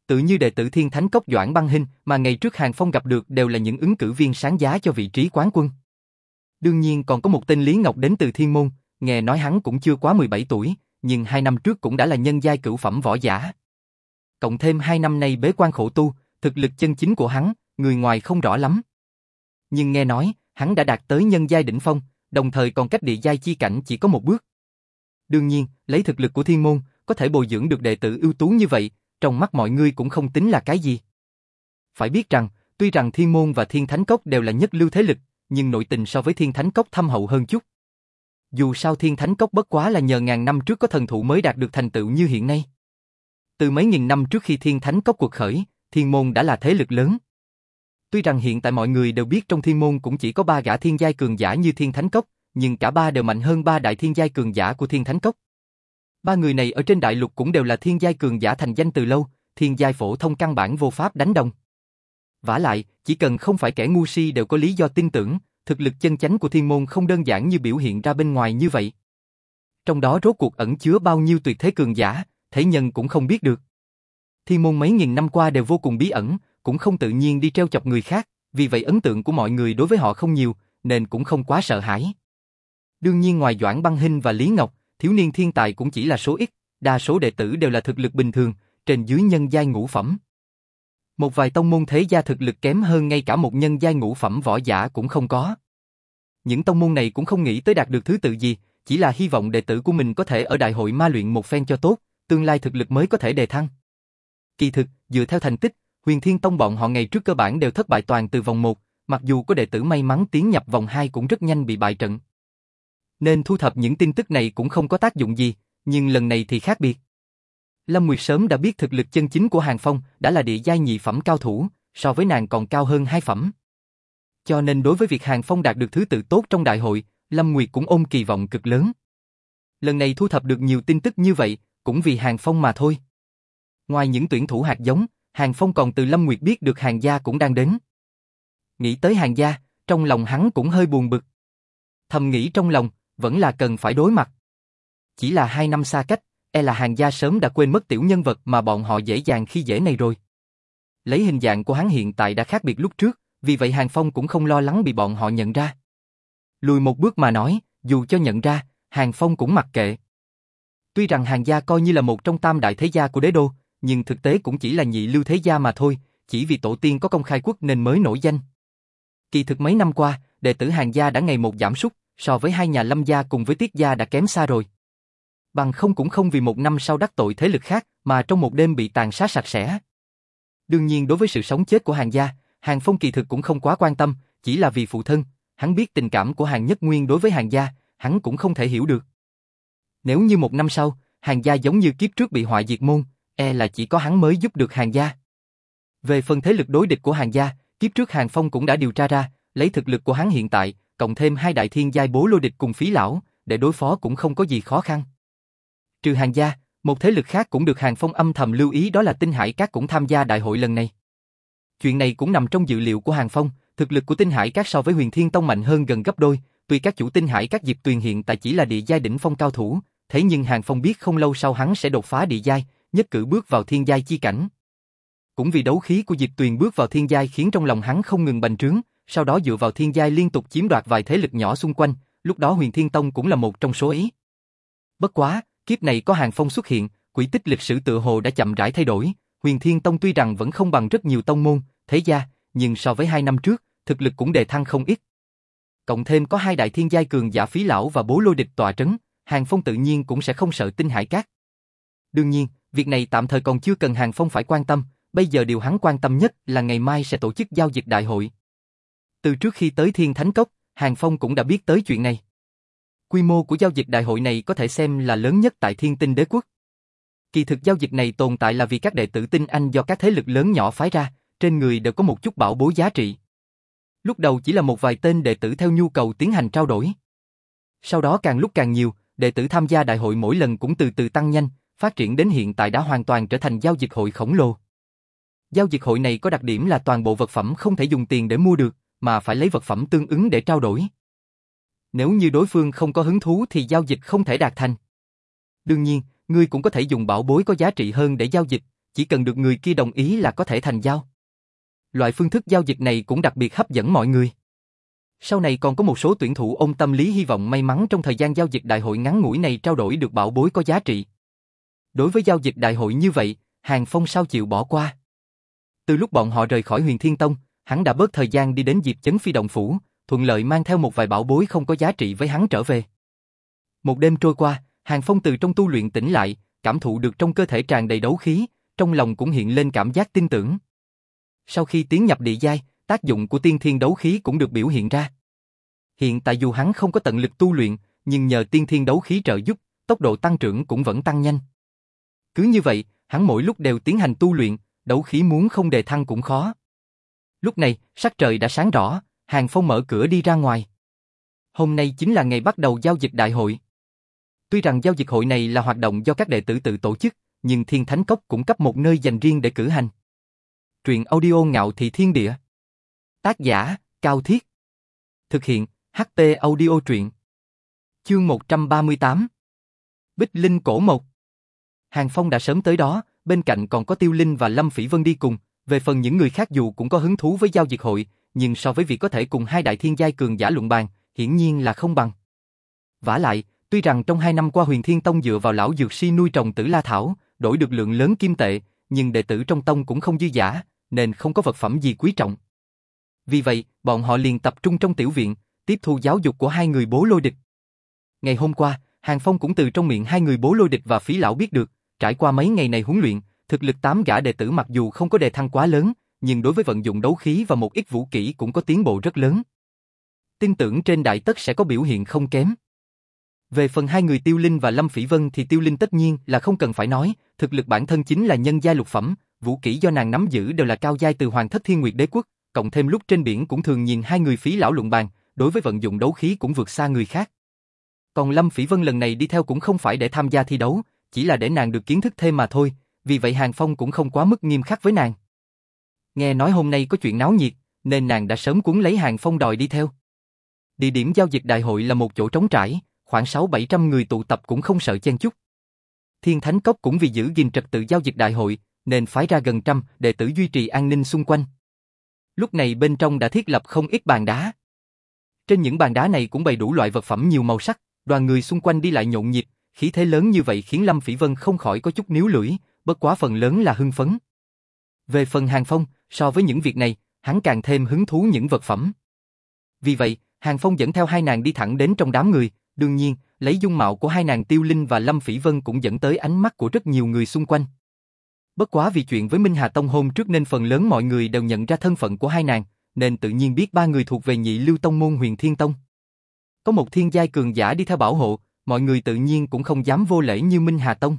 Tự như đệ tử Thiên Thánh Cốc Doãn Băng Hinh mà ngày trước Hàng Phong gặp được đều là những ứng cử viên sáng giá cho vị trí quán quân. Đương nhiên còn có một tên Lý Ngọc đến từ Thiên Môn, nghe nói hắn cũng chưa quá 17 tuổi, nhưng hai năm trước cũng đã là nhân giai cửu phẩm võ giả. Cộng thêm hai năm nay bế quan khổ tu, thực lực chân chính của hắn, người ngoài không rõ lắm. Nhưng nghe nói, hắn đã đạt tới nhân giai đỉnh phong, đồng thời còn cách địa giai chi cảnh chỉ có một bước. Đương nhiên, lấy thực lực của thiên môn, có thể bồi dưỡng được đệ tử ưu tú như vậy, trong mắt mọi người cũng không tính là cái gì. Phải biết rằng, tuy rằng thiên môn và thiên thánh cốc đều là nhất lưu thế lực, nhưng nội tình so với thiên thánh cốc thâm hậu hơn chút. Dù sao thiên thánh cốc bất quá là nhờ ngàn năm trước có thần thụ mới đạt được thành tựu như hiện nay. Từ mấy nghìn năm trước khi thiên thánh cốc cuộc khởi, thiên môn đã là thế lực lớn. Tuy rằng hiện tại mọi người đều biết trong thiên môn cũng chỉ có ba gã thiên giai cường giả như thiên thánh cốc, nhưng cả ba đều mạnh hơn ba đại thiên giai cường giả của thiên thánh cốc. Ba người này ở trên đại lục cũng đều là thiên giai cường giả thành danh từ lâu, thiên giai phổ thông căn bản vô pháp đánh đồng. vả lại, chỉ cần không phải kẻ ngu si đều có lý do tin tưởng, thực lực chân chánh của thiên môn không đơn giản như biểu hiện ra bên ngoài như vậy. Trong đó rốt cuộc ẩn chứa bao nhiêu tuyệt thế cường giả, thế nhân cũng không biết được. Thiên môn mấy nghìn năm qua đều vô cùng bí ẩn, cũng không tự nhiên đi treo chọc người khác, vì vậy ấn tượng của mọi người đối với họ không nhiều, nên cũng không quá sợ hãi. Đương nhiên ngoài Doãn Băng Hinh và Lý Ngọc, thiếu niên thiên tài cũng chỉ là số ít, đa số đệ tử đều là thực lực bình thường, trên dưới nhân giai ngũ phẩm. Một vài tông môn thế gia thực lực kém hơn ngay cả một nhân giai ngũ phẩm võ giả cũng không có. Những tông môn này cũng không nghĩ tới đạt được thứ tự gì, chỉ là hy vọng đệ tử của mình có thể ở đại hội ma luyện một phen cho tốt, tương lai thực lực mới có thể đề thăng. Kỳ thực, dựa theo thành tích, Huyền Thiên Tông bọn họ ngày trước cơ bản đều thất bại toàn từ vòng 1, mặc dù có đệ tử may mắn tiến nhập vòng 2 cũng rất nhanh bị bại trận. Nên thu thập những tin tức này cũng không có tác dụng gì, nhưng lần này thì khác biệt. Lâm Nguyệt sớm đã biết thực lực chân chính của Hàng Phong đã là địa giai nhị phẩm cao thủ, so với nàng còn cao hơn hai phẩm. Cho nên đối với việc Hàng Phong đạt được thứ tự tốt trong đại hội, Lâm Nguyệt cũng ôm kỳ vọng cực lớn. Lần này thu thập được nhiều tin tức như vậy, cũng vì Hàng Phong mà thôi. Ngoài những tuyển thủ hạt giống, Hàng Phong còn từ Lâm Nguyệt biết được Hàng gia cũng đang đến. Nghĩ tới Hàng gia, trong lòng hắn cũng hơi buồn bực. Thầm nghĩ trong lòng, vẫn là cần phải đối mặt. Chỉ là hai năm xa cách, e là Hàng gia sớm đã quên mất tiểu nhân vật mà bọn họ dễ dàng khi dễ này rồi. Lấy hình dạng của hắn hiện tại đã khác biệt lúc trước, vì vậy Hàng Phong cũng không lo lắng bị bọn họ nhận ra. Lùi một bước mà nói, dù cho nhận ra, Hàng Phong cũng mặc kệ. Tuy rằng Hàng gia coi như là một trong tam đại thế gia của đế đô, nhưng thực tế cũng chỉ là nhị lưu thế gia mà thôi, chỉ vì tổ tiên có công khai quốc nên mới nổi danh. Kỳ thực mấy năm qua, đệ tử Hàng gia đã ngày một giảm sút, so với hai nhà Lâm gia cùng với Tiết gia đã kém xa rồi. Bằng không cũng không vì một năm sau đắc tội thế lực khác mà trong một đêm bị tàn sát sạch sẽ. Đương nhiên đối với sự sống chết của Hàng gia, Hàng Phong kỳ thực cũng không quá quan tâm, chỉ là vì phụ thân, hắn biết tình cảm của Hàng Nhất Nguyên đối với Hàng gia, hắn cũng không thể hiểu được. Nếu như một năm sau, Hàng gia giống như kiếp trước bị hoại diệt môn, e là chỉ có hắn mới giúp được Hàng gia. Về phần thế lực đối địch của Hàng gia, kiếp trước Hàng Phong cũng đã điều tra ra, lấy thực lực của hắn hiện tại, cộng thêm hai đại thiên giai bố lô địch cùng phí lão, để đối phó cũng không có gì khó khăn. Trừ Hàng gia, một thế lực khác cũng được Hàng Phong âm thầm lưu ý đó là Tinh Hải Các cũng tham gia đại hội lần này. Chuyện này cũng nằm trong dự liệu của Hàng Phong, thực lực của Tinh Hải Các so với Huyền Thiên Tông mạnh hơn gần gấp đôi, tuy các chủ Tinh Hải Các Diệp Tuyền hiện tại chỉ là địa giai đỉnh phong cao thủ, thế nhưng Hàng Phong biết không lâu sau hắn sẽ đột phá địa giai, nhất cử bước vào thiên giai chi cảnh. Cũng vì đấu khí của Diệp Tuyền bước vào thiên giai khiến trong lòng hắn không ngừng bành trướng, sau đó dựa vào thiên giai liên tục chiếm đoạt vài thế lực nhỏ xung quanh, lúc đó Huyền Thiên Tông cũng là một trong số ấy. Bất quá, kiếp này có Hàng Phong xuất hiện, quỹ tích lịch sử tự hồ đã chậm rãi thay đổi, Huyền Thiên Tông tuy rằng vẫn không bằng rất nhiều tông môn, thế gia, nhưng so với hai năm trước, thực lực cũng đề thăng không ít. Cộng thêm có hai đại thiên giai cường giả phí lão và bố lôi địch tọa trấn, Hàng Phong tự nhiên cũng sẽ không sợ tinh hải cát. Đương nhiên, việc này tạm thời còn chưa cần Hàng Phong phải quan tâm, bây giờ điều hắn quan tâm nhất là ngày mai sẽ tổ chức giao dịch đại hội. Từ trước khi tới Thiên Thánh Cốc, Hàng Phong cũng đã biết tới chuyện này. Quy mô của giao dịch đại hội này có thể xem là lớn nhất tại thiên tinh đế quốc. Kỳ thực giao dịch này tồn tại là vì các đệ tử tinh anh do các thế lực lớn nhỏ phái ra, trên người đều có một chút bảo bối giá trị. Lúc đầu chỉ là một vài tên đệ tử theo nhu cầu tiến hành trao đổi. Sau đó càng lúc càng nhiều, đệ tử tham gia đại hội mỗi lần cũng từ từ tăng nhanh, phát triển đến hiện tại đã hoàn toàn trở thành giao dịch hội khổng lồ. Giao dịch hội này có đặc điểm là toàn bộ vật phẩm không thể dùng tiền để mua được, mà phải lấy vật phẩm tương ứng để trao đổi. Nếu như đối phương không có hứng thú thì giao dịch không thể đạt thành. Đương nhiên, ngươi cũng có thể dùng bảo bối có giá trị hơn để giao dịch, chỉ cần được người kia đồng ý là có thể thành giao. Loại phương thức giao dịch này cũng đặc biệt hấp dẫn mọi người. Sau này còn có một số tuyển thủ ôm tâm lý hy vọng may mắn trong thời gian giao dịch đại hội ngắn ngủi này trao đổi được bảo bối có giá trị. Đối với giao dịch đại hội như vậy, Hàng Phong sao chịu bỏ qua. Từ lúc bọn họ rời khỏi huyền Thiên Tông, hắn đã bớt thời gian đi đến Diệp Chấn Phi Động Phủ, thuận lợi mang theo một vài bảo bối không có giá trị với hắn trở về. Một đêm trôi qua, Hàng Phong từ trong tu luyện tỉnh lại, cảm thụ được trong cơ thể tràn đầy đấu khí, trong lòng cũng hiện lên cảm giác tin tưởng. Sau khi tiến nhập địa giai, tác dụng của tiên thiên đấu khí cũng được biểu hiện ra. Hiện tại dù hắn không có tận lực tu luyện, nhưng nhờ tiên thiên đấu khí trợ giúp, tốc độ tăng trưởng cũng vẫn tăng nhanh. Cứ như vậy, hắn mỗi lúc đều tiến hành tu luyện, đấu khí muốn không đề thăng cũng khó. Lúc này, sắc trời đã sáng rõ, Hàng Phong mở cửa đi ra ngoài. Hôm nay chính là ngày bắt đầu giao dịch đại hội. Tuy rằng giao dịch hội này là hoạt động do các đệ tử tự tổ chức, nhưng Thiên Thánh Cốc cũng cấp một nơi dành riêng để cử hành. Truyện audio ngạo thị thiên địa. Tác giả, Cao Thiết. Thực hiện, ht audio truyện. Chương 138. Bích Linh Cổ Mộc. Hàng Phong đã sớm tới đó, bên cạnh còn có Tiêu Linh và Lâm Phỉ Vân đi cùng. Về phần những người khác dù cũng có hứng thú với giao dịch hội, nhưng so với việc có thể cùng hai đại thiên giai cường giả luận bàn, hiển nhiên là không bằng. Vả lại, tuy rằng trong hai năm qua Huyền Thiên Tông dựa vào lão dược si nuôi trồng tử la thảo, đổi được lượng lớn kim tệ, nhưng đệ tử trong tông cũng không dư giả, nên không có vật phẩm gì quý trọng. Vì vậy, bọn họ liền tập trung trong tiểu viện, tiếp thu giáo dục của hai người bố lôi địch. Ngày hôm qua, Hàng Phong cũng từ trong miệng hai người bố lôi địch và phí lão biết được, trải qua mấy ngày này huấn luyện, thực lực tám gã đệ tử mặc dù không có đề thăng quá lớn, nhưng đối với vận dụng đấu khí và một ít vũ kỹ cũng có tiến bộ rất lớn. Tin tưởng trên đại tất sẽ có biểu hiện không kém. Về phần hai người Tiêu Linh và Lâm Phỉ Vân thì Tiêu Linh tất nhiên là không cần phải nói, thực lực bản thân chính là nhân giai lục phẩm, vũ kỹ do nàng nắm giữ đều là cao giai từ Hoàng Thất Thiên Nguyệt Đế quốc, cộng thêm lúc trên biển cũng thường nhìn hai người phí lão luận bàn, đối với vận dụng đấu khí cũng vượt xa người khác. Còn Lâm Phỉ Vân lần này đi theo cũng không phải để tham gia thi đấu, chỉ là để nàng được kiến thức thêm mà thôi, vì vậy Hàng Phong cũng không quá mức nghiêm khắc với nàng. Nghe nói hôm nay có chuyện náo nhiệt, nên nàng đã sớm cuốn lấy Hàng Phong đòi đi theo. Địa điểm giao dịch đại hội là một chỗ trống trải, khoảng 6-700 người tụ tập cũng không sợ chen chúc. Thiên Thánh Cốc cũng vì giữ gìn trật tự giao dịch đại hội, nên phái ra gần trăm đệ tử duy trì an ninh xung quanh. Lúc này bên trong đã thiết lập không ít bàn đá. Trên những bàn đá này cũng bày đủ loại vật phẩm nhiều màu sắc, đoàn người xung quanh đi lại nhộn nhịp, khí thế lớn như vậy khiến Lâm Phỉ Vân không khỏi có chút níu lưỡi, bất quá phần lớn là hưng phấn. Về phần Hàng Phong, so với những việc này, hắn càng thêm hứng thú những vật phẩm. Vì vậy, Hàng Phong dẫn theo hai nàng đi thẳng đến trong đám người, đương nhiên, lấy dung mạo của hai nàng Tiêu Linh và Lâm Phỉ Vân cũng dẫn tới ánh mắt của rất nhiều người xung quanh. Bất quá vì chuyện với Minh Hà Tông hôm trước nên phần lớn mọi người đều nhận ra thân phận của hai nàng, nên tự nhiên biết ba người thuộc về nhị lưu tông môn huyền thiên tông. Có một thiên giai cường giả đi theo bảo hộ, mọi người tự nhiên cũng không dám vô lễ như Minh Hà Tông.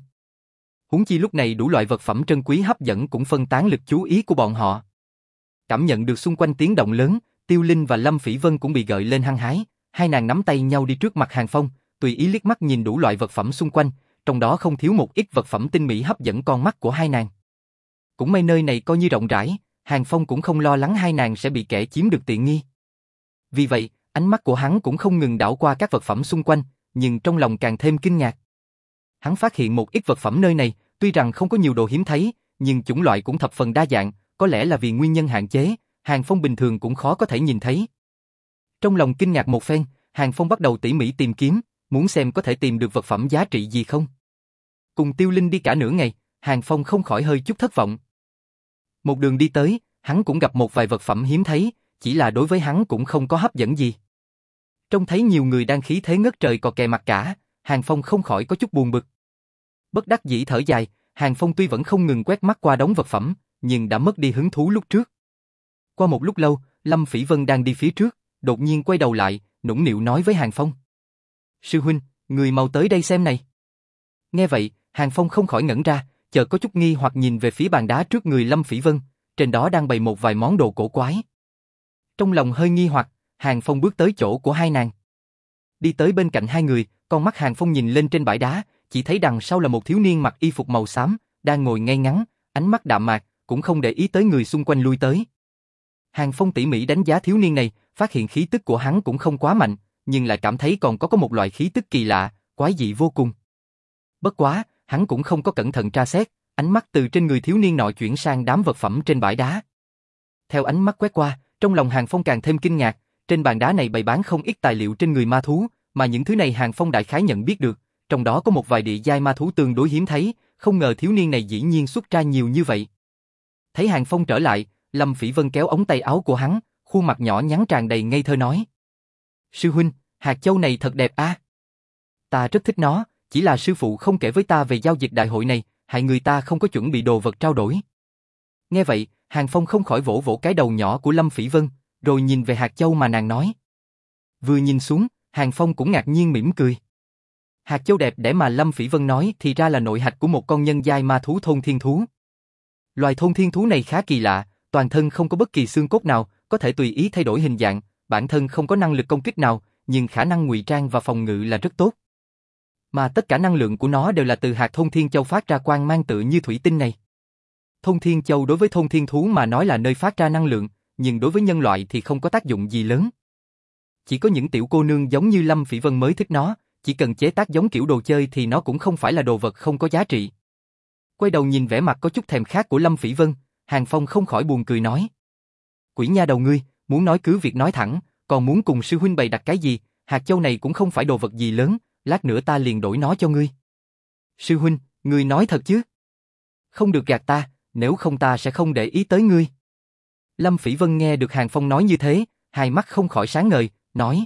Huống chi lúc này đủ loại vật phẩm trân quý hấp dẫn cũng phân tán lực chú ý của bọn họ. Cảm nhận được xung quanh tiếng động lớn, Tiêu Linh và Lâm Phỉ Vân cũng bị gợi lên hăng hái, hai nàng nắm tay nhau đi trước mặt Hàng Phong, tùy ý liếc mắt nhìn đủ loại vật phẩm xung quanh, trong đó không thiếu một ít vật phẩm tinh mỹ hấp dẫn con mắt của hai nàng. Cũng may nơi này coi như rộng rãi, Hàng Phong cũng không lo lắng hai nàng sẽ bị kẻ chiếm được tiện nghi. Vì vậy, ánh mắt của hắn cũng không ngừng đảo qua các vật phẩm xung quanh, nhưng trong lòng càng thêm kinh ngạc. Hắn phát hiện một ít vật phẩm nơi này, tuy rằng không có nhiều đồ hiếm thấy, nhưng chủng loại cũng thập phần đa dạng, có lẽ là vì nguyên nhân hạn chế, Hàng Phong bình thường cũng khó có thể nhìn thấy. Trong lòng kinh ngạc một phen, Hàng Phong bắt đầu tỉ mỉ tìm kiếm, muốn xem có thể tìm được vật phẩm giá trị gì không. Cùng Tiêu Linh đi cả nửa ngày, Hàng Phong không khỏi hơi chút thất vọng. Một đường đi tới, hắn cũng gặp một vài vật phẩm hiếm thấy, chỉ là đối với hắn cũng không có hấp dẫn gì. Trông thấy nhiều người đang khí thế ngất trời cò kè mặt cả, Hàng Phong không khỏi có chút buồn bực. Bất đắc dĩ thở dài, Hàng Phong tuy vẫn không ngừng quét mắt qua đống vật phẩm, nhưng đã mất đi hứng thú lúc trước. Qua một lúc lâu, Lâm Phỉ Vân đang đi phía trước, đột nhiên quay đầu lại, nũng nịu nói với Hàng Phong. Sư huynh, người mau tới đây xem này. Nghe vậy, Hàng Phong không khỏi ngẩn ra, chợt có chút nghi hoặc nhìn về phía bàn đá trước người Lâm Phỉ Vân, trên đó đang bày một vài món đồ cổ quái. Trong lòng hơi nghi hoặc, Hàng Phong bước tới chỗ của hai nàng. Đi tới bên cạnh hai người, con mắt Hàng Phong nhìn lên trên bãi đá, chỉ thấy đằng sau là một thiếu niên mặc y phục màu xám, đang ngồi ngay ngắn, ánh mắt đạm mạc, cũng không để ý tới người xung quanh lui tới. Hàng Phong tỉ mỉ đánh giá thiếu niên này, phát hiện khí tức của hắn cũng không quá mạnh, nhưng lại cảm thấy còn có có một loại khí tức kỳ lạ, quái dị vô cùng. Bất quá, hắn cũng không có cẩn thận tra xét, ánh mắt từ trên người thiếu niên nọ chuyển sang đám vật phẩm trên bãi đá. Theo ánh mắt quét qua, trong lòng Hàng Phong càng thêm kinh ngạc, trên bàn đá này bày bán không ít tài liệu trên người ma thú, mà những thứ này Hàng Phong đại khái nhận biết được, trong đó có một vài địa giai ma thú tương đối hiếm thấy, không ngờ thiếu niên này dĩ nhiên xuất ra nhiều như vậy. Thấy Hàng Phong trở lại, Lâm Phỉ Vân kéo ống tay áo của hắn, khuôn mặt nhỏ nhắn tràn đầy ngây thơ nói. Sư huynh, hạt châu này thật đẹp a. Ta rất thích nó, chỉ là sư phụ không kể với ta về giao dịch đại hội này, hại người ta không có chuẩn bị đồ vật trao đổi. Nghe vậy, Hàng Phong không khỏi vỗ vỗ cái đầu nhỏ của Lâm Phỉ Vân, rồi nhìn về hạt châu mà nàng nói. Vừa nhìn xuống, Hàng Phong cũng ngạc nhiên mỉm cười. Hạt châu đẹp để mà Lâm Phỉ Vân nói thì ra là nội hạch của một con nhân giai ma thú thôn thiên thú. Loài thôn thiên thú này khá kỳ lạ, toàn thân không có bất kỳ xương cốt nào, có thể tùy ý thay đổi hình dạng, bản thân không có năng lực công kích nào, nhưng khả năng ngụy trang và phòng ngự là rất tốt. Mà tất cả năng lượng của nó đều là từ hạt thôn thiên châu phát ra quang mang tự như thủy tinh này. Thôn thiên châu đối với thôn thiên thú mà nói là nơi phát ra năng lượng, nhưng đối với nhân loại thì không có tác dụng gì lớn. Chỉ có những tiểu cô nương giống như Lâm Phỉ Vân mới thích nó, chỉ cần chế tác giống kiểu đồ chơi thì nó cũng không phải là đồ vật không có giá trị. Quay đầu nhìn vẻ mặt có chút thèm khát của Lâm Phỉ Vân, Hàng Phong không khỏi buồn cười nói. Quỷ nha đầu ngươi, muốn nói cứ việc nói thẳng, còn muốn cùng sư huynh bày đặt cái gì, hạt châu này cũng không phải đồ vật gì lớn, lát nữa ta liền đổi nó cho ngươi. Sư huynh, ngươi nói thật chứ? Không được gạt ta, nếu không ta sẽ không để ý tới ngươi. Lâm Phỉ Vân nghe được Hàng Phong nói như thế, hai mắt không khỏi sáng ngời, nói.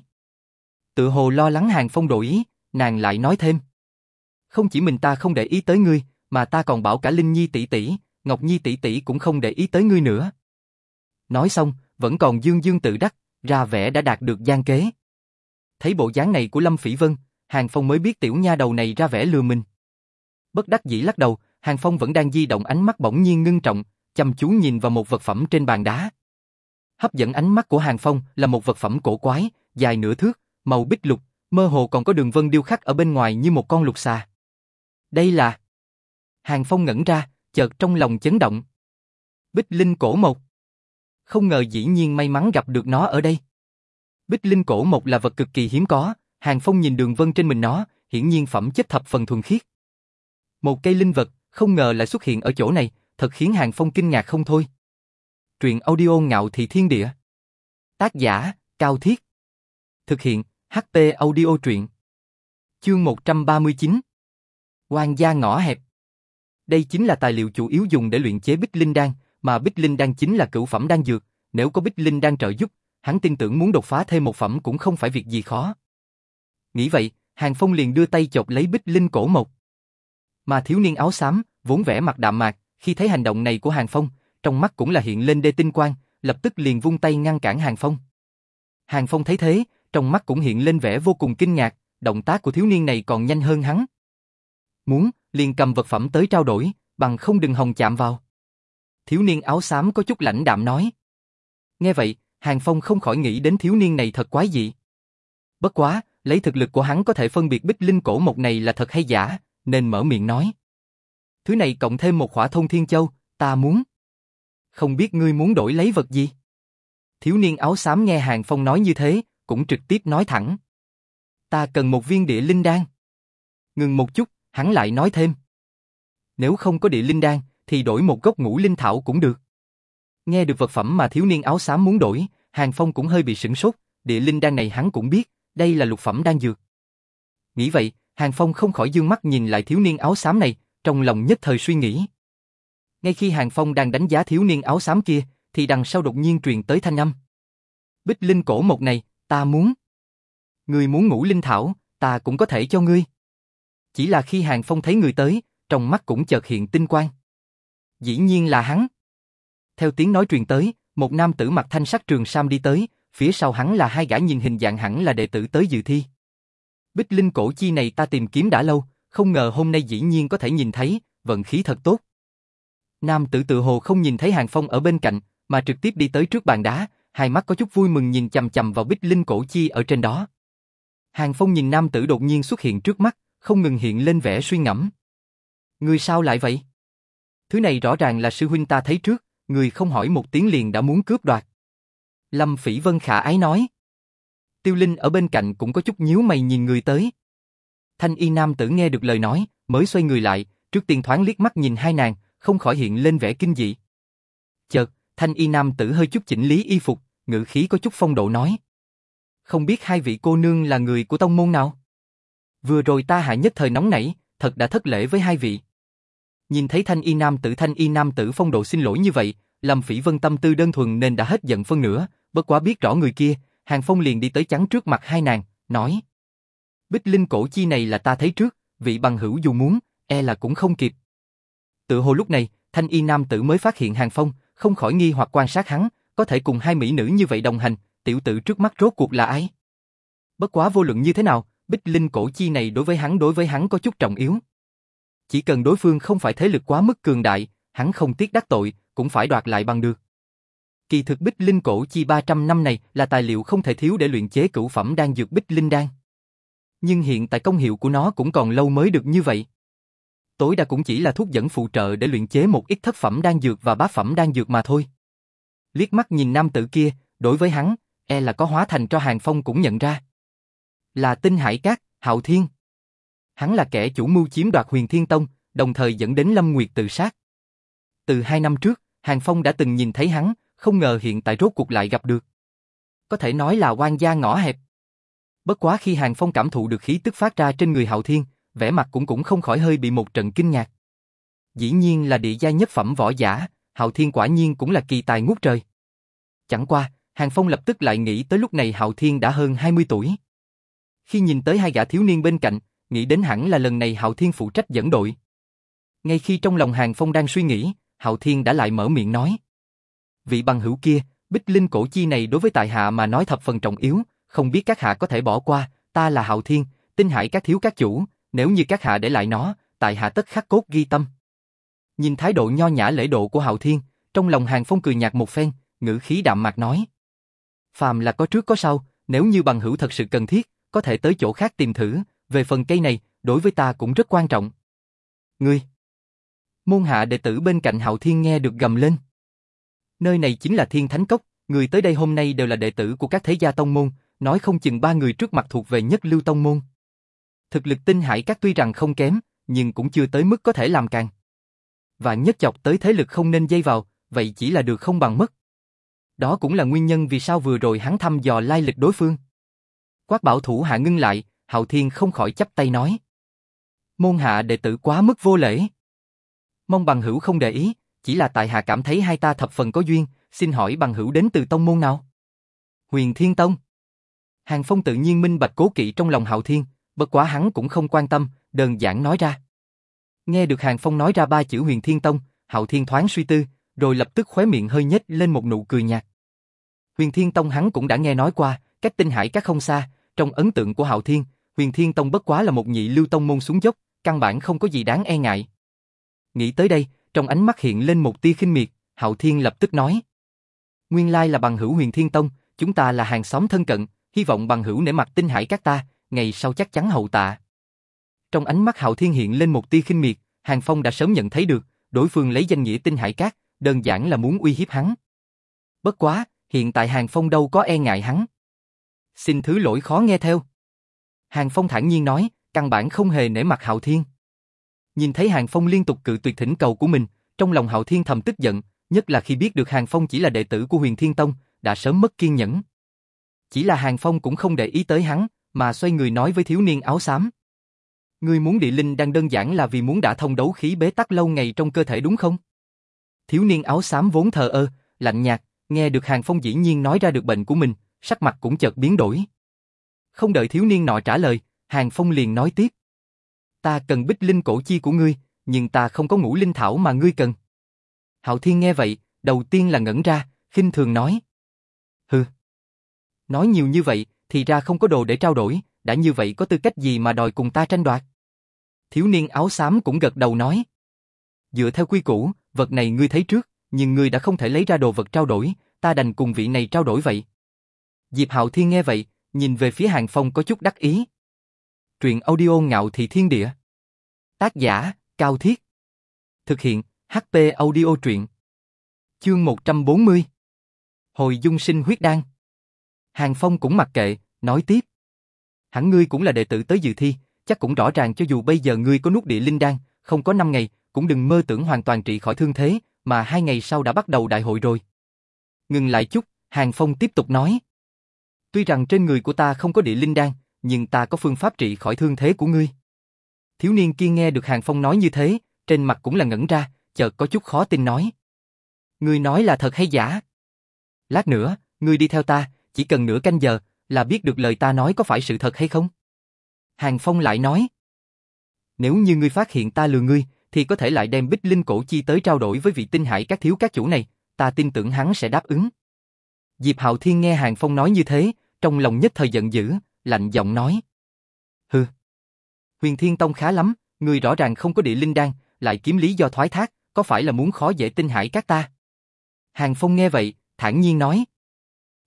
Tự hồ lo lắng Hàng Phong đổi ý, nàng lại nói thêm. Không chỉ mình ta không để ý tới ngươi, mà ta còn bảo cả Linh Nhi tỷ tỷ, Ngọc Nhi tỷ tỷ cũng không để ý tới ngươi nữa. Nói xong, vẫn còn dương dương tự đắc, ra vẻ đã đạt được gian kế. Thấy bộ dáng này của Lâm Phỉ Vân, Hàng Phong mới biết tiểu nha đầu này ra vẻ lừa mình. Bất đắc dĩ lắc đầu, Hàng Phong vẫn đang di động ánh mắt bỗng nhiên ngưng trọng, chăm chú nhìn vào một vật phẩm trên bàn đá. Hấp dẫn ánh mắt của Hàng Phong là một vật phẩm cổ quái, dài nửa thước, màu bích lục, mơ hồ còn có đường vân điêu khắc ở bên ngoài như một con lục xà. Đây là... Hàng Phong ngẩn ra, chợt trong lòng chấn động. Bích Linh cổ mộc. Không ngờ dĩ nhiên may mắn gặp được nó ở đây. Bích Linh cổ mộc là vật cực kỳ hiếm có, Hàng Phong nhìn đường vân trên mình nó, hiển nhiên phẩm chất thập phần thuần khiết. Một cây linh vật, không ngờ lại xuất hiện ở chỗ này, thật khiến Hàng Phong kinh ngạc không thôi. Truyện audio ngạo thị thiên địa. Tác giả, Cao Thiết. Thực hiện, HP audio truyện. Chương 139. Quan gia ngõ hẹp. Đây chính là tài liệu chủ yếu dùng để luyện chế bích linh đan, mà bích linh đan chính là cửu phẩm đan dược, nếu có bích linh đan trợ giúp, hắn tin tưởng muốn đột phá thêm một phẩm cũng không phải việc gì khó. Nghĩ vậy, Hàng Phong liền đưa tay chộp lấy bích linh cổ mộc. Mà thiếu niên áo xám, vốn vẻ mặt đạm mạc, khi thấy hành động này của Hàng Phong, trong mắt cũng là hiện lên đê tinh quang, lập tức liền vung tay ngăn cản Hàng Phong. Hàng Phong thấy thế, trong mắt cũng hiện lên vẻ vô cùng kinh ngạc, động tác của thiếu niên này còn nhanh hơn hắn. Muốn, liền cầm vật phẩm tới trao đổi, bằng không đừng hòng chạm vào. Thiếu niên áo xám có chút lãnh đạm nói. Nghe vậy, Hàng Phong không khỏi nghĩ đến thiếu niên này thật quái dị. Bất quá, lấy thực lực của hắn có thể phân biệt bích linh cổ một này là thật hay giả, nên mở miệng nói. Thứ này cộng thêm một khỏa thông thiên châu, ta muốn. Không biết ngươi muốn đổi lấy vật gì? Thiếu niên áo xám nghe Hàng Phong nói như thế, cũng trực tiếp nói thẳng. Ta cần một viên địa linh đan. Ngừng một chút, hắn lại nói thêm. Nếu không có địa linh đan, thì đổi một gốc ngũ linh thảo cũng được. Nghe được vật phẩm mà thiếu niên áo xám muốn đổi, Hàng Phong cũng hơi bị sửng sốt, địa linh đan này hắn cũng biết, đây là lục phẩm đan dược. Nghĩ vậy, Hàng Phong không khỏi dương mắt nhìn lại thiếu niên áo xám này, trong lòng nhất thời suy nghĩ. Ngay khi Hàng Phong đang đánh giá thiếu niên áo xám kia, thì đằng sau đột nhiên truyền tới thanh âm. Bích linh cổ một này, ta muốn. Ngươi muốn ngủ linh thảo, ta cũng có thể cho ngươi. Chỉ là khi Hàng Phong thấy người tới, trong mắt cũng chợt hiện tinh quang. Dĩ nhiên là hắn. Theo tiếng nói truyền tới, một nam tử mặc thanh sắc trường sam đi tới, phía sau hắn là hai gã nhìn hình dạng hẳn là đệ tử tới dự thi. Bích linh cổ chi này ta tìm kiếm đã lâu, không ngờ hôm nay dĩ nhiên có thể nhìn thấy, vận khí thật tốt. Nam tử tự hồ không nhìn thấy Hàng Phong ở bên cạnh, mà trực tiếp đi tới trước bàn đá, hai mắt có chút vui mừng nhìn chầm chầm vào bích linh cổ chi ở trên đó. Hàng Phong nhìn nam tử đột nhiên xuất hiện trước mắt, không ngừng hiện lên vẻ suy ngẫm. Người sao lại vậy? Thứ này rõ ràng là sư huynh ta thấy trước, người không hỏi một tiếng liền đã muốn cướp đoạt. Lâm Phỉ Vân khả ái nói. Tiêu Linh ở bên cạnh cũng có chút nhíu mày nhìn người tới. Thanh y nam tử nghe được lời nói, mới xoay người lại, trước tiên thoáng liếc mắt nhìn hai nàng, không khỏi hiện lên vẻ kinh dị. Chợt, thanh y nam tử hơi chút chỉnh lý y phục, ngữ khí có chút phong độ nói. Không biết hai vị cô nương là người của tông môn nào? Vừa rồi ta hạ nhất thời nóng nảy, thật đã thất lễ với hai vị. Nhìn thấy thanh y nam tử thanh y nam tử phong độ xin lỗi như vậy, Lâm Phỉ Vân tâm tư đơn thuần nên đã hết giận phân nửa, bất quá biết rõ người kia, Hàng Phong liền đi tới chắn trước mặt hai nàng, nói: Bích Linh cổ chi này là ta thấy trước, vị bằng hữu dù muốn, e là cũng không kịp. Tự hồ lúc này, thanh y nam tử mới phát hiện Hàng Phong, không khỏi nghi hoặc quan sát hắn, có thể cùng hai mỹ nữ như vậy đồng hành, tiểu tử trước mắt rốt cuộc là ai? Bất quá vô luận như thế nào, Bích Linh cổ chi này đối với hắn đối với hắn có chút trọng yếu. Chỉ cần đối phương không phải thế lực quá mức cường đại, hắn không tiếc đắc tội, cũng phải đoạt lại bằng được. Kỳ thực Bích Linh cổ chi 300 năm này là tài liệu không thể thiếu để luyện chế cửu phẩm đan dược Bích Linh đan. Nhưng hiện tại công hiệu của nó cũng còn lâu mới được như vậy. Tối đa cũng chỉ là thuốc dẫn phụ trợ để luyện chế một ít thất phẩm đan dược và bá phẩm đan dược mà thôi. Liếc mắt nhìn nam tử kia, đối với hắn, e là có hóa thành cho Hàng Phong cũng nhận ra. Là tinh hải cát, hạo thiên. Hắn là kẻ chủ mưu chiếm đoạt huyền thiên tông, đồng thời dẫn đến Lâm Nguyệt tự sát. Từ hai năm trước, Hàng Phong đã từng nhìn thấy hắn, không ngờ hiện tại rốt cuộc lại gặp được. Có thể nói là quan gia ngõ hẹp. Bất quá khi Hàng Phong cảm thụ được khí tức phát ra trên người Hạo Thiên, vẻ mặt cũng cũng không khỏi hơi bị một trận kinh ngạc. Dĩ nhiên là địa gia nhất phẩm võ giả, Hạo Thiên quả nhiên cũng là kỳ tài ngút trời. Chẳng qua, Hàng Phong lập tức lại nghĩ tới lúc này Hạo Thiên đã hơn 20 tuổi. Khi nhìn tới hai gã thiếu niên bên cạnh, nghĩ đến hẳn là lần này Hạo Thiên phụ trách dẫn đội. Ngay khi trong lòng Hàng Phong đang suy nghĩ, Hạo Thiên đã lại mở miệng nói. Vị bằng hữu kia, bích linh cổ chi này đối với tại hạ mà nói thập phần trọng yếu, không biết các hạ có thể bỏ qua, ta là Hạo Thiên, tinh hải các thiếu các chủ, nếu như các hạ để lại nó, tại hạ tất khắc cốt ghi tâm. Nhìn thái độ nho nhã lễ độ của Hạo Thiên, trong lòng Hàng Phong cười nhạt một phen, ngữ khí đạm mạc nói. Phàm là có trước có sau, nếu như bằng hữu thật sự cần thiết, có thể tới chỗ khác tìm thử, về phần cây này, đối với ta cũng rất quan trọng. Ngươi! Môn hạ đệ tử bên cạnh Hạo Thiên nghe được gầm lên. Nơi này chính là Thiên Thánh Cốc, người tới đây hôm nay đều là đệ tử của các thế gia tông môn, nói không chừng ba người trước mặt thuộc về nhất lưu tông môn. Thực lực tinh hải các tuy rằng không kém, nhưng cũng chưa tới mức có thể làm càng. Và nhất chọc tới thế lực không nên dây vào, vậy chỉ là được không bằng mất. Đó cũng là nguyên nhân vì sao vừa rồi hắn thăm dò lai lịch đối phương. Quát bảo thủ hạ ngưng lại, Hạo Thiên không khỏi chấp tay nói. Môn hạ đệ tử quá mức vô lễ. Mong bằng hữu không để ý, chỉ là tại hạ cảm thấy hai ta thập phần có duyên, xin hỏi bằng hữu đến từ tông môn nào? Huyền Thiên Tông. Hàng Phong tự nhiên minh bạch cố kỵ trong lòng Hạo Thiên, bất quá hắn cũng không quan tâm, đơn giản nói ra. Nghe được Hàng Phong nói ra ba chữ Huyền Thiên Tông, Hạo Thiên thoáng suy tư, rồi lập tức khóe miệng hơi nhếch lên một nụ cười nhạt. Huyền Thiên Tông hắn cũng đã nghe nói qua, cách tinh hải các không xa, trong ấn tượng của Hạo Thiên, Huyền Thiên Tông bất quá là một nhị lưu tông môn xuống dốc, căn bản không có gì đáng e ngại. Nghĩ tới đây, trong ánh mắt hiện lên một tia khinh miệt, Hạo Thiên lập tức nói. Nguyên lai là bằng hữu Huyền Thiên Tông, chúng ta là hàng xóm thân cận, hy vọng bằng hữu nể mặt tinh hải các ta, ngày sau chắc chắn hậu tạ. Trong ánh mắt Hạo Thiên hiện lên một tia khinh miệt, Hàng Phong đã sớm nhận thấy được, đối phương lấy danh nghĩa tinh hải cát đơn giản là muốn uy hiếp hắn. Bất quá, hiện tại Hàng Phong đâu có e ngại hắn. Xin thứ lỗi khó nghe theo. Hàng Phong thản nhiên nói, căn bản không hề nể mặt Hạo Thiên. Nhìn thấy Hàng Phong liên tục cự tuyệt thỉnh cầu của mình, trong lòng Hạo Thiên thầm tức giận, nhất là khi biết được Hàng Phong chỉ là đệ tử của Huyền Thiên Tông, đã sớm mất kiên nhẫn. Chỉ là Hàng Phong cũng không để ý tới hắn, mà xoay người nói với thiếu niên áo xám. Ngươi muốn địa linh đang đơn giản là vì muốn đã thông đấu khí bế tắc lâu ngày trong cơ thể đúng không? Thiếu niên áo xám vốn thờ ơ, lạnh nhạt, nghe được Hàng Phong dĩ nhiên nói ra được bệnh của mình, sắc mặt cũng chợt biến đổi. Không đợi thiếu niên nọ trả lời, Hàng Phong liền nói tiếp. Ta cần bích linh cổ chi của ngươi, nhưng ta không có ngũ linh thảo mà ngươi cần. Hạo Thiên nghe vậy, đầu tiên là ngẩn ra, khinh thường nói. Hừ. Nói nhiều như vậy, thì ra không có đồ để trao đổi, đã như vậy có tư cách gì mà đòi cùng ta tranh đoạt? Thiếu niên áo xám cũng gật đầu nói. Dựa theo quy củ, vật này ngươi thấy trước, nhưng ngươi đã không thể lấy ra đồ vật trao đổi, ta đành cùng vị này trao đổi vậy. Diệp Hạo Thiên nghe vậy, nhìn về phía Hàng Phong có chút đắc ý. Truyện audio ngạo thị thiên địa. Tác giả, Cao Thiết. Thực hiện, HP audio truyện. Chương 140. Hồi dung sinh huyết đan. Hàng Phong cũng mặc kệ, nói tiếp. Hẳn ngươi cũng là đệ tử tới dự thi, chắc cũng rõ ràng cho dù bây giờ ngươi có nút địa linh đan, không có 5 ngày, cũng đừng mơ tưởng hoàn toàn trị khỏi thương thế, mà hai ngày sau đã bắt đầu đại hội rồi. Ngừng lại chút, Hàng Phong tiếp tục nói. Tuy rằng trên người của ta không có địa linh đan, nhưng ta có phương pháp trị khỏi thương thế của ngươi. Thiếu niên kia nghe được Hàng Phong nói như thế, trên mặt cũng là ngẩn ra, chợt có chút khó tin nói. Ngươi nói là thật hay giả? Lát nữa, ngươi đi theo ta, chỉ cần nửa canh giờ, là biết được lời ta nói có phải sự thật hay không? Hàng Phong lại nói. Nếu như ngươi phát hiện ta lừa ngươi, thì có thể lại đem bích linh cổ chi tới trao đổi với vị tinh hải các thiếu các chủ này, ta tin tưởng hắn sẽ đáp ứng. Diệp Hạo Thiên nghe Hàng Phong nói như thế, trong lòng nhất thời giận dữ, lạnh giọng nói. Hừ. Huyền Thiên Tông khá lắm, ngươi rõ ràng không có địa linh đan, lại kiếm lý do thoái thác, có phải là muốn khó dễ tinh hải các ta? Hàng Phong nghe vậy, thản nhiên nói.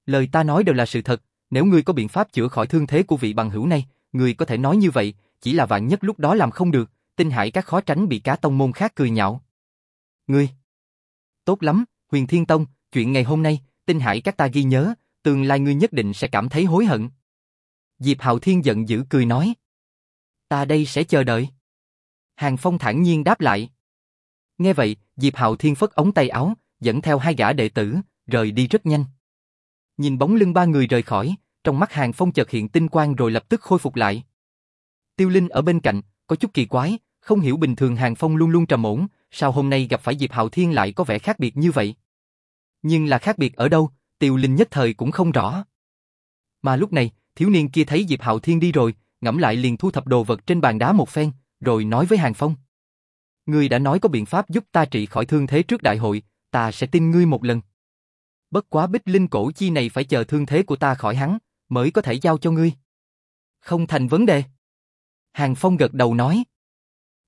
Lời ta nói đều là sự thật, nếu ngươi có biện pháp chữa khỏi thương thế của vị bằng hữu này, ngươi có thể nói như vậy, chỉ là vạn nhất lúc đó làm không được, tinh hải các khó tránh bị cá tông môn khác cười nhạo. Ngươi! Tốt lắm, Huyền Thiên Tông, chuyện ngày hôm nay, tinh hải các ta ghi nhớ, tương lai ngươi nhất định sẽ cảm thấy hối hận. Diệp Hạo Thiên giận dữ cười nói. Ta đây sẽ chờ đợi. Hàng Phong thản nhiên đáp lại. Nghe vậy, Diệp Hạo Thiên phất ống tay áo, dẫn theo hai gã đệ tử, rời đi rất nhanh. Nhìn bóng lưng ba người rời khỏi, trong mắt Hàng Phong chợt hiện tinh quang rồi lập tức khôi phục lại. Tiêu Linh ở bên cạnh, có chút kỳ quái, không hiểu bình thường Hàng Phong luôn luôn trầm ổn, sao hôm nay gặp phải Diệp Hạo Thiên lại có vẻ khác biệt như vậy. Nhưng là khác biệt ở đâu, Tiêu Linh nhất thời cũng không rõ. Mà lúc này, thiếu niên kia thấy Diệp Hạo Thiên đi rồi, ngẫm lại liền thu thập đồ vật trên bàn đá một phen, rồi nói với Hàng Phong. Ngươi đã nói có biện pháp giúp ta trị khỏi thương thế trước đại hội, ta sẽ tin ngươi một lần. Bất quá bích linh cổ chi này phải chờ thương thế của ta khỏi hắn, mới có thể giao cho ngươi. Không thành vấn đề. Hàng Phong gật đầu nói.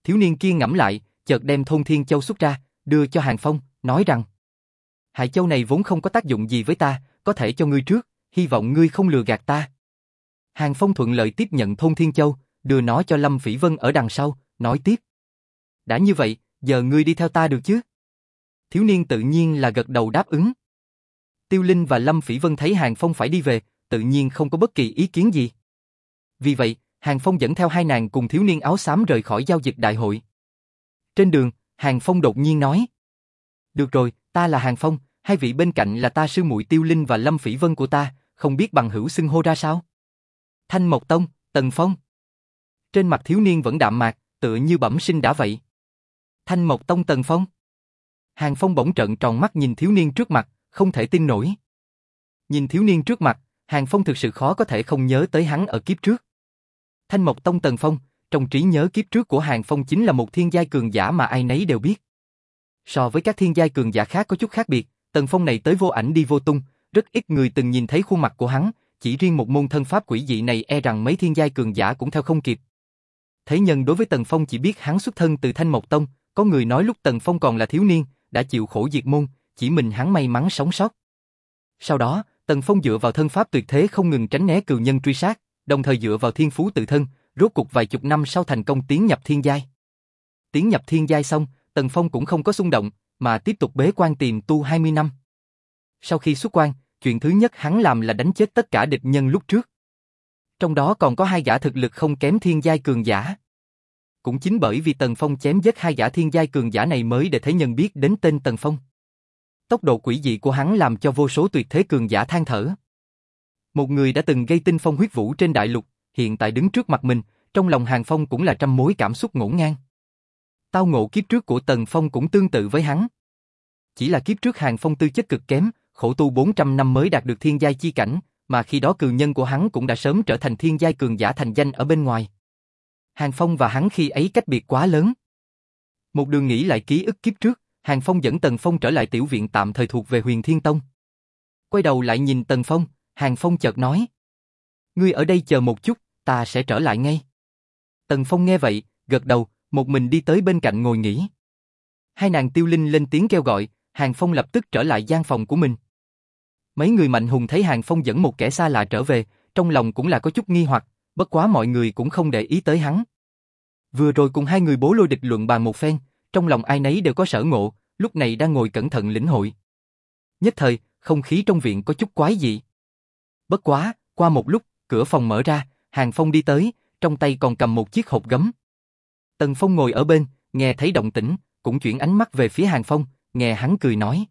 Thiếu niên kia ngẫm lại, chợt đem thôn thiên châu xuất ra, đưa cho Hàng Phong, nói rằng Hải châu này vốn không có tác dụng gì với ta, có thể cho ngươi trước, hy vọng ngươi không lừa gạt ta. Hàng Phong thuận lợi tiếp nhận thôn thiên châu, đưa nó cho Lâm Phỉ Vân ở đằng sau, nói tiếp. Đã như vậy, giờ ngươi đi theo ta được chứ? Thiếu niên tự nhiên là gật đầu đáp ứng. Tiêu Linh và Lâm Phỉ Vân thấy Hàng Phong phải đi về, tự nhiên không có bất kỳ ý kiến gì. Vì vậy, Hàng Phong dẫn theo hai nàng cùng thiếu niên áo xám rời khỏi giao dịch đại hội. Trên đường, Hàng Phong đột nhiên nói. Được rồi, ta là Hàng Phong, hai vị bên cạnh là ta sư muội Tiêu Linh và Lâm Phỉ Vân của ta, không biết bằng hữu xưng hô ra sao? Thanh Mộc Tông, Tần Phong. Trên mặt thiếu niên vẫn đạm mạc, tựa như bẩm sinh đã vậy. Thanh Mộc Tông Tần Phong. Hàng Phong bỗng trợn tròn mắt nhìn thiếu niên trước mặt, không thể tin nổi. Nhìn thiếu niên trước mặt, Hàng Phong thực sự khó có thể không nhớ tới hắn ở kiếp trước. Thanh Mộc Tông Tần Phong, trong trí nhớ kiếp trước của Hàng Phong chính là một thiên giai cường giả mà ai nấy đều biết. So với các thiên giai cường giả khác có chút khác biệt, Tần Phong này tới vô ảnh đi vô tung, rất ít người từng nhìn thấy khuôn mặt của hắn, chỉ riêng một môn thân pháp quỷ dị này e rằng mấy thiên giai cường giả cũng theo không kịp. Thế nhân đối với Tần Phong chỉ biết hắn xuất thân từ Thanh Mộc Tông, có người nói lúc Tần Phong còn là thiếu niên, đã chịu khổ diệt môn, chỉ mình hắn may mắn sống sót. Sau đó, Tần Phong dựa vào thân pháp tuyệt thế không ngừng tránh né cừu nhân truy sát, đồng thời dựa vào thiên phú tự thân, rốt cục vài chục năm sau thành công tiến nhập thiên giai. Tiến nhập thiên giai xong, Tần Phong cũng không có xung động, mà tiếp tục bế quan tìm tu 20 năm. Sau khi xuất quan, chuyện thứ nhất hắn làm là đánh chết tất cả địch nhân lúc trước. Trong đó còn có hai giả thực lực không kém thiên giai cường giả. Cũng chính bởi vì Tần Phong chém giết hai giả thiên giai cường giả này mới để thế nhân biết đến tên Tần Phong. Tốc độ quỷ dị của hắn làm cho vô số tuyệt thế cường giả than thở. Một người đã từng gây tinh phong huyết vũ trên đại lục, hiện tại đứng trước mặt mình, trong lòng Hàng Phong cũng là trăm mối cảm xúc ngổn ngang. Tao ngộ kiếp trước của Tần Phong cũng tương tự với hắn. Chỉ là kiếp trước Hàng Phong tư chất cực kém, khổ tu 400 năm mới đạt được thiên giai chi cảnh, mà khi đó cường nhân của hắn cũng đã sớm trở thành thiên giai cường giả thành danh ở bên ngoài. Hàng Phong và hắn khi ấy cách biệt quá lớn. Một đường nghĩ lại ký ức kiếp trước, Hàng Phong dẫn Tần Phong trở lại tiểu viện tạm thời thuộc về Huyền Thiên Tông. Quay đầu lại nhìn Tần Phong, Hàng Phong chợt nói. Ngươi ở đây chờ một chút, ta sẽ trở lại ngay. Tần Phong nghe vậy, gật đầu, một mình đi tới bên cạnh ngồi nghỉ. Hai nàng tiêu linh lên tiếng kêu gọi, Hàng Phong lập tức trở lại gian phòng của mình. Mấy người mạnh hùng thấy Hàng Phong dẫn một kẻ xa lạ trở về, trong lòng cũng là có chút nghi hoặc, bất quá mọi người cũng không để ý tới hắn. Vừa rồi cùng hai người bố lôi địch luận bàn một phen, trong lòng ai nấy đều có sở ngộ, lúc này đang ngồi cẩn thận lĩnh hội. Nhất thời, không khí trong viện có chút quái dị. Bất quá, qua một lúc, cửa phòng mở ra, Hàng Phong đi tới, trong tay còn cầm một chiếc hộp gấm. Tần Phong ngồi ở bên, nghe thấy động tĩnh, cũng chuyển ánh mắt về phía Hàng Phong, nghe hắn cười nói.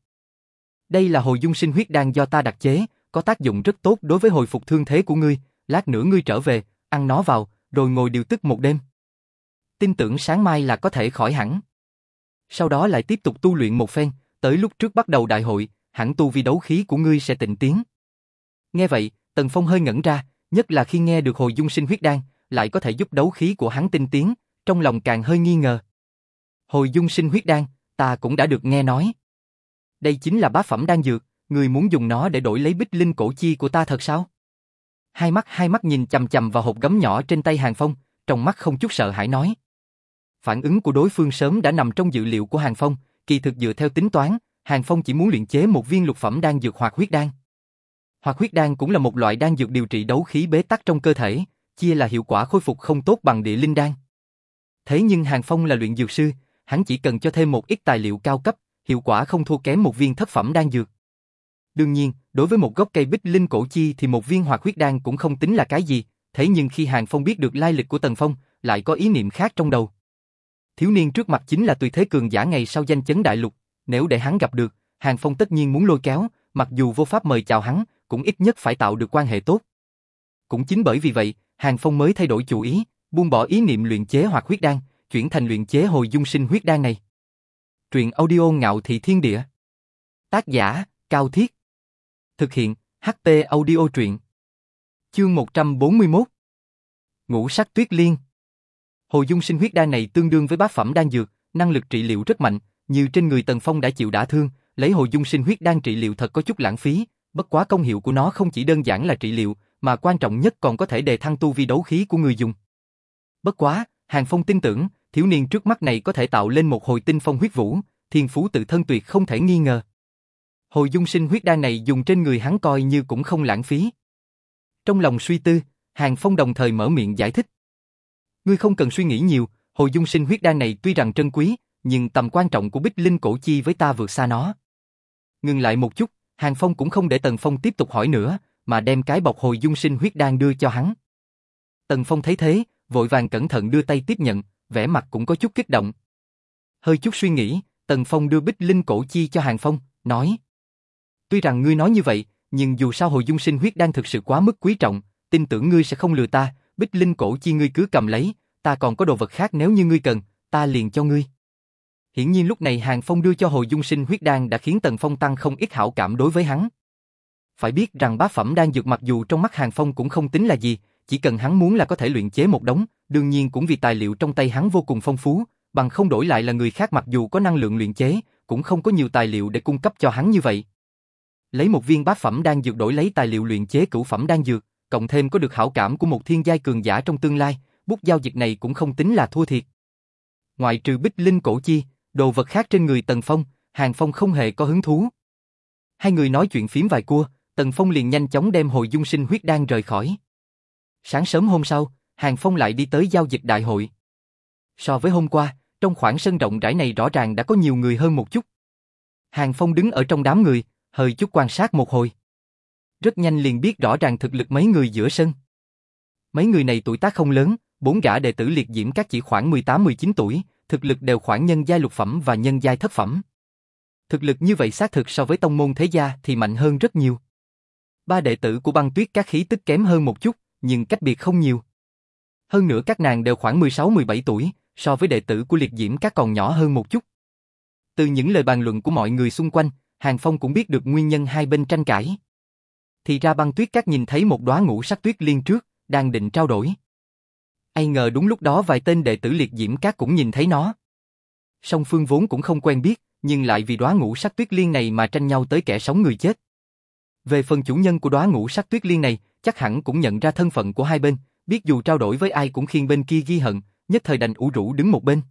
Đây là hồi dung sinh huyết đan do ta đặc chế, có tác dụng rất tốt đối với hồi phục thương thế của ngươi, lát nữa ngươi trở về, ăn nó vào, rồi ngồi điều tức một đêm. Tin tưởng sáng mai là có thể khỏi hẳn. Sau đó lại tiếp tục tu luyện một phen, tới lúc trước bắt đầu đại hội, hẳn tu vi đấu khí của ngươi sẽ tịnh tiến. Nghe vậy, Tần Phong hơi ngẩn ra, nhất là khi nghe được hồi dung sinh huyết đan, lại có thể giúp đấu khí của hắn tinh tiến, trong lòng càng hơi nghi ngờ. Hồi dung sinh huyết đan, ta cũng đã được nghe nói. Đây chính là bá phẩm đan dược, người muốn dùng nó để đổi lấy bích linh cổ chi của ta thật sao? Hai mắt hai mắt nhìn chầm chầm vào hộp gấm nhỏ trên tay Hàng Phong, trong mắt không chút sợ hãi nói. Phản ứng của đối phương sớm đã nằm trong dự liệu của Hàng Phong, kỳ thực dựa theo tính toán, Hàng Phong chỉ muốn luyện chế một viên lục phẩm đan dược hoạt huyết đan. Hoạt huyết đan cũng là một loại đan dược điều trị đấu khí bế tắc trong cơ thể, chia là hiệu quả khôi phục không tốt bằng địa linh đan. Thế nhưng Hàng Phong là luyện dược sư, hắn chỉ cần cho thêm một ít tài liệu cao cấp, hiệu quả không thua kém một viên thất phẩm đan dược. Đương nhiên, đối với một gốc cây bích linh cổ chi thì một viên hoạt huyết đan cũng không tính là cái gì, thế nhưng khi Hàng Phong biết được lai lịch của Tần Phong, lại có ý niệm khác trong đầu. Thiếu niên trước mặt chính là tùy thế cường giả ngày sau danh chấn đại lục, nếu để hắn gặp được, Hàng Phong tất nhiên muốn lôi kéo, mặc dù vô pháp mời chào hắn, cũng ít nhất phải tạo được quan hệ tốt. Cũng chính bởi vì vậy, Hàng Phong mới thay đổi chủ ý, buông bỏ ý niệm luyện chế hoặc huyết đan, chuyển thành luyện chế hồi dung sinh huyết đan này. Truyện audio ngạo thị thiên địa. Tác giả, Cao Thiết. Thực hiện, ht audio truyện. Chương 141. Ngũ sắc tuyết liên. Hồi dung sinh huyết đan này tương đương với bát phẩm đan dược, năng lực trị liệu rất mạnh, như trên người Tần Phong đã chịu đả thương, lấy hồi dung sinh huyết đan trị liệu thật có chút lãng phí, bất quá công hiệu của nó không chỉ đơn giản là trị liệu, mà quan trọng nhất còn có thể đề thăng tu vi đấu khí của người dùng. Bất quá, Hàng Phong tin tưởng, thiếu niên trước mắt này có thể tạo lên một hồi tinh phong huyết vũ, thiên phú tự thân tuyệt không thể nghi ngờ. Hồi dung sinh huyết đan này dùng trên người hắn coi như cũng không lãng phí. Trong lòng suy tư, Hàng Phong đồng thời mở miệng giải thích. Ngươi không cần suy nghĩ nhiều, hồi dung sinh huyết đan này tuy rằng trân quý, nhưng tầm quan trọng của bích linh cổ chi với ta vượt xa nó. Ngừng lại một chút, Hàng Phong cũng không để Tần Phong tiếp tục hỏi nữa, mà đem cái bọc hồi dung sinh huyết đan đưa cho hắn. Tần Phong thấy thế, vội vàng cẩn thận đưa tay tiếp nhận, vẻ mặt cũng có chút kích động. Hơi chút suy nghĩ, Tần Phong đưa bích linh cổ chi cho Hàng Phong, nói. Tuy rằng ngươi nói như vậy, nhưng dù sao hồi dung sinh huyết đan thực sự quá mức quý trọng, tin tưởng ngươi sẽ không lừa ta, bích linh cổ chi ngươi cứ cầm lấy, ta còn có đồ vật khác nếu như ngươi cần, ta liền cho ngươi. Hiển nhiên lúc này Hàng Phong đưa cho hồi dung sinh huyết đan đã khiến Tần Phong tăng không ít hảo cảm đối với hắn. Phải biết rằng bá phẩm đan dược mặc dù trong mắt Hàng Phong cũng không tính là gì, chỉ cần hắn muốn là có thể luyện chế một đống, đương nhiên cũng vì tài liệu trong tay hắn vô cùng phong phú, bằng không đổi lại là người khác mặc dù có năng lượng luyện chế, cũng không có nhiều tài liệu để cung cấp cho hắn như vậy. Lấy một viên bá phẩm đan dược đổi lấy tài liệu luyện chế cửu phẩm đan dược, cộng thêm có được hảo cảm của một thiên giai cường giả trong tương lai, bút giao dịch này cũng không tính là thua thiệt. Ngoại trừ bích linh cổ chi, đồ vật khác trên người Tần Phong, Hàng Phong không hề có hứng thú. Hai người nói chuyện phím vài cua, Tần Phong liền nhanh chóng đem hồi dung sinh huyết đan rời khỏi. Sáng sớm hôm sau, Hàng Phong lại đi tới giao dịch đại hội. So với hôm qua, trong khoảng sân rộng rãi này rõ ràng đã có nhiều người hơn một chút. Hàng Phong đứng ở trong đám người, hơi chút quan sát một hồi. Rất nhanh liền biết rõ ràng thực lực mấy người giữa sân. Mấy người này tuổi tác không lớn, bốn gã đệ tử liệt diễm các chỉ khoảng 18-19 tuổi, thực lực đều khoảng nhân giai lục phẩm và nhân giai thất phẩm. Thực lực như vậy xác thực so với tông môn thế gia thì mạnh hơn rất nhiều. Ba đệ tử của băng tuyết các khí tức kém hơn một chút, nhưng cách biệt không nhiều. Hơn nữa các nàng đều khoảng 16-17 tuổi, so với đệ tử của liệt diễm các còn nhỏ hơn một chút. Từ những lời bàn luận của mọi người xung quanh, Hàng Phong cũng biết được nguyên nhân hai bên tranh cãi. Thì ra băng tuyết các nhìn thấy một đóa ngũ sắc tuyết liên trước, đang định trao đổi. Ai ngờ đúng lúc đó vài tên đệ tử liệt diễm các cũng nhìn thấy nó. Song phương vốn cũng không quen biết, nhưng lại vì đóa ngũ sắc tuyết liên này mà tranh nhau tới kẻ sống người chết. Về phần chủ nhân của đóa ngũ sắc tuyết liên này, chắc hẳn cũng nhận ra thân phận của hai bên, biết dù trao đổi với ai cũng khiến bên kia ghi hận, nhất thời đành ủ rũ đứng một bên.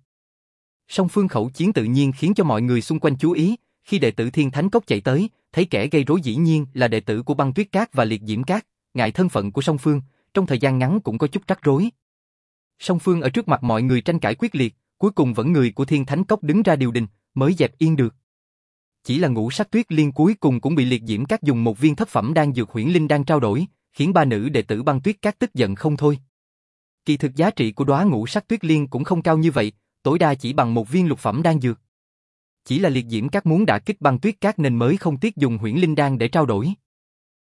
Song phương khẩu chiến tự nhiên khiến cho mọi người xung quanh chú ý, khi đệ tử Thiên Thánh Cốc chạy tới, thấy kẻ gây rối dĩ nhiên là đệ tử của băng tuyết cát và liệt diễm cát, ngại thân phận của song phương, trong thời gian ngắn cũng có chút rắc rối. Song phương ở trước mặt mọi người tranh cãi quyết liệt, cuối cùng vẫn người của Thiên Thánh Cốc đứng ra điều đình, mới dẹp yên được. Chỉ là ngũ sắc tuyết liên cuối cùng cũng bị liệt diễm các dùng một viên thất phẩm đang dược huyễn linh đang trao đổi, khiến ba nữ đệ tử băng tuyết các tức giận không thôi. Kỳ thực giá trị của đóa ngũ sắc tuyết liên cũng không cao như vậy, tối đa chỉ bằng một viên lục phẩm đang dược. Chỉ là liệt diễm các muốn đã kích băng tuyết các nên mới không tiếc dùng huyễn linh đan để trao đổi.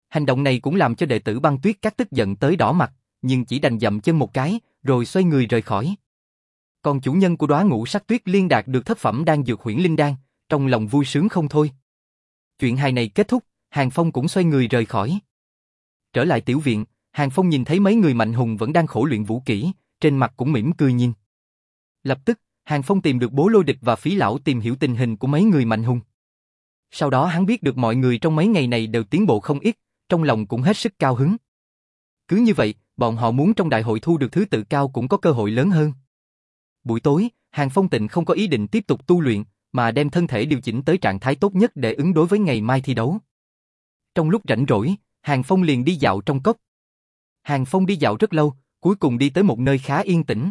Hành động này cũng làm cho đệ tử băng tuyết các tức giận tới đỏ mặt, nhưng chỉ đành dậm chân một cái, rồi xoay người rời khỏi. Còn chủ nhân của đóa ngũ sắc tuyết liên đạt được thất phẩm đang dược huyễn linh đan, trong lòng vui sướng không thôi. Chuyện hài này kết thúc, Hàng Phong cũng xoay người rời khỏi. Trở lại tiểu viện, Hàng Phong nhìn thấy mấy người mạnh hùng vẫn đang khổ luyện vũ kỹ, trên mặt cũng mỉm cười nhìn. Lập tức, Hàng Phong tìm được bố lôi địch và phí lão tìm hiểu tình hình của mấy người mạnh hùng. Sau đó hắn biết được mọi người trong mấy ngày này đều tiến bộ không ít, trong lòng cũng hết sức cao hứng. Cứ như vậy, bọn họ muốn trong đại hội thu được thứ tự cao cũng có cơ hội lớn hơn. Buổi tối, Hàng Phong Tịnh không có ý định tiếp tục tu luyện, mà đem thân thể điều chỉnh tới trạng thái tốt nhất để ứng đối với ngày mai thi đấu. Trong lúc rảnh rỗi, Hàng Phong liền đi dạo trong cốc. Hàng Phong đi dạo rất lâu, cuối cùng đi tới một nơi khá yên tĩnh.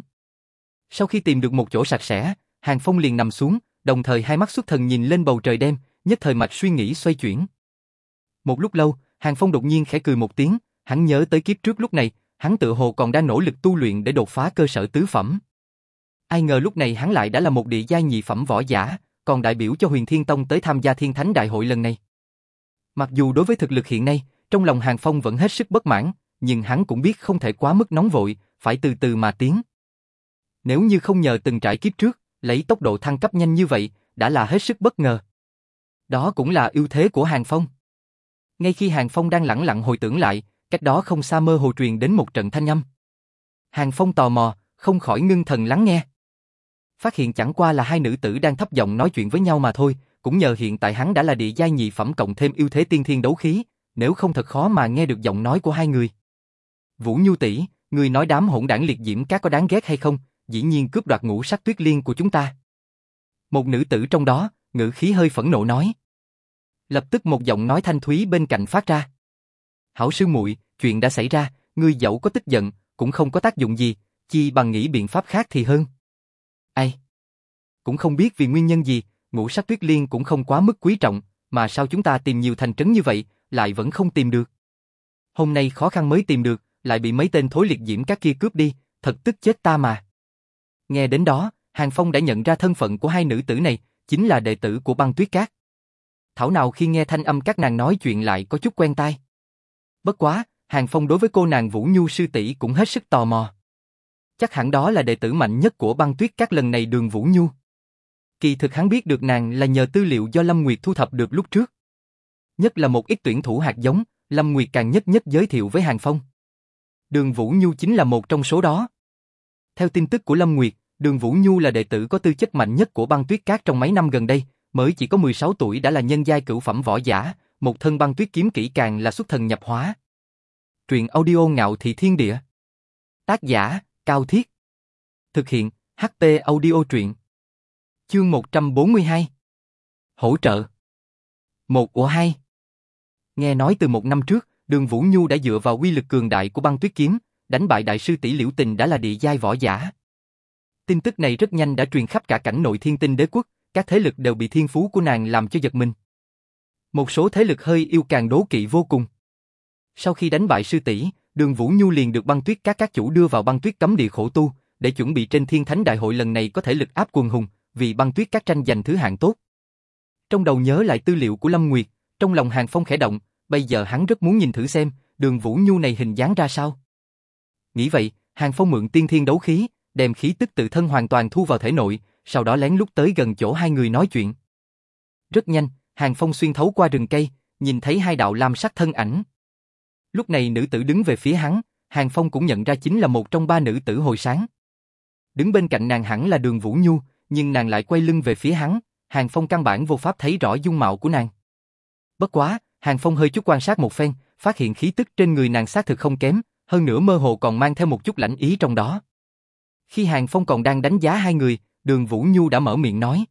Sau khi tìm được một chỗ sạch sẽ, Hàng Phong liền nằm xuống, đồng thời hai mắt xuất thần nhìn lên bầu trời đêm, nhất thời mạch suy nghĩ xoay chuyển. Một lúc lâu, Hàng Phong đột nhiên khẽ cười một tiếng, hắn nhớ tới kiếp trước lúc này, hắn tự hồ còn đang nỗ lực tu luyện để đột phá cơ sở tứ phẩm. Ai ngờ lúc này hắn lại đã là một địa gia nhị phẩm võ giả, còn đại biểu cho Huyền Thiên Tông tới tham gia Thiên Thánh Đại hội lần này. Mặc dù đối với thực lực hiện nay, trong lòng Hàng Phong vẫn hết sức bất mãn, nhưng hắn cũng biết không thể quá mức nóng vội, phải từ từ mà tiến. Nếu như không nhờ từng trải kiếp trước, lấy tốc độ thăng cấp nhanh như vậy, đã là hết sức bất ngờ. Đó cũng là ưu thế của Hàng Phong. Ngay khi Hàng Phong đang lẳng lặng hồi tưởng lại, cách đó không xa mơ hồ truyền đến một trận thanh âm. Hàng Phong tò mò, không khỏi ngưng thần lắng nghe. Phát hiện chẳng qua là hai nữ tử đang thấp giọng nói chuyện với nhau mà thôi, cũng nhờ hiện tại hắn đã là địa giai nhị phẩm cộng thêm ưu thế tiên thiên đấu khí, nếu không thật khó mà nghe được giọng nói của hai người. Vũ Nhu tỷ, người nói đám hỗn đảng liệt diễm các có đáng ghét hay không, dĩ nhiên cướp đoạt ngũ sắc tuyết liên của chúng ta. Một nữ tử trong đó, ngữ khí hơi phẫn nộ nói. Lập tức một giọng nói thanh thúy bên cạnh phát ra. Hảo sư muội, chuyện đã xảy ra, ngươi dẫu có tức giận, cũng không có tác dụng gì, chi bằng nghĩ biện pháp khác thì hơn. Ai? Cũng không biết vì nguyên nhân gì, ngũ sắc tuyết liên cũng không quá mức quý trọng, mà sao chúng ta tìm nhiều thành trấn như vậy, lại vẫn không tìm được. Hôm nay khó khăn mới tìm được, lại bị mấy tên thối liệt diễm các kia cướp đi, thật tức chết ta mà. Nghe đến đó, Hàng Phong đã nhận ra thân phận của hai nữ tử này, chính là đệ tử của băng tuyết cát. Thảo nào khi nghe thanh âm các nàng nói chuyện lại có chút quen tai. Bất quá, Hàng Phong đối với cô nàng Vũ Nhu sư tỷ cũng hết sức tò mò. Chắc hẳn đó là đệ tử mạnh nhất của băng tuyết các lần này đường Vũ Nhu. Kỳ thực hắn biết được nàng là nhờ tư liệu do Lâm Nguyệt thu thập được lúc trước. Nhất là một ít tuyển thủ hạt giống, Lâm Nguyệt càng nhất nhất giới thiệu với Hàng Phong. Đường Vũ Nhu chính là một trong số đó. Theo tin tức của Lâm Nguyệt, Đường Vũ Nhu là đệ tử có tư chất mạnh nhất của băng tuyết cát trong mấy năm gần đây, mới chỉ có 16 tuổi đã là nhân giai cửu phẩm võ giả, một thân băng tuyết kiếm kỹ càng là xuất thần nhập hóa. Truyện audio ngạo thị thiên địa. Tác giả, Cao Thiết. Thực hiện, HT audio truyện. Chương 142. Hỗ trợ. Một của hai. Nghe nói từ một năm trước, đường Vũ Nhu đã dựa vào quy lực cường đại của băng tuyết kiếm, đánh bại đại sư tỷ liễu tình đã là địa giai võ giả. Tin tức này rất nhanh đã truyền khắp cả cảnh nội thiên tinh đế quốc, các thế lực đều bị thiên phú của nàng làm cho giật mình. Một số thế lực hơi yêu càng đố kỵ vô cùng. Sau khi đánh bại sư tỷ, Đường Vũ Nhu liền được băng tuyết các các chủ đưa vào băng tuyết cấm địa khổ tu, để chuẩn bị trên thiên thánh đại hội lần này có thể lực áp quần hùng, vì băng tuyết các tranh giành thứ hạng tốt. Trong đầu nhớ lại tư liệu của Lâm Nguyệt, trong lòng Hàng Phong khẽ động, bây giờ hắn rất muốn nhìn thử xem, đường Vũ Nhu này hình dáng ra sao. Nghĩ vậy, Hàng Phong mượn tiên thiên đấu khí, đem khí tức tự thân hoàn toàn thu vào thể nội, sau đó lén lút tới gần chỗ hai người nói chuyện. Rất nhanh, Hàng Phong xuyên thấu qua rừng cây, nhìn thấy hai đạo lam sắc thân ảnh. Lúc này nữ tử đứng về phía hắn, Hàng Phong cũng nhận ra chính là một trong ba nữ tử hồi sáng. Đứng bên cạnh nàng hẳn là đường Vũ Nhu, nhưng nàng lại quay lưng về phía hắn, Hàng Phong căn bản vô pháp thấy rõ dung mạo của nàng. Bất quá, Hàng Phong hơi chút quan sát một phen, phát hiện khí tức trên người nàng xác thực không kém, hơn nữa mơ hồ còn mang theo một chút lãnh ý trong đó. Khi Hàng Phong còn đang đánh giá hai người, đường Vũ Nhu đã mở miệng nói.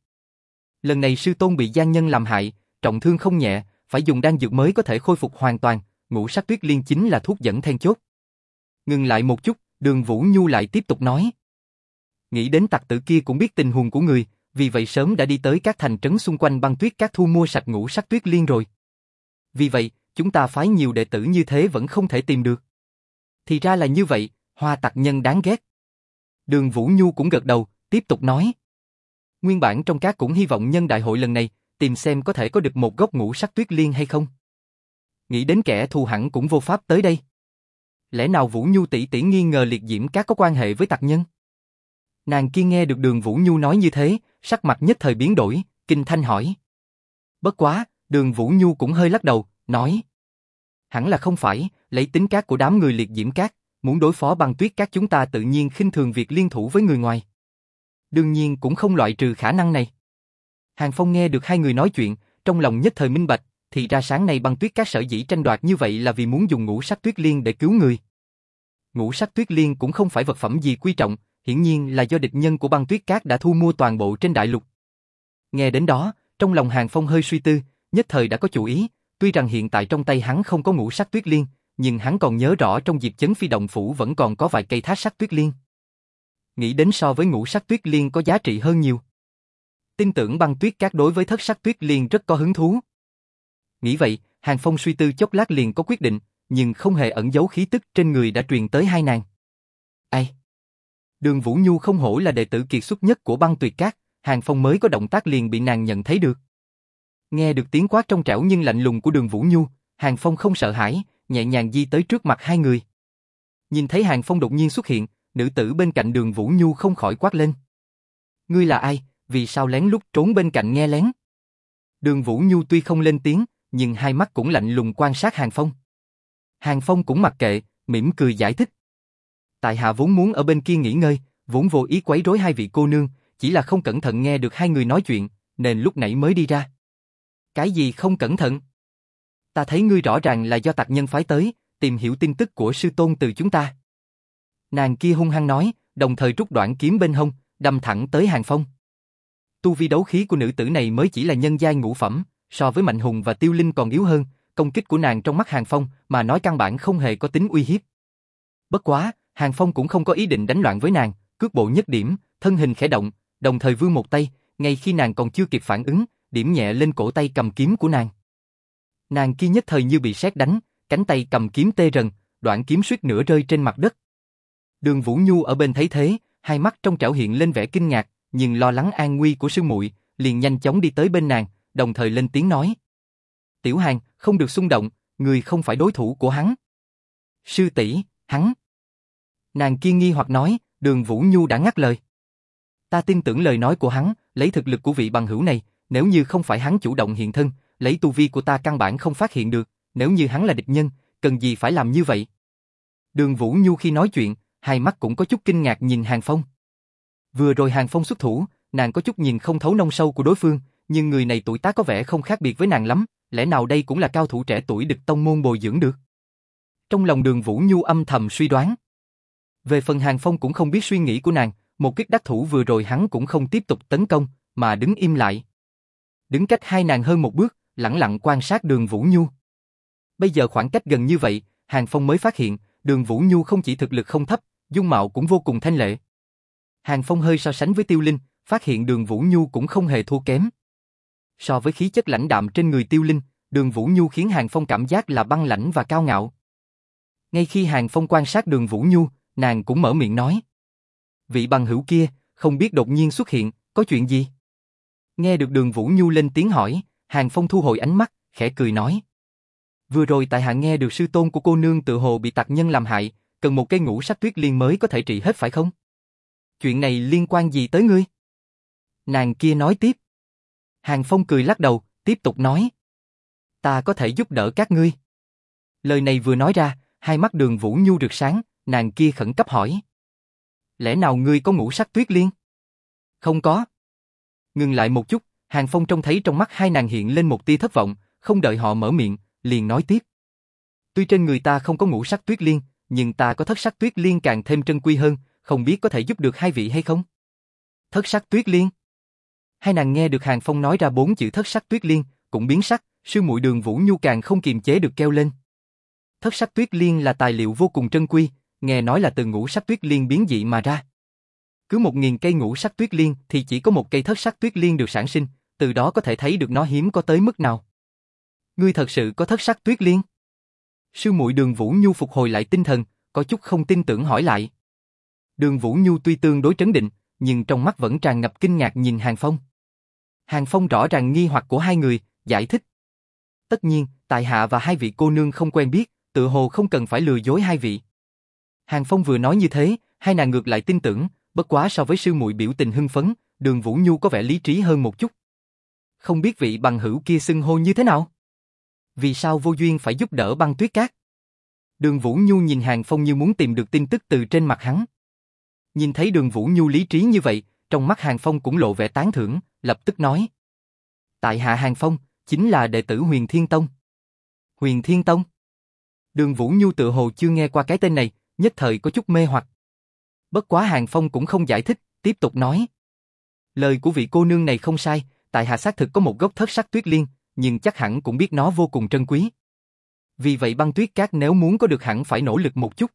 Lần này sư tôn bị gian nhân làm hại, trọng thương không nhẹ, phải dùng đan dược mới có thể khôi phục hoàn toàn, ngũ sắc tuyết liên chính là thuốc dẫn then chốt. Ngừng lại một chút, đường Vũ Nhu lại tiếp tục nói. Nghĩ đến tặc tử kia cũng biết tình huống của người, vì vậy sớm đã đi tới các thành trấn xung quanh băng tuyết các thu mua sạch ngũ sắc tuyết liên rồi. Vì vậy, chúng ta phái nhiều đệ tử như thế vẫn không thể tìm được. Thì ra là như vậy, hoa tặc nhân đáng ghét. Đường Vũ Nhu cũng gật đầu, tiếp tục nói. Nguyên bản trong các cũng hy vọng nhân đại hội lần này, tìm xem có thể có được một gốc ngũ sắc tuyết liên hay không. Nghĩ đến kẻ thù hẳn cũng vô pháp tới đây. Lẽ nào Vũ Nhu tỷ tỷ nghi ngờ liệt diễm các có quan hệ với tặc nhân? Nàng kia nghe được đường Vũ Nhu nói như thế, sắc mặt nhất thời biến đổi, kinh thanh hỏi. Bất quá, đường Vũ Nhu cũng hơi lắc đầu, nói. Hẳn là không phải, lấy tính cát của đám người liệt diễm cát, muốn đối phó băng tuyết các chúng ta tự nhiên khinh thường việc liên thủ với người ngoài. Đương nhiên cũng không loại trừ khả năng này. Hàng Phong nghe được hai người nói chuyện, trong lòng nhất thời minh bạch, thì ra sáng nay băng tuyết các sở dĩ tranh đoạt như vậy là vì muốn dùng ngũ sắc tuyết liên để cứu người. Ngũ sắc tuyết liên cũng không phải vật phẩm gì quý trọng, hiển nhiên là do địch nhân của băng tuyết cát đã thu mua toàn bộ trên đại lục. Nghe đến đó, trong lòng Hàng Phong hơi suy tư, nhất thời đã có chủ ý, tuy rằng hiện tại trong tay hắn không có ngũ sắc tuyết liên, nhưng hắn còn nhớ rõ trong dịp chấn phi động phủ vẫn còn có vài cây thác sắc tuyết liên. Nghĩ đến so với ngũ sắc tuyết liên có giá trị hơn nhiều. Tin tưởng băng tuyết cát đối với thất sắc tuyết liên rất có hứng thú. Nghĩ vậy, Hàng Phong suy tư chốc lát liền có quyết định, nhưng không hề ẩn giấu khí tức trên người đã truyền tới hai nàng. Ai? Đường Vũ Nhu không hổ là đệ tử kiệt xuất nhất của băng tuyệt cát, Hàng Phong mới có động tác liền bị nàng nhận thấy được. Nghe được tiếng quát trong trẻo nhưng lạnh lùng của đường Vũ Nhu, Hàng Phong không sợ hãi, nhẹ nhàng di tới trước mặt hai người. Nhìn thấy Hàng Phong đột nhiên xuất hiện, nữ tử bên cạnh đường Vũ Nhu không khỏi quát lên. Ngươi là ai, vì sao lén lút trốn bên cạnh nghe lén? Đường Vũ Nhu tuy không lên tiếng, nhưng hai mắt cũng lạnh lùng quan sát Hàng Phong. Hàng Phong cũng mặc kệ, mỉm cười giải thích. Tại hạ vốn muốn ở bên kia nghỉ ngơi, vốn vô ý quấy rối hai vị cô nương, chỉ là không cẩn thận nghe được hai người nói chuyện, nên lúc nãy mới đi ra. Cái gì không cẩn thận? Ta thấy ngươi rõ ràng là do tặc nhân phái tới, tìm hiểu tin tức của sư tôn từ chúng ta. Nàng kia hung hăng nói, đồng thời rút đoạn kiếm bên hông, đâm thẳng tới Hàng Phong. Tu vi đấu khí của nữ tử này mới chỉ là nhân giai ngũ phẩm, so với Mạnh Hùng và Tiêu Linh còn yếu hơn, công kích của nàng trong mắt Hàng Phong mà nói căn bản không hề có tính uy hiếp. Bất quá, Hàng Phong cũng không có ý định đánh loạn với nàng, cước bộ nhất điểm, thân hình khẽ động, đồng thời vươn một tay, ngay khi nàng còn chưa kịp phản ứng, điểm nhẹ lên cổ tay cầm kiếm của nàng. Nàng kia nhất thời như bị sét đánh, cánh tay cầm kiếm tê rần, đoạn kiếm suýt nửa rơi trên mặt đất. Đường Vũ Nhu ở bên thấy thế, hai mắt trong trảo hiện lên vẻ kinh ngạc, nhưng lo lắng an nguy của sư muội, liền nhanh chóng đi tới bên nàng, đồng thời lên tiếng nói: "Tiểu Hàng, không được xung động, người không phải đối thủ của hắn." "Sư tỷ, hắn." Nàng kiên nghi hoặc nói, Đường Vũ Nhu đã ngắt lời. Ta tin tưởng lời nói của hắn, lấy thực lực của vị bằng hữu này, nếu như không phải hắn chủ động hiện thân, lấy tu vi của ta căn bản không phát hiện được, nếu như hắn là địch nhân, cần gì phải làm như vậy? Đường Vũ Nhu khi nói chuyện, hai mắt cũng có chút kinh ngạc nhìn Hàng Phong. Vừa rồi Hàng Phong xuất thủ, nàng có chút nhìn không thấu nông sâu của đối phương, nhưng người này tuổi tác có vẻ không khác biệt với nàng lắm, lẽ nào đây cũng là cao thủ trẻ tuổi được tông môn bồi dưỡng được? Trong lòng đường Vũ Nhu âm thầm suy đoán. Về phần Hàng Phong cũng không biết suy nghĩ của nàng, một kích đắc thủ vừa rồi hắn cũng không tiếp tục tấn công, mà đứng im lại. Đứng cách hai nàng hơn một bước, lặng lặng quan sát đường Vũ Nhu. Bây giờ khoảng cách gần như vậy, Hàng Phong mới phát hiện, đường Vũ Nhu không chỉ thực lực không thấp, dung mạo cũng vô cùng thanh lệ. Hàng Phong hơi so sánh với Tiêu Linh, phát hiện đường Vũ Nhu cũng không hề thua kém. So với khí chất lãnh đạm trên người Tiêu Linh, đường Vũ Nhu khiến Hàng Phong cảm giác là băng lãnh và cao ngạo. Ngay khi Hàng Phong quan sát đường Vũ Nhu, nàng cũng mở miệng nói. Vị bằng hữu kia, không biết đột nhiên xuất hiện, có chuyện gì? Nghe được đường Vũ Nhu lên tiếng hỏi, Hàng Phong thu hồi ánh mắt, khẽ cười nói. Vừa rồi tại hạ nghe được sư tôn của cô nương tự hồ bị tặc nhân làm hại, cần một cây ngũ sắc tuyết liên mới có thể trị hết phải không? Chuyện này liên quan gì tới ngươi? Nàng kia nói tiếp. Hàng Phong cười lắc đầu, tiếp tục nói. Ta có thể giúp đỡ các ngươi. Lời này vừa nói ra, hai mắt đường Vũ Nhu rực sáng, nàng kia khẩn cấp hỏi. Lẽ nào ngươi có ngũ sắc tuyết liên? Không có. Ngừng lại một chút, Hàng Phong trông thấy trong mắt hai nàng hiện lên một tia thất vọng, không đợi họ mở miệng, liền nói tiếp. Tuy trên người ta không có ngũ sắc tuyết liên, nhưng ta có thất sắc tuyết liên càng thêm trân quý hơn, không biết có thể giúp được hai vị hay không? Thất sắc tuyết liên? Hai nàng nghe được Hàng Phong nói ra bốn chữ thất sắc tuyết liên, cũng biến sắc, sư muội đường Vũ Nhu càng không kiềm chế được kêu lên. Thất sắc tuyết liên là tài liệu vô cùng trân quý, nghe nói là từ ngũ sắc tuyết liên biến dị mà ra. Cứ một nghìn cây ngũ sắc tuyết liên thì chỉ có một cây thất sắc tuyết liên được sản sinh, từ đó có thể thấy được nó hiếm có tới mức nào. Ngươi thật sự có thất sắc tuyết liên? Sư muội đường Vũ Nhu phục hồi lại tinh thần, có chút không tin tưởng hỏi lại. Đường Vũ Nhu tuy tương đối trấn định, nhưng trong mắt vẫn tràn ngập kinh ngạc nhìn Hàng Phong. Hàng Phong rõ ràng nghi hoặc của hai người, giải thích. Tất nhiên, tại hạ và hai vị cô nương không quen biết, tự hồ không cần phải lừa dối hai vị. Hàng Phong vừa nói như thế, hai nàng ngược lại tin tưởng, bất quá so với sư muội biểu tình hưng phấn, đường Vũ Nhu có vẻ lý trí hơn một chút. Không biết vị bằng hữu kia xưng hô như thế nào? Vì sao vô duyên phải giúp đỡ băng tuyết cát? Đường Vũ Nhu nhìn Hàng Phong như muốn tìm được tin tức từ trên mặt hắn. Nhìn thấy đường Vũ Nhu lý trí như vậy, trong mắt Hàng Phong cũng lộ vẻ tán thưởng, lập tức nói. Tại hạ Hàng Phong, chính là đệ tử Huyền Thiên Tông. Huyền Thiên Tông? Đường Vũ Nhu tự hồ chưa nghe qua cái tên này, nhất thời có chút mê hoặc. Bất quá Hàng Phong cũng không giải thích, tiếp tục nói. Lời của vị cô nương này không sai, tại hạ xác thực có một gốc thất sắc tuyết liên, nhưng chắc hẳn cũng biết nó vô cùng trân quý. Vì vậy băng tuyết cát nếu muốn có được hẳn phải nỗ lực một chút.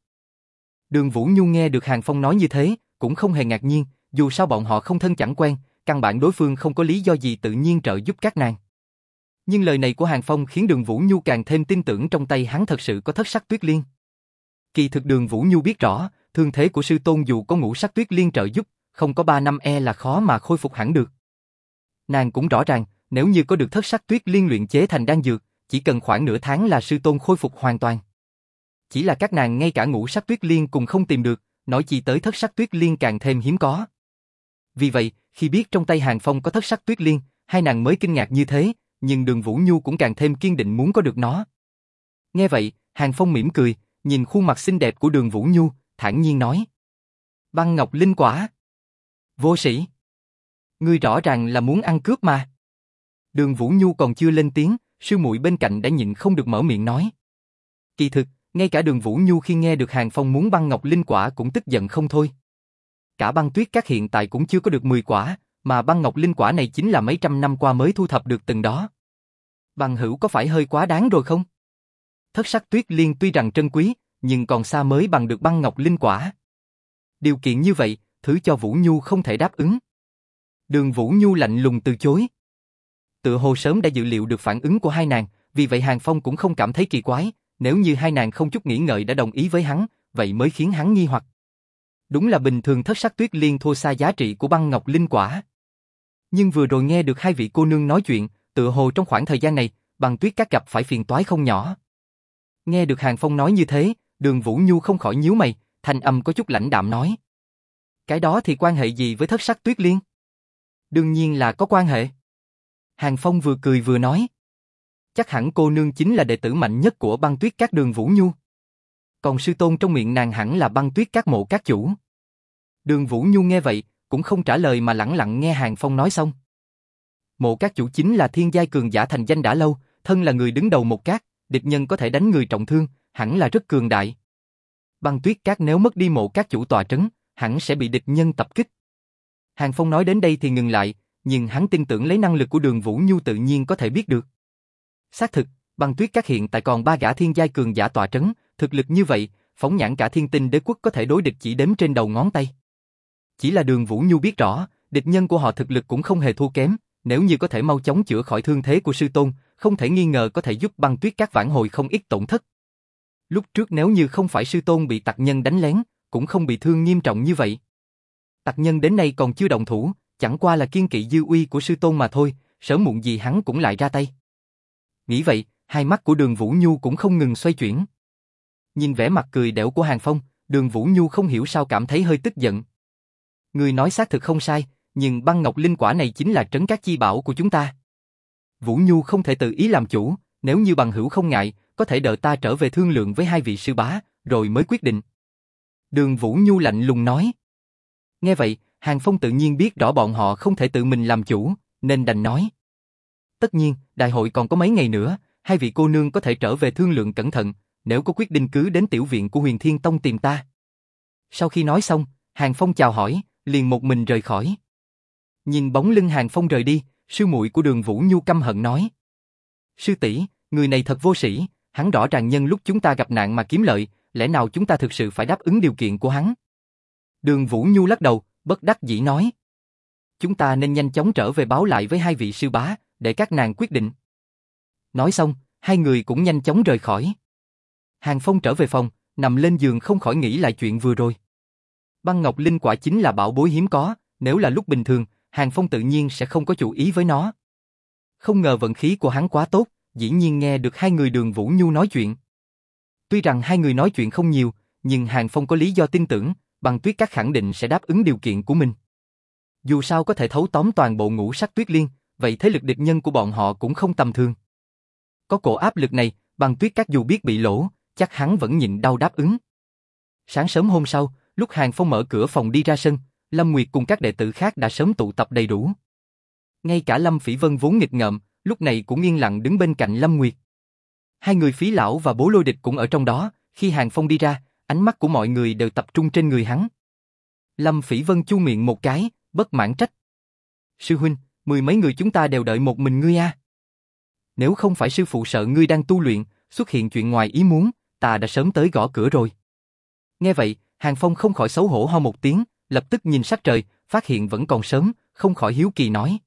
Đường Vũ Nhu nghe được Hàng Phong nói như thế, cũng không hề ngạc nhiên, dù sao bọn họ không thân chẳng quen, căn bản đối phương không có lý do gì tự nhiên trợ giúp các nàng. Nhưng lời này của Hàng Phong khiến đường Vũ Nhu càng thêm tin tưởng trong tay hắn thật sự có thất sắc tuyết liên. Kỳ thực đường Vũ Nhu biết rõ, thương thế của sư tôn dù có ngũ sắc tuyết liên trợ giúp, không có ba năm e là khó mà khôi phục hẳn được. Nàng cũng rõ ràng, nếu như có được thất sắc tuyết liên luyện chế thành đan dược, chỉ cần khoảng nửa tháng là sư tôn khôi phục hoàn toàn. Chỉ là các nàng ngay cả ngũ sắc tuyết liên cùng không tìm được, nói chi tới thất sắc tuyết liên càng thêm hiếm có. Vì vậy, khi biết trong tay Hàng Phong có thất sắc tuyết liên, hai nàng mới kinh ngạc như thế, nhưng đường Vũ Nhu cũng càng thêm kiên định muốn có được nó. Nghe vậy, Hàng Phong mỉm cười, nhìn khuôn mặt xinh đẹp của đường Vũ Nhu, thản nhiên nói. Băng Ngọc Linh Quả. Vô sĩ. Ngươi rõ ràng là muốn ăn cướp mà. Đường Vũ Nhu còn chưa lên tiếng, sư muội bên cạnh đã nhịn không được mở miệng nói. Kỳ thực, ngay cả đường Vũ Nhu khi nghe được Hàng Phong muốn băng ngọc linh quả cũng tức giận không thôi. Cả băng tuyết các hiện tại cũng chưa có được 10 quả, mà băng ngọc linh quả này chính là mấy trăm năm qua mới thu thập được từng đó. Bằng hữu có phải hơi quá đáng rồi không? Thất sắc tuyết liên tuy rằng trân quý, nhưng còn xa mới bằng được băng ngọc linh quả. Điều kiện như vậy, thứ cho Vũ Nhu không thể đáp ứng. Đường Vũ Nhu lạnh lùng từ chối. Tự hồ sớm đã dự liệu được phản ứng của hai nàng, vì vậy Hàng Phong cũng không cảm thấy kỳ quái, nếu như hai nàng không chút nghĩ ngợi đã đồng ý với hắn, vậy mới khiến hắn nghi hoặc. Đúng là bình thường thất sắc tuyết liên thua xa giá trị của băng ngọc linh quả. Nhưng vừa rồi nghe được hai vị cô nương nói chuyện, tự hồ trong khoảng thời gian này, băng tuyết các gặp phải phiền toái không nhỏ. Nghe được Hàng Phong nói như thế, đường Vũ Nhu không khỏi nhíu mày, thanh âm có chút lãnh đạm nói. Cái đó thì quan hệ gì với thất sắc tuyết liên? Đương nhiên là có quan hệ. Hàng Phong vừa cười vừa nói. Chắc hẳn cô nương chính là đệ tử mạnh nhất của băng tuyết các đường Vũ Nhu. Còn sư tôn trong miệng nàng hẳn là băng tuyết các mộ các chủ. Đường Vũ Nhu nghe vậy, cũng không trả lời mà lặng lặng nghe Hàng Phong nói xong. Mộ các chủ chính là thiên giai cường giả thành danh đã lâu, thân là người đứng đầu một các, địch nhân có thể đánh người trọng thương, hẳn là rất cường đại. Băng tuyết các nếu mất đi mộ các chủ tòa trấn, hẳn sẽ bị địch nhân tập kích. Hàng Phong nói đến đây thì ngừng lại, nhưng hắn tin tưởng lấy năng lực của đường Vũ Nhu tự nhiên có thể biết được. Xác thực, băng tuyết các hiện tại còn ba gã thiên giai cường giả tòa trấn, thực lực như vậy, phóng nhãn cả thiên tinh đế quốc có thể đối địch chỉ đếm trên đầu ngón tay. Chỉ là đường Vũ Nhu biết rõ, địch nhân của họ thực lực cũng không hề thua kém, nếu như có thể mau chóng chữa khỏi thương thế của sư tôn, không thể nghi ngờ có thể giúp băng tuyết các vãn hồi không ít tổn thất. Lúc trước nếu như không phải sư tôn bị tặc nhân đánh lén, cũng không bị thương nghiêm trọng như vậy. Tặc nhân đến nay còn chưa động thủ, chẳng qua là kiên kỵ dư uy của sư tôn mà thôi, sớm muộn gì hắn cũng lại ra tay. Nghĩ vậy, hai mắt của đường Vũ Nhu cũng không ngừng xoay chuyển. Nhìn vẻ mặt cười đẻo của Hàng Phong, đường Vũ Nhu không hiểu sao cảm thấy hơi tức giận. Người nói xác thực không sai, nhưng băng ngọc linh quả này chính là trấn các chi bảo của chúng ta. Vũ Nhu không thể tự ý làm chủ, nếu như bằng hữu không ngại, có thể đợi ta trở về thương lượng với hai vị sư bá, rồi mới quyết định. Đường Vũ Nhu lạnh lùng nói. Nghe vậy, Hàng Phong tự nhiên biết rõ bọn họ không thể tự mình làm chủ, nên đành nói. Tất nhiên, đại hội còn có mấy ngày nữa, hai vị cô nương có thể trở về thương lượng cẩn thận, nếu có quyết định cứ đến tiểu viện của huyền thiên tông tìm ta. Sau khi nói xong, Hàng Phong chào hỏi, liền một mình rời khỏi. Nhìn bóng lưng Hàng Phong rời đi, sư muội của đường Vũ Nhu căm hận nói. Sư tỷ, người này thật vô sĩ, hắn rõ ràng nhân lúc chúng ta gặp nạn mà kiếm lợi, lẽ nào chúng ta thực sự phải đáp ứng điều kiện của hắn? Đường Vũ Nhu lắc đầu, bất đắc dĩ nói. Chúng ta nên nhanh chóng trở về báo lại với hai vị sư bá, để các nàng quyết định. Nói xong, hai người cũng nhanh chóng rời khỏi. Hàng Phong trở về phòng, nằm lên giường không khỏi nghĩ lại chuyện vừa rồi. Băng Ngọc Linh quả chính là bảo bối hiếm có, nếu là lúc bình thường, Hàng Phong tự nhiên sẽ không có chủ ý với nó. Không ngờ vận khí của hắn quá tốt, dĩ nhiên nghe được hai người đường Vũ Nhu nói chuyện. Tuy rằng hai người nói chuyện không nhiều, nhưng Hàng Phong có lý do tin tưởng, băng tuyết các khẳng định sẽ đáp ứng điều kiện của mình. Dù sao có thể thấu tóm toàn bộ ngũ sắc tuyết liên, vậy thế lực địch nhân của bọn họ cũng không tầm thường. Có cổ áp lực này, băng tuyết các dù biết bị lỗ, chắc hắn vẫn nhịn đau đáp ứng. Sáng sớm hôm sau, lúc Hàng Phong mở cửa phòng đi ra sân, Lâm Nguyệt cùng các đệ tử khác đã sớm tụ tập đầy đủ. Ngay cả Lâm Phỉ Vân vốn nghịch ngợm, lúc này cũng yên lặng đứng bên cạnh Lâm Nguyệt. Hai người phí lão và bố lôi địch cũng ở trong đó, khi Hàng Phong đi ra, ánh mắt của mọi người đều tập trung trên người hắn. Lâm Phỉ Vân chu miệng một cái, bất mãn trách. Sư huynh, mười mấy người chúng ta đều đợi một mình ngươi a. Nếu không phải sư phụ sợ ngươi đang tu luyện, xuất hiện chuyện ngoài ý muốn, ta đã sớm tới gõ cửa rồi. Nghe vậy, Hàng Phong không khỏi xấu hổ ho một tiếng, lập tức nhìn sắc trời, phát hiện vẫn còn sớm, không khỏi hiếu kỳ nói.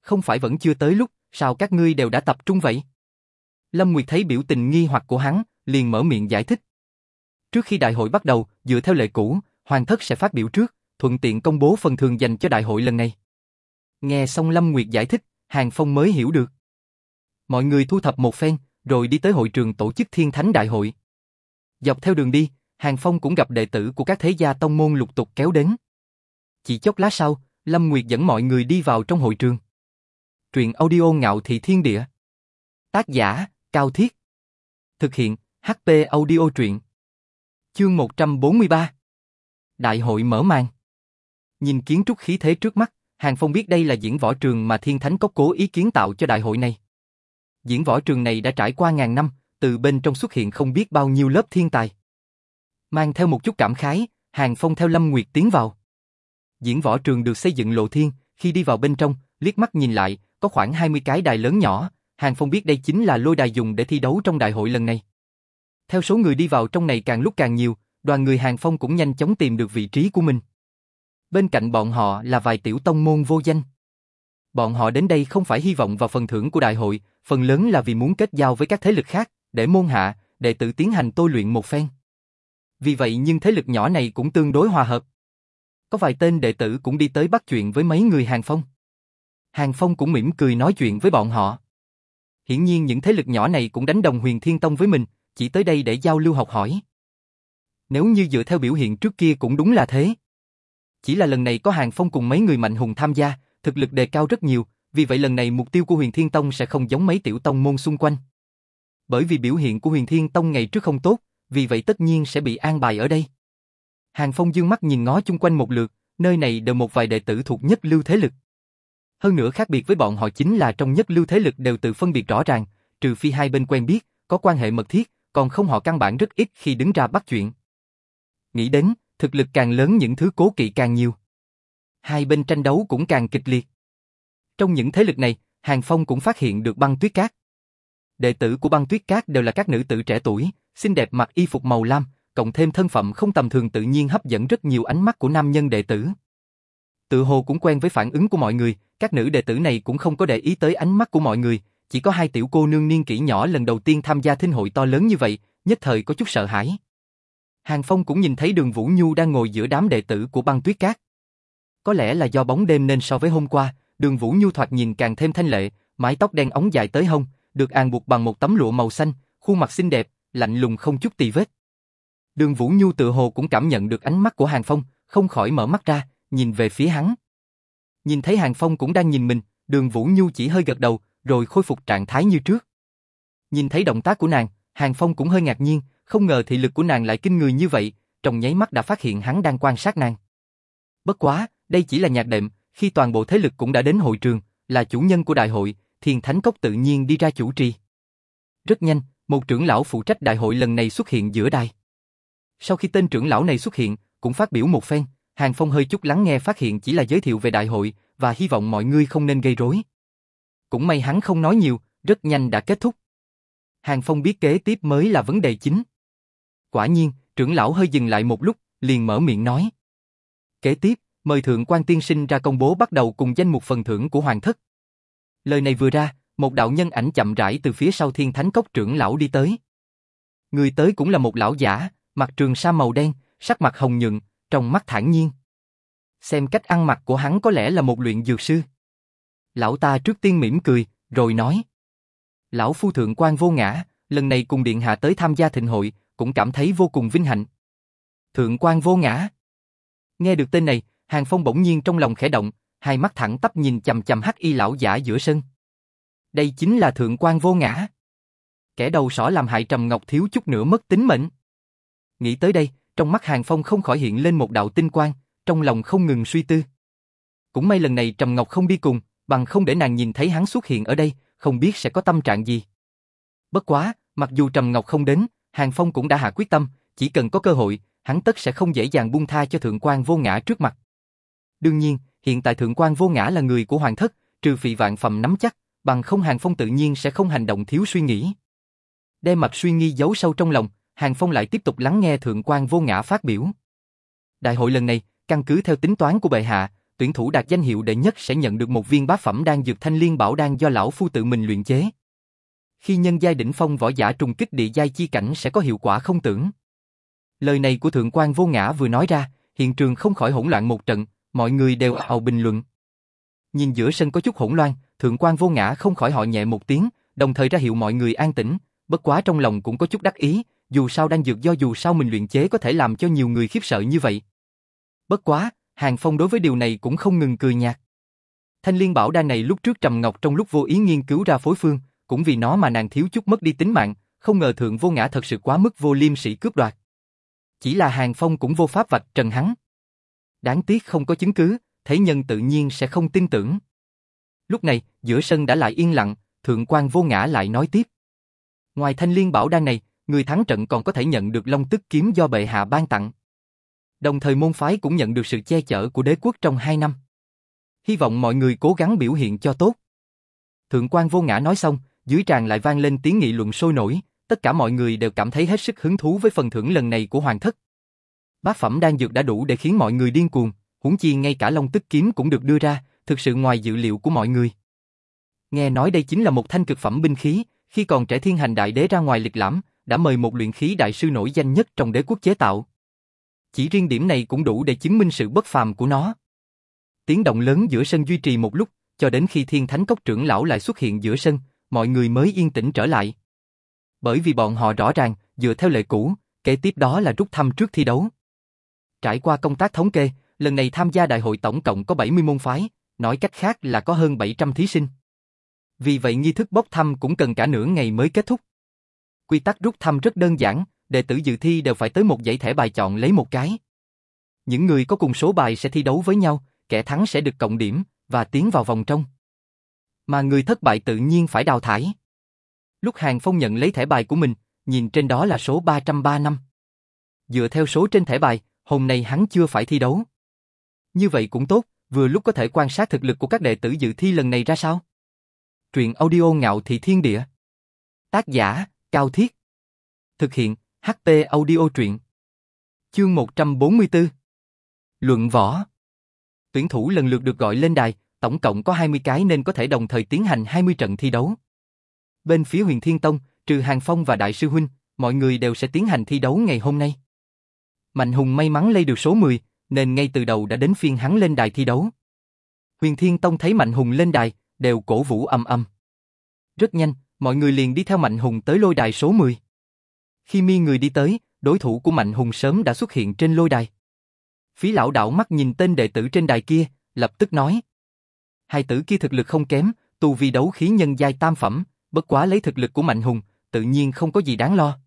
Không phải vẫn chưa tới lúc, sao các ngươi đều đã tập trung vậy? Lâm Nguyệt thấy biểu tình nghi hoặc của hắn, liền mở miệng giải thích. Trước khi đại hội bắt đầu, dựa theo lệ cũ, Hoàng thất sẽ phát biểu trước, thuận tiện công bố phần thưởng dành cho đại hội lần này. Nghe xong Lâm Nguyệt giải thích, Hàng Phong mới hiểu được. Mọi người thu thập một phen, rồi đi tới hội trường tổ chức Thiên Thánh Đại hội. Dọc theo đường đi, Hàng Phong cũng gặp đệ tử của các thế gia tông môn lục tục kéo đến. Chỉ chốc lát sau, Lâm Nguyệt dẫn mọi người đi vào trong hội trường. Truyện audio ngạo thị thiên địa. Tác giả, Cao Thiết. Thực hiện, HP audio truyện. Chương 143. Đại hội mở màn. Nhìn kiến trúc khí thế trước mắt, Hàng Phong biết đây là diễn võ trường mà Thiên Thánh Cốc cố ý kiến tạo cho đại hội này. Diễn võ trường này đã trải qua ngàn năm, từ bên trong xuất hiện không biết bao nhiêu lớp thiên tài. Mang theo một chút cảm khái, Hàng Phong theo Lâm Nguyệt tiến vào. Diễn võ trường được xây dựng lộ thiên, khi đi vào bên trong, liếc mắt nhìn lại, có khoảng 20 cái đài lớn nhỏ, Hàng Phong biết đây chính là lôi đài dùng để thi đấu trong đại hội lần này. Theo số người đi vào trong này càng lúc càng nhiều, đoàn người Hàng Phong cũng nhanh chóng tìm được vị trí của mình. Bên cạnh bọn họ là vài tiểu tông môn vô danh. Bọn họ đến đây không phải hy vọng vào phần thưởng của đại hội, phần lớn là vì muốn kết giao với các thế lực khác, để môn hạ, đệ tử tiến hành tôi luyện một phen. Vì vậy nhưng thế lực nhỏ này cũng tương đối hòa hợp. Có vài tên đệ tử cũng đi tới bắt chuyện với mấy người Hàng Phong. Hàng Phong cũng mỉm cười nói chuyện với bọn họ. Hiển nhiên những thế lực nhỏ này cũng đánh đồng huyền thiên tông với mình, chỉ tới đây để giao lưu học hỏi. Nếu như dựa theo biểu hiện trước kia cũng đúng là thế. Chỉ là lần này có Hàng Phong cùng mấy người mạnh hùng tham gia, thực lực đề cao rất nhiều, vì vậy lần này mục tiêu của huyền thiên tông sẽ không giống mấy tiểu tông môn xung quanh. Bởi vì biểu hiện của huyền thiên tông ngày trước không tốt, vì vậy tất nhiên sẽ bị an bài ở đây. Hàng Phong dương mắt nhìn ngó chung quanh một lượt, nơi này đều một vài đệ tử thuộc nhất lưu thế lực. Hơn nữa khác biệt với bọn họ chính là trong nhất lưu thế lực đều tự phân biệt rõ ràng, trừ phi hai bên quen biết, có quan hệ mật thiết, còn không họ căn bản rất ít khi đứng ra bắt chuyện. Nghĩ đến, thực lực càng lớn những thứ cố kỵ càng nhiều. Hai bên tranh đấu cũng càng kịch liệt. Trong những thế lực này, Hàng Phong cũng phát hiện được băng tuyết cát. Đệ tử của băng tuyết cát đều là các nữ tử trẻ tuổi, xinh đẹp mặc y phục màu lam, cộng thêm thân phận không tầm thường tự nhiên hấp dẫn rất nhiều ánh mắt của nam nhân đệ tử. Tự hồ cũng quen với phản ứng của mọi người, các nữ đệ tử này cũng không có để ý tới ánh mắt của mọi người, chỉ có hai tiểu cô nương niên kỷ nhỏ lần đầu tiên tham gia thinh hội to lớn như vậy, nhất thời có chút sợ hãi. Hàng Phong cũng nhìn thấy đường Vũ Nhu đang ngồi giữa đám đệ tử của băng tuyết cát. Có lẽ là do bóng đêm nên so với hôm qua, đường Vũ Nhu thoạt nhìn càng thêm thanh lệ, mái tóc đen ống dài tới hông, được an buộc bằng một tấm lụa màu xanh, khuôn mặt xinh đẹp, lạnh lùng không chút tì vết. Đường Vũ Nhu tự hồ cũng cảm nhận được ánh mắt của Hàng Phong, không khỏi mở mắt ra, nhìn về phía hắn. Nhìn thấy Hàng Phong cũng đang nhìn mình, đường Vũ Nhu chỉ hơi gật đầu, rồi khôi phục trạng thái như trước. Nhìn thấy động tác của nàng, Hàng Phong cũng hơi ngạc nhiên, không ngờ thị lực của nàng lại kinh người như vậy, trong nháy mắt đã phát hiện hắn đang quan sát nàng. Bất quá, đây chỉ là nhạc đệm, khi toàn bộ thế lực cũng đã đến hội trường, là chủ nhân của đại hội, Thiền Thánh Cốc tự nhiên đi ra chủ trì. Rất nhanh, một trưởng lão phụ trách đại hội lần này xuất hiện giữa đài. Sau khi tên trưởng lão này xuất hiện, cũng phát biểu một phen, Hàng Phong hơi chút lắng nghe phát hiện chỉ là giới thiệu về đại hội và hy vọng mọi người không nên gây rối. Cũng may hắn không nói nhiều, rất nhanh đã kết thúc. Hàng Phong biết kế tiếp mới là vấn đề chính. Quả nhiên, trưởng lão hơi dừng lại một lúc, liền mở miệng nói. Kế tiếp, mời Thượng quan Tiên Sinh ra công bố bắt đầu cùng danh mục phần thưởng của Hoàng thất. Lời này vừa ra, một đạo nhân ảnh chậm rãi từ phía sau thiên thánh cốc trưởng lão đi tới. Người tới cũng là một lão giả, mặc trường sa màu đen, sắc mặt hồng nhuận, trong mắt thản nhiên. Xem cách ăn mặc của hắn có lẽ là một luyện dược sư. Lão ta trước tiên mỉm cười, rồi nói. Lão phu thượng quan vô ngã, lần này cùng điện hạ tới tham gia thịnh hội, cũng cảm thấy vô cùng vinh hạnh. Thượng quan vô ngã. Nghe được tên này, Hàng Phong bỗng nhiên trong lòng khẽ động, hai mắt thẳng tắp nhìn chầm chầm hắc y lão giả giữa sân. Đây chính là thượng quan vô ngã. Kẻ đầu sỏ làm hại Trầm Ngọc thiếu chút nữa mất tính mệnh. Nghĩ tới đây, trong mắt Hàng Phong không khỏi hiện lên một đạo tinh quang, trong lòng không ngừng suy tư. Cũng may lần này Trầm Ngọc không đi cùng, bằng không để nàng nhìn thấy hắn xuất hiện ở đây, không biết sẽ có tâm trạng gì. Bất quá, mặc dù Trầm Ngọc không đến, Hàng Phong cũng đã hạ quyết tâm, chỉ cần có cơ hội, hắn tất sẽ không dễ dàng buông tha cho Thượng quan vô ngã trước mặt. Đương nhiên, hiện tại Thượng quan vô ngã là người của Hoàng thất, trừ phi vạn phẩm nắm chắc, bằng không Hàng Phong tự nhiên sẽ không hành động thiếu suy nghĩ. Đem mặt suy nghi giấu sâu trong lòng, Hàng Phong lại tiếp tục lắng nghe Thượng quan vô ngã phát biểu. Đại hội lần này, căn cứ theo tính toán của bệ hạ, tuyển thủ đạt danh hiệu đệ nhất sẽ nhận được một viên bá phẩm đan dược thanh liên bảo đan do lão phu tự mình luyện chế. Khi nhân giai đỉnh phong võ giả trùng kích địa giai chi cảnh sẽ có hiệu quả không tưởng. Lời này của thượng quan vô ngã vừa nói ra, hiện trường không khỏi hỗn loạn một trận, mọi người đều ào bình luận. Nhìn giữa sân có chút hỗn loạn, thượng quan vô ngã không khỏi họ nhẹ một tiếng, đồng thời ra hiệu mọi người an tĩnh, bất quá trong lòng cũng có chút đắc ý, dù sao đan dược do dù sao mình luyện chế có thể làm cho nhiều người khiếp sợ như vậy. Bất quá, Hàng Phong đối với điều này cũng không ngừng cười nhạt. Thanh liên bảo đan này lúc trước Trầm Ngọc trong lúc vô ý nghiên cứu ra phối phương, cũng vì nó mà nàng thiếu chút mất đi tính mạng, không ngờ thượng vô ngã thật sự quá mức vô liêm sĩ cướp đoạt. Chỉ là Hàng Phong cũng vô pháp vạch trần hắn. Đáng tiếc không có chứng cứ, thế nhân tự nhiên sẽ không tin tưởng. Lúc này, giữa sân đã lại yên lặng, thượng quan vô ngã lại nói tiếp. Ngoài thanh liên bảo đan này, người thắng trận còn có thể nhận được long tức kiếm do bệ hạ ban tặng. Đồng thời môn phái cũng nhận được sự che chở của đế quốc trong hai năm. Hy vọng mọi người cố gắng biểu hiện cho tốt. Thượng quan vô ngã nói xong, dưới tràng lại vang lên tiếng nghị luận sôi nổi, tất cả mọi người đều cảm thấy hết sức hứng thú với phần thưởng lần này của hoàng thất. Bát phẩm đang dược đã đủ để khiến mọi người điên cuồng, huống chi ngay cả long tức kiếm cũng được đưa ra, thực sự ngoài dự liệu của mọi người. Nghe nói đây chính là một thanh cực phẩm binh khí, khi còn trẻ thiên hành đại đế ra ngoài lịch lãm, đã mời một luyện khí đại sư nổi danh nhất trong đế quốc chế tạo. Chỉ riêng điểm này cũng đủ để chứng minh sự bất phàm của nó. Tiếng động lớn giữa sân duy trì một lúc, cho đến khi thiên thánh cốc trưởng lão lại xuất hiện giữa sân, mọi người mới yên tĩnh trở lại. Bởi vì bọn họ rõ ràng, dựa theo lệ cũ, kế tiếp đó là rút thăm trước thi đấu. Trải qua công tác thống kê, lần này tham gia đại hội tổng cộng có 70 môn phái, nói cách khác là có hơn 700 thí sinh. Vì vậy nghi thức bốc thăm cũng cần cả nửa ngày mới kết thúc. Quy tắc rút thăm rất đơn giản, đệ tử dự thi đều phải tới một dãy thẻ bài chọn lấy một cái. Những người có cùng số bài sẽ thi đấu với nhau, kẻ thắng sẽ được cộng điểm và tiến vào vòng trong. Mà người thất bại tự nhiên phải đào thải. Lúc Hàng Phong nhận lấy thẻ bài của mình, nhìn trên đó là số 303 năm. Dựa theo số trên thẻ bài, hôm nay hắn chưa phải thi đấu. Như vậy cũng tốt, vừa lúc có thể quan sát thực lực của các đệ tử dự thi lần này ra sao. Truyện audio ngạo thị thiên địa. Tác giả, Cao Thiết. Thực hiện, HT audio truyện. Chương 144. Luận võ. Tuyển thủ lần lượt được gọi lên đài, tổng cộng có 20 cái nên có thể đồng thời tiến hành 20 trận thi đấu. Bên phía huyền Thiên Tông, trừ Hàng Phong và Đại sư Huynh, mọi người đều sẽ tiến hành thi đấu ngày hôm nay. Mạnh Hùng may mắn lấy được số 10, nên ngay từ đầu đã đến phiên hắn lên đài thi đấu. Huyền Thiên Tông thấy Mạnh Hùng lên đài, đều cổ vũ âm âm. Rất nhanh, mọi người liền đi theo Mạnh Hùng tới lôi đài số 10. Khi mi người đi tới, đối thủ của Mạnh Hùng sớm đã xuất hiện trên lôi đài. Phí lão đảo mắt nhìn tên đệ tử trên đài kia, lập tức nói. Hai tử kia thực lực không kém, tu vi đấu khí nhân giai tam phẩm, bất quá lấy thực lực của Mạnh Hùng, tự nhiên không có gì đáng lo.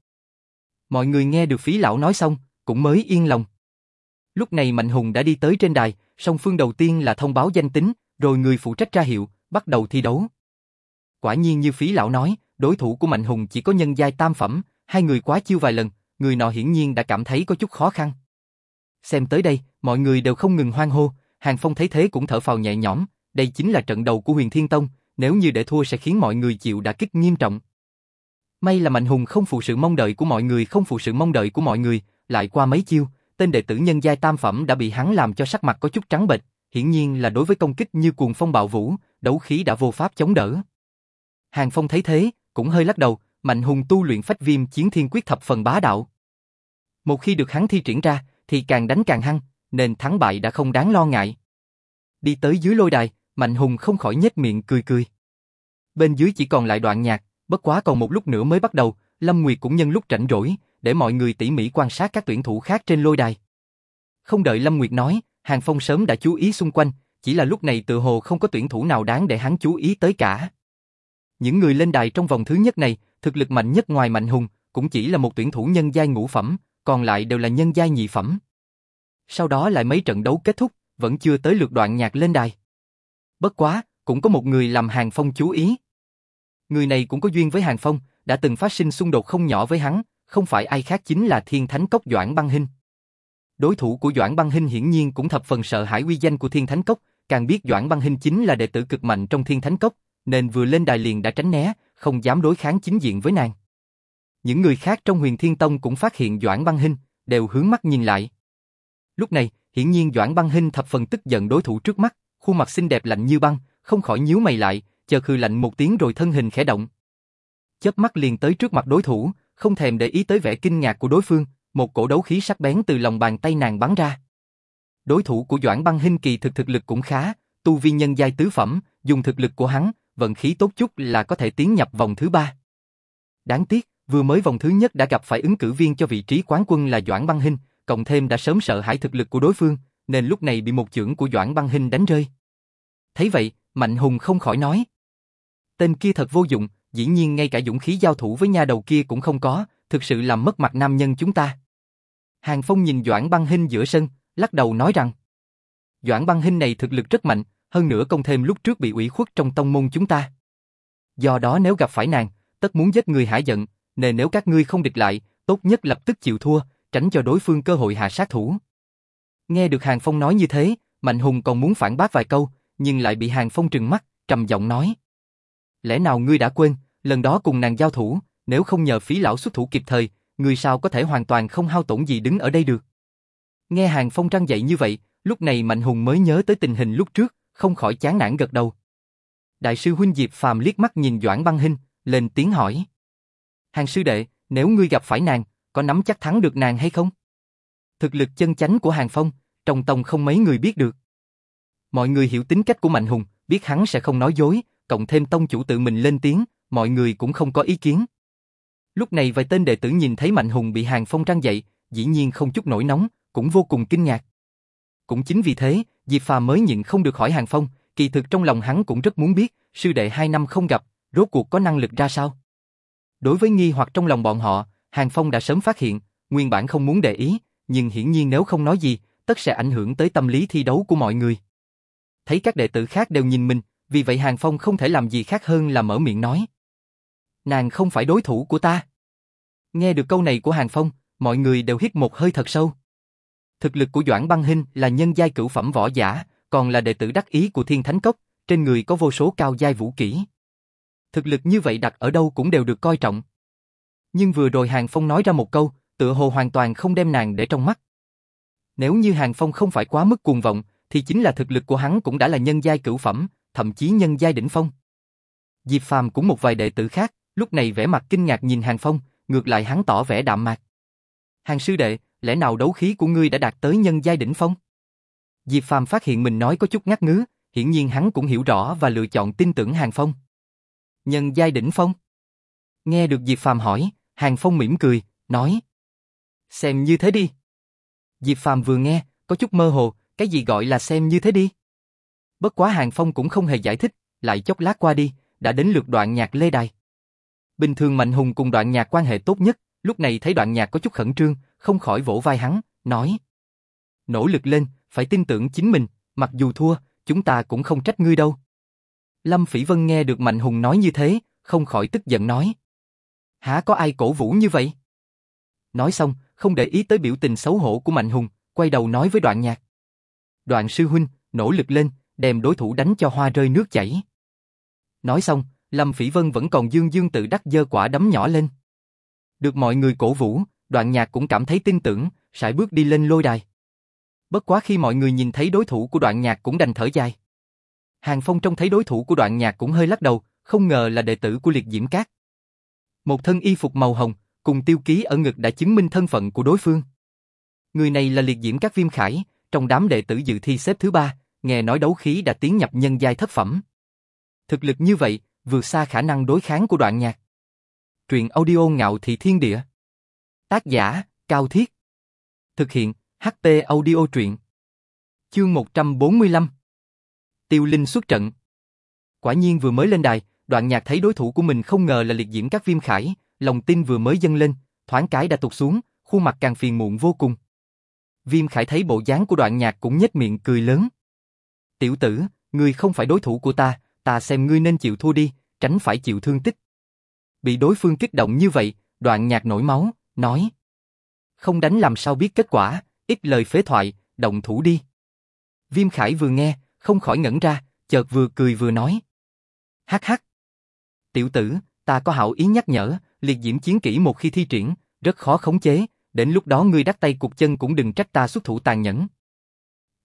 Mọi người nghe được phí lão nói xong, cũng mới yên lòng. Lúc này Mạnh Hùng đã đi tới trên đài, song phương đầu tiên là thông báo danh tính, rồi người phụ trách ra hiệu, bắt đầu thi đấu. Quả nhiên như phí lão nói, đối thủ của Mạnh Hùng chỉ có nhân giai tam phẩm, hai người quá chiêu vài lần, người nọ hiển nhiên đã cảm thấy có chút khó khăn. Xem tới đây, mọi người đều không ngừng hoan hô, Hàng Phong thấy thế cũng thở phào nhẹ nhõm, đây chính là trận đầu của Huyền Thiên Tông, nếu như để thua sẽ khiến mọi người chịu đả kích nghiêm trọng. May là Mạnh Hùng không phụ sự mong đợi của mọi người, không phụ sự mong đợi của mọi người, lại qua mấy chiêu, tên đệ tử nhân giai tam phẩm đã bị hắn làm cho sắc mặt có chút trắng bệch, hiển nhiên là đối với công kích như cuồng phong bạo vũ, đấu khí đã vô pháp chống đỡ. Hàng Phong thấy thế, cũng hơi lắc đầu, Mạnh Hùng tu luyện phách viêm chiến thiên quyết thập phần bá đạo. Một khi được hắn thi triển ra, thì càng đánh càng hăng, nên thắng bại đã không đáng lo ngại. Đi tới dưới lôi đài, Mạnh Hùng không khỏi nhếch miệng cười cười. Bên dưới chỉ còn lại đoạn nhạc, bất quá còn một lúc nữa mới bắt đầu, Lâm Nguyệt cũng nhân lúc rảnh rỗi, để mọi người tỉ mỉ quan sát các tuyển thủ khác trên lôi đài. Không đợi Lâm Nguyệt nói, Hàng Phong sớm đã chú ý xung quanh, chỉ là lúc này tự hồ không có tuyển thủ nào đáng để hắn chú ý tới cả. Những người lên đài trong vòng thứ nhất này, thực lực mạnh nhất ngoài Mạnh Hùng, cũng chỉ là một tuyển thủ nhân giai ngũ phẩm, còn lại đều là nhân giai nhị phẩm. Sau đó lại mấy trận đấu kết thúc, vẫn chưa tới lượt đoạn nhạc lên đài. Bất quá, cũng có một người làm Hàng Phong chú ý. Người này cũng có duyên với Hàng Phong, đã từng phát sinh xung đột không nhỏ với hắn, không phải ai khác chính là Thiên Thánh Cốc Doãn Băng Hinh. Đối thủ của Doãn Băng Hinh hiển nhiên cũng thập phần sợ hãi uy danh của Thiên Thánh Cốc, càng biết Doãn Băng Hinh chính là đệ tử cực mạnh trong Thiên Thánh Cốc, nên vừa lên đài liền đã tránh né, không dám đối kháng chính diện với nàng. Những người khác trong Huyền Thiên Tông cũng phát hiện Doãn Băng Hinh, đều hướng mắt nhìn lại. Lúc này, hiển nhiên Doãn Băng Hinh thập phần tức giận đối thủ trước mắt, khuôn mặt xinh đẹp lạnh như băng, không khỏi nhíu mày lại, chờ khư lạnh một tiếng rồi thân hình khẽ động. Chớp mắt liền tới trước mặt đối thủ, không thèm để ý tới vẻ kinh ngạc của đối phương, một cổ đấu khí sắc bén từ lòng bàn tay nàng bắn ra. Đối thủ của Doãn Băng Hinh kỳ thực thực lực cũng khá, tu vi nhân giai tứ phẩm, dùng thực lực của hắn, vận khí tốt chút là có thể tiến nhập vòng thứ ba. Đáng tiếc, vừa mới vòng thứ nhất đã gặp phải ứng cử viên cho vị trí quán quân là Doãn Băng Hinh, cộng thêm đã sớm sợ hãi thực lực của đối phương, nên lúc này bị một chưởng của Doãn Băng Hinh đánh rơi. Thấy vậy, Mạnh Hùng không khỏi nói. Tên kia thật vô dụng, dĩ nhiên ngay cả dũng khí giao thủ với nha đầu kia cũng không có, thực sự làm mất mặt nam nhân chúng ta. Hàng Phong nhìn Doãn Băng Hinh giữa sân, lắc đầu nói rằng Doãn Băng Hinh này thực lực rất mạnh, hơn nữa công thêm lúc trước bị ủy khuất trong tông môn chúng ta. Do đó nếu gặp phải nàng, tất muốn giết người hả giận, nên nếu các ngươi không địch lại, tốt nhất lập tức chịu thua, tránh cho đối phương cơ hội hạ sát thủ. Nghe được Hàng Phong nói như thế, Mạnh Hùng còn muốn phản bác vài câu, nhưng lại bị Hàng Phong trừng mắt, trầm giọng nói. Lẽ nào ngươi đã quên, lần đó cùng nàng giao thủ, nếu không nhờ phí lão xuất thủ kịp thời, ngươi sao có thể hoàn toàn không hao tổn gì đứng ở đây được. Nghe Hàng Phong trăng dậy như vậy, lúc này Mạnh Hùng mới nhớ tới tình hình lúc trước, không khỏi chán nản gật đầu. Đại sư huynh Diệp Phàm liếc mắt nhìn Doãn Băng Hinh, lên tiếng hỏi. Hàng sư đệ, nếu ngươi gặp phải nàng, có nắm chắc thắng được nàng hay không? Thực lực chân chánh của Hàng Phong, trong tông không mấy người biết được. Mọi người hiểu tính cách của Mạnh Hùng, biết hắn sẽ không nói dối, cộng thêm tông chủ tự mình lên tiếng, mọi người cũng không có ý kiến. Lúc này vài tên đệ tử nhìn thấy Mạnh Hùng bị Hàng Phong răng dậy, dĩ nhiên không chút nổi nóng, cũng vô cùng kinh ngạc. Cũng chính vì thế, Diệp Phàm mới nhịn không được hỏi Hàng Phong, kỳ thực trong lòng hắn cũng rất muốn biết, sư đệ hai năm không gặp, rốt cuộc có năng lực ra sao? Đối với nghi hoặc trong lòng bọn họ, Hàng Phong đã sớm phát hiện, nguyên bản không muốn để ý, nhưng hiển nhiên nếu không nói gì, tất sẽ ảnh hưởng tới tâm lý thi đấu của mọi người. Thấy các đệ tử khác đều nhìn mình, vì vậy Hàng Phong không thể làm gì khác hơn là mở miệng nói. Nàng không phải đối thủ của ta. Nghe được câu này của Hàng Phong, mọi người đều hít một hơi thật sâu. Thực lực của Doãn Băng Hinh là nhân giai cửu phẩm võ giả, còn là đệ tử đắc ý của Thiên Thánh Cốc, trên người có vô số cao giai vũ kỹ. Thực lực như vậy đặt ở đâu cũng đều được coi trọng. Nhưng vừa rồi Hàng Phong nói ra một câu, tựa hồ hoàn toàn không đem nàng để trong mắt. Nếu như Hàng Phong không phải quá mức cuồng vọng, thì chính là thực lực của hắn cũng đã là nhân giai cửu phẩm, thậm chí nhân giai đỉnh phong. Diệp Phàm cũng một vài đệ tử khác, lúc này vẻ mặt kinh ngạc nhìn Hàng Phong, ngược lại hắn tỏ vẻ đạm mạc. Hàng sư đệ, lẽ nào đấu khí của ngươi đã đạt tới nhân giai đỉnh phong? Diệp Phàm phát hiện mình nói có chút ngắt ngứ, hiển nhiên hắn cũng hiểu rõ và lựa chọn tin tưởng Hàng Phong. Nhân giai đỉnh phong? Nghe được Diệp Phàm hỏi, Hàng Phong mỉm cười, nói. Xem như thế đi. Diệp Phàm vừa nghe, có chút mơ hồ, cái gì gọi là xem như thế đi. Bất quá Hàng Phong cũng không hề giải thích, lại chốc lát qua đi, đã đến lượt đoạn nhạc lê đài. Bình thường Mạnh Hùng cùng đoạn nhạc quan hệ tốt nhất, lúc này thấy đoạn nhạc có chút khẩn trương, không khỏi vỗ vai hắn, nói. Nỗ lực lên, phải tin tưởng chính mình, mặc dù thua, chúng ta cũng không trách ngươi đâu. Lâm Phỉ Vân nghe được Mạnh Hùng nói như thế, không khỏi tức giận nói. Hả có ai cổ vũ như vậy? Nói xong, không để ý tới biểu tình xấu hổ của Mạnh Hùng, quay đầu nói với đoạn nhạc. Đoạn sư huynh, nỗ lực lên, đem đối thủ đánh cho hoa rơi nước chảy. Nói xong, Lâm Phỉ Vân vẫn còn dương dương tự đắc dơ quả đấm nhỏ lên. Được mọi người cổ vũ, đoạn nhạc cũng cảm thấy tin tưởng, sải bước đi lên lôi đài. Bất quá khi mọi người nhìn thấy đối thủ của đoạn nhạc cũng đành thở dài. Hàng Phong trông thấy đối thủ của đoạn nhạc cũng hơi lắc đầu, không ngờ là đệ tử của liệt diễm cát. Một thân y phục màu hồng, cùng tiêu ký ở ngực đã chứng minh thân phận của đối phương. Người này là liệt diễm cát viêm khải, trong đám đệ tử dự thi xếp thứ ba, nghe nói đấu khí đã tiến nhập nhân giai thất phẩm. Thực lực như vậy, vượt xa khả năng đối kháng của đoạn nhạc. Truyện audio ngạo thị thiên địa. Tác giả, Cao Thiết. Thực hiện, HP audio truyện. Chương 145. Tiêu Linh xuất trận. Quả nhiên vừa mới lên đài, đoạn nhạc thấy đối thủ của mình không ngờ là liệt diễm các viêm khải, lòng tin vừa mới dâng lên, thoáng cái đã tụt xuống, khuôn mặt càng phiền muộn vô cùng. Viêm Khải thấy bộ dáng của đoạn nhạc cũng nhếch miệng cười lớn. Tiểu tử, ngươi không phải đối thủ của ta, ta xem ngươi nên chịu thua đi, tránh phải chịu thương tích. Bị đối phương kích động như vậy, đoạn nhạc nổi máu, nói. Không đánh làm sao biết kết quả, ít lời phế thoại, động thủ đi. Viêm Khải vừa nghe, không khỏi ngẩn ra, chợt vừa cười vừa nói. Hắc hắc. Tiểu tử, ta có hảo ý nhắc nhở, liệt diễm chiến kỹ một khi thi triển, rất khó khống chế, đến lúc đó ngươi đắc tay cục chân cũng đừng trách ta xuất thủ tàn nhẫn.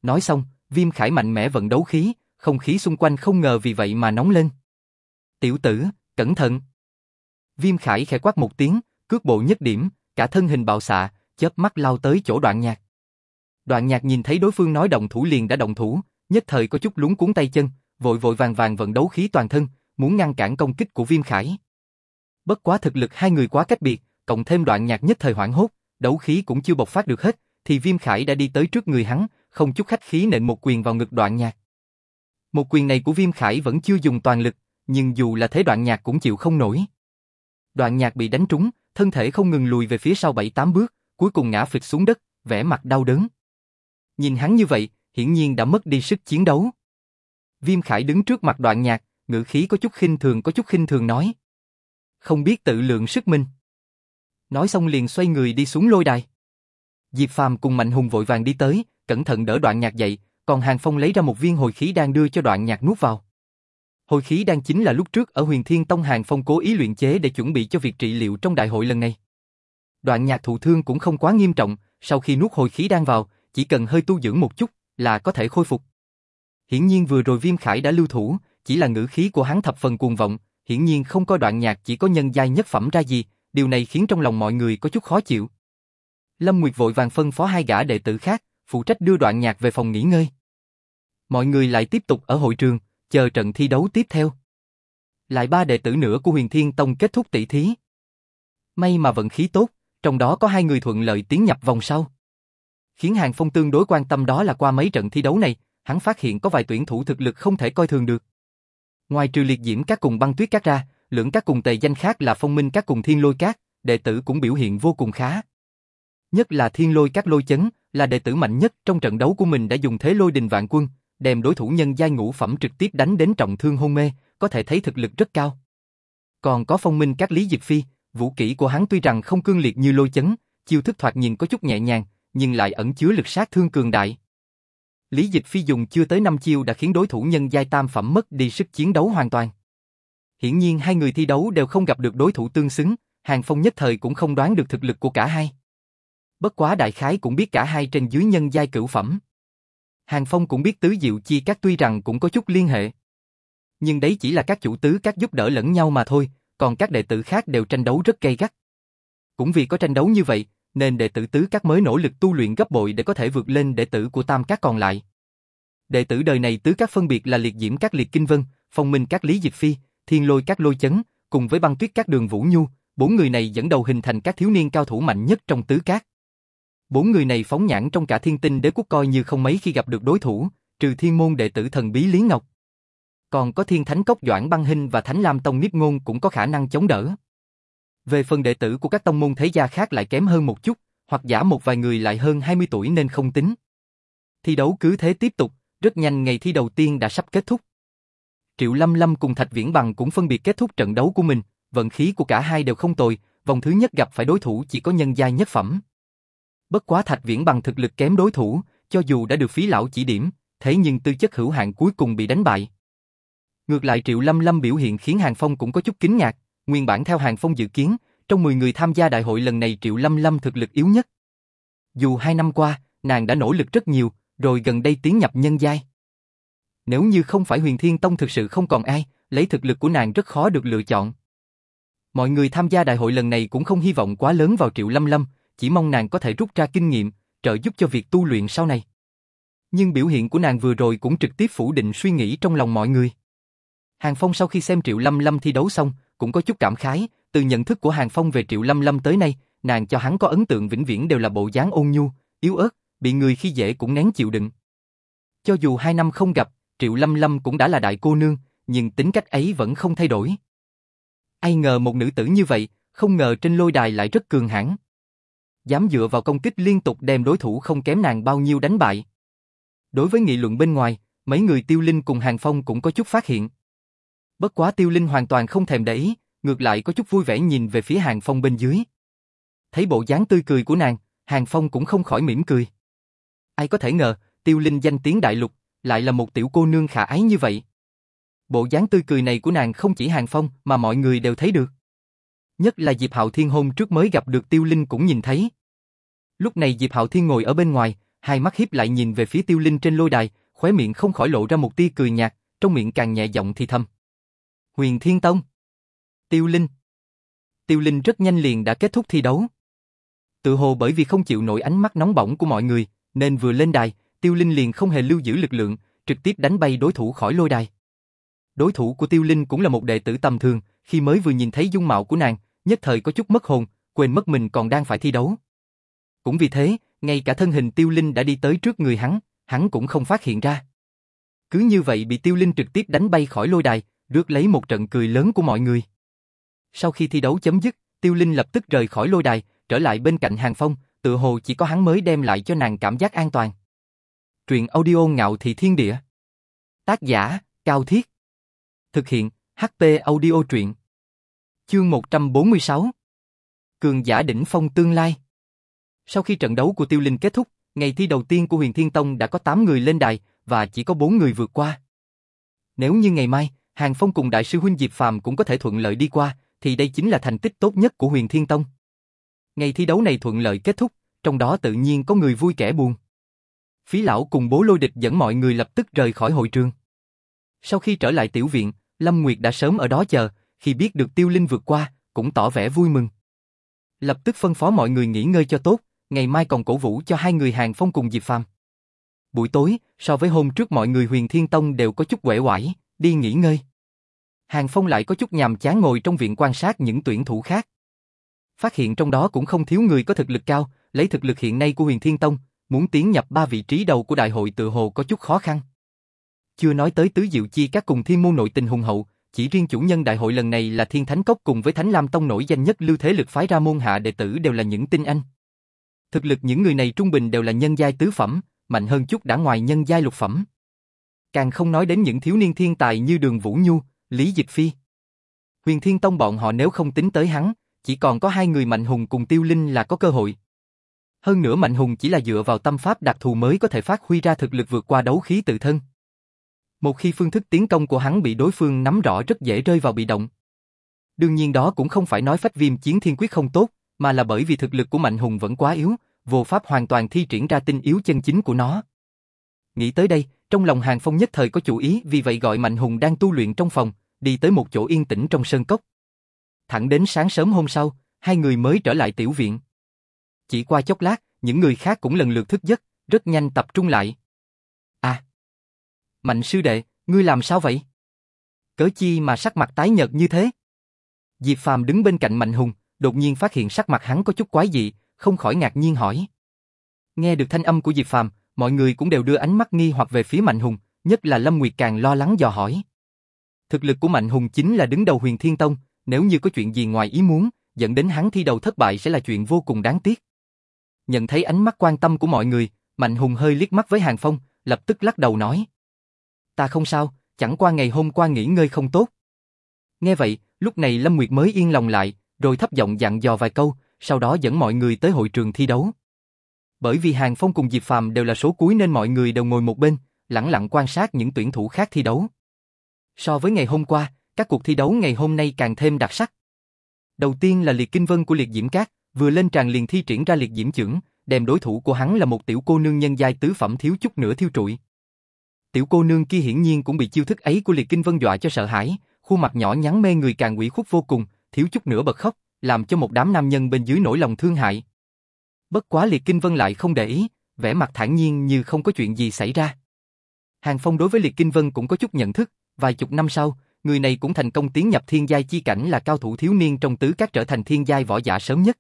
Nói xong, viêm khải mạnh mẽ vận đấu khí, không khí xung quanh không ngờ vì vậy mà nóng lên. Tiểu tử, cẩn thận. Viêm khải khẽ quát một tiếng, cước bộ nhất điểm, cả thân hình bạo xạ, chớp mắt lao tới chỗ đoạn nhạc. Đoạn nhạc nhìn thấy đối phương nói động thủ liền đã động thủ, nhất thời có chút lúng cuốn tay chân, vội vội vàng vàng vận đấu khí toàn thân, muốn ngăn cản công kích của viêm khải. Bất quá thực lực hai người quá cách biệt, cộng thêm đoạn nhạc nhất thời hoảng hốt, đấu khí cũng chưa bộc phát được hết, thì Viêm Khải đã đi tới trước người hắn, không chút khách khí nện một quyền vào ngực đoạn nhạc. Một quyền này của Viêm Khải vẫn chưa dùng toàn lực, nhưng dù là thế đoạn nhạc cũng chịu không nổi. Đoạn nhạc bị đánh trúng, thân thể không ngừng lùi về phía sau bảy tám bước, cuối cùng ngã phịch xuống đất, vẻ mặt đau đớn. Nhìn hắn như vậy, hiển nhiên đã mất đi sức chiến đấu. Viêm Khải đứng trước mặt đoạn nhạc, ngữ khí có chút khinh thường có chút khinh thường nói. Không biết tự lượng sức mình. Nói xong liền xoay người đi xuống lôi đài. Diệp Phàm cùng Mạnh Hùng vội vàng đi tới, cẩn thận đỡ đoạn nhạc dậy, còn Hàng Phong lấy ra một viên hồi khí đang đưa cho đoạn nhạc nuốt vào. Hồi khí đang chính là lúc trước ở huyền Thiên Tông Hàng Phong cố ý luyện chế để chuẩn bị cho việc trị liệu trong đại hội lần này. Đoạn nhạc thụ thương cũng không quá nghiêm trọng, sau khi nuốt hồi khí đang vào, chỉ cần hơi tu dưỡng một chút là có thể khôi phục. Hiển nhiên vừa rồi Viêm Khải đã lưu thủ, chỉ là ngữ khí của hắn thập phần cuồng vọng, hiển nhiên không coi đoạn nhạc chỉ có nhân giai nhất phẩm ra gì, điều này khiến trong lòng mọi người có chút khó chịu. Lâm Nguyệt vội vàng phân phó hai gã đệ tử khác, phụ trách đưa đoạn nhạc về phòng nghỉ ngơi. Mọi người lại tiếp tục ở hội trường, chờ trận thi đấu tiếp theo. Lại ba đệ tử nữa của Huyền Thiên Tông kết thúc tỷ thí. May mà vận khí tốt, trong đó có hai người thuận lợi tiến nhập vòng sau. Khiến Hàng Phong tương đối quan tâm đó là qua mấy trận thi đấu này, hắn phát hiện có vài tuyển thủ thực lực không thể coi thường được. Ngoài trừ liệt diễm các cùng băng tuyết các ra, lưỡng các cùng tề danh khác là phong minh các cùng thiên lôi các, đệ tử cũng biểu hiện vô cùng khá. Nhất là thiên lôi các lôi chấn, là đệ tử mạnh nhất trong trận đấu của mình đã dùng thế lôi đình vạn quân, đem đối thủ nhân giai ngũ phẩm trực tiếp đánh đến trọng thương hôn mê, có thể thấy thực lực rất cao. Còn có phong minh các lý diệt phi, vũ kỹ của hắn tuy rằng không cương liệt như lôi chấn, chiêu thức thoạt nhìn có chút nhẹ nhàng, nhưng lại ẩn chứa lực sát thương cường đại. Lý Dịch Phi dùng chưa tới 5 chiêu đã khiến đối thủ nhân giai tam phẩm mất đi sức chiến đấu hoàn toàn. Hiển nhiên hai người thi đấu đều không gặp được đối thủ tương xứng, Hàng Phong nhất thời cũng không đoán được thực lực của cả hai. Bất quá đại khái cũng biết cả hai trên dưới nhân giai cửu phẩm. Hàng Phong cũng biết tứ diệu chi các tuy rằng cũng có chút liên hệ. Nhưng đấy chỉ là các chủ tứ các giúp đỡ lẫn nhau mà thôi, còn các đệ tử khác đều tranh đấu rất gay gắt. Cũng vì có tranh đấu như vậy, nên đệ tử tứ các mới nỗ lực tu luyện gấp bội để có thể vượt lên đệ tử của tam các còn lại. Đệ tử đời này tứ các phân biệt là liệt diễm các liệt kinh vân, phong minh các lý dịch phi, thiên lôi các lôi chấn, cùng với băng tuyết các đường vũ nhu, bốn người này dẫn đầu hình thành các thiếu niên cao thủ mạnh nhất trong tứ các. Bốn người này phóng nhãn trong cả thiên tinh đế quốc coi như không mấy khi gặp được đối thủ, trừ thiên môn đệ tử thần bí Lý Ngọc. Còn có thiên thánh cốc Doãn Băng Hinh và thánh lam tông Niếp Ngôn cũng có khả năng chống đỡ. Về phần đệ tử của các tông môn thế gia khác lại kém hơn một chút, hoặc giả một vài người lại hơn 20 tuổi nên không tính. Thi đấu cứ thế tiếp tục, rất nhanh ngày thi đầu tiên đã sắp kết thúc. Triệu Lâm Lâm cùng Thạch Viễn Bằng cũng phân biệt kết thúc trận đấu của mình, vận khí của cả hai đều không tồi, vòng thứ nhất gặp phải đối thủ chỉ có nhân giai nhất phẩm. Bất quá Thạch Viễn Bằng thực lực kém đối thủ, cho dù đã được phí lão chỉ điểm, thế nhưng tư chất hữu hạn cuối cùng bị đánh bại. Ngược lại Triệu Lâm Lâm biểu hiện khiến Hàng Phong cũng có chút kính ngạc, nguyên bản theo Hàng Phong dự kiến, trong 10 người tham gia đại hội lần này Triệu Lâm Lâm thực lực yếu nhất. Dù hai năm qua, nàng đã nỗ lực rất nhiều, rồi gần đây tiến nhập nhân giai. Nếu như không phải huyền thiên tông thực sự không còn ai, lấy thực lực của nàng rất khó được lựa chọn. Mọi người tham gia đại hội lần này cũng không hy vọng quá lớn vào Triệu Lâm Lâm, chỉ mong nàng có thể rút ra kinh nghiệm, trợ giúp cho việc tu luyện sau này. Nhưng biểu hiện của nàng vừa rồi cũng trực tiếp phủ định suy nghĩ trong lòng mọi người. Hàng Phong sau khi xem Triệu Lâm Lâm thi đấu xong, cũng có chút cảm khái, từ nhận thức của Hàng Phong về Triệu Lâm Lâm tới nay, nàng cho hắn có ấn tượng vĩnh viễn đều là bộ dáng ôn nhu, yếu ớt, bị người khi dễ cũng nén chịu đựng. Cho dù hai năm không gặp, Triệu Lâm Lâm cũng đã là đại cô nương, nhưng tính cách ấy vẫn không thay đổi. Ai ngờ một nữ tử như vậy, không ngờ trên lôi đài lại rất cường hãn. Dám dựa vào công kích liên tục đem đối thủ không kém nàng bao nhiêu đánh bại. Đối với nghị luận bên ngoài, mấy người tiêu linh cùng Hàng Phong cũng có chút phát hiện. Bất quá tiêu linh hoàn toàn không thèm để ý, ngược lại có chút vui vẻ nhìn về phía Hàng Phong bên dưới. Thấy bộ dáng tươi cười của nàng, Hàng Phong cũng không khỏi mỉm cười. Ai có thể ngờ, tiêu linh danh tiếng đại lục, lại là một tiểu cô nương khả ái như vậy. Bộ dáng tươi cười này của nàng không chỉ Hàng Phong mà mọi người đều thấy được. Nhất là Diệp Hạo Thiên hôm trước mới gặp được Tiêu Linh cũng nhìn thấy. Lúc này Diệp Hạo Thiên ngồi ở bên ngoài, hai mắt hiếp lại nhìn về phía Tiêu Linh trên lôi đài, khóe miệng không khỏi lộ ra một tia cười nhạt, trong miệng càng nhẹ giọng thì thầm. Huyền Thiên Tông. Tiêu Linh. Tiêu Linh rất nhanh liền đã kết thúc thi đấu. Tự hồ bởi vì không chịu nổi ánh mắt nóng bỏng của mọi người, nên vừa lên đài, Tiêu Linh liền không hề lưu giữ lực lượng, trực tiếp đánh bay đối thủ khỏi lôi đài. Đối thủ của Tiêu Linh cũng là một đệ tử tầm thường, khi mới vừa nhìn thấy dung mạo của nàng, nhất thời có chút mất hồn, quên mất mình còn đang phải thi đấu. Cũng vì thế, ngay cả thân hình Tiêu Linh đã đi tới trước người hắn, hắn cũng không phát hiện ra. Cứ như vậy bị Tiêu Linh trực tiếp đánh bay khỏi lôi đài, rước lấy một trận cười lớn của mọi người. Sau khi thi đấu chấm dứt, Tiêu Linh lập tức rời khỏi lôi đài, trở lại bên cạnh Hàng Phong, tự hồ chỉ có hắn mới đem lại cho nàng cảm giác an toàn. Truyện audio ngạo thị thiên địa. Tác giả, Cao Thiết. Thực hiện, HP audio truyện. Chương 146 Cường giả đỉnh phong tương lai Sau khi trận đấu của Tiêu Linh kết thúc, ngày thi đầu tiên của huyền Thiên Tông đã có 8 người lên đài, và chỉ có 4 người vượt qua. Nếu như ngày mai, Hàng Phong cùng Đại sư Huynh Diệp Phàm cũng có thể thuận lợi đi qua, thì đây chính là thành tích tốt nhất của huyền Thiên Tông. Ngày thi đấu này thuận lợi kết thúc, trong đó tự nhiên có người vui kẻ buồn. Phí lão cùng bố lôi địch dẫn mọi người lập tức rời khỏi hội trường. Sau khi trở lại tiểu viện, Lâm Nguyệt đã sớm ở đó chờ, khi biết được tiêu linh vượt qua, cũng tỏ vẻ vui mừng. Lập tức phân phó mọi người nghỉ ngơi cho tốt, ngày mai còn cổ vũ cho hai người hàng phong cùng Diệp Phàm. Buổi tối, so với hôm trước mọi người huyền thiên tông đều có chút quể quải, đi nghỉ ngơi. Hàng Phong lại có chút nhàm chán ngồi trong viện quan sát những tuyển thủ khác. Phát hiện trong đó cũng không thiếu người có thực lực cao, lấy thực lực hiện nay của huyền thiên tông, muốn tiến nhập ba vị trí đầu của đại hội tự hồ có chút khó khăn. Chưa nói tới tứ diệu chi các cùng thiên môn nội tình hùng hậu, chỉ riêng chủ nhân đại hội lần này là Thiên Thánh Cốc cùng với Thánh Lam Tông nổi danh nhất lưu thế lực phái ra môn hạ đệ tử đều là những tinh anh. Thực lực những người này trung bình đều là nhân giai tứ phẩm, mạnh hơn chút đã ngoài nhân giai lục phẩm. Càng không nói đến những thiếu niên thiên tài như Đường Vũ Nhu, Lý Dịch Phi. Huyền Thiên Tông bọn họ nếu không tính tới hắn, chỉ còn có hai người Mạnh Hùng cùng Tiêu Linh là có cơ hội. Hơn nữa Mạnh Hùng chỉ là dựa vào tâm pháp đặc thù mới có thể phát huy ra thực lực vượt qua đấu khí tự thân. Một khi phương thức tiến công của hắn bị đối phương nắm rõ rất dễ rơi vào bị động. Đương nhiên đó cũng không phải nói phách viêm chiến thiên quyết không tốt, mà là bởi vì thực lực của Mạnh Hùng vẫn quá yếu, vô pháp hoàn toàn thi triển ra tinh yếu chân chính của nó. Nghĩ tới đây, trong lòng Hàng Phong nhất thời có chủ ý vì vậy gọi Mạnh Hùng đang tu luyện trong phòng, đi tới một chỗ yên tĩnh trong sơn cốc. Thẳng đến sáng sớm hôm sau, hai người mới trở lại tiểu viện. Chỉ qua chốc lát, những người khác cũng lần lượt thức giấc, rất nhanh tập trung lại. Mạnh sư đệ, ngươi làm sao vậy? Cớ chi mà sắc mặt tái nhợt như thế? Diệp Phàm đứng bên cạnh Mạnh Hùng, đột nhiên phát hiện sắc mặt hắn có chút quái dị, không khỏi ngạc nhiên hỏi. Nghe được thanh âm của Diệp Phàm, mọi người cũng đều đưa ánh mắt nghi hoặc về phía Mạnh Hùng, nhất là Lâm Nguyệt càng lo lắng dò hỏi. Thực lực của Mạnh Hùng chính là đứng đầu huyền thiên tông, nếu như có chuyện gì ngoài ý muốn, dẫn đến hắn thi đầu thất bại sẽ là chuyện vô cùng đáng tiếc. Nhận thấy ánh mắt quan tâm của mọi người, Mạnh Hùng hơi liếc mắt với Hàng Phong, lập tức lắc đầu nói. Ta không sao, chẳng qua ngày hôm qua nghỉ ngơi không tốt. Nghe vậy, lúc này Lâm Nguyệt mới yên lòng lại, rồi thấp giọng dặn dò vài câu, sau đó dẫn mọi người tới hội trường thi đấu. Bởi vì Hàng Phong cùng Diệp Phàm đều là số cuối nên mọi người đều ngồi một bên, lặng lặng quan sát những tuyển thủ khác thi đấu. So với ngày hôm qua, các cuộc thi đấu ngày hôm nay càng thêm đặc sắc. Đầu tiên là liệt kinh vân của liệt diễm cát, vừa lên tràn liền thi triển ra liệt diễm trưởng, đem đối thủ của hắn là một tiểu cô nương nhân giai tứ phẩm thiếu chút nữa thiêu trụi. Tiểu cô nương kia hiển nhiên cũng bị chiêu thức ấy của liệt kinh vân dọa cho sợ hãi, khuôn mặt nhỏ nhắn mê người càng quỷ khuất vô cùng, thiếu chút nữa bật khóc, làm cho một đám nam nhân bên dưới nổi lòng thương hại. Bất quá liệt kinh vân lại không để ý, vẻ mặt thản nhiên như không có chuyện gì xảy ra. Hàng Phong đối với liệt kinh vân cũng có chút nhận thức, vài chục năm sau, người này cũng thành công tiến nhập thiên giai chi cảnh là cao thủ thiếu niên trong tứ các trở thành thiên giai võ giả sớm nhất.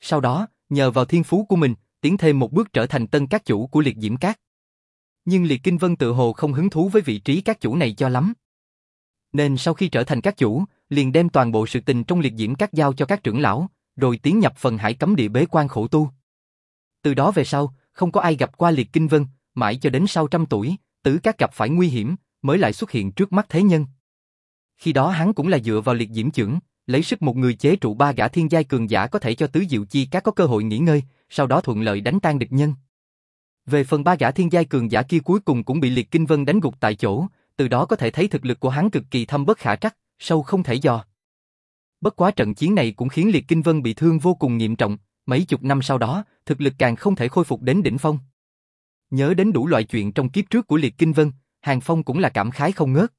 Sau đó, nhờ vào thiên phú của mình, tiến thêm một bước trở thành tân các chủ của liệt diễm Các. Nhưng liệt kinh vân tự hồ không hứng thú với vị trí các chủ này cho lắm. Nên sau khi trở thành các chủ, liền đem toàn bộ sự tình trong liệt diễm các giao cho các trưởng lão, rồi tiến nhập phần hải cấm địa bế quan khổ tu. Từ đó về sau, không có ai gặp qua liệt kinh vân, mãi cho đến sau trăm tuổi, tứ các gặp phải nguy hiểm, mới lại xuất hiện trước mắt thế nhân. Khi đó hắn cũng là dựa vào liệt diễm trưởng, lấy sức một người chế trụ ba gã thiên giai cường giả có thể cho tứ diệu chi các có cơ hội nghỉ ngơi, sau đó thuận lợi đánh tan địch nhân. Về phần ba gã thiên giai cường giả kia cuối cùng cũng bị liệt kinh vân đánh gục tại chỗ, từ đó có thể thấy thực lực của hắn cực kỳ thâm bất khả trắc, sâu không thể dò. Bất quá trận chiến này cũng khiến liệt kinh vân bị thương vô cùng nghiêm trọng, mấy chục năm sau đó, thực lực càng không thể khôi phục đến đỉnh phong. Nhớ đến đủ loại chuyện trong kiếp trước của liệt kinh vân, Hàng Phong cũng là cảm khái không ngớt.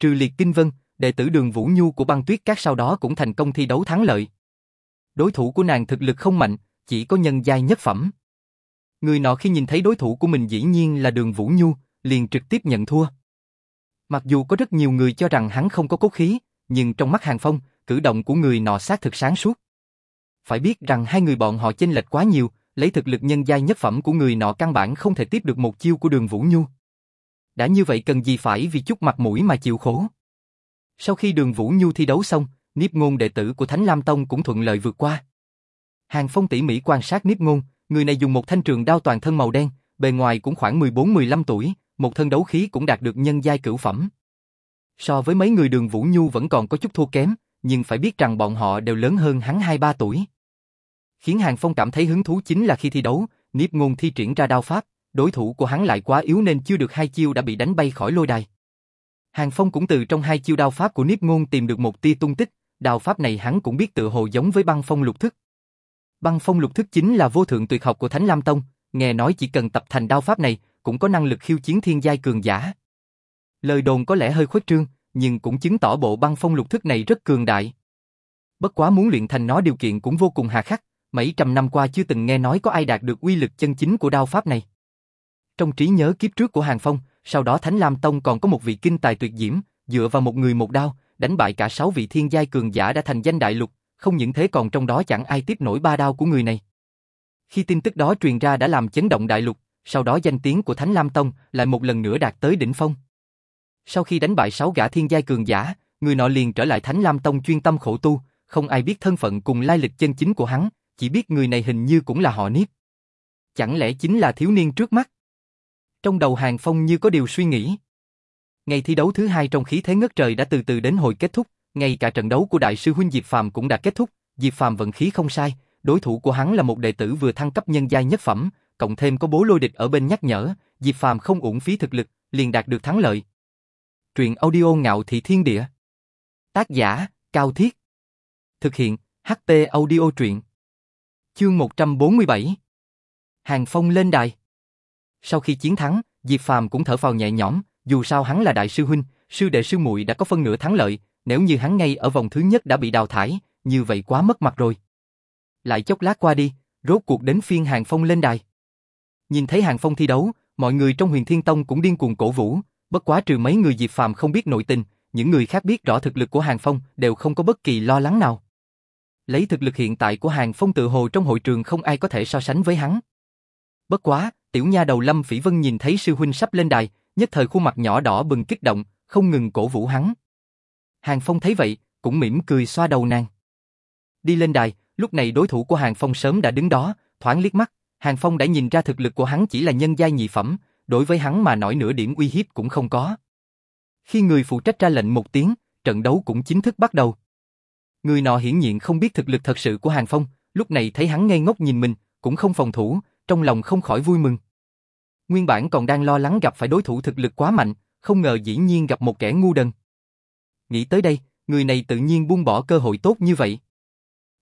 Trừ liệt kinh vân, đệ tử đường Vũ Nhu của băng tuyết các sau đó cũng thành công thi đấu thắng lợi. Đối thủ của nàng thực lực không mạnh, chỉ có nhân giai nhất phẩm. Người nọ khi nhìn thấy đối thủ của mình dĩ nhiên là đường Vũ Nhu, liền trực tiếp nhận thua. Mặc dù có rất nhiều người cho rằng hắn không có cốt khí, nhưng trong mắt Hàng Phong, cử động của người nọ xác thực sáng suốt. Phải biết rằng hai người bọn họ chênh lệch quá nhiều, lấy thực lực nhân giai nhất phẩm của người nọ căn bản không thể tiếp được một chiêu của đường Vũ Nhu. Đã như vậy cần gì phải vì chút mặt mũi mà chịu khổ. Sau khi đường Vũ Nhu thi đấu xong, Niếp Ngôn đệ tử của Thánh Lam Tông cũng thuận lợi vượt qua. Hàng Phong tỉ mỉ quan sát Niếp Ngôn, người này dùng một thanh trường đao toàn thân màu đen, bề ngoài cũng khoảng 14-15 tuổi, một thân đấu khí cũng đạt được nhân giai cửu phẩm. So với mấy người đường Vũ Nhu vẫn còn có chút thua kém, nhưng phải biết rằng bọn họ đều lớn hơn hắn 2-3 tuổi. Khiến Hàng Phong cảm thấy hứng thú chính là khi thi đấu, Niếp Ngôn thi triển ra đao pháp, đối thủ của hắn lại quá yếu nên chưa được hai chiêu đã bị đánh bay khỏi lôi đài. Hàng Phong cũng từ trong hai chiêu đao pháp của Niếp Ngôn tìm được một tia tung tích, đao pháp này hắn cũng biết tự hồ giống với băng phong lục thức. Băng phong lục thức chính là vô thượng tuyệt học của Thánh Lam Tông, nghe nói chỉ cần tập thành đao pháp này, cũng có năng lực khiêu chiến thiên giai cường giả. Lời đồn có lẽ hơi khuếch trương, nhưng cũng chứng tỏ bộ băng phong lục thức này rất cường đại. Bất quá muốn luyện thành nó điều kiện cũng vô cùng hà khắc, mấy trăm năm qua chưa từng nghe nói có ai đạt được uy lực chân chính của đao pháp này. Trong trí nhớ kiếp trước của Hàng Phong, sau đó Thánh Lam Tông còn có một vị kinh tài tuyệt diễm, dựa vào một người một đao, đánh bại cả sáu vị thiên giai cường giả đã thành danh đại lục, không những thế còn trong đó chẳng ai tiếp nổi ba đao của người này. Khi tin tức đó truyền ra đã làm chấn động đại lục, sau đó danh tiếng của Thánh Lam Tông lại một lần nữa đạt tới đỉnh phong. Sau khi đánh bại sáu gã thiên giai cường giả, người nọ liền trở lại Thánh Lam Tông chuyên tâm khổ tu, không ai biết thân phận cùng lai lịch chân chính của hắn, chỉ biết người này hình như cũng là họ Niếp. Chẳng lẽ chính là thiếu niên trước mắt? Trong đầu Hàng Phong như có điều suy nghĩ. Ngày thi đấu thứ hai trong khí thế ngất trời đã từ từ đến hồi kết thúc, ngay cả trận đấu của đại sư huynh Diệp Phàm cũng đã kết thúc, Diệp Phàm vận khí không sai, đối thủ của hắn là một đệ tử vừa thăng cấp nhân giai nhất phẩm, cộng thêm có bố lôi địch ở bên nhắc nhở, Diệp Phàm không uổng phí thực lực, liền đạt được thắng lợi. Truyện audio ngạo thị thiên địa. Tác giả, Cao Thiết. Thực hiện, HT audio truyện. Chương 147. Hàng Phong lên đài. Sau khi chiến thắng, Diệp Phàm cũng thở phào nhẹ nhõm, dù sao hắn là đại sư huynh, sư đệ sư muội đã có phân nửa thắng lợi, nếu như hắn ngay ở vòng thứ nhất đã bị đào thải, như vậy quá mất mặt rồi. Lại chốc lát qua đi, rốt cuộc đến phiên Hàng Phong lên đài. Nhìn thấy Hàng Phong thi đấu, mọi người trong Huyền Thiên Tông cũng điên cuồng cổ vũ, bất quá trừ mấy người Diệp Phàm không biết nội tình, những người khác biết rõ thực lực của Hàng Phong đều không có bất kỳ lo lắng nào. Lấy thực lực hiện tại của Hàng Phong tự hồ trong hội trường không ai có thể so sánh với hắn. Bất quá, tiểu nha đầu Lâm Phỉ Vân nhìn thấy sư huynh sắp lên đài, nhất thời khuôn mặt nhỏ đỏ bừng kích động, không ngừng cổ vũ hắn. Hàng Phong thấy vậy, cũng mỉm cười xoa đầu nàng. Đi lên đài, lúc này đối thủ của Hàng Phong sớm đã đứng đó, thoáng liếc mắt, Hàng Phong đã nhìn ra thực lực của hắn chỉ là nhân giai nhị phẩm, đối với hắn mà nổi nửa điểm uy hiếp cũng không có. Khi người phụ trách ra lệnh một tiếng, trận đấu cũng chính thức bắt đầu. Người nọ hiển nhiên không biết thực lực thật sự của Hàng Phong, lúc này thấy hắn ngây ngốc nhìn mình, cũng không phòng thủ, trong lòng không khỏi vui mừng. Nguyên bản còn đang lo lắng gặp phải đối thủ thực lực quá mạnh, không ngờ dĩ nhiên gặp một kẻ ngu đần. Nghĩ tới đây, người này tự nhiên buông bỏ cơ hội tốt như vậy.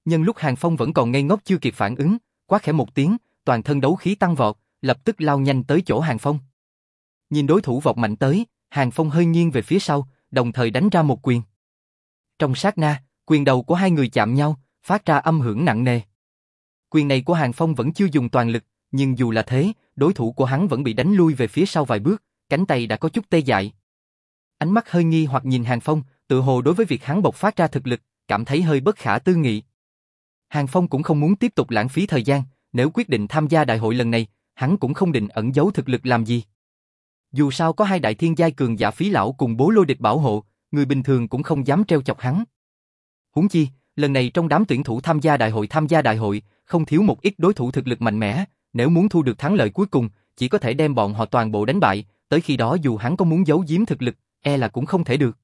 Nhân lúc Hàng Phong vẫn còn ngây ngốc chưa kịp phản ứng, quá khẽ một tiếng, toàn thân đấu khí tăng vọt, lập tức lao nhanh tới chỗ Hàng Phong. Nhìn đối thủ vọt mạnh tới, Hàng Phong hơi nghiêng về phía sau, đồng thời đánh ra một quyền. Trong sát na, quyền đầu của hai người chạm nhau, phát ra âm hưởng nặng nề. Quyền này của Hàng Phong vẫn chưa dùng toàn lực, nhưng dù là thế, đối thủ của hắn vẫn bị đánh lui về phía sau vài bước, cánh tay đã có chút tê dại. Ánh mắt hơi nghi hoặc nhìn Hàng Phong, tự hồ đối với việc hắn bộc phát ra thực lực, cảm thấy hơi bất khả tư nghị. Hàng Phong cũng không muốn tiếp tục lãng phí thời gian, nếu quyết định tham gia đại hội lần này, hắn cũng không định ẩn giấu thực lực làm gì. Dù sao có hai đại thiên giai cường giả phí lão cùng bố lôi địch bảo hộ, người bình thường cũng không dám treo chọc hắn. Huống chi, lần này trong đám tuyển thủ tham gia đại hội tham gia đại hội, không thiếu một ít đối thủ thực lực mạnh mẽ, nếu muốn thu được thắng lợi cuối cùng, chỉ có thể đem bọn họ toàn bộ đánh bại, tới khi đó dù hắn có muốn giấu giếm thực lực, e là cũng không thể được.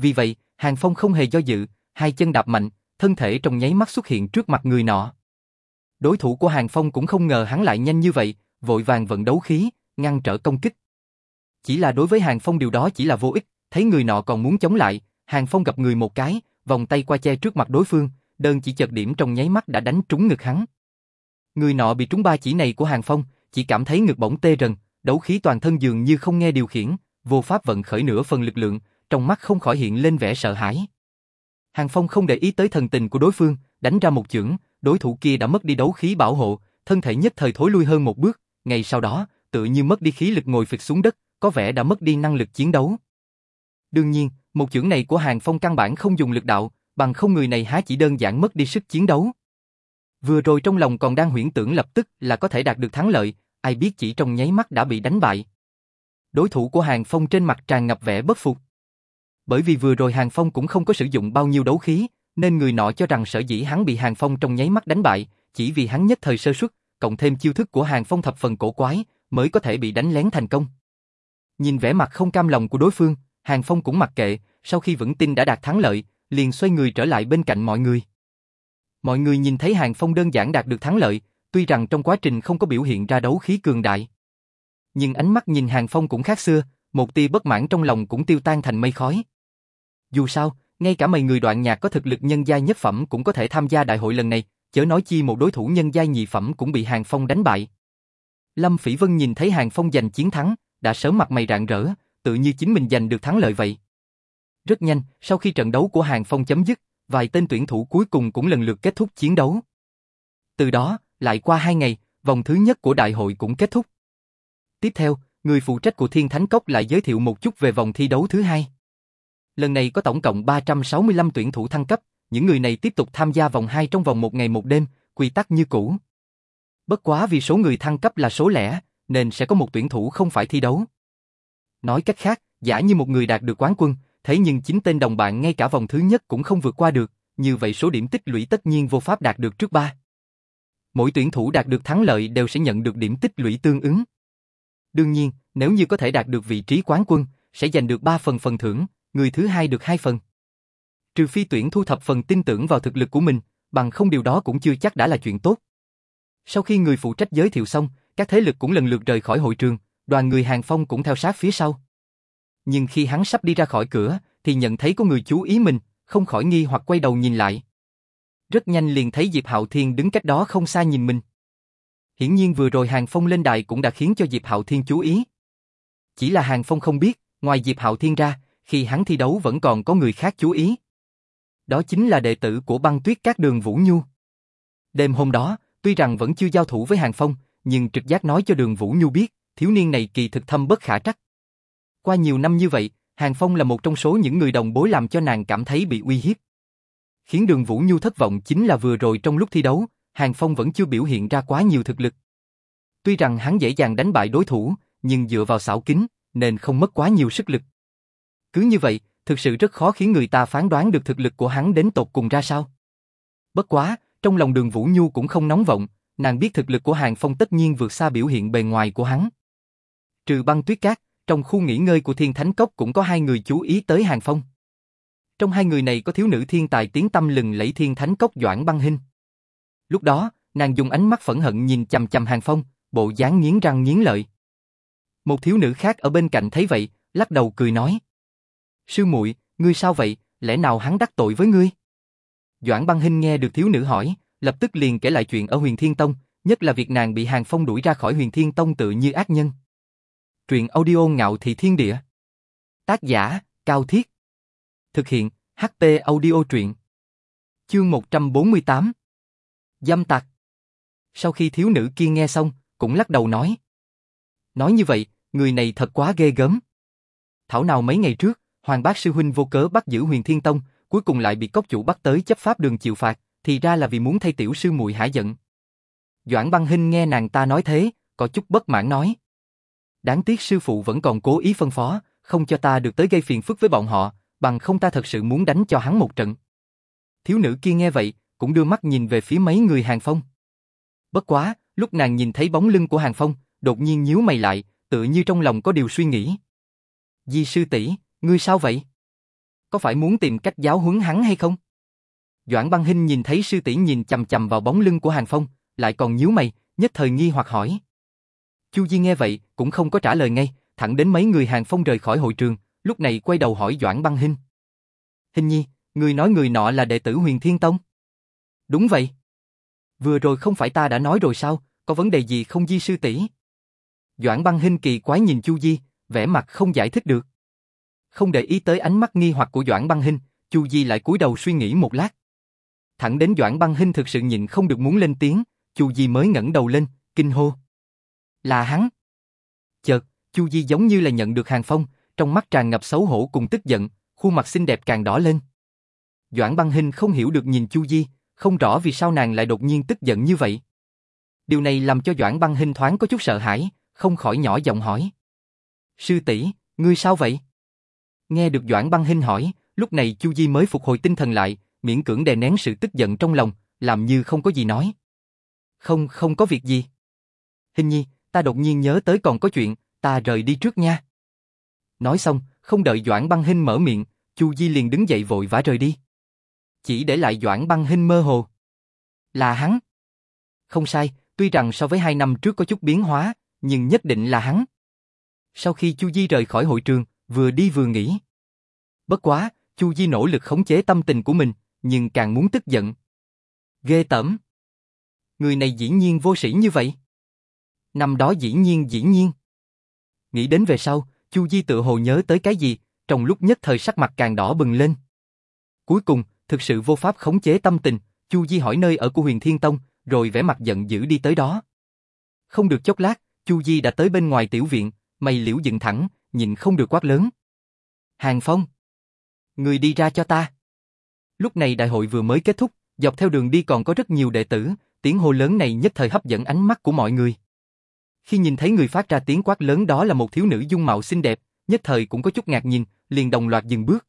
Vì vậy, Hàng Phong không hề do dự, hai chân đạp mạnh, thân thể trong nháy mắt xuất hiện trước mặt người nọ. Đối thủ của Hàng Phong cũng không ngờ hắn lại nhanh như vậy, vội vàng vận đấu khí, ngăn trở công kích. Chỉ là đối với Hàng Phong điều đó chỉ là vô ích, thấy người nọ còn muốn chống lại, Hàng Phong gặp người một cái, vòng tay qua che trước mặt đối phương, đơn chỉ chợt điểm trong nháy mắt đã đánh trúng ngực hắn. Người nọ bị trúng ba chỉ này của Hàng Phong, chỉ cảm thấy ngực bỗng tê rần, đấu khí toàn thân dường như không nghe điều khiển, vô pháp vận khởi nửa phần lực lượng, trong mắt không khỏi hiện lên vẻ sợ hãi. Hàng Phong không để ý tới thần tình của đối phương, đánh ra một chưởng, đối thủ kia đã mất đi đấu khí bảo hộ, thân thể nhất thời thối lui hơn một bước, ngay sau đó, tự như mất đi khí lực ngồi phịch xuống đất, có vẻ đã mất đi năng lực chiến đấu. Đương nhiên, một chưởng này của Hàng Phong căn bản không dùng lực đạo, bằng không người này há chỉ đơn giản mất đi sức chiến đấu. Vừa rồi trong lòng còn đang huyễn tưởng lập tức là có thể đạt được thắng lợi, ai biết chỉ trong nháy mắt đã bị đánh bại. Đối thủ của Hàng Phong trên mặt tràn ngập vẻ bất phục. Bởi vì vừa rồi Hàng Phong cũng không có sử dụng bao nhiêu đấu khí, nên người nọ cho rằng sở dĩ hắn bị Hàng Phong trong nháy mắt đánh bại, chỉ vì hắn nhất thời sơ suất, cộng thêm chiêu thức của Hàng Phong thập phần cổ quái, mới có thể bị đánh lén thành công. Nhìn vẻ mặt không cam lòng của đối phương, Hàng Phong cũng mặc kệ, sau khi vững tin đã đạt thắng lợi, liền xoay người trở lại bên cạnh mọi người. Mọi người nhìn thấy Hàng Phong đơn giản đạt được thắng lợi, tuy rằng trong quá trình không có biểu hiện ra đấu khí cường đại. Nhưng ánh mắt nhìn Hàng Phong cũng khác xưa, một tia bất mãn trong lòng cũng tiêu tan thành mây khói. Dù sao, ngay cả mấy người đoạn nhạc có thực lực nhân giai nhất phẩm cũng có thể tham gia đại hội lần này, chớ nói chi một đối thủ nhân giai nhị phẩm cũng bị Hàng Phong đánh bại. Lâm Phỉ Vân nhìn thấy Hàng Phong giành chiến thắng, đã sớm mặt mày rạng rỡ, tự như chính mình giành được thắng lợi vậy. Rất nhanh, sau khi trận đấu của Hàng Phong chấm dứt, vài tên tuyển thủ cuối cùng cũng lần lượt kết thúc chiến đấu. Từ đó, lại qua hai ngày, vòng thứ nhất của đại hội cũng kết thúc. Tiếp theo, người phụ trách của Thiên Thánh Cốc lại giới thiệu một chút về vòng thi đấu thứ hai. Lần này có tổng cộng 365 tuyển thủ thăng cấp, những người này tiếp tục tham gia vòng 2 trong vòng một ngày một đêm, quy tắc như cũ. Bất quá vì số người thăng cấp là số lẻ, nên sẽ có một tuyển thủ không phải thi đấu. Nói cách khác, giả như một người đạt được quán quân, thế nhưng chính tên đồng bạn ngay cả vòng thứ nhất cũng không vượt qua được, như vậy số điểm tích lũy tất nhiên vô pháp đạt được trước ba. Mỗi tuyển thủ đạt được thắng lợi đều sẽ nhận được điểm tích lũy tương ứng. Đương nhiên, nếu như có thể đạt được vị trí quán quân, sẽ giành được 3 phần phần thưởng, người thứ hai được hai phần. Trừ phi tuyển thu thập phần tin tưởng vào thực lực của mình, bằng không điều đó cũng chưa chắc đã là chuyện tốt. Sau khi người phụ trách giới thiệu xong, các thế lực cũng lần lượt rời khỏi hội trường, đoàn người Hàng Phong cũng theo sát phía sau. Nhưng khi hắn sắp đi ra khỏi cửa, thì nhận thấy có người chú ý mình, không khỏi nghi hoặc quay đầu nhìn lại. Rất nhanh liền thấy Diệp Hạo Thiên đứng cách đó không xa nhìn mình. Hiển nhiên vừa rồi Hàng Phong lên đài cũng đã khiến cho Diệp Hạo Thiên chú ý. Chỉ là Hàng Phong không biết, ngoài Diệp Hạo Thiên ra, khi hắn thi đấu vẫn còn có người khác chú ý. Đó chính là đệ tử của băng tuyết các đường Vũ Nhu. Đêm hôm đó, tuy rằng vẫn chưa giao thủ với Hàng Phong, nhưng trực giác nói cho đường Vũ Nhu biết, thiếu niên này kỳ thực thâm bất khả trắc. Qua nhiều năm như vậy, Hàng Phong là một trong số những người đồng bối làm cho nàng cảm thấy bị uy hiếp. Khiến đường Vũ Nhu thất vọng chính là vừa rồi trong lúc thi đấu, Hàng Phong vẫn chưa biểu hiện ra quá nhiều thực lực. Tuy rằng hắn dễ dàng đánh bại đối thủ, nhưng dựa vào xảo kính, nên không mất quá nhiều sức lực. Cứ như vậy, thực sự rất khó khiến người ta phán đoán được thực lực của hắn đến tột cùng ra sao. Bất quá, trong lòng đường Vũ Nhu cũng không nóng vọng, nàng biết thực lực của Hàng Phong tất nhiên vượt xa biểu hiện bề ngoài của hắn. Trừ băng tuyết cát, trong khu nghỉ ngơi của Thiên Thánh Cốc cũng có hai người chú ý tới Hàng Phong. Trong hai người này có thiếu nữ thiên tài tiếng tâm lừng lẫy Thiên Thánh Cốc Doãn Băng Hinh. Lúc đó, nàng dùng ánh mắt phẫn hận nhìn chầm chầm Hàng Phong, bộ dáng nghiến răng nghiến lợi. Một thiếu nữ khác ở bên cạnh thấy vậy, lắc đầu cười nói: "Sư muội, ngươi sao vậy, lẽ nào hắn đắc tội với ngươi?" Doãn Băng hình nghe được thiếu nữ hỏi, lập tức liền kể lại chuyện ở Huyền Thiên Tông, nhất là việc nàng bị Hàng Phong đuổi ra khỏi Huyền Thiên Tông tự như ác nhân. Truyện audio ngạo thị thiên địa. Tác giả, Cao Thiết. Thực hiện, HP audio truyện. Chương 148. Dâm tặc. Sau khi thiếu nữ kia nghe xong, cũng lắc đầu nói. Nói như vậy, người này thật quá ghê gớm. Thảo nào mấy ngày trước, Hoàng Bác Sư Huynh vô cớ bắt giữ huyền thiên tông, cuối cùng lại bị cốc chủ bắt tới chấp pháp đường chịu phạt, thì ra là vì muốn thay tiểu sư muội hả giận. Doãn băng Hinh nghe nàng ta nói thế, có chút bất mãn nói. Đáng tiếc sư phụ vẫn còn cố ý phân phó, không cho ta được tới gây phiền phức với bọn họ, bằng không ta thật sự muốn đánh cho hắn một trận. Thiếu nữ kia nghe vậy, cũng đưa mắt nhìn về phía mấy người hàng phong. Bất quá, lúc nàng nhìn thấy bóng lưng của hàng phong, đột nhiên nhíu mày lại, tự như trong lòng có điều suy nghĩ. Di sư tỷ, ngươi sao vậy? Có phải muốn tìm cách giáo huấn hắn hay không? Doãn băng Hinh nhìn thấy sư tỷ nhìn chầm chầm vào bóng lưng của Hàng Phong, lại còn nhíu mày, nhất thời nghi hoặc hỏi. Chu Di nghe vậy, cũng không có trả lời ngay, thẳng đến mấy người Hàng Phong rời khỏi hội trường, lúc này quay đầu hỏi Doãn băng Hinh. Hình nhi, người nói người nọ là đệ tử huyền Thiên Tông. Đúng vậy. Vừa rồi không phải ta đã nói rồi sao, có vấn đề gì không Di sư tỷ? Doãn băng Hinh kỳ quái nhìn Chu Di, vẻ mặt không giải thích được. Không để ý tới ánh mắt nghi hoặc của Doãn băng Hinh, Chu Di lại cúi đầu suy nghĩ một lát. Thẳng đến Doãn băng Hinh thực sự nhịn không được muốn lên tiếng, Chu Di mới ngẩng đầu lên, kinh hô. Là hắn. Chợt, Chu Di giống như là nhận được hàng phong, trong mắt tràn ngập xấu hổ cùng tức giận, khuôn mặt xinh đẹp càng đỏ lên. Doãn băng Hinh không hiểu được nhìn Chu Di, không rõ vì sao nàng lại đột nhiên tức giận như vậy. Điều này làm cho Doãn băng Hinh thoáng có chút sợ hãi, không khỏi nhỏ giọng hỏi. Sư tỷ, ngươi sao vậy? Nghe được Doãn băng Hinh hỏi, lúc này Chu Di mới phục hồi tinh thần lại, miễn cưỡng đè nén sự tức giận trong lòng, làm như không có gì nói. Không, không có việc gì. Hình nhi, ta đột nhiên nhớ tới còn có chuyện, ta rời đi trước nha. Nói xong, không đợi Doãn băng Hinh mở miệng, Chu Di liền đứng dậy vội vã rời đi. Chỉ để lại Doãn băng Hinh mơ hồ. Là hắn. Không sai, tuy rằng so với hai năm trước có chút biến hóa, nhưng nhất định là hắn. Sau khi Chu Di rời khỏi hội trường, vừa đi vừa nghĩ. Bất quá, Chu Di nỗ lực khống chế tâm tình của mình, nhưng càng muốn tức giận. Ghê tởm. Người này dĩ nhiên vô sĩ như vậy. Năm đó dĩ nhiên dĩ nhiên. Nghĩ đến về sau, Chu Di tự hồ nhớ tới cái gì, trong lúc nhất thời sắc mặt càng đỏ bừng lên. Cuối cùng, thực sự vô pháp khống chế tâm tình, Chu Di hỏi nơi ở của Huyền Thiên Tông, rồi vẻ mặt giận dữ đi tới đó. Không được chốc lát, Chu Di đã tới bên ngoài tiểu viện, mày liễu dựng thẳng, nhìn không được quát lớn. Hàng Phong! Người đi ra cho ta! Lúc này đại hội vừa mới kết thúc, dọc theo đường đi còn có rất nhiều đệ tử, tiếng hô lớn này nhất thời hấp dẫn ánh mắt của mọi người. Khi nhìn thấy người phát ra tiếng quát lớn đó là một thiếu nữ dung mạo xinh đẹp, nhất thời cũng có chút ngạc nhiên, liền đồng loạt dừng bước.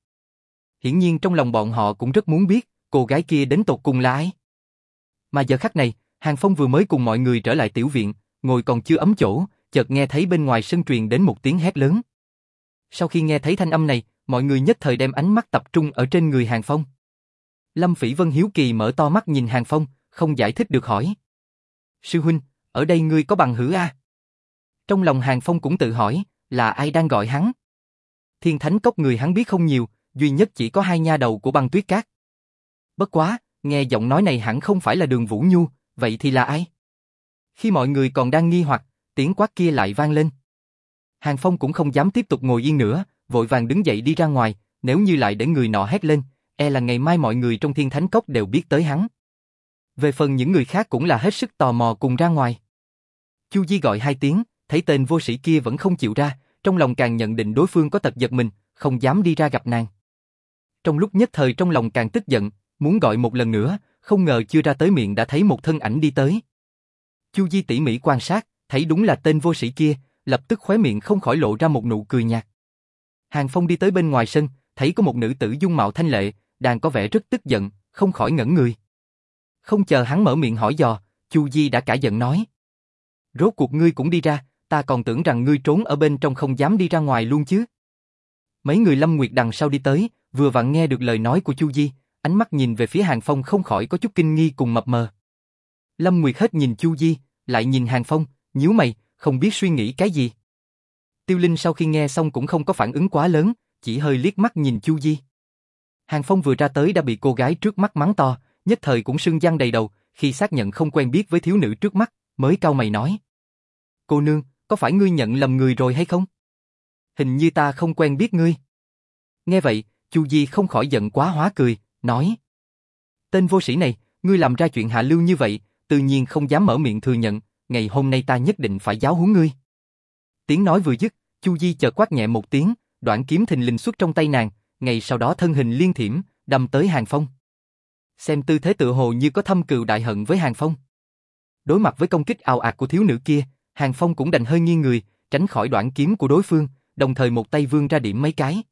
Hiển nhiên trong lòng bọn họ cũng rất muốn biết, cô gái kia đến tột cùng là ai. Mà giờ khắc này, Hàng Phong vừa mới cùng mọi người trở lại tiểu viện, ngồi còn chưa ấm chỗ, chợt nghe thấy bên ngoài sân truyền đến một tiếng hét lớn. Sau khi nghe thấy thanh âm này, mọi người nhất thời đem ánh mắt tập trung ở trên người Hàng Phong. Lâm Phỉ Vân hiếu kỳ mở to mắt nhìn Hàng Phong, không giải thích được hỏi. Sư huynh, ở đây ngươi có bằng hữu a? Trong lòng Hàng Phong cũng tự hỏi, là ai đang gọi hắn? Thiên Thánh Cốc người hắn biết không nhiều, duy nhất chỉ có hai nha đầu của băng tuyết cát. Bất quá, nghe giọng nói này hẳn không phải là đường Vũ Nhu, vậy thì là ai? Khi mọi người còn đang nghi hoặc, tiếng quát kia lại vang lên. Hàng Phong cũng không dám tiếp tục ngồi yên nữa, vội vàng đứng dậy đi ra ngoài, nếu như lại để người nọ hét lên, e là ngày mai mọi người trong thiên thánh cốc đều biết tới hắn. Về phần những người khác cũng là hết sức tò mò cùng ra ngoài. Chu Di gọi hai tiếng, thấy tên vô sĩ kia vẫn không chịu ra, trong lòng càng nhận định đối phương có tật giật mình, không dám đi ra gặp nàng. Trong lúc nhất thời trong lòng càng tức giận, muốn gọi một lần nữa, không ngờ chưa ra tới miệng đã thấy một thân ảnh đi tới. Chu Di tỉ mỉ quan sát, thấy đúng là tên vô sĩ kia, lập tức khóe miệng không khỏi lộ ra một nụ cười nhạt. Hàng Phong đi tới bên ngoài sân, thấy có một nữ tử dung mạo thanh lệ, đang có vẻ rất tức giận, không khỏi ngẩn người. Không chờ hắn mở miệng hỏi dò, Chu Di đã cả giận nói. Rốt cuộc ngươi cũng đi ra, ta còn tưởng rằng ngươi trốn ở bên trong không dám đi ra ngoài luôn chứ. Mấy người Lâm Nguyệt đằng sau đi tới, vừa vặn nghe được lời nói của Chu Di, ánh mắt nhìn về phía Hàng Phong không khỏi có chút kinh nghi cùng mập mờ. Lâm Nguyệt hết nhìn Chu Di, lại nhìn Hàng Phong, nhíu mày, không biết suy nghĩ cái gì. Tiêu Linh sau khi nghe xong cũng không có phản ứng quá lớn, chỉ hơi liếc mắt nhìn Chu Di. Hàng Phong vừa ra tới đã bị cô gái trước mắt mắng to, nhất thời cũng sưng răng đầy đầu, khi xác nhận không quen biết với thiếu nữ trước mắt, mới cau mày nói. Cô nương, có phải ngươi nhận lầm người rồi hay không? Hình như ta không quen biết ngươi. Nghe vậy, Chu Di không khỏi giận quá hóa cười, nói. Tên vô sĩ này, ngươi làm ra chuyện hạ lưu như vậy, tự nhiên không dám mở miệng thừa nhận, ngày hôm nay ta nhất định phải giáo huấn ngươi. Tiếng nói vừa dứt, Chu Di chợt quát nhẹ một tiếng, đoạn kiếm thình lình xuất trong tay nàng, ngày sau đó thân hình liên thiểm, đâm tới Hàng Phong. Xem tư thế tự hồ như có thâm cừu đại hận với Hàng Phong. Đối mặt với công kích ào ạt của thiếu nữ kia, Hàng Phong cũng đành hơi nghiêng người, tránh khỏi đoạn kiếm của đối phương, đồng thời một tay vươn ra điểm mấy cái.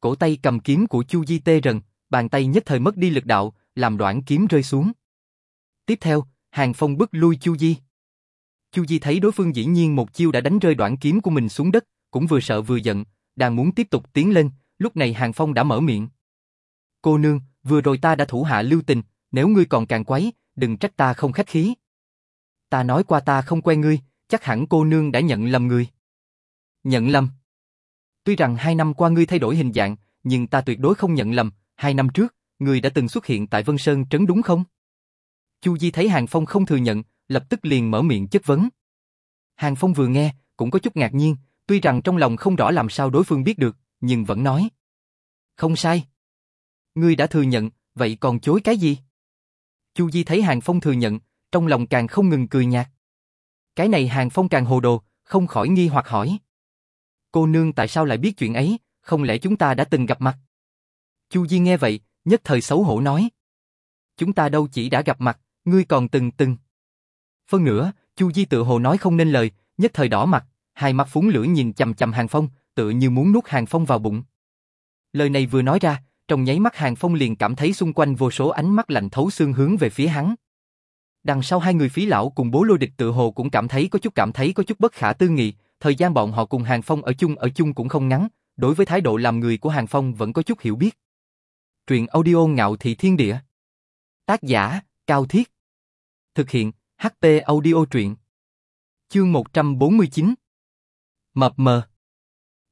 Cổ tay cầm kiếm của Chu Di tê rần, bàn tay nhất thời mất đi lực đạo, làm đoạn kiếm rơi xuống. Tiếp theo, Hàng Phong bước lui Chu Di. Chu Di thấy đối phương dĩ nhiên một chiêu đã đánh rơi đoạn kiếm của mình xuống đất, cũng vừa sợ vừa giận, đang muốn tiếp tục tiến lên, lúc này Hàng Phong đã mở miệng. Cô nương, vừa rồi ta đã thủ hạ lưu tình, nếu ngươi còn càng quấy, đừng trách ta không khách khí. Ta nói qua ta không quen ngươi, chắc hẳn cô nương đã nhận lầm người. Nhận lầm? Tuy rằng hai năm qua ngươi thay đổi hình dạng, nhưng ta tuyệt đối không nhận lầm, hai năm trước, ngươi đã từng xuất hiện tại Vân Sơn Trấn đúng không? Chu Di thấy Hàng Phong không thừa nhận, lập tức liền mở miệng chất vấn. Hàng Phong vừa nghe, cũng có chút ngạc nhiên, tuy rằng trong lòng không rõ làm sao đối phương biết được, nhưng vẫn nói. Không sai. Ngươi đã thừa nhận, vậy còn chối cái gì? Chu Di thấy Hàng Phong thừa nhận, trong lòng càng không ngừng cười nhạt. Cái này Hàng Phong càng hồ đồ, không khỏi nghi hoặc hỏi. Cô nương tại sao lại biết chuyện ấy, không lẽ chúng ta đã từng gặp mặt? Chu Di nghe vậy, nhất thời xấu hổ nói. Chúng ta đâu chỉ đã gặp mặt, ngươi còn từng từng. Phân nữa, Chu Di tự hồ nói không nên lời, nhất thời đỏ mặt, hai mắt phúng lửa nhìn chầm chầm Hàng Phong, tự như muốn nuốt Hàng Phong vào bụng. Lời này vừa nói ra, trong nháy mắt Hàng Phong liền cảm thấy xung quanh vô số ánh mắt lạnh thấu xương hướng về phía hắn. Đằng sau hai người phí lão cùng bố lôi địch tự hồ cũng cảm thấy có chút cảm thấy có chút bất khả tư nghị, thời gian bọn họ cùng Hàng Phong ở chung ở chung cũng không ngắn, đối với thái độ làm người của Hàng Phong vẫn có chút hiểu biết. Truyện audio ngạo thị thiên địa. Tác giả, Cao Thiết. Thực hiện, HP audio truyện. Chương 149. Mập mờ.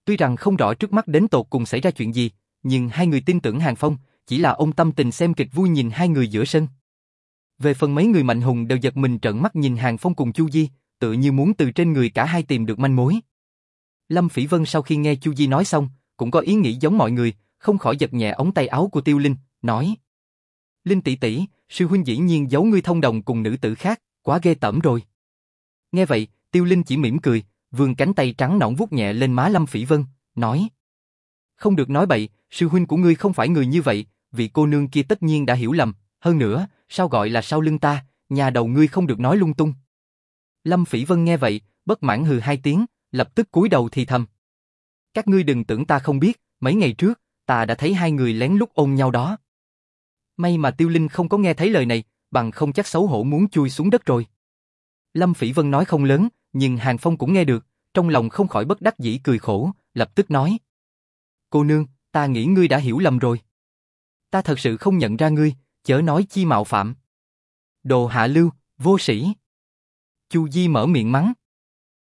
Tuy rằng không rõ trước mắt đến tột cùng xảy ra chuyện gì, nhưng hai người tin tưởng Hàng Phong, chỉ là ông tâm tình xem kịch vui nhìn hai người giữa sân. Về phần mấy người mạnh hùng đều giật mình trợn mắt nhìn Hàng Phong cùng Chu Di, tự như muốn từ trên người cả hai tìm được manh mối. Lâm Phỉ Vân sau khi nghe Chu Di nói xong, cũng có ý nghĩ giống mọi người, không khỏi giật nhẹ ống tay áo của Tiêu Linh, nói: "Linh tỷ tỷ, sư huynh dĩ nhiên giấu ngươi thông đồng cùng nữ tử khác, quá ghê tởm rồi." Nghe vậy, Tiêu Linh chỉ mỉm cười, vươn cánh tay trắng nõn vuốt nhẹ lên má Lâm Phỉ Vân, nói: "Không được nói bậy, sư huynh của ngươi không phải người như vậy, vị cô nương kia tất nhiên đã hiểu lầm, hơn nữa, sao gọi là sau lưng ta, nhà đầu ngươi không được nói lung tung." Lâm Phỉ Vân nghe vậy, bất mãn hừ hai tiếng, lập tức cúi đầu thì thầm. Các ngươi đừng tưởng ta không biết, mấy ngày trước, ta đã thấy hai người lén lút ôm nhau đó. May mà Tiêu Linh không có nghe thấy lời này, bằng không chắc xấu hổ muốn chui xuống đất rồi. Lâm Phỉ Vân nói không lớn, nhưng Hàng Phong cũng nghe được, trong lòng không khỏi bất đắc dĩ cười khổ, lập tức nói. Cô nương, ta nghĩ ngươi đã hiểu lầm rồi. Ta thật sự không nhận ra ngươi, chớ nói chi mạo phạm. Đồ hạ lưu, vô sĩ. Chu Di mở miệng mắng.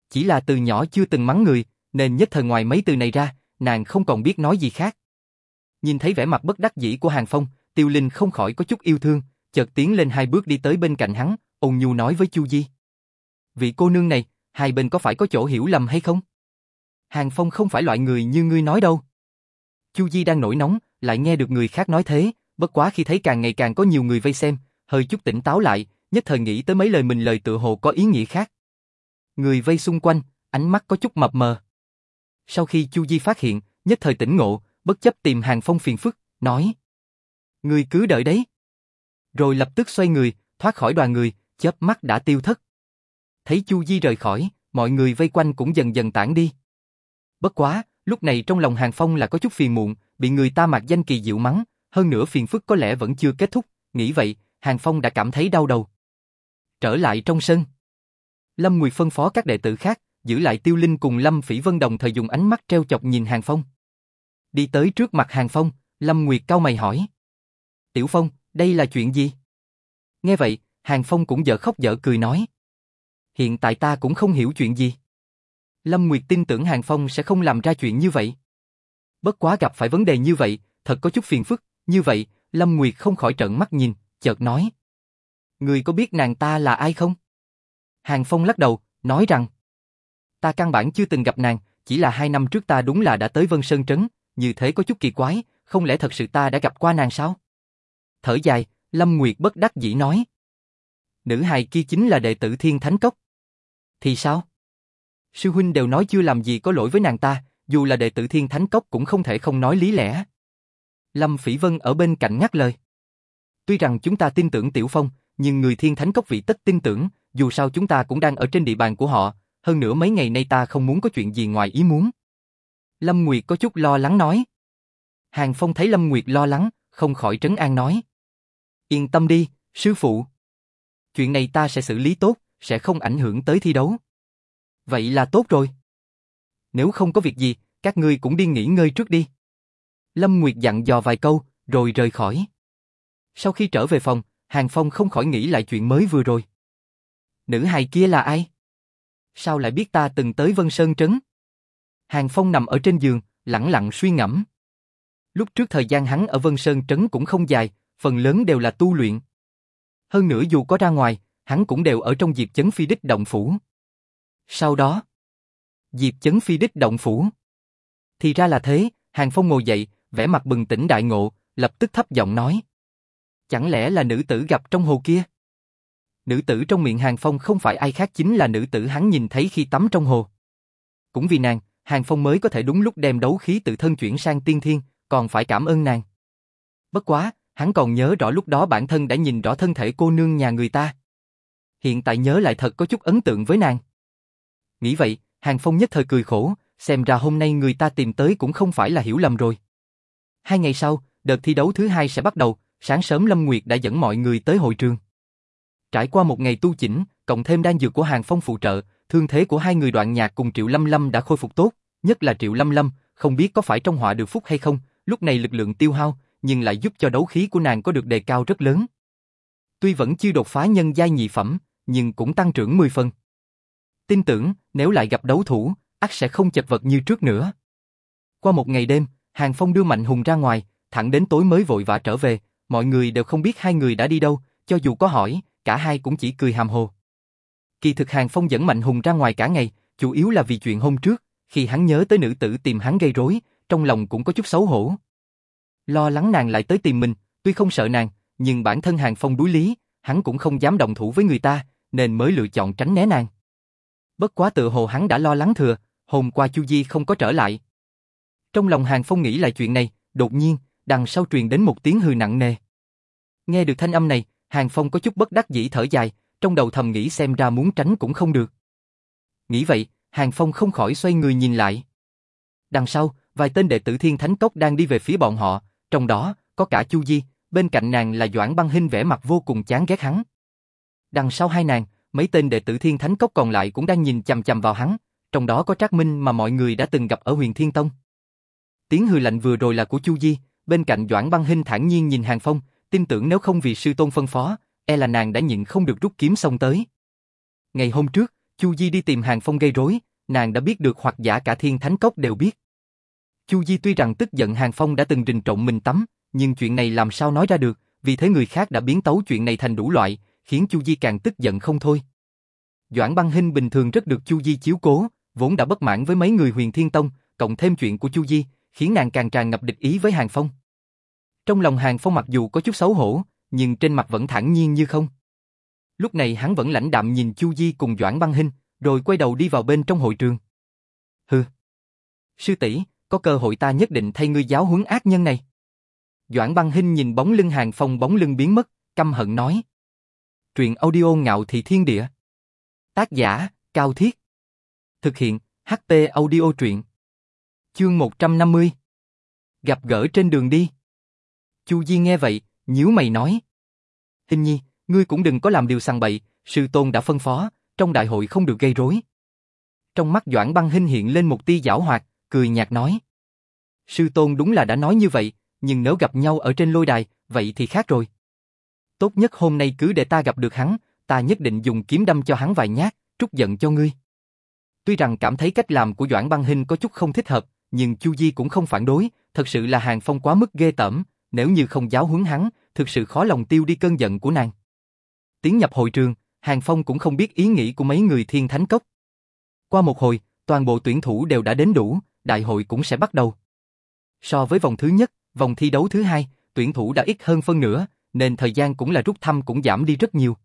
Chỉ là từ nhỏ chưa từng mắng người, nên nhất thời ngoài mấy từ này ra, nàng không còn biết nói gì khác. Nhìn thấy vẻ mặt bất đắc dĩ của Hàng Phong, Tiêu Linh không khỏi có chút yêu thương, chợt tiến lên hai bước đi tới bên cạnh hắn, ôn nhu nói với Chu Di. Vị cô nương này, hai bên có phải có chỗ hiểu lầm hay không? Hàng Phong không phải loại người như ngươi nói đâu. Chu Di đang nổi nóng, lại nghe được người khác nói thế, bất quá khi thấy càng ngày càng có nhiều người vây xem, hơi chút tỉnh táo lại, nhất thời nghĩ tới mấy lời mình lời tự hồ có ý nghĩa khác. Người vây xung quanh, ánh mắt có chút mập mờ. Sau khi Chu Di phát hiện, nhất thời tỉnh ngộ, bất chấp tìm Hàng Phong phiền phức, nói. Người cứ đợi đấy. Rồi lập tức xoay người, thoát khỏi đoàn người, chớp mắt đã tiêu thất. Thấy Chu Di rời khỏi, mọi người vây quanh cũng dần dần tản đi. Bất quá, lúc này trong lòng Hàng Phong là có chút phiền muộn, bị người ta mặc danh kỳ diệu mắng, hơn nữa phiền phức có lẽ vẫn chưa kết thúc, nghĩ vậy, Hàng Phong đã cảm thấy đau đầu. Trở lại trong sân. Lâm Nguyệt phân phó các đệ tử khác, giữ lại Tiêu Linh cùng Lâm Phỉ Vân đồng thời dùng ánh mắt treo chọc nhìn Hàng Phong. Đi tới trước mặt Hàng Phong, Lâm Nguyệt cau mày hỏi. Tiểu Phong, đây là chuyện gì? Nghe vậy, Hàng Phong cũng dở khóc dở cười nói. Hiện tại ta cũng không hiểu chuyện gì. Lâm Nguyệt tin tưởng Hàng Phong sẽ không làm ra chuyện như vậy. Bất quá gặp phải vấn đề như vậy, thật có chút phiền phức, như vậy, Lâm Nguyệt không khỏi trợn mắt nhìn, chợt nói. Người có biết nàng ta là ai không? Hàng Phong lắc đầu, nói rằng. Ta căn bản chưa từng gặp nàng, chỉ là hai năm trước ta đúng là đã tới Vân Sơn Trấn, như thế có chút kỳ quái, không lẽ thật sự ta đã gặp qua nàng sao? Thở dài, Lâm Nguyệt bất đắc dĩ nói. Nữ hài kia chính là đệ tử Thiên Thánh Cốc. Thì sao? Sư huynh đều nói chưa làm gì có lỗi với nàng ta, dù là đệ tử Thiên Thánh Cốc cũng không thể không nói lý lẽ. Lâm Phỉ Vân ở bên cạnh ngắt lời. Tuy rằng chúng ta tin tưởng Tiểu Phong, nhưng người Thiên Thánh Cốc vị tất tin tưởng, dù sao chúng ta cũng đang ở trên địa bàn của họ, hơn nữa mấy ngày nay ta không muốn có chuyện gì ngoài ý muốn. Lâm Nguyệt có chút lo lắng nói. Hàng Phong thấy Lâm Nguyệt lo lắng, không khỏi trấn an nói. Yên tâm đi, sư phụ. Chuyện này ta sẽ xử lý tốt, sẽ không ảnh hưởng tới thi đấu. Vậy là tốt rồi. Nếu không có việc gì, các ngươi cũng đi nghỉ ngơi trước đi. Lâm Nguyệt dặn dò vài câu, rồi rời khỏi. Sau khi trở về phòng, Hàng Phong không khỏi nghĩ lại chuyện mới vừa rồi. Nữ hài kia là ai? Sao lại biết ta từng tới Vân Sơn Trấn? Hàng Phong nằm ở trên giường, lặng lặng suy ngẫm. Lúc trước thời gian hắn ở Vân Sơn Trấn cũng không dài, phần lớn đều là tu luyện. Hơn nữa dù có ra ngoài, hắn cũng đều ở trong Diệp Chấn Phi Đích Động Phủ. Sau đó, Diệp Chấn Phi Đích Động Phủ. Thì ra là thế, Hàng Phong ngồi dậy, vẻ mặt bừng tỉnh đại ngộ, lập tức thấp giọng nói. Chẳng lẽ là nữ tử gặp trong hồ kia? Nữ tử trong miệng Hàng Phong không phải ai khác chính là nữ tử hắn nhìn thấy khi tắm trong hồ. Cũng vì nàng, Hàng Phong mới có thể đúng lúc đem đấu khí tự thân chuyển sang tiên thiên, còn phải cảm ơn nàng. Bất quá, hắn còn nhớ rõ lúc đó bản thân đã nhìn rõ thân thể cô nương nhà người ta. Hiện tại nhớ lại thật có chút ấn tượng với nàng. Nghĩ vậy, Hàng Phong nhất thời cười khổ, xem ra hôm nay người ta tìm tới cũng không phải là hiểu lầm rồi. Hai ngày sau, đợt thi đấu thứ hai sẽ bắt đầu, sáng sớm Lâm Nguyệt đã dẫn mọi người tới hội trường. Trải qua một ngày tu chỉnh, cộng thêm đan dược của Hàng Phong phụ trợ, thương thế của hai người đoạn nhạc cùng Triệu Lâm Lâm đã khôi phục tốt, nhất là Triệu Lâm Lâm, không biết có phải trong họa được phúc hay không, lúc này lực lượng tiêu hao, nhưng lại giúp cho đấu khí của nàng có được đề cao rất lớn. Tuy vẫn chưa đột phá nhân giai nhị phẩm, nhưng cũng tăng trưởng 10 phần. Tin tưởng, nếu lại gặp đấu thủ, ắt sẽ không chật vật như trước nữa. Qua một ngày đêm, Hàng Phong đưa Mạnh Hùng ra ngoài, thẳng đến tối mới vội vã trở về, mọi người đều không biết hai người đã đi đâu, cho dù có hỏi, cả hai cũng chỉ cười hàm hồ. Kỳ thực Hàng Phong dẫn Mạnh Hùng ra ngoài cả ngày, chủ yếu là vì chuyện hôm trước, khi hắn nhớ tới nữ tử tìm hắn gây rối, trong lòng cũng có chút xấu hổ. Lo lắng nàng lại tới tìm mình, tuy không sợ nàng, nhưng bản thân Hàng Phong đối lý, hắn cũng không dám đồng thủ với người ta, nên mới lựa chọn tránh né nàng. Bất quá tự hồ hắn đã lo lắng thừa, hôm qua Chu Di không có trở lại. Trong lòng Hàng Phong nghĩ lại chuyện này, đột nhiên, đằng sau truyền đến một tiếng hừ nặng nề. Nghe được thanh âm này, Hàng Phong có chút bất đắc dĩ thở dài, trong đầu thầm nghĩ xem ra muốn tránh cũng không được. Nghĩ vậy, Hàng Phong không khỏi xoay người nhìn lại. Đằng sau, vài tên đệ tử Thiên Thánh Cốc đang đi về phía bọn họ, trong đó có cả Chu Di, bên cạnh nàng là Doãn Băng Hinh vẻ mặt vô cùng chán ghét hắn. Đằng sau hai nàng, mấy tên đệ tử Thiên Thánh Cốc còn lại cũng đang nhìn chằm chằm vào hắn, trong đó có Trác Minh mà mọi người đã từng gặp ở Huyền Thiên Tông. Tiếng hừ lạnh vừa rồi là của Chu Di, bên cạnh Doãn Băng Hinh thản nhiên nhìn Hàng Phong, tin tưởng nếu không vì sư tôn phân phó, e là nàng đã nhịn không được rút kiếm xông tới. Ngày hôm trước, Chu Di đi tìm Hàng Phong gây rối, nàng đã biết được hoặc giả cả Thiên Thánh Cốc đều biết. Chu Di tuy rằng tức giận Hàng Phong đã từng rình trộn mình tắm, nhưng chuyện này làm sao nói ra được, vì thế người khác đã biến tấu chuyện này thành đủ loại, khiến Chu Di càng tức giận không thôi. Doãn Băng Hinh bình thường rất được Chu Di chiếu cố, vốn đã bất mãn với mấy người Huyền Thiên Tông, cộng thêm chuyện của Chu Di, khiến nàng càng tràn ngập địch ý với Hàng Phong. Trong lòng Hàng Phong mặc dù có chút xấu hổ, nhưng trên mặt vẫn thản nhiên như không. Lúc này hắn vẫn lãnh đạm nhìn Chu Di cùng Doãn Băng Hinh, rồi quay đầu đi vào bên trong hội trường. Hừ. Sư tỷ, có cơ hội ta nhất định thay ngươi giáo huấn ác nhân này. Doãn Băng Hinh nhìn bóng lưng Hàng Phong bóng lưng biến mất, căm hận nói. Truyện audio ngạo thị thiên địa. Tác giả, Cao Thiết. Thực hiện, HP audio truyện. Chương 150. Gặp gỡ trên đường đi. Chu Di nghe vậy, nhíu mày nói. Hình nhi, ngươi cũng đừng có làm điều sằng bậy, sư tôn đã phân phó, trong đại hội không được gây rối. Trong mắt Doãn Băng Hinh hiện lên một tia giảo hoạt, cười nhạt nói. Sư tôn đúng là đã nói như vậy, nhưng nếu gặp nhau ở trên lôi đài, vậy thì khác rồi. Tốt nhất hôm nay cứ để ta gặp được hắn, ta nhất định dùng kiếm đâm cho hắn vài nhát, trút giận cho ngươi. Tuy rằng cảm thấy cách làm của Doãn Băng Hinh có chút không thích hợp, nhưng Chu Di cũng không phản đối, thật sự là Hàng Phong quá mức ghê tởm, nếu như không giáo huấn hắn, thực sự khó lòng tiêu đi cơn giận của nàng. Tiến nhập hội trường, Hàng Phong cũng không biết ý nghĩ của mấy người thiên thánh cốc. Qua một hồi, toàn bộ tuyển thủ đều đã đến đủ, đại hội cũng sẽ bắt đầu. So với vòng thứ nhất, vòng thi đấu thứ hai, tuyển thủ đã ít hơn phân nửa, nên thời gian cũng là rút thăm cũng giảm đi rất nhiều.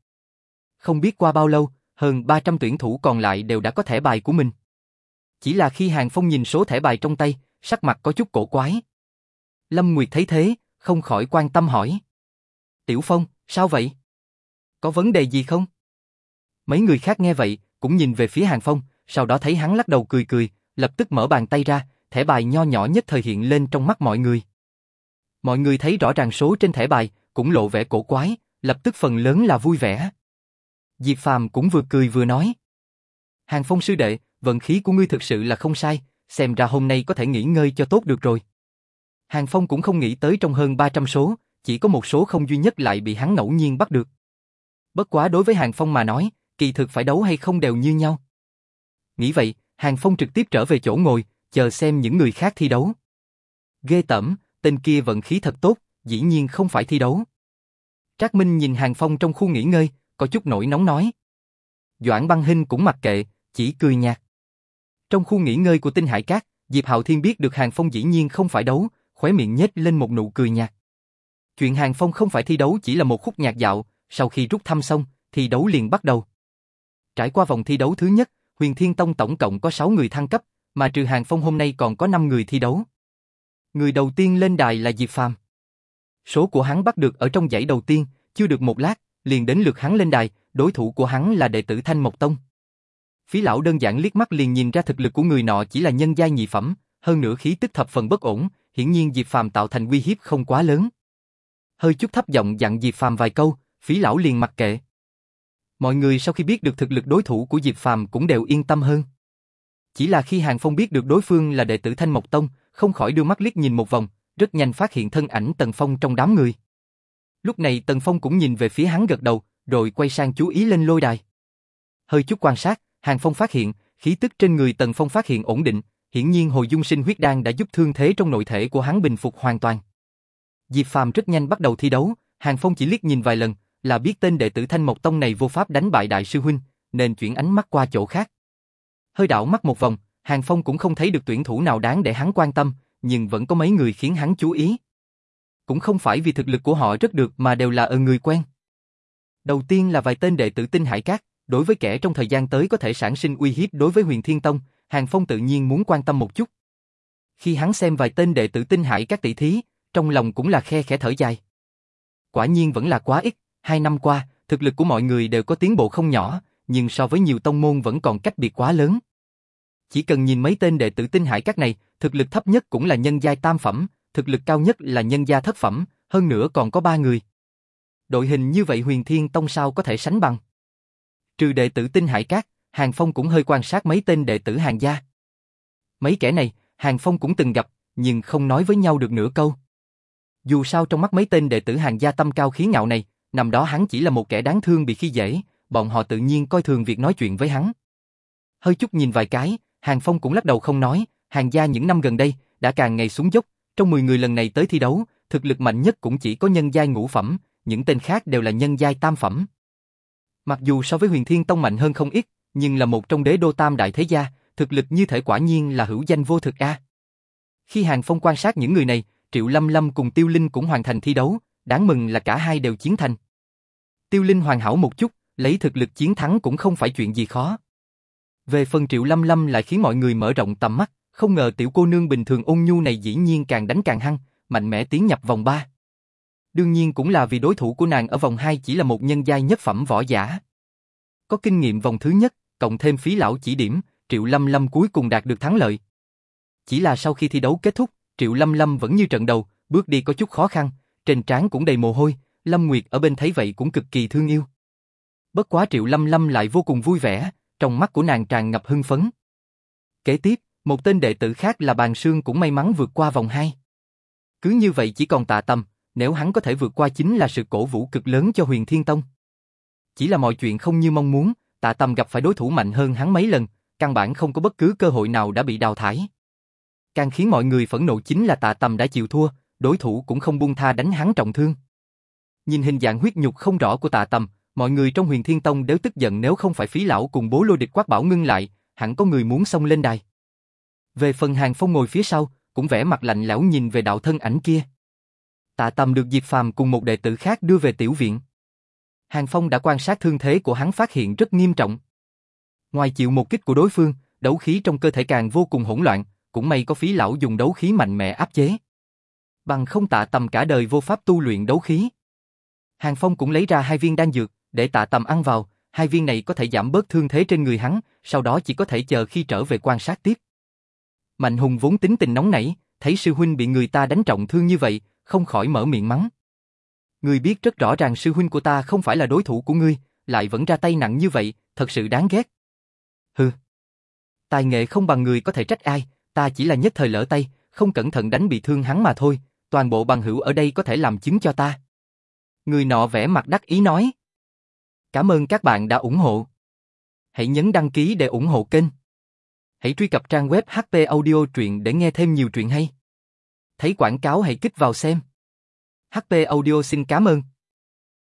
Không biết qua bao lâu, hơn 300 tuyển thủ còn lại đều đã có thẻ bài của mình. Chỉ là khi Hàng Phong nhìn số thẻ bài trong tay, sắc mặt có chút cổ quái. Lâm Nguyệt thấy thế, không khỏi quan tâm hỏi. Tiểu Phong, sao vậy? Có vấn đề gì không? Mấy người khác nghe vậy, cũng nhìn về phía Hàng Phong, sau đó thấy hắn lắc đầu cười cười, lập tức mở bàn tay ra, thẻ bài nho nhỏ nhất thời hiện lên trong mắt mọi người. Mọi người thấy rõ ràng số trên thẻ bài, cũng lộ vẻ cổ quái, lập tức phần lớn là vui vẻ. Diệp Phàm cũng vừa cười vừa nói. Hàng Phong sư đệ, vận khí của ngươi thực sự là không sai, xem ra hôm nay có thể nghỉ ngơi cho tốt được rồi. Hàng Phong cũng không nghĩ tới trong hơn 300 số, chỉ có một số không duy nhất lại bị hắn ngẫu nhiên bắt được. Bất quá đối với Hàng Phong mà nói, kỳ thực phải đấu hay không đều như nhau. Nghĩ vậy, Hàng Phong trực tiếp trở về chỗ ngồi, chờ xem những người khác thi đấu. Ghê tẩm, tên kia vận khí thật tốt, dĩ nhiên không phải thi đấu. Trác Minh nhìn Hàng Phong trong khu nghỉ ngơi, có chút nổi nóng nói. Doãn băng Hinh cũng mặc kệ, chỉ cười nhạt. Trong khu nghỉ ngơi của tinh hải cát, Diệp Hạo Thiên biết được Hàng Phong dĩ nhiên không phải đấu, khóe miệng nhếch lên một nụ cười nhạt. Chuyện Hàng Phong không phải thi đấu chỉ là một khúc nhạc dạo, sau khi rút thăm xong, thi đấu liền bắt đầu. Trải qua vòng thi đấu thứ nhất, Huyền Thiên Tông tổng cộng có 6 người thăng cấp, mà trừ Hàng Phong hôm nay còn có 5 người thi đấu. Người đầu tiên lên đài là Diệp Phàm. Số của hắn bắt được ở trong dãy đầu tiên, chưa được một lát, liền đến lượt hắn lên đài, đối thủ của hắn là đệ tử Thanh Mộc Tông. Phí lão đơn giản liếc mắt liền nhìn ra thực lực của người nọ chỉ là nhân giai nhị phẩm, hơn nữa khí tức thập phần bất ổn, hiển nhiên Diệp Phàm tạo thành uy hiếp không quá lớn. Hơi chút thấp giọng dặn Diệp Phàm vài câu, Phí lão liền mặc kệ. Mọi người sau khi biết được thực lực đối thủ của Diệp Phàm cũng đều yên tâm hơn. Chỉ là khi Hàng Phong biết được đối phương là đệ tử Thanh Mộc Tông, không khỏi đưa mắt liếc nhìn một vòng, rất nhanh phát hiện thân ảnh Tần Phong trong đám người. Lúc này Tần Phong cũng nhìn về phía hắn gật đầu, rồi quay sang chú ý lên lôi đài. Hơi chút quan sát, Hàng Phong phát hiện, khí tức trên người Tần Phong phát hiện ổn định, hiển nhiên hồi dung sinh huyết đan đã giúp thương thế trong nội thể của hắn bình phục hoàn toàn. Diệp Phàm rất nhanh bắt đầu thi đấu, Hàng Phong chỉ liếc nhìn vài lần, là biết tên đệ tử Thanh Mộc Tông này vô pháp đánh bại đại sư huynh, nên chuyển ánh mắt qua chỗ khác. Hơi đảo mắt một vòng, Hàng Phong cũng không thấy được tuyển thủ nào đáng để hắn quan tâm, nhưng vẫn có mấy người khiến hắn chú ý. Cũng không phải vì thực lực của họ rất được mà đều là ở người quen. Đầu tiên là vài tên đệ tử tinh hải cát, đối với kẻ trong thời gian tới có thể sản sinh uy hiếp đối với huyền thiên tông, Hàng Phong tự nhiên muốn quan tâm một chút. Khi hắn xem vài tên đệ tử tinh hải các tỷ thí, trong lòng cũng là khe khẽ thở dài. Quả nhiên vẫn là quá ít, hai năm qua, thực lực của mọi người đều có tiến bộ không nhỏ, nhưng so với nhiều tông môn vẫn còn cách biệt quá lớn. Chỉ cần nhìn mấy tên đệ tử tinh hải các này, thực lực thấp nhất cũng là nhân giai tam phẩm, thực lực cao nhất là nhân gia thất phẩm, hơn nữa còn có ba người. Đội hình như vậy huyền thiên tông sao có thể sánh bằng. Trừ đệ tử tinh hải các, Hàng Phong cũng hơi quan sát mấy tên đệ tử hàng gia. Mấy kẻ này, Hàng Phong cũng từng gặp, nhưng không nói với nhau được nửa câu. Dù sao trong mắt mấy tên đệ tử hàng gia tâm cao khí ngạo này, nằm đó hắn chỉ là một kẻ đáng thương bị khi dễ, bọn họ tự nhiên coi thường việc nói chuyện với hắn. Hơi chút nhìn vài cái, Hàng Phong cũng lắc đầu không nói, hàng gia những năm gần đây, đã càng ngày xuống dốc, trong 10 người lần này tới thi đấu, thực lực mạnh nhất cũng chỉ có nhân giai ngũ phẩm, những tên khác đều là nhân giai tam phẩm. Mặc dù so với huyền thiên tông mạnh hơn không ít, nhưng là một trong đế đô tam đại thế gia, thực lực như thể quả nhiên là hữu danh vô thực a. Khi Hàng Phong quan sát những người này, Triệu Lâm Lâm cùng Tiêu Linh cũng hoàn thành thi đấu, đáng mừng là cả hai đều chiến thành. Tiêu Linh hoàn hảo một chút, lấy thực lực chiến thắng cũng không phải chuyện gì khó. Về phần Triệu Lâm Lâm lại khiến mọi người mở rộng tầm mắt, không ngờ tiểu cô nương bình thường ôn nhu này dĩ nhiên càng đánh càng hăng, mạnh mẽ tiến nhập vòng 3. Đương nhiên cũng là vì đối thủ của nàng ở vòng 2 chỉ là một nhân giai nhất phẩm võ giả. Có kinh nghiệm vòng thứ nhất, cộng thêm phí lão chỉ điểm, Triệu Lâm Lâm cuối cùng đạt được thắng lợi. Chỉ là sau khi thi đấu kết thúc, Triệu Lâm Lâm vẫn như trận đầu, bước đi có chút khó khăn, trên trán cũng đầy mồ hôi, Lâm Nguyệt ở bên thấy vậy cũng cực kỳ thương yêu. Bất quá Triệu Lâm Lâm lại vô cùng vui vẻ, trong mắt của nàng tràn ngập hưng phấn. Kế tiếp, một tên đệ tử khác là Bàn Sương cũng may mắn vượt qua vòng 2. Cứ như vậy chỉ còn tạ tâm, nếu hắn có thể vượt qua chính là sự cổ vũ cực lớn cho huyền thiên tông. Chỉ là mọi chuyện không như mong muốn, tạ tâm gặp phải đối thủ mạnh hơn hắn mấy lần, căn bản không có bất cứ cơ hội nào đã bị đào thải. Càng khiến mọi người phẫn nộ chính là tạ tâm đã chịu thua, đối thủ cũng không buông tha đánh hắn trọng thương. Nhìn hình dạng huyết nhục không rõ của tạ tâm, mọi người trong huyền thiên tông đều tức giận nếu không phải phí lão cùng bố lôi địch quát bảo ngưng lại, hẳn có người muốn xông lên đài. Về phần hàng phong ngồi phía sau, cũng vẻ mặt lạnh lẽo nhìn về đạo thân ảnh kia. Tạ Tâm được Diệp Phàm cùng một đệ tử khác đưa về tiểu viện. Hàng Phong đã quan sát thương thế của hắn phát hiện rất nghiêm trọng. Ngoài chịu một kích của đối phương, đấu khí trong cơ thể càng vô cùng hỗn loạn, cũng may có phí lão dùng đấu khí mạnh mẽ áp chế. Bằng không tạ tầm cả đời vô pháp tu luyện đấu khí. Hàng Phong cũng lấy ra hai viên đan dược, để tạ tầm ăn vào, hai viên này có thể giảm bớt thương thế trên người hắn, sau đó chỉ có thể chờ khi trở về quan sát tiếp. Mạnh Hùng vốn tính tình nóng nảy, thấy sư huynh bị người ta đánh trọng thương như vậy, không khỏi mở miệng mắng. Ngươi biết rất rõ ràng sư huynh của ta không phải là đối thủ của ngươi, lại vẫn ra tay nặng như vậy, thật sự đáng ghét. Hừ. Tài nghệ không bằng người có thể trách ai, ta chỉ là nhất thời lỡ tay, không cẩn thận đánh bị thương hắn mà thôi, toàn bộ bằng hữu ở đây có thể làm chứng cho ta. Người nọ vẽ mặt đắc ý nói. Cảm ơn các bạn đã ủng hộ. Hãy nhấn đăng ký để ủng hộ kênh. Hãy truy cập trang web HP Audio Truyện để nghe thêm nhiều truyện hay. Thấy quảng cáo hãy kích vào xem. HP Audio xin cảm ơn.